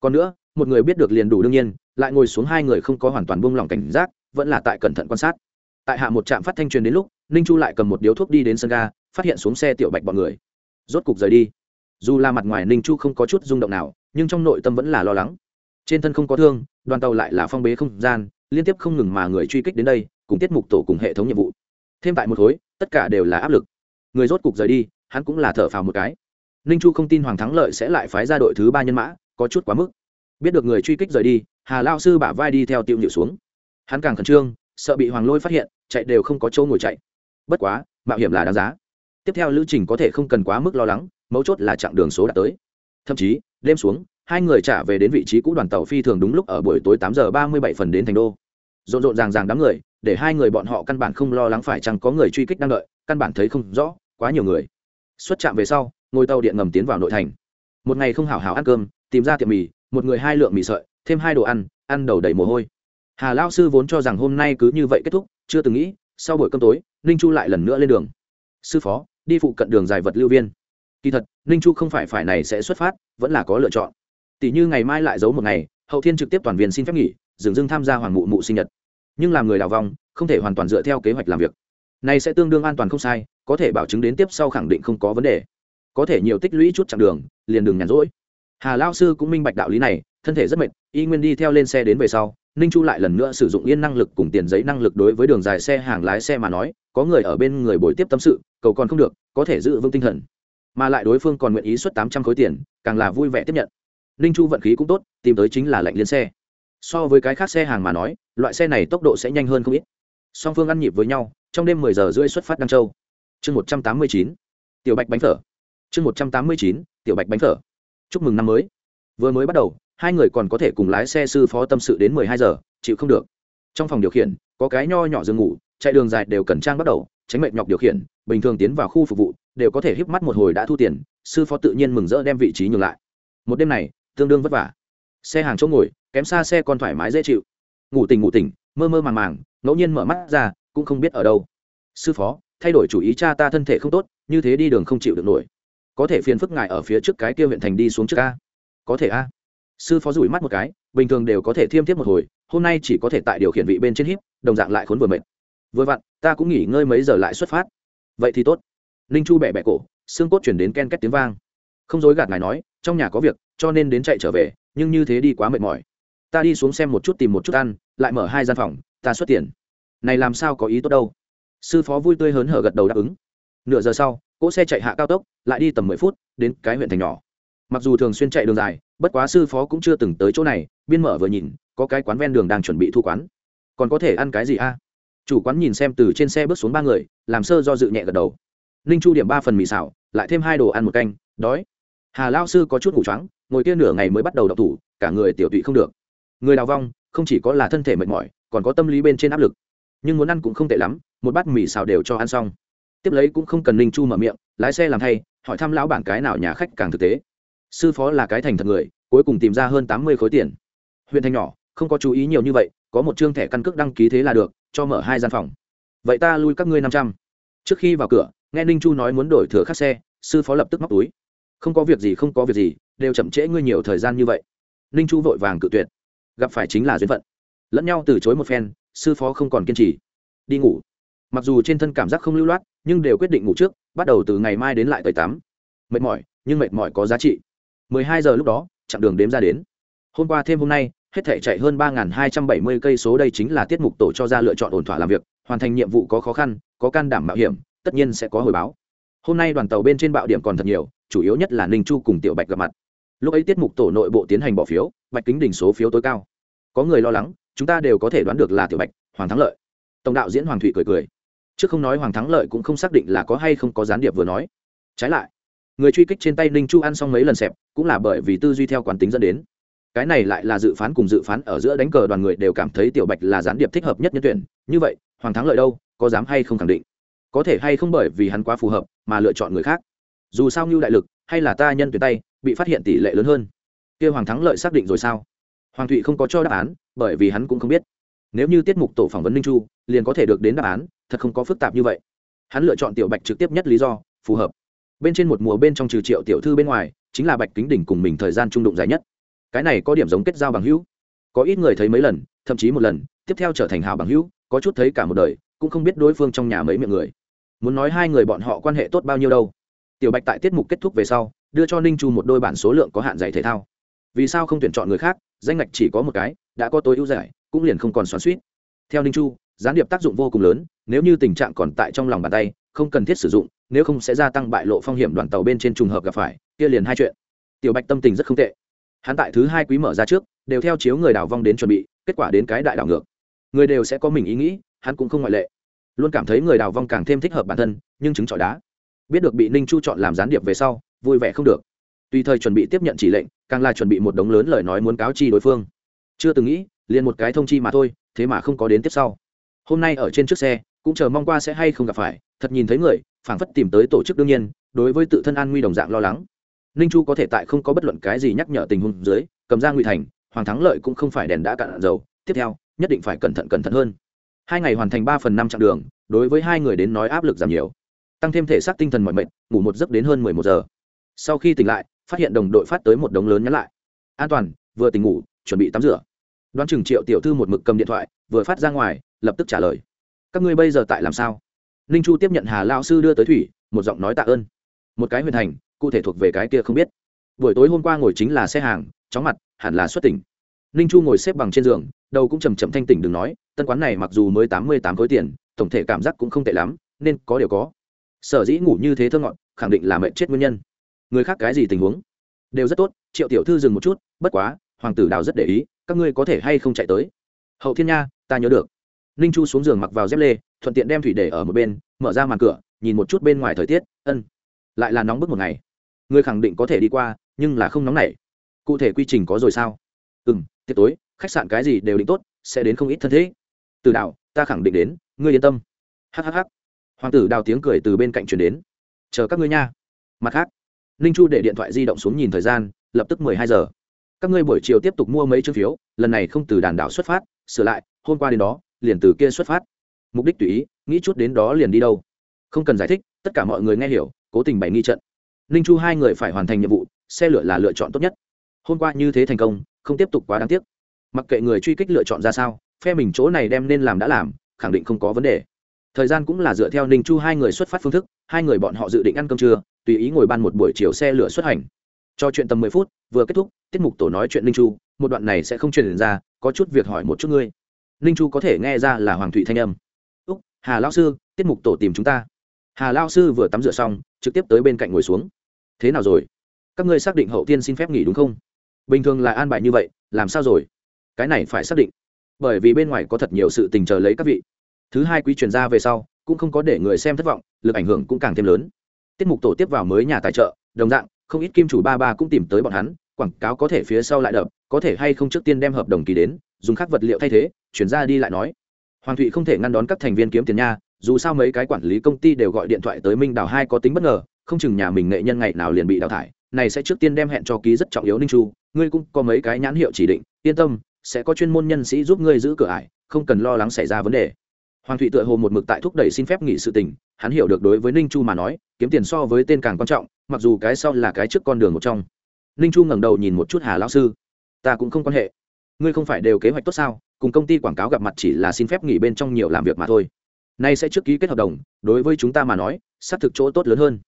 Còn nữa, một người biết được liền đủ đương nhiên, lại ngồi xuống hai người không có hoàn toàn buông lỏng cảnh giác, vẫn là tại cẩn thận quan sát. Tại hạ một trạm phát thanh truyền đến lúc, ninh chu lại cầm một điếu thuốc đi đến sân ga, phát hiện xuống xe tiểu bạch bọn người. Rốt cục rời đi. Dù là mặt ngoài ninh chu không có chút rung động nào, nhưng trong nội tâm vẫn là lo lắng. Trên thân không có thương, đoàn tàu lại là phong bế không gian, liên tiếp không ngừng mà người truy kích đến đây, cùng tiết mục tổ cùng hệ thống nhiệm vụ. Thêm tại một khối, tất cả đều là áp lực. Người rốt cục rời đi hắn cũng là thở phào một cái. Ninh chu không tin hoàng thắng lợi sẽ lại phái ra đội thứ ba nhân mã, có chút quá mức. Biết được người truy kích rời đi, hà lao sư bả vai đi theo tiêu nhịu xuống. Hắn càng khẩn trương, sợ bị hoàng lôi phát hiện, chạy đều không có chỗ ngồi chạy. Bất quá, mạo hiểm là đáng giá. Tiếp theo lữ trình có thể không cần quá mức lo lắng, mấu chốt là chặng đường số đã tới. Thậm chí, đêm xuống, hai người trả về đến vị trí cũ đoàn tàu phi thường đúng lúc ở buổi tối tám giờ ba mươi bảy phần đến thành đô. Rộn rộn ràng ràng đám người, để hai người bọn họ căn bản không lo lắng phải chăng có người truy kích đang đợi, căn bản thấy không rõ, quá nhiều người xuất trạm về sau, ngồi tàu điện ngầm tiến vào nội thành. Một ngày không hảo hảo ăn cơm, tìm ra tiệm mì, một người hai lượng mì sợi, thêm hai đồ ăn ăn đầu đầy mồ hôi. Hà lao sư vốn cho rằng hôm nay cứ như vậy kết thúc, chưa từng nghĩ, sau buổi cơm tối, ninh chu lại lần nữa lên đường. Sư phó, đi phụ cận đường dài vật lưu viên. Kỳ thật, ninh chu không phải phải này sẽ xuất phát, vẫn là có lựa chọn. Tỷ như ngày mai lại giấu một ngày, hậu thiên trực tiếp toàn viên xin phép nghỉ, dừng dưng tham gia hoàng mụ mụ sinh nhật. Nhưng làm người đào vong không thể hoàn toàn dựa theo kế hoạch làm việc. Này sẽ tương đương an toàn không sai có thể bảo chứng đến tiếp sau khẳng định không có vấn đề. Có thể nhiều tích lũy chút chặng đường, liền đường nhàn rỗi. Hà lao sư cũng minh bạch đạo lý này, thân thể rất mệt, y nguyên đi theo lên xe đến về sau, ninh chu lại lần nữa sử dụng yên năng lực cùng tiền giấy năng lực đối với đường dài xe hàng lái xe mà nói, có người ở bên người bồi tiếp tâm sự, cầu còn không được, có thể giữ vững tinh thần. Mà lại đối phương còn nguyện ý xuất tám trăm khối tiền, càng là vui vẻ tiếp nhận. Ninh chu vận khí cũng tốt, tìm tới chính là lệnh liên xe. So với cái khác xe hàng mà nói, loại xe này tốc độ sẽ nhanh hơn không ít. Song phương ăn nhịp với nhau, trong đêm mười giờ rưỡi xuất phát đăng châu chương một trăm tám mươi chín, tiểu bạch bánh phở. Chương một trăm tám mươi chín, tiểu bạch bánh phở. Chúc mừng năm mới. Vừa mới bắt đầu, hai người còn có thể cùng lái xe sư phó tâm sự đến mười hai giờ, chịu không được. Trong phòng điều khiển, có cái nho nhỏ giường ngủ, chạy đường dài đều cần trang bắt đầu, tránh mệt nhọc điều khiển, bình thường tiến vào khu phục vụ, đều có thể híp mắt một hồi đã thu tiền, sư phó tự nhiên mừng rỡ đem vị trí nhường lại. Một đêm này, tương đương vất vả. Xe hàng chỗ ngồi, kém xa xe còn thoải mái dễ chịu. Ngủ tỉnh ngủ tỉnh, mơ mơ màng màng, ngẫu nhiên mở mắt ra, cũng không biết ở đâu. Sư phó thay đổi chủ ý cha ta thân thể không tốt, như thế đi đường không chịu được nổi. Có thể phiền phức ngài ở phía trước cái kia huyện thành đi xuống trước a. Có thể a. Sư phó rủi mắt một cái, bình thường đều có thể thiêm thiếp một hồi, hôm nay chỉ có thể tại điều khiển vị bên trên híp, đồng dạng lại khốn vừa mệt. Vừa vặn, ta cũng nghỉ ngơi mấy giờ lại xuất phát. Vậy thì tốt. Ninh chu bẹ bẹ cổ, xương cốt chuyển đến ken két tiếng vang. Không dối gạt ngài nói, trong nhà có việc, cho nên đến chạy trở về, nhưng như thế đi quá mệt mỏi. Ta đi xuống xem một chút tìm một chút ăn, lại mở hai gian phòng, ta xuất tiền. Này làm sao có ý tốt đâu sư phó vui tươi hớn hở gật đầu đáp ứng. Nửa giờ sau, cỗ xe chạy hạ cao tốc, lại đi tầm mười phút, đến cái huyện thành nhỏ. Mặc dù thường xuyên chạy đường dài, bất quá sư phó cũng chưa từng tới chỗ này, biên mở vừa nhìn, có cái quán ven đường đang chuẩn bị thu quán. Còn có thể ăn cái gì a? Chủ quán nhìn xem từ trên xe bước xuống ba người, làm sơ do dự nhẹ gật đầu. Ninh chu điểm ba phần mì xào, lại thêm hai đồ ăn một canh, đói. Hà lao sư có chút ngủ trắng ngồi kia nửa ngày mới bắt đầu đọc thủ, cả người tiểu tụy không được. Người đào vong, không chỉ có là thân thể mệt mỏi, còn có tâm lý bên trên áp lực nhưng muốn ăn cũng không tệ lắm, một bát mì xào đều cho ăn xong. Tiếp lấy cũng không cần ninh chu mở miệng, lái xe làm thay, hỏi thăm lão bản cái nào nhà khách càng thực tế. Sư phó là cái thành thật người, cuối cùng tìm ra hơn tám mươi khối tiền. Huyện thành nhỏ, không có chú ý nhiều như vậy, có một chương thẻ căn cước đăng ký thế là được, cho mở hai gian phòng. Vậy ta lui các ngươi năm trăm. Trước khi vào cửa, nghe ninh chu nói muốn đổi thừa khắc xe, sư phó lập tức móc túi. Không có việc gì, không có việc gì, đều chậm trễ ngươi nhiều thời gian như vậy. Ninh chu vội vàng cự tuyệt. Gặp phải chính là duyên phận. Lẫn nhau từ chối một phen sư phó không còn kiên trì. Đi ngủ. Mặc dù trên thân cảm giác không lưu loát, nhưng đều quyết định ngủ trước, bắt đầu từ ngày mai đến lại tới tắm. Mệt mỏi, nhưng mệt mỏi có giá trị. 12 giờ lúc đó, chặng đường đếm ra đến. Hôm qua thêm hôm nay, hết thể chạy hơn 3.270 cây số đây chính là tiết mục tổ cho ra lựa chọn ổn thỏa làm việc, hoàn thành nhiệm vụ có khó khăn, có can đảm mạo hiểm, tất nhiên sẽ có hồi báo. Hôm nay đoàn tàu bên trên bạo điểm còn thật nhiều, chủ yếu nhất là ninh chu cùng tiểu bạch gặp mặt. Lúc ấy tiết mục tổ nội bộ tiến hành bỏ phiếu, bạch kính đỉnh số phiếu tối cao. Có người lo lắng chúng ta đều có thể đoán được là tiểu bạch, hoàng thắng lợi. Tổng đạo diễn hoàng thụy cười cười. Trước không nói hoàng thắng lợi cũng không xác định là có hay không có gián điệp vừa nói. Trái lại, người truy kích trên tay ninh chu ăn xong mấy lần xẹp, cũng là bởi vì tư duy theo quán tính dẫn đến. Cái này lại là dự phán cùng dự phán ở giữa đánh cờ đoàn người đều cảm thấy tiểu bạch là gián điệp thích hợp nhất nhân tuyển. Như vậy, hoàng thắng lợi đâu, có dám hay không khẳng định. Có thể hay không bởi vì hắn quá phù hợp mà lựa chọn người khác. Dù sao như đại lực, hay là ta nhân tuyển tay, bị phát hiện tỷ lệ lớn hơn. Kia hoàng thắng lợi xác định rồi sao? Hoàng thụy không có cho đáp án bởi vì hắn cũng không biết. Nếu như tiết mục tổ phỏng vấn ninh chu, liền có thể được đến đáp án, thật không có phức tạp như vậy. Hắn lựa chọn tiểu bạch trực tiếp nhất lý do, phù hợp. Bên trên một mùa bên trong trừ triệu tiểu thư bên ngoài, chính là bạch kính đỉnh cùng mình thời gian trung đụng dài nhất. Cái này có điểm giống kết giao bằng hữu. Có ít người thấy mấy lần, thậm chí một lần, tiếp theo trở thành hào bằng hữu, có chút thấy cả một đời, cũng không biết đối phương trong nhà mấy miệng người. Muốn nói hai người bọn họ quan hệ tốt bao nhiêu đâu. Tiểu bạch tại tiết mục kết thúc về sau, đưa cho ninh chu một đôi bản số lượng có hạn dạy thể thao vì sao không tuyển chọn người khác, danh ngạch chỉ có một cái, đã có tối ưu giải, cũng liền không còn xoắn suýt theo ninh chu, gián điệp tác dụng vô cùng lớn, nếu như tình trạng còn tại trong lòng bàn tay, không cần thiết sử dụng, nếu không sẽ gia tăng bại lộ phong hiểm đoàn tàu bên trên trùng hợp gặp phải, kia liền hai chuyện. Tiểu bạch tâm tình rất không tệ. Hắn tại thứ hai quý mở ra trước, đều theo chiếu người đào vong đến chuẩn bị, kết quả đến cái đại đảo ngược. Người đều sẽ có mình ý nghĩ, hắn cũng không ngoại lệ. Luôn cảm thấy người đào vong càng thêm thích hợp bản thân, nhưng chứng chọi đá. Biết được bị ninh chu chọn làm gián điệp về sau, vui vẻ không được tùy thời chuẩn bị tiếp nhận chỉ lệnh, càng là chuẩn bị một đống lớn lời nói muốn cáo chi đối phương. Chưa từng nghĩ, liền một cái thông chi mà thôi, thế mà không có đến tiếp sau. Hôm nay ở trên chiếc xe, cũng chờ mong qua sẽ hay không gặp phải, thật nhìn thấy người, phảng phất tìm tới tổ chức đương nhiên, đối với tự thân an nguy đồng dạng lo lắng. Ninh chu có thể tại không có bất luận cái gì nhắc nhở tình huống dưới, cầm ra ngụy thành, hoàng thắng lợi cũng không phải đèn đã cạn dầu, tiếp theo, nhất định phải cẩn thận cẩn thận hơn. Hai ngày hoàn thành ba phần năm chặng đường, đối với hai người đến nói áp lực giảm nhiều. Tăng thêm thể xác tinh thần mọi mệt, ngủ một giấc đến hơn mười một giờ. Sau khi tỉnh lại phát hiện đồng đội phát tới một đống lớn nhắn lại. An toàn, vừa tỉnh ngủ, chuẩn bị tắm rửa. Đoán chừng triệu tiểu thư một mực cầm điện thoại, vừa phát ra ngoài, lập tức trả lời. Các ngươi bây giờ tại làm sao? Ninh chu tiếp nhận hà lao sư đưa tới thủy, một giọng nói tạ ơn. Một cái huyền thành, cụ thể thuộc về cái kia không biết. Buổi tối hôm qua ngồi chính là xe hàng, chóng mặt, hẳn là xuất tỉnh. Ninh chu ngồi xếp bằng trên giường, đầu cũng chầm chậm thanh tỉnh đừng nói, tân quán này mặc dù mới tám mươi tám khối tiền, tổng thể cảm giác cũng không tệ lắm, nên có điều có. Sở dĩ ngủ như thế thơ ngọn khẳng định là mệnh chết nguyên nhân người khác cái gì tình huống? Đều rất tốt, triệu tiểu thư dừng một chút, bất quá, hoàng tử đào rất để ý, các ngươi có thể hay không chạy tới? Hậu thiên nha, ta nhớ được. Ninh chu xuống giường mặc vào dép lê, thuận tiện đem thủy để ở một bên, mở ra màn cửa, nhìn một chút bên ngoài thời tiết, ân. Lại là nóng bức một ngày. Người khẳng định có thể đi qua, nhưng là không nóng nảy. Cụ thể quy trình có rồi sao? Ừ m tiệc tối, khách sạn cái gì đều định tốt, sẽ đến không ít thân thế. Từ đạo ta khẳng định đến, ngươi yên tâm. Hhh hoàng tử đào tiếng cười từ bên cạnh chuyển đến. Chờ các ngươi nha. Mặt khác ninh chu để điện thoại di động xuống nhìn thời gian, lập tức mười hai giờ. Các ngươi buổi chiều tiếp tục mua mấy chương phiếu, lần này không từ đàn đảo xuất phát, sửa lại, hôm qua đến đó, liền từ kia xuất phát. Mục đích tùy ý, nghĩ chút đến đó liền đi đâu. Không cần giải thích, tất cả mọi người nghe hiểu, cố tình bày nghi trận. Ninh chu hai người phải hoàn thành nhiệm vụ, xe lửa là lựa chọn tốt nhất. Hôm qua như thế thành công, không tiếp tục quá đáng tiếc. Mặc kệ người truy kích lựa chọn ra sao, phe mình chỗ này đem nên làm đã làm, khẳng định không có vấn đề. Thời gian cũng là dựa theo ninh chu hai người xuất phát phương thức, hai người bọn họ dự định ăn cơm trưa tùy ý ngồi ban một buổi chiều xe lửa xuất hành. Cho chuyện tầm mười phút, vừa kết thúc, tiết mục tổ nói chuyện linh chu, một đoạn này sẽ không truyền ra, có chút việc hỏi một chút ngươi. Linh chu có thể nghe ra là hoàng thụy thanh âm. Úc, hà lao sư, tiết mục tổ tìm chúng ta. Hà lao sư vừa tắm rửa xong, trực tiếp tới bên cạnh ngồi xuống. Thế nào rồi? Các ngươi xác định hậu tiên xin phép nghỉ đúng không? Bình thường là an bài như vậy, làm sao rồi? Cái này phải xác định. Bởi vì bên ngoài có thật nhiều sự tình chờ lấy các vị. Thứ hai quý truyền ra về sau, cũng không có để người xem thất vọng, lực ảnh hưởng cũng càng thêm lớn tiết mục tổ tiếp vào mới nhà tài trợ, đồng dạng, không ít kim chủ ba ba cũng tìm tới bọn hắn, quảng cáo có thể phía sau lại đập, có thể hay không trước tiên đem hợp đồng ký đến, dùng các vật liệu thay thế, chuyển ra đi lại nói. Hoàng thụy không thể ngăn đón các thành viên kiếm tiền nha, dù sao mấy cái quản lý công ty đều gọi điện thoại tới minh đào hai có tính bất ngờ, không chừng nhà mình nghệ nhân ngày nào liền bị đào thải, này sẽ trước tiên đem hẹn cho ký rất trọng yếu ninh chu, ngươi cũng có mấy cái nhãn hiệu chỉ định, yên tâm, sẽ có chuyên môn nhân sĩ giúp ngươi giữ cửa ải, không cần lo lắng xảy ra vấn đề. Hoàng thụy tựa hồ một mực tại thúc đẩy xin phép nghỉ sự tình, hắn hiểu được đối với ninh chu mà nói kiếm tiền so với tên càng quan trọng, mặc dù cái sau là cái trước con đường một trong. Ninh chu ngẩng đầu nhìn một chút hà lão sư. Ta cũng không quan hệ. Ngươi không phải đều kế hoạch tốt sao? Cùng công ty quảng cáo gặp mặt chỉ là xin phép nghỉ bên trong nhiều làm việc mà thôi. Nay sẽ trước ký kết hợp đồng, đối với chúng ta mà nói, xác thực chỗ tốt lớn hơn.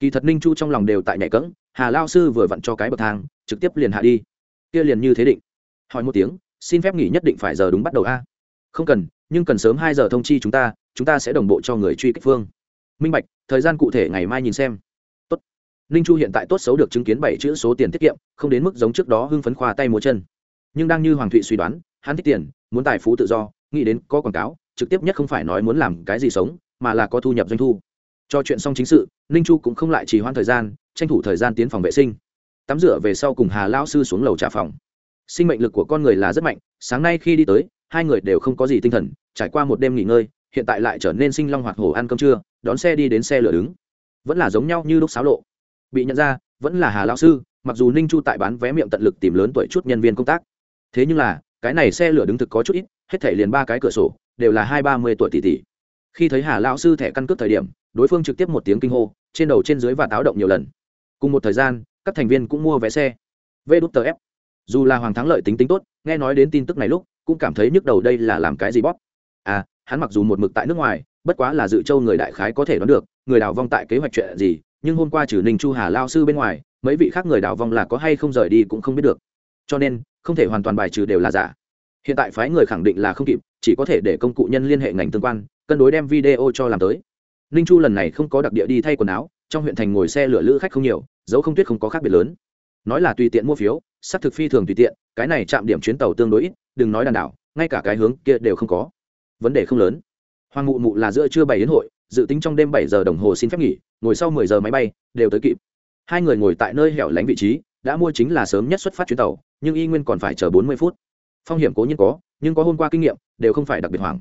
Kỳ thật ninh chu trong lòng đều tại nhảy cẫng, hà lao sư vừa vặn cho cái bậc thang, trực tiếp liền hạ đi. Kia liền như thế định. Hỏi một tiếng, xin phép nghỉ nhất định phải giờ đúng bắt đầu a? Không cần, nhưng cần sớm hai giờ thông chi chúng ta chúng ta sẽ đồng bộ cho người truy kích phương minh bạch, thời gian cụ thể ngày mai nhìn xem. Tốt. Ninh chu hiện tại tốt xấu được chứng kiến bảy chữ số tiền tiết kiệm, không đến mức giống trước đó hưng phấn khoa tay múa chân. Nhưng đang như hoàng thụy suy đoán, hắn thích tiền, muốn tài phú tự do, nghĩ đến có quảng cáo, trực tiếp nhất không phải nói muốn làm cái gì sống, mà là có thu nhập doanh thu. Cho chuyện xong chính sự, ninh chu cũng không lại trì hoãn thời gian, tranh thủ thời gian tiến phòng vệ sinh. Tắm rửa về sau cùng hà lao sư xuống lầu trả phòng. Sinh mệnh lực của con người là rất mạnh, sáng nay khi đi tới, hai người đều không có gì tinh thần, trải qua một đêm nghỉ ngơi hiện tại lại trở nên sinh long hoạt hổ ăn cơm trưa, đón xe đi đến xe lửa đứng. Vẫn là giống nhau như lúc xáo lộ. Bị nhận ra, vẫn là hà lao sư, mặc dù ninh chu tại bán vé miệng tận lực tìm lớn tuổi chút nhân viên công tác. Thế nhưng là, cái này xe lửa đứng thực có chút ít, hết thảy liền ba cái cửa sổ, đều là hai ba mươi tuổi tỷ tỷ. Khi thấy hà lao sư thẻ căn cước thời điểm, đối phương trực tiếp một tiếng kinh hô, trên đầu trên dưới và táo động nhiều lần. Cùng một thời gian, các thành viên cũng mua vé xe. Vê đút tờ ép. Dù là hoàng thắng lợi tính tính tốt, nghe nói đến tin tức này lúc, cũng cảm thấy nhức đầu đây là làm cái gì bóp. À hắn mặc dù một mực tại nước ngoài, bất quá là dự châu người đại khái có thể đoán được, người đào vong tại kế hoạch chuyện gì, nhưng hôm qua trừ ninh chu hà lao sư bên ngoài, mấy vị khác người đào vong là có hay không rời đi cũng không biết được. Cho nên, không thể hoàn toàn bài trừ đều là giả. Hiện tại phái người khẳng định là không kịp, chỉ có thể để công cụ nhân liên hệ ngành tương quan, cân đối đem video cho làm tới. Ninh chu lần này không có đặc địa đi thay quần áo, trong huyện thành ngồi xe lửa lữ khách không nhiều, dấu không tuyết không có khác biệt lớn. Nói là tùy tiện mua phiếu, xác thực phi thường tùy tiện, cái này chạm điểm chuyến tàu tương đối ít, đừng nói đàn đảo, ngay cả cái hướng kia đều không có vấn đề không lớn. Hoàng mụ mụ là giữa trưa bảy đến hội, dự tính trong đêm bảy giờ đồng hồ xin phép nghỉ, ngồi sau mười giờ máy bay, đều tới kịp. Hai người ngồi tại nơi hẻo lánh vị trí, đã mua chính là sớm nhất xuất phát chuyến tàu, nhưng y nguyên còn phải chờ bốn mươi phút. Phong hiểm cố nhiên có, nhưng có hôm qua kinh nghiệm, đều không phải đặc biệt hoảng.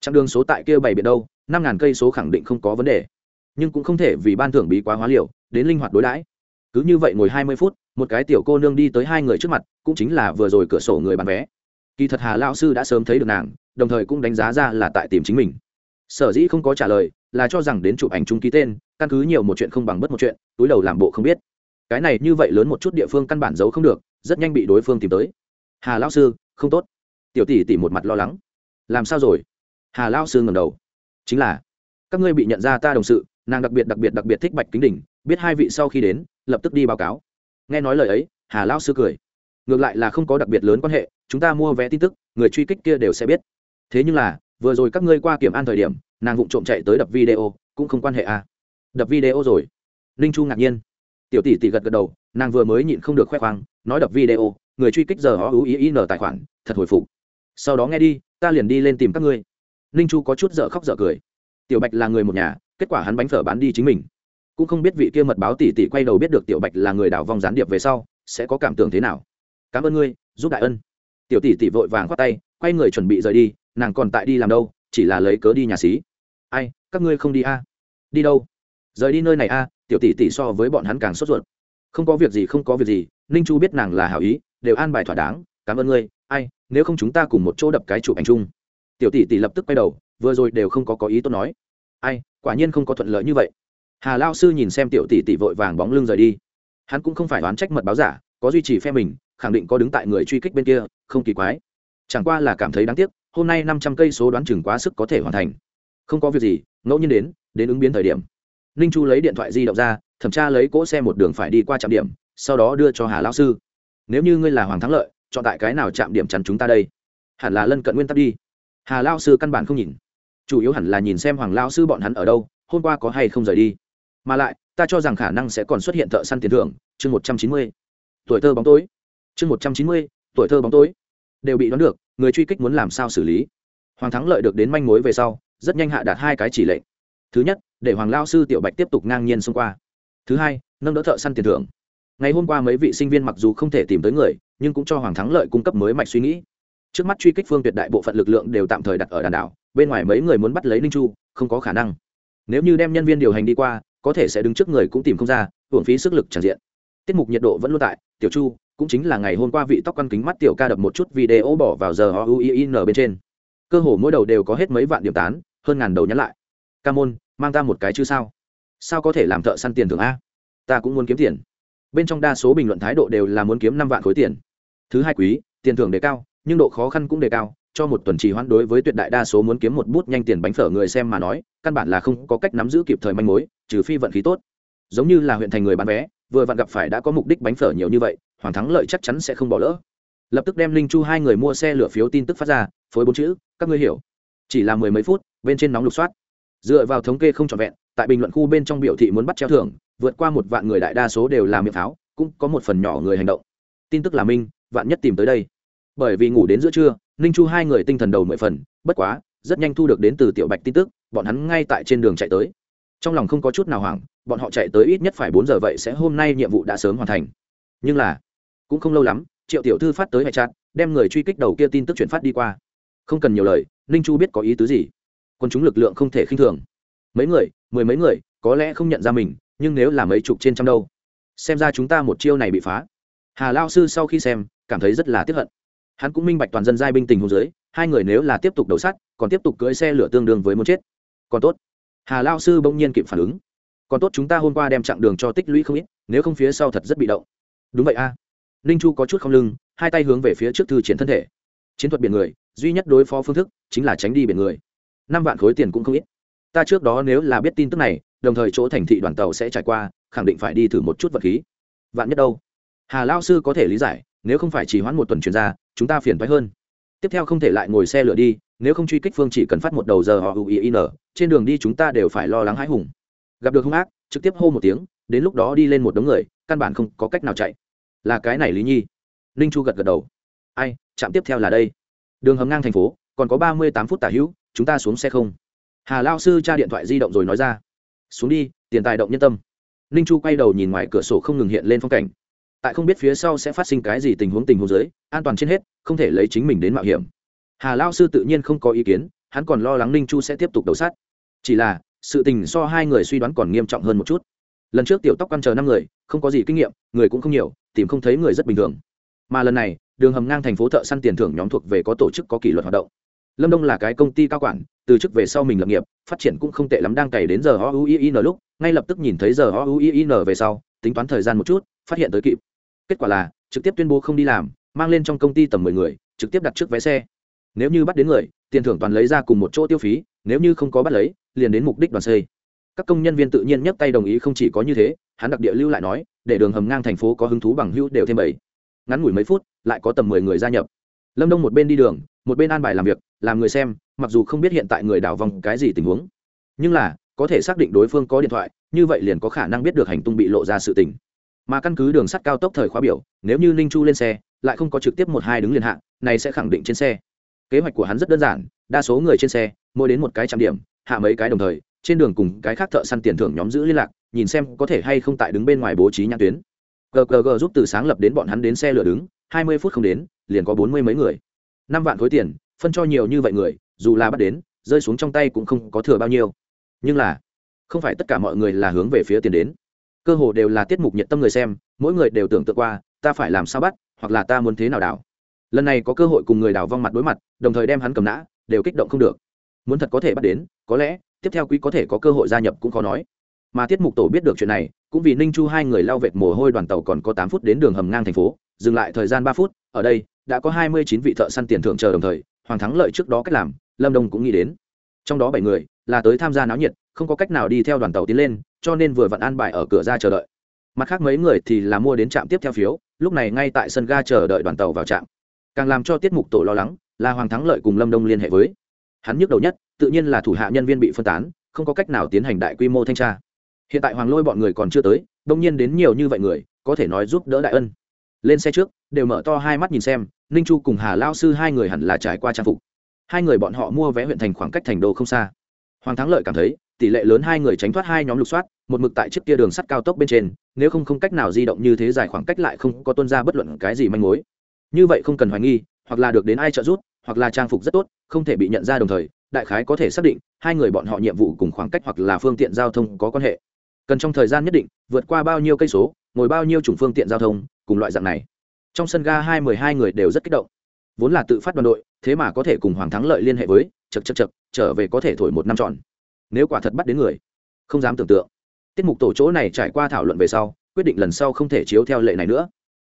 Chặng đường số tại kia bảy biển đâu, năm ngàn cây số khẳng định không có vấn đề. Nhưng cũng không thể vì ban thưởng bí quá hóa liều, đến linh hoạt đối đãi. Cứ như vậy ngồi hai mươi phút, một cái tiểu cô nương đi tới hai người trước mặt, cũng chính là vừa rồi cửa sổ người bán vé. Kỳ thật hà lao sư đã sớm thấy được nàng đồng thời cũng đánh giá ra là tại tìm chính mình. Sở dĩ không có trả lời là cho rằng đến chụp ảnh chung ký tên, căn cứ nhiều một chuyện không bằng bất một chuyện, túi đầu làm bộ không biết. Cái này như vậy lớn một chút địa phương căn bản giấu không được, rất nhanh bị đối phương tìm tới. Hà lao sư, không tốt. Tiểu tỷ tỷ một mặt lo lắng. Làm sao rồi? Hà lao sư ngầm đầu. Chính là, các ngươi bị nhận ra ta đồng sự, nàng đặc biệt đặc biệt đặc biệt thích bạch kính đỉnh biết hai vị sau khi đến, lập tức đi báo cáo. Nghe nói lời ấy, hà lao sư cười. Ngược lại là không có đặc biệt lớn quan hệ, chúng ta mua vé tin tức, người truy kích kia đều sẽ biết thế nhưng là, vừa rồi các ngươi qua kiểm an thời điểm, nàng vụng trộm chạy tới đập video, cũng không quan hệ à? Đập video rồi. Ninh chu ngạc nhiên. Tiểu tỷ tỷ gật gật đầu, nàng vừa mới nhịn không được khoe khoang, nói đập video, người truy kích giờ họ ưu ý ý nở tài khoản, thật hồi phục. Sau đó nghe đi, ta liền đi lên tìm các ngươi. Ninh chu có chút dở khóc dở cười. Tiểu bạch là người một nhà, kết quả hắn bánh phở bán đi chính mình. Cũng không biết vị kia mật báo tỷ tỷ quay đầu biết được tiểu bạch là người đảo vong gián điệp về sau, sẽ có cảm tưởng thế nào. Cảm ơn ngươi, giúp đại ân. Tiểu tỷ tỷ vội vàng khoát tay, quay người chuẩn bị rời đi nàng còn tại đi làm đâu, chỉ là lấy cớ đi nhà xí. Ai, các ngươi không đi a đi đâu? Rời đi nơi này a tiểu tỷ tỷ so với bọn hắn càng sốt ruột. Không có việc gì, không có việc gì, ninh chu biết nàng là hảo ý, đều an bài thỏa đáng, cảm ơn ngươi, ai, nếu không chúng ta cùng một chỗ đập cái chụp ảnh chung. Tiểu tỷ tỷ lập tức quay đầu, vừa rồi đều không có có ý tốt nói. Ai, quả nhiên không có thuận lợi như vậy. Hà lao sư nhìn xem tiểu tỷ tỷ vội vàng bóng lưng rời đi. Hắn cũng không phải đoán trách mật báo giả, có duy trì phe mình, khẳng định có đứng tại người truy kích bên kia, không kỳ quái. Chẳng qua là cảm thấy đáng tiếc hôm nay năm trăm cây số đoán chừng quá sức có thể hoàn thành. Không có việc gì, ngẫu nhiên đến đến ứng biến thời điểm. Ninh chu lấy điện thoại di động ra, thẩm tra lấy cỗ xe một đường phải đi qua trạm điểm, sau đó đưa cho hà lao sư. Nếu như ngươi là hoàng thắng lợi, chọn tại cái nào chạm điểm chắn chúng ta đây? Hẳn là lân cận nguyên tắc đi. Hà lao sư căn bản không nhìn. Chủ yếu hẳn là nhìn xem hoàng lao sư bọn hắn ở đâu, hôm qua có hay không rời đi. Mà lại, ta cho rằng khả năng sẽ còn xuất hiện thợ săn tiền thưởng, chương một trăm chín mươi. Tuổi thơ bóng tối. Chương một trăm chín mươi, tuổi thơ bóng tối. Đều bị đoán được người truy kích muốn làm sao xử lý? Hoàng thắng lợi được đến manh mối về sau, rất nhanh hạ đạt hai cái chỉ lệnh. Thứ nhất, để hoàng lao sư tiểu bạch tiếp tục ngang nhiên xông qua. Thứ hai, nâng đỡ thợ săn tiền thưởng. Ngày hôm qua mấy vị sinh viên mặc dù không thể tìm tới người, nhưng cũng cho hoàng thắng lợi cung cấp mới mạch suy nghĩ. Trước mắt truy kích phương tuyệt đại bộ phận lực lượng đều tạm thời đặt ở đàn đảo, bên ngoài mấy người muốn bắt lấy ninh chu, không có khả năng. Nếu như đem nhân viên điều hành đi qua, có thể sẽ đứng trước người cũng tìm không ra, hưởng phí sức lực tràn diện. Tiết mục nhiệt độ vẫn luôn tại, tiểu chu cũng chính là ngày hôm qua vị tóc căn kính mắt tiểu ca đập một chút video bỏ vào giờ o u i n bên trên. Cơ hồ mỗi đầu đều có hết mấy vạn điểm tán, hơn ngàn đầu nhắn lại. Ca môn, mang ta một cái chứ sao? Sao có thể làm thợ săn tiền thưởng a? Ta cũng muốn kiếm tiền. Bên trong đa số bình luận thái độ đều là muốn kiếm năm vạn khối tiền. Thứ hai quý, tiền thưởng đề cao, nhưng độ khó khăn cũng đề cao, cho một tuần trì hoãn đối với tuyệt đại đa số muốn kiếm một bút nhanh tiền bánh phở người xem mà nói, căn bản là không có cách nắm giữ kịp thời manh mối, trừ phi vận khí tốt. Giống như là huyện thành người bán vé, vừa vặn gặp phải đã có mục đích bánh phở nhiều như vậy hoàng thắng lợi chắc chắn sẽ không bỏ lỡ. Lập tức đem linh chu hai người mua xe lửa phiếu tin tức phát ra, phối bốn chữ, các ngươi hiểu. Chỉ là mười mấy phút, bên trên nóng lục soát. Dựa vào thống kê không trọn vẹn, tại bình luận khu bên trong biểu thị muốn bắt treo thưởng, vượt qua một vạn người đại đa số đều là miệng pháo, cũng có một phần nhỏ người hành động. Tin tức là minh, vạn nhất tìm tới đây. Bởi vì ngủ đến giữa trưa ninh chu hai người tinh thần đầu mười phần, bất quá, rất nhanh thu được đến từ tiểu bạch tin tức, bọn hắn ngay tại trên đường chạy tới. Trong lòng không có chút nào hoảng, bọn họ chạy tới ít nhất phải bốn giờ vậy sẽ hôm nay nhiệm vụ đã sớm hoàn thành. Nhưng là cũng không lâu lắm, triệu tiểu thư phát tới hệ chặt đem người truy kích đầu kia tin tức chuyển phát đi qua. Không cần nhiều lời, ninh chu biết có ý tứ gì. Quân chúng lực lượng không thể khinh thường. Mấy người, mười mấy người, có lẽ không nhận ra mình, nhưng nếu là mấy chục trên trăm đâu. Xem ra chúng ta một chiêu này bị phá. Hà lao sư sau khi xem, cảm thấy rất là tiếp hận. Hắn cũng minh bạch toàn dân giai binh tình hồ dưới, hai người nếu là tiếp tục đấu sắt, còn tiếp tục cưỡi xe lửa tương đương với muốn chết. Còn tốt. Hà lao sư bỗng nhiên kịp phản ứng. Còn tốt chúng ta hôm qua đem chặng đường cho tích lũy không ít, nếu không phía sau thật rất bị động. Đúng vậy a. à ninh chu có chút không lưng, hai tay hướng về phía trước thư chiến thân thể. Chiến thuật biển người, duy nhất đối phó phương thức chính là tránh đi biển người. Năm vạn khối tiền cũng không ít. Ta trước đó nếu là biết tin tức này, đồng thời chỗ thành thị đoàn tàu sẽ trải qua, khẳng định phải đi thử một chút vật khí. Vạn nhất đâu? Hà lao sư có thể lý giải, nếu không phải chỉ hoãn một tuần chuyển ra, chúng ta phiền thoái hơn. Tiếp theo không thể lại ngồi xe lửa đi, nếu không truy kích phương chỉ cần phát một đầu giờ họ uin trên đường đi chúng ta đều phải lo lắng hãi hùng. Gặp được hung ác, trực tiếp hô một tiếng, đến lúc đó đi lên một đống người, căn bản không có cách nào chạy là cái này lý nhi ninh chu gật gật đầu ai trạm tiếp theo là đây đường hầm ngang thành phố còn có ba mươi tám phút tả hữu chúng ta xuống xe không hà lao sư tra điện thoại di động rồi nói ra xuống đi tiền tài động nhân tâm ninh chu quay đầu nhìn ngoài cửa sổ không ngừng hiện lên phong cảnh tại không biết phía sau sẽ phát sinh cái gì tình huống tình huống dưới an toàn trên hết không thể lấy chính mình đến mạo hiểm hà lao sư tự nhiên không có ý kiến hắn còn lo lắng ninh chu sẽ tiếp tục đầu sát chỉ là sự tình so hai người suy đoán còn nghiêm trọng hơn một chút lần trước tiểu tóc quan chờ năm người, không có gì kinh nghiệm, người cũng không nhiều, tìm không thấy người rất bình thường. Mà lần này, đường hầm ngang thành phố thợ săn tiền thưởng nhóm thuộc về có tổ chức có kỷ luật hoạt động. Lâm đông là cái công ty cao quản, từ chức về sau mình lập nghiệp, phát triển cũng không tệ lắm, đang cày đến giờ o u i n lúc, ngay lập tức nhìn thấy giờ o u i n về sau, tính toán thời gian một chút, phát hiện tới kịp. Kết quả là, trực tiếp tuyên bố không đi làm, mang lên trong công ty tầm mười người, trực tiếp đặt trước vé xe. Nếu như bắt đến người, tiền thưởng toàn lấy ra cùng một chỗ tiêu phí, nếu như không có bắt lấy, liền đến mục đích đoàn xây các công nhân viên tự nhiên nhấc tay đồng ý không chỉ có như thế hắn đặc địa lưu lại nói để đường hầm ngang thành phố có hứng thú bằng hữu đều thêm bảy. Ngắn ngủi mấy phút lại có tầm mười người gia nhập. Lâm đông một bên đi đường một bên an bài làm việc làm người xem mặc dù không biết hiện tại người đảo vòng cái gì tình huống. Nhưng là có thể xác định đối phương có điện thoại như vậy liền có khả năng biết được hành tung bị lộ ra sự tình. Mà căn cứ đường sắt cao tốc thời khóa biểu nếu như ninh chu lên xe lại không có trực tiếp một hai đứng liền hạng, này sẽ khẳng định trên xe. Kế hoạch của hắn rất đơn giản đa số người trên xe mỗi đến một cái trạm điểm hạ mấy cái đồng thời trên đường cùng cái khác thợ săn tiền thưởng nhóm giữ liên lạc, nhìn xem có thể hay không tại đứng bên ngoài bố trí nhãn tuyến. Ggg giúp từ sáng lập đến bọn hắn đến xe lửa đứng, hai mươi phút không đến, liền có bốn mươi mấy người. Năm vạn khối tiền, phân cho nhiều như vậy người, dù là bắt đến, rơi xuống trong tay cũng không có thừa bao nhiêu. Nhưng là, không phải tất cả mọi người là hướng về phía tiền đến. Cơ hồ đều là tiết mục nhiệt tâm người xem, mỗi người đều tưởng tượng qua, ta phải làm sao bắt, hoặc là ta muốn thế nào đảo. Lần này có cơ hội cùng người đảo vong mặt đối mặt, đồng thời đem hắn cầm nã, đều kích động không được. Muốn thật có thể bắt đến, có lẽ tiếp theo quý có thể có cơ hội gia nhập cũng khó nói. Mà tiết mục tổ biết được chuyện này, cũng vì ninh chu hai người lao vệt mồ hôi đoàn tàu còn có tám phút đến đường hầm ngang thành phố, dừng lại thời gian ba phút, ở đây, đã có hai mươi chín vị thợ săn tiền thưởng chờ đồng thời, hoàng thắng lợi trước đó cách làm, lâm đông cũng nghĩ đến. Trong đó bảy người, là tới tham gia náo nhiệt, không có cách nào đi theo đoàn tàu tiến lên, cho nên vừa vặn an bài ở cửa ra chờ đợi. Mặt khác mấy người thì là mua đến trạm tiếp theo phiếu, lúc này ngay tại sân ga chờ đợi đoàn tàu vào trạm. Càng làm cho tiết mục tổ lo lắng, là hoàng thắng lợi cùng lâm đông liên hệ với hắn nhức đầu nhất, tự nhiên là thủ hạ nhân viên bị phân tán, không có cách nào tiến hành đại quy mô thanh tra. Hiện tại hoàng lôi bọn người còn chưa tới, đông nhiên đến nhiều như vậy người, có thể nói giúp đỡ đại ân. Lên xe trước, đều mở to hai mắt nhìn xem, ninh chu cùng hà lao sư hai người hẳn là trải qua trang phục. Hai người bọn họ mua vé huyện thành khoảng cách thành đô không xa. Hoàng thắng lợi cảm thấy, tỷ lệ lớn hai người tránh thoát hai nhóm lục soát, một mực tại chiếc kia đường sắt cao tốc bên trên, nếu không không cách nào di động như thế dài khoảng cách lại không có tuân ra bất luận cái gì manh mối. Như vậy không cần hoài nghi, hoặc là được đến ai trợ giúp hoặc là trang phục rất tốt, không thể bị nhận ra đồng thời, đại khái có thể xác định, hai người bọn họ nhiệm vụ cùng khoảng cách hoặc là phương tiện giao thông có quan hệ. Cần trong thời gian nhất định, vượt qua bao nhiêu cây số, ngồi bao nhiêu chủng phương tiện giao thông, cùng loại dạng này. Trong sân ga hai mười hai người đều rất kích động. Vốn là tự phát đoàn đội, thế mà có thể cùng hoàng thắng lợi liên hệ với chật chật chật trở về có thể thổi một năm tròn nếu quả thật bắt đến người, không dám tưởng tượng. Tiết mục tổ chỗ này trải qua thảo luận về sau, quyết định lần sau không thể chiếu theo lệ này nữa.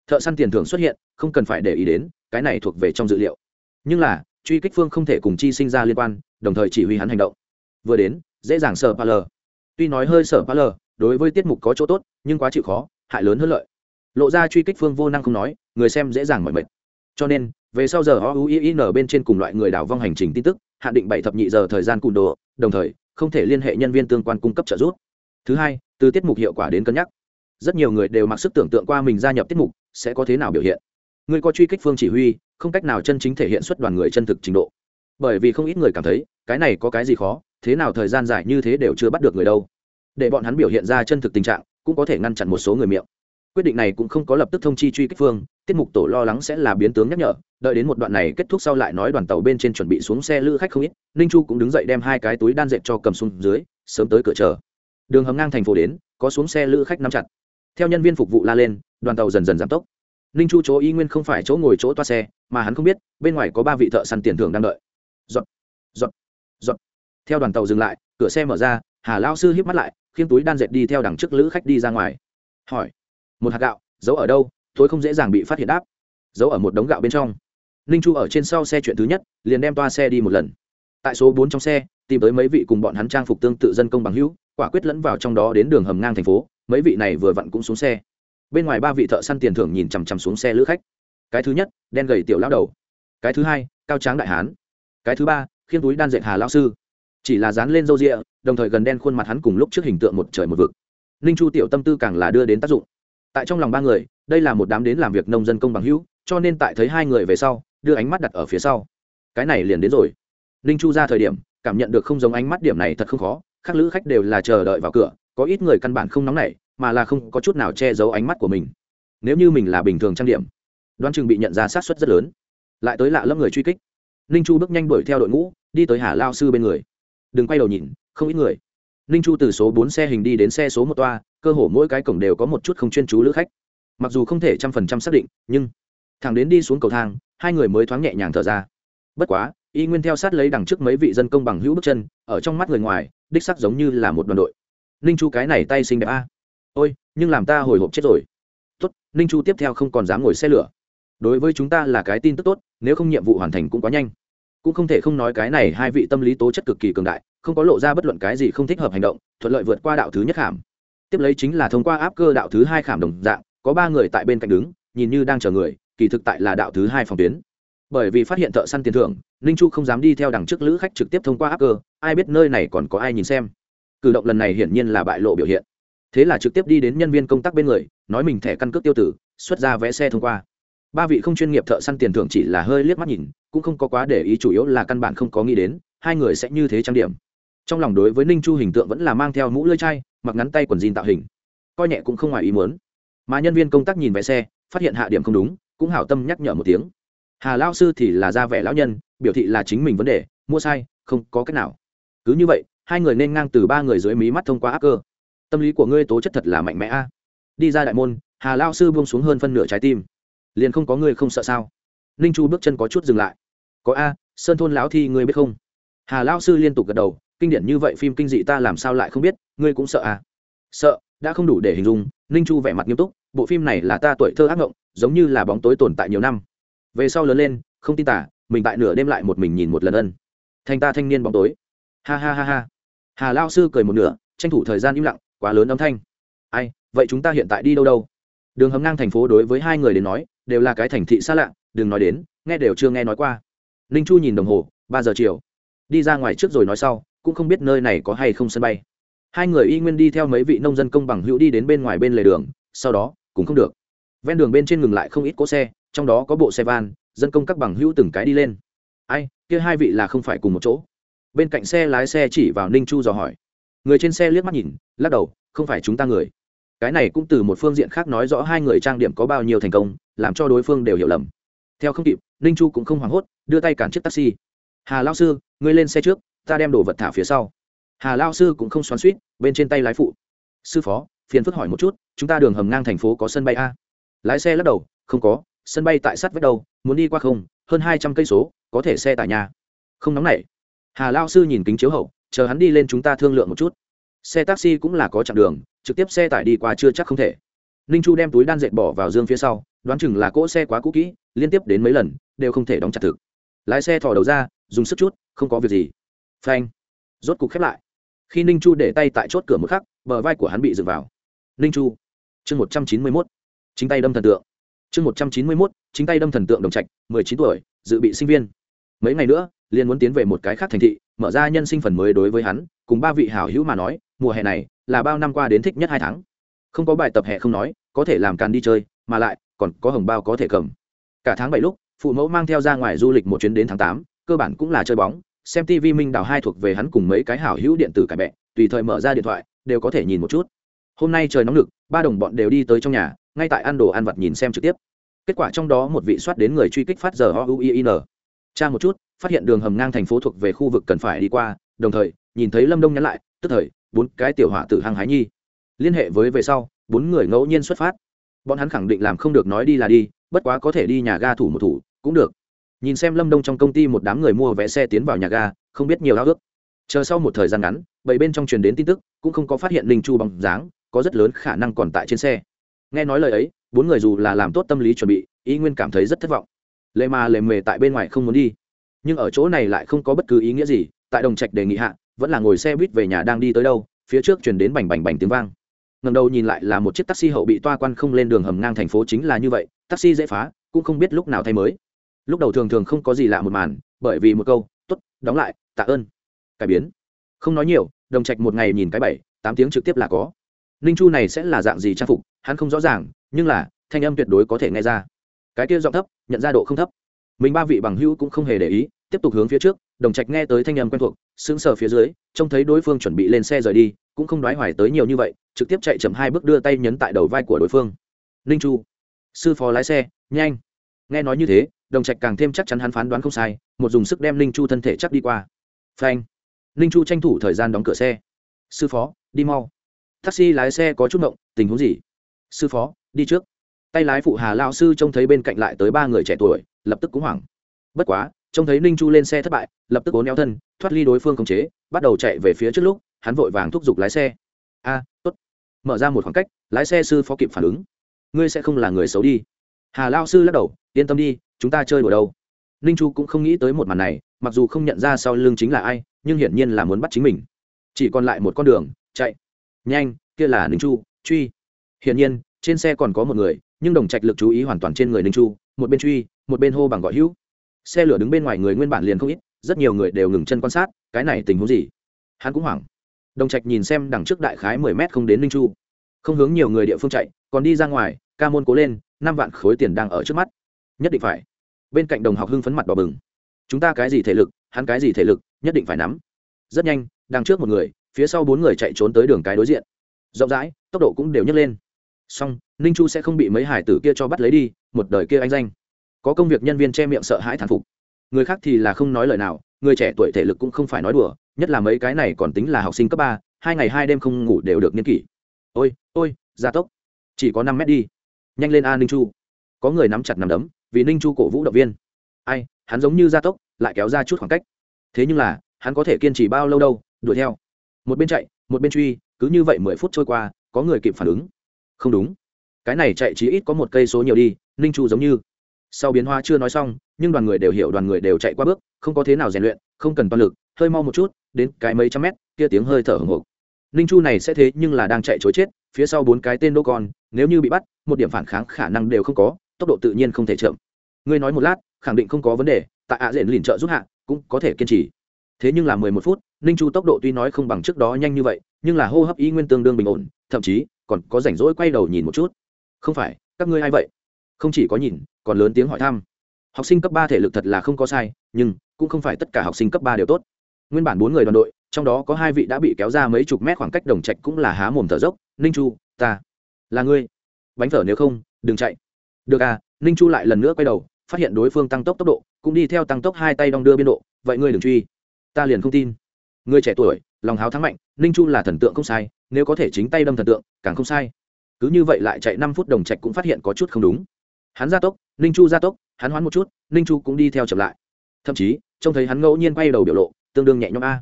Thợ săn tiền thưởng xuất hiện, không cần phải để ý đến, cái này thuộc về trong dự liệu nhưng là, truy kích phương không thể cùng chi sinh ra liên quan, đồng thời chỉ huy hắn hành động. Vừa đến, dễ dàng sợ pa lờ tuy nói hơi sợ pa lờ đối với tiết mục có chỗ tốt, nhưng quá chịu khó, hại lớn hơn lợi. Lộ ra truy kích phương vô năng không nói, người xem dễ dàng mọi mệt. Cho nên, về sau giờ o u i n bên trên cùng loại người đảo vong hành trình tin tức, hạn định bảy thập nhị giờ thời gian cùn đồ, đồng thời, không thể liên hệ nhân viên tương quan cung cấp trợ giúp. Thứ hai, từ tiết mục hiệu quả đến cân nhắc. Rất nhiều người đều mặc sức tưởng tượng qua mình gia nhập tiết mục sẽ có thế nào biểu hiện. Người có truy kích phương chỉ huy không cách nào chân chính thể hiện xuất đoàn người chân thực trình độ. Bởi vì không ít người cảm thấy, cái này có cái gì khó, thế nào thời gian dài như thế đều chưa bắt được người đâu. Để bọn hắn biểu hiện ra chân thực tình trạng, cũng có thể ngăn chặn một số người miệng. Quyết định này cũng không có lập tức thông chi truy kích phương, tiết mục tổ lo lắng sẽ là biến tướng nhắc nhở, đợi đến một đoạn này kết thúc sau lại nói đoàn tàu bên trên chuẩn bị xuống xe lữ khách không ít, ninh chu cũng đứng dậy đem hai cái túi đan dệt cho cầm xuống dưới, sớm tới cửa chờ. Đường hầm ngang thành phố đến, có xuống xe lữ khách nắm chặt. Theo nhân viên phục vụ la lên, đoàn tàu dần dần giảm tốc ninh chu chỗ y nguyên không phải chỗ ngồi chỗ toa xe, mà hắn không biết, bên ngoài có ba vị thợ săn tiền thưởng đang đợi. Giọt giọt giọt. Theo đoàn tàu dừng lại, cửa xe mở ra, hà lao sư hiếp mắt lại khiêng túi đan dệt đi theo đằng trước lữ khách đi ra ngoài. Hỏi, một hạt gạo, giấu ở đâu? Tôi không dễ dàng bị phát hiện đáp. Giấu ở một đống gạo bên trong. Ninh chu ở trên sau xe chuyện thứ nhất, liền đem toa xe đi một lần. Tại số bốn trong xe, tìm tới mấy vị cùng bọn hắn trang phục tương tự dân công bằng hữu, quả quyết lẫn vào trong đó đến đường hầm ngang thành phố, mấy vị này vừa vặn cũng xuống xe bên ngoài ba vị thợ săn tiền thưởng nhìn chằm chằm xuống xe lữ khách. Cái thứ nhất, đen gầy tiểu lao đầu. Cái thứ hai, cao tráng đại hán. Cái thứ ba khiêng túi đan dệt hà lao sư. Chỉ là dán lên râu rịa đồng thời gần đen khuôn mặt hắn cùng lúc trước hình tượng một trời một vực. Ninh chu tiểu tâm tư càng là đưa đến tác dụng. Tại trong lòng ba người, đây là một đám đến làm việc nông dân công bằng hữu, cho nên tại thấy hai người về sau, đưa ánh mắt đặt ở phía sau. Cái này liền đến rồi. Ninh chu ra thời điểm, cảm nhận được không giống ánh mắt điểm này thật không khó các lữ khách đều là chờ đợi vào cửa, có ít người căn bản không nóng nảy mà là không có chút nào che giấu ánh mắt của mình. Nếu như mình là bình thường trang điểm đoan chừng bị nhận ra sát xuất rất lớn. Lại tới lạ lẫm người truy kích. Ninh chu bước nhanh đuổi theo đội ngũ, đi tới hà lao sư bên người. Đừng quay đầu nhìn, không ít người. Ninh chu từ số bốn xe hình đi đến xe số một toa, cơ hồ mỗi cái cổng đều có một chút không chuyên chú lữ khách. Mặc dù không thể trăm phần trăm xác định, nhưng thẳng đến đi xuống cầu thang, hai người mới thoáng nhẹ nhàng thở ra. Bất quá, y nguyên theo sát lấy đằng trước mấy vị dân công bằng hữu bước chân, ở trong mắt người ngoài, đích sắc giống như là một đoàn đội. Ninh chu cái này tay xinh đẹp a ôi, nhưng làm ta hồi hộp chết rồi. Tốt, ninh chu tiếp theo không còn dám ngồi xe lửa. Đối với chúng ta là cái tin tức tốt, nếu không nhiệm vụ hoàn thành cũng quá nhanh. Cũng không thể không nói cái này hai vị tâm lý tố chất cực kỳ cường đại, không có lộ ra bất luận cái gì không thích hợp hành động, thuận lợi vượt qua đạo thứ nhất khảm. Tiếp lấy chính là thông qua áp cơ đạo thứ hai khảm đồng dạng, có ba người tại bên cạnh đứng, nhìn như đang chờ người, kỳ thực tại là đạo thứ hai phòng tuyến. Bởi vì phát hiện thợ săn tiền thưởng, ninh chu không dám đi theo đằng trước lữ khách trực tiếp thông qua áp cơ, ai biết nơi này còn có ai nhìn xem. Cử động lần này hiển nhiên là bại lộ biểu hiện thế là trực tiếp đi đến nhân viên công tác bên người, nói mình thẻ căn cước tiêu tử, xuất ra vé xe thông qua. Ba vị không chuyên nghiệp thợ săn tiền thưởng chỉ là hơi liếc mắt nhìn, cũng không có quá để ý chủ yếu là căn bản không có nghĩ đến, hai người sẽ như thế trang điểm. Trong lòng đối với ninh chu hình tượng vẫn là mang theo mũ lưỡi chai, mặc ngắn tay quần jean tạo hình. Coi nhẹ cũng không ngoài ý muốn. Mà nhân viên công tác nhìn vé xe, phát hiện hạ điểm không đúng, cũng hảo tâm nhắc nhở một tiếng. Hà lao sư thì là ra vẻ lão nhân, biểu thị là chính mình vấn đề, mua sai, không có cách nào. Cứ như vậy, hai người nên ngang từ ba người dưới mí mắt thông qua ác cơ tâm lý của ngươi tố chất thật là mạnh mẽ a. Đi ra đại môn, hà lao sư buông xuống hơn phân nửa trái tim. Liền không có ngươi không sợ sao? Ninh chu bước chân có chút dừng lại. Có a, sơn thôn lão thi ngươi biết không? Hà lao sư liên tục gật đầu, kinh điển như vậy phim kinh dị ta làm sao lại không biết, ngươi cũng sợ à sợ, đã không đủ để hình dung, ninh chu vẻ mặt nghiêm túc, bộ phim này là ta tuổi thơ ác ngộng giống như là bóng tối tồn tại nhiều năm. Về sau lớn lên, không tin tả, mình tại nửa đêm lại một mình nhìn một lần ân. Thành ta thanh niên bóng tối. Ha ha ha ha. Hà lao sư cười một nửa, tranh thủ thời gian im lặng quá lớn âm thanh. Ai, vậy chúng ta hiện tại đi đâu đâu? Đường hầm ngang thành phố đối với hai người đến nói, đều là cái thành thị xa lạ, đừng nói đến, nghe đều chưa nghe nói qua. Ninh chu nhìn đồng hồ, ba giờ chiều. Đi ra ngoài trước rồi nói sau, cũng không biết nơi này có hay không sân bay. Hai người y nguyên đi theo mấy vị nông dân công bằng hữu đi đến bên ngoài bên lề đường, sau đó, cũng không được. Ven đường bên trên ngừng lại không ít cỗ xe, trong đó có bộ xe van, dân công các bằng hữu từng cái đi lên. Ai, kia hai vị là không phải cùng một chỗ. Bên cạnh xe lái xe chỉ vào ninh chu dò hỏi người trên xe liếc mắt nhìn, lắc đầu, không phải chúng ta người. Cái này cũng từ một phương diện khác nói rõ hai người trang điểm có bao nhiêu thành công, làm cho đối phương đều hiểu lầm. Theo không kịp, ninh chu cũng không hoảng hốt, đưa tay cản chiếc taxi. Hà lao sư, ngươi lên xe trước, ta đem đồ vật thả phía sau. Hà lao sư cũng không xoắn suýt bên trên tay lái phụ. Sư phó, phiền phức hỏi một chút, chúng ta đường hầm ngang thành phố có sân bay a? Lái xe lắc đầu, không có, sân bay tại sát vết đâu, muốn đi qua không, hơn hai trăm cây số, có thể xe tại nhà. Không nóng nảy. Hà lao sư nhìn kính chiếu hậu chờ hắn đi lên chúng ta thương lượng một chút. Xe taxi cũng là có chặng đường, trực tiếp xe tải đi qua chưa chắc không thể. Ninh chu đem túi đan dệt bỏ vào dương phía sau, đoán chừng là cỗ xe quá cũ kỹ, liên tiếp đến mấy lần, đều không thể đóng chặt thực. Lái xe thò đầu ra, dùng sức chút, không có việc gì. Phanh. Rốt cục khép lại. Khi ninh chu để tay tại chốt cửa một khắc, bờ vai của hắn bị dựng vào. Ninh chu. Chương một trăm chín mươi mốt. Chính tay đâm thần tượng. Chương một trăm chín mươi mốt, chính tay đâm thần tượng đồng trạch, mười chín tuổi, dự bị sinh viên mấy ngày nữa, liền muốn tiến về một cái khác thành thị, mở ra nhân sinh phần mới đối với hắn, cùng ba vị hảo hữu mà nói, mùa hè này là bao năm qua đến thích nhất hai tháng. Không có bài tập hè không nói, có thể làm càn đi chơi, mà lại, còn có hồng bao có thể cầm. Cả tháng bảy lúc, phụ mẫu mang theo ra ngoài du lịch một chuyến đến tháng tám, cơ bản cũng là chơi bóng, xem tv minh đào hai thuộc về hắn cùng mấy cái hảo hữu điện tử cải bẹ, tùy thời mở ra điện thoại, đều có thể nhìn một chút. Hôm nay trời nóng lực ba đồng bọn đều đi tới trong nhà, ngay tại ăn đồ ăn vặt nhìn xem trực tiếp. Kết quả trong đó một vị soát đến người truy kích phát giờ o u i n tra một chút, phát hiện đường hầm ngang thành phố thuộc về khu vực cần phải đi qua, đồng thời, nhìn thấy lâm đông nhắn lại, tức thời, bốn cái tiểu họa tử hăng hái nhi. Liên hệ với về sau, bốn người ngẫu nhiên xuất phát. Bọn hắn khẳng định làm không được nói đi là đi, bất quá có thể đi nhà ga thủ một thủ, cũng được. Nhìn xem lâm đông trong công ty một đám người mua vé xe tiến vào nhà ga, không biết nhiều ao ước. Chờ sau một thời gian ngắn bảy bên trong truyền đến tin tức, cũng không có phát hiện linh chu bằng dáng, có rất lớn khả năng còn tại trên xe. Nghe nói lời ấy, bốn người dù là làm tốt tâm lý chuẩn bị ý nguyên cảm thấy rất thất vọng. Lê mà lề mề tại bên ngoài không muốn đi. Nhưng ở chỗ này lại không có bất cứ ý nghĩa gì, tại đồng trạch đề nghị hạ, vẫn là ngồi xe buýt về nhà đang đi tới đâu, phía trước chuyển đến bành bành bành tiếng vang. Ngầm đầu nhìn lại là một chiếc taxi hậu bị toa quan không lên đường hầm ngang thành phố chính là như vậy, taxi dễ phá, cũng không biết lúc nào thay mới. Lúc đầu thường thường không có gì lạ một màn, bởi vì một câu t ố t đóng lại, tạ ơn. Cải biến. Không nói nhiều, đồng trạch một ngày nhìn cái bảy, tám tiếng trực tiếp là có. Ninh chu này sẽ là dạng gì trang phục, hắn không rõ ràng, nhưng là, thanh âm tuyệt đối có thể nghe ra. Cái kia giọng thấp nhận ra độ không thấp. Mình ba vị bằng hữu cũng không hề để ý, tiếp tục hướng phía trước, đồng trạch nghe tới thanh âm quen thuộc, sững sờ phía dưới, trông thấy đối phương chuẩn bị lên xe rời đi, cũng không đoái hoài tới nhiều như vậy, trực tiếp chạy chậm hai bước đưa tay nhấn tại đầu vai của đối phương. Ninh chu, sư phó lái xe, nhanh. Nghe nói như thế, đồng trạch càng thêm chắc chắn hắn phán đoán không sai, một dùng sức đem ninh chu thân thể chắc đi qua. Phanh. Ninh chu tranh thủ thời gian đóng cửa xe. Sư phó, đi mau. Taxi lái xe có chút mộng tình huống gì? Sư phó, đi trước tay lái phụ hà lao sư trông thấy bên cạnh lại tới ba người trẻ tuổi, lập tức cũng hoảng. Bất quá, trông thấy ninh chu lên xe thất bại, lập tức ố neo thân, thoát ly đối phương khống chế, bắt đầu chạy về phía trước lúc, hắn vội vàng thúc giục lái xe. A, tốt. Mở ra một khoảng cách, lái xe sư phó kịp phản ứng. Ngươi sẽ không là người xấu đi. Hà lao sư lắc đầu, yên tâm đi, chúng ta chơi đùa đâu. Ninh chu cũng không nghĩ tới một màn này, mặc dù không nhận ra sau lưng chính là ai, nhưng hiển nhiên là muốn bắt chính mình. Chỉ còn lại một con đường, chạy. Nhanh, kia là ninh chu, truy. Hiển nhiên, trên xe còn có một người nhưng đồng trạch lực chú ý hoàn toàn trên người ninh chu, một bên truy, một bên hô bằng gọi hữu. Xe lửa đứng bên ngoài người nguyên bản liền không ít, rất nhiều người đều ngừng chân quan sát, cái này tình huống gì? Hắn cũng hoảng. Đồng trạch nhìn xem đằng trước đại khái mười mét không đến ninh chu. Không hướng nhiều người địa phương chạy, còn đi ra ngoài, ca môn cố lên, năm vạn khối tiền đang ở trước mắt. Nhất định phải. Bên cạnh đồng học hưng phấn mặt đỏ bừng. Chúng ta cái gì thể lực, hắn cái gì thể lực, nhất định phải nắm. Rất nhanh, đằng trước một người, phía sau bốn người chạy trốn tới đường cái đối diện. Rộng rãi, tốc độ cũng đều nhấc lên song ninh chu sẽ không bị mấy hải tử kia cho bắt lấy đi, một đời kia anh danh. Có công việc nhân viên che miệng sợ hãi thán phục. Người khác thì là không nói lời nào, người trẻ tuổi thể lực cũng không phải nói đùa, nhất là mấy cái này còn tính là học sinh cấp ba, hai ngày hai đêm không ngủ đều được niên kỷ. Ôi ôi, gia tốc. Chỉ có năm mét đi. Nhanh lên a ninh chu. Có người nắm chặt nằm đấm, vì ninh chu cổ vũ động viên. Ai, hắn giống như gia tốc, lại kéo ra chút khoảng cách. Thế nhưng là, hắn có thể kiên trì bao lâu đâu, đuổi theo. Một bên chạy, một bên truy, cứ như vậy mười phút trôi qua, có người kịp phản ứng không đúng. Cái này chạy chỉ ít có một cây số nhiều đi, ninh chu giống như. Sau biến hóa chưa nói xong, nhưng đoàn người đều hiểu đoàn người đều chạy qua bước, không có thế nào rèn luyện, không cần toàn lực, hơi mau một chút, đến cái mấy trăm mét, kia tiếng hơi thở hồng hộc ninh chu này sẽ thế nhưng là đang chạy chối chết, phía sau bốn cái tên đô con, nếu như bị bắt, một điểm phản kháng khả năng đều không có, tốc độ tự nhiên không thể chậm. Ngươi nói một lát, khẳng định không có vấn đề, tại ạ diện lìn trợ giúp hạ, cũng có thể kiên trì. Thế nhưng là mười một phút, ninh chu tốc độ tuy nói không bằng trước đó nhanh như vậy, nhưng là hô hấp ý nguyên tương đương bình ổn, thậm chí còn có rảnh rỗi quay đầu nhìn một chút. Không phải, các ngươi a i vậy? Không chỉ có nhìn, còn lớn tiếng hỏi thăm. Học sinh cấp ba thể lực thật là không có sai, nhưng cũng không phải tất cả học sinh cấp ba đều tốt. Nguyên bản bốn người đoàn đội, trong đó có hai vị đã bị kéo ra mấy chục mét khoảng cách đồng trạch cũng là há mồm thở dốc. Ninh chu, ta, là ngươi. Bánh thở nếu không, đừng chạy. Được à ninh chu lại lần nữa quay đầu, phát hiện đối phương tăng tốc tốc độ, cũng đi theo tăng tốc hai tay đong đưa biên độ. Vậy ngươi đừng truy. Ta liền không tin. Ngươi trẻ tuổi lòng háo thắng mạnh, ninh chu là thần tượng không sai, nếu có thể chính tay đâm thần tượng, càng không sai. Cứ như vậy lại chạy năm phút đồng trạch cũng phát hiện có chút không đúng. Hắn gia tốc, ninh chu gia tốc, hắn hoán một chút, ninh chu cũng đi theo chậm lại. Thậm chí, trông thấy hắn ngẫu nhiên quay đầu biểu lộ, tương đương nhẹ nhõm a.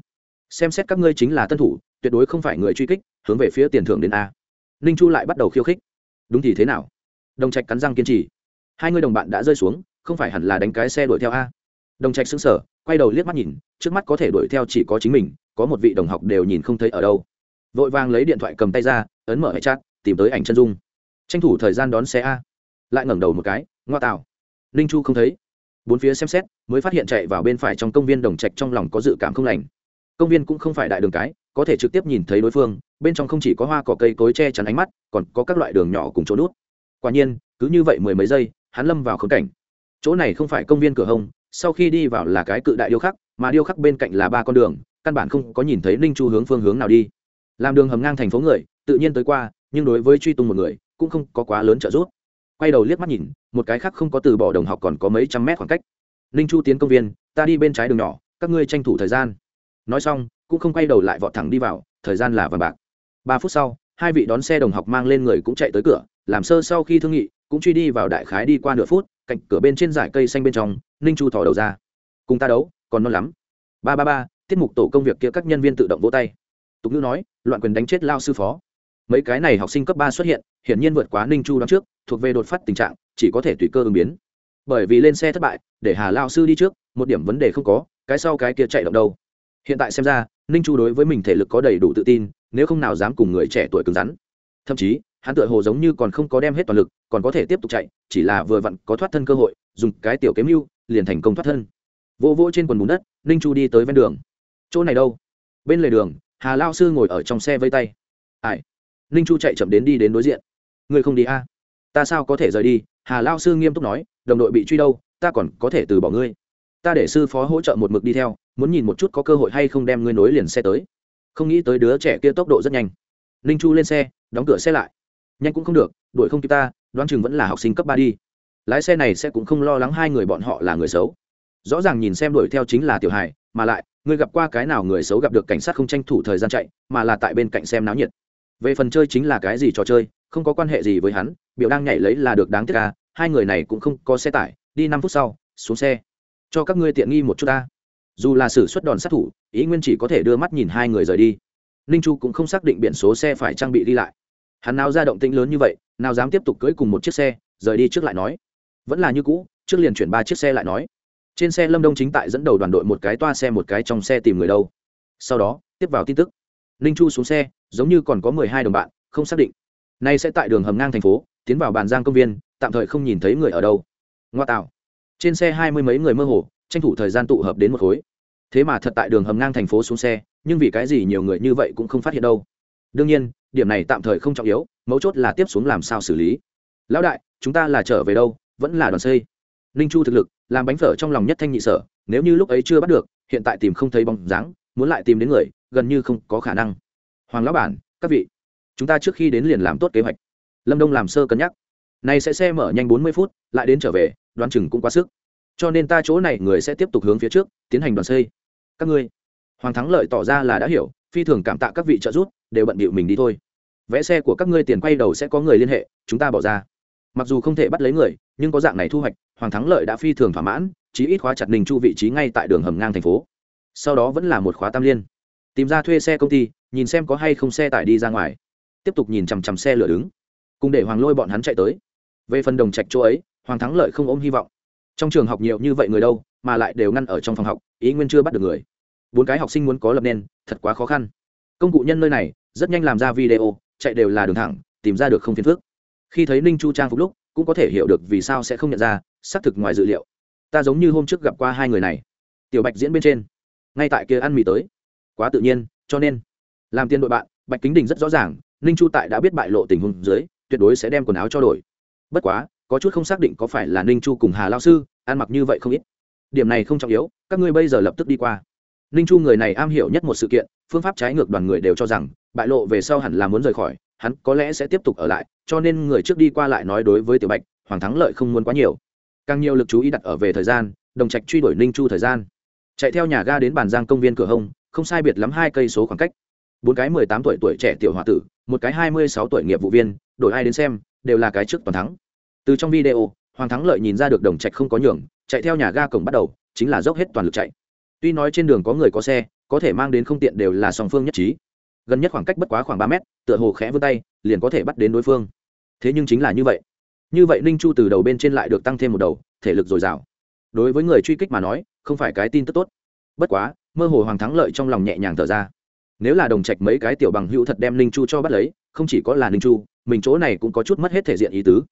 Xem xét các ngươi chính là tân thủ, tuyệt đối không phải người truy kích, hướng về phía tiền thưởng đến a. Ninh chu lại bắt đầu khiêu khích. Đúng thì thế nào? Đồng trạch cắn răng kiên trì. Hai người đồng bạn đã rơi xuống, không phải hẳn là đánh cái xe đuổi theo a. Đồng trạch xứng sở quay đầu liếc mắt nhìn, trước mắt có thể đuổi theo chỉ có chính mình có một vị đồng học đều nhìn không thấy ở đâu. Vội vàng lấy điện thoại cầm tay ra, ấn mở hệ chat, tìm tới ảnh chân dung. Tranh thủ thời gian đón xe a. Lại ngẩng đầu một cái, ngoa tạo. Ninh chu không thấy. Bốn phía xem xét, mới phát hiện chạy vào bên phải trong công viên đồng trạch trong lòng có dự cảm không lành. Công viên cũng không phải đại đường cái, có thể trực tiếp nhìn thấy đối phương, bên trong không chỉ có hoa cỏ cây cối che chắn ánh mắt, còn có các loại đường nhỏ cùng chỗ nút. Quả nhiên, cứ như vậy mười mấy giây, hắn lâm vào khống cảnh. Chỗ này không phải công viên cửa hông, sau khi đi vào là cái cự đại điêu khắc, mà điêu khắc bên cạnh là ba con đường căn bản không có nhìn thấy ninh chu hướng phương hướng nào đi. Làm đường hầm ngang thành phố người, tự nhiên tới qua, nhưng đối với truy tung một người, cũng không có quá lớn trợ giúp. Quay đầu liếc mắt nhìn, một cái khác không có từ bỏ đồng học còn có mấy trăm mét khoảng cách. Ninh chu tiến công viên, ta đi bên trái đường nhỏ, các ngươi tranh thủ thời gian. Nói xong, cũng không quay đầu lại vọt thẳng đi vào, thời gian là vàng bạc. Ba phút sau, hai vị đón xe đồng học mang lên người cũng chạy tới cửa, làm sơ sau khi thương nghị, cũng truy đi vào đại khái đi qua nửa phút, cạnh cửa bên trên dải cây xanh bên trong, ninh chu thò đầu ra. Cùng ta đấu, còn non lắm. Ba ba ba tiết mục tổ công việc kia các nhân viên tự động vỗ tay. Tục ngữ nói, loạn quyền đánh chết lao sư phó. Mấy cái này học sinh cấp ba xuất hiện, hiển nhiên vượt quá ninh chu đón trước, thuộc về đột phát tình trạng, chỉ có thể tùy cơ ứng biến. Bởi vì lên xe thất bại, để hà lao sư đi trước, một điểm vấn đề không có, cái sau cái kia chạy động đâu. Hiện tại xem ra, ninh chu đối với mình thể lực có đầy đủ tự tin, nếu không nào dám cùng người trẻ tuổi cứng rắn. Thậm chí, hắn tựa hồ giống như còn không có đem hết toàn lực, còn có thể tiếp tục chạy, chỉ là vừa vặn có thoát thân cơ hội, dùng cái tiểu kiếm mưu, liền thành công thoát thân. Vô vô trên quần bùn đất, ninh chu đi tới ven đường chỗ này đâu? Bên lề đường, hà lao sư ngồi ở trong xe vây tay. Ai? Ninh chu chạy chậm đến đi đến đối diện. Người không đi a à? ta sao có thể rời đi? Hà lao sư nghiêm túc nói, đồng đội bị truy đâu, ta còn có thể từ bỏ ngươi. Ta để sư phó hỗ trợ một mực đi theo, muốn nhìn một chút có cơ hội hay không đem ngươi nối liền xe tới. Không nghĩ tới đứa trẻ kia tốc độ rất nhanh. Ninh chu lên xe, đóng cửa xe lại. Nhanh cũng không được, đuổi không kịp ta, đoán chừng vẫn là học sinh cấp ba đi. Lái xe này sẽ cũng không lo lắng hai người bọn họ là người xấu rõ ràng nhìn xem đuổi theo chính là tiểu hài, mà lại người gặp qua cái nào người xấu gặp được cảnh sát không tranh thủ thời gian chạy, mà là tại bên cạnh xem náo nhiệt. Về phần chơi chính là cái gì trò chơi, không có quan hệ gì với hắn, biểu đang nhảy lấy là được đáng tiếc ca hai người này cũng không có xe tải, đi năm phút sau, xuống xe. Cho các ngươi tiện nghi một chút ta. Dù là xử suất đòn sát thủ, ý nguyên chỉ có thể đưa mắt nhìn hai người rời đi. Ninh chu cũng không xác định biển số xe phải trang bị đi lại. Hắn nào ra động tĩnh lớn như vậy, nào dám tiếp tục cưỡi cùng một chiếc xe, rời đi trước lại nói. Vẫn là như cũ, trước liền chuyển ba chiếc xe lại nói trên xe lâm đông chính tại dẫn đầu đoàn đội một cái toa xe một cái trong xe tìm người đâu. Sau đó, tiếp vào tin tức. Ninh chu xuống xe, giống như còn có mười hai đồng bạn, không xác định. Nay sẽ tại đường hầm ngang thành phố, tiến vào bàn giang công viên, tạm thời không nhìn thấy người ở đâu. Ngoa tạo. Trên xe hai mươi mấy người mơ hồ, tranh thủ thời gian tụ hợp đến một khối. Thế mà thật tại đường hầm ngang thành phố xuống xe, nhưng vì cái gì nhiều người như vậy cũng không phát hiện đâu. Đương nhiên, điểm này tạm thời không trọng yếu, mấu chốt là tiếp xuống làm sao xử lý. Lão đại, chúng ta là trở về đâu, vẫn là đoàn xây ninh chu thực lực, làm bánh phở trong lòng nhất thanh nhị sở, nếu như lúc ấy chưa bắt được, hiện tại tìm không thấy bóng dáng, muốn lại tìm đến người, gần như không có khả năng. Hoàng lão bản, các vị, chúng ta trước khi đến liền làm tốt kế hoạch. Lâm đông làm sơ cân nhắc. Này sẽ xe mở nhanh bốn mươi phút, lại đến trở về, đoán chừng cũng quá sức. Cho nên ta chỗ này người sẽ tiếp tục hướng phía trước, tiến hành đoàn xây. Các ngươi, hoàng thắng lợi tỏ ra là đã hiểu, phi thường cảm tạ các vị trợ giúp, đều bận bịu mình đi thôi. Vẽ xe của các ngươi tiền quay đầu sẽ có người liên hệ, chúng ta bỏ ra. Mặc dù không thể bắt lấy người, nhưng có dạng này thu hoạch hoàng thắng lợi đã phi thường thỏa mãn, chí ít khóa chặt ninh chu vị trí ngay tại đường hầm ngang thành phố. Sau đó vẫn là một khóa tam liên. Tìm ra thuê xe công ty, nhìn xem có hay không xe tải đi ra ngoài. Tiếp tục nhìn chằm chằm xe lửa đứng. Cùng để hoàng lôi bọn hắn chạy tới. Về phần đồng trạch chỗ ấy, hoàng thắng lợi không ôm hy vọng. Trong trường học nhiều như vậy người đâu, mà lại đều ngăn ở trong phòng học, ý nguyên chưa bắt được người. Bốn cái học sinh muốn có lập nên, thật quá khó khăn. Công cụ nhân nơi này, rất nhanh làm ra video, chạy đều là đường thẳng, tìm ra được không phiền phước khi thấy ninh chu trang phục lúc cũng có thể hiểu được vì sao sẽ không nhận ra, xác thực ngoài dự liệu. Ta giống như hôm trước gặp qua hai người này. Tiểu bạch diễn bên trên. Ngay tại kia ăn mì tới. Quá tự nhiên, cho nên. Làm tiền đội bạn, bạch kính đình rất rõ ràng, ninh chu tại đã biết bại lộ tình huống dưới, tuyệt đối sẽ đem quần áo cho đổi. Bất quá, có chút không xác định có phải là ninh chu cùng hà lao sư, ăn mặc như vậy không ít. Điểm này không trọng yếu, các ngươi bây giờ lập tức đi qua. Ninh chu người này am hiểu nhất một sự kiện, phương pháp trái ngược đoàn người đều cho rằng, bại lộ về sau hẳn là muốn rời khỏi, hắn có lẽ sẽ tiếp tục ở lại cho nên người trước đi qua lại nói đối với tiểu bạch, hoàng thắng lợi không muốn quá nhiều. Càng nhiều lực chú ý đặt ở về thời gian, đồng trạch truy đuổi ninh chu thời gian. Chạy theo nhà ga đến bàn giang công viên cửa hông, không sai biệt lắm hai cây số khoảng cách. Bốn cái mười tám tuổi tuổi trẻ tiểu h o a tử, một cái hai mươi sáu tuổi nghiệp vụ viên, đổi ai đến xem, đều là cái trước toàn thắng. Từ trong video, hoàng thắng lợi nhìn ra được đồng trạch không có nhường, chạy theo nhà ga cổng bắt đầu, chính là dốc hết toàn lực chạy. Tuy nói trên đường có người có xe, có thể mang đến không tiện đều là song phương nhất trí gần nhất khoảng cách bất quá khoảng ba mét, tựa hồ khẽ vươn tay, liền có thể bắt đến đối phương. Thế nhưng chính là như vậy. Như vậy ninh chu từ đầu bên trên lại được tăng thêm một đầu, thể lực dồi dào. Đối với người truy kích mà nói, không phải cái tin tức tốt. Bất quá, mơ hồ hoàng thắng lợi trong lòng nhẹ nhàng thở ra. Nếu là đồng trạch mấy cái tiểu bằng hữu thật đem ninh chu cho bắt lấy, không chỉ có là ninh chu, mình chỗ này cũng có chút mất hết thể diện ý tứ.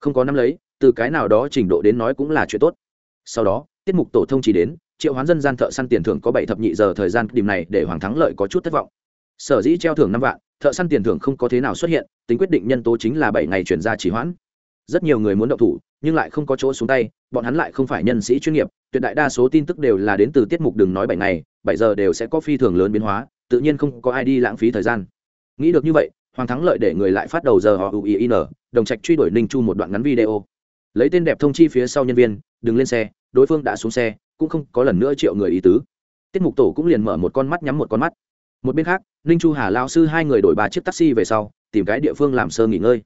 Không có nắm lấy, từ cái nào đó trình độ đến nói cũng là chuyện tốt. Sau đó, tiết mục tổ thông chỉ đến, triệu hoán dân gian thợ săn tiền thưởng có bảy thập nhị giờ thời gian, điểm này để hoàng thắng lợi có chút thất vọng sở dĩ treo thưởng năm vạn, thợ săn tiền thưởng không có thế nào xuất hiện, tính quyết định nhân tố chính là bảy ngày chuyển ra chỉ hoãn. Rất nhiều người muốn động thủ, nhưng lại không có chỗ xuống tay, bọn hắn lại không phải nhân sĩ chuyên nghiệp, tuyệt đại đa số tin tức đều là đến từ tiết mục đừng nói bảy ngày, bảy giờ đều sẽ có phi thường lớn biến hóa, tự nhiên không có ai đi lãng phí thời gian. Nghĩ được như vậy, hoàng thắng lợi để người lại phát đầu giờ họ uin đồng trạch truy đuổi ninh chu một đoạn ngắn video. Lấy tên đẹp thông chi phía sau nhân viên, đừng lên xe, đối phương đã xuống xe, cũng không có lần nữa triệu người ý tứ. Tiết mục tổ cũng liền mở một con mắt nhắm một con mắt một bên khác, ninh chu hà lao sư hai người đổi ba chiếc taxi về sau, tìm cái địa phương làm sơ nghỉ ngơi.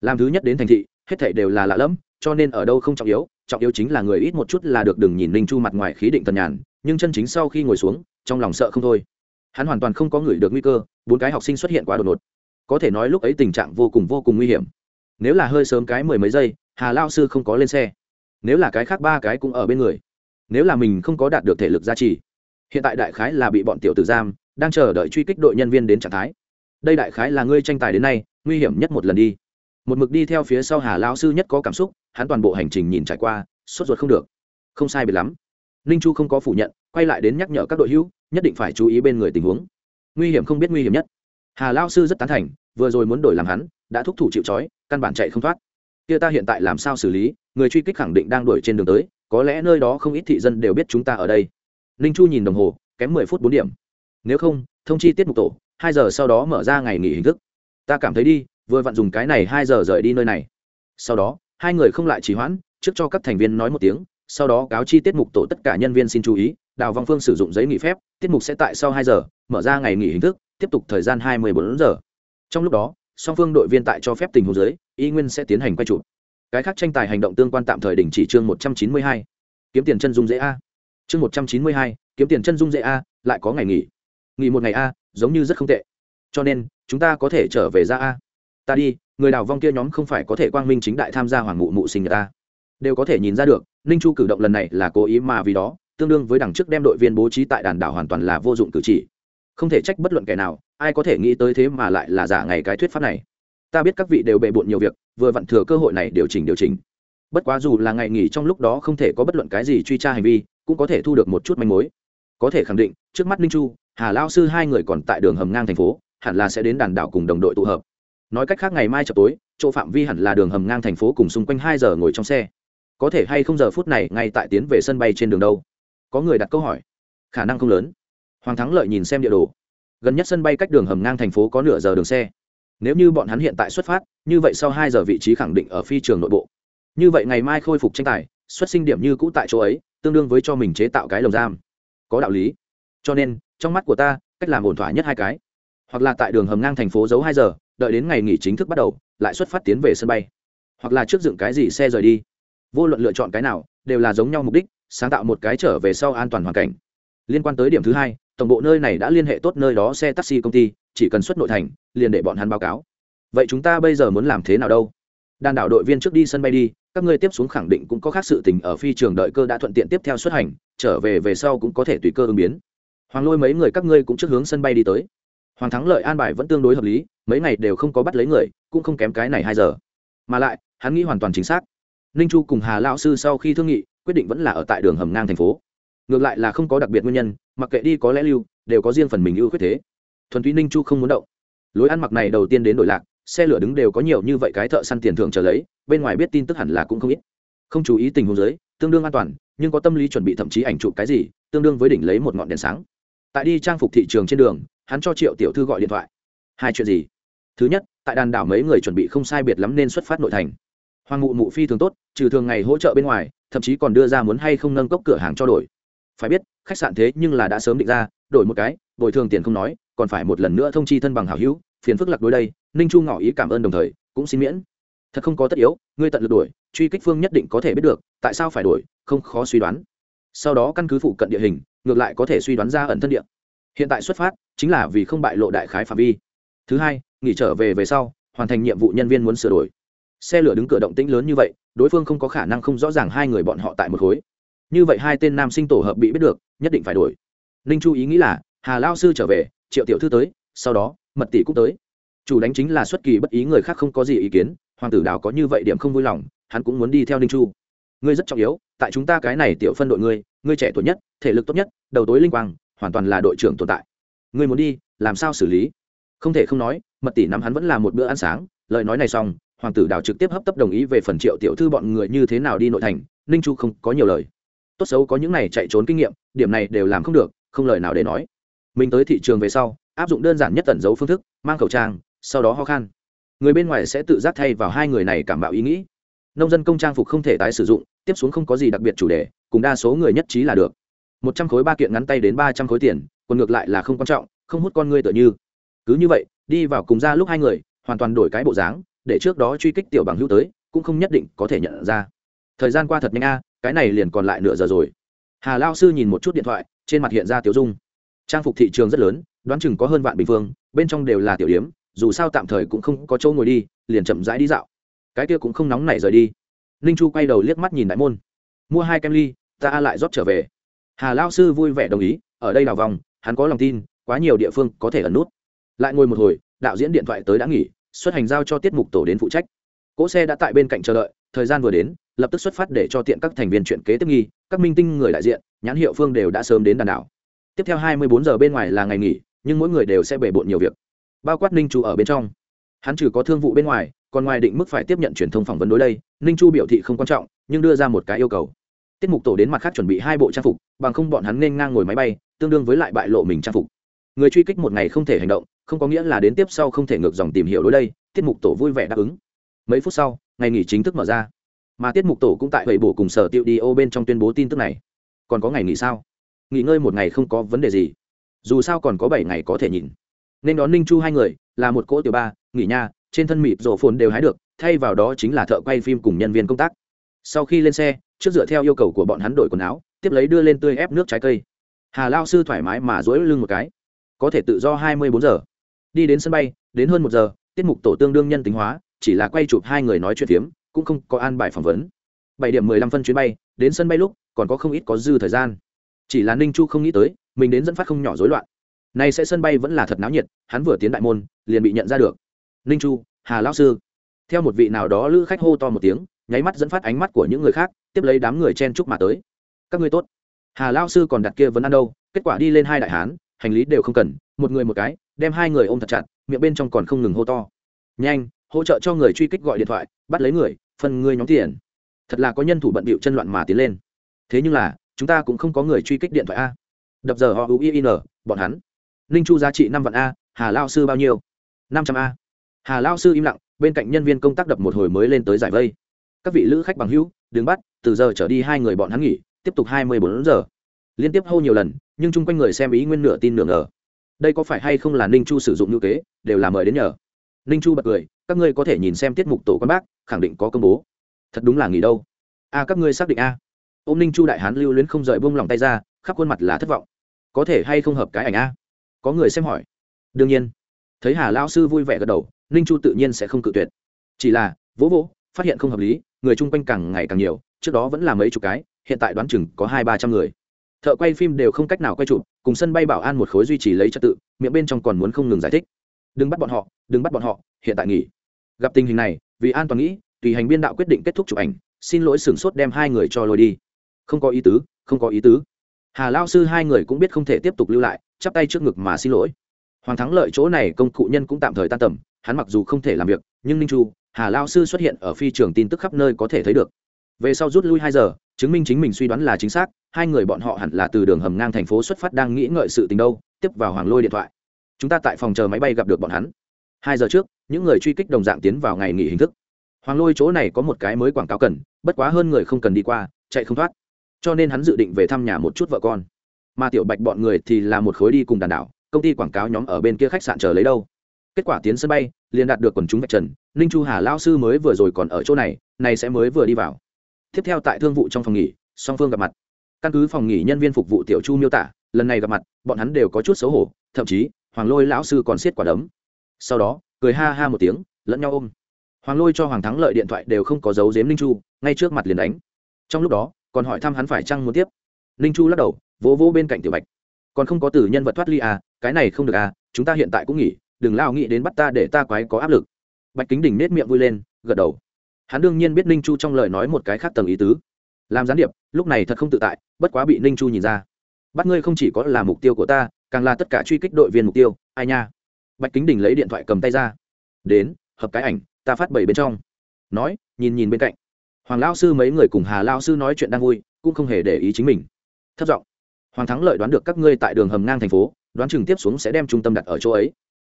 Làm thứ nhất đến thành thị, hết thảy đều là lạ lẫm, cho nên ở đâu không trọng yếu trọng yếu chính là người ít một chút là được đừng nhìn ninh chu mặt ngoài khí định tần nhàn, nhưng chân chính sau khi ngồi xuống, trong lòng sợ không thôi. Hắn hoàn toàn không có người được nguy cơ, bốn cái học sinh xuất hiện quá đột ngột. Có thể nói lúc ấy tình trạng vô cùng vô cùng nguy hiểm. Nếu là hơi sớm cái mười mấy giây, hà lao sư không có lên xe. Nếu là cái khác ba cái cũng ở bên người. Nếu là mình không có đạt được thể lực gia trì. Hiện tại đại khái là bị bọn tiểu tử giam đang chờ đợi truy kích đội nhân viên đến trạng thái. Đây đại khái là ngươi tranh tài đến nay, nguy hiểm nhất một lần đi. Một mực đi theo phía sau hà lao sư nhất có cảm xúc, hắn toàn bộ hành trình nhìn trải qua, sốt ruột không được. Không sai biệt lắm. Ninh chu không có phủ nhận, quay lại đến nhắc nhở các đội hữu, nhất định phải chú ý bên người tình huống. Nguy hiểm không biết nguy hiểm nhất. Hà lao sư rất tán thành, vừa rồi muốn đổi làm hắn, đã thúc thủ chịu c căn bản chạy không thoát. Kia ta hiện tại làm sao xử lý, người truy kích khẳng định đang đuổi trên đường tới, có lẽ nơi đó không ít thị dân đều biết chúng ta ở đây. Ninh chu nhìn đồng hồ, kém mười phút bốn điểm nếu không, thông chi tiết mục tổ, hai giờ sau đó mở ra ngày nghỉ hình thức. Ta cảm thấy đi, vừa vặn dùng cái này hai giờ rời đi nơi này. Sau đó, hai người không lại trì hoãn, trước cho các thành viên nói một tiếng, sau đó cáo chi tiết mục tổ tất cả nhân viên xin chú ý, đào văn phương sử dụng giấy nghỉ phép, tiết mục sẽ tại sau hai giờ, mở ra ngày nghỉ hình thức, tiếp tục thời gian hai mươi bốn giờ. Trong lúc đó, song phương đội viên tại cho phép tình huống dưới, y nguyên sẽ tiến hành quay chụp. Cái khác tranh tài hành động tương quan tạm thời đình chỉ chương một trăm chín mươi hai. Kiếm tiền chân dung dễ a. Chương một trăm chín mươi hai, kiếm tiền chân dung dễ a, lại có ngày nghỉ nghỉ một ngày a, giống như rất không tệ. Cho nên, chúng ta có thể trở về ra a. Ta đi, người đào vong kia nhóm không phải có thể quang minh chính đại tham gia hoàng mụ mụ sinh nhật ta. Đều có thể nhìn ra được, ninh chu cử động lần này là cố ý mà vì đó, tương đương với đằng trước đem đội viên bố trí tại đàn đảo hoàn toàn là vô dụng cử chỉ. Không thể trách bất luận kẻ nào, ai có thể nghĩ tới thế mà lại là giả ngày cái thuyết pháp này. Ta biết các vị đều bề bộn nhiều việc, vừa vặn thừa cơ hội này điều chỉnh điều chỉnh. Bất quá dù là ngày nghỉ trong lúc đó không thể có bất luận cái gì truy tra hành vi, cũng có thể thu được một chút manh mối. Có thể khẳng định, trước mắt ninh chu hà lao sư hai người còn tại đường hầm ngang thành phố, hẳn là sẽ đến đàn đảo cùng đồng đội tụ hợp. Nói cách khác ngày mai chập tối, chỗ phạm vi hẳn là đường hầm ngang thành phố cùng xung quanh hai giờ ngồi trong xe. Có thể hay không giờ phút này ngay tại tiến về sân bay trên đường đâu? Có người đặt câu hỏi. Khả năng không lớn. Hoàng thắng lợi nhìn xem địa đồ. Gần nhất sân bay cách đường hầm ngang thành phố có nửa giờ đường xe. Nếu như bọn hắn hiện tại xuất phát, như vậy sau hai giờ vị trí khẳng định ở phi trường nội bộ. Như vậy ngày mai khôi phục tranh tài, xuất sinh điểm như cũ tại chỗ ấy, tương đương với cho mình chế tạo cái lồng giam. Có đạo lý. Cho nên trong mắt của ta, cách làm ổn thỏa nhất hai cái. Hoặc là tại đường hầm ngang thành phố giấu hai giờ, đợi đến ngày nghỉ chính thức bắt đầu, lại xuất phát tiến về sân bay. Hoặc là trước dựng cái gì xe rời đi. Vô luận lựa chọn cái nào, đều là giống nhau mục đích, sáng tạo một cái trở về sau an toàn hoàn cảnh. Liên quan tới điểm thứ hai, tổng bộ nơi này đã liên hệ tốt nơi đó xe taxi công ty, chỉ cần xuất nội thành, liền để bọn hắn báo cáo. Vậy chúng ta bây giờ muốn làm thế nào đâu? Đàn đảo đội viên trước đi sân bay đi, các ngươi tiếp xuống khẳng định cũng có khác sự tình ở phi trường đợi cơ đã thuận tiện tiếp theo xuất hành, trở về về sau cũng có thể tùy cơ ứng biến hoàng lôi mấy người các ngươi cũng trước hướng sân bay đi tới. Hoàng thắng lợi an bài vẫn tương đối hợp lý, mấy ngày đều không có bắt lấy người, cũng không kém cái này hai giờ. Mà lại, hắn nghĩ hoàn toàn chính xác. Ninh chu cùng hà lao sư sau khi thương nghị, quyết định vẫn là ở tại đường hầm ngang thành phố. Ngược lại là không có đặc biệt nguyên nhân, mặc kệ đi có lẽ lưu, đều có riêng phần mình ưu khuyết thế. Thuần túy ninh chu không muốn động. Lối ăn mặc này đầu tiên đến đổi lạc, xe lửa đứng đều có nhiều như vậy cái thợ săn tiền thưởng trở lấy, bên ngoài biết tin tức hẳn là cũng không ít. Không chú ý tình huống giới tương đương an toàn, nhưng có tâm lý chuẩn bị thậm chí ảnh chụp cái gì, tương đương với đỉnh lấy một ngọn đèn sáng tại đi trang phục thị trường trên đường, hắn cho triệu tiểu thư gọi điện thoại. Hai chuyện gì? Thứ nhất, tại đàn đảo mấy người chuẩn bị không sai biệt lắm nên xuất phát nội thành. Hoàng mụ mụ phi thường tốt, trừ thường ngày hỗ trợ bên ngoài, thậm chí còn đưa ra muốn hay không nâng cốc cửa hàng cho đổi. Phải biết, khách sạn thế nhưng là đã sớm định ra, đổi một cái, bồi thường tiền không nói, còn phải một lần nữa thông chi thân bằng hảo hữu, phiền phức lạc đối đây, ninh chu ngỏ ý cảm ơn đồng thời, cũng xin miễn. Thật không có tất yếu, ngươi tận lực đuổi truy kích phương nhất định có thể biết được, tại sao phải đuổi không khó suy đoán. Sau đó căn cứ phụ cận địa hình ngược lại có thể suy đoán ra ẩn thân địa. Hiện tại xuất phát chính là vì không bại lộ đại khái phạm vi. Thứ hai, nghỉ trở về về sau, hoàn thành nhiệm vụ nhân viên muốn sửa đổi. Xe lửa đứng cửa động tĩnh lớn như vậy, đối phương không có khả năng không rõ ràng hai người bọn họ tại một khối. Như vậy hai tên nam sinh tổ hợp bị biết được, nhất định phải đổi. Ninh chu ý nghĩ là, hà lao sư trở về, triệu tiểu thư tới, sau đó, mật tỷ cũng tới. Chủ đánh chính là xuất kỳ bất ý người khác không có gì ý kiến, hoàng tử đào có như vậy điểm không vui lòng, hắn cũng muốn đi theo ninh chu. Ngươi rất trọng yếu, tại chúng ta cái này tiểu phân đội ngươi ngươi trẻ tuổi nhất, thể lực tốt nhất, đầu tối linh quang, hoàn toàn là đội trưởng tồn tại. Ngươi muốn đi, làm sao xử lý? Không thể không nói, mật tỷ nắm hắn vẫn là một bữa ăn sáng. Lời nói này xong, hoàng tử đào trực tiếp hấp tấp đồng ý về phần triệu tiểu thư bọn người như thế nào đi nội thành, ninh chu không có nhiều lời. Tốt xấu có những này chạy trốn kinh nghiệm, điểm này đều làm không được, không lời nào để nói. Mình tới thị trường về sau, áp dụng đơn giản nhất tẩn dấu phương thức, mang khẩu trang, sau đó ho khan. Người bên ngoài sẽ tự giác thay vào hai người này cảm bạo ý nghĩ. Nông dân công trang phục không thể tái sử dụng, tiếp xuống không có gì đặc biệt chủ đề cùng đa số người nhất trí là được. Một trăm khối ba kiện ngắn tay đến ba trăm khối tiền, còn ngược lại là không quan trọng, không hút con ngươi tựa như. Cứ như vậy, đi vào cùng ra lúc hai người, hoàn toàn đổi cái bộ dáng, để trước đó truy kích tiểu bằng hữu tới, cũng không nhất định có thể nhận ra. Thời gian qua thật nhanh a, cái này liền còn lại nửa giờ rồi. Hà lao sư nhìn một chút điện thoại, trên mặt hiện ra tiểu dung. Trang phục thị trường rất lớn, đoán chừng có hơn vạn bình phương, bên trong đều là tiểu điếm, dù sao tạm thời cũng không có chỗ ngồi đi, liền chậm rãi đi dạo. Cái kia cũng không nóng nảy rời đi. Ninh chu quay đầu liếc mắt nhìn đại môn. Mua hai kem ly ta lại rót trở về. Hà lao sư vui vẻ đồng ý, ở đây đào vòng, hắn có lòng tin, quá nhiều địa phương có thể ẩn nút. Lại ngồi một hồi, đạo diễn điện thoại tới đã nghỉ, xuất hành giao cho tiết mục tổ đến phụ trách. Cỗ xe đã tại bên cạnh chờ đợi, thời gian vừa đến, lập tức xuất phát để cho tiện các thành viên chuyện kế tiếp nghi, các minh tinh người đại diện, nhãn hiệu phương đều đã sớm đến đàn đảo. Tiếp theo hai mươi bốn giờ bên ngoài là ngày nghỉ, nhưng mỗi người đều sẽ bể bộn nhiều việc. Bao quát ninh chu ở bên trong. Hắn trừ có thương vụ bên ngoài, còn ngoài định mức phải tiếp nhận truyền thông phỏng vấn đối đây, ninh chu biểu thị không quan trọng, nhưng đưa ra một cái yêu cầu tiết mục tổ đến mặt khác chuẩn bị hai bộ trang phục, bằng không bọn hắn nên ngang ngồi máy bay, tương đương với lại bại lộ mình trang phục. Người truy kích một ngày không thể hành động, không có nghĩa là đến tiếp sau không thể ngược dòng tìm hiểu đối đây, tiết mục tổ vui vẻ đáp ứng. Mấy phút sau, ngày nghỉ chính thức mở ra. Mà tiết mục tổ cũng tại bảy bổ cùng sở tiệu đi ô bên trong tuyên bố tin tức này. Còn có ngày nghỉ sao? Nghỉ ngơi một ngày không có vấn đề gì. Dù sao còn có bảy ngày có thể nhìn. Nên đón ninh chu hai người, là một cỗ tiểu ba, nghỉ nha trên thân mịt rổ phồn đều hái được, thay vào đó chính là thợ quay phim cùng nhân viên công tác sau khi lên xe, trước dựa theo yêu cầu của bọn hắn đổi quần áo, tiếp lấy đưa lên tươi ép nước trái cây. Hà lao sư thoải mái mà dối lưng một cái. Có thể tự do hai mươi bốn giờ. Đi đến sân bay, đến hơn một giờ, tiết mục tổ tương đương nhân tính hóa, chỉ là quay chụp hai người nói chuyện phiếm, cũng không có an bài phỏng vấn. Bảy điểm mười lăm phân chuyến bay, đến sân bay lúc, còn có không ít có dư thời gian. Chỉ là ninh chu không nghĩ tới, mình đến dẫn phát không nhỏ rối loạn. Nay sẽ sân bay vẫn là thật náo nhiệt, hắn vừa tiến đại môn, liền bị nhận ra được. Ninh chu, hà lão sư. Theo một vị nào đó lữ khách hô to một tiếng nháy mắt dẫn phát ánh mắt của những người khác, tiếp lấy đám người chen chúc mà tới. Các ngươi tốt. Hà lão sư còn đặt kia vẫn ăn đâu, kết quả đi lên hai đại hán, hành lý đều không cần, một người một cái, đem hai người ôm thật chặt, miệng bên trong còn không ngừng hô to. Nhanh, hỗ trợ cho người truy kích gọi điện thoại, bắt lấy người, phân ngươi nhóm tiền. Thật là có nhân thủ bận bịu chân loạn mà tiến lên. Thế nhưng là, chúng ta cũng không có người truy kích điện thoại a. Đập giờ họ u in bọn hắn. Ninh chu giá trị năm vạn a, hà lao sư bao nhiêu? Năm trăm a. Hà lao sư im lặng, bên cạnh nhân viên công tác đập một hồi mới lên tới giải vây các vị lữ khách bằng hữu đừng bắt, từ giờ trở đi hai người bọn hắn nghỉ, tiếp tục hai mươi bốn giờ. Liên tiếp hô nhiều lần, nhưng chung quanh người xem ý nguyên nửa tin nửa ngờ. Đây có phải hay không là ninh chu sử dụng ngữ kế, đều là mời đến nhờ. Ninh chu bật cười, các ngươi có thể nhìn xem tiết mục tổ quan bác, khẳng định có công bố. Thật đúng là nghỉ đâu. A các ngươi xác định a ô m ninh chu đại hán lưu luyến không rời bông lòng tay ra, khắp khuôn mặt là thất vọng. Có thể hay không hợp cái ảnh a có người xem hỏi. Đương nhiên. Thấy hà lao sư vui vẻ gật đầu, ninh chu tự nhiên sẽ không cự tuyệt. Chỉ là, vỗ vỗ, phát hiện không hợp lý người chung quanh càng ngày càng nhiều, trước đó vẫn là mấy chục cái, hiện tại đoán chừng có hai ba trăm người. Thợ quay phim đều không cách nào quay chụp, cùng sân bay bảo an một khối duy trì lấy trật tự, miệng bên trong còn muốn không ngừng giải thích. Đừng bắt bọn họ, đừng bắt bọn họ, hiện tại nghỉ. Gặp tình hình này, vì an toàn nghĩ, tùy hành biên đạo quyết định kết thúc chụp ảnh, xin lỗi sửng sốt đem hai người cho lôi đi. Không có ý tứ, không có ý tứ. Hà lao sư hai người cũng biết không thể tiếp tục lưu lại, chắp tay trước ngực mà xin lỗi. Hoàng thắng lợi chỗ này công cụ nhân cũng tạm thời tan tầm, hắn mặc dù không thể làm việc, nhưng ninh chu hà lao sư xuất hiện ở phi trường tin tức khắp nơi có thể thấy được. Về sau rút lui hai giờ, chứng minh chính mình suy đoán là chính xác, hai người bọn họ hẳn là từ đường hầm ngang thành phố xuất phát đang nghĩ ngợi sự tình đâu, tiếp vào hoàng lôi điện thoại. Chúng ta tại phòng chờ máy bay gặp được bọn hắn. Hai giờ trước, những người truy kích đồng dạng tiến vào ngày nghỉ hình thức. Hoàng lôi chỗ này có một cái mới quảng cáo cần, bất quá hơn người không cần đi qua, chạy không thoát. Cho nên hắn dự định về thăm nhà một chút vợ con. Mà tiểu bạch bọn người thì là một khối đi cùng đàn đảo, công ty quảng cáo nhóm ở bên kia khách sạn chờ lấy đâu. Kết quả tiến sân bay liền đạt được quần chúng vạch trần, ninh chu hà lao sư mới vừa rồi còn ở chỗ này này sẽ mới vừa đi vào. Tiếp theo tại thương vụ trong phòng nghỉ, song phương gặp mặt. Căn cứ phòng nghỉ nhân viên phục vụ tiểu chu miêu tả, lần này gặp mặt, bọn hắn đều có chút xấu hổ, thậm chí, hoàng lôi lão sư còn xiết quả đấm. Sau đó, cười ha ha một tiếng, lẫn nhau ôm. Hoàng lôi cho hoàng thắng lợi điện thoại đều không có dấu dếm ninh chu, ngay trước mặt liền đánh. Trong lúc đó, còn hỏi thăm hắn phải chăng muốn tiếp. Ninh chu lắc đầu, vỗ vỗ bên cạnh tiểu bạch. Còn không có từ nhân vật thoát ly à cái này không được à chúng ta hiện tại cũng nghỉ đừng lao nghĩ đến bắt ta để ta quái có áp lực. Bạch kính đỉnh nết miệng vui lên, gật đầu. Hắn đương nhiên biết ninh chu trong lời nói một cái khác tầng ý tứ. Làm gián điệp, lúc này thật không tự tại, bất quá bị ninh chu nhìn ra. Bắt ngươi không chỉ có là mục tiêu của ta, càng là tất cả truy kích đội viên mục tiêu, ai nha? Bạch kính đình lấy điện thoại cầm tay ra. Đến, hợp cái ảnh, ta phát bảy bên trong. Nói, nhìn nhìn bên cạnh. Hoàng lao sư mấy người cùng hà lao sư nói chuyện đang vui, cũng không hề để ý chính mình. Thất giọng. Hoàng thắng lợi đoán được các ngươi tại đường hầm ngang thành phố, đoán chừng tiếp xuống sẽ đem trung tâm đặt ở chỗ ấy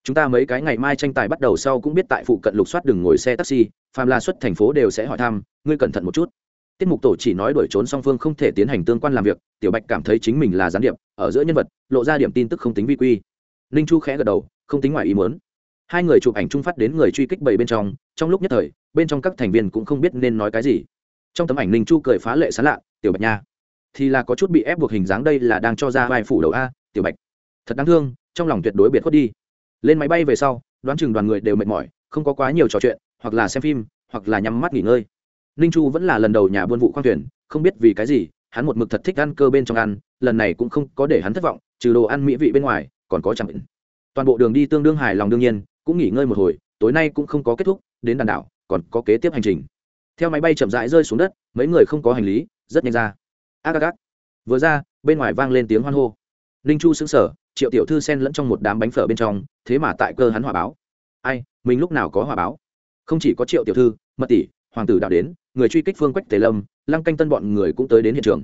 chúng ta mấy cái ngày mai tranh tài bắt đầu sau cũng biết tại phụ cận lục soát đường ngồi xe taxi, phàm la xuất thành phố đều sẽ hỏi thăm, ngươi cẩn thận một chút. Tiết mục tổ chỉ nói đuổi trốn song phương không thể tiến hành tương quan làm việc, tiểu bạch cảm thấy chính mình là gián điệp, ở giữa nhân vật, lộ ra điểm tin tức không tính vi quy. Ninh chu khẽ gật đầu, không tính ngoài ý muốn. Hai người chụp ảnh trung phát đến người truy kích bảy bên trong trong lúc nhất thời, bên trong các thành viên cũng không biết nên nói cái gì. Trong tấm ảnh ninh chu cười phá lệ sán lạ, tiểu bạch nha, thì là có chút bị ép buộc hình dáng đây là đang cho ra vai phủ đầu a, tiểu bạch. Thật đáng thương, trong lòng tuyệt đối biệt khuất đi lên máy bay về sau, đoán chừng đoàn người đều mệt mỏi, không có quá nhiều trò chuyện, hoặc là xem phim, hoặc là nhắm mắt nghỉ ngơi. Ninh chu vẫn là lần đầu nhà buôn vụ khoang thuyền, không biết vì cái gì, hắn một mực thật thích ăn cơ bên trong ăn, lần này cũng không có để hắn thất vọng, trừ đồ ăn mỹ vị bên ngoài, còn có chẳng định toàn bộ đường đi tương đương hài lòng đương nhiên, cũng nghỉ ngơi một hồi, tối nay cũng không có kết thúc, đến đàn đảo, còn có kế tiếp hành trình. Theo máy bay chậm rãi rơi xuống đất, mấy người không có hành lý, rất nhanh ra. A gác vừa ra, bên ngoài vang lên tiếng hoan hô. Ninh chu xứng sở triệu tiểu thư sen lẫn trong một đám bánh phở bên trong, thế mà tại cơ hắn hòa báo. Ai, mình lúc nào có hòa báo? Không chỉ có triệu tiểu thư, mật tỷ, hoàng tử đạo đến, người truy kích phương quách tề lâm, lăng canh tân bọn người cũng tới đến hiện trường.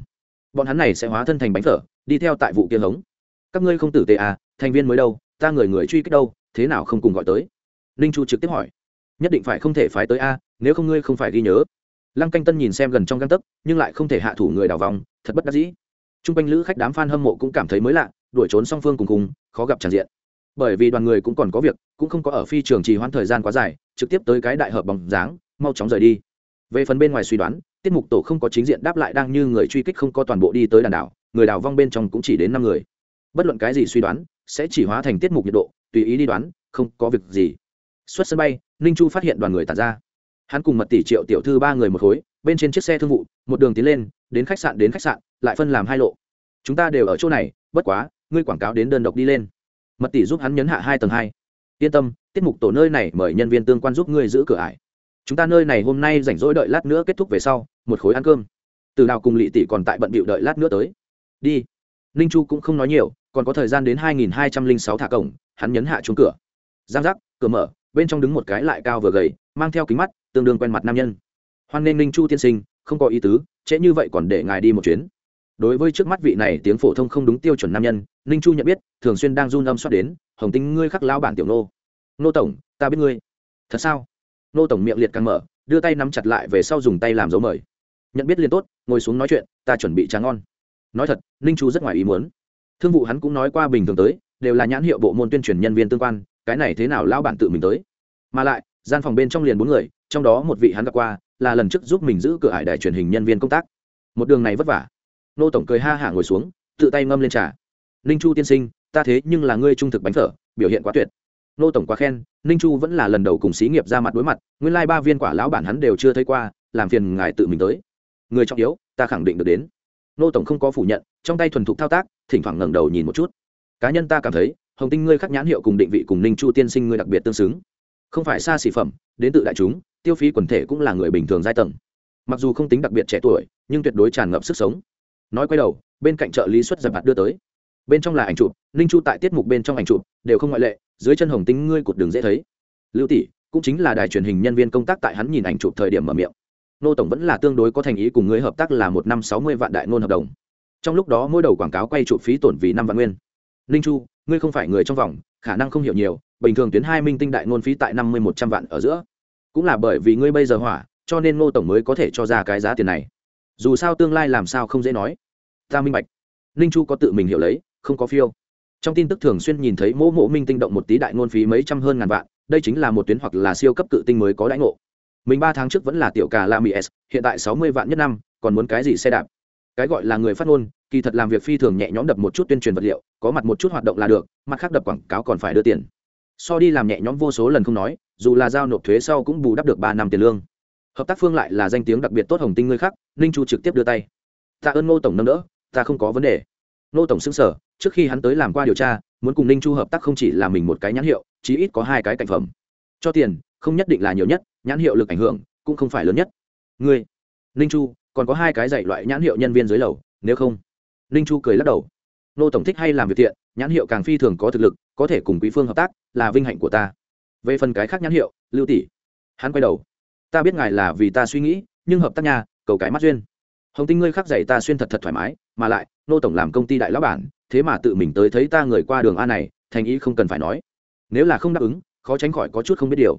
Bọn hắn này sẽ hóa thân thành bánh phở, đi theo tại vụ kia hống. Các ngươi không tử tề à thành viên mới đâu, ta người người truy kích đâu, thế nào không cùng gọi tới? Ninh chu trực tiếp hỏi. Nhất định phải không thể phái tới a, nếu không ngươi không phải ghi nhớ. Lăng canh tân nhìn xem gần trong găng tấc, nhưng lại không thể hạ thủ người đào vòng, thật bất đắc dĩ. T r u n g quanh lữ khách đám f a n hâm mộ cũng cảm thấy mới lạ đuổi trốn song phương cùng cùng, khó gặp tràn diện. Bởi vì đoàn người cũng còn có việc, cũng không có ở phi trường trì hoãn thời gian quá dài, trực tiếp tới cái đại hợp bóng dáng, mau chóng rời đi. Về phần bên ngoài suy đoán, tiết mục tổ không có chính diện đáp lại đang như người truy kích không có toàn bộ đi tới đàn đảo, người đào vong bên trong cũng chỉ đến năm người. Bất luận cái gì suy đoán, sẽ chỉ hóa thành tiết mục nhiệt độ, tùy ý đi đoán, không có việc gì. Xuất sân bay, ninh chu phát hiện đoàn người tàn ra. Hắn cùng mật tỷ triệu tiểu thư ba người một khối, bên trên chiếc xe thương vụ, một đường tiến lên, đến khách sạn đến khách sạn, lại phân làm hai lộ. Chúng ta đều ở chỗ này, bất quá ngươi quảng cáo đến đơn độc đi lên. Mật tỷ giúp hắn nhấn hạ hai tầng hai. Yên tâm, tiết mục tổ nơi này mời nhân viên tương quan giúp ngươi giữ cửa ải. Chúng ta nơi này hôm nay rảnh rỗi đợi lát nữa kết thúc về sau, một khối ăn cơm. Từ nào cùng lỵ tỷ còn tại bận bịu đợi lát nữa tới. Đi. Ninh chu cũng không nói nhiều, còn có thời gian đến hai nghìn hai trăm linh sáu thả cổng, hắn nhấn hạ chuông cửa. Giang giác, cửa mở, bên trong đứng một cái lại cao vừa gầy, mang theo kính mắt, tương đương quen mặt nam nhân. Hoan nên ninh chu tiên sinh, không có ý tứ, trễ như vậy còn để ngài đi một chuyến. Đối với trước mắt vị này tiếng phổ thông không đúng tiêu chuẩn nam nhân ninh chu nhận biết, thường xuyên đang run âm xoát đến, hồng tinh, ngươi khắc lao bản tiểu nô. Nô tổng, ta biết ngươi. Thật sao? Nô tổng miệng liệt càng mở, đưa tay nắm chặt lại về sau dùng tay làm dấu mời. Nhận biết liền tốt, ngồi xuống nói chuyện, ta chuẩn bị tráng ngon. Nói thật, ninh chu rất ngoài ý muốn. Thương vụ hắn cũng nói qua bình thường tới, đều là nhãn hiệu bộ môn tuyên truyền nhân viên tương quan, cái này thế nào lao bản tự mình tới? Mà lại, gian phòng bên trong liền bốn người, trong đó một vị hắn gặp qua, là lần trước giúp mình giữ cửa hải đài truyền hình nhân viên công tác. Một đường này vất vả. Nô tổng cười ha hả ngồi xuống, tự tay ngâm lên trà ninh chu tiên sinh, ta thế nhưng là ngươi trung thực bánh phở, biểu hiện quá tuyệt. Nô tổng quá khen, ninh chu vẫn là lần đầu cùng xí nghiệp ra mặt đối mặt, nguyên lai、like、ba viên quả lão bản hắn đều chưa thấy qua, làm phiền ngài tự mình tới. Người trọng yếu, ta khẳng định được đến. Nô tổng không có phủ nhận, trong tay thuần thục thao tác, thỉnh thoảng ngẩng đầu nhìn một chút. Cá nhân ta cảm thấy, hồng tinh ngươi khắc nhãn hiệu cùng định vị cùng ninh chu tiên sinh ngươi đặc biệt tương xứng. Không phải xa xỉ phẩm, đến tự đại chúng, tiêu phí quần thể cũng là người bình thường giai tầng. Mặc dù không tính đặc biệt trẻ tuổi, nhưng tuyệt đối tràn ngập sức sống. Nói quay đầu, bên cạnh trợ lý xuất giật mặt đưa tới bên trong là ảnh chụp, ninh chu tại tiết mục bên trong ảnh chụp, đều không ngoại lệ, dưới chân hồng tinh ngươi cột đường dễ thấy. Lưu tỷ, cũng chính là đài truyền hình nhân viên công tác tại hắn nhìn ảnh chụp thời điểm mở miệng. Nô tổng vẫn là tương đối có thành ý cùng ngươi hợp tác là một năm sáu mươi vạn đại ngôn hợp đồng. Trong lúc đó mỗi đầu quảng cáo quay chụp phí tổn vì năm vạn nguyên. Ninh chu, ngươi không phải người trong vòng, khả năng không hiểu nhiều, bình thường tuyến hai minh tinh đại ngôn phí tại năm mươi một trăm vạn ở giữa. Cũng là bởi vì ngươi bây giờ hỏa, cho nên nô tổng mới có thể cho ra cái giá tiền này. Dù sao tương lai làm sao không dễ nói. Ta minh bạch. Ninh chu có tự mình hiểu lấy không có phiêu. Trong tin tức thường xuyên nhìn thấy mỗ mộ minh tinh động một tí đại ngôn phí mấy trăm hơn ngàn vạn, đây chính là một tuyến hoặc là siêu cấp cự tinh mới có đãi ngộ. Mình ba tháng trước vẫn là tiểu cà la mỹ s, hiện tại sáu mươi vạn nhất năm, còn muốn cái gì xe đạp? Cái gọi là người phát ngôn, kỳ thật làm việc phi thường nhẹ nhõm đập một chút tuyên truyền vật liệu, có mặt một chút hoạt động là được, mặt khác đập quảng cáo còn phải đưa tiền. So đi làm nhẹ nhõm vô số lần không nói, dù là giao nộp thuế sau cũng bù đắp được ba năm tiền lương. Hợp tác phương lại là danh tiếng đặc biệt tốt hồng tinh ngươi khác, ninh chu trực tiếp đưa tay. Tạ ơn ngô tổng nâng đỡ, ta không có vấn đề. Nô tổng xứng sở, trước khi hắn tới làm qua điều tra, muốn cùng ninh chu hợp tác không chỉ là mình một cái nhãn hiệu, chí ít có hai cái cạnh phẩm. Cho tiền, không nhất định là nhiều nhất, nhãn hiệu lực ảnh hưởng cũng không phải lớn nhất. Ngươi, ninh chu, còn có hai cái dạy loại nhãn hiệu nhân viên dưới lầu, nếu không? Ninh chu cười lắc đầu. Nô tổng thích hay làm việc thiện, nhãn hiệu càng phi thường có thực lực, có thể cùng quý phương hợp tác, là vinh hạnh của ta. Về phần cái khác nhãn hiệu, lưu tỷ. Hắn quay đầu. Ta biết ngài là vì ta suy nghĩ, nhưng hợp tác nhà, cầu cái mắt duyên. Hồng tinh ngươi khắc dạy ta xuyên thật thật thoải mái, mà lại nô tổng làm công ty đại lão bản, thế mà tự mình tới thấy ta người qua đường a này, thành ý không cần phải nói. Nếu là không đáp ứng, khó tránh khỏi có chút không biết điều.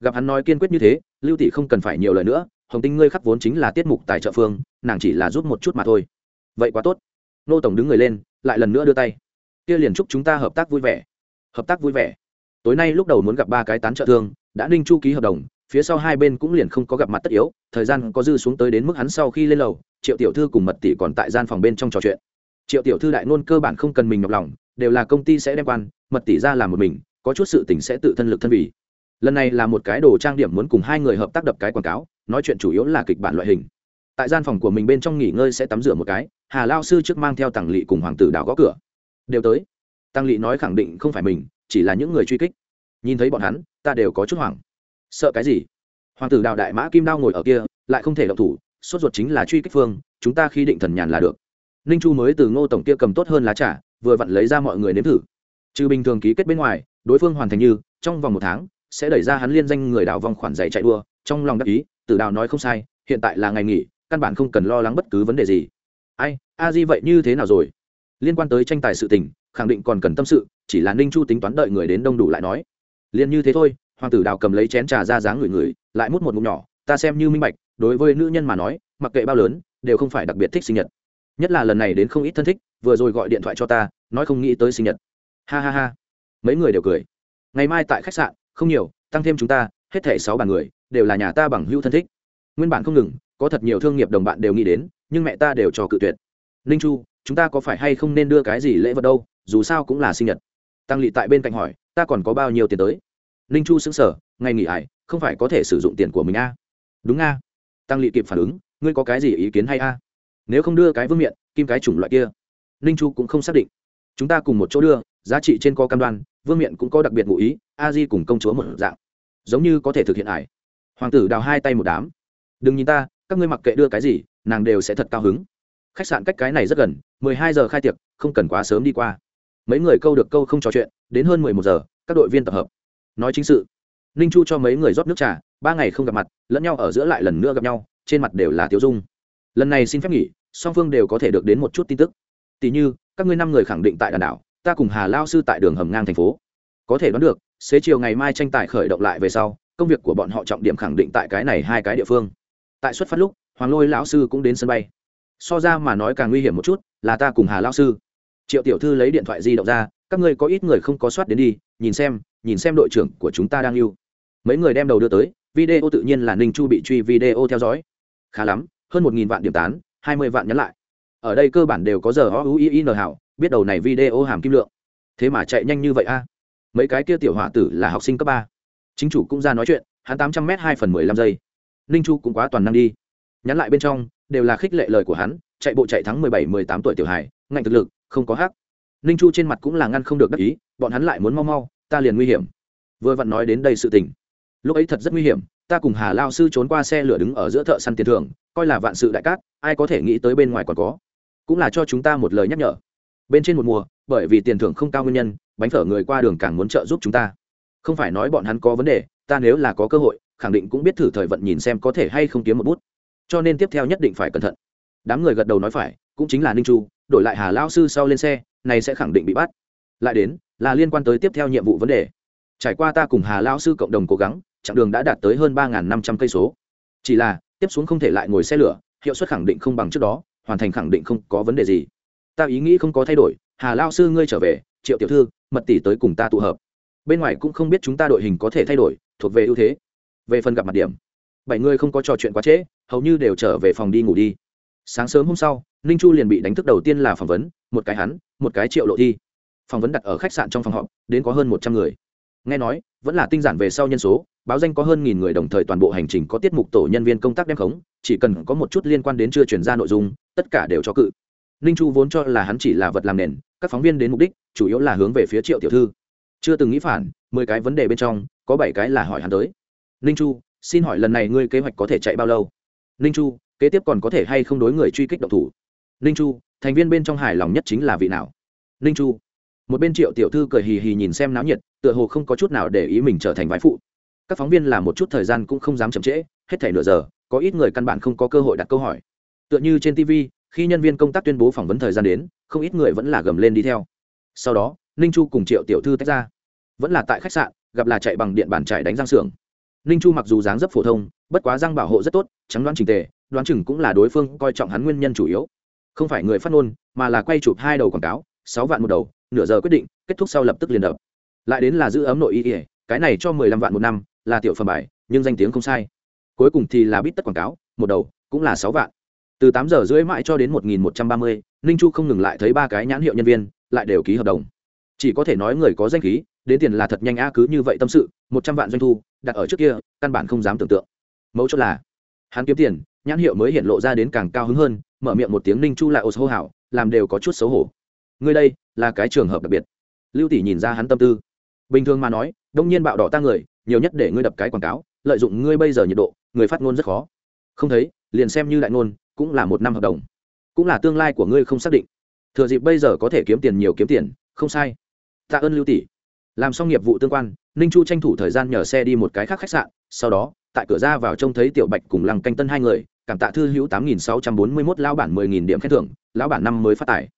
Gặp hắn nói kiên quyết như thế, lưu tỷ không cần phải nhiều lời nữa, hồng tinh ngươi khắc vốn chính là tiết mục tài trợ phương, nàng chỉ là giúp một chút mà thôi. Vậy quá tốt. Nô tổng đứng người lên, lại lần nữa đưa tay. Kia liền chúc chúng ta hợp tác vui vẻ. Hợp tác vui vẻ. Tối nay lúc đầu muốn gặp ba cái tán trợ thương, đã ninh chu ký hợp đồng, phía sau hai bên cũng liền không có gặp mặt tất yếu, thời gian có dư xuống tới đến mức hắn sau khi lên lầu, triệu tiểu thư cùng mật tỷ còn tại gian phòng bên trong trò chuyện triệu tiểu thư đại nôn cơ bản không cần mình nhọc lòng, đều là công ty sẽ đem quan, mật tỷ ra làm một mình, có chút sự tình sẽ tự thân lực thân vì. Lần này là một cái đồ trang điểm muốn cùng hai người hợp tác đập cái quảng cáo, nói chuyện chủ yếu là kịch bản loại hình. Tại gian phòng của mình bên trong nghỉ ngơi sẽ tắm rửa một cái, hà lao sư trước mang theo tàng lỵ cùng hoàng tử đào gõ cửa. Đều tới. Tăng lỵ nói khẳng định không phải mình, chỉ là những người truy kích. Nhìn thấy bọn hắn, ta đều có chút hoảng. Sợ cái gì? Hoàng tử đào đại mã kim đao ngồi ở kia, lại không thể động thủ, sốt ruột chính là truy kích phương, chúng ta khi định thần nhàn là được ninh chu mới từ ngô tổng kia cầm tốt hơn lá trà, vừa vặn lấy ra mọi người nếm thử. Trừ bình thường ký kết bên ngoài, đối phương hoàn thành như, trong vòng một tháng, sẽ đẩy ra hắn liên danh người đào vòng khoản giày chạy đua. Trong lòng đắc ý, tử đào nói không sai, hiện tại là ngày nghỉ, căn bản không cần lo lắng bất cứ vấn đề gì. Ai, a di vậy như thế nào rồi? Liên quan tới tranh tài sự tình, khẳng định còn cần tâm sự, chỉ là ninh chu tính toán đợi người đến đông đủ lại nói. Liền như thế thôi, hoàng tử đào cầm lấy chén trà ra dáng người người, lại mút một ngụm nhỏ, ta xem như minh bạch, đối với nữ nhân mà nói, mặc kệ bao lớn, đều không phải đặc biệt thích sinh nhật nhất là lần này đến không ít thân thích, vừa rồi gọi điện thoại cho ta, nói không nghĩ tới sinh nhật. Ha ha ha. Mấy người đều cười. Ngày mai tại khách sạn, không nhiều, tăng thêm chúng ta, hết thảy sáu bàn người, đều là nhà ta bằng hữu thân thích. Nguyên bản không ngừng, có thật nhiều thương nghiệp đồng bạn đều nghĩ đến, nhưng mẹ ta đều cho cự tuyệt. Ninh chu, chúng ta có phải hay không nên đưa cái gì lễ vật đâu, dù sao cũng là sinh nhật. Tăng lỵ tại bên cạnh hỏi, ta còn có bao nhiêu tiền tới? Ninh chu xứng sở ngày nghỉ ải, không phải có thể sử dụng tiền của mình a à? đúng a à? tăng lỵ kịp phản ứng, ngươi có cái gì ý kiến hay a à? Nếu không đưa cái vương miện, kim cái chủng loại kia. Ninh chu cũng không xác định. Chúng ta cùng một chỗ đưa, giá trị trên co cam đoan, vương miện cũng có đặc biệt ngụ ý, a di cùng công chúa một dạng. Giống như có thể thực hiện ải. Hoàng tử đào hai tay một đám. Đừng nhìn ta, các ngươi mặc kệ đưa cái gì, nàng đều sẽ thật cao hứng. Khách sạn cách cái này rất gần, mười hai giờ khai tiệc, không cần quá sớm đi qua. Mấy người câu được câu không trò chuyện, đến hơn mười một giờ, các đội viên tập hợp. Nói chính sự. Ninh chu cho mấy người rót nước trà, ba ngày không gặp mặt, lẫn nhau ở giữa lại lần nữa gặp nhau, trên mặt đều là tiêu dung lần này xin phép nghỉ, song phương đều có thể được đến một chút tin tức. Tỷ như, các ngươi năm người khẳng định tại đàn đảo, ta cùng hà lao sư tại đường hầm ngang thành phố. Có thể đoán được, xế chiều ngày mai tranh tài khởi động lại về sau, công việc của bọn họ trọng điểm khẳng định tại cái này hai cái địa phương. Tại xuất phát lúc, hoàng lôi lão sư cũng đến sân bay. So ra mà nói càng nguy hiểm một chút là ta cùng hà lão sư. Triệu tiểu thư lấy điện thoại di động ra, các ngươi có ít người không có soát đến đi, nhìn xem nhìn xem đội trưởng của chúng ta đang yêu. Mấy người đem đầu đưa tới, video tự nhiên là ninh chu bị truy video theo dõi. Khá lắm hơn một nghìn vạn điểm tán, hai mươi vạn nhắn lại. Ở đây cơ bản đều có giờ o u i n hảo, biết đầu này video hàm kim lượng. Thế mà chạy nhanh như vậy a? Mấy cái kia tiểu hỏa tử là học sinh cấp ba. Chính chủ cũng ra nói chuyện, hắn tám trăm m hai phần mười lăm giây. Ninh chu cũng quá toàn năng đi. Nhắn lại bên trong, đều là khích lệ lời của hắn, chạy bộ chạy thắng mười bảy, mười tám tuổi tiểu hải ngạnh thực lực, không có hắc. Ninh chu trên mặt cũng là ngăn không được đắc ý, bọn hắn lại muốn mau mau, ta liền nguy hiểm. Vừa vặn nói đến đây sự tình. Lúc ấy thật rất nguy hiểm, ta cùng hà lao sư trốn qua xe lửa đứng ở giữa thợ săn tiền thưởng coi là vạn sự đại cát, ai có thể nghĩ tới bên ngoài còn có. Cũng là cho chúng ta một lời nhắc nhở. Bên trên một mùa, bởi vì tiền thưởng không cao nguyên nhân, bánh phở người qua đường càng muốn trợ giúp chúng ta. Không phải nói bọn hắn có vấn đề, ta nếu là có cơ hội, khẳng định cũng biết thử thời vận nhìn xem có thể hay không kiếm một bút. Cho nên tiếp theo nhất định phải cẩn thận. Đám người gật đầu nói phải, cũng chính là ninh chu, đổi lại hà lao sư sau lên xe, này sẽ khẳng định bị bắt. Lại đến, là liên quan tới tiếp theo nhiệm vụ vấn đề. Trải qua ta cùng hà lao sư cộng đồng cố gắng, chặng đường đã đạt tới hơn ba năm trăm cây số. Chỉ là tiếp xuống không thể lại ngồi xe lửa, hiệu suất khẳng định không bằng trước đó, hoàn thành khẳng định không có vấn đề gì. Ta ý nghĩ không có thay đổi, hà lao sư ngươi trở về, triệu tiểu thư, mật tỷ tới cùng ta tụ hợp. Bên ngoài cũng không biết chúng ta đội hình có thể thay đổi, thuộc về ưu thế. Về phần gặp mặt điểm, bảy người không có trò chuyện quá trễ, hầu như đều trở về phòng đi ngủ đi. Sáng sớm hôm sau, ninh chu liền bị đánh thức đầu tiên là phỏng vấn, một cái hắn, một cái triệu lộ thi. Phỏng vấn đặt ở khách sạn trong phòng họp, đến có hơn một trăm người. Nghe nói, vẫn là tinh giản về sau nhân số báo danh có hơn nghìn người đồng thời toàn bộ hành trình có tiết mục tổ nhân viên công tác đem khống, chỉ cần có một chút liên quan đến chưa chuyển ra nội dung, tất cả đều cho cự. Ninh chu vốn cho là hắn chỉ là vật làm nền, các phóng viên đến mục đích, chủ yếu là hướng về phía triệu tiểu thư. Chưa từng nghĩ phản, mười cái vấn đề bên trong, có bảy cái là hỏi hắn tới. Ninh chu, xin hỏi lần này ngươi kế hoạch có thể chạy bao lâu? Ninh chu, kế tiếp còn có thể hay không đối người truy kích độc thủ? Ninh chu, thành viên bên trong hài lòng nhất chính là vị nào? Ninh chu, một bên triệu tiểu thư cười hì hì nhìn xem náo nhiệt, tựa hồ không có chút nào để ý mình trở thành vái phụ các phóng viên làm một chút thời gian cũng không dám chậm trễ, hết thể nửa giờ, có ít người căn bản không có cơ hội đặt câu hỏi. Tựa như trên tv khi nhân viên công tác tuyên bố phỏng vấn thời gian đến, không ít người vẫn là gầm lên đi theo. Sau đó, ninh chu cùng triệu tiểu thư tách ra. Vẫn là tại khách sạn, gặp là chạy bằng điện bàn chạy đánh răng xưởng. Ninh chu mặc dù dáng dấp phổ thông, bất quá răng bảo hộ rất tốt, trắng đoán trình tề, đoán chừng cũng là đối phương coi trọng hắn nguyên nhân chủ yếu. Không phải người phát ngôn, mà là quay chụp hai đầu quảng cáo, sáu vạn một đầu, nửa giờ quyết định, kết thúc sau lập tức liền đập. Lại đến là giữ ấm nội y ỉa cái này cho mười lăm vạn một năm là tiểu phẩm bài, nhưng danh tiếng không sai. Cuối cùng thì là bít tất quảng cáo, một đầu cũng là sáu vạn. Từ tám giờ rưỡi mãi cho đến một nghìn một trăm ba mươi, ninh chu không ngừng lại thấy ba cái nhãn hiệu nhân viên, lại đều ký hợp đồng. Chỉ có thể nói người có danh khí, đến tiền là thật nhanh a cứ như vậy tâm sự, một trăm vạn doanh thu, đặt ở trước kia, căn bản không dám tưởng tượng. Mẫu chốt là, hắn kiếm tiền, nhãn hiệu mới hiện lộ ra đến càng cao hứng hơn, mở miệng một tiếng ninh chu lại ô hô hảo làm đều có chút xấu hổ. Ngươi đây, là cái trường hợp đặc biệt. Lưu tỷ nhìn ra hắn tâm tư. Bình thường mà nói, đông nhiên bạo đỏ ta người nhiều nhất để ngươi đập cái quảng cáo, lợi dụng ngươi bây giờ nhiệt độ, người phát ngôn rất khó. Không thấy, liền xem như đại ngôn, cũng là một năm hợp đồng. Cũng là tương lai của ngươi không xác định. Thừa dịp bây giờ có thể kiếm tiền nhiều kiếm tiền, không sai. Tạ ơn lưu tỷ. Làm xong nghiệp vụ tương quan, ninh chu tranh thủ thời gian nhờ xe đi một cái khác khách sạn, sau đó, tại cửa ra vào trông thấy tiểu bạch cùng lăng canh tân hai người, cảm tạ thư hữu tám nghìn sáu trăm bốn mươi mốt, lão bản mười nghìn điểm khen thưởng, lão bản năm mới phát tài